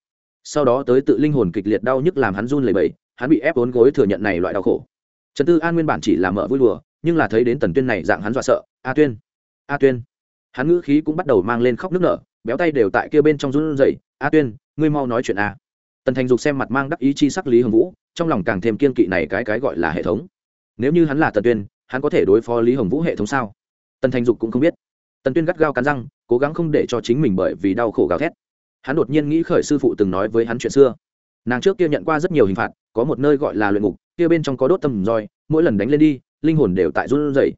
Sau đó tới tự linh hồn kịch liệt đau nhức làm hắn run lẩy bẩy, hắn bị ép vốn gối thừa nhận này loại đau khổ. Trần tư an nguyên bản chỉ là mở vui đùa, nhưng là thấy đến tần tuyên này dạng hắn dọa sợ, a tuyên a tuyên. Hắn ngữ khí cũng bắt đầu mang lên khóc nức nở, béo tay đều tại kia bên trong run rẩy, a tuyên, ngươi mau nói chuyện a tần thành dục xem mặt mang đắc ý chi sắc lý hồng vũ, trong lòng càng thêm kiên kỵ này cái cái gọi là hệ thống. Nếu như hắn là tần tuyên, hắn có thể đối phó lý hồng vũ hệ thống sao? Tần thành dục cũng không biết tần tuyên gắt gao cắn răng, cố gắng không để cho chính mình bởi vì đau khổ gào thét. Hắn đột nhiên nghĩ khởi sư phụ từng nói với hắn chuyện xưa. Nàng trước kia nhận qua rất nhiều hình phạt, có một nơi gọi là luyện ngục, kia bên trong có đốt tâm roi, mỗi lần đánh lên đi, linh hồn đều tại run rẩy.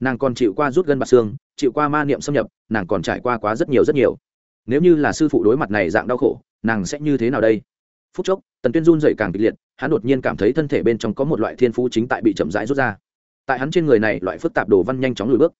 Nàng còn chịu qua rút gân bạc xương, chịu qua ma niệm xâm nhập, nàng còn trải qua quá rất nhiều rất nhiều. Nếu như là sư phụ đối mặt này dạng đau khổ, nàng sẽ như thế nào đây? Phút chốc, tần tuyên run dậy càng kịch liệt, hắn đột nhiên cảm thấy thân thể bên trong có một loại thiên phú chính tại bị chậm rãi rút ra. Tại hắn trên người này, loại phức tạp đồ văn nhanh chóng lùi bước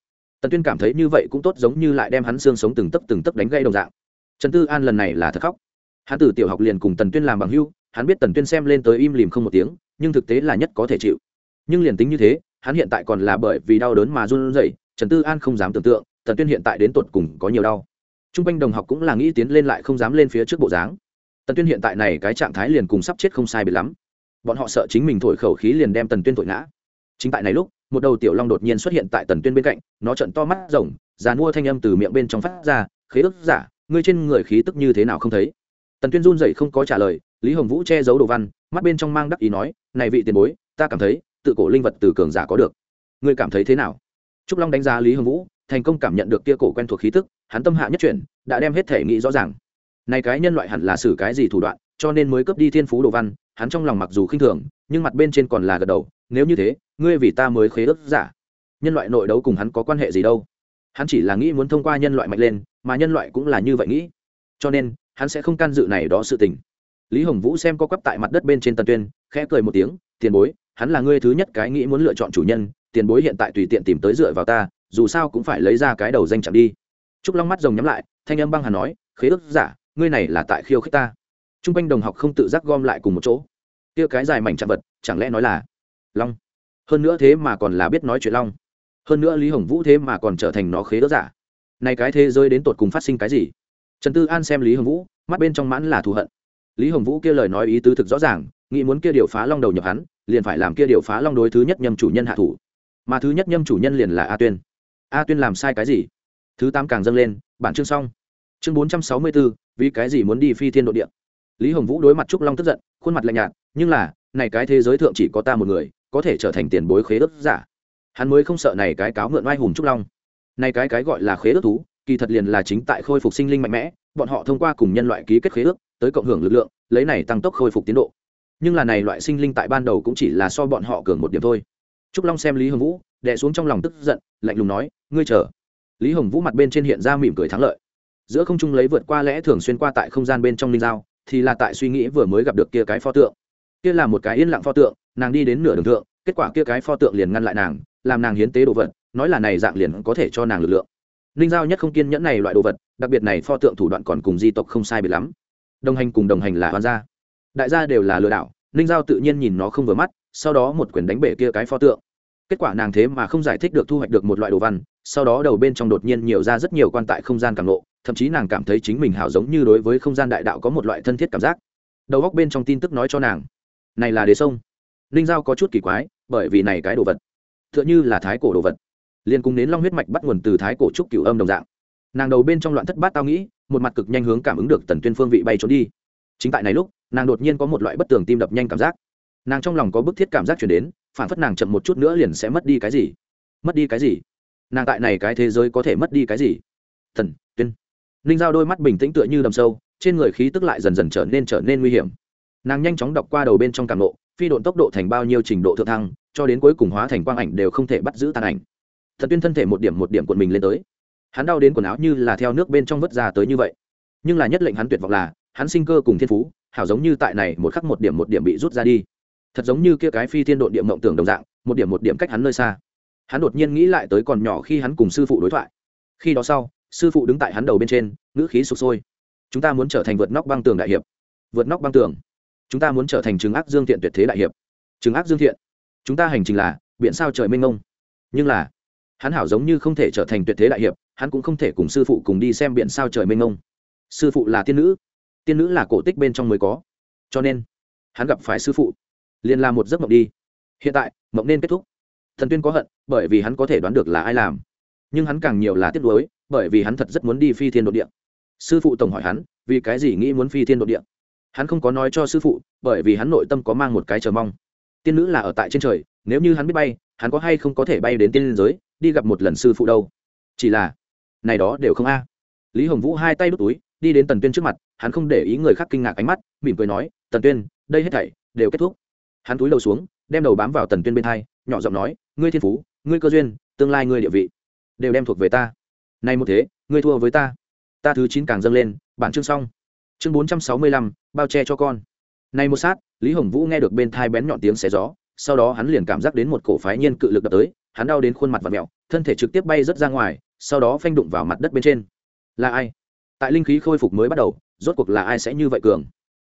tần tuyên cảm thấy như vậy cũng tốt giống như lại đem hắn xương sống từng tấc từng tấc đánh gây đồng dạng. Trần tư an lần này là thật khóc. Hắn từ tiểu học liền cùng tần tuyên làm bằng hưu hắn biết tần tuyên xem lên tới im lìm không một tiếng, nhưng thực tế là nhất có thể chịu. Nhưng liền tính như thế, hắn hiện tại còn là bởi vì đau đớn mà run rẩy, trần tư an không dám tưởng tượng, tần tuyên hiện tại đến tột cùng có nhiều đau. T r u n g quanh đồng học cũng là nghĩ tiến lên lại không dám lên phía trước bộ dáng. Tần tuyên hiện tại này cái trạng thái liền cùng sắp chết không sai bị lắm. Bọn họ sợ chính mình thổi khẩu khí liền đem tần tuyên thổi ngã. Chính tại này lúc một đầu tiểu long đột nhiên xuất hiện tại tần tuyên bên cạnh, nó trận to mắt rồng, già mua thanh âm từ miệng bên trong phát ra, khế ước giả, ngươi trên người khí tức như thế nào không thấy? Tần tuyên run dậy không có trả lời, lý hồng vũ che giấu đồ văn, mắt bên trong mang đắc ý nói, này vị tiền bối, ta cảm thấy, tự cổ linh vật từ cường giả có được. Ngươi cảm thấy thế nào? Trúc long đánh giá lý hồng vũ, thành công cảm nhận được tia cổ quen thuộc khí tức, hắn tâm hạ nhất chuyển, đã đem hết thể nghĩ rõ ràng. Này cái nhân loại hẳn là xử cái gì thủ đoạn, cho nên mới cướp đi thiên phú đồ văn, hắn trong lòng mặc dù khinh thường, nhưng mặt bên trên còn là gật đầu, nếu như thế ngươi vì ta mới khế ước giả. Nhân loại nội đấu cùng hắn có quan hệ gì đâu? Hắn chỉ là nghĩ muốn thông qua nhân loại mạnh lên, mà nhân loại cũng là như vậy nghĩ. Cho nên, hắn sẽ không can dự này đó sự tình. Lý hồng vũ xem có quắp tại mặt đất bên trên tần tuyên, khẽ cười một tiếng, tiền bối, hắn là ngươi thứ nhất cái nghĩ muốn lựa chọn chủ nhân, tiền bối hiện tại tùy tiện tìm tới dựa vào ta, dù sao cũng phải lấy ra cái đầu danh chẳng đi. Trúc long mắt rồng nhắm lại, thanh âm băng hà nói, khế ước giả, ngươi này là tại khiêu khích ta. T r u n g quanh đồng học không tự giác gom lại cùng một chỗ. Kia cái dài mảnh chạm vật, chẳng lẽ nói là long? Hơn nữa thế mà còn là biết nói chuyện long. Hơn nữa lý hồng vũ thế mà còn trở thành nó khế đỡ giả. Này cái thế giới đến tột cùng phát sinh cái gì? Trần tư an xem lý hồng vũ, mắt bên trong mãn là thù hận. Lý hồng vũ kia lời nói ý tứ thực rõ ràng, nghĩ muốn kia điều phá long đầu nhập hắn, liền phải làm kia điều phá long đối thứ nhất nhâm chủ nhân hạ thủ. Mà thứ nhất nhâm chủ nhân liền là a tuyên. A tuyên làm sai cái gì? Thứ tám càng dâng lên, bản chương xong. Chương bốn trăm sáu mươi bốn vì cái gì muốn đi phi thiên nội địa? Lý hồng vũ đối mặt trúc long tức giận, khuôn mặt lạnh nhạt, nhưng là, này cái thế giới thượng chỉ có ta một người có thể trở thành tiền bối khế ước giả. Hắn mới không sợ này cái cáo mượn oai hùng trúc long. Này cái cái gọi là khế ước thú, kỳ thật liền là chính tại khôi phục sinh linh mạnh mẽ, bọn họ thông qua cùng nhân loại ký kết khế ước, tới cộng hưởng lực lượng, lấy này tăng tốc khôi phục tiến độ. Nhưng là này loại sinh linh tại ban đầu cũng chỉ là so bọn họ cường một điểm thôi. Trúc long xem lý hồng vũ, đè xuống trong lòng tức giận, lạnh lùng nói, ngươi chờ. Lý hồng vũ mặt bên trên hiện ra mỉm cười thắng lợi. Giữa không trung lấy vượt qua lẽ thường xuyên qua tại không gian bên trong linh giao thì là tại suy nghĩ vừa mới gặp được kia cái pho tượng. Kia là một cái yên lặng pho tượng nàng đi đến nửa đường thượng, kết quả kia cái pho tượng liền ngăn lại nàng, làm nàng hiến tế đồ vật, nói là này dạng liền có thể cho nàng lực lượng. Linh giao nhất không kiên nhẫn này loại đồ vật, đặc biệt này pho tượng thủ đoạn còn cùng di tộc không sai biệt lắm. Đồng hành cùng đồng hành là hoàn gia. Đại gia đều là lừa đảo, linh giao tự nhiên nhìn nó không vừa mắt, sau đó một quyền đánh bể kia cái pho tượng. Kết quả nàng thế mà không giải thích được thu hoạch được một loại đồ văn, sau đó đầu bên trong đột nhiên nhiều ra rất nhiều quan tại không gian càng lộ thậm chí nàng cảm thấy chính mình hảo giống như đối với không gian đại đạo có một loại thân thiết cảm giác. Đầu góc bên trong tin tức nói cho nàng, này là đế sông ninh giao có chút kỳ quái, bởi vì này cái đồ vật t h ư ợ n h ư là thái cổ đồ vật. Liền cùng đến long huyết mạch bắt nguồn từ thái cổ trúc cửu âm đồng dạng. Nàng đầu bên trong loạn thất bát tao nghĩ, một mặt cực nhanh hướng cảm ứng được tần tuyên phương vị bay trốn đi. Chính tại này lúc, nàng đột nhiên có một loại bất tường tim đập nhanh cảm giác. Nàng trong lòng có bức thiết cảm giác chuyển đến, phản phất nàng chậm một chút nữa liền sẽ mất đi cái gì. Mất đi cái gì? Nàng tại này cái thế giới có thể mất đi cái gì? Thần, tuyên. Ninh giao đôi mắt bình tĩnh tựa như đầm sâu, trên người khí tức lại dần dần trở nên trở nên nguy hiểm. Nàng nhanh chóng đọc qua đầu bên trong cảm lộ phi độn tốc độ thành bao nhiêu trình độ thượng thăng, cho đến cuối cùng hóa thành quang ảnh đều không thể bắt giữ tàn ảnh. Thần tuyên thân thể một điểm một điểm cuộn mình lên tới. Hắn đau đến quần áo như là theo nước bên trong vớt ra tới như vậy. Nhưng là nhất lệnh hắn tuyệt vọng là, hắn sinh cơ cùng thiên phú, hảo giống như tại này một khắc một điểm một điểm bị rút ra đi. Thật giống như kia cái phi thiên độn điểm mộng tưởng đồng dạng, một điểm một điểm cách hắn nơi xa. Hắn đột nhiên nghĩ lại tới còn nhỏ khi hắn cùng sư phụ đối thoại. Khi đó sau, sư phụ đứng tại hắn đầu bên trên, ngữ khí sụp sôi. Chúng ta muốn trở thành vượt nóc băng tường đại hiệp. Vượt nóc băng tường chúng ta muốn trở thành chứng ác dương thiện tuyệt thế đại hiệp. Chứng ác dương thiện. Chúng ta hành trình là, biện sao trời mênh ngông nhưng là, hắn hảo giống như không thể trở thành tuyệt thế đại hiệp, hắn cũng không thể cùng sư phụ cùng đi xem biện sao trời mênh ngông sư phụ là tiên nữ. Tiên nữ là cổ tích bên trong mới có. Cho nên, hắn gặp phải sư phụ, liền làm một giấc mộng đi. Hiện tại, mộng nên kết thúc. Thần tuyên có hận, bởi vì hắn có thể đoán được là ai làm. Nhưng hắn càng nhiều là tiếc nuối, bởi vì hắn thật rất muốn đi phi thiên đ ộ địa. Sư phụ tổng hỏi hắn, vì cái gì nghĩ muốn phi thiên đ ộ địa? Hắn không có nói cho sư phụ, bởi vì hắn nội tâm có mang một cái chờ mong. Tiên nữ là ở tại trên trời, nếu như hắn biết bay, hắn có hay không có thể bay đến tiên liên giới, đi gặp một lần sư phụ đâu. Chỉ là, này đó đều không a. Lý hồng vũ hai tay đút túi, đi đến tần tuyên trước mặt, hắn không để ý người khác kinh ngạc ánh mắt, mỉm cười nói, tần tuyên, đây hết thảy đều kết thúc. Hắn túi đầu xuống, đem đầu bám vào tần tuyên bên thai nhỏ giọng nói, ngươi thiên phú, ngươi cơ duyên, tương lai ngươi địa vị đều đem thuộc về ta. Nay một thế, ngươi thua với ta. Ta thứ chín càng dâng lên, bản chương xong chương bốn trăm sáu mươi lăm, bao che cho con. Nay một sát, lý hồng vũ nghe được bên thai bén nhọn tiếng xé gió, sau đó hắn liền cảm giác đến một cổ phái nhiên cự lực đập tới, hắn đau đến khuôn mặt và mẹo thân thể trực tiếp bay rớt ra ngoài, sau đó phanh đụng vào mặt đất bên trên. Là ai? Tại linh khí khôi phục mới bắt đầu, rốt cuộc là ai sẽ như vậy cường?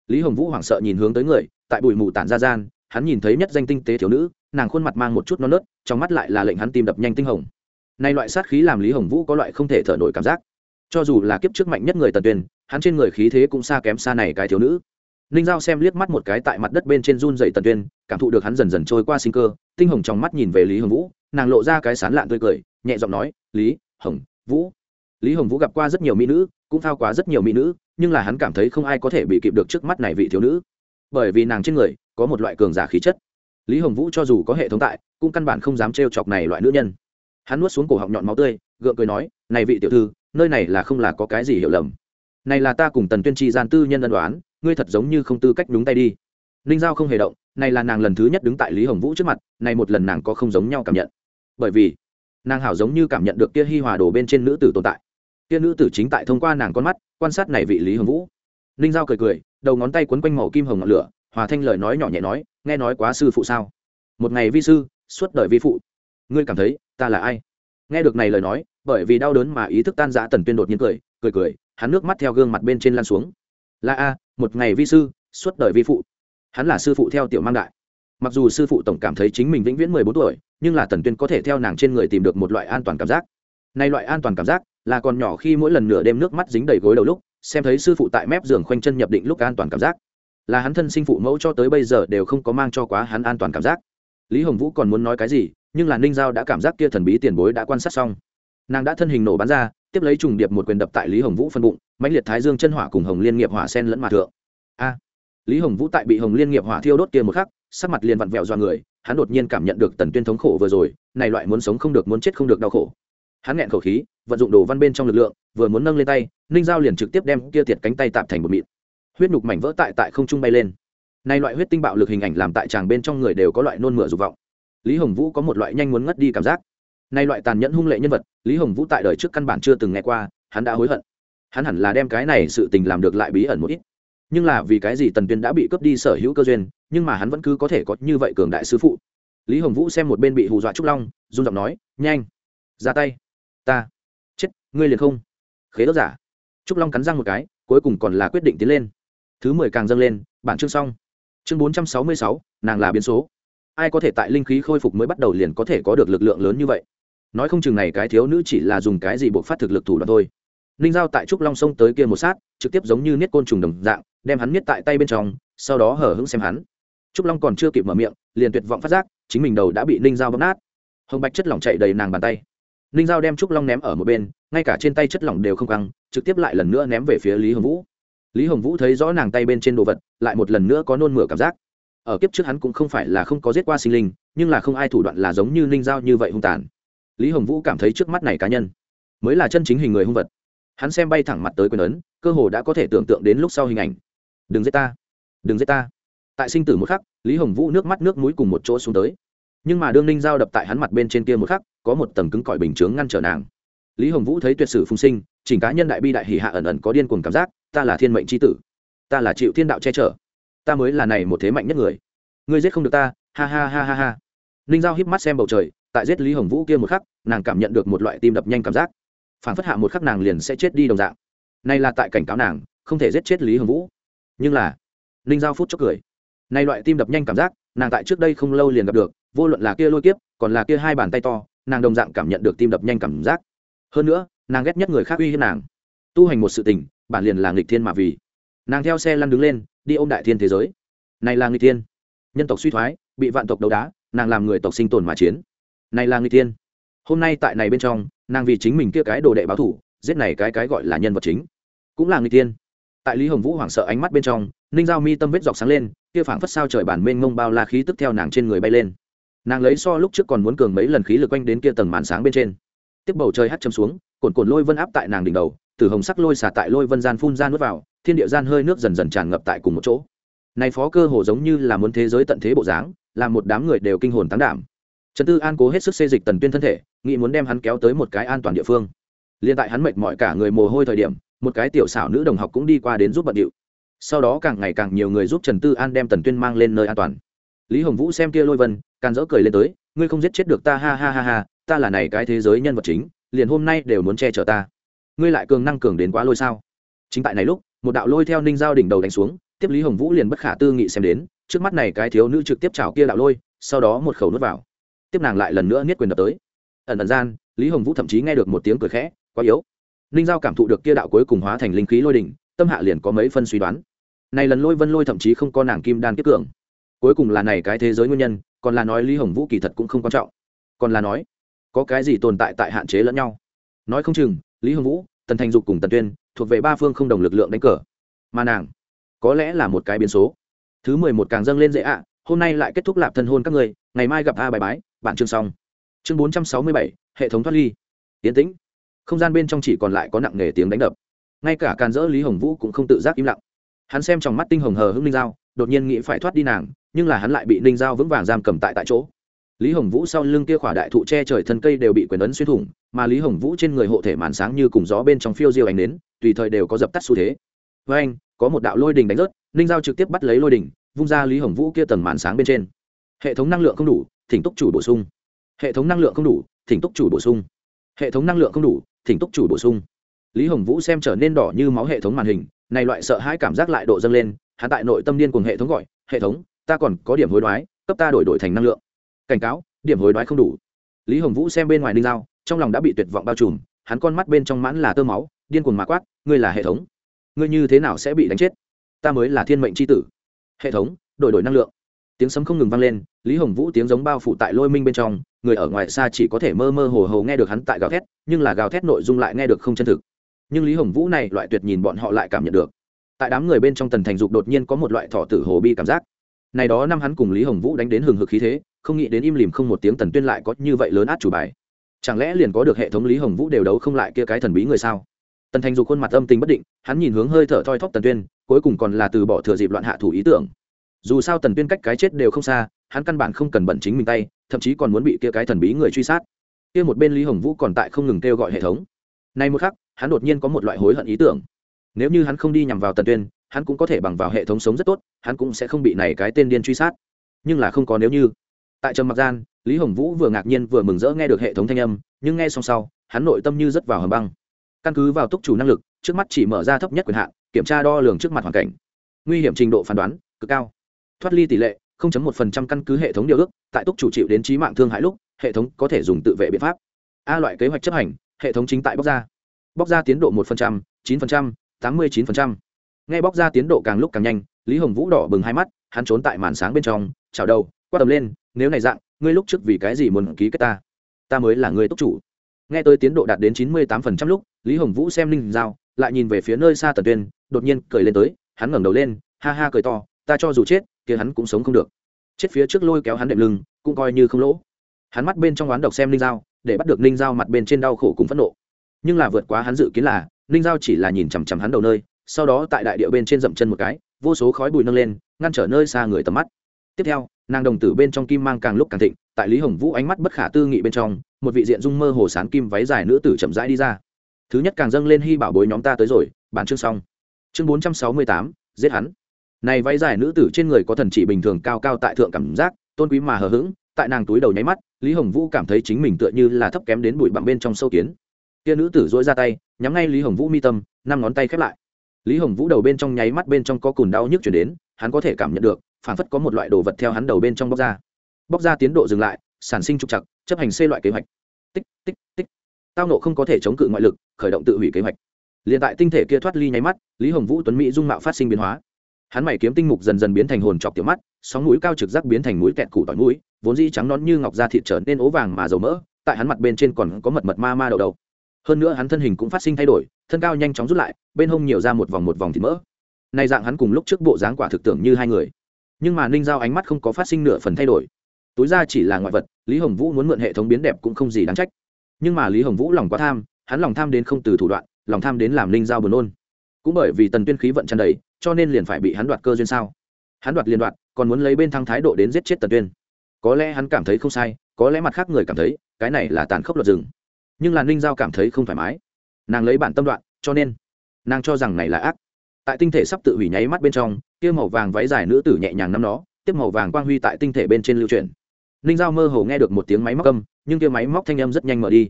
Lý hồng vũ hoảng sợ nhìn hướng tới người, tại bụi mù tản ra gian, hắn nhìn thấy nhất danh tinh tế thiếu nữ, nàng khuôn mặt mang một chút non nớt, trong mắt lại là lệnh hắn tìm đập nhanh tinh hồng. Nay loại sát khí làm lý hồng vũ có loại không thể thở nổi cảm giác. Cho dù là kiếp trước mạnh nhất người tần tuyền hắn trên người khí thế cũng xa kém xa này cái thiếu nữ. Ninh giao xem liếc mắt một cái tại mặt đất bên trên run dậy tần tuyên, cảm thụ được hắn dần dần trôi qua sinh cơ, tinh hồng trong mắt nhìn về lý hồng vũ, nàng lộ ra cái sán lạn tươi cười, nhẹ giọng nói, lý hồng vũ. Lý hồng vũ gặp qua rất nhiều mỹ nữ, cũng thao quá rất nhiều mỹ nữ, nhưng là hắn cảm thấy không ai có thể bị kịp được trước mắt này vị thiếu nữ. Bởi vì nàng trên người có một loại cường giả khí chất. Lý hồng vũ cho dù có hệ thống tại, cũng căn bản không dám trêu chọc này loại nữ nhân. Hắn nuốt xuống cổ họng nhọn máu tươi, gượng cười nói, này vị tiểu thư, nơi này là không là có cái gì hiểu lầm này là ta cùng tần tuyên tri gian tư nhân ân đoán ngươi thật giống như không tư cách đúng tay đi. Ninh giao không hề động, này là nàng lần thứ nhất đứng tại lý hồng vũ trước mặt, này một lần nàng có không giống nhau cảm nhận. Bởi vì, nàng hảo giống như cảm nhận được kia hi hòa đồ bên trên nữ tử tồn tại. Kia nữ tử chính tại thông qua nàng con mắt, quan sát này vị lý hồng vũ. Ninh giao cười cười, đầu ngón tay quấn quanh màu kim hồng ngọn lửa, hòa thanh lời nói nhỏ nhẹ nói, nghe nói quá sư phụ sao? Một ngày vi sư, suốt đời vi phụ. Ngươi cảm thấy ta là ai? Nghe được này lời nói, bởi vì đau đớn mà ý thức tan giã tần tuyên đột nhiên cười cười cười hắn nước mắt theo gương mặt bên trên lan xuống. Là a, một ngày vi sư, suốt đời vi phụ. Hắn là sư phụ theo tiểu mang đại. Mặc dù sư phụ tổng cảm thấy chính mình vĩnh viễn mười bốn tuổi, nhưng là tần tuyên có thể theo nàng trên người tìm được một loại an toàn cảm giác. Nay loại an toàn cảm giác, là còn nhỏ khi mỗi lần nửa đêm nước mắt dính đầy gối đầu lúc, xem thấy sư phụ tại mép giường khoanh chân nhập định lúc an toàn cảm giác. Là hắn thân sinh phụ mẫu cho tới bây giờ đều không có mang cho quá hắn an toàn cảm giác. Lý hồng vũ còn muốn nói cái gì, nhưng là ninh giao đã cảm giác kia thần bí tiền bối đã quan sát xong. Nàng đã thân hình nổ bắn ra tiếp lấy trùng điệp một quyền đập tại lý hồng vũ phân bụng, mãnh liệt thái dương chân hỏa cùng hồng liên nghiệp hỏa sen lẫn mà thượng. A! Lý hồng vũ tại bị hồng liên nghiệp hỏa thiêu đốt kia một khắc, sắc mặt liền vặn vẹo do người, hắn đột nhiên cảm nhận được tần tuyên thống khổ vừa rồi, này loại muốn sống không được, muốn chết không được đau khổ. Hắn nghẹn khẩu khí, vận dụng đồ văn bên trong lực lượng, vừa muốn nâng lên tay, ninh giao liền trực tiếp đem kia thiệt cánh tay tạm thành một mịn. Huyết nhục mảnh vỡ tại tại không trung bay lên. Nay loại huyết tinh bạo lực hình ảnh làm tại chàng bên trong người đều có loại nôn mửa dục vọng. Lý hồng vũ có một loại nhanh muốn ngất đi cảm giác nay loại tàn nhẫn hung lệ nhân vật, lý hồng vũ tại đời trước căn bản chưa từng nghe qua, hắn đã hối hận. Hắn hẳn là đem cái này sự tình làm được lại bí ẩn một ít. Nhưng là vì cái gì tần tuyên đã bị cướp đi sở hữu cơ duyên, nhưng mà hắn vẫn cứ có thể có như vậy cường đại sư phụ. Lý hồng vũ xem một bên bị hù dọa trúc long, run giọng nói, nhanh, ra tay. Ta. Chết, ngươi liền không. Khế đốc giả. Trúc long cắn răng một cái, cuối cùng còn là quyết định tiến lên. Thứ mười càng dâng lên, bản chương xong. Chương bốn trăm sáu mươi sáu, nàng là biến số. Ai có thể tại linh khí khôi phục mới bắt đầu liền có thể có được lực lượng lớn như vậy? Nói không chừng này cái thiếu nữ chỉ là dùng cái gì buộc phát thực lực thủ đoạn thôi. Ninh giao tại trúc long sông tới kia một sát, trực tiếp giống như niết côn trùng đồng dạng, đem hắn niết tại tay bên trong, sau đó hở hững xem hắn. Trúc long còn chưa kịp mở miệng, liền tuyệt vọng phát giác, chính mình đầu đã bị ninh giao bóp nát. Hồng bạch chất lỏng chạy đầy nàng bàn tay. Ninh giao đem trúc long ném ở một bên, ngay cả trên tay chất lỏng đều không căng, trực tiếp lại lần nữa ném về phía lý hồng vũ. Lý hồng vũ thấy rõ nàng tay bên trên đồ vật, lại một lần nữa có nôn mửa cảm giác. Ở kiếp trước hắn cũng không phải là không có giết qua sinh linh, nhưng là không ai thủ đoạn là giống như ninh giao như vậy hung tàn lý hồng vũ cảm thấy trước mắt này cá nhân mới là chân chính hình người hung vật. Hắn xem bay thẳng mặt tới quyền ấn, cơ hồ đã có thể tưởng tượng đến lúc sau hình ảnh. Đừng giết ta, đừng giết ta. Tại sinh tử một khắc, lý hồng vũ nước mắt nước mũi cùng một chỗ xuống tới. Nhưng mà đương ninh giao đập tại hắn mặt bên trên kia một khắc, có một tầng cứng cỏi bình chướng ngăn trở nàng. Lý hồng vũ thấy tuyệt sử phùng sinh, chỉnh cá nhân đại bi đại hỷ hạ ẩn ẩn có điên cuồng cảm giác, ta là thiên mệnh tri tử, ta là chịu thiên đạo che chở, ta mới là này một thế mạnh nhất người. Ngươi giết không được ta, ha ha ha ha ha. Ninh giao híp mắt xem bầu trời tại giết lý hồng vũ kia một khắc, nàng cảm nhận được một loại tim đập nhanh cảm giác. Phản phất hạ một khắc nàng liền sẽ chết đi đồng dạng. Nay là tại cảnh cáo nàng, không thể giết chết lý hồng vũ. Nhưng là, ninh giao phút chốc cười. Nay loại tim đập nhanh cảm giác, nàng tại trước đây không lâu liền gặp được, vô luận là kia lôi kiếp, còn là kia hai bàn tay to, nàng đồng dạng cảm nhận được tim đập nhanh cảm giác. Hơn nữa, nàng ghét nhất người khác uy hiếp nàng. Tu hành một sự tình, bản liền là nghịch thiên mà vì. Nàng theo xe lăn đứng lên, đi ôm đại thiên thế giới. Này là nghịch thiên. Nhân tộc suy thoái, bị vạn tộc đấu đá, nàng làm người tộc sinh tồn mà chiến này là người tiên hôm nay tại này bên trong, nàng vì chính mình kia cái đồ đệ báo thủ, giết này cái cái gọi là nhân vật chính, cũng là người tiên tại lý hồng vũ hoảng sợ ánh mắt bên trong, ninh giao mi tâm vết dọc sáng lên, kia phảng phất sao trời bản mênh mông bao la khí tức theo nàng trên người bay lên. Nàng lấy so lúc trước còn muốn cường mấy lần khí lực quanh đến kia tầng màn sáng bên trên. Tiếp bầu trời hắt châm xuống cồn cồn lôi vân áp tại nàng đỉnh đầu, từ hồng sắc lôi xả tại lôi vân gian phun ra nuốt vào, thiên địa gian hơi nước dần dần tràn ngập tại cùng một chỗ. Này phó cơ hồ giống như là muốn thế giới tận thế bộ dáng, làm một đám người đều kinh hồn tán đảm trần tư an cố hết sức xê dịch tần tuyên thân thể, nghĩ muốn đem hắn kéo tới một cái an toàn địa phương. Liên tại hắn mệt mỏi cả người mồ hôi thời điểm, một cái tiểu xảo nữ đồng học cũng đi qua đến giúp bận điệu. Sau đó càng ngày càng nhiều người giúp trần tư an đem tần tuyên mang lên nơi an toàn. Lý hồng vũ xem kia lôi vân, càng dỡ cười lên tới, ngươi không giết chết được ta, ha ha ha ha, ta là này cái thế giới nhân vật chính, liền hôm nay đều muốn che chở ta. Ngươi lại cường năng cường đến quá lôi sao? Chính tại này lúc, một đạo lôi theo ninh giao đỉnh đầu đánh xuống, tiếp lý hồng vũ liền bất khả tư nghị xem đến, trước mắt này cái thiếu nữ trực tiếp chào kia đạo lôi, sau đó một khẩu nuốt vào tiếp nàng lại lần nữa niết quyền đập tới. Ẩn ẩn gian, lý hồng vũ thậm chí nghe được một tiếng cười khẽ, quá yếu. Ninh giao cảm thụ được kia đạo cuối cùng hóa thành linh khí lôi đỉnh, tâm hạ liền có mấy phân suy đoán. Này lần lôi vân lôi thậm chí không có nàng kim đan kiếp cường. Cuối cùng là này cái thế giới nguyên nhân, còn là nói lý hồng vũ kỳ thật cũng không quan trọng. Còn là nói, có cái gì tồn tại tại hạn chế lẫn nhau? Nói không chừng, lý hồng vũ, tần thành dục cùng tần tuyên, thuộc về ba phương không đồng lực lượng đánh cờ. Mà nàng, có lẽ là một cái biến số. Thứ mười một càng dâng lên dễ ạ, hôm nay lại kết thúc lạp thân hôn các người, ngày mai gặp a bài bái bạn chương xong. Chương bốn trăm sáu mươi bảy, hệ thống thoát ly. Tiến tĩnh. Không gian bên trong chỉ còn lại có nặng nề tiếng đánh đập. Ngay cả càn dỡ lý hồng vũ cũng không tự giác im lặng. Hắn xem trong mắt tinh hồng hờ hưng ninh giao, đột nhiên nghĩ phải thoát đi nàng, nhưng là hắn lại bị ninh giao vững vàng giam cầm tại tại chỗ. Lý hồng vũ sau lưng kia khỏa đại thụ che trời thân cây đều bị quyền ấn xuyên thủng, mà lý hồng vũ trên người hộ thể màn sáng như cùng gió bên trong phiêu diêu ánh đến tùy thời đều có dập tắt xu thế. Với anh, có một đạo lôi đình đánh rớt, ninh giao trực tiếp bắt lấy lôi đình, vung ra lý hồng vũ kia tầng màn sáng bên trên. Hệ thống năng lượng không đủ thỉnh túc chủ bổ sung. Hệ thống năng lượng không đủ, thỉnh túc chủ bổ sung. Hệ thống năng lượng không đủ, thỉnh túc chủ bổ sung. Lý hồng vũ xem trở nên đỏ như máu hệ thống màn hình, này loại sợ hãi cảm giác lại độ dâng lên, hắn tại nội tâm điên cùng hệ thống gọi, hệ thống, ta còn có điểm hối đoái, cấp ta đổi đổi thành năng lượng. Cảnh cáo, điểm hối đoái không đủ. Lý hồng vũ xem bên ngoài ninh dao trong lòng đã bị tuyệt vọng bao trùm, hắn con mắt bên trong mãn là tơ máu, điên cuồng mà quát, ngươi là hệ thống? Ngươi như thế nào sẽ bị đánh chết? Ta mới là thiên mệnh c h i tử. Hệ thống, đổi đổi năng lượng tiếng sấm không ngừng vang lên, lý hồng vũ tiếng giống bao phủ tại lôi minh bên trong, người ở ngoài xa chỉ có thể mơ mơ hồ hồ nghe được hắn tại gào thét, nhưng là gào thét nội dung lại nghe được không chân thực. Nhưng lý hồng vũ này loại tuyệt nhìn bọn họ lại cảm nhận được. Tại đám người bên trong tần thành dục đột nhiên có một loại thọ tử hồ bi cảm giác. Này đó năm hắn cùng lý hồng vũ đánh đến hừng hực khí thế, không nghĩ đến im lìm không một tiếng tần tuyên lại có như vậy lớn át chủ bài. Chẳng lẽ liền có được hệ thống lý hồng vũ đều đấu không lại kia cái thần bí người sao? Tần thành dục khuôn mặt âm tình bất định, hắn nhìn hướng hơi thở thoi thóp tần tuyên, cuối cùng còn là từ bỏ thừa dịp loạn hạ thủ ý tưởng dù sao tần tuyên cách cái chết đều không xa, hắn căn bản không cần bận chính mình tay, thậm chí còn muốn bị kia cái thần bí người truy sát. Kia một bên lý hồng vũ còn tại không ngừng kêu gọi hệ thống. Nay một khắc, hắn đột nhiên có một loại hối hận ý tưởng. Nếu như hắn không đi nhằm vào tần tuyên, hắn cũng có thể bằng vào hệ thống sống rất tốt, hắn cũng sẽ không bị này cái tên điên truy sát. Nhưng là không có nếu như. Tại trầm mặc gian, lý hồng vũ vừa ngạc nhiên vừa mừng rỡ nghe được hệ thống thanh âm, nhưng nghe xong sau, hắn nội tâm như rất vào hầm băng. Căn cứ vào túc chủ năng lực, trước mắt chỉ mở ra thấp nhất quyền hạn, kiểm tra đo lường trước mặt hoàn cảnh. Nguy hiểm trình độ phán đoán, cực cao thoát ly tỷ lệ 0.1% căn cứ hệ thống điều ước tại túc chủ chịu đến trí mạng thương hại lúc hệ thống có thể dùng tự vệ biện pháp. A loại kế hoạch chấp hành hệ thống chính tại bóc ra. Bóc ra tiến độ 1%, 9%, 89%. nghe bóc ra tiến độ càng lúc càng nhanh lý hồng vũ đỏ bừng hai mắt hắn trốn tại màn sáng bên trong chào đầu quát tầm lên nếu này dạng ngươi lúc trước vì cái gì muốn ký kết ta? Ta mới là người túc chủ. Nghe tới tiến độ đạt đến chín mươi tám phần trăm lúc lý hồng vũ xem linh giao lại nhìn về phía nơi xa tần tuyên đột nhiên cười lên tới hắn ngẩng đầu lên ha ha cười to ta cho dù chết kia hắn cũng sống không được. Chết phía trước lôi kéo hắn đệm lưng, cũng coi như không lỗ. Hắn mắt bên trong oán độc xem linh giao, để bắt được linh giao mặt bên trên đau khổ cùng phẫn nộ. Nhưng là vượt quá hắn dự kiến là, linh giao chỉ là nhìn chằm chằm hắn đầu nơi, sau đó tại đại địa bên trên dậm chân một cái, vô số khói bụi nâng lên, ngăn trở nơi xa người tầm mắt. Tiếp theo, nàng đồng tử bên trong kim mang càng lúc càng thịnh, tại lý hồng vũ ánh mắt bất khả tư nghị bên trong, một vị diện dung mơ hồ sán kim váy dài nữ tử chậm rãi đi ra. Thứ nhất càng dâng lên hy bảo bối nhóm ta tới rồi, bản chương xong. Chương bốn trăm sáu mươi tám, giết hắn này váy dài nữ tử trên người có thần chỉ bình thường cao cao tại thượng cảm giác, tôn quý mà hờ hững, tại nàng túi đầu nháy mắt, lý hồng vũ cảm thấy chính mình tựa như là thấp kém đến bụi bặm bên trong sâu kiến. Kia nữ tử dỗi ra tay, nhắm ngay lý hồng vũ mi tâm, năm ngón tay khép lại. Lý hồng vũ đầu bên trong nháy mắt bên trong có cùn đau nhức chuyển đến, hắn có thể cảm nhận được phản phất có một loại đồ vật theo hắn đầu bên trong bóc ra. Bóc ra tiến độ dừng lại, sản sinh trục chặt chấp hành xê loại kế hoạch. Tích tích tích. Tao nộ không có thể chống cự ngoại lực, khởi động tự hủy kế hoạch. Liền tại tinh thể kia thoát ly nháy mắt, lý hồng vũ tuấn mỹ dung mạo phát sinh biến hóa hắn mày kiếm tinh mục dần dần biến thành hồn chọc tiểu mắt, sóng mũi cao trực giác biến thành mũi kẹt củ tỏi mũi, vốn di trắng nón như ngọc da thịt trở nên ố vàng mà dầu mỡ, tại hắn mặt bên trên còn có mật mật ma ma đầu đầu hơn nữa hắn thân hình cũng phát sinh thay đổi, thân cao nhanh chóng rút lại, bên hông nhiều ra một vòng một vòng thịt mỡ. Nay dạng hắn cùng lúc trước bộ dáng quả thực tưởng như hai người. Nhưng mà ninh giao ánh mắt không có phát sinh nửa phần thay đổi. Túi ra chỉ là ngoại vật, lý hồng vũ muốn mượn hệ thống biến đẹp cũng không gì đáng trách. Nhưng mà lý hồng vũ lòng quá tham, hắn lòng tham đến không từ thủ đoạn, lòng tham đến làm ninh giao buồn ôn cũng bởi vì tần tuyên khí vận tràn đầy, cho nên liền phải bị hắn đoạt cơ duyên sao? Hắn đoạt liền đoạt, còn muốn lấy bên thăng thái độ đến giết chết tần tuyên. Có lẽ hắn cảm thấy không sai, có lẽ mặt khác người cảm thấy, cái này là tàn khốc luật rừng. Nhưng là ninh giao cảm thấy không thoải mái. Nàng lấy bản tâm đoạn, cho nên nàng cho rằng này là ác. Tại tinh thể sắp tự hủy nháy mắt bên trong, kia màu vàng váy dài nữ tử nhẹ nhàng nắm nó, tiếp màu vàng quang huy tại tinh thể bên trên lưu truyền ninh giao mơ hồ nghe được một tiếng máy móc âm, nhưng kia máy móc thanh âm rất nhanh mở đi.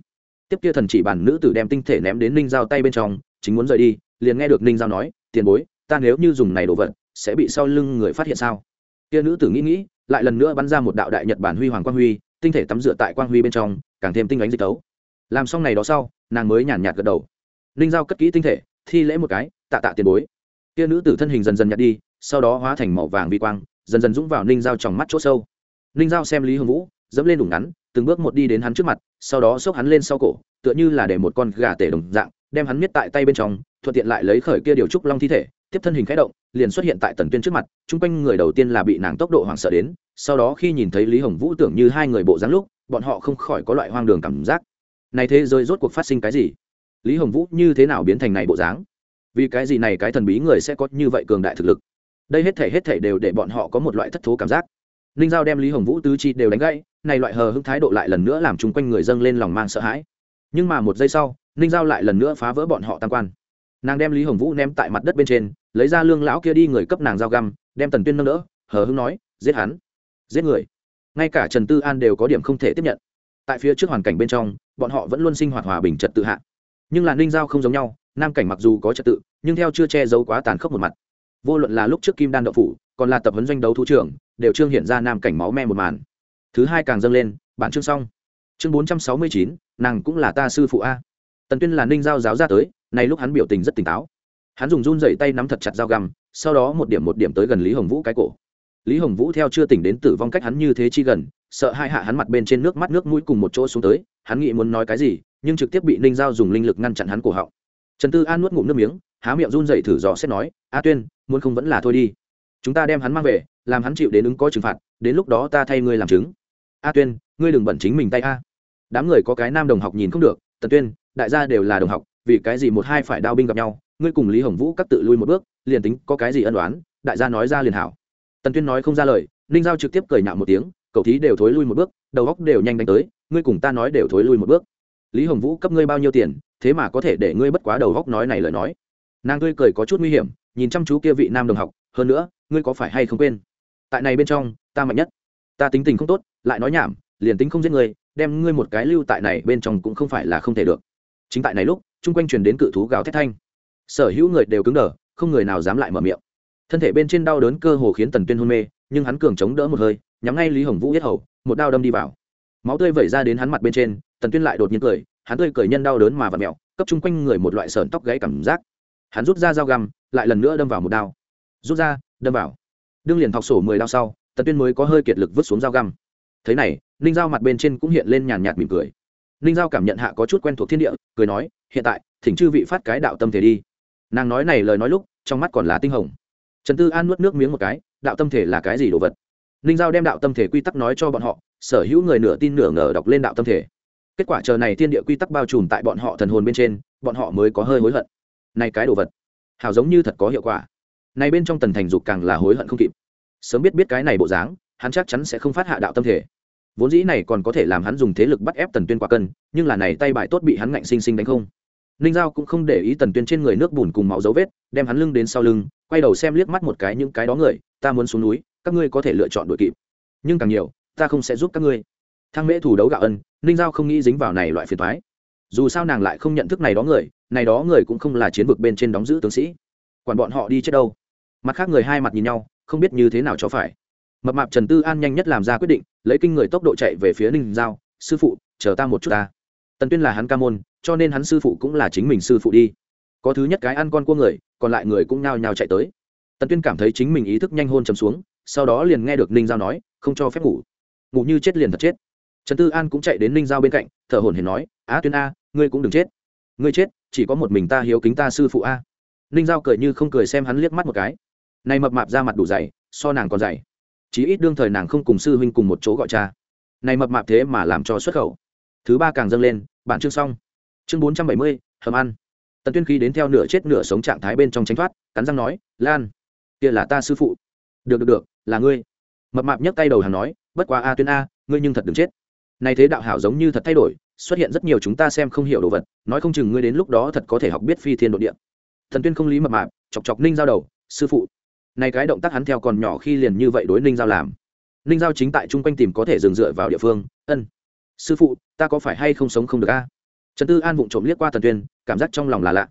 Tiếp kia thần chỉ bản nữ tử đem tinh thể ném đến ninh giao tay bên trong, chính muốn rời đi liền nghe được ninh giao nói, tiền bối, ta nếu như dùng này đồ vật, sẽ bị sau lưng người phát hiện sao? Kia nữ tử nghĩ nghĩ, lại lần nữa bắn ra một đạo đại nhật bản huy hoàng quang huy, tinh thể tắm rửa tại quang huy bên trong, càng thêm tinh ánh dịch tấu. Làm xong này đó sau, nàng mới nhàn nhạt gật đầu. Ninh giao cất kỹ tinh thể, thi lễ một cái, tạ tạ tiền bối. Kia nữ tử thân hình dần dần nhạt đi, sau đó hóa thành màu vàng vi quang, dần dần dũng vào ninh giao trong mắt chỗ sâu. Ninh giao xem lý hồng vũ, dẫm lên đủ ngắn, từng bước một đi đến hắn trước mặt, sau đó xốc hắn lên sau cổ, tựa như là để một con gà tể đồng dạng, đem hắn miết tại tay bên trong thuận tiện lại lấy khởi kia điều trúc long thi thể, tiếp thân hình khẽ động, liền xuất hiện tại tần tuyên trước mặt, chung quanh người đầu tiên là bị nàng tốc độ hoảng sợ đến, sau đó khi nhìn thấy lý hồng vũ tưởng như hai người bộ dáng lúc, bọn họ không khỏi có loại hoang đường cảm giác. Này thế giới rốt cuộc phát sinh cái gì? Lý hồng vũ như thế nào biến thành này bộ dáng? Vì cái gì này cái thần bí người sẽ có như vậy cường đại thực lực? Đây hết thể hết thể đều để bọn họ có một loại thất thố cảm giác. Ninh giao đem lý hồng vũ tứ chi đều đánh gãy, này loại hờ hững thái độ lại lần nữa làm chung quanh người dâng lên lòng mang sợ hãi. Nhưng mà một giây sau, ninh giao lại lần nữa phá vỡ bọn họ tam quan nàng đem lý hồng vũ ném tại mặt đất bên trên, lấy ra lương lão kia đi người cấp nàng dao găm, đem tần tuyên nâng đỡ, hờ hững nói, giết hắn, giết người. Ngay cả trần tư an đều có điểm không thể tiếp nhận. Tại phía trước hoàn cảnh bên trong, bọn họ vẫn luôn sinh hoạt hòa bình trật tự hạ. Nhưng là ninh giao không giống nhau, nam cảnh mặc dù có trật tự, nhưng theo chưa che giấu quá tàn khốc một mặt. Vô luận là lúc trước kim đan đậu phủ, còn là tập huấn doanh đấu thú trưởng, đều trương hiện ra nam cảnh máu me một màn. Thứ hai càng dâng lên, bản chương xong. Chương bốn trăm sáu mươi chín, nàng cũng là ta sư phụ a tần tuyên là ninh giao giáo ra tới nay lúc hắn biểu tình rất tỉnh táo. Hắn dùng run dậy tay nắm thật chặt dao găm, sau đó một điểm một điểm tới gần lý hồng vũ cái cổ. Lý hồng vũ theo chưa tỉnh đến tử vong cách hắn như thế chi gần, sợ hai hạ hắn mặt bên trên nước mắt nước mũi cùng một chỗ xuống tới, hắn nghĩ muốn nói cái gì, nhưng trực tiếp bị ninh giao dùng linh lực ngăn chặn hắn cổ họng. Trần tư an nuốt ngụm nước miếng, há miệng run dậy thử dò xét nói, a tuyên, muốn không vẫn là thôi đi. Chúng ta đem hắn mang về, làm hắn chịu đến ứng có trừng phạt, đến lúc đó ta thay ngươi làm chứng. A tuyên, ngươi đừng bẩn chính mình tay a. Đám người có cái nam đồng học nhìn không được, tần tuyên đại gia đều là đồng học, vì cái gì một hai phải đao binh gặp nhau, ngươi cùng lý hồng vũ cắt tự lui một bước, liền tính có cái gì ân đoán đại gia nói ra liền hảo. Tần tuyên nói không ra lời, ninh giao trực tiếp cười nhạo một tiếng, cậu thí đều thối lui một bước, đầu góc đều nhanh đánh tới, ngươi cùng ta nói đều thối lui một bước. Lý hồng vũ cấp ngươi bao nhiêu tiền, thế mà có thể để ngươi bất quá đầu góc nói này lời nói. Nàng tươi cười có chút nguy hiểm, nhìn chăm chú kia vị nam đồng học, hơn nữa, ngươi có phải hay không quên? Tại này bên trong, ta mạnh nhất. Ta tính tình không tốt, lại nói nhảm, liền tính không giết ngươi, đem ngươi một cái lưu tại này bên trong cũng không phải là không thể được chính tại này lúc, chung quanh truyền đến cự thú gào thét thanh. Sở hữu người đều cứng đờ, không người nào dám lại mở miệng. Thân thể bên trên đau đớn cơ hồ khiến tần tuyên hôn mê, nhưng hắn cường chống đỡ một hơi, nhắm ngay lý hồng vũ yết hầu, một đao đâm đi vào. Máu tươi vẩy ra đến hắn mặt bên trên, tần tuyên lại đột nhiên cười, hắn tươi cười nhân đau đớn mà vặt mẹo cấp chung quanh người một loại sờn tóc gãy cảm giác. Hắn rút ra dao găm, lại lần nữa đâm vào một đao. Rút ra, đâm vào. Đương liền thọc sổ mười đao sau, tần tuyên mới có hơi kiệt lực vứt xuống dao găm. Thế này, ninh dao mặt bên trên cũng hiện lên nhàn nhạt mỉm cười ninh giao cảm nhận hạ có chút quen thuộc thiên địa, cười nói, hiện tại, thỉnh chư vị phát cái đạo tâm thể đi. Nàng nói này lời nói lúc, trong mắt còn là tinh hồng. Trần tư an nuốt nước miếng một cái, đạo tâm thể là cái gì đồ vật? Ninh giao đem đạo tâm thể quy tắc nói cho bọn họ, sở hữu người nửa tin nửa ngờ đọc lên đạo tâm thể. Kết quả chờ này thiên địa quy tắc bao trùm tại bọn họ thần hồn bên trên, bọn họ mới có hơi hối hận. Này cái đồ vật, hào giống như thật có hiệu quả. Này bên trong tần thành dục càng là hối hận không kịp. Sớm biết biết cái này bộ dáng, hắn chắc chắn sẽ không phát hạ đạo tâm thể vốn dĩ này còn có thể làm hắn dùng thế lực bắt ép tần tuyên quả cân, nhưng là này tay bài tốt bị hắn ngạnh sinh sinh đánh không. Ninh giao cũng không để ý tần tuyên trên người nước bùn cùng máu dấu vết, đem hắn lưng đến sau lưng, quay đầu xem liếc mắt một cái những cái đó người, ta muốn xuống núi, các ngươi có thể lựa chọn đội kịp. Nhưng càng nhiều, ta không sẽ giúp các ngươi. Thang mễ thủ đấu gạo ân, ninh giao không nghĩ dính vào này loại phiền thoái dù sao nàng lại không nhận thức này đó người, này đó người cũng không là chiến vực bên trên đóng giữ tướng sĩ. Quản bọn họ đi chết đâu? Mặt khác người hai mặt nhìn nhau, không biết như thế nào cho phải mập mạp trần tư an nhanh nhất làm ra quyết định, lấy kinh người tốc độ chạy về phía ninh giao, sư phụ, chờ ta một chút ta. Tần tuyên là hắn ca môn, cho nên hắn sư phụ cũng là chính mình sư phụ đi. Có thứ nhất cái ăn con cua người, còn lại người cũng nhao nhao chạy tới. Tần tuyên cảm thấy chính mình ý thức nhanh hôn chầm xuống, sau đó liền nghe được ninh giao nói, không cho phép ngủ. Ngủ như chết liền thật chết. Trần tư an cũng chạy đến ninh giao bên cạnh, thở hổn hển nói, á tuyên a, ngươi cũng đừng chết. Ngươi chết, chỉ có một mình ta hiếu kính ta sư phụ a. Ninh giao cười như không cười xem hắn liếc mắt một cái. Này mập mạp ra mặt đủ dày, so nàng còn dày chí ít đương thời nàng không cùng sư huynh cùng một chỗ gọi cha. Này mập mạp thế mà làm cho xuất khẩu. Thứ ba càng dâng lên, bản chương xong. Chương bốn trăm bảy mươi, hầm ăn. Tần tuyên khí đến theo nửa chết nửa sống trạng thái bên trong tránh thoát, cắn răng nói, lan, kia là ta sư phụ. Được được được, là ngươi. Mập mạp nhấc tay đầu hàng nói, bất quá a tuyên a, ngươi nhưng thật đừng chết. Này thế đạo hảo giống như thật thay đổi, xuất hiện rất nhiều chúng ta xem không hiểu đồ vật, nói không chừng ngươi đến lúc đó thật có thể học biết phi thiên độ địa. Thần tuyên không lý mập mạp, chọc chọc ninh giao đầu, sư phụ này cái động tác hắn theo còn nhỏ khi liền như vậy đối ninh giao làm. Ninh giao chính tại chung quanh tìm có thể dừng dựa vào địa phương. Ân, sư phụ, ta có phải hay không sống không được a? Trần tư an vụng trộm liếc qua thần tuyên, cảm giác trong lòng là lạ.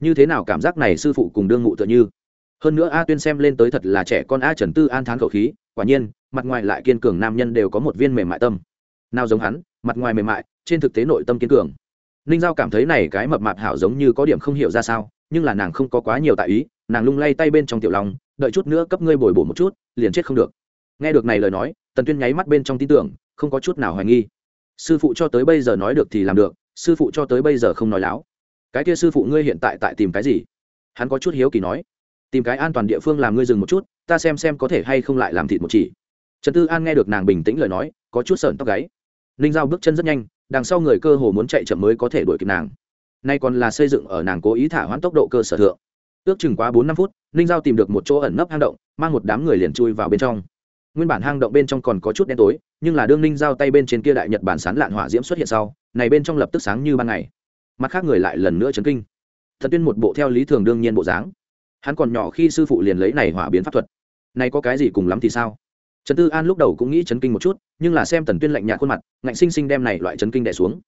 Như thế nào cảm giác này sư phụ cùng đương ngụ tựa như? Hơn nữa a tuyên xem lên tới thật là trẻ con a trần tư an thán khẩu khí, quả nhiên, mặt ngoài lại kiên cường nam nhân đều có một viên mềm mại tâm. Nào giống hắn, mặt ngoài mềm mại, trên thực tế nội tâm kiên cường. Ninh giao cảm thấy này cái mập mạp hảo giống như có điểm không hiểu ra sao, nhưng là nàng không có quá nhiều tại ý, nàng lung lay tay bên trong tiểu lòng đợi chút nữa cấp ngươi bồi bổ một chút, liền chết không được. Nghe được này lời nói, tần tuyên nháy mắt bên trong tin tưởng, không có chút nào hoài nghi. Sư phụ cho tới bây giờ nói được thì làm được, sư phụ cho tới bây giờ không nói láo. Cái kia sư phụ ngươi hiện tại tại tìm cái gì? Hắn có chút hiếu kỳ nói. Tìm cái an toàn địa phương làm ngươi dừng một chút, ta xem xem có thể hay không lại làm thịt một chỉ. Trần tư an nghe được nàng bình tĩnh lời nói, có chút sợn tóc gáy. Ninh giao bước chân rất nhanh, đằng sau người cơ hồ muốn chạy chậm mới có thể đuổi kịp nàng. Nay còn là xây dựng ở nàng cố ý thả hoãn tốc độ cơ sở thượng ước chừng quá bốn năm phút, ninh giao tìm được một chỗ ẩn nấp hang động, mang một đám người liền chui vào bên trong. Nguyên bản hang động bên trong còn có chút đen tối, nhưng là đương ninh giao tay bên trên kia đại nhật bản sán lạn hỏa diễm xuất hiện sau, này bên trong lập tức sáng như ban ngày. Mặt khác người lại lần nữa chấn kinh. Thật tuyên một bộ theo lý thường đương nhiên bộ dáng. Hắn còn nhỏ khi sư phụ liền lấy này hỏa biến pháp thuật. Này có cái gì cùng lắm thì sao? Trần tư an lúc đầu cũng nghĩ chấn kinh một chút, nhưng là xem tần tuyên lạnh nhạt khuôn mặt, ngạnh sinh sinh đem này loại chấn kinh đẻ xuống.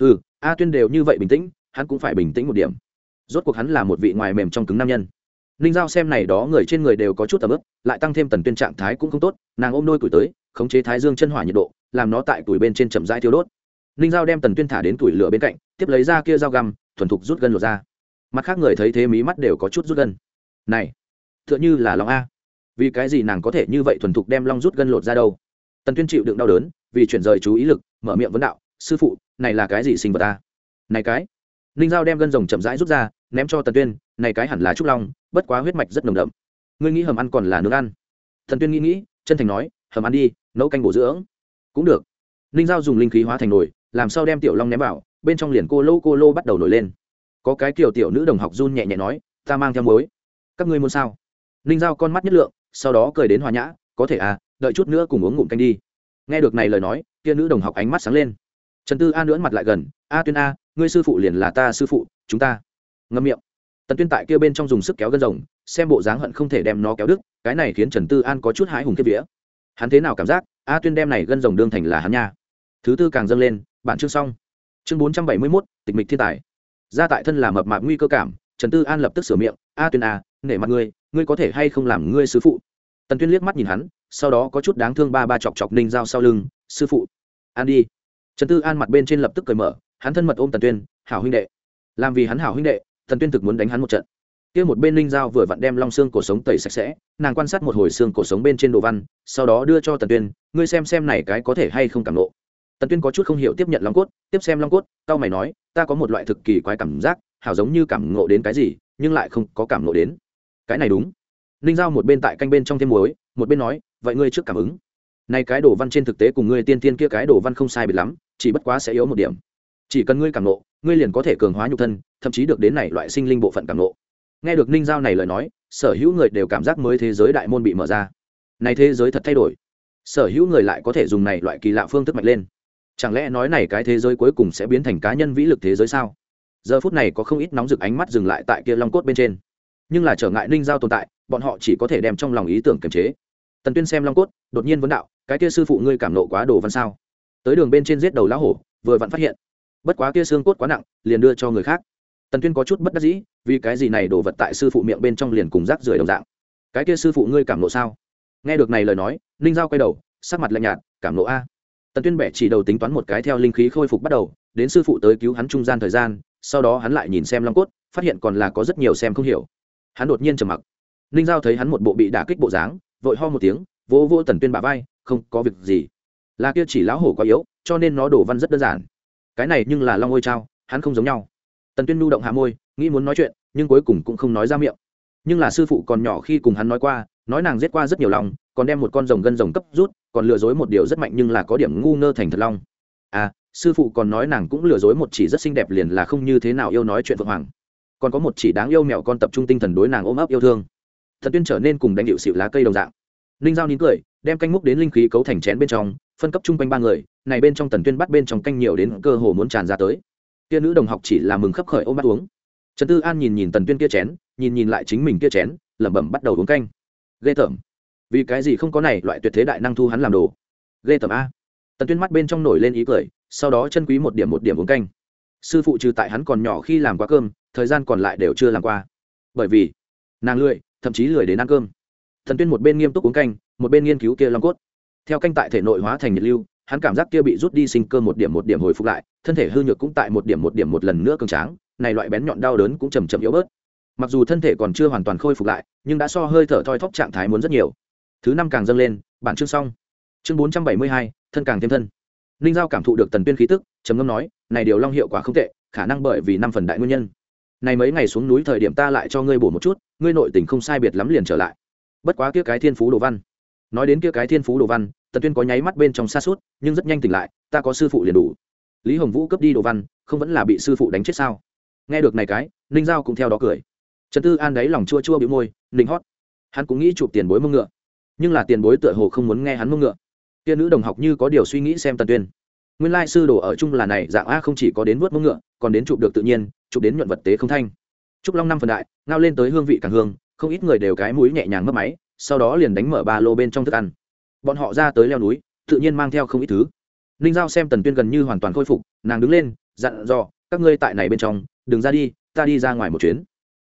Ừ a tuyên đều như vậy bình tĩnh, hắn cũng phải bình tĩnh một điểm rốt cuộc hắn là một vị ngoài mềm trong cứng nam nhân. Ninh giao xem này đó người trên người đều có chút tầm ướp lại tăng thêm tần tuyên trạng thái cũng không tốt, nàng ôm đôi củi tới, khống chế thái dương chân hỏa nhiệt độ, làm nó tại củi bên trên chậm rãi thiêu đốt. Ninh giao đem tần tuyên thả đến củi lửa bên cạnh, tiếp lấy ra kia dao găm, thuần thục rút gân lột ra. Mặt khác người thấy thế mí mắt đều có chút rút gân. Này t h ư ợ n h ư là lòng a. Vì cái gì nàng có thể như vậy thuần thục đem long rút gân lột ra đâu? Tần tuyên chịu đựng đau đớn, vì chuyển rời chú ý lực, mở miệng vấn đạo, sư phụ, này là cái gì sinh vật ta này cái ninh giao đem gân rồng chậm rãi rút ra, ném cho tần tuyên, này cái hẳn là trúc long, bất quá huyết mạch rất nồng đậm. Ngươi nghĩ hầm ăn còn là nướng ăn? Thần tuyên nghĩ nghĩ, chân thành nói, hầm ăn đi, nấu canh bổ dưỡng. Cũng được. Ninh giao dùng linh khí hóa thành nồi, làm sao đem tiểu long ném vào, bên trong liền cô lô cô lô bắt đầu nổi lên. Có cái kiểu tiểu nữ đồng học run nhẹ nhẹ nói, ta mang theo mối các ngươi muốn sao? Ninh giao con mắt nhất lượng, sau đó cười đến hòa nhã, có thể à đợi chút nữa cùng uống ngụm canh đi. Nghe được này lời nói, kia nữ đồng học ánh mắt sáng lên. Trần tư a nưỡn mặt lại gần, a tuyên a ngươi sư phụ liền là ta sư phụ, chúng ta. Ngâm miệng. Tần tuyên tại kia bên trong dùng sức kéo gân rồng, xem bộ dáng hận không thể đem nó kéo đứt, cái này khiến trần tư an có chút hãi hùng kiếp vía. Hắn thế nào cảm giác, a tuyên đem này gân rồng đương thành là hắn nha. Thứ tư càng dâng lên, bản chương xong. Chương bốn trăm bảy mươi mốt, tịch mịch thiên tài. Ra tại thân là mập mạp nguy cơ cảm, trần tư an lập tức sửa miệng, a tuyên a nể mặt ngươi ngươi có thể hay không làm ngươi sư phụ? Tần tuyên liếc mắt nhìn hắn, sau đó có chút đáng thương ba ba chọc chọc ninh dao sau lưng, sư phụ, an đi. Trần tư an mặt bên trên lập tức cười mở hắn thân mật ôm tần tuyên, hảo huynh đệ. Làm vì hắn hảo huynh đệ, tần tuyên thực muốn đánh hắn một trận. Kia một bên linh dao vừa vặn đem long xương cổ sống tẩy sạch sẽ, nàng quan sát một hồi xương cổ sống bên trên đồ văn, sau đó đưa cho tần tuyên, ngươi xem xem này cái có thể hay không cảm lộ tần tuyên có chút không hiểu tiếp nhận long cốt, tiếp xem long cốt tao mày nói, ta có một loại thực kỳ quái cảm giác, hảo giống như cảm ngộ đến cái gì, nhưng lại không có cảm ngộ đến. Cái này đúng. Ninh giao một bên tại canh bên trong thêm muối, một bên nói, vậy ngươi trước cảm ứng. Nay cái đồ văn trên thực tế cùng ngươi tiên tiên kia cái đồ văn không sai biệt lắm, chỉ bất quá sẽ yếu một điểm chỉ cần ngươi cảm nộ ngươi liền có thể cường hóa nhục thân, thậm chí được đến này loại sinh linh bộ phận cảm nộ nghe được ninh giao này lời nói, sở hữu người đều cảm giác mới thế giới đại môn bị mở ra. Này thế giới thật thay đổi. Sở hữu người lại có thể dùng này loại kỳ lạ phương thức mạnh lên. Chẳng lẽ nói này cái thế giới cuối cùng sẽ biến thành cá nhân vĩ lực thế giới sao? Giờ phút này có không ít nóng rực ánh mắt dừng lại tại kia long cốt bên trên. Nhưng là trở ngại ninh giao tồn tại, bọn họ chỉ có thể đem trong lòng ý tưởng kiềm chế. Tần tuyên xem long cốt, đột nhiên vấn đạo, cái kia sư phụ ngươi cảm nộ quá đồ văn sao? Tới đường bên trên giết đầu lão hổ, vừa vặn phát hiện bất quá kia xương cốt quá nặng, liền đưa cho người khác. Tần tuyên có chút bất đắc dĩ, vì cái gì này đổ vật tại sư phụ miệng bên trong liền cùng rác rưởi đồng dạng? Cái kia sư phụ ngươi cảm nộ sao? Nghe được này lời nói, ninh giao quay đầu, sắc mặt lạnh nhạt, cảm nộ a. Tần tuyên bẻ chỉ đầu tính toán một cái theo linh khí khôi phục bắt đầu, đến sư phụ tới cứu hắn trung gian thời gian, sau đó hắn lại nhìn xem long cốt, phát hiện còn là có rất nhiều xem không hiểu. Hắn đột nhiên trầm mặc. Ninh giao thấy hắn một bộ bị đả kích bộ dáng, vội ho một tiếng, vỗ vỗ tần tuyên bà vai, không có việc gì. Là kia chỉ lão hổ quá yếu, cho nên nó đổ văn rất đơn giản cái này nhưng là long ôi trao, hắn không giống nhau. Tần tuyên nhu động hạ môi, nghĩ muốn nói chuyện, nhưng cuối cùng cũng không nói ra miệng. Nhưng là sư phụ còn nhỏ khi cùng hắn nói qua, nói nàng giết qua rất nhiều lòng còn đem một con rồng gân rồng cấp rút, còn lừa dối một điều rất mạnh nhưng là có điểm ngu ngơ thành thật long. À sư phụ còn nói nàng cũng lừa dối một chỉ rất xinh đẹp liền là không như thế nào yêu nói chuyện vượng hoàng. Còn có một chỉ đáng yêu mẹo con tập trung tinh thần đối nàng ôm ấp yêu thương. Thần tuyên trở nên cùng đánh điệu xịu lá cây đồng dạng. Ninh giao nín cười, đem canh múc đến linh khí cấu thành chén bên trong phân cấp chung quanh ba người, này bên trong tần tuyên bắt bên trong canh nhiều đến cơ hồ muốn tràn ra tới. Kia nữ đồng học chỉ là mừng khấp khởi ôm bắt uống. Trần tư an nhìn nhìn tần tuyên kia chén, nhìn nhìn lại chính mình kia chén, lẩm bẩm bắt đầu uống canh. Ghê tởm. Vì cái gì không có này loại tuyệt thế đại năng thu hắn làm đồ? Ghê tởm a. Tần tuyên mắt bên trong nổi lên ý cười, sau đó chân quý một điểm một điểm uống canh. Sư phụ trừ tại hắn còn nhỏ khi làm quá cơm, thời gian còn lại đều chưa làm qua. Bởi vì, nàng lười, thậm chí lười đến ăn cơm. Thần tuyên một bên nghiêm túc uống canh, một bên nghiên cứu kia long cốt theo canh tại thể nội hóa thành nhiệt lưu, hắn cảm giác kia bị rút đi sinh cơ một điểm một điểm hồi phục lại, thân thể hư nhược cũng tại một điểm một điểm một lần nữa cường tráng, này loại bén nhọn đau đớn cũng chầm chậm yếu bớt. Mặc dù thân thể còn chưa hoàn toàn khôi phục lại, nhưng đã so hơi thở thoi thóp trạng thái muốn rất nhiều. Thứ năm càng dâng lên, bản chương xong. Chương bốn trăm bảy mươi hai, thân càng thêm thân. Ninh giao cảm thụ được tần tuyên khí tức, trầm ngâm nói, này điều long hiệu quả không tệ, khả năng bởi vì năm phần đại nguyên nhân. Này mấy ngày xuống núi thời điểm ta lại cho ngươi bổ một chút, ngươi nội tình không sai biệt lắm liền trở lại. Bất quá kia cái thiên phú đồ văn. Nói đến kia cái thiên phú đồ văn tần tuyên có nháy mắt bên trong xa suốt, nhưng rất nhanh tỉnh lại, ta có sư phụ liền đủ. Lý hồng vũ cướp đi đồ văn, không vẫn là bị sư phụ đánh chết sao? Nghe được này cái, ninh giao cũng theo đó cười. Trần tư an đáy lòng chua chua bị môi, ninh hót. Hắn cũng nghĩ chụp tiền bối mông ngựa. Nhưng là tiền bối tựa hồ không muốn nghe hắn mông ngựa. Kia nữ đồng học như có điều suy nghĩ xem tần tuyên. Nguyên lai sư đồ ở chung là này, dạng a không chỉ có đến vớt mông ngựa, còn đến chụp được tự nhiên, chụp đến nhuận vật tế không thanh. Trúc long năm phần đại, ngao lên tới hương vị càng hương, không ít người đều cái mũi nhẹ nhàng mất máy, sau đó liền đánh mở ba lô bên trong thức ăn bọn họ ra tới leo núi, tự nhiên mang theo không ít thứ. Ninh giao xem tần tuyên gần như hoàn toàn khôi phục, nàng đứng lên, dặn dò, các ngươi tại này bên trong, đừng ra đi, ta đi ra ngoài một chuyến.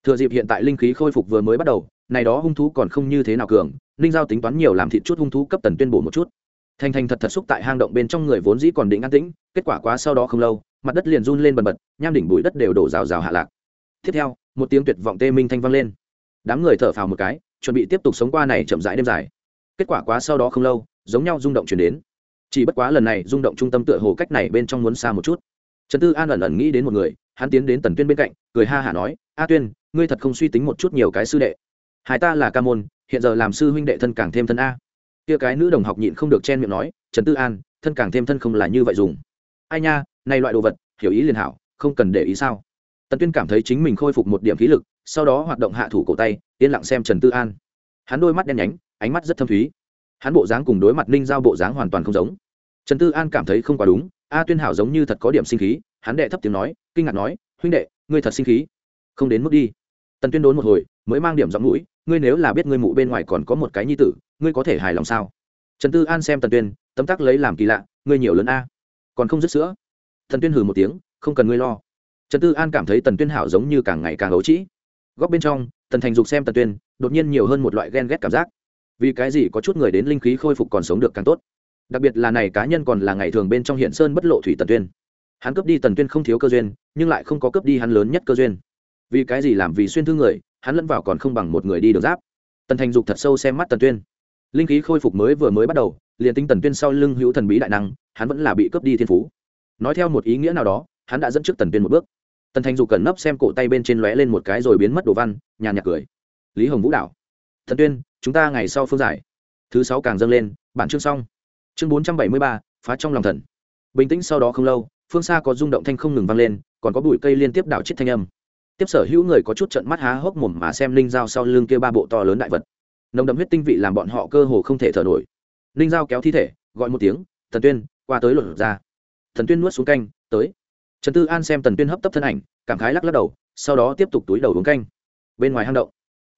Thừa dịp hiện tại linh khí khôi phục vừa mới bắt đầu, này đó hung thú còn không như thế nào cường, ninh giao tính toán nhiều làm thịt chút hung thú cấp tần tuyên bổ một chút. Thành thành thật thật xúc tại hang động bên trong người vốn dĩ còn định an tĩnh, kết quả quá sau đó không lâu, mặt đất liền run lên bần bật, nham đỉnh bụi đất đều đổ rào rào hạ lạc. Tiếp theo, một tiếng tuyệt vọng tê minh thanh vang lên. Đám người thở phào một cái, chuẩn bị tiếp tục sống qua này chậm rãi đêm dài kết quả quá sau đó không lâu, giống nhau rung động chuyển đến. Chỉ bất quá lần này rung động trung tâm tựa hồ cách này bên trong muốn xa một chút. Trần tư an ẩn ẩn nghĩ đến một người, hắn tiến đến tần tuyên bên cạnh, cười ha hả nói, a tuyên, ngươi thật không suy tính một chút nhiều cái sư đệ. Hai ta là ca môn, hiện giờ làm sư huynh đệ thân càng thêm thân a. Kia cái nữ đồng học nhịn không được chen miệng nói, trần tư an, thân càng thêm thân không là như vậy dùng. Ai nha, này loại đồ vật, hiểu ý liền hảo, không cần để ý sao? Tần tuyên cảm thấy chính mình khôi phục một điểm khí lực, sau đó hoạt động hạ thủ cổ tay, yên lặng xem trần tư an. Hắn đôi mắt đen nhánh ánh mắt rất thâm thúy. Hắn bộ dáng cùng đối mặt ninh giao bộ dáng hoàn toàn không giống. Trần tư an cảm thấy không quá đúng, a tuyên hảo giống như thật có điểm sinh khí, hắn đệ thấp tiếng nói, kinh ngạc nói, huynh đệ, ngươi thật sinh khí. Không đến mức đi. Tần tuyên đốn một hồi, mới mang điểm giọng mũi, ngươi nếu là biết ngươi mụ bên ngoài còn có một cái nhi tử, ngươi có thể hài lòng sao? Trần tư an xem tần tuyên, tấm tắc lấy làm kỳ lạ, ngươi nhiều lớn a, còn không dứt sữa. Thần tuyên hừ một tiếng, không cần ngươi lo. Trần tư an cảm thấy tần tuyên hảo giống như càng ngày càng ấu trĩ. Góc bên trong, tần thành dục xem tần tuyên, đột nhiên nhiều hơn một loại ghen ghét cảm giác vì cái gì có chút người đến linh khí khôi phục còn sống được càng tốt. Đặc biệt là này cá nhân còn là ngày thường bên trong hiện sơn bất lộ thủy tần tuyên. Hắn cướp đi tần tuyên không thiếu cơ duyên, nhưng lại không có cướp đi hắn lớn nhất cơ duyên. Vì cái gì làm vì xuyên thương người, hắn lẫn vào còn không bằng một người đi được giáp. Tần thành dục thật sâu xem mắt tần tuyên. Linh khí khôi phục mới vừa mới bắt đầu, liền tinh tần tuyên sau lưng hữu thần bí đại năng, hắn vẫn là bị cướp đi thiên phú. Nói theo một ý nghĩa nào đó, hắn đã dẫn trước tần tuyên một bước. Tần thành dục cẩn nấp xem cổ tay bên trên lóe lên một cái rồi biến mất đồ văn, nhàn nhạc cười. Lý hồng vũ đảo thần tuyên, chúng ta ngày sau phương giải. Thứ sáu càng dâng lên, bản chương xong. Chương bốn trăm bảy mươi ba, phá trong lòng thần. Bình tĩnh sau đó không lâu, phương xa có rung động thanh không ngừng vang lên, còn có bụi cây liên tiếp đảo chết thanh âm. Tiếp sở hữu người có chút trận mắt há hốc mồm mà xem linh dao sau lưng kia ba bộ to lớn đại vật. Nồng đậm huyết tinh vị làm bọn họ cơ hồ không thể thở nổi. Linh dao kéo thi thể, gọi một tiếng, thần tuyên, qua tới lột ra. Thần tuyên nuốt xuống canh, tới. Trần tư an xem tần tuyên hấp tấp thân ảnh, cảm khái lắc lắc đầu, sau đó tiếp tục túi đầu uống canh. Bên ngoài hang động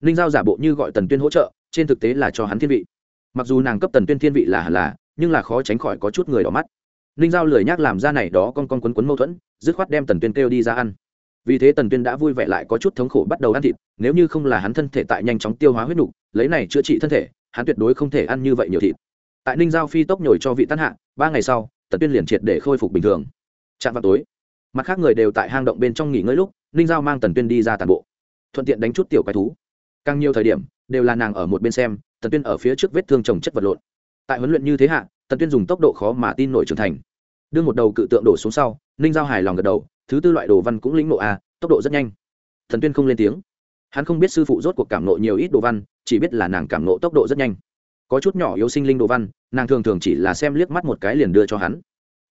ninh giao giả bộ như gọi tần tuyên hỗ trợ, trên thực tế là cho hắn thiên vị. Mặc dù nàng cấp tần tuyên thiên vị là hẳn là, nhưng là khó tránh khỏi có chút người đỏ mắt. Ninh giao lười nhác làm ra này đó con con quấn quấn mâu thuẫn, dứt khoát đem tần tuyên kêu đi ra ăn. Vì thế tần tuyên đã vui vẻ lại có chút thống khổ bắt đầu ăn thịt, nếu như không là hắn thân thể tại nhanh chóng tiêu hóa huyết nục, lấy này chữa trị thân thể, hắn tuyệt đối không thể ăn như vậy nhiều thịt. Tại ninh giao phi tốc nhồi cho vị tan hạ, ba ngày sau, tần tuyên liền triệt để khôi phục bình thường. Chạm vào tối, mặt khác người đều tại hang động bên trong nghỉ ngơi lúc, ninh giao mang tần tuyên đi ra tàn bộ, thuận tiện đánh chút tiểu quái thú càng nhiều thời điểm, đều là nàng ở một bên xem, tần tuyên ở phía trước vết thương trồng chất vật lộn. Tại huấn luyện như thế hạ, tần tuyên dùng tốc độ khó mà tin nổi trưởng thành. Đưa một đầu cự tượng đổ xuống sau, ninh giao hài lòng gật đầu, thứ tư loại đồ văn cũng lĩnh nộ a à, tốc độ rất nhanh. Thần tuyên không lên tiếng. Hắn không biết sư phụ rốt cuộc cảm nộ nhiều ít đồ văn, chỉ biết là nàng cảm nộ tốc độ rất nhanh. Có chút nhỏ yếu sinh linh đồ văn, nàng thường thường chỉ là xem liếc mắt một cái liền đưa cho hắn.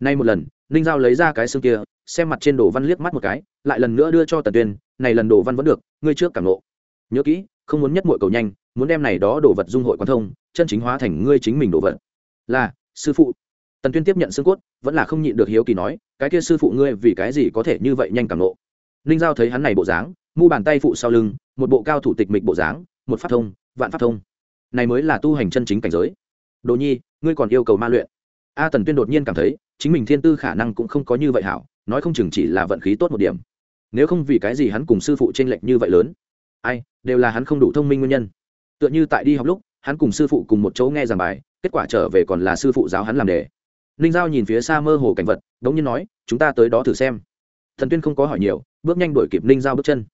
Nay một lần, ninh giao lấy ra cái xương kia, xem mặt trên đồ văn liếc mắt một cái, lại lần nữa đưa cho tần tuyên, này lần đồ văn vẫn được, ngươi trước cảm nộ nhớ kỹ không muốn nhất muội cầu nhanh, muốn đem này đó đồ vật dung hội quan thông, chân chính hóa thành ngươi chính mình đồ vật. Là, sư phụ. Tần tuyên tiếp nhận xương cốt, vẫn là không nhịn được hiếu kỳ nói, cái kia sư phụ ngươi vì cái gì có thể như vậy nhanh càng lộ ninh giao thấy hắn này bộ dáng, mu bàn tay phụ sau lưng, một bộ cao thủ tịch mịch bộ dáng, một phát thông, vạn phát thông. Này mới là tu hành chân chính cảnh giới. Đồ nhi, ngươi còn yêu cầu ma luyện. A tần tuyên đột nhiên cảm thấy, chính mình thiên tư khả năng cũng không có như vậy hảo, nói không chừng chỉ là vận khí tốt một điểm. Nếu không vì cái gì hắn cùng sư phụ tranh lệch như vậy lớn? Ai, đều là hắn không đủ thông minh nguyên nhân. Tựa như tại đi học lúc, hắn cùng sư phụ cùng một chỗ nghe giảng bài, kết quả trở về còn là sư phụ giáo hắn làm đề. Ninh giao nhìn phía xa mơ hồ cảnh vật, đống nhiên nói, chúng ta tới đó thử xem. Thần tuyên không có hỏi nhiều, bước nhanh đuổi kịp ninh giao bước chân.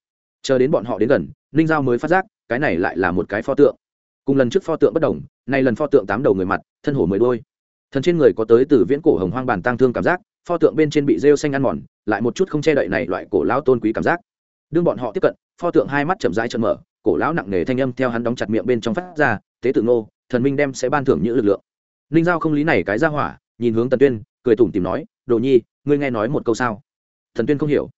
Chờ đến bọn họ đến gần, ninh giao mới phát giác, cái này lại là một cái pho tượng. Cùng lần trước pho tượng bất đồng, nay lần pho tượng tám đầu người mặt, thân hổ mười đôi. Thần trên người có tới từ viễn cổ hồng hoang bàn tăng thương cảm giác, pho tượng bên trên bị rêu xanh ăn mòn, lại một chút không che đậy này loại cổ lão tôn quý cảm giác. Đương bọn họ tiếp cận pho tượng hai mắt chậm rãi trợn mở, cổ lão nặng nề thanh âm theo hắn đóng chặt miệng bên trong phát ra, tế tự ngô, thần minh đem sẽ ban thưởng những lực lượng. Ninh giao không lý này cái ra hỏa, nhìn hướng tần tuyên, cười tủm tìm nói, đồ nhi, ngươi nghe nói một câu sao? Thần tuyên không hiểu.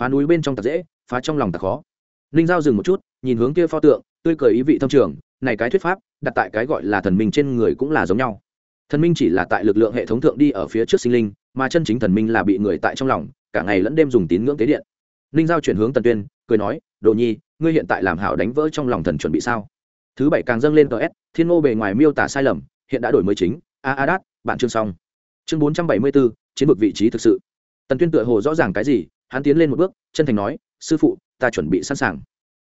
Phá núi bên trong tạc dễ, phá trong lòng tạc khó. Ninh giao dừng một chút, nhìn hướng kia pho tượng, tươi cười ý vị thâm trường, này cái thuyết pháp, đặt tại cái gọi là thần minh trên người cũng là giống nhau. Thần minh chỉ là tại lực lượng hệ thống thượng đi ở phía trước sinh linh, mà chân chính thần minh là bị người tại trong lòng, cả ngày lẫn đêm dùng tín ngưỡng tế điện ninh giao chuyển hướng tần tuyên, cười nói, đồ nhi, ngươi hiện tại làm hảo đánh vỡ trong lòng thần chuẩn bị sao? Thứ bảy càng dâng lên ts thiên ngô bề ngoài miêu tả sai lầm, hiện đã đổi mới chính. A a đát, bạn chương xong. Chương bốn trăm bảy mươi bốn chiến vực vị trí thực sự. Tần tuyên tựa hồ rõ ràng cái gì, hắn tiến lên một bước, chân thành nói, sư phụ, ta chuẩn bị sẵn sàng.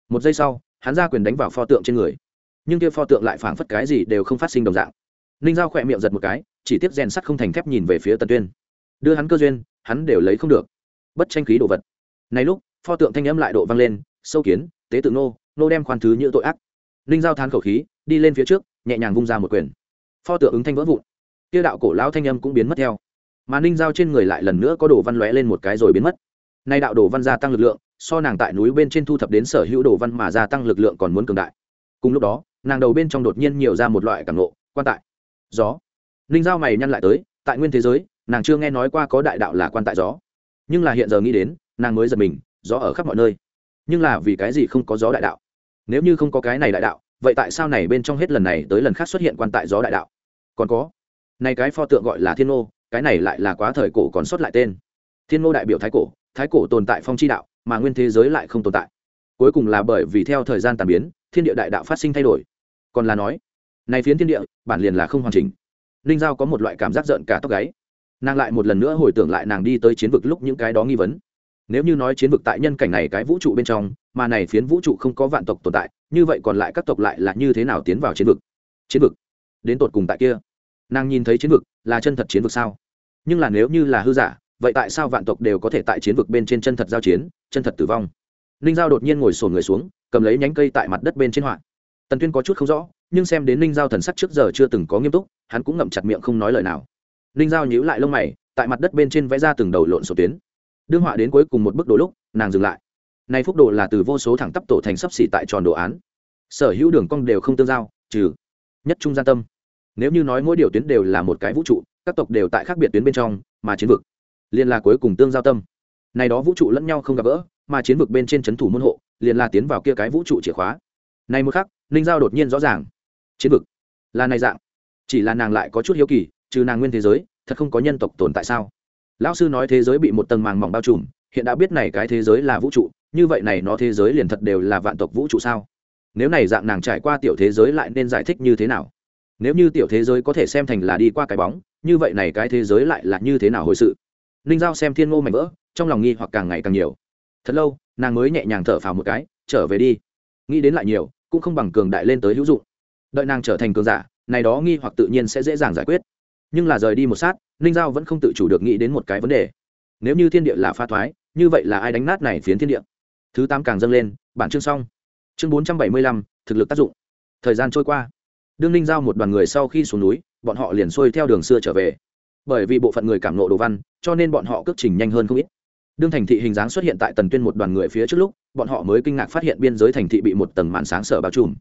Một giây sau, hắn ra quyền đánh vào pho tượng trên người. Nhưng kia pho tượng lại phảng phất cái gì đều không phát sinh đồng dạng. Ninh giao khỏe miệng giật một cái, chỉ tiếp rèn sắt không thành thép nhìn về phía tần tuyên. Đưa hắn cơ duyên, hắn đều lấy không được. Bất tranh khí đồ vật này lúc, pho tượng thanh âm lại độ vang lên, sâu kiến, tế tự nô nô đem khoan thứ như tội ác. Ninh giao thán khẩu khí, đi lên phía trước, nhẹ nhàng vung ra một quyền. Pho tượng ứng thanh vỡ vụn. Tiêu đạo cổ lão thanh âm cũng biến mất theo. Mà ninh giao trên người lại lần nữa có đồ văn lóe lên một cái rồi biến mất. Nay đạo đồ văn gia tăng lực lượng, so nàng tại núi bên trên thu thập đến sở hữu đồ văn mà gia tăng lực lượng còn muốn cường đại. Cùng lúc đó, nàng đầu bên trong đột nhiên nhiều ra một loại cảm nộ quan tại. Gió. Ninh giao mày nhăn lại tới, tại nguyên thế giới, nàng chưa nghe nói qua có đại đạo là quan tại gió. Nhưng là hiện giờ nghĩ đến nàng mới giật mình, gió ở khắp mọi nơi. Nhưng là vì cái gì không có gió đại đạo? Nếu như không có cái này đại đạo, vậy tại sao này bên trong hết lần này tới lần khác xuất hiện quan tại gió đại đạo? Còn có, này cái pho tượng gọi là thiên ngô, cái này lại là quá thời cổ còn xuất lại tên. Thiên ngô đại biểu thái cổ thái cổ tồn tại phong chi đạo, mà nguyên thế giới lại không tồn tại. Cuối cùng là bởi vì theo thời gian tàn biến, thiên địa đại đạo phát sinh thay đổi. Còn là nói, này phiến thiên địa, bản liền là không hoàn chỉnh. Ninh giao có một loại cảm giác giận cả tóc gáy. Nàng lại một lần nữa hồi tưởng lại nàng đi tới chiến vực lúc những cái đó nghi vấn nếu như nói chiến vực tại nhân cảnh này cái vũ trụ bên trong, mà này phiến vũ trụ không có vạn tộc tồn tại, như vậy còn lại các tộc lại là như thế nào tiến vào chiến vực? Chiến vực? Đến tột cùng tại kia, nàng nhìn thấy chiến vực là chân thật chiến vực sao? Nhưng là nếu như là hư giả, vậy tại sao vạn tộc đều có thể tại chiến vực bên trên chân thật giao chiến, chân thật tử vong? Ninh giao đột nhiên ngồi sổn người xuống, cầm lấy nhánh cây tại mặt đất bên trên họa. Tần tuyên có chút không rõ, nhưng xem đến ninh giao thần sắc trước giờ chưa từng có nghiêm túc, hắn cũng ngậm chặt miệng không nói lời nào. Ninh giao nhíu lại lông mày, tại mặt đất bên trên vẽ ra từng đầu lộn sổ tuyến đương họa đến cuối cùng một bức đồ lúc, nàng dừng lại. Nay phúc đồ là từ vô số thẳng tắp tổ thành sấp xỉ tại tròn đồ án. Sở hữu đường cong đều không tương giao, trừ nhất trung gian tâm. Nếu như nói mỗi điều tuyến đều là một cái vũ trụ, các tộc đều tại khác biệt tuyến bên trong, mà chiến vực liền là cuối cùng tương giao tâm. Này đó vũ trụ lẫn nhau không gặp gỡ, mà chiến vực bên trên c h ấ n thủ môn hộ, liền là tiến vào kia cái vũ trụ chìa khóa. Này một khắc, ninh giao đột nhiên rõ ràng, chiến vực là này dạng. Chỉ là nàng lại có chút hiếu kỳ, trừ nàng nguyên thế giới, thật không có nhân tộc tồn tại sao? Lão sư nói thế giới bị một tầng màng mỏng bao trùm, hiện đã biết này cái thế giới là vũ trụ, như vậy này nó thế giới liền thật đều là vạn tộc vũ trụ sao? Nếu này dạng nàng trải qua tiểu thế giới lại nên giải thích như thế nào? Nếu như tiểu thế giới có thể xem thành là đi qua cái bóng, như vậy này cái thế giới lại là như thế nào hồi sự? Ninh giao xem thiên ngô mảnh vỡ, trong lòng nghi hoặc càng ngày càng nhiều. Thật lâu, nàng mới nhẹ nhàng thở phào một cái, trở về đi. Nghĩ đến lại nhiều, cũng không bằng cường đại lên tới hữu dụng. Đợi nàng trở thành cường giả, này đó nghi hoặc tự nhiên sẽ dễ dàng giải quyết nhưng là rời đi một sát, ninh giao vẫn không tự chủ được nghĩ đến một cái vấn đề. Nếu như thiên địa là pha thoái, như vậy là ai đánh nát này phiến thiên địa? Thứ tám càng dâng lên, bản chương xong. Chương bốn trăm bảy mươi lăm, thực lực tác dụng. Thời gian trôi qua. Đương ninh giao một đoàn người sau khi xuống núi, bọn họ liền xuôi theo đường xưa trở về. Bởi vì bộ phận người cảm nộ đồ văn, cho nên bọn họ cước trình nhanh hơn không ít. Đương thành thị hình dáng xuất hiện tại tần tuyên một đoàn người phía trước lúc, bọn họ mới kinh ngạc phát hiện biên giới thành thị bị một tầng màn sáng sở bao trùm.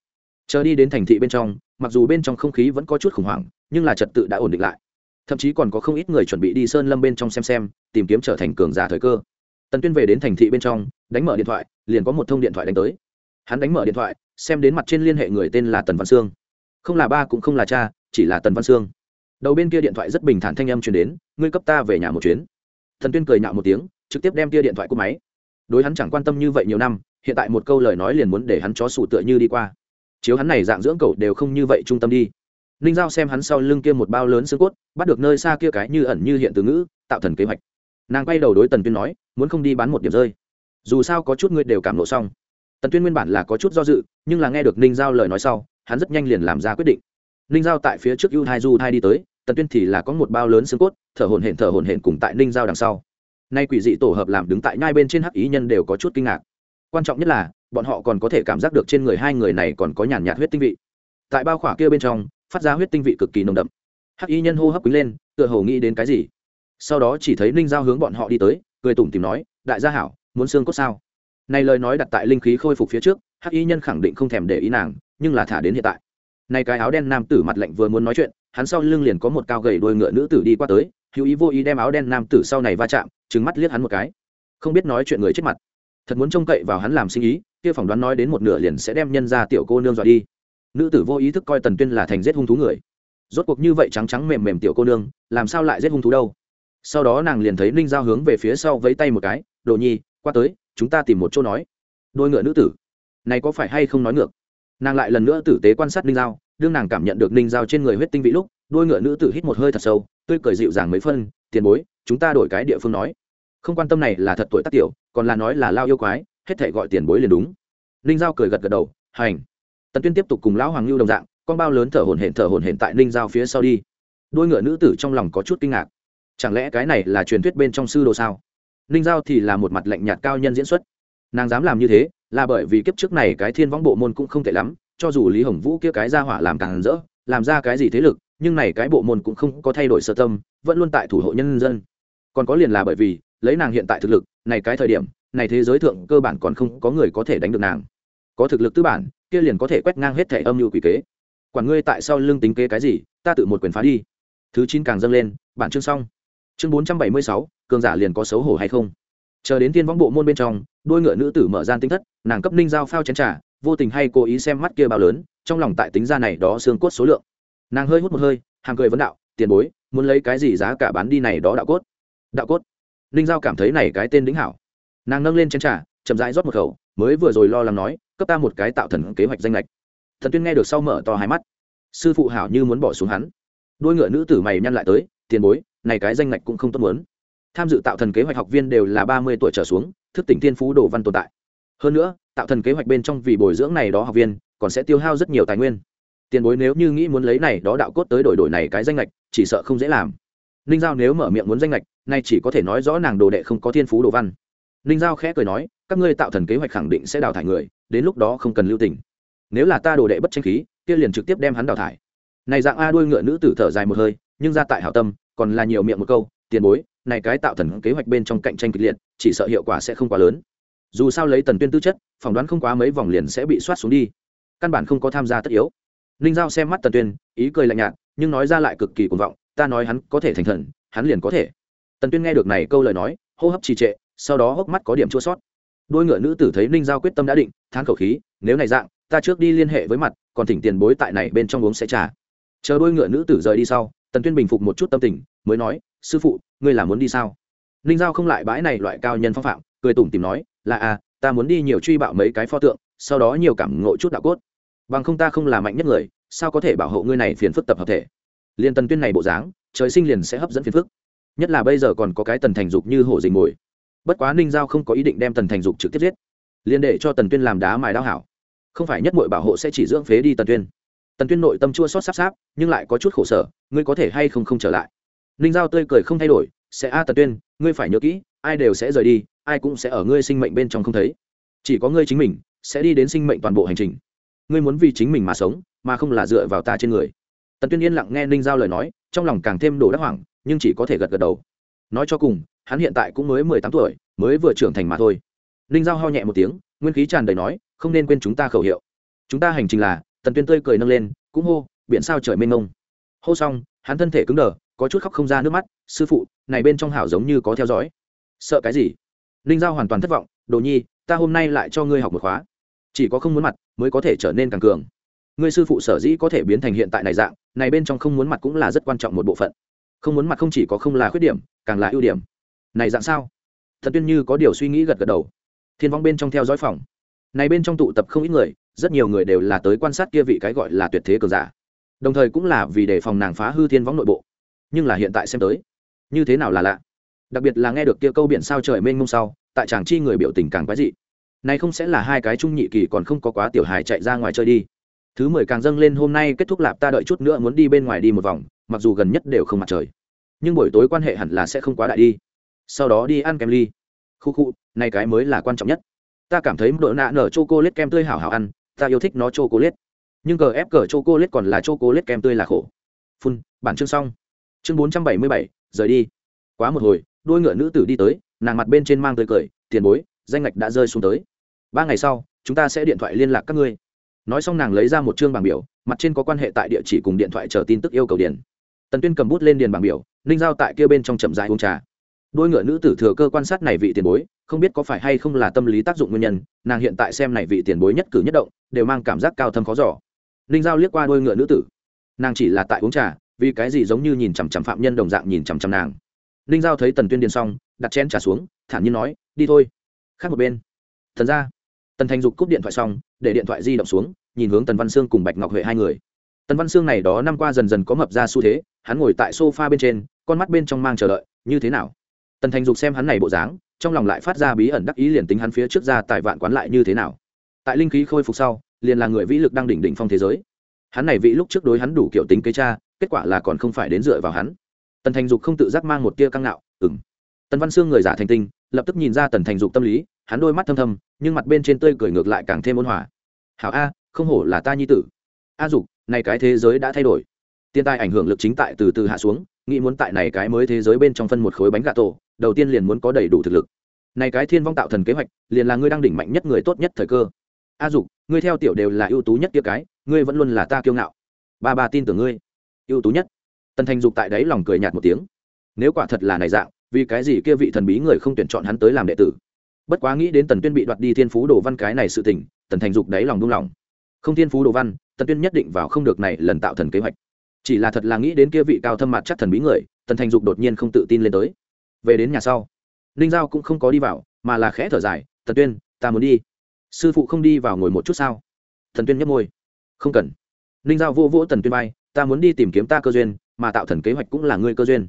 Chờ đi đến thành thị bên trong, mặc dù bên trong không khí vẫn có chút khủng hoảng, nhưng là trật tự đã ổn định lại thậm chí còn có không ít người chuẩn bị đi sơn lâm bên trong xem xem, tìm kiếm trở thành cường giả thời cơ. Tần tuyên về đến thành thị bên trong, đánh mở điện thoại, liền có một thông điện thoại đánh tới. Hắn đánh mở điện thoại, xem đến mặt trên liên hệ người tên là tần văn sương. Không là ba cũng không là cha, chỉ là tần văn sương. Đầu bên kia điện thoại rất bình thản thanh âm truyền đến, ngươi cấp ta về nhà một chuyến. Thần tuyên cười nhạo một tiếng, trực tiếp đem kia điện thoại cúp máy. Đối hắn chẳng quan tâm như vậy nhiều năm, hiện tại một câu lời nói liền muốn để hắn chó sủ tựa như đi qua. Chiếu hắn này dạng dưỡng cậu đều không như vậy trung tâm đi ninh giao xem hắn sau lưng kia một bao lớn xương cốt, bắt được nơi xa kia cái như ẩn như hiện từ ngữ, tạo thần kế hoạch. Nàng quay đầu đối tần tuyên nói, muốn không đi bán một điểm rơi. Dù sao có chút ngươi đều cảm lộ xong. Tần tuyên nguyên bản là có chút do dự, nhưng là nghe được ninh giao lời nói sau, hắn rất nhanh liền làm ra quyết định. Ninh giao tại phía trước ưu hai du hai đi tới, tần tuyên thì là có một bao lớn xương cốt, thở hồn hển thở hồn hển cùng tại ninh giao đằng sau. Nay quỷ dị tổ hợp làm đứng tại nhai bên trên hắc ý nhân đều có chút kinh ngạc. Quan trọng nhất là, bọn họ còn có thể cảm giác được trên người hai người này còn có nhàn nhạt huyết tinh vị. Tại bao khỏa kia bên trong phát ra huyết tinh vị cực kỳ nồng đậm. Hắc y nhân hô hấp quý lên, tựa hồ nghĩ đến cái gì. Sau đó chỉ thấy ninh giao hướng bọn họ đi tới, cười tủm tìm nói, đại gia hảo, muốn xương cốt sao? Này lời nói đặt tại linh khí khôi phục phía trước, hắc y nhân khẳng định không thèm để ý nàng, nhưng là thả đến hiện tại. Này cái áo đen nam tử mặt lạnh vừa muốn nói chuyện, hắn sau lưng liền có một cao gầy đôi ngựa nữ tử đi qua tới, hữu ý vô ý đem áo đen nam tử sau này va chạm trứng mắt liếc hắn một cái. Không biết nói chuyện người chết mặt. Thật muốn trông cậy vào hắn làm sinh ý, kia phỏng đoán nói đến một nửa liền sẽ đem nhân ra tiểu cô nương dọa đi nữ tử vô ý thức coi tần tuyên là thành giết hung thú người. Rốt cuộc như vậy trắng trắng mềm mềm tiểu cô nương, làm sao lại giết hung thú đâu? Sau đó nàng liền thấy ninh giao hướng về phía sau vẫy tay một cái, đồ nhi, qua tới, chúng ta tìm một chỗ nói. Đôi ngựa nữ tử. Này có phải hay không nói ngược? Nàng lại lần nữa tử tế quan sát ninh giao, đương nàng cảm nhận được ninh giao trên người huyết tinh vị lúc, đôi ngựa nữ tử hít một hơi thật sâu, tươi cười dịu dàng mấy phân, tiền bối, chúng ta đổi cái địa phương nói. Không quan tâm này là thật tuổi tác tiểu, còn là nói là lao yêu quái, hết thể gọi tiền bối liền đúng. Ninh giao cười gật gật đầu, hành tần tuyên tiếp tục cùng lão hoàng lưu đồng dạng, con bao lớn thở hổn hển thở hổn hển tại ninh giao phía sau đi. Đôi ngựa nữ tử trong lòng có chút kinh ngạc. Chẳng lẽ cái này là truyền thuyết bên trong sư đồ sao? Ninh giao thì là một mặt lạnh nhạt cao nhân diễn xuất. Nàng dám làm như thế, là bởi vì kiếp trước này cái thiên võng bộ môn cũng không tệ lắm, cho dù lý hồng vũ kia cái ra hỏa làm càng rỡ, làm ra cái gì thế lực, nhưng này cái bộ môn cũng không có thay đổi sơ tâm, vẫn luôn tại thủ hộ nhân dân. Còn có liền là bởi vì, lấy nàng hiện tại thực lực, này cái thời điểm, này thế giới thượng cơ bản còn không có người có thể đánh được nàng. Có thực lực tư bản kia liền có thể quét ngang hết thẻ âm mưu quỷ kế. Quản ngươi tại sao lương tính kế cái gì, ta tự một quyền phá đi. Thứ chín càng dâng lên, bản chương xong. Chương bốn trăm bảy mươi sáu, cường giả liền có xấu hổ hay không? Chờ đến tiên võng bộ môn bên trong, đôi ngựa nữ tử mở gian tính thất, nàng cấp ninh giao phao chén trà, vô tình hay cố ý xem mắt kia bao lớn, trong lòng tại tính ra này đó xương cốt số lượng. Nàng hơi hút một hơi, hàng cười vấn đạo, tiền bối, muốn lấy cái gì giá cả bán đi này đó đạo cốt? Đạo cốt? Ninh giao cảm thấy này cái tên đính hảo. Nàng nâng lên chén trà, chậm rãi rót một khẩu, mới vừa rồi lo lắng nói cấp ta một cái tạo thần kế hoạch danh lệch. Thần tuyên nghe được sau mở to hai mắt. Sư phụ hảo như muốn bỏ xuống hắn. Đôi ngựa nữ tử mày nhăn lại tới, tiền bối, này cái danh lệch cũng không tốt muốn. Tham dự tạo thần kế hoạch học viên đều là ba mươi tuổi trở xuống, thức tỉnh thiên phú đồ văn tồn tại. Hơn nữa, tạo thần kế hoạch bên trong vì bồi dưỡng này đó học viên, còn sẽ tiêu hao rất nhiều tài nguyên. Tiền bối nếu như nghĩ muốn lấy này đó đạo cốt tới đổi đổi này cái danh lệch, chỉ sợ không dễ làm. Ninh giao nếu mở miệng muốn danh lệch, nay chỉ có thể nói rõ nàng đồ đệ không có thiên phú đồ văn. Ninh giao khẽ cười nói các ngươi tạo thần kế hoạch khẳng định sẽ đào thải người, đến lúc đó không cần lưu tình. Nếu là ta đồ đệ bất tranh khí, kia liền trực tiếp đem hắn đào thải. Này dạng a đuôi ngựa nữ tử thở dài một hơi, nhưng ra tại hảo tâm, còn là nhiều miệng một câu, tiền bối, này cái tạo thần kế hoạch bên trong cạnh tranh kịch liệt, chỉ sợ hiệu quả sẽ không quá lớn. Dù sao lấy tần tuyên tư chất, phỏng đoán không quá mấy vòng liền sẽ bị soát xuống đi. Căn bản không có tham gia tất yếu. Ninh giao xem mắt tần tuyên, ý cười lạnh nhạt, nhưng nói ra lại cực kỳ cuồng vọng, ta nói hắn có thể thành thần, hắn liền có thể. Tần tuyên nghe được này câu lời nói, hô hấp trì trệ, sau đó hốc mắt có điểm chua sót đôi ngựa nữ tử thấy ninh giao quyết tâm đã định, thán khẩu khí, nếu này dạng, ta trước đi liên hệ với mặt, còn thỉnh tiền bối tại này bên trong uống sẽ trả chờ đôi ngựa nữ tử rời đi sau, tần tuyên bình phục một chút tâm tình, mới nói, sư phụ, ngươi là muốn đi sao? Ninh giao không lại bãi này loại cao nhân phong phạm, cười tủm tìm nói, là à ta muốn đi nhiều truy bạo mấy cái pho tượng, sau đó nhiều cảm ngộ chút đạo cốt. Bằng không ta không là mạnh nhất người, sao có thể bảo hộ ngươi này phiền phức tập hợp thể? Liên tần tuyên này bộ dáng, trời sinh liền sẽ hấp dẫn phiền phức. Nhất là bây giờ còn có cái tần thành dục như hổ dình mồi bất quá ninh giao không có ý định đem tần thành dục trực tiếp giết, liền để cho tần tuyên làm đá mài đao hảo. Không phải nhất mội bảo hộ sẽ chỉ dưỡng phế đi tần tuyên. Tần tuyên nội tâm chua xót sắp sáp, nhưng lại có chút khổ sở, ngươi có thể hay không không trở lại? Ninh giao tươi cười không thay đổi, sẽ a tần tuyên, ngươi phải nhớ kỹ, ai đều sẽ rời đi, ai cũng sẽ ở ngươi sinh mệnh bên trong không thấy. Chỉ có ngươi chính mình sẽ đi đến sinh mệnh toàn bộ hành trình. Ngươi muốn vì chính mình mà sống, mà không là dựa vào ta trên người. Tần tuyên yên lặng nghe ninh giao lời nói, trong lòng càng thêm đổ đắc hoảng, nhưng chỉ có thể gật gật đầu. Nói cho cùng hắn hiện tại cũng mới mười tám tuổi, mới vừa trưởng thành mà thôi. Ninh giao ho nhẹ một tiếng, nguyên khí tràn đầy nói, không nên quên chúng ta khẩu hiệu. Chúng ta hành trình là, tần tuyên tươi cười nâng lên, cũng hô, biển sao trời mênh mông. Hô xong, hắn thân thể cứng đờ, có chút khóc không ra nước mắt, sư phụ, này bên trong hảo giống như có theo dõi. Sợ cái gì? Ninh giao hoàn toàn thất vọng, đồ nhi, ta hôm nay lại cho ngươi học một khóa. Chỉ có không muốn mặt, mới có thể trở nên càng cường. Ngươi sư phụ sở dĩ có thể biến thành hiện tại này dạng, này bên trong không muốn mặt cũng là rất quan trọng một bộ phận. Không muốn mặt không chỉ có không là khuyết điểm, càng là ưu điểm này dạng sao? Thật tuyên như có điều suy nghĩ gật gật đầu. Thiên vong bên trong theo dõi phòng. Này bên trong tụ tập không ít người, rất nhiều người đều là tới quan sát kia vị cái gọi là tuyệt thế cường giả. Đồng thời cũng là vì đề phòng nàng phá hư thiên Vong nội bộ. Nhưng là hiện tại xem tới, như thế nào là lạ? Đặc biệt là nghe được kia câu biển sao trời mênh mông sau, tại chàng chi người biểu tình càng quái dị. Này không sẽ là hai cái trung nhị kỳ còn không có quá tiểu hài chạy ra ngoài chơi đi. Thứ mười càng dâng lên hôm nay kết thúc lạp ta đợi chút nữa muốn đi bên ngoài đi một vòng, mặc dù gần nhất đều không mặt trời. Nhưng buổi tối quan hệ hẳn là sẽ không quá đại đi sau đó đi ăn kem ly. Khu khu, này cái mới là quan trọng nhất. Ta cảm thấy đội nạ nở chô cô lết kem tươi hảo hảo ăn, ta yêu thích nó chô cô lết nhưng cờ ép cờ chô cô lết còn là chô cô lết kem tươi là khổ. Phun, bản chương xong. Chương bốn trăm bảy mươi bảy, rời đi. Quá một hồi, đôi ngựa nữ tử đi tới, nàng mặt bên trên mang tươi cười, tiền bối, danh ngạch đã rơi xuống tới. Ba ngày sau, chúng ta sẽ điện thoại liên lạc các ngươi. Nói xong nàng lấy ra một chương bảng biểu, mặt trên có quan hệ tại địa chỉ cùng điện thoại chờ tin tức yêu cầu điền tần tuyên cầm bút lên điền bảng biểu, ninh giao tại kia bên trong chậm dài uống trà đôi ngựa nữ tử thừa cơ quan sát này vị tiền bối, không biết có phải hay không là tâm lý tác dụng nguyên nhân, nàng hiện tại xem này vị tiền bối nhất cử nhất động, đều mang cảm giác cao thâm khó giỏ ninh giao liếc qua đôi ngựa nữ tử. Nàng chỉ là tại uống trà, vì cái gì giống như nhìn chằm chằm phạm nhân đồng dạng nhìn chằm chằm nàng. Ninh giao thấy tần tuyên điền xong, đặt chén trà xuống, thản nhiên nói, đi thôi. Khác một bên thần ra tần thành dục cúp điện thoại xong, để điện thoại di động xuống, nhìn hướng tần văn sương cùng bạch ngọc huệ hai người. Tần văn sương này đó năm qua dần dần có mập ra xu thế, hắn ngồi tại sofa bên trên, con mắt bên trong mang chờ đợi, như thế nào? Tần thành dục xem hắn này bộ dáng, trong lòng lại phát ra bí ẩn đắc ý liền tính hắn phía trước ra tài vạn quán lại như thế nào. Tại linh khí khôi phục sau, liền là người vĩ lực đang đỉnh đỉnh phong thế giới. Hắn này vị lúc trước đối hắn đủ kiểu tính kế cha kết quả là còn không phải đến dựa vào hắn. Tần thành dục không tự giác mang một tia căng nạo ừng tần văn sương người giả thành tinh, lập tức nhìn ra tần thành dục tâm lý, hắn đôi mắt thâm thâm, nhưng mặt bên trên tươi cười ngược lại càng thêm ôn hòa. Hảo a, không hổ là ta nhi tử. A dục, này cái thế giới đã thay đổi. Tiên tai ảnh hưởng lực chính tại từ từ hạ xuống, nghĩ muốn tại này cái mới thế giới bên trong phân một khối bánh gà tổ đầu tiên liền muốn có đầy đủ thực lực. Này cái thiên vong tạo thần kế hoạch, liền là ngươi đang đỉnh mạnh nhất người tốt nhất thời cơ. A dục, ngươi theo tiểu đều là ưu tú nhất kia cái, ngươi vẫn luôn là ta kiêu ngạo. Ba ba tin tưởng ngươi. Ưu tú nhất. Tần thành dục tại đấy lòng cười nhạt một tiếng. Nếu quả thật là này dạng, vì cái gì kia vị thần bí người không tuyển chọn hắn tới làm đệ tử? Bất quá nghĩ đến tần tuyên bị đoạt đi thiên phú đồ văn cái này sự tình, tần thành dục đáy lòng đung lòng không thiên phú đồ văn, tần tuyên nhất định vào không được này lần tạo thần kế hoạch. Chỉ là thật là nghĩ đến kia vị cao thâm mặt chắc thần bí người, tần thành dục đột nhiên không tự tin lên tới về đến nhà sau. Ninh giao cũng không có đi vào, mà là khẽ thở dài, thần tuyên, ta muốn đi. Sư phụ không đi vào ngồi một chút sao? Thần tuyên nhấp môi. Không cần. Ninh giao vô vỗ tần tuyên bay ta muốn đi tìm kiếm ta cơ duyên, mà tạo thần kế hoạch cũng là ngươi cơ duyên.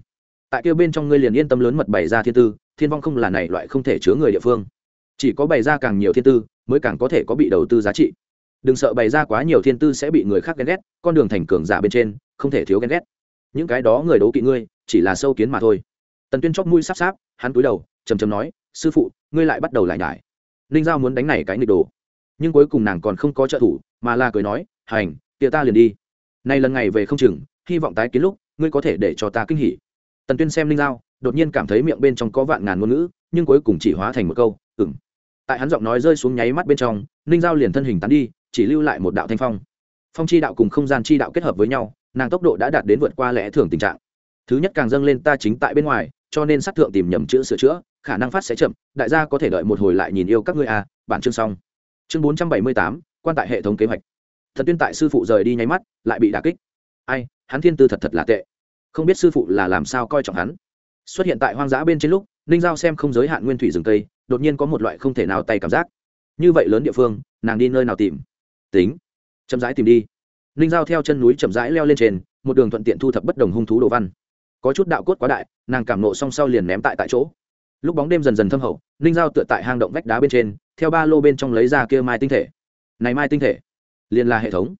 Tại kia bên trong ngươi liền yên tâm lớn mật bày ra thiên tư, thiên vong không là này loại không thể chứa người địa phương. Chỉ có bày ra càng nhiều thiên tư, mới càng có thể có bị đầu tư giá trị. Đừng sợ bày ra quá nhiều thiên tư sẽ bị người khác ghen ghét, con đường thành cường giả bên trên, không thể thiếu ghen ghét. Những cái đó người đấu kỵ ngươi, chỉ là sâu kiến mà thôi tần tuyên chóp mũi sắp sáp, hắn cúi đầu chầm chầm nói, sư phụ, ngươi lại bắt đầu lại nhải. Ninh giao muốn đánh này cái nịch đồ. Nhưng cuối cùng nàng còn không có trợ thủ, mà là cười nói, hành tia ta liền đi. Nay lần ngày về không chừng, hy vọng tái kiến lúc, ngươi có thể để cho ta kinh hỉ. Tần tuyên xem ninh giao, đột nhiên cảm thấy miệng bên trong có vạn ngàn ngôn ngữ, nhưng cuối cùng chỉ hóa thành một câu ừng tại hắn giọng nói rơi xuống nháy mắt bên trong, ninh giao liền thân hình tán đi, chỉ lưu lại một đạo thanh phong. Phong chi đạo cùng không gian chi đạo kết hợp với nhau, nàng tốc độ đã đạt đến vượt qua lẽ thường tình trạng. Thứ nhất càng dâng lên ta chính tại bên ngoài cho nên sát thượng tìm nhầm chữ sửa chữa, khả năng phát sẽ chậm, đại gia có thể đợi một hồi lại nhìn yêu các ngươi à bản chương xong. Chương bốn trăm bảy mươi tám, quan tại hệ thống kế hoạch. Thần tuyên tại sư phụ rời đi nháy mắt, lại bị đà kích. Ai, hắn thiên tư thật thật là tệ. Không biết sư phụ là làm sao coi trọng hắn. Xuất hiện tại hoang dã bên trên lúc, ninh giao xem không giới hạn nguyên thủy rừng tây đột nhiên có một loại không thể nào tay cảm giác. Như vậy lớn địa phương, nàng đi nơi nào tìm? Tính. Chậm rãi tìm đi. Ninh giao theo chân núi chậm rãi leo lên trên, một đường thuận tiện thu thập bất đồng hung thú đồ văn có chút đạo cốt quá đại, nàng cảm nộ song sau liền ném tại tại chỗ. Lúc bóng đêm dần dần thâm hậu, ninh giao tựa tại hang động vách đá bên trên, theo ba lô bên trong lấy ra kia mai tinh thể. Này mai tinh thể, liền là hệ thống.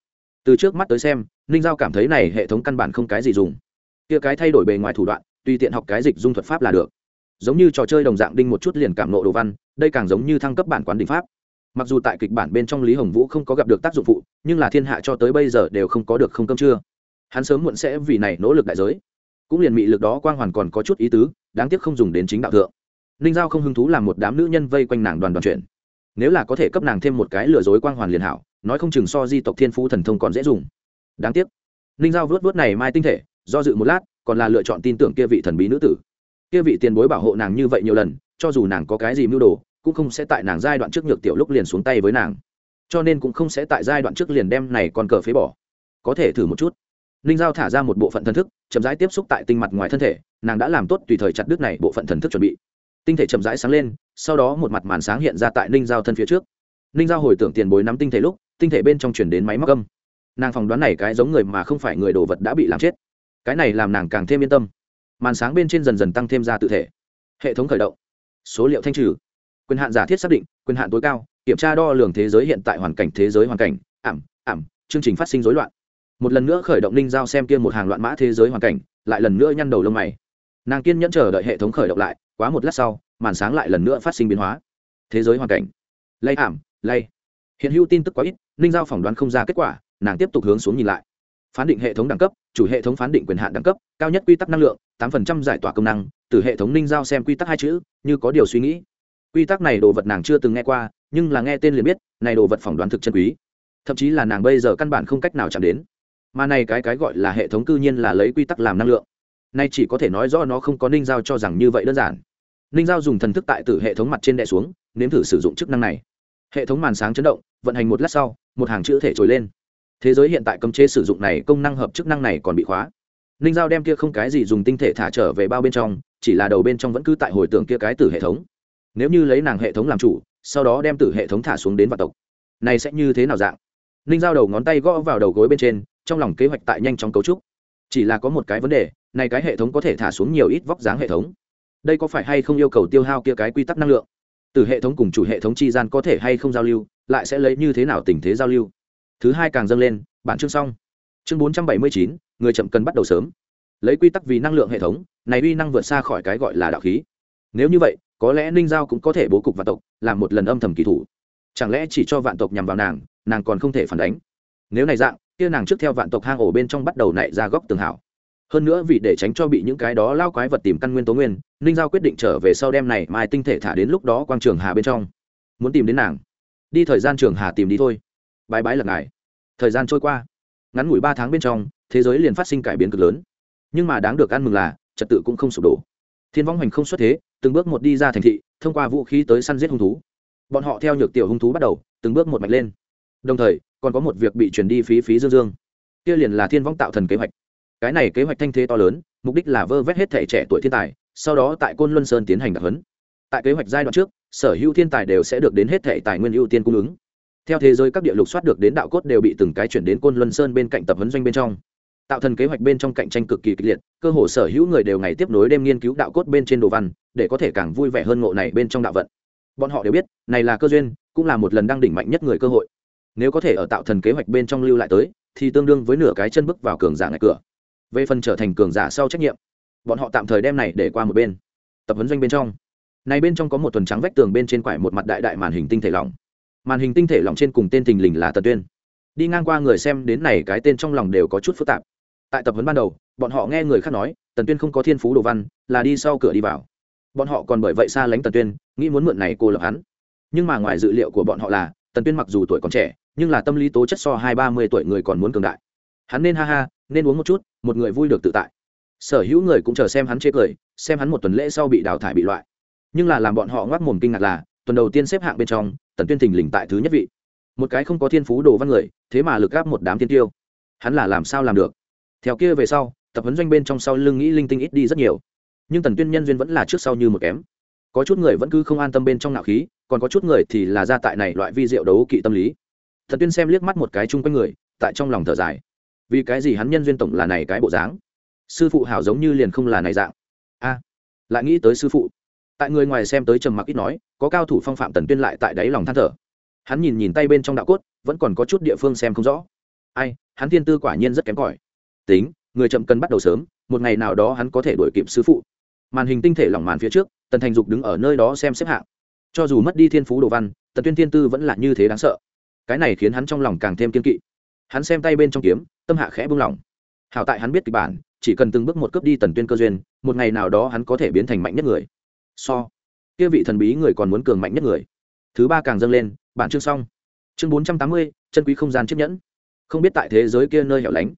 Từ trước mắt tới xem, ninh giao cảm thấy này hệ thống căn bản không cái gì dùng. Kia cái thay đổi bề ngoài thủ đoạn, tùy tiện học cái dịch dung thuật pháp là được. Giống như trò chơi đồng dạng đinh một chút liền cảm nộ đồ văn, đây càng giống như thăng cấp bản quán đỉnh pháp. Mặc dù tại kịch bản bên trong lý hồng vũ không có gặp được tác dụng phụ, nhưng là thiên hạ cho tới bây giờ đều không có được không cơm chưa hắn sớm muộn sẽ vì này nỗ lực đại giới cũng liền mị lực đó quang hoàn còn có chút ý tứ, đáng tiếc không dùng đến chính đạo thượng. Ninh giao không hứng thú làm một đám nữ nhân vây quanh nàng đoàn đoàn chuyện. Nếu là có thể cấp nàng thêm một cái lừa dối quang hoàn liền hảo, nói không chừng so di tộc thiên phú thần thông còn dễ dùng. Đáng tiếc. Ninh giao vớt vớt này mai tinh thể, do dự một lát, còn là lựa chọn tin tưởng kia vị thần bí nữ tử. Kia vị tiền bối bảo hộ nàng như vậy nhiều lần, cho dù nàng có cái gì mưu đồ, cũng không sẽ tại nàng giai đoạn trước nhược tiểu lúc liền xuống tay với nàng. Cho nên cũng không sẽ tại giai đoạn trước liền đem này còn cờ phế bỏ. Có thể thử một chút ninh giao thả ra một bộ phận thần thức, chậm rãi tiếp xúc tại tinh mặt ngoài thân thể, nàng đã làm tốt tùy thời chặt đứt này bộ phận thần thức chuẩn bị. Tinh thể chậm rãi sáng lên, sau đó một mặt màn sáng hiện ra tại ninh giao thân phía trước. Ninh giao hồi tưởng tiền bối nắm tinh thể lúc, tinh thể bên trong chuyển đến máy móc âm. Nàng phỏng đoán này cái giống người mà không phải người đồ vật đã bị làm chết. Cái này làm nàng càng thêm yên tâm. Màn sáng bên trên dần dần tăng thêm ra tự thể. Hệ thống khởi động. Số liệu thanh trừ. Quyền hạn giả thiết xác định, quyền hạn tối cao, kiểm tra đo lường thế giới hiện tại hoàn cảnh, thế giới hoàn cảnh, ảm ảm, chương trình phát sinh rối loạn một lần nữa khởi động ninh giao xem kia một hàng loạn mã thế giới hoàn cảnh, lại lần nữa nhăn đầu lông mày. Nàng kiên nhẫn chờ đợi hệ thống khởi động lại, quá một lát sau, màn sáng lại lần nữa phát sinh biến hóa. Thế giới hoàn cảnh. Lay ảm, lay. Hiện hữu tin tức quá ít, ninh giao phỏng đoán không ra kết quả, nàng tiếp tục hướng xuống nhìn lại. Phán định hệ thống đẳng cấp, chủ hệ thống phán định quyền hạn đẳng cấp, cao nhất quy tắc năng lượng, tám phần trăm giải tỏa công năng, từ hệ thống ninh giao xem quy tắc hai chữ, như có điều suy nghĩ. Quy tắc này đồ vật nàng chưa từng nghe qua, nhưng là nghe tên liền biết, này đồ vật phỏng đoán thực chân quý. Thậm chí là nàng bây giờ căn bản không cách nào chạm đến mà này cái cái gọi là hệ thống cư nhiên là lấy quy tắc làm năng lượng. Nay chỉ có thể nói rõ nó không có ninh giao cho rằng như vậy đơn giản. Ninh giao dùng thần thức tại từ hệ thống mặt trên đè xuống, nếm thử sử dụng chức năng này. Hệ thống màn sáng chấn động, vận hành một lát sau, một hàng chữ thể trồi lên. Thế giới hiện tại cấm chế sử dụng này công năng hợp chức năng này còn bị khóa. Ninh giao đem kia không cái gì dùng tinh thể thả trở về bao bên trong, chỉ là đầu bên trong vẫn cứ tại hồi tưởng kia cái từ hệ thống. Nếu như lấy nàng hệ thống làm chủ, sau đó đem từ hệ thống thả xuống đến vạn tộc, này sẽ như thế nào dạng? Ninh giao đầu ngón tay gõ vào đầu gối bên trên trong lòng kế hoạch tại nhanh chóng cấu trúc. Chỉ là có một cái vấn đề, này cái hệ thống có thể thả xuống nhiều ít vóc dáng hệ thống. Đây có phải hay không yêu cầu tiêu hao kia cái quy tắc năng lượng? Từ hệ thống cùng chủ hệ thống chi gian có thể hay không giao lưu, lại sẽ lấy như thế nào tình thế giao lưu? Thứ hai càng dâng lên, bản chương xong. Chương bốn trăm bảy mươi chín, người chậm cần bắt đầu sớm. Lấy quy tắc vì năng lượng hệ thống, này uy năng vượt xa khỏi cái gọi là đạo khí. Nếu như vậy, có lẽ ninh giao cũng có thể bố cục vạn tộc, làm một lần âm thầm kỳ thủ. Chẳng lẽ chỉ cho vạn tộc nhằm vào nàng nàng còn không thể phản đánh? Nếu này dạng kia nàng trước theo vạn tộc hang ổ bên trong bắt đầu nảy ra góc tường hảo. Hơn nữa vì để tránh cho bị những cái đó lao quái vật tìm căn nguyên tố nguyên, ninh giao quyết định trở về sau đêm này mai tinh thể thả đến lúc đó quang trường hà bên trong. Muốn tìm đến nàng. Đi thời gian trường hà tìm đi thôi. Bãi bãi là ngài. Thời gian trôi qua. Ngắn ngủi ba tháng bên trong, thế giới liền phát sinh cải biến cực lớn. Nhưng mà đáng được ăn mừng là, trật tự cũng không sụp đổ. Thiên vong hoành không xuất thế, từng bước một đi ra thành thị, thông qua vũ khí tới săn giết hung thú. Bọn họ theo nhược tiểu hung thú bắt đầu, từng bước một mạch lên. Đồng thời còn có một việc bị truyền đi phí phí dương dương. Kia liền là thiên vong tạo thần kế hoạch. Cái này kế hoạch thanh thế to lớn, mục đích là vơ vét hết thể trẻ tuổi thiên tài, sau đó tại côn luân sơn tiến hành đặc huấn. Tại kế hoạch giai đoạn trước, sở hữu thiên tài đều sẽ được đến hết thể tài nguyên ưu tiên cung ứng. Theo thế giới các địa lục soát được đến đạo cốt đều bị từng cái chuyển đến côn luân sơn bên cạnh tập huấn doanh bên trong. Tạo thần kế hoạch bên trong cạnh tranh cực kỳ kịch liệt, cơ hồ sở hữu người đều ngày tiếp nối đêm nghiên cứu đạo cốt bên trên đồ văn, để có thể càng vui vẻ hơn ngộ này bên trong đạo vận. Bọn họ đều biết, này là cơ duyên, cũng là một lần đang đỉnh mạnh nhất người cơ hội nếu có thể ở tạo thần kế hoạch bên trong lưu lại tới, thì tương đương với nửa cái chân bước vào cường giả ngạch cửa. Về phần trở thành cường giả sau trách nhiệm, bọn họ tạm thời đem này để qua một bên. Tập huấn doanh bên trong. Này bên trong có một tuần trắng vách tường bên trên quải một mặt đại đại màn hình tinh thể lỏng. Màn hình tinh thể lỏng trên cùng tên thình lình là tần tuyên. Đi ngang qua người xem đến này cái tên trong lòng đều có chút phức tạp. Tại tập huấn ban đầu, bọn họ nghe người khác nói, tần tuyên không có thiên phú đồ văn, là đi sau cửa đi vào. Bọn họ còn bởi vậy xa lánh tần tuyên, nghĩ muốn mượn này cô lập hắn. Nhưng mà ngoài dự liệu của bọn họ là, tần tuyên mặc dù tuổi còn trẻ nhưng là tâm lý tố chất so hai ba mươi tuổi người còn muốn cường đại. Hắn nên ha ha, nên uống một chút, một người vui được tự tại. Sở hữu người cũng chờ xem hắn chê cười, xem hắn một tuần lễ sau bị đào thải bị loại. Nhưng là làm bọn họ ngoác mồm kinh ngạc là, tuần đầu tiên xếp hạng bên trong, tần tuyên thình lình tại thứ nhất vị. Một cái không có thiên phú đồ văn người, thế mà lực gáp một đám tiên tiêu. Hắn là làm sao làm được? Theo kia về sau, tập huấn doanh bên trong sau lưng nghĩ linh tinh ít đi rất nhiều. Nhưng tần tuyên nhân duyên vẫn là trước sau như một kém. Có chút người vẫn cứ không an tâm bên trong nạo khí, còn có chút người thì là ra tại này loại vi diệu đấu kỵ tâm lý thần tuyên xem liếc mắt một cái chung quanh người, tại trong lòng thở dài. Vì cái gì hắn nhân duyên tổng là này cái bộ dáng? Sư phụ hảo giống như liền không là này dạng. A, lại nghĩ tới sư phụ. Tại người ngoài xem tới trầm mặc ít nói, có cao thủ phong phạm tần tuyên lại tại đáy lòng than thở. Hắn nhìn nhìn tay bên trong đạo cốt, vẫn còn có chút địa phương xem không rõ. Ai, hắn thiên tư quả nhiên rất kém cỏi. Tính, người chậm cần bắt đầu sớm, một ngày nào đó hắn có thể đuổi kịp sư phụ. Màn hình tinh thể lỏng màn phía trước, tần thành dục đứng ở nơi đó xem xếp hạng. Cho dù mất đi thiên phú đồ văn, tần tuyên thiên tư vẫn là như thế đáng sợ cái này khiến hắn trong lòng càng thêm kiên kỵ. Hắn xem tay bên trong kiếm, tâm hạ khẽ buông lỏng. Hảo tại hắn biết kịch bản, chỉ cần từng bước một cướp đi tần tuyên cơ duyên, một ngày nào đó hắn có thể biến thành mạnh nhất người. So, kia vị thần bí người còn muốn cường mạnh nhất người. Thứ ba càng dâng lên, bản chương xong. Chương bốn trăm tám mươi, chân quý không gian chiếc nhẫn. Không biết tại thế giới kia nơi hẻo lánh,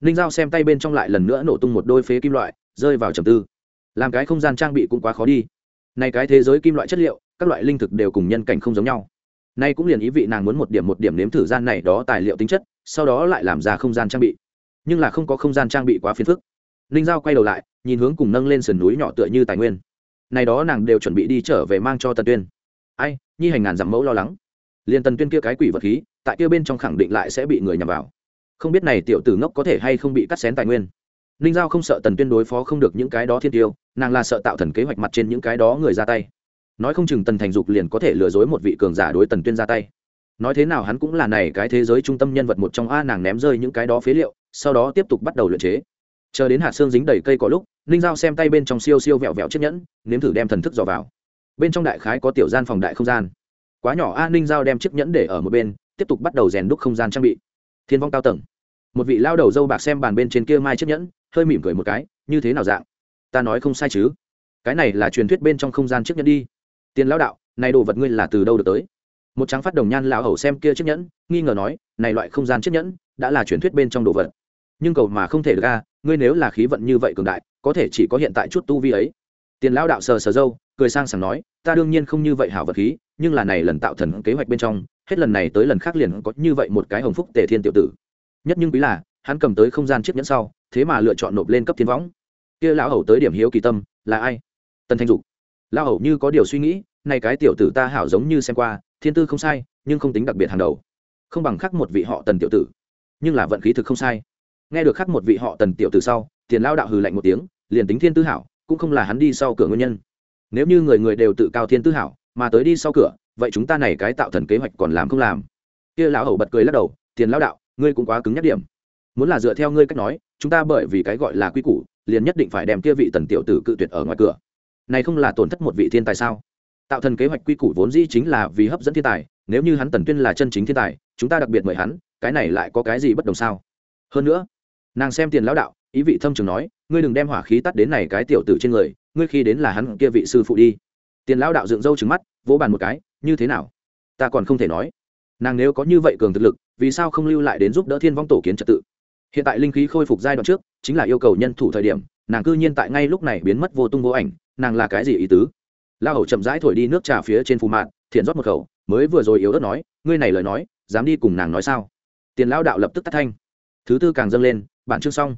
ninh giao xem tay bên trong lại lần nữa nổ tung một đôi phế kim loại, rơi vào trầm tư. Làm cái không gian trang bị cũng quá khó đi. Nay cái thế giới kim loại chất liệu, các loại linh thực đều cùng nhân cảnh không giống nhau nay cũng liền ý vị nàng muốn một điểm một điểm nếm thử gian này đó tài liệu tính chất, sau đó lại làm ra không gian trang bị. Nhưng là không có không gian trang bị quá phiền phức. Ninh giao quay đầu lại, nhìn hướng cùng nâng lên sườn núi nhỏ tựa như tài nguyên. Này đó nàng đều chuẩn bị đi trở về mang cho tần tuyên. Ai, nhi hành ngàn dặm mẫu lo lắng. Liền tần tuyên kia cái quỷ vật khí, tại kia bên trong khẳng định lại sẽ bị người nhằm vào. Không biết này tiểu tử ngốc có thể hay không bị cắt xén tài nguyên. Ninh giao không sợ tần tuyên đối phó không được những cái đó thiên tiêu, nàng là sợ tạo thần kế hoạch mặt trên những cái đó người ra tay nói không chừng tần thành dục liền có thể lừa dối một vị cường giả đối tần tuyên ra tay. Nói thế nào hắn cũng là này cái thế giới trung tâm nhân vật một trong a nàng ném rơi những cái đó phế liệu, sau đó tiếp tục bắt đầu luyện chế. Chờ đến hạt xương dính đầy cây có lúc, ninh giao xem tay bên trong siêu siêu vẹo vẹo chiếc nhẫn, nếm thử đem thần thức dò vào. Bên trong đại khái có tiểu gian phòng đại không gian. Quá nhỏ a ninh giao đem chiếc nhẫn để ở một bên, tiếp tục bắt đầu rèn đúc không gian trang bị. Thiên vong cao tầng. Một vị lao đầu dâu bạc xem bàn bên trên kia mai chiếc nhẫn, hơi mỉm cười một cái, như thế nào dạng? Ta nói không sai chứ? Cái này là truyền thuyết bên trong không gian chiếc nhẫn đi tiền lão đạo, này đồ vật ngươi là từ đâu được tới? Một trắng phát đồng nhan lão hầu xem kia chiếc nhẫn, nghi ngờ nói, này loại không gian chiếc nhẫn, đã là truyền thuyết bên trong đồ vật. Nhưng cầu mà không thể được ra ngươi nếu là khí vận như vậy cường đại, có thể chỉ có hiện tại chút tu vi ấy. Tiền lão đạo sờ sờ dâu cười sang sảng nói, ta đương nhiên không như vậy hảo vật khí, nhưng là này lần tạo thần kế hoạch bên trong, hết lần này tới lần khác liền có như vậy một cái hồng phúc tề thiên tiểu tử. Nhất nhưng quý là, hắn cầm tới không gian chiếc nhẫn sau, thế mà lựa chọn nộp lên cấp thiên võng. Kia lão hầu tới điểm hiếu kỳ tâm, là ai? Tần thanh dục lão hầu như có điều suy nghĩ, này cái tiểu tử ta hảo giống như xem qua, thiên tư không sai, nhưng không tính đặc biệt hàng đầu. Không bằng khắc một vị họ tần tiểu tử. Nhưng là vận khí thực không sai. Nghe được khắc một vị họ tần tiểu tử sau, tiền lao đạo hừ lạnh một tiếng, liền tính thiên tư hảo, cũng không là hắn đi sau cửa nguyên nhân. Nếu như người người đều tự cao thiên tư hảo, mà tới đi sau cửa, vậy chúng ta này cái tạo thần kế hoạch còn làm không làm? Kia lão hầu bật cười lắc đầu, tiền lao đạo, ngươi cũng quá cứng nhắc điểm. Muốn là dựa theo ngươi cách nói, chúng ta bởi vì cái gọi là quy củ, liền nhất định phải đem kia vị tần tiểu tử cự tuyệt ở ngoài cửa này không là tổn thất một vị thiên tài sao? Tạo thần kế hoạch quy củ vốn dĩ chính là vì hấp dẫn thiên tài, nếu như hắn tần tuyên là chân chính thiên tài, chúng ta đặc biệt mời hắn, cái này lại có cái gì bất đồng sao? Hơn nữa, nàng xem tiền lão đạo, ý vị thâm trường nói, ngươi đừng đem hỏa khí tắt đến này cái tiểu tử trên người, ngươi khi đến là hắn kia vị sư phụ đi. Tiền lão đạo dựng râu trứng mắt, vỗ bàn một cái, như thế nào? Ta còn không thể nói. Nàng nếu có như vậy cường thực lực, vì sao không lưu lại đến giúp đỡ thiên vong tổ kiến trật tự? Hiện tại linh khí khôi phục giai đoạn trước, chính là yêu cầu nhân thủ thời điểm, nàng cư nhiên tại ngay lúc này biến mất vô tung vô ảnh nàng là cái gì ý tứ? La hầu chậm rãi thổi đi nước trà phía trên phù mạn thiện rót một khẩu, mới vừa rồi yếu ớt nói, ngươi này lời nói, dám đi cùng nàng nói sao? Tiền lao đạo lập tức tắt thanh. Thứ tư càng dâng lên, bản chương xong.